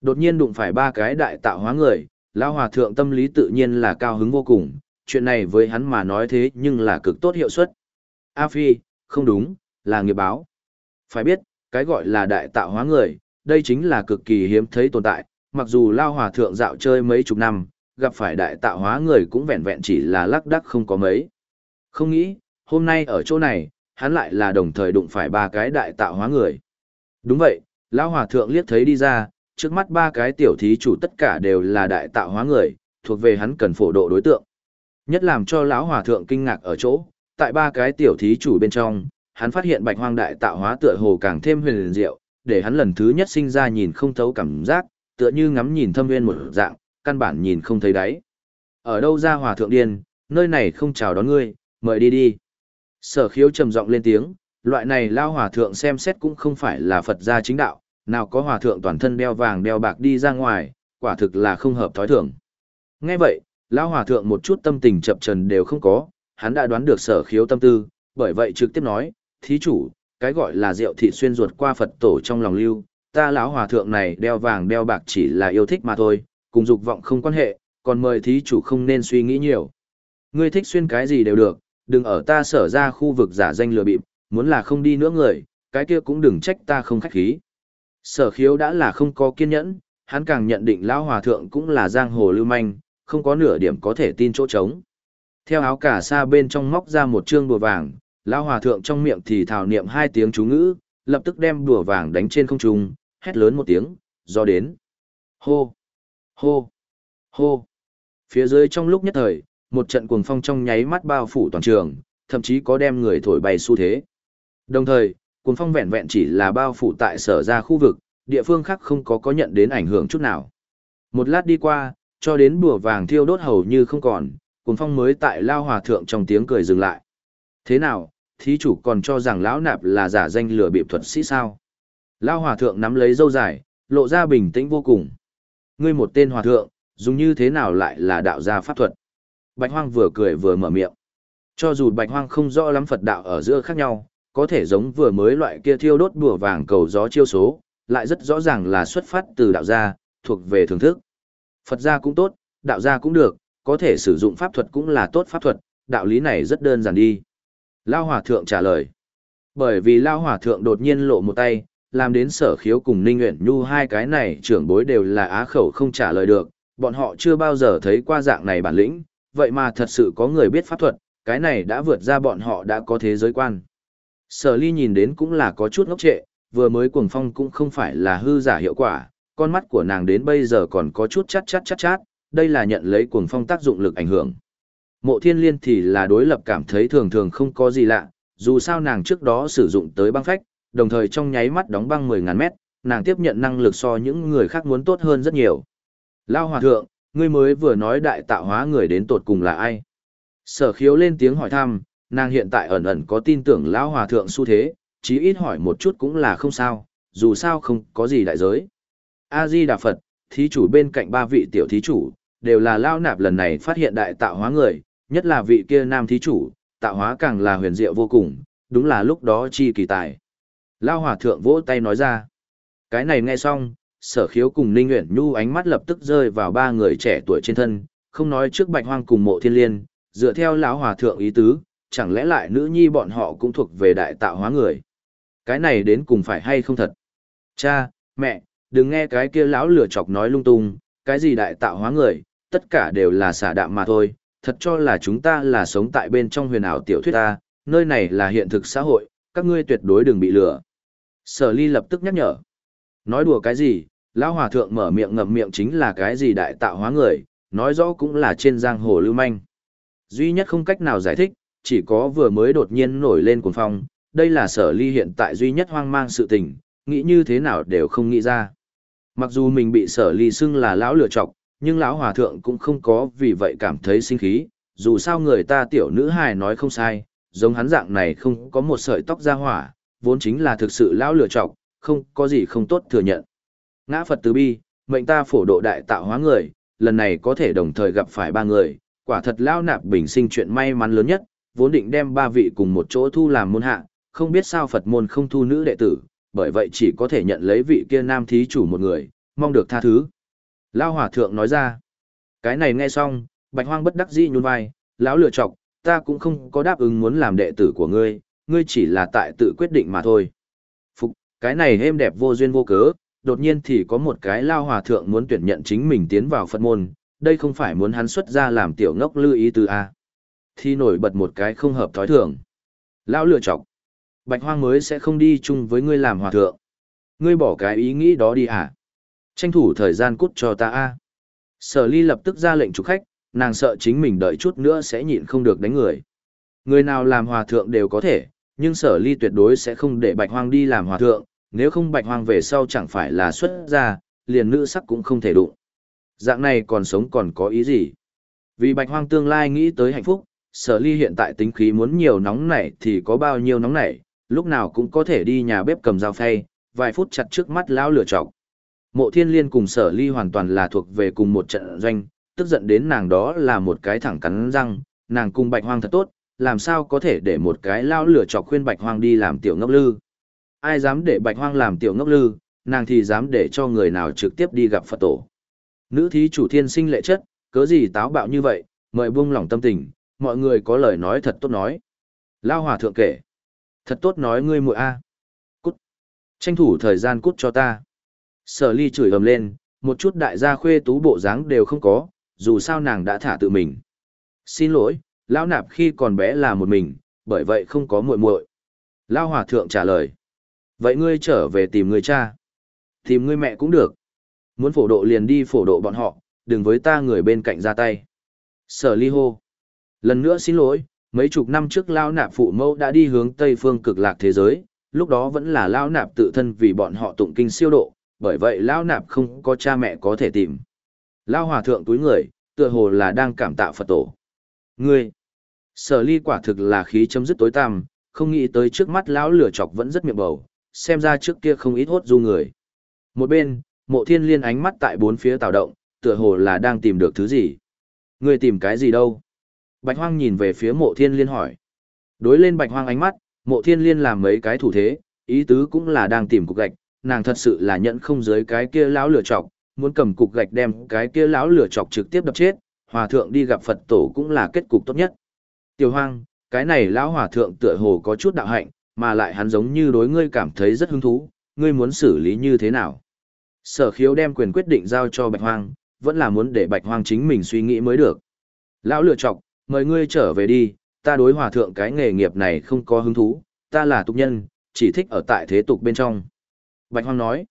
Đột nhiên đụng phải ba cái đại tạo hóa người, Lao hòa thượng tâm lý tự nhiên là cao hứng vô cùng, chuyện này với hắn mà nói thế nhưng là cực tốt hiệu suất. A Phi, không đúng, là nghiệp báo. Phải biết, cái gọi là đại tạo hóa người, đây chính là cực kỳ hiếm thấy tồn tại, mặc dù Lao Hòa Thượng dạo chơi mấy chục năm, gặp phải đại tạo hóa người cũng vẹn vẹn chỉ là lắc đắc không có mấy. Không nghĩ, hôm nay ở chỗ này, hắn lại là đồng thời đụng phải ba cái đại tạo hóa người. Đúng vậy, Lão Hòa Thượng liếc thấy đi ra, trước mắt ba cái tiểu thí chủ tất cả đều là đại tạo hóa người, thuộc về hắn cần phổ độ đối tượng. Nhất làm cho lão hòa thượng kinh ngạc ở chỗ, tại ba cái tiểu thí chủ bên trong, hắn phát hiện bạch hoang đại tạo hóa tựa hồ càng thêm huyền diệu, để hắn lần thứ nhất sinh ra nhìn không thấu cảm giác, tựa như ngắm nhìn thâm nguyên một dạng, căn bản nhìn không thấy đáy. Ở đâu ra hòa thượng điên, nơi này không chào đón ngươi, mời đi đi. Sở khiếu trầm giọng lên tiếng, loại này lao hòa thượng xem xét cũng không phải là Phật gia chính đạo, nào có hòa thượng toàn thân đeo vàng đeo bạc đi ra ngoài, quả thực là không hợp thói thường. Nghe vậy, lão hòa thượng một chút tâm tình chập trần đều không có, hắn đã đoán được sở khiếu tâm tư, bởi vậy trực tiếp nói, thí chủ, cái gọi là rượu thị xuyên ruột qua Phật tổ trong lòng lưu, ta lão hòa thượng này đeo vàng đeo bạc chỉ là yêu thích mà thôi, cùng dục vọng không quan hệ, còn mời thí chủ không nên suy nghĩ nhiều. Ngươi thích xuyên cái gì đều được, đừng ở ta sở ra khu vực giả danh lừa bịp, muốn là không đi nữa người, cái kia cũng đừng trách ta không khách khí. Sở khiếu đã là không có kiên nhẫn, hắn càng nhận định lão hòa thượng cũng là giang hồ lưu manh, không có nửa điểm có thể tin chỗ trống. Theo áo cả xa bên trong móc ra một trương đùa vàng, lão hòa thượng trong miệng thì thảo niệm hai tiếng chú ngữ, lập tức đem đùa vàng đánh trên không trung, hét lớn một tiếng, do đến. Hô! Hô! Hô! Phía dưới trong lúc nhất thời, một trận cuồng phong trong nháy mắt bao phủ toàn trường, thậm chí có đem người thổi bay xu thế. Đồng thời, cuồng phong vẹn vẹn chỉ là bao phủ tại sở ra khu vực, địa phương khác không có có nhận đến ảnh hưởng chút nào. Một lát đi qua, cho đến bùa vàng thiêu đốt hầu như không còn, cuồng phong mới tại lao hòa thượng trong tiếng cười dừng lại. Thế nào, thí chủ còn cho rằng lão nạp là giả danh lừa bịp thuật sĩ sao? Lão hòa thượng nắm lấy dâu dài, lộ ra bình tĩnh vô cùng. Ngươi một tên hòa thượng, dùng như thế nào lại là đạo gia pháp thuật? Bạch hoang vừa cười vừa mở miệng. Cho dù bạch hoang không rõ lắm Phật đạo ở giữa khác nhau, có thể giống vừa mới loại kia thiêu đốt bùa vàng cầu gió chiêu số, lại rất rõ ràng là xuất phát từ đạo gia, thuộc về thưởng thức. Phật gia cũng tốt, đạo gia cũng được, có thể sử dụng pháp thuật cũng là tốt pháp thuật, đạo lý này rất đơn giản đi. Lao Hòa Thượng trả lời. Bởi vì Lao Hòa Thượng đột nhiên lộ một tay, làm đến sở khiếu cùng Ninh Nguyện Nhu hai cái này trưởng bối đều là á khẩu không trả lời được, bọn họ chưa bao giờ thấy qua dạng này bản lĩnh, vậy mà thật sự có người biết pháp thuật, cái này đã vượt ra bọn họ đã có thế giới quan. Sở ly nhìn đến cũng là có chút ngốc trệ, vừa mới cuồng phong cũng không phải là hư giả hiệu quả, con mắt của nàng đến bây giờ còn có chút chát chát chát chát, đây là nhận lấy cuồng phong tác dụng lực ảnh hưởng. Mộ thiên liên thì là đối lập cảm thấy thường thường không có gì lạ, dù sao nàng trước đó sử dụng tới băng phách, đồng thời trong nháy mắt đóng băng 10.000 mét, nàng tiếp nhận năng lực so những người khác muốn tốt hơn rất nhiều. Lao hòa thượng, ngươi mới vừa nói đại tạo hóa người đến tột cùng là ai? Sở khiếu lên tiếng hỏi thăm, nàng hiện tại ẩn ẩn có tin tưởng Lão hòa thượng xu thế, chí ít hỏi một chút cũng là không sao, dù sao không có gì đại giới. A-di Đà Phật, thí chủ bên cạnh ba vị tiểu thí chủ, đều là lao nạp lần này phát hiện đại tạo hóa người, nhất là vị kia nam thí chủ, tạo hóa càng là huyền diệu vô cùng, đúng là lúc đó chi kỳ tài. Lao hòa thượng vỗ tay nói ra. Cái này nghe xong, sở khiếu cùng Ninh nguyện Nhu ánh mắt lập tức rơi vào ba người trẻ tuổi trên thân, không nói trước bạch hoang cùng mộ thiên liên, dựa theo lão hòa thượng ý tứ, chẳng lẽ lại nữ nhi bọn họ cũng thuộc về đại tạo hóa người. Cái này đến cùng phải hay không thật? Cha, mẹ, đừng nghe cái kia lão lửa chọc nói lung tung, cái gì đại tạo hóa người, tất cả đều là xả đạm mà thôi, thật cho là chúng ta là sống tại bên trong huyền ảo tiểu thuyết ta, nơi này là hiện thực xã hội, các ngươi tuyệt đối đừng bị lừa. Sở ly lập tức nhắc nhở. Nói đùa cái gì, lão hòa thượng mở miệng ngậm miệng chính là cái gì đại tạo hóa người, nói rõ cũng là trên giang hồ lưu manh. Duy nhất không cách nào giải thích, chỉ có vừa mới đột nhiên nổi lên cuồng phong, đây là sở ly hiện tại duy nhất hoang mang sự tình, nghĩ như thế nào đều không nghĩ ra. Mặc dù mình bị sở ly xưng là lão lựa chọc, nhưng lão hòa thượng cũng không có vì vậy cảm thấy sinh khí, dù sao người ta tiểu nữ hài nói không sai, giống hắn dạng này không có một sợi tóc ra hỏa, vốn chính là thực sự lão lựa chọc, không có gì không tốt thừa nhận. Ngã Phật từ bi, mệnh ta phổ độ đại tạo hóa người, lần này có thể đồng thời gặp phải ba người, quả thật lão nạp bình sinh chuyện may mắn lớn nhất, vốn định đem ba vị cùng một chỗ thu làm môn hạ, không biết sao Phật môn không thu nữ đệ tử, bởi vậy chỉ có thể nhận lấy vị kia nam thí chủ một người, mong được tha thứ. Lao hòa thượng nói ra, cái này nghe xong, bạch hoang bất đắc dĩ nhún vai, lão lừa chọc, ta cũng không có đáp ứng muốn làm đệ tử của ngươi, ngươi chỉ là tại tự quyết định mà thôi. Phục, cái này êm đẹp vô duyên vô cớ, đột nhiên thì có một cái lao hòa thượng muốn tuyển nhận chính mình tiến vào Phật môn, đây không phải muốn hắn xuất ra làm tiểu ngốc lưu ý từ A. Thì nổi bật một cái không hợp thói thường. Lão lừa chọc. Bạch hoang mới sẽ không đi chung với ngươi làm hòa thượng. Ngươi bỏ cái ý nghĩ đó đi à? Tranh thủ thời gian cút cho ta a. Sở ly lập tức ra lệnh chủ khách, nàng sợ chính mình đợi chút nữa sẽ nhịn không được đánh người. Người nào làm hòa thượng đều có thể, nhưng sở ly tuyệt đối sẽ không để bạch hoang đi làm hòa thượng, nếu không bạch hoang về sau chẳng phải là xuất gia, liền nữ sắc cũng không thể đụng. Dạng này còn sống còn có ý gì? Vì bạch hoang tương lai nghĩ tới hạnh phúc, sở ly hiện tại tính khí muốn nhiều nóng nảy thì có bao nhiêu nóng nảy, lúc nào cũng có thể đi nhà bếp cầm dao phay, vài phút chặt trước mắt lão lửa chọc. Mộ thiên liên cùng sở ly hoàn toàn là thuộc về cùng một trận doanh, tức giận đến nàng đó là một cái thẳng cắn răng, nàng cùng bạch hoang thật tốt, làm sao có thể để một cái lao lửa chọc khuyên bạch hoang đi làm tiểu ngốc lư. Ai dám để bạch hoang làm tiểu ngốc lư, nàng thì dám để cho người nào trực tiếp đi gặp Phật tổ. Nữ thí chủ thiên sinh lệ chất, cớ gì táo bạo như vậy, mời buông lòng tâm tình, mọi người có lời nói thật tốt nói. Lao hòa thượng kể. Thật tốt nói ngươi muội a. Cút. Tranh thủ thời gian cút cho ta. Sở ly chửi ầm lên, một chút đại gia khuê tú bộ dáng đều không có, dù sao nàng đã thả tự mình. Xin lỗi, lão nạp khi còn bé là một mình, bởi vậy không có muội muội. Lao hòa thượng trả lời. Vậy ngươi trở về tìm người cha. Tìm ngươi mẹ cũng được. Muốn phổ độ liền đi phổ độ bọn họ, đừng với ta người bên cạnh ra tay. Sở ly hô. Lần nữa xin lỗi, mấy chục năm trước Lao Nạp phụ mẫu đã đi hướng Tây phương cực lạc thế giới, lúc đó vẫn là Lao Nạp tự thân vì bọn họ tụng kinh siêu độ, bởi vậy lão Nạp không có cha mẹ có thể tìm. lão Hòa Thượng túi người, tựa hồ là đang cảm tạ Phật tổ. Ngươi, sở ly quả thực là khí chấm dứt tối tăm, không nghĩ tới trước mắt lão lửa chọc vẫn rất miệng bầu, xem ra trước kia không ít hốt du người. Một bên, mộ thiên liên ánh mắt tại bốn phía tạo động, tựa hồ là đang tìm được thứ gì. Ngươi tìm cái gì đâu? Bạch Hoang nhìn về phía mộ thiên liên hỏi. Đối lên Bạch Hoang ánh mắt, mộ thiên liên làm mấy cái thủ thế, ý tứ cũng là đang tìm cục gạch, nàng thật sự là nhận không dưới cái kia lão lửa chọc, muốn cầm cục gạch đem cái kia lão lửa chọc trực tiếp đập chết, hòa thượng đi gặp Phật tổ cũng là kết cục tốt nhất. Tiểu Hoang, cái này lão hòa thượng tựa hồ có chút đạo hạnh, mà lại hắn giống như đối ngươi cảm thấy rất hứng thú, ngươi muốn xử lý như thế nào? Sở khiếu đem quyền quyết định giao cho Bạch Hoang, vẫn là muốn để Bạch Hoang chính mình suy nghĩ mới được. Lão lửa chọc, mời ngươi trở về đi, ta đối hòa thượng cái nghề nghiệp này không có hứng thú, ta là tục nhân, chỉ thích ở tại thế tục bên trong. Bạch Hoang nói,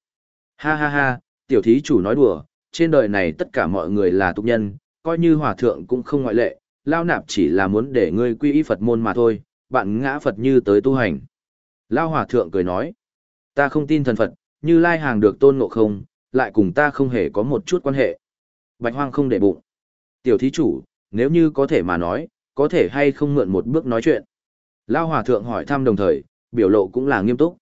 ha ha ha, tiểu thí chủ nói đùa, trên đời này tất cả mọi người là tục nhân, coi như hòa thượng cũng không ngoại lệ, lao nạp chỉ là muốn để ngươi quy y Phật môn mà thôi, bạn ngã Phật như tới tu hành. Lao hòa thượng cười nói, ta không tin thần Phật, như lai hàng được tôn ngộ không, lại cùng ta không hề có một chút quan hệ. Bạch Hoang không để bụng. Tiểu thí chủ, nếu như có thể mà nói, có thể hay không mượn một bước nói chuyện. Lao Hòa Thượng hỏi thăm đồng thời, biểu lộ cũng là nghiêm túc.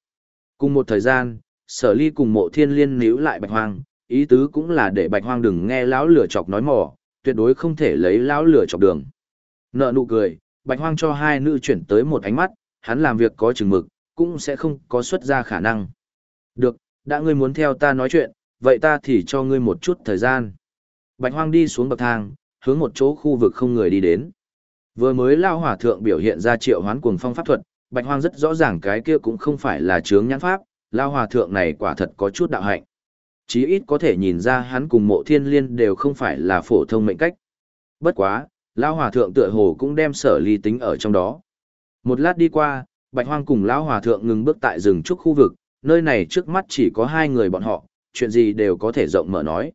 Cùng một thời gian, sở ly cùng mộ thiên liên níu lại bạch hoang, ý tứ cũng là để bạch hoang đừng nghe lão lửa chọc nói mỏ, tuyệt đối không thể lấy lão lửa chọc đường. Nợ nụ cười, bạch hoang cho hai nữ chuyển tới một ánh mắt, hắn làm việc có chừng mực, cũng sẽ không có xuất ra khả năng. Được, đã ngươi muốn theo ta nói chuyện, vậy ta thì cho ngươi một chút thời gian. Bạch hoang đi xuống bậc thang, hướng một chỗ khu vực không người đi đến. Vừa mới lao hỏa thượng biểu hiện ra triệu hoán cuồng phong pháp thuật, bạch hoang rất rõ ràng cái kia cũng không phải là chướng nhãn pháp, lao hòa thượng này quả thật có chút đạo hạnh. Chí ít có thể nhìn ra hắn cùng mộ thiên liên đều không phải là phổ thông mệnh cách. Bất quá, Lão hòa thượng tựa hồ cũng đem sở ly tính ở trong đó. Một lát đi qua, Bạch Hoang cùng lão hòa thượng ngừng bước tại rừng trúc khu vực, nơi này trước mắt chỉ có hai người bọn họ, chuyện gì đều có thể rộng mở nói.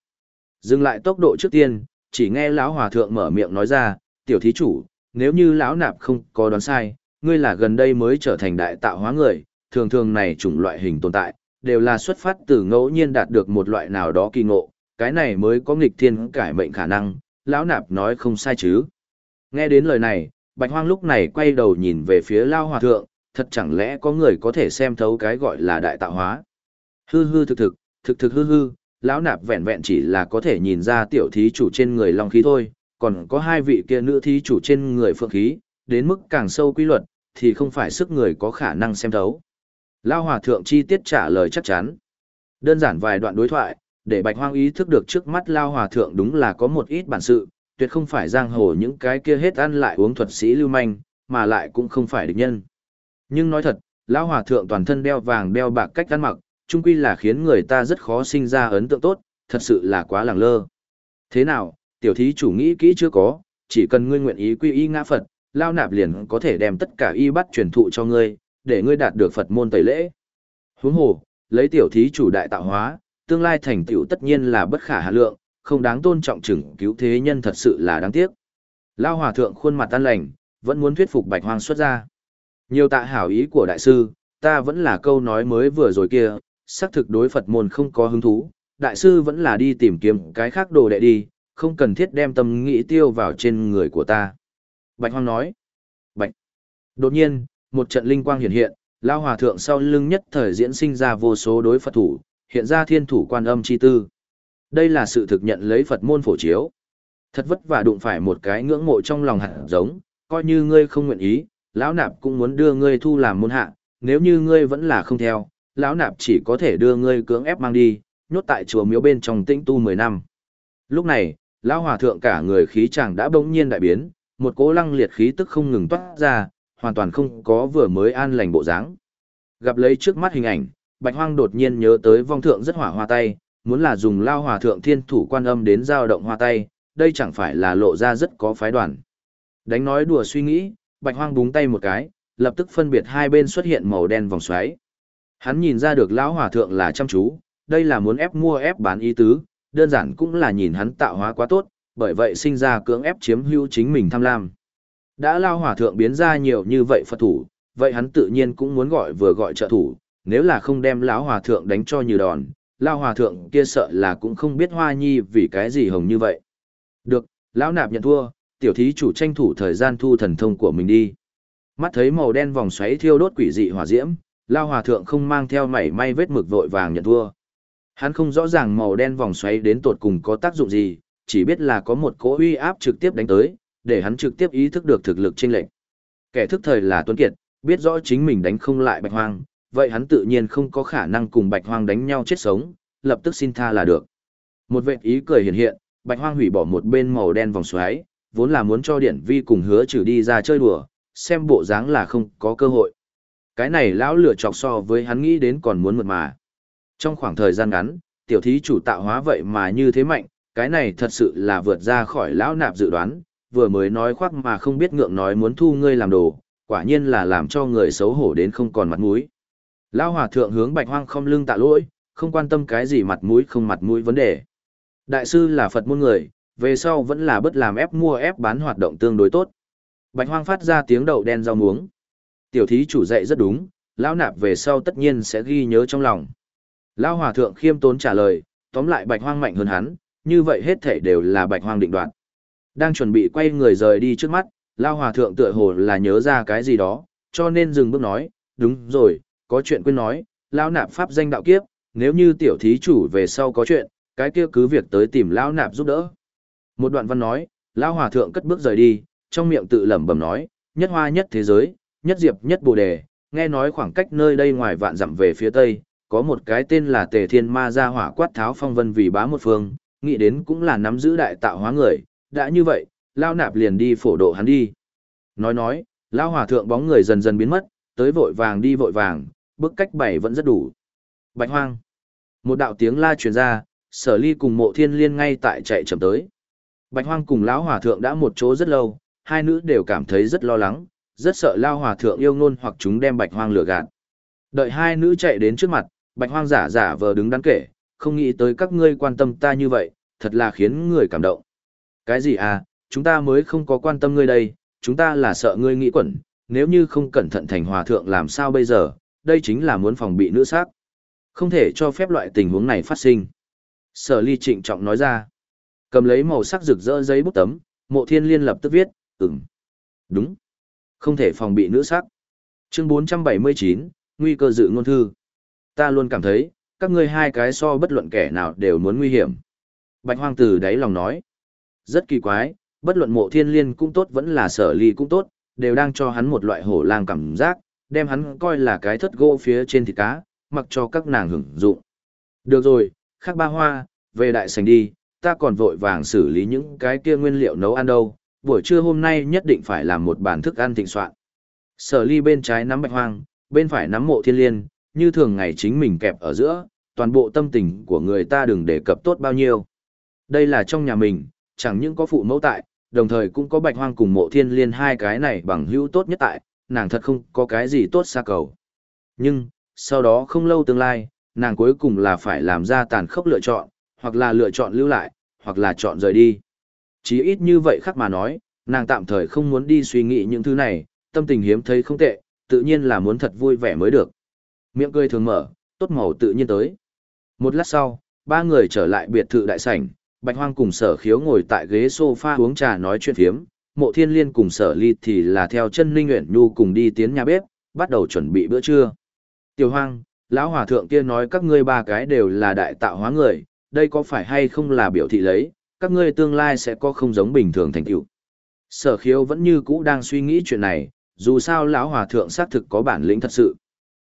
Dừng lại tốc độ trước tiên, chỉ nghe lão hòa thượng mở miệng nói ra, tiểu thí chủ, nếu như lão nạp không có đoán sai, ngươi là gần đây mới trở thành đại tạo hóa người, thường thường này chủng loại hình tồn tại, đều là xuất phát từ ngẫu nhiên đạt được một loại nào đó kỳ ngộ, cái này mới có nghịch thiên cải mệnh khả năng, lão nạp nói không sai chứ. Nghe đến lời này, Bạch Hoang lúc này quay đầu nhìn về phía Lao Hòa Thượng, thật chẳng lẽ có người có thể xem thấu cái gọi là đại tạo hóa. Hư hư thực thực, thực thực hư hư, lão nạp vẹn vẹn chỉ là có thể nhìn ra tiểu thí chủ trên người long khí thôi, còn có hai vị kia nữ thí chủ trên người phượng khí, đến mức càng sâu quy luật, thì không phải sức người có khả năng xem thấu. Lao Hòa Thượng chi tiết trả lời chắc chắn. Đơn giản vài đoạn đối thoại, để Bạch Hoang ý thức được trước mắt Lao Hòa Thượng đúng là có một ít bản sự, tuyệt không phải giang hồ những cái kia hết ăn lại uống thuật sĩ lưu manh, mà lại cũng không phải địch nhân. Nhưng nói thật, Lao Hòa Thượng toàn thân đeo vàng đeo bạc cách ăn mặc, chung quy là khiến người ta rất khó sinh ra ấn tượng tốt, thật sự là quá lẳng lơ. Thế nào, tiểu thí chủ nghĩ kỹ chưa có, chỉ cần ngươi nguyện ý quy y ngã Phật, Lao Nạp liền có thể đem tất cả y bắt truyền thụ cho ngươi, để ngươi đạt được Phật môn tẩy lễ. Huống hồ, lấy tiểu thí chủ đại tạo hóa, tương lai thành tựu tất nhiên là bất khả hạ lượng, không đáng tôn trọng chừng cứu thế nhân thật sự là đáng tiếc. Lao hòa thượng khuôn mặt tan lành, vẫn muốn thuyết phục bạch hoang xuất ra. Nhiều tạ hảo ý của đại sư, ta vẫn là câu nói mới vừa rồi kia, xác thực đối Phật môn không có hứng thú, đại sư vẫn là đi tìm kiếm cái khác đồ đệ đi, không cần thiết đem tâm nghĩ tiêu vào trên người của ta. Bạch hoang nói. Bạch. Đột nhiên, một trận linh quang hiện hiện, Lao Hòa Thượng sau lưng nhất thời diễn sinh ra vô số đối Phật thủ, hiện ra thiên thủ quan âm chi tư. Đây là sự thực nhận lấy Phật môn phổ chiếu. Thật vất vả đụng phải một cái ngưỡng mộ trong lòng hạt giống, coi như ngươi không nguyện ý, lão nạp cũng muốn đưa ngươi thu làm môn hạ, nếu như ngươi vẫn là không theo, lão nạp chỉ có thể đưa ngươi cưỡng ép mang đi, nhốt tại chùa miếu bên trong tĩnh tu 10 năm. Lúc này, lão hòa thượng cả người khí chàng đã bỗng nhiên đại biến, một cỗ lăng liệt khí tức không ngừng toát ra, hoàn toàn không có vừa mới an lành bộ dáng. Gặp lấy trước mắt hình ảnh, Bạch Hoang đột nhiên nhớ tới vong thượng rất hỏa hoa tay, muốn là dùng lao hòa thượng thiên thủ quan âm đến giao động hoa tay, đây chẳng phải là lộ ra rất có phái đoàn. Đánh nói đùa suy nghĩ, Bạch Hoang búng tay một cái, lập tức phân biệt hai bên xuất hiện màu đen vòng xoáy. Hắn nhìn ra được lão hòa thượng là chăm chú, đây là muốn ép mua ép bán ý tứ, đơn giản cũng là nhìn hắn tạo hóa quá tốt, bởi vậy sinh ra cưỡng ép chiếm hữu chính mình tham lam. Đã lao hỏa thượng biến ra nhiều như vậy Phật thủ, vậy hắn tự nhiên cũng muốn gọi vừa gọi trợ thủ, nếu là không đem lão hòa thượng đánh cho như đòn, lao hòa thượng kia sợ là cũng không biết hoa nhi vì cái gì hồng như vậy. Được, lão nạp nhận thua, tiểu thí chủ tranh thủ thời gian thu thần thông của mình đi. Mắt thấy màu đen vòng xoáy thiêu đốt quỷ dị hỏa diễm, lao hòa thượng không mang theo mảy may vết mực vội vàng nhận thua. Hắn không rõ ràng màu đen vòng xoáy đến tột cùng có tác dụng gì, chỉ biết là có một cỗ uy áp trực tiếp đánh tới, để hắn trực tiếp ý thức được thực lực chênh lệch. Kẻ thức thời là Tuấn Kiệt, biết rõ chính mình đánh không lại Bạch Hoang, vậy hắn tự nhiên không có khả năng cùng Bạch Hoang đánh nhau chết sống, lập tức xin tha là được. Một vệt ý cười hiện hiện, Bạch Hoang hủy bỏ một bên màu đen vòng xoáy, vốn là muốn cho Điển Vi cùng hứa trừ đi ra chơi đùa, xem bộ dáng là không có cơ hội. Cái này lão lửa chọc so với hắn nghĩ đến còn muốn mượt mà. Trong khoảng thời gian ngắn, tiểu thí chủ tạo hóa vậy mà như thế mạnh, cái này thật sự là vượt ra khỏi lão nạp dự đoán, vừa mới nói khoác mà không biết ngượng nói muốn thu ngươi làm đồ, quả nhiên là làm cho người xấu hổ đến không còn mặt mũi. Lão hòa thượng hướng bạch hoang không lưng tạ lỗi, không quan tâm cái gì mặt mũi không mặt mũi vấn đề. Đại sư là Phật môn người, về sau vẫn là bất làm ép mua ép bán hoạt động tương đối tốt. Bạch hoang phát ra tiếng đậu đen rau muống. Tiểu thí chủ dạy rất đúng, lão nạp về sau tất nhiên sẽ ghi nhớ trong lòng. Lão hòa thượng khiêm tốn trả lời, tóm lại bạch hoang mạnh hơn hắn, như vậy hết thể đều là bạch hoang định đoạt. Đang chuẩn bị quay người rời đi trước mắt, Lao Hòa Thượng tựa hồ là nhớ ra cái gì đó, cho nên dừng bước nói, đúng rồi, có chuyện quên nói, Lao Nạp pháp danh đạo kiếp, nếu như tiểu thí chủ về sau có chuyện, cái kia cứ việc tới tìm Lao Nạp giúp đỡ. Một đoạn văn nói, Lao Hòa Thượng cất bước rời đi, trong miệng tự lẩm bẩm nói, nhất hoa nhất thế giới, nhất diệp nhất bồ đề, nghe nói khoảng cách nơi đây ngoài vạn dặm về phía tây, có một cái tên là Tề Thiên Ma Gia Hỏa Quát Tháo Phong Vân vì bá một phương, nghĩ đến cũng là nắm giữ đại tạo hóa người, đã như vậy, lao nạp liền đi phổ độ hắn đi. Nói nói, lao hòa thượng bóng người dần dần biến mất, tới vội vàng đi vội vàng, bước cách bảy vẫn rất đủ. Bạch hoang. Một đạo tiếng la truyền ra, sở ly cùng mộ thiên liên ngay tại chạy chậm tới. Bạch Hoang cùng lão hòa thượng đã một chỗ rất lâu, hai nữ đều cảm thấy rất lo lắng, rất sợ lao hòa thượng yêu ngôn hoặc chúng đem Bạch Hoang lừa gạt. Đợi hai nữ chạy đến trước mặt, Bạch Hoang giả giả vờ đứng đắn kể, không nghĩ tới các ngươi quan tâm ta như vậy, thật là khiến người cảm động. Cái gì à, chúng ta mới không có quan tâm ngươi đây, chúng ta là sợ ngươi nghĩ quẩn, nếu như không cẩn thận thành hòa thượng làm sao bây giờ, đây chính là muốn phòng bị nữ sắc. Không thể cho phép loại tình huống này phát sinh. Sở ly trịnh trọng nói ra. Cầm lấy màu sắc rực rỡ giấy bút tấm, mộ thiên liên lập tức viết, ừm. Đúng. Không thể phòng bị nữ sắc. Chương 479, nguy cơ dự ngôn thư. Ta luôn cảm thấy, các ngươi hai cái so bất luận kẻ nào đều muốn nguy hiểm. Bạch hoang từ đáy lòng nói. Rất kỳ quái, bất luận mộ thiên liên cũng tốt vẫn là sở ly cũng tốt, đều đang cho hắn một loại hổ lang cảm giác, đem hắn coi là cái thất gỗ phía trên thịt cá, mặc cho các nàng hưởng dụng. Được rồi, khắc ba hoa, về đại sảnh đi, ta còn vội vàng xử lý những cái kia nguyên liệu nấu ăn đâu, buổi trưa hôm nay nhất định phải làm một bàn thức ăn thịnh soạn. Sở ly bên trái nắm bạch hoang, bên phải nắm mộ thiên liên, như thường ngày chính mình kẹp ở giữa, toàn bộ tâm tình của người ta đừng đề cập tốt bao nhiêu. Đây là trong nhà mình, chẳng những có phụ mẫu tại, đồng thời cũng có bạch hoang cùng mộ thiên liên hai cái này bằng hữu tốt nhất tại, nàng thật không có cái gì tốt xa cầu. Nhưng, sau đó không lâu tương lai, nàng cuối cùng là phải làm ra tàn khốc lựa chọn, hoặc là lựa chọn lưu lại, hoặc là chọn rời đi. Chí ít như vậy khác mà nói, nàng tạm thời không muốn đi suy nghĩ những thứ này, tâm tình hiếm thấy không tệ, tự nhiên là muốn thật vui vẻ mới được. Miệng cười thường mở, tốt màu tự nhiên tới. Một lát sau, ba người trở lại biệt thự đại sảnh, Bạch Hoang cùng sở khiếu ngồi tại ghế sofa uống trà nói chuyện phiếm, mộ thiên liên cùng sở ly thì là theo chân Ninh Nguyễn Nhu cùng đi tiến nhà bếp, bắt đầu chuẩn bị bữa trưa. Tiểu Hoang, lão hòa thượng kia nói các ngươi ba cái đều là đại tạo hóa người, đây có phải hay không là biểu thị lấy, các ngươi tương lai sẽ có không giống bình thường thành tựu. Sở khiếu vẫn như cũ đang suy nghĩ chuyện này, dù sao lão hòa thượng xác thực có bản lĩnh thật sự.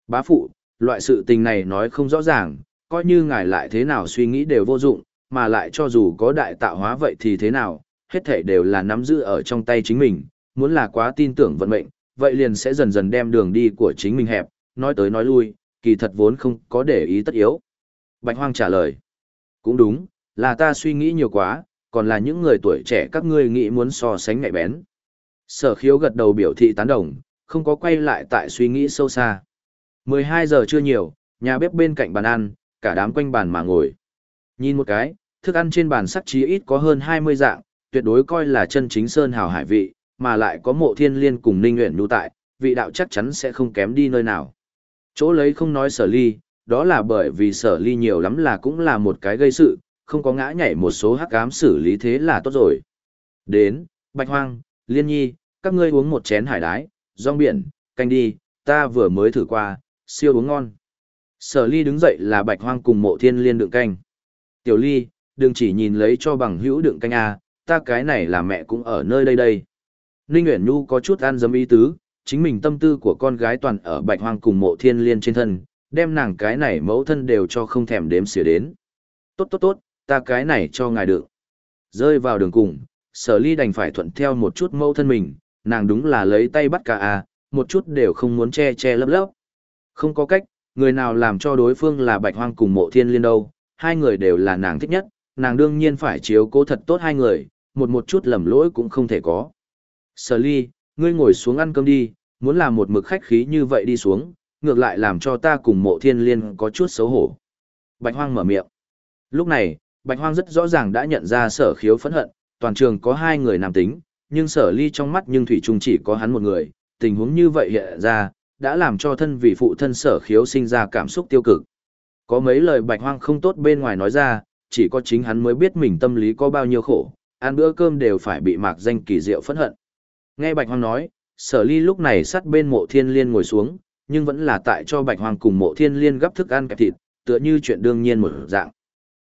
Bá phụ, loại sự tình này nói không rõ ràng, coi như ngài lại thế nào suy nghĩ đều vô dụng, mà lại cho dù có đại tạo hóa vậy thì thế nào, hết thể đều là nắm giữ ở trong tay chính mình, muốn là quá tin tưởng vận mệnh, vậy liền sẽ dần dần đem đường đi của chính mình hẹp, nói tới nói lui, kỳ thật vốn không có để ý tất yếu. Bạch Hoang trả lời, cũng đúng, là ta suy nghĩ nhiều quá, còn là những người tuổi trẻ các ngươi nghĩ muốn so sánh ngại bén. Sở khiếu gật đầu biểu thị tán đồng, không có quay lại tại suy nghĩ sâu xa. 12 giờ chưa nhiều, nhà bếp bên cạnh bàn ăn, cả đám quanh bàn mà ngồi. Nhìn một cái, thức ăn trên bàn sắc chí ít có hơn 20 dạng, tuyệt đối coi là chân chính sơn hào hải vị, mà lại có mộ thiên liên cùng ninh nguyện nhu tại, vị đạo chắc chắn sẽ không kém đi nơi nào. Chỗ lấy không nói sở ly, đó là bởi vì sở ly nhiều lắm là cũng là một cái gây sự, không có ngã nhảy một số hắc ám xử lý thế là tốt rồi. Đến, Bạch Hoang, Liên Nhi, các ngươi uống một chén hải đái, rong biển, canh đi, ta vừa mới thử qua, siêu uống ngon. Sở ly đứng dậy là Bạch Hoang cùng mộ thiên liên đựng canh. Tiểu ly, đừng chỉ nhìn lấy cho bằng hữu đựng canh A, ta cái này là mẹ cũng ở nơi đây đây. Ninh Uyển Nhu có chút ăn dấm ý tứ, chính mình tâm tư của con gái toàn ở bạch hoang cùng mộ thiên liên trên thân, đem nàng cái này mẫu thân đều cho không thèm đếm xỉa đến. Tốt tốt tốt, ta cái này cho ngài được. Rơi vào đường cùng, sở ly đành phải thuận theo một chút mẫu thân mình, nàng đúng là lấy tay bắt cả à, một chút đều không muốn che che lấp lấp. Không có cách, người nào làm cho đối phương là bạch hoang cùng mộ thiên liên đâu, hai người đều là nàng thích nhất, nàng đương nhiên phải chiếu cố thật tốt hai người, một một chút lầm lỗi cũng không thể có. Sở ly, ngươi ngồi xuống ăn cơm đi, muốn làm một mực khách khí như vậy đi xuống, ngược lại làm cho ta cùng mộ thiên liên có chút xấu hổ. Bạch hoang mở miệng. Lúc này, bạch hoang rất rõ ràng đã nhận ra sở khiếu phẫn hận, toàn trường có hai người nam tính, nhưng sở ly trong mắt nhưng thủy trung chỉ có hắn một người, tình huống như vậy hiện ra, đã làm cho thân vị phụ thân sở khiếu sinh ra cảm xúc tiêu cực. Có mấy lời bạch hoang không tốt bên ngoài nói ra, chỉ có chính hắn mới biết mình tâm lý có bao nhiêu khổ, ăn bữa cơm đều phải bị mạc danh kỳ diệu phẫn hận. Nghe Bạch Hoang nói, sở ly lúc này sát bên mộ thiên liên ngồi xuống, nhưng vẫn là tại cho Bạch Hoang cùng mộ thiên liên gấp thức ăn kẹp thịt, tựa như chuyện đương nhiên một dạng.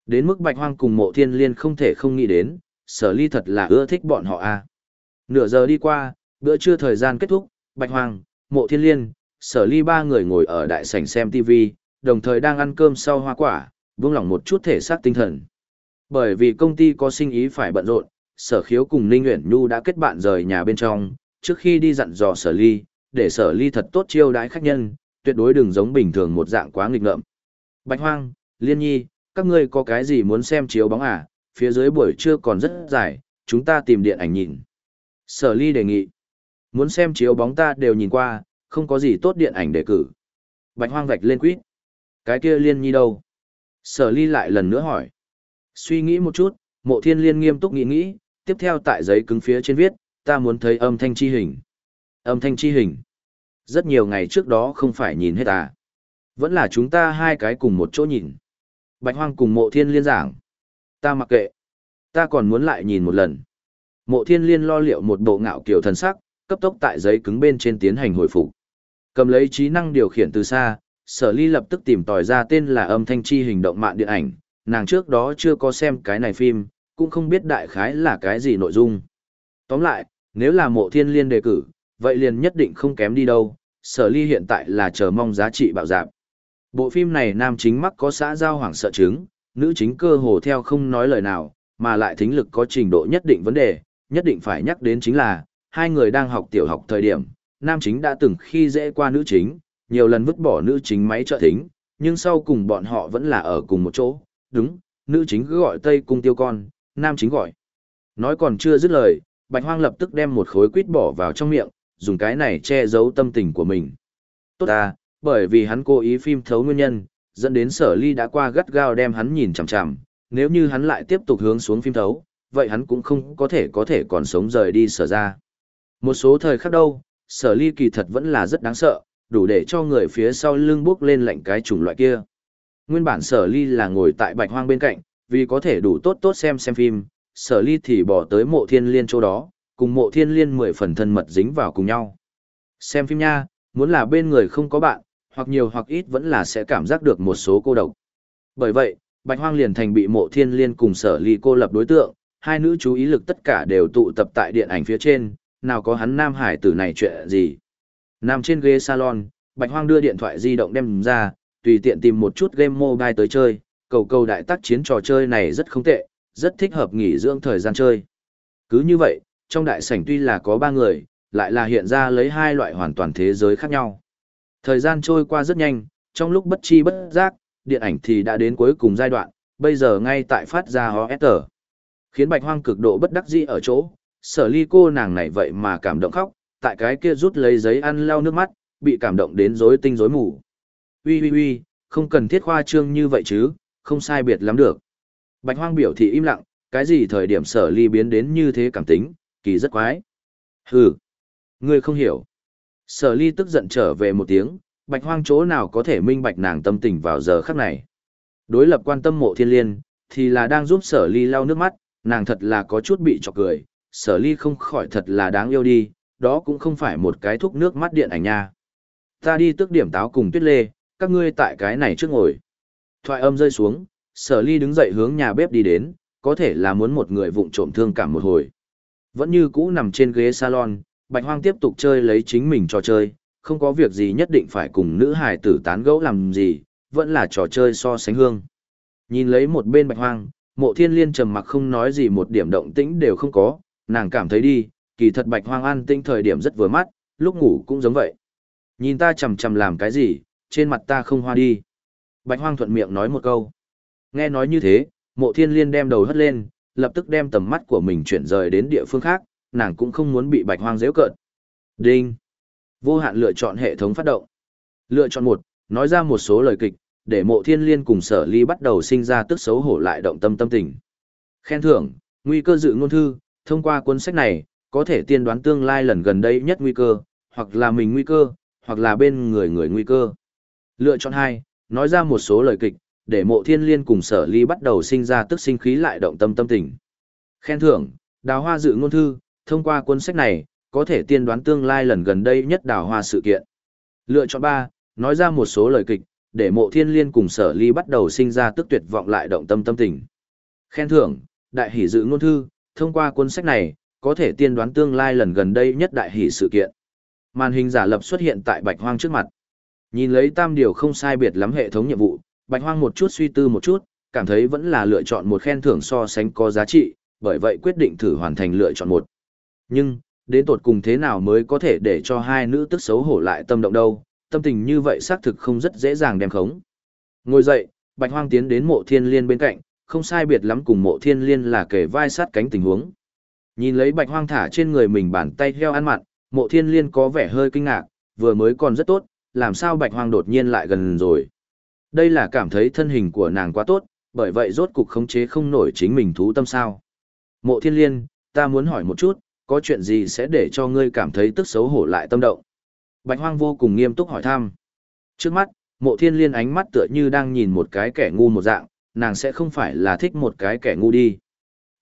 Đến mức Bạch Hoang cùng mộ thiên liên không thể không nghĩ đến, sở ly thật là ưa thích bọn họ a. À. Nửa giờ đi qua, bữa trưa thời gian kết thúc, Bạch Hoang, mộ thiên liên, sở ly ba người ngồi ở đại sảnh xem TV, đồng thời đang ăn cơm sau hoa quả, buông lỏng một chút thể xác tinh thần. Bởi vì công ty có sinh ý phải bận rộn, sở khiếu cùng Ninh Nguyễn Nhu đã kết bạn rời nhà bên trong, trước khi đi dặn dò sở ly, để sở ly thật tốt chiêu đãi khách nhân, tuyệt đối đừng giống bình thường một dạng quá nghịch ngợm. Bạch Hoang, Liên Nhi, các ngươi có cái gì muốn xem chiếu bóng à, phía dưới buổi trưa còn rất dài, chúng ta tìm điện ảnh nhìn. Sở ly đề nghị. Muốn xem chiếu bóng ta đều nhìn qua, không có gì tốt điện ảnh để cử. Bạch hoang vạch lên quýt. Cái kia liên nhi đâu? Sở ly lại lần nữa hỏi. Suy nghĩ một chút, mộ thiên liên nghiêm túc nghĩ nghĩ, tiếp theo tại giấy cứng phía trên viết, ta muốn thấy âm thanh chi hình. Âm thanh chi hình. Rất nhiều ngày trước đó không phải nhìn hết à. Vẫn là chúng ta hai cái cùng một chỗ nhìn. Bạch hoang cùng mộ thiên liên giảng. Ta mặc kệ. Ta còn muốn lại nhìn một lần. Mộ thiên liên lo liệu một bộ ngạo kiểu thần sắc, cấp tốc tại giấy cứng bên trên tiến hành hồi phục. Cầm lấy trí năng điều khiển từ xa, sở ly lập tức tìm tòi ra tên là âm thanh chi hình động mạng điện ảnh, nàng trước đó chưa có xem cái này phim, cũng không biết đại khái là cái gì nội dung. Tóm lại, nếu là mộ thiên liên đề cử, vậy liền nhất định không kém đi đâu, sở ly hiện tại là chờ mong giá trị bạo dạp. Bộ phim này nam chính mắc có xã giao hoảng sợ chứng, nữ chính cơ hồ theo không nói lời nào, mà lại thính lực có trình độ nhất định vấn đề, nhất định phải nhắc đến chính là, hai người đang học tiểu học thời điểm, nam chính đã từng khi dễ qua nữ chính, nhiều lần vứt bỏ nữ chính máy trợ thính, nhưng sau cùng bọn họ vẫn là ở cùng một chỗ, đúng, nữ chính cứ gọi Tây Cung tiêu con, nam chính gọi. Nói còn chưa dứt lời, Bạch Hoang lập tức đem một khối quýt bỏ vào trong miệng, dùng cái này che giấu tâm tình của mình. Tốt à, bởi vì hắn cố ý phim thấu nguyên nhân, dẫn đến sở ly đã qua gắt gao đem hắn nhìn chằm chằm, nếu như hắn lại tiếp tục hướng xuống phim thấu, vậy hắn cũng không có thể có thể còn sống rời đi sở ra. Một số thời khắc đâu, sở ly kỳ thật vẫn là rất đáng sợ, đủ để cho người phía sau lưng bước lên lạnh cái chủng loại kia. Nguyên bản sở ly là ngồi tại bạch hoang bên cạnh, vì có thể đủ tốt tốt xem xem phim, sở ly thì bỏ tới mộ thiên liên chỗ đó, cùng mộ thiên liên mười phần thân mật dính vào cùng nhau. Xem phim nha, muốn là bên người không có bạn, hoặc nhiều hoặc ít vẫn là sẽ cảm giác được một số cô độc. Bởi vậy, Bạch Hoang liền thành bị mộ thiên liên cùng sở ly cô lập đối tượng, hai nữ chú ý lực tất cả đều tụ tập tại điện ảnh phía trên, nào có hắn nam hải tử này chuyện gì. Nằm trên ghế salon, Bạch Hoang đưa điện thoại di động đem ra, tùy tiện tìm một chút game mobile tới chơi, cầu cầu đại tác chiến trò chơi này rất không tệ, rất thích hợp nghỉ dưỡng thời gian chơi. Cứ như vậy, trong đại sảnh tuy là có ba người, lại là hiện ra lấy hai loại hoàn toàn thế giới khác nhau. Thời gian trôi qua rất nhanh, trong lúc bất chi bất giác, điện ảnh thì đã đến cuối cùng giai đoạn, bây giờ ngay tại phát ra OST. Khiến bạch hoang cực độ bất đắc dĩ ở chỗ, sở ly cô nàng này vậy mà cảm động khóc, tại cái kia rút lấy giấy ăn lau nước mắt, bị cảm động đến rối tinh rối mù. Ui ui ui, không cần thiết khoa trương như vậy chứ, không sai biệt lắm được. Bạch hoang biểu thị im lặng, cái gì thời điểm sở ly biến đến như thế cảm tính, kỳ rất quái. Hừ, ngươi không hiểu. Sở ly tức giận trở về một tiếng, bạch hoang chỗ nào có thể minh bạch nàng tâm tình vào giờ khắc này. Đối lập quan tâm mộ thiên liên, thì là đang giúp sở ly lau nước mắt, nàng thật là có chút bị chọc cười, sở ly không khỏi thật là đáng yêu đi, đó cũng không phải một cái thuốc nước mắt điện ảnh nha. Ta đi tước điểm táo cùng tuyết lê, các ngươi tại cái này trước ngồi. Thoại âm rơi xuống, sở ly đứng dậy hướng nhà bếp đi đến, có thể là muốn một người vụng trộm thương cảm một hồi. Vẫn như cũ nằm trên ghế salon, bạch hoang tiếp tục chơi lấy chính mình trò chơi, không có việc gì nhất định phải cùng nữ hài tử tán gẫu làm gì, vẫn là trò chơi so sánh hương. Nhìn lấy một bên bạch hoang, mộ thiên liên trầm mặc không nói gì một điểm động tĩnh đều không có, nàng cảm thấy đi, kỳ thật bạch hoang an tinh thời điểm rất vừa mắt, lúc ngủ cũng giống vậy. Nhìn ta chầm chầm làm cái gì, trên mặt ta không hoa đi. Bạch hoang thuận miệng nói một câu. Nghe nói như thế, mộ thiên liên đem đầu hất lên, lập tức đem tầm mắt của mình chuyển rời đến địa phương khác, nàng cũng không muốn bị bạch hoang dễ cợt. Đinh. Vô hạn lựa chọn hệ thống phát động. Lựa chọn một, nói ra một số lời kịch, để mộ thiên liên cùng sở ly bắt đầu sinh ra tức xấu hổ lại động tâm tâm tình. Khen thưởng, nguy cơ dự ngôn thư, thông qua cuốn sách này, có thể tiên đoán tương lai lần gần đây nhất nguy cơ, hoặc là mình nguy cơ, hoặc là bên người người nguy cơ. Lựa chọn hai, nói ra một số lời kịch, để mộ thiên liên cùng sở ly bắt đầu sinh ra tức sinh khí lại động tâm tâm tình. Khen thưởng, đào hoa dự ngôn thư, thông qua cuốn sách này, có thể tiên đoán tương lai lần gần đây nhất đào hoa sự kiện. Lựa chọn ba, nói ra một số lời kịch, để mộ thiên liên cùng sở ly bắt đầu sinh ra tức tuyệt vọng lại động tâm tâm tình. Khen thưởng, đại hỷ dự ngôn thư, thông qua cuốn sách này, có thể tiên đoán tương lai lần gần đây nhất đại hỷ sự kiện. Màn hình giả lập xuất hiện tại bạch hoang trước mặt. Nhìn lấy tam điều không sai biệt lắm hệ thống nhiệm vụ, bạch hoang một chút suy tư một chút, cảm thấy vẫn là lựa chọn một khen thưởng so sánh có giá trị, bởi vậy quyết định thử hoàn thành lựa chọn một. Nhưng, đến tột cùng thế nào mới có thể để cho hai nữ tức xấu hổ lại tâm động đâu, tâm tình như vậy xác thực không rất dễ dàng đem khống. Ngồi dậy, Bạch Hoang tiến đến mộ thiên liên bên cạnh, không sai biệt lắm cùng mộ thiên liên là kề vai sát cánh tình huống. Nhìn lấy bạch hoang thả trên người mình bàn tay heo ăn mặn, mộ thiên liên có vẻ hơi kinh ngạc, vừa mới còn rất tốt, làm sao bạch hoang đột nhiên lại gần rồi. Đây là cảm thấy thân hình của nàng quá tốt, bởi vậy rốt cục khống chế không nổi chính mình thú tâm sao. Mộ thiên liên, ta muốn hỏi một chút, có chuyện gì sẽ để cho ngươi cảm thấy tức xấu hổ lại tâm động? Bạch hoang vô cùng nghiêm túc hỏi thăm. Trước mắt, mộ thiên liên ánh mắt tựa như đang nhìn một cái kẻ ngu một dạng, nàng sẽ không phải là thích một cái kẻ ngu đi.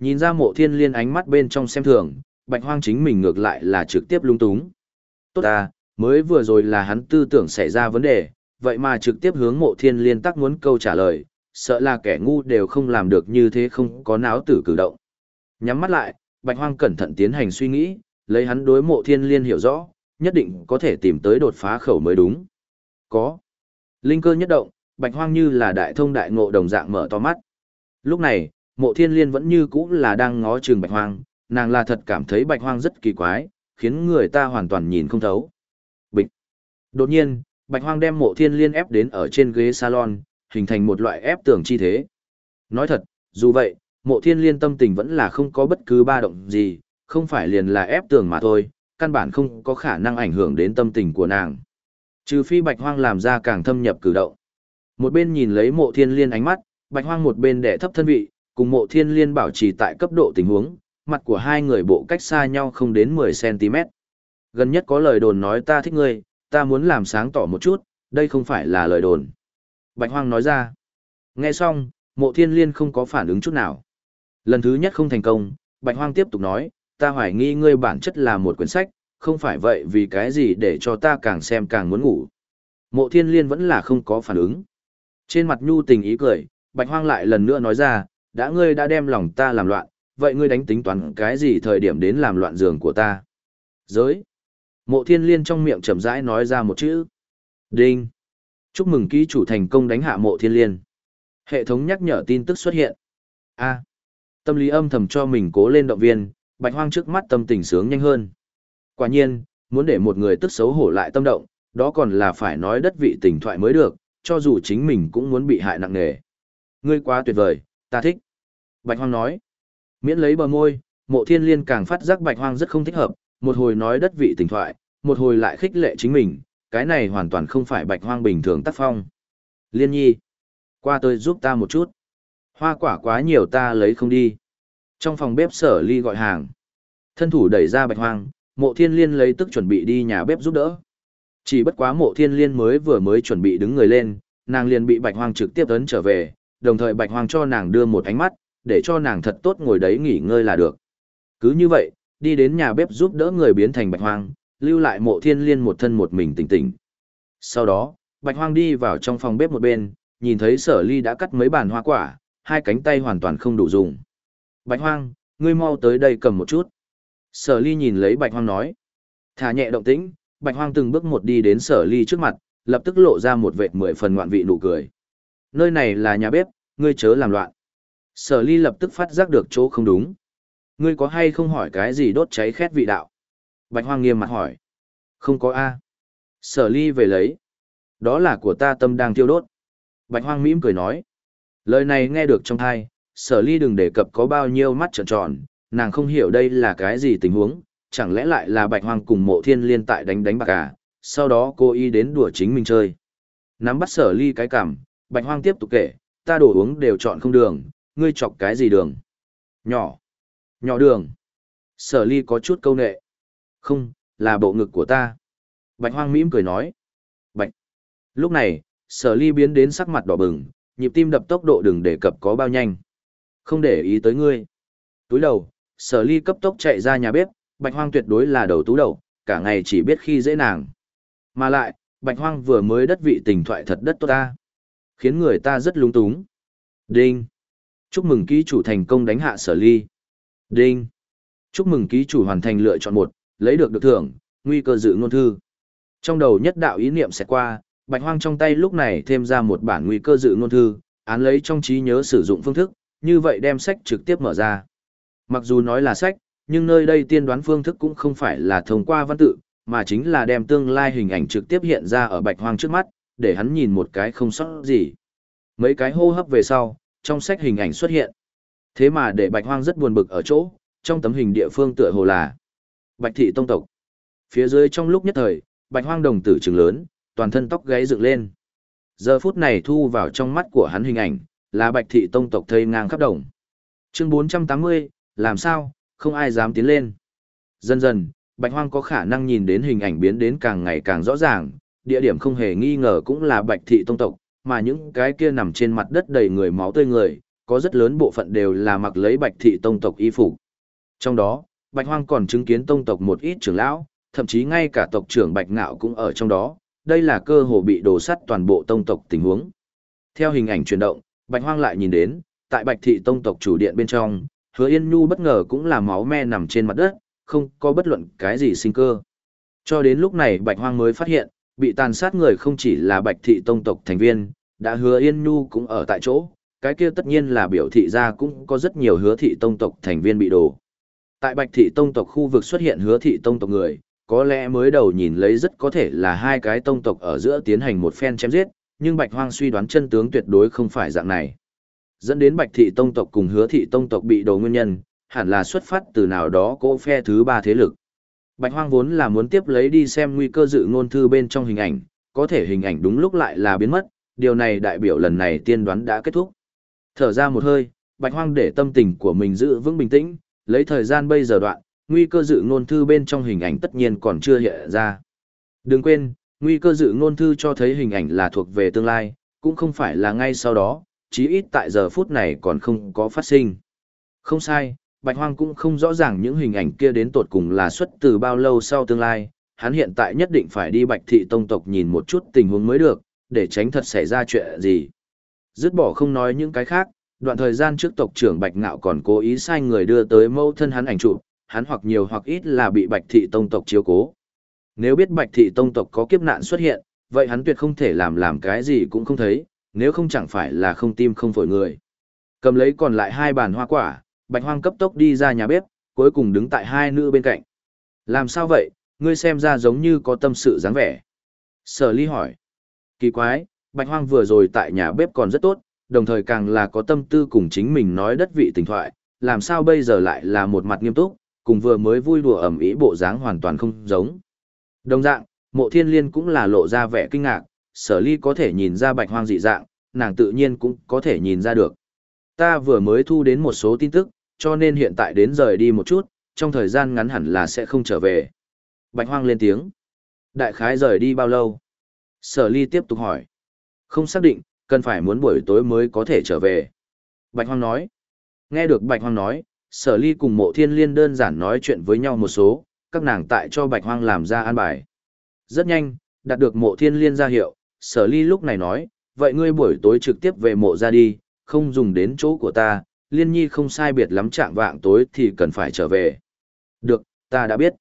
Nhìn ra mộ thiên liên ánh mắt bên trong xem thường, bạch hoang chính mình ngược lại là trực tiếp lung túng. Tốt à, mới vừa rồi là hắn tư tưởng xảy ra vấn đề, vậy mà trực tiếp hướng mộ thiên liên tắc muốn câu trả lời, sợ là kẻ ngu đều không làm được như thế không có náo tử cử động. Nhắm mắt lại, bạch hoang cẩn thận tiến hành suy nghĩ, lấy hắn đối mộ thiên liên hiểu rõ, nhất định có thể tìm tới đột phá khẩu mới đúng. Có. Linh cơ nhất động, bạch hoang như là đại thông đại ngộ đồng dạng mở to mắt. Lúc này, mộ thiên liên vẫn như cũ là đang ngó trường bạch hoang, nàng là thật cảm thấy bạch hoang rất kỳ quái, khiến người ta hoàn toàn nhìn không thấu. Bịch. Đột nhiên, bạch hoang đem mộ thiên liên ép đến ở trên ghế salon, hình thành một loại ép tưởng chi thế. Nói thật, dù vậy, mộ thiên liên tâm tình vẫn là không có bất cứ ba động gì, không phải liền là ép tưởng mà thôi, căn bản không có khả năng ảnh hưởng đến tâm tình của nàng. Trừ phi bạch hoang làm ra càng thâm nhập cử động. Một bên nhìn lấy mộ thiên liên ánh mắt, bạch hoang một bên đẻ thấp thân vị, cùng mộ thiên liên bảo trì tại cấp độ tình huống, mặt của hai người bộ cách xa nhau không đến 10cm. Gần nhất có lời đồn nói ta thích ngươi, ta muốn làm sáng tỏ một chút, đây không phải là lời đồn. Bạch hoang nói ra. Nghe xong, mộ thiên liên không có phản ứng chút nào. Lần thứ nhất không thành công, Bạch hoang tiếp tục nói, ta hoài nghi ngươi bản chất là một quyển sách, không phải vậy vì cái gì để cho ta càng xem càng muốn ngủ. Mộ thiên liên vẫn là không có phản ứng. Trên mặt nhu tình ý cười, bạch hoang lại lần nữa nói ra, đã ngươi đã đem lòng ta làm loạn, vậy ngươi đánh tính toán cái gì thời điểm đến làm loạn giường của ta. Giới. Mộ thiên liên trong miệng chậm rãi nói ra một chữ. Đinh. Chúc mừng ký chủ thành công đánh hạ mộ thiên liên. Hệ thống nhắc nhở tin tức xuất hiện. A. Tâm lý âm thầm cho mình cố lên động viên, bạch hoang trước mắt tâm tình sướng nhanh hơn. Quả nhiên, muốn để một người tức xấu hổ lại tâm động, đó còn là phải nói đất vị tình thoại mới được, cho dù chính mình cũng muốn bị hại nặng nề. Ngươi quá tuyệt vời, ta thích. Bạch hoang nói. Miễn lấy bờ môi, mộ thiên liên càng phát giác bạch hoang rất không thích hợp, một hồi nói đất vị tình thoại, một hồi lại khích lệ chính mình, cái này hoàn toàn không phải bạch hoang bình thường tác phong. Liên nhi, qua tôi giúp ta một chút. Hoa quả quá nhiều ta lấy không đi. Trong phòng bếp sở ly gọi hàng. Thân thủ đẩy ra bạch hoang, mộ thiên liên lấy tức chuẩn bị đi nhà bếp giúp đỡ. Chỉ bất quá mộ thiên liên mới vừa mới chuẩn bị đứng người lên, nàng liền bị bạch hoang trực tiếp ấn trở về, đồng thời bạch hoang cho nàng đưa một ánh mắt, để cho nàng thật tốt ngồi đấy nghỉ ngơi là được. Cứ như vậy, đi đến nhà bếp giúp đỡ người biến thành bạch hoang, lưu lại mộ thiên liên một thân một mình tỉnh tỉnh. Sau đó, bạch hoang đi vào trong phòng bếp một bên, nhìn thấy sở ly đã cắt mấy bàn hoa quả, hai cánh tay hoàn toàn không đủ dùng. Bạch hoang, ngươi mau tới đây cầm một chút. Sở ly nhìn lấy bạch hoang nói. Thả nhẹ động tĩnh, bạch hoang từng bước một đi đến sở ly trước mặt, lập tức lộ ra một vệt mười phần ngoạn vị nụ cười. Nơi này là nhà bếp, ngươi chớ làm loạn. Sở ly lập tức phát giác được chỗ không đúng. Ngươi có hay không hỏi cái gì đốt cháy khét vị đạo? Bạch hoang nghiêm mặt hỏi. Không có A. Sở ly về lấy. Đó là của ta tâm đang tiêu đốt. Bạch hoang mỉm cười nói. Lời này nghe được trong thai, sở ly đừng đề cập có bao nhiêu mắt trợn tròn, nàng không hiểu đây là cái gì tình huống, chẳng lẽ lại là bạch hoang cùng mộ thiên liên tại đánh đánh bạc à, sau đó cô y đến đùa chính mình chơi. Nắm bắt sở ly cái cảm, bạch hoang tiếp tục kể, ta đổ uống đều chọn không đường, ngươi chọc cái gì đường? Nhỏ. Nhỏ đường. Sở ly có chút câu nệ. Không, là bộ ngực của ta. Bạch hoang mỉm cười nói. Bạch. Lúc này, sở ly biến đến sắc mặt đỏ bừng, nhịp tim đập tốc độ đừng đề cập có bao nhanh. Không để ý tới ngươi. Túi đầu, sở ly cấp tốc chạy ra nhà bếp, bạch hoang tuyệt đối là đầu tú đầu, cả ngày chỉ biết khi dễ nàng. Mà lại, bạch hoang vừa mới đất vị tình thoại thật đất tốt ta. Khiến người ta rất lung túng. Đinh. Chúc mừng ký chủ thành công đánh hạ sở ly. Đinh. Chúc mừng ký chủ hoàn thành lựa chọn một, lấy được được thưởng, nguy cơ dự ngôn thư. Trong đầu nhất đạo ý niệm sẽ qua, bạch hoang trong tay lúc này thêm ra một bản nguy cơ dự ngôn thư, án lấy trong trí nhớ sử dụng phương thức, như vậy đem sách trực tiếp mở ra. Mặc dù nói là sách, nhưng nơi đây tiên đoán phương thức cũng không phải là thông qua văn tự, mà chính là đem tương lai hình ảnh trực tiếp hiện ra ở bạch hoang trước mắt, để hắn nhìn một cái không sót gì. Mấy cái hô hấp về sau, trong sách hình ảnh xuất hiện. Thế mà để bạch hoang rất buồn bực ở chỗ, trong tấm hình địa phương tựa hồ là Bạch thị tông tộc. Phía dưới trong lúc nhất thời, Bạch Hoang đồng tử trừng lớn, toàn thân tóc gáy dựng lên. Giờ phút này thu vào trong mắt của hắn hình ảnh, là Bạch thị tông tộc thây ngang khắp đồng. Chương 480, làm sao, không ai dám tiến lên. Dần dần, Bạch Hoang có khả năng nhìn đến hình ảnh biến đến càng ngày càng rõ ràng, địa điểm không hề nghi ngờ cũng là Bạch thị tông tộc, mà những cái kia nằm trên mặt đất đầy người máu tươi người, có rất lớn bộ phận đều là mặc lấy Bạch thị tông tộc y phục. Trong đó, Bạch Hoang còn chứng kiến tông tộc một ít trưởng lão, thậm chí ngay cả tộc trưởng Bạch Ngạo cũng ở trong đó, đây là cơ hồ bị đổ sắt toàn bộ tông tộc tình huống. Theo hình ảnh chuyển động, Bạch Hoang lại nhìn đến, tại Bạch thị tông tộc chủ điện bên trong, Hứa Yên Nhu bất ngờ cũng là máu me nằm trên mặt đất, không có bất luận cái gì sinh cơ. Cho đến lúc này Bạch Hoang mới phát hiện, bị tàn sát người không chỉ là Bạch thị tông tộc thành viên, đã Hứa Yên Nhu cũng ở tại chỗ, cái kia tất nhiên là biểu thị ra cũng có rất nhiều Hứa thị tông tộc thành viên bị đổ. Tại Bạch thị tông tộc khu vực xuất hiện Hứa thị tông tộc người, có lẽ mới đầu nhìn lấy rất có thể là hai cái tông tộc ở giữa tiến hành một phen chém giết, nhưng Bạch Hoang suy đoán chân tướng tuyệt đối không phải dạng này. Dẫn đến Bạch thị tông tộc cùng Hứa thị tông tộc bị đổ nguyên nhân, hẳn là xuất phát từ nào đó cỗ phe thứ ba thế lực. Bạch Hoang vốn là muốn tiếp lấy đi xem nguy cơ dự ngôn thư bên trong hình ảnh, có thể hình ảnh đúng lúc lại là biến mất, điều này đại biểu lần này tiên đoán đã kết thúc. Thở ra một hơi, Bạch Hoang để tâm tình của mình giữ vững bình tĩnh, lấy thời gian bây giờ đoạn, nguy cơ dự ngôn thư bên trong hình ảnh tất nhiên còn chưa hiện ra. Đừng quên, nguy cơ dự ngôn thư cho thấy hình ảnh là thuộc về tương lai, cũng không phải là ngay sau đó, chí ít tại giờ phút này còn không có phát sinh. Không sai, Bạch Hoang cũng không rõ ràng những hình ảnh kia đến tột cùng là xuất từ bao lâu sau tương lai, hắn hiện tại nhất định phải đi Bạch Thị Tông tộc nhìn một chút tình huống mới được, để tránh thật xảy ra chuyện gì. Dứt bỏ không nói những cái khác, đoạn thời gian trước tộc trưởng Bạch Ngạo còn cố ý sai người đưa tới mâu thân hắn ảnh chụp, hắn hoặc nhiều hoặc ít là bị Bạch Thị Tông tộc chiếu cố. Nếu biết Bạch Thị Tông tộc có kiếp nạn xuất hiện, vậy hắn tuyệt không thể làm làm cái gì cũng không thấy, nếu không chẳng phải là không tim không phổi người. Cầm lấy còn lại hai bàn hoa quả, Bạch Hoang cấp tốc đi ra nhà bếp, cuối cùng đứng tại hai nữ bên cạnh. Làm sao vậy, ngươi xem ra giống như có tâm sự dáng vẻ. Sở ly hỏi. Kỳ quái, Bạch Hoang vừa rồi tại nhà bếp còn rất tốt, đồng thời càng là có tâm tư cùng chính mình nói đất vị tình thoại, làm sao bây giờ lại là một mặt nghiêm túc, cùng vừa mới vui đùa ẩm ý bộ dáng hoàn toàn không giống. Đồng dạng, mộ thiên liên cũng là lộ ra vẻ kinh ngạc, sở ly có thể nhìn ra bạch hoang dị dạng, nàng tự nhiên cũng có thể nhìn ra được. Ta vừa mới thu đến một số tin tức, cho nên hiện tại đến rời đi một chút, trong thời gian ngắn hẳn là sẽ không trở về. Bạch hoang lên tiếng. Đại khái rời đi bao lâu? Sở ly tiếp tục hỏi. Không xác định, cần phải muốn buổi tối mới có thể trở về. Bạch hoang nói. Nghe được bạch hoang nói, sở ly cùng mộ thiên liên đơn giản nói chuyện với nhau một số, các nàng tại cho bạch hoang làm ra an bài. Rất nhanh, đạt được mộ thiên liên ra hiệu, sở ly lúc này nói, vậy ngươi buổi tối trực tiếp về mộ ra đi, không dùng đến chỗ của ta, liên nhi không sai biệt lắm trạng vạng tối thì cần phải trở về. Được, ta đã biết.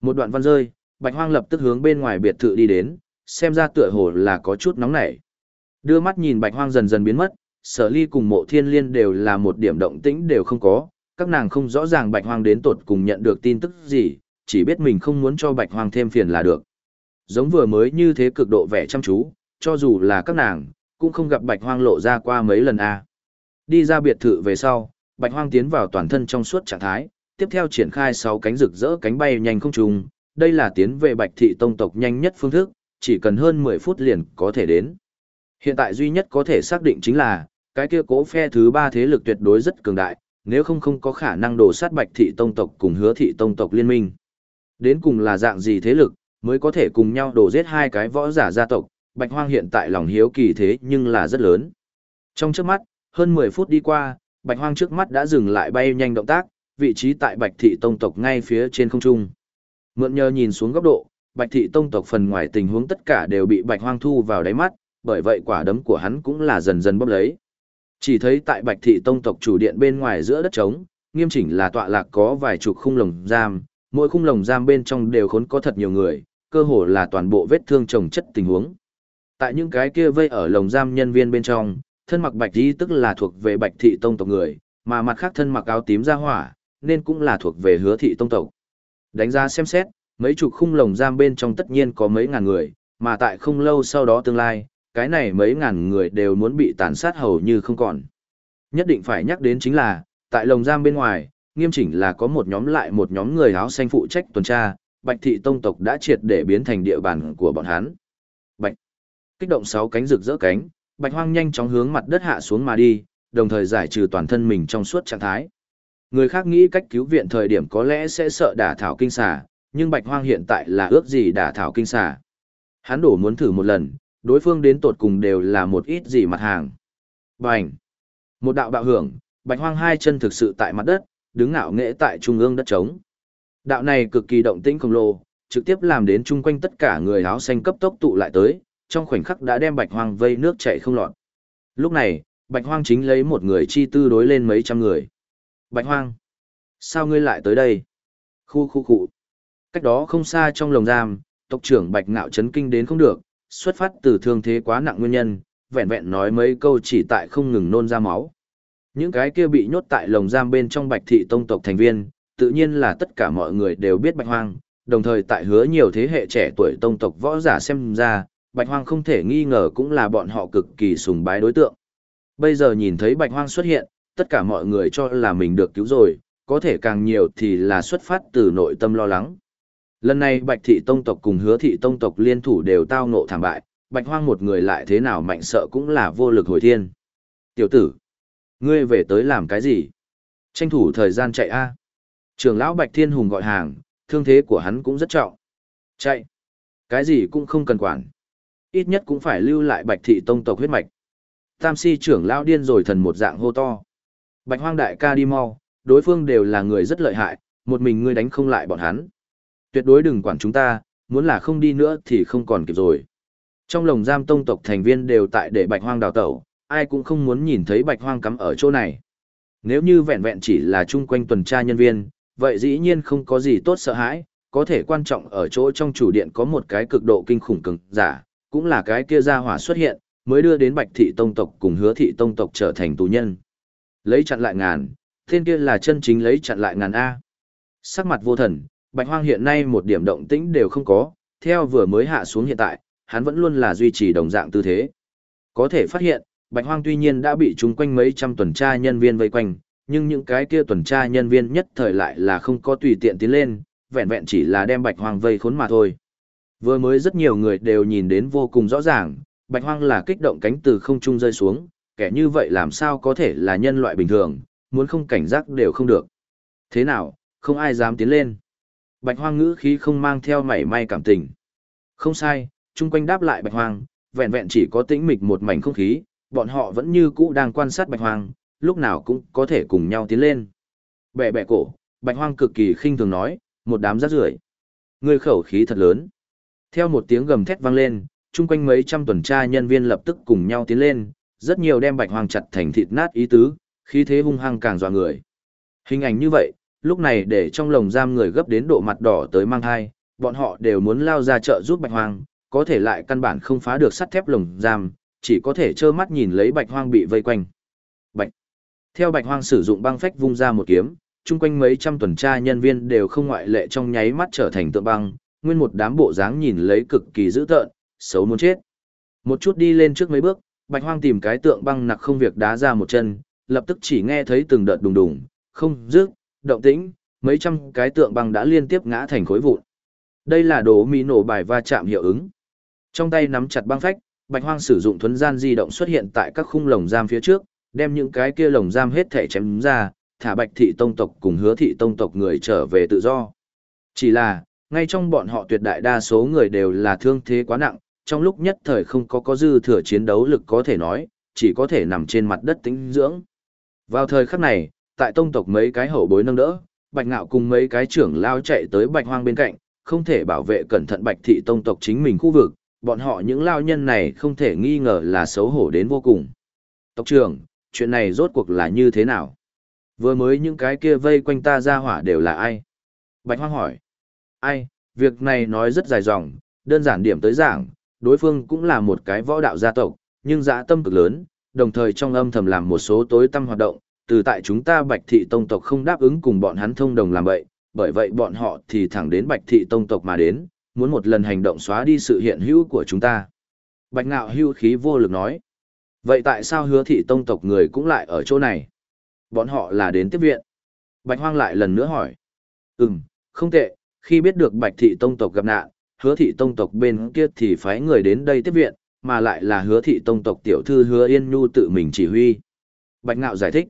Một đoạn văn rơi, bạch hoang lập tức hướng bên ngoài biệt thự đi đến, xem ra tựa hồ là có chút nóng nảy. Đưa mắt nhìn bạch hoang dần dần biến mất, sở ly cùng mộ thiên liên đều là một điểm động tĩnh đều không có, các nàng không rõ ràng bạch hoang đến tột cùng nhận được tin tức gì, chỉ biết mình không muốn cho bạch hoang thêm phiền là được. Giống vừa mới như thế cực độ vẻ chăm chú, cho dù là các nàng, cũng không gặp bạch hoang lộ ra qua mấy lần a. Đi ra biệt thự về sau, bạch hoang tiến vào toàn thân trong suốt trạng thái, tiếp theo triển khai 6 cánh rực rỡ cánh bay nhanh không trùng, đây là tiến về bạch thị tông tộc nhanh nhất phương thức, chỉ cần hơn 10 phút liền có thể đến. Hiện tại duy nhất có thể xác định chính là, cái kia cố phe thứ ba thế lực tuyệt đối rất cường đại, nếu không không có khả năng đổ sát bạch thị tông tộc cùng hứa thị tông tộc liên minh. Đến cùng là dạng gì thế lực, mới có thể cùng nhau đổ giết hai cái võ giả gia tộc, bạch hoang hiện tại lòng hiếu kỳ thế nhưng là rất lớn. Trong trước mắt, hơn 10 phút đi qua, bạch hoang trước mắt đã dừng lại bay nhanh động tác, vị trí tại bạch thị tông tộc ngay phía trên không trung. Mượn nhờ nhìn xuống góc độ, bạch thị tông tộc phần ngoài tình huống tất cả đều bị bạch hoang thu vào đáy mắt, bởi vậy quả đấm của hắn cũng là dần dần bóp lấy. Chỉ thấy tại Bạch Thị Tông tộc chủ điện bên ngoài giữa đất trống, nghiêm chỉnh là tọa lạc có vài chục khung lồng giam, mỗi khung lồng giam bên trong đều khốn có thật nhiều người, cơ hồ là toàn bộ vết thương chồng chất tình huống. Tại những cái kia vây ở lồng giam nhân viên bên trong, thân mặc bạch y tức là thuộc về Bạch Thị Tông tộc người, mà mặt khác thân mặc áo tím ra hỏa, nên cũng là thuộc về Hứa Thị Tông tộc. Đánh giá xem xét, mấy chục khung lồng giam bên trong tất nhiên có mấy ngàn người, mà tại không lâu sau đó tương lai, cái này mấy ngàn người đều muốn bị tàn sát hầu như không còn. Nhất định phải nhắc đến chính là, tại lồng giam bên ngoài, nghiêm chỉnh là có một nhóm lại một nhóm người áo xanh phụ trách tuần tra, Bạch thị tông tộc đã triệt để biến thành địa bàn của bọn hắn. Bạch. Kích động sáu cánh rực rỡ cánh, Bạch Hoang nhanh chóng hướng mặt đất hạ xuống mà đi, đồng thời giải trừ toàn thân mình trong suốt trạng thái. Người khác nghĩ cách cứu viện thời điểm có lẽ sẽ sợ đả thảo kinh xà, nhưng Bạch Hoang hiện tại là ước gì đả thảo kinh xà. Hắn đổ muốn thử một lần, đối phương đến tột cùng đều là một ít gì mặt hàng. Bành! Một đạo bạo hưởng, Bạch Hoang hai chân thực sự tại mặt đất, đứng ngạo nghễ tại trung ương đất trống. Đạo này cực kỳ động tĩnh khổng lồ, trực tiếp làm đến chung quanh tất cả người áo xanh cấp tốc tụ lại tới, trong khoảnh khắc đã đem Bạch Hoang vây nước chảy không lọt. Lúc này, Bạch Hoang chính lấy một người chi tư đối lên mấy trăm người. Bạch Hoang! Sao ngươi lại tới đây? Khu khu khu. Cách đó không xa trong lồng giam, tộc trưởng Bạch Ngạo chấn kinh đến không được, xuất phát từ thương thế quá nặng nguyên nhân, vẹn vẹn nói mấy câu chỉ tại không ngừng nôn ra máu. Những cái kia bị nhốt tại lồng giam bên trong Bạch thị tông tộc thành viên, tự nhiên là tất cả mọi người đều biết Bạch Hoang, đồng thời tại hứa nhiều thế hệ trẻ tuổi tông tộc võ giả xem ra, Bạch Hoang không thể nghi ngờ cũng là bọn họ cực kỳ sùng bái đối tượng. Bây giờ nhìn thấy Bạch Hoang xuất hiện, tất cả mọi người cho là mình được cứu rồi, có thể càng nhiều thì là xuất phát từ nội tâm lo lắng. Lần này Bạch Thị Tông tộc cùng Hứa Thị Tông tộc liên thủ đều tao ngộ thảm bại, Bạch Hoang một người lại thế nào mạnh sợ cũng là vô lực hồi thiên. Tiểu tử, ngươi về tới làm cái gì? Tranh thủ thời gian chạy a. Trưởng lão Bạch Thiên Hùng gọi hàng, thương thế của hắn cũng rất trọng. Chạy. Cái gì cũng không cần quản. Ít nhất cũng phải lưu lại Bạch Thị Tông tộc huyết mạch. Tam si trưởng lão điên rồi thần một dạng hô to. Bạch Hoang đại ca đi mau, đối phương đều là người rất lợi hại, một mình ngươi đánh không lại bọn hắn. Tuyệt đối đừng quản chúng ta, muốn là không đi nữa thì không còn kịp rồi. Trong lồng giam tông tộc thành viên đều tại để Bạch Hoang đào tẩu, ai cũng không muốn nhìn thấy Bạch Hoang cắm ở chỗ này. Nếu như vẹn vẹn chỉ là chung quanh tuần tra nhân viên, vậy dĩ nhiên không có gì tốt sợ hãi, có thể quan trọng ở chỗ trong chủ điện có một cái cực độ kinh khủng cường giả, cũng là cái kia gia hỏa xuất hiện, mới đưa đến Bạch thị tông tộc cùng Hứa thị tông tộc trở thành tù nhân. Lấy chặn lại ngàn, tên kia là chân chính lấy chặn lại ngàn A. Sắc mặt vô thần, Bạch Hoang hiện nay một điểm động tĩnh đều không có, theo vừa mới hạ xuống hiện tại, hắn vẫn luôn là duy trì đồng dạng tư thế. Có thể phát hiện, Bạch Hoang tuy nhiên đã bị chúng quanh mấy trăm tuần tra nhân viên vây quanh, nhưng những cái kia tuần tra nhân viên nhất thời lại là không có tùy tiện tiến lên, vẹn vẹn chỉ là đem Bạch Hoang vây khốn mà thôi. Vừa mới rất nhiều người đều nhìn đến vô cùng rõ ràng, Bạch Hoang là kích động cánh từ không trung rơi xuống, kẻ như vậy làm sao có thể là nhân loại bình thường, muốn không cảnh giác đều không được. Thế nào, không ai dám tiến lên. Bạch hoang ngữ khí không mang theo mảy may cảm tình. Không sai, chung quanh đáp lại bạch hoang, vẹn vẹn chỉ có tĩnh mịch một mảnh không khí, bọn họ vẫn như cũ đang quan sát bạch hoang, lúc nào cũng có thể cùng nhau tiến lên. Bẻ bẻ cổ, bạch hoang cực kỳ khinh thường nói, một đám rác rưởi. Người khẩu khí thật lớn. Theo một tiếng gầm thét vang lên, chung quanh mấy trăm tuần tra nhân viên lập tức cùng nhau tiến lên, rất nhiều đem bạch hoàng chặt thành thịt nát ý tứ, khí thế hung hăng càng dọa người. Hình ảnh như vậy, lúc này để trong lồng giam người gấp đến độ mặt đỏ tới mang hai, bọn họ đều muốn lao ra chợ giúp bạch hoàng, có thể lại căn bản không phá được sắt thép lồng giam, chỉ có thể trơ mắt nhìn lấy bạch hoang bị vây quanh. Bạch. Theo bạch hoang sử dụng băng phách vung ra một kiếm, chung quanh mấy trăm tuần tra nhân viên đều không ngoại lệ trong nháy mắt trở thành tượng băng, nguyên một đám bộ dáng nhìn lấy cực kỳ dữ tợn, xấu muốn chết. Một chút đi lên trước mấy bước, bạch hoang tìm cái tượng băng nặc không việc đá ra một chân, lập tức chỉ nghe thấy từng đợt đùng đùng, không dứt, động tĩnh, mấy trăm cái tượng băng đã liên tiếp ngã thành khối vụn. Đây là đồ mỹ nổ bài va chạm hiệu ứng. Trong tay nắm chặt băng phách, Bạch Hoang sử dụng thuấn gian di động xuất hiện tại các khung lồng giam phía trước, đem những cái kia lồng giam hết thể chém ra, thả Bạch thị tông tộc cùng Hứa thị tông tộc người trở về tự do. Chỉ là, ngay trong bọn họ tuyệt đại đa số người đều là thương thế quá nặng, trong lúc nhất thời không có có dư thừa chiến đấu lực có thể nói, chỉ có thể nằm trên mặt đất tĩnh dưỡng. Vào thời khắc này, tại tông tộc mấy cái hậu bối nâng đỡ, Bạch Ngạo cùng mấy cái trưởng lao chạy tới Bạch Hoang bên cạnh, không thể bảo vệ cẩn thận Bạch thị tông tộc chính mình khu vực, bọn họ những lao nhân này không thể nghi ngờ là xấu hổ đến vô cùng. Tộc trưởng, chuyện này rốt cuộc là như thế nào? Vừa mới những cái kia vây quanh ta ra hỏa đều là ai? Bạch Hoang hỏi. Ai, việc này nói rất dài dòng, đơn giản điểm tới giảng, đối phương cũng là một cái võ đạo gia tộc, nhưng dã tâm cực lớn, đồng thời trong âm thầm làm một số tối tâm hoạt động, từ tại chúng ta Bạch Thị Tông tộc không đáp ứng cùng bọn hắn thông đồng làm vậy, bởi vậy bọn họ thì thẳng đến Bạch Thị Tông tộc mà đến, muốn một lần hành động xóa đi sự hiện hữu của chúng ta. Bạch Ngạo hưu khí vô lực nói. Vậy tại sao hứa thị tông tộc người cũng lại ở chỗ này? Bọn họ là đến tiếp viện. Bạch Hoang lại lần nữa hỏi. Ừm, không tệ, khi biết được Bạch Thị Tông tộc gặp nạn, hứa thị Tông tộc bên kia thì phái người đến đây tiếp viện, mà lại là hứa thị Tông tộc tiểu thư hứa Yên Nhu tự mình chỉ huy. Bạch Ngạo giải thích.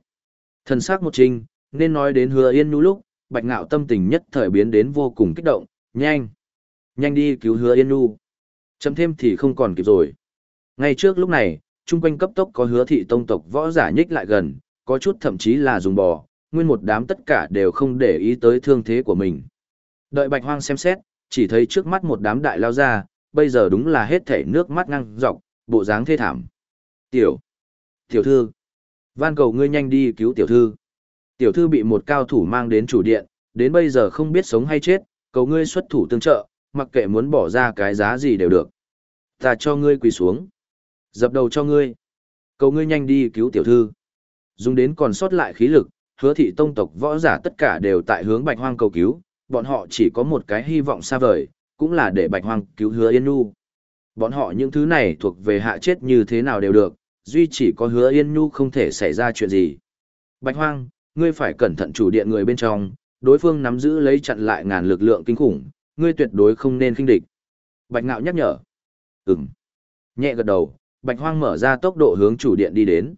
Thần sắc một trinh, nên nói đến hứa Yên Nhu lúc, Bạch Ngạo tâm tình nhất thời biến đến vô cùng kích động, nhanh. Nhanh đi cứu hứa Yên Nhu. Chậm thêm thì không còn kịp rồi. Ngay trước lúc này, chung quanh cấp tốc có hứa thị tông tộc võ giả nhích lại gần, có chút thậm chí là dùng bò, nguyên một đám tất cả đều không để ý tới thương thế của mình. Đợi bạch hoang xem xét, chỉ thấy trước mắt một đám đại lao ra, bây giờ đúng là hết thảy nước mắt ngang dọc, bộ dáng thê thảm. Tiểu, tiểu thư, van cầu ngươi nhanh đi cứu tiểu thư. Tiểu thư bị một cao thủ mang đến chủ điện, đến bây giờ không biết sống hay chết, cầu ngươi xuất thủ tương trợ, mặc kệ muốn bỏ ra cái giá gì đều được. Ta cho ngươi quỳ xuống. Dập đầu cho ngươi. Cầu ngươi nhanh đi cứu tiểu thư. Dùng đến còn sót lại khí lực, hứa thị tông tộc võ giả tất cả đều tại hướng bạch hoang cầu cứu, bọn họ chỉ có một cái hy vọng xa vời, cũng là để bạch hoang cứu hứa yên nhu. Bọn họ những thứ này thuộc về hạ chết như thế nào đều được, duy chỉ có hứa yên nhu không thể xảy ra chuyện gì. Bạch hoang, ngươi phải cẩn thận chủ điện người bên trong, đối phương nắm giữ lấy chặn lại ngàn lực lượng kinh khủng, ngươi tuyệt đối không nên kinh địch. Bạch ngạo nhắc nhở. Ừm. Nhẹ gật đầu, Bạch Hoang mở ra tốc độ hướng chủ điện đi đến.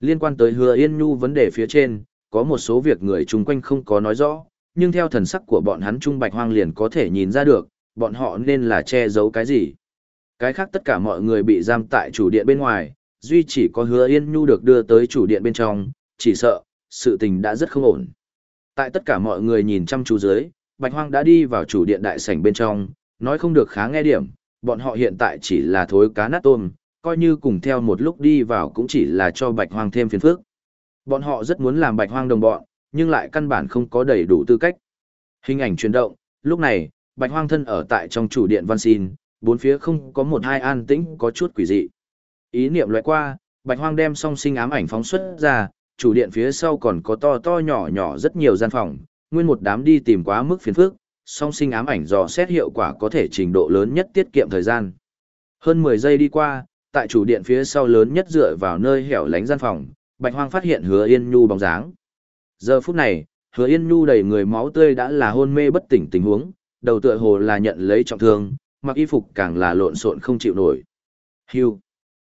Liên quan tới Hứa Yên Nhu vấn đề phía trên, có một số việc người chung quanh không có nói rõ, nhưng theo thần sắc của bọn hắn Trung Bạch Hoang liền có thể nhìn ra được, bọn họ nên là che giấu cái gì. Cái khác tất cả mọi người bị giam tại chủ điện bên ngoài, duy chỉ có Hứa Yên Nhu được đưa tới chủ điện bên trong, chỉ sợ, sự tình đã rất không ổn. Tại tất cả mọi người nhìn chăm chú dưới, Bạch Hoang đã đi vào chủ điện đại sảnh bên trong, nói không được khá nghe điểm, bọn họ hiện tại chỉ là thối cá nát tôm, coi như cùng theo một lúc đi vào cũng chỉ là cho bạch hoang thêm phiền phức. Bọn họ rất muốn làm bạch hoang đồng bọn, nhưng lại căn bản không có đầy đủ tư cách. Hình ảnh chuyển động, lúc này, bạch hoang thân ở tại trong chủ điện văn xin, bốn phía không có một hai an tĩnh có chút quỷ dị. Ý niệm lóe qua, bạch hoang đem song sinh ám ảnh phóng xuất ra, chủ điện phía sau còn có to to nhỏ nhỏ rất nhiều gian phòng, nguyên một đám đi tìm quá mức phiền phức, song sinh ám ảnh dò xét hiệu quả có thể trình độ lớn nhất tiết kiệm thời gian. Hơn 10 giây đi qua, tại chủ điện phía sau lớn nhất dựa vào nơi hẻo lánh gian phòng, Bạch Hoang phát hiện Hứa Yên Nhu bóng dáng. Giờ phút này, Hứa Yên Nhu đầy người máu tươi đã là hôn mê bất tỉnh tình huống, đầu tựa hồ là nhận lấy trọng thương, mặc y phục càng là lộn xộn không chịu nổi. Hưu.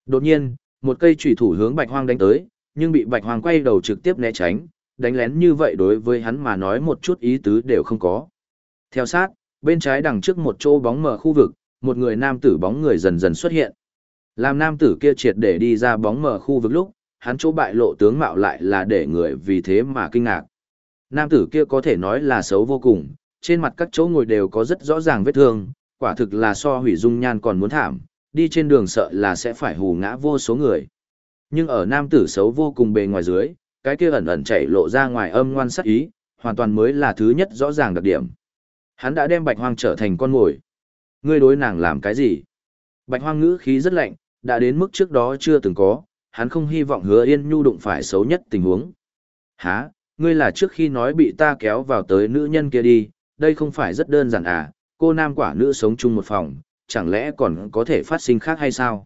Đột nhiên, một cây chủy thủ hướng Bạch Hoang đánh tới, nhưng bị Bạch Hoang quay đầu trực tiếp né tránh, đánh lén như vậy đối với hắn mà nói một chút ý tứ đều không có. Theo sát, bên trái đằng trước một chỗ bóng mờ khu vực, một người nam tử bóng người dần dần xuất hiện. Làm nam tử kia triệt để đi ra bóng mờ khu vực lúc, hắn chỗ bại lộ tướng mạo lại là để người vì thế mà kinh ngạc. Nam tử kia có thể nói là xấu vô cùng, trên mặt các chỗ ngồi đều có rất rõ ràng vết thương, quả thực là so hủy dung nhan còn muốn thảm, đi trên đường sợ là sẽ phải hù ngã vô số người. Nhưng ở nam tử xấu vô cùng bề ngoài dưới, cái kia ẩn ẩn chảy lộ ra ngoài âm ngoan sắc ý, hoàn toàn mới là thứ nhất rõ ràng đặc điểm. Hắn đã đem bạch hoang trở thành con mồi. Ngươi đối nàng làm cái gì? Bạch hoang ngữ khí rất lạnh, đã đến mức trước đó chưa từng có, hắn không hy vọng hứa yên nhu đụng phải xấu nhất tình huống. Hả, ngươi là trước khi nói bị ta kéo vào tới nữ nhân kia đi, đây không phải rất đơn giản à, cô nam quả nữ sống chung một phòng, chẳng lẽ còn có thể phát sinh khác hay sao?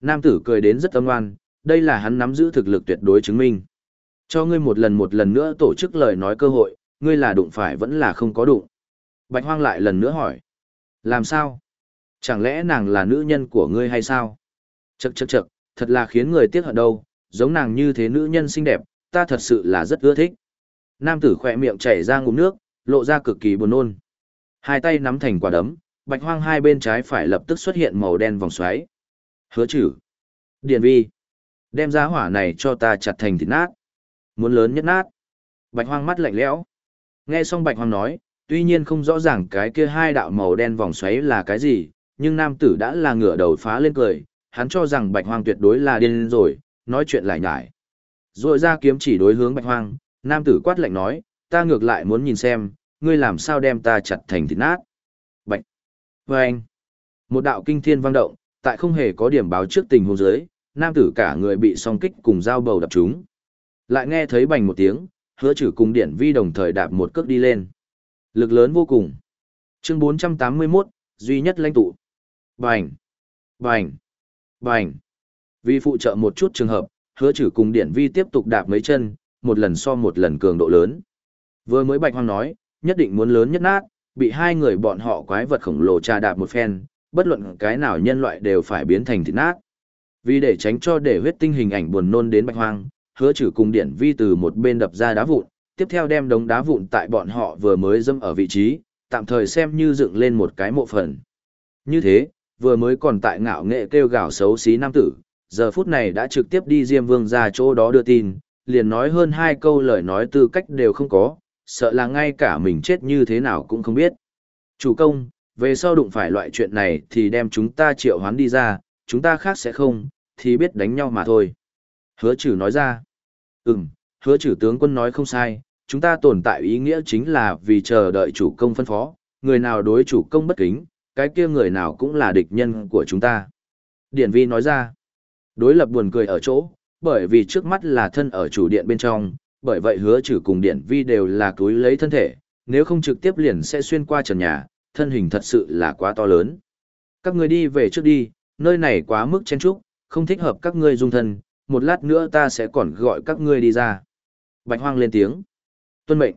Nam tử cười đến rất âm oan, đây là hắn nắm giữ thực lực tuyệt đối chứng minh. Cho ngươi một lần một lần nữa tổ chức lời nói cơ hội, ngươi là đụng phải vẫn là không có đụng. Bạch hoang lại lần nữa hỏi. Làm sao? Chẳng lẽ nàng là nữ nhân của ngươi hay sao? Chậc chậc chậc, thật là khiến người tiếc hận đâu, giống nàng như thế nữ nhân xinh đẹp, ta thật sự là rất ưa thích. Nam tử khỏe miệng chảy ra ngụm nước, lộ ra cực kỳ buồn nôn. Hai tay nắm thành quả đấm, bạch hoang hai bên trái phải lập tức xuất hiện màu đen vòng xoáy. Hứa chử. Điền vi. Đem giá hỏa này cho ta chặt thành thịt nát. Muốn lớn nhất nát. Bạch hoang mắt lạnh lẽo. Nghe xong bạch hoang nói, tuy nhiên không rõ ràng cái kia hai đạo màu đen vòng xoáy là cái gì, nhưng nam tử đã là ngửa đầu phá lên cười, hắn cho rằng bạch hoang tuyệt đối là điên rồi, nói chuyện lại nhải. Rồi ra kiếm chỉ đối hướng bạch hoang, nam tử quát lạnh nói, ta ngược lại muốn nhìn xem, ngươi làm sao đem ta chặt thành thịt nát. Bạch! Vâng! Một đạo kinh thiên vang động, tại không hề có điểm báo trước tình huống dưới, nam tử cả người bị song kích cùng dao bầu đập trúng. Lại nghe thấy bành một tiếng, hứa trừ cùng điển vi đồng thời đạp một cước đi lên. Lực lớn vô cùng. Chương 481, duy nhất lãnh tụ. Bành! Bành! Bành! Vì phụ trợ một chút trường hợp, hứa trừ cùng điển vi tiếp tục đạp mấy chân, một lần so một lần cường độ lớn. Vừa mới Bạch Hoang nói, nhất định muốn lớn nhất nát, bị hai người bọn họ quái vật khổng lồ trà đạp một phen, bất luận cái nào nhân loại đều phải biến thành thịt nát. Vì để tránh cho để huyết tinh hình ảnh buồn nôn đến Bạch Hoang, hứa trừ cùng điển vi từ một bên đập ra đá vụn, tiếp theo đem đống đá vụn tại bọn họ vừa mới dâm ở vị trí, tạm thời xem như dựng lên một cái mộ phần. Như thế, vừa mới còn tại ngạo nghệ kêu gào xấu xí nam tử, giờ phút này đã trực tiếp đi Diêm Vương ra chỗ đó đưa tin, liền nói hơn hai câu lời nói tư cách đều không có, sợ là ngay cả mình chết như thế nào cũng không biết. Chủ công, về sau đụng phải loại chuyện này thì đem chúng ta triệu hoán đi ra, chúng ta khác sẽ không, thì biết đánh nhau mà thôi. Hứa chử nói ra. Ừm, hứa chử tướng quân nói không sai, chúng ta tồn tại ý nghĩa chính là vì chờ đợi chủ công phân phó, người nào đối chủ công bất kính, cái kia người nào cũng là địch nhân của chúng ta. Điển vi nói ra. Đối lập buồn cười ở chỗ, bởi vì trước mắt là thân ở chủ điện bên trong, bởi vậy hứa trừ cùng điển vi đều là túi lấy thân thể, nếu không trực tiếp liền sẽ xuyên qua trần nhà, thân hình thật sự là quá to lớn. Các người đi về trước đi, nơi này quá mức chen trúc, không thích hợp các ngươi dung thân, một lát nữa ta sẽ còn gọi các ngươi đi ra. Bạch hoang lên tiếng. Tuân mệnh.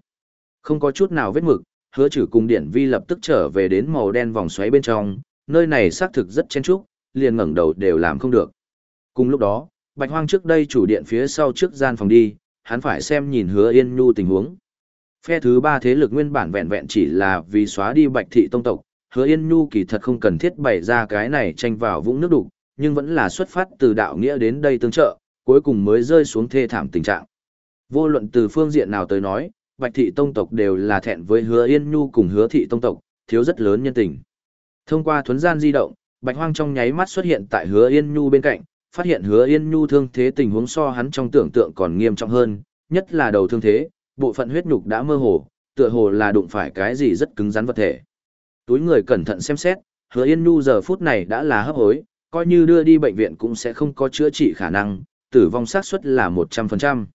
Không có chút nào vết mực, hứa trừ cùng điển vi lập tức trở về đến màu đen vòng xoáy bên trong, nơi này xác thực rất chen trúc, liền ngẩng đầu đều làm không được. Cùng lúc đó, Bạch Hoang trước đây chủ điện phía sau trước gian phòng đi, hắn phải xem nhìn hứa yên nhu tình huống. Phe thứ ba thế lực nguyên bản vẹn vẹn chỉ là vì xóa đi bạch thị tông tộc, hứa yên nhu kỳ thật không cần thiết bày ra cái này tranh vào vũng nước đục, nhưng vẫn là xuất phát từ đạo nghĩa đến đây tương trợ, cuối cùng mới rơi xuống thê thảm tình trạng. Vô luận từ phương diện nào tới nói, bạch thị tông tộc đều là thẹn với hứa yên nhu cùng hứa thị tông tộc, thiếu rất lớn nhân tình. Thông qua thuấn gian di động, bạch hoang trong nháy mắt xuất hiện tại hứa yên nhu bên cạnh, phát hiện hứa yên nhu thương thế tình huống so hắn trong tưởng tượng còn nghiêm trọng hơn, nhất là đầu thương thế, bộ phận huyết nhục đã mơ hồ, tựa hồ là đụng phải cái gì rất cứng rắn vật thể. Túi người cẩn thận xem xét, hứa yên nhu giờ phút này đã là hấp hối, coi như đưa đi bệnh viện cũng sẽ không có chữa trị khả năng, tử vong xác suất là 100%.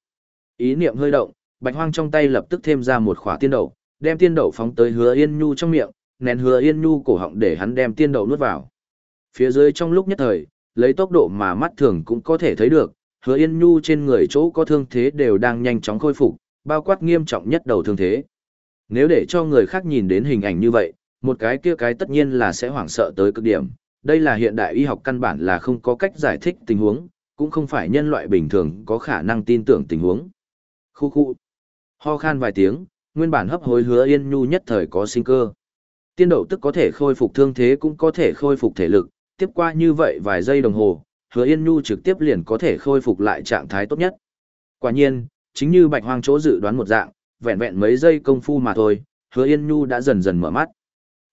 Ý niệm hơi động, bạch hoang trong tay lập tức thêm ra một khỏa tiên đậu, đem tiên đậu phóng tới hứa yên nhu trong miệng, nén hứa yên nhu cổ họng để hắn đem tiên đậu nuốt vào. Phía dưới trong lúc nhất thời, lấy tốc độ mà mắt thường cũng có thể thấy được, hứa yên nhu trên người chỗ có thương thế đều đang nhanh chóng khôi phục, bao quát nghiêm trọng nhất đầu thương thế. Nếu để cho người khác nhìn đến hình ảnh như vậy, một cái kia cái tất nhiên là sẽ hoảng sợ tới cực điểm. Đây là hiện đại y học căn bản là không có cách giải thích tình huống, cũng không phải nhân loại bình thường có khả năng tin tưởng tình huống. Khu khu. Ho khan vài tiếng, nguyên bản hấp hối hứa yên nhu nhất thời có sinh cơ. Tiên đậu tức có thể khôi phục thương thế cũng có thể khôi phục thể lực, tiếp qua như vậy vài giây đồng hồ, hứa yên nhu trực tiếp liền có thể khôi phục lại trạng thái tốt nhất. Quả nhiên, chính như bạch hoang chỗ dự đoán một dạng, vẹn vẹn mấy giây công phu mà thôi, hứa yên nhu đã dần dần mở mắt.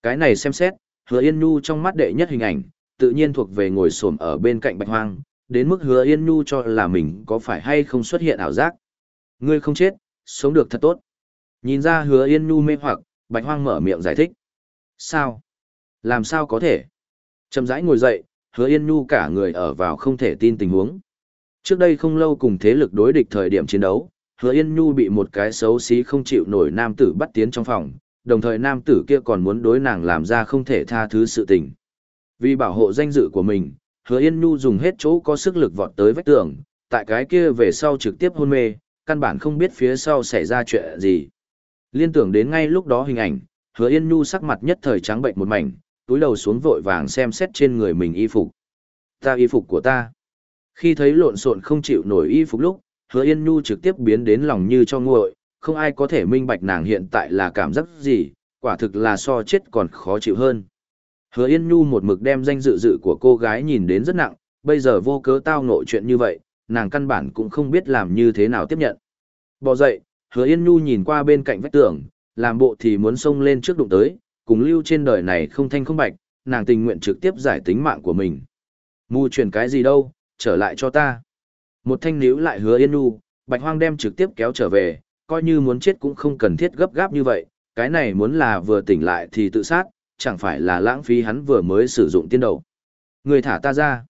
Cái này xem xét, hứa yên nhu trong mắt đệ nhất hình ảnh, tự nhiên thuộc về ngồi xổm ở bên cạnh bạch hoang, đến mức hứa yên nhu cho là mình có phải hay không xuất hiện ảo giác. Ngươi không chết, sống được thật tốt. Nhìn ra hứa yên Nu mê hoặc, bạch hoang mở miệng giải thích. Sao? Làm sao có thể? Trầm rãi ngồi dậy, hứa yên Nu cả người ở vào không thể tin tình huống. Trước đây không lâu cùng thế lực đối địch thời điểm chiến đấu, hứa yên Nu bị một cái xấu xí không chịu nổi nam tử bắt tiến trong phòng, đồng thời nam tử kia còn muốn đối nàng làm ra không thể tha thứ sự tình. Vì bảo hộ danh dự của mình, hứa yên Nu dùng hết chỗ có sức lực vọt tới vách tường, tại cái kia về sau trực tiếp hôn mê, căn bản không biết phía sau xảy ra chuyện gì. Liên tưởng đến ngay lúc đó hình ảnh, hứa yên nhu sắc mặt nhất thời trắng bệnh một mảnh, túi đầu xuống vội vàng xem xét trên người mình y phục. Ta y phục của ta. Khi thấy lộn xộn không chịu nổi y phục lúc, hứa yên nhu trực tiếp biến đến lòng như cho nguội, không ai có thể minh bạch nàng hiện tại là cảm giác gì, quả thực là so chết còn khó chịu hơn. Hứa yên nhu một mực đem danh dự dự của cô gái nhìn đến rất nặng, bây giờ vô cớ tao nội chuyện như vậy, nàng căn bản cũng không biết làm như thế nào tiếp nhận. Bỏ dậy, hứa yên nhu nhìn qua bên cạnh vách tường, làm bộ thì muốn xông lên trước đụng tới, cùng lưu trên đời này không thanh không bạch, nàng tình nguyện trực tiếp giải tính mạng của mình. Mù chuyển cái gì đâu, trở lại cho ta. Một thanh níu lại hứa yên nhu, bạch hoang đem trực tiếp kéo trở về, coi như muốn chết cũng không cần thiết gấp gáp như vậy, cái này muốn là vừa tỉnh lại thì tự sát, chẳng phải là lãng phí hắn vừa mới sử dụng tiên đầu. Người thả ta ra.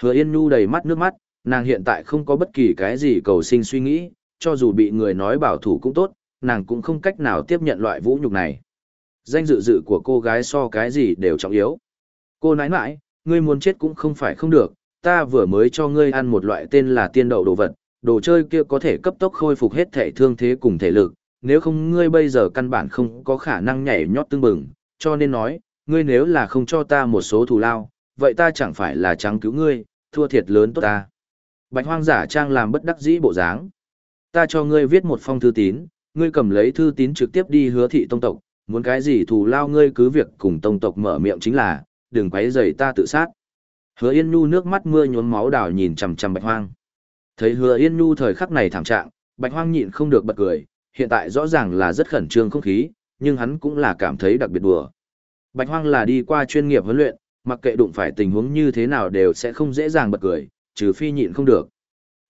Hứa yên nhu đầy mắt nước mắt, nàng hiện tại không có bất kỳ cái gì cầu sinh suy nghĩ, cho dù bị người nói bảo thủ cũng tốt, nàng cũng không cách nào tiếp nhận loại vũ nhục này. Danh dự dự của cô gái so cái gì đều trọng yếu. Cô nãi nãi, ngươi muốn chết cũng không phải không được, ta vừa mới cho ngươi ăn một loại tên là tiên đậu đồ vật, đồ chơi kia có thể cấp tốc khôi phục hết thể thương thế cùng thể lực, nếu không ngươi bây giờ căn bản không có khả năng nhảy nhót tương bừng, cho nên nói, ngươi nếu là không cho ta một số thù lao, vậy ta chẳng phải là trắng cứu ngươi, thua thiệt lớn tốt ta. Bạch hoang giả trang làm bất đắc dĩ bộ dáng. Ta cho ngươi viết một phong thư tín, ngươi cầm lấy thư tín trực tiếp đi hứa thị tông tộc, muốn cái gì thù lao ngươi cứ việc cùng tông tộc mở miệng chính là, đừng quấy rầy ta tự sát. Hứa Yên Nhu nước mắt mưa nhuốm máu đào nhìn chằm chằm Bạch Hoang. Thấy Hứa Yên Nhu thời khắc này thảm trạng, Bạch Hoang nhịn không được bật cười, hiện tại rõ ràng là rất khẩn trương không khí, nhưng hắn cũng là cảm thấy đặc biệt đùa. Bạch Hoang là đi qua chuyên nghiệp huấn luyện, mặc kệ đụng phải tình huống như thế nào đều sẽ không dễ dàng bật cười, trừ phi nhịn không được.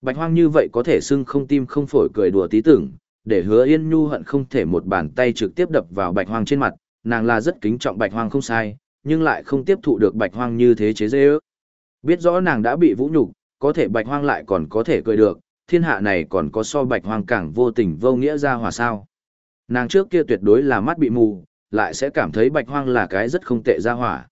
Bạch Hoang như vậy có thể xưng không tim không phổi cười đùa tí tưởng, để hứa Yên Nhu hận không thể một bàn tay trực tiếp đập vào Bạch Hoang trên mặt, nàng là rất kính trọng Bạch Hoang không sai, nhưng lại không tiếp thụ được Bạch Hoang như thế chế dễ ước. Biết rõ nàng đã bị vũ nhục, có thể Bạch Hoang lại còn có thể cười được, thiên hạ này còn có so Bạch Hoang càng vô tình vô nghĩa ra hòa sao. Nàng trước kia tuyệt đối là mắt bị mù, lại sẽ cảm thấy Bạch Hoang là cái rất không tệ ra hỏa.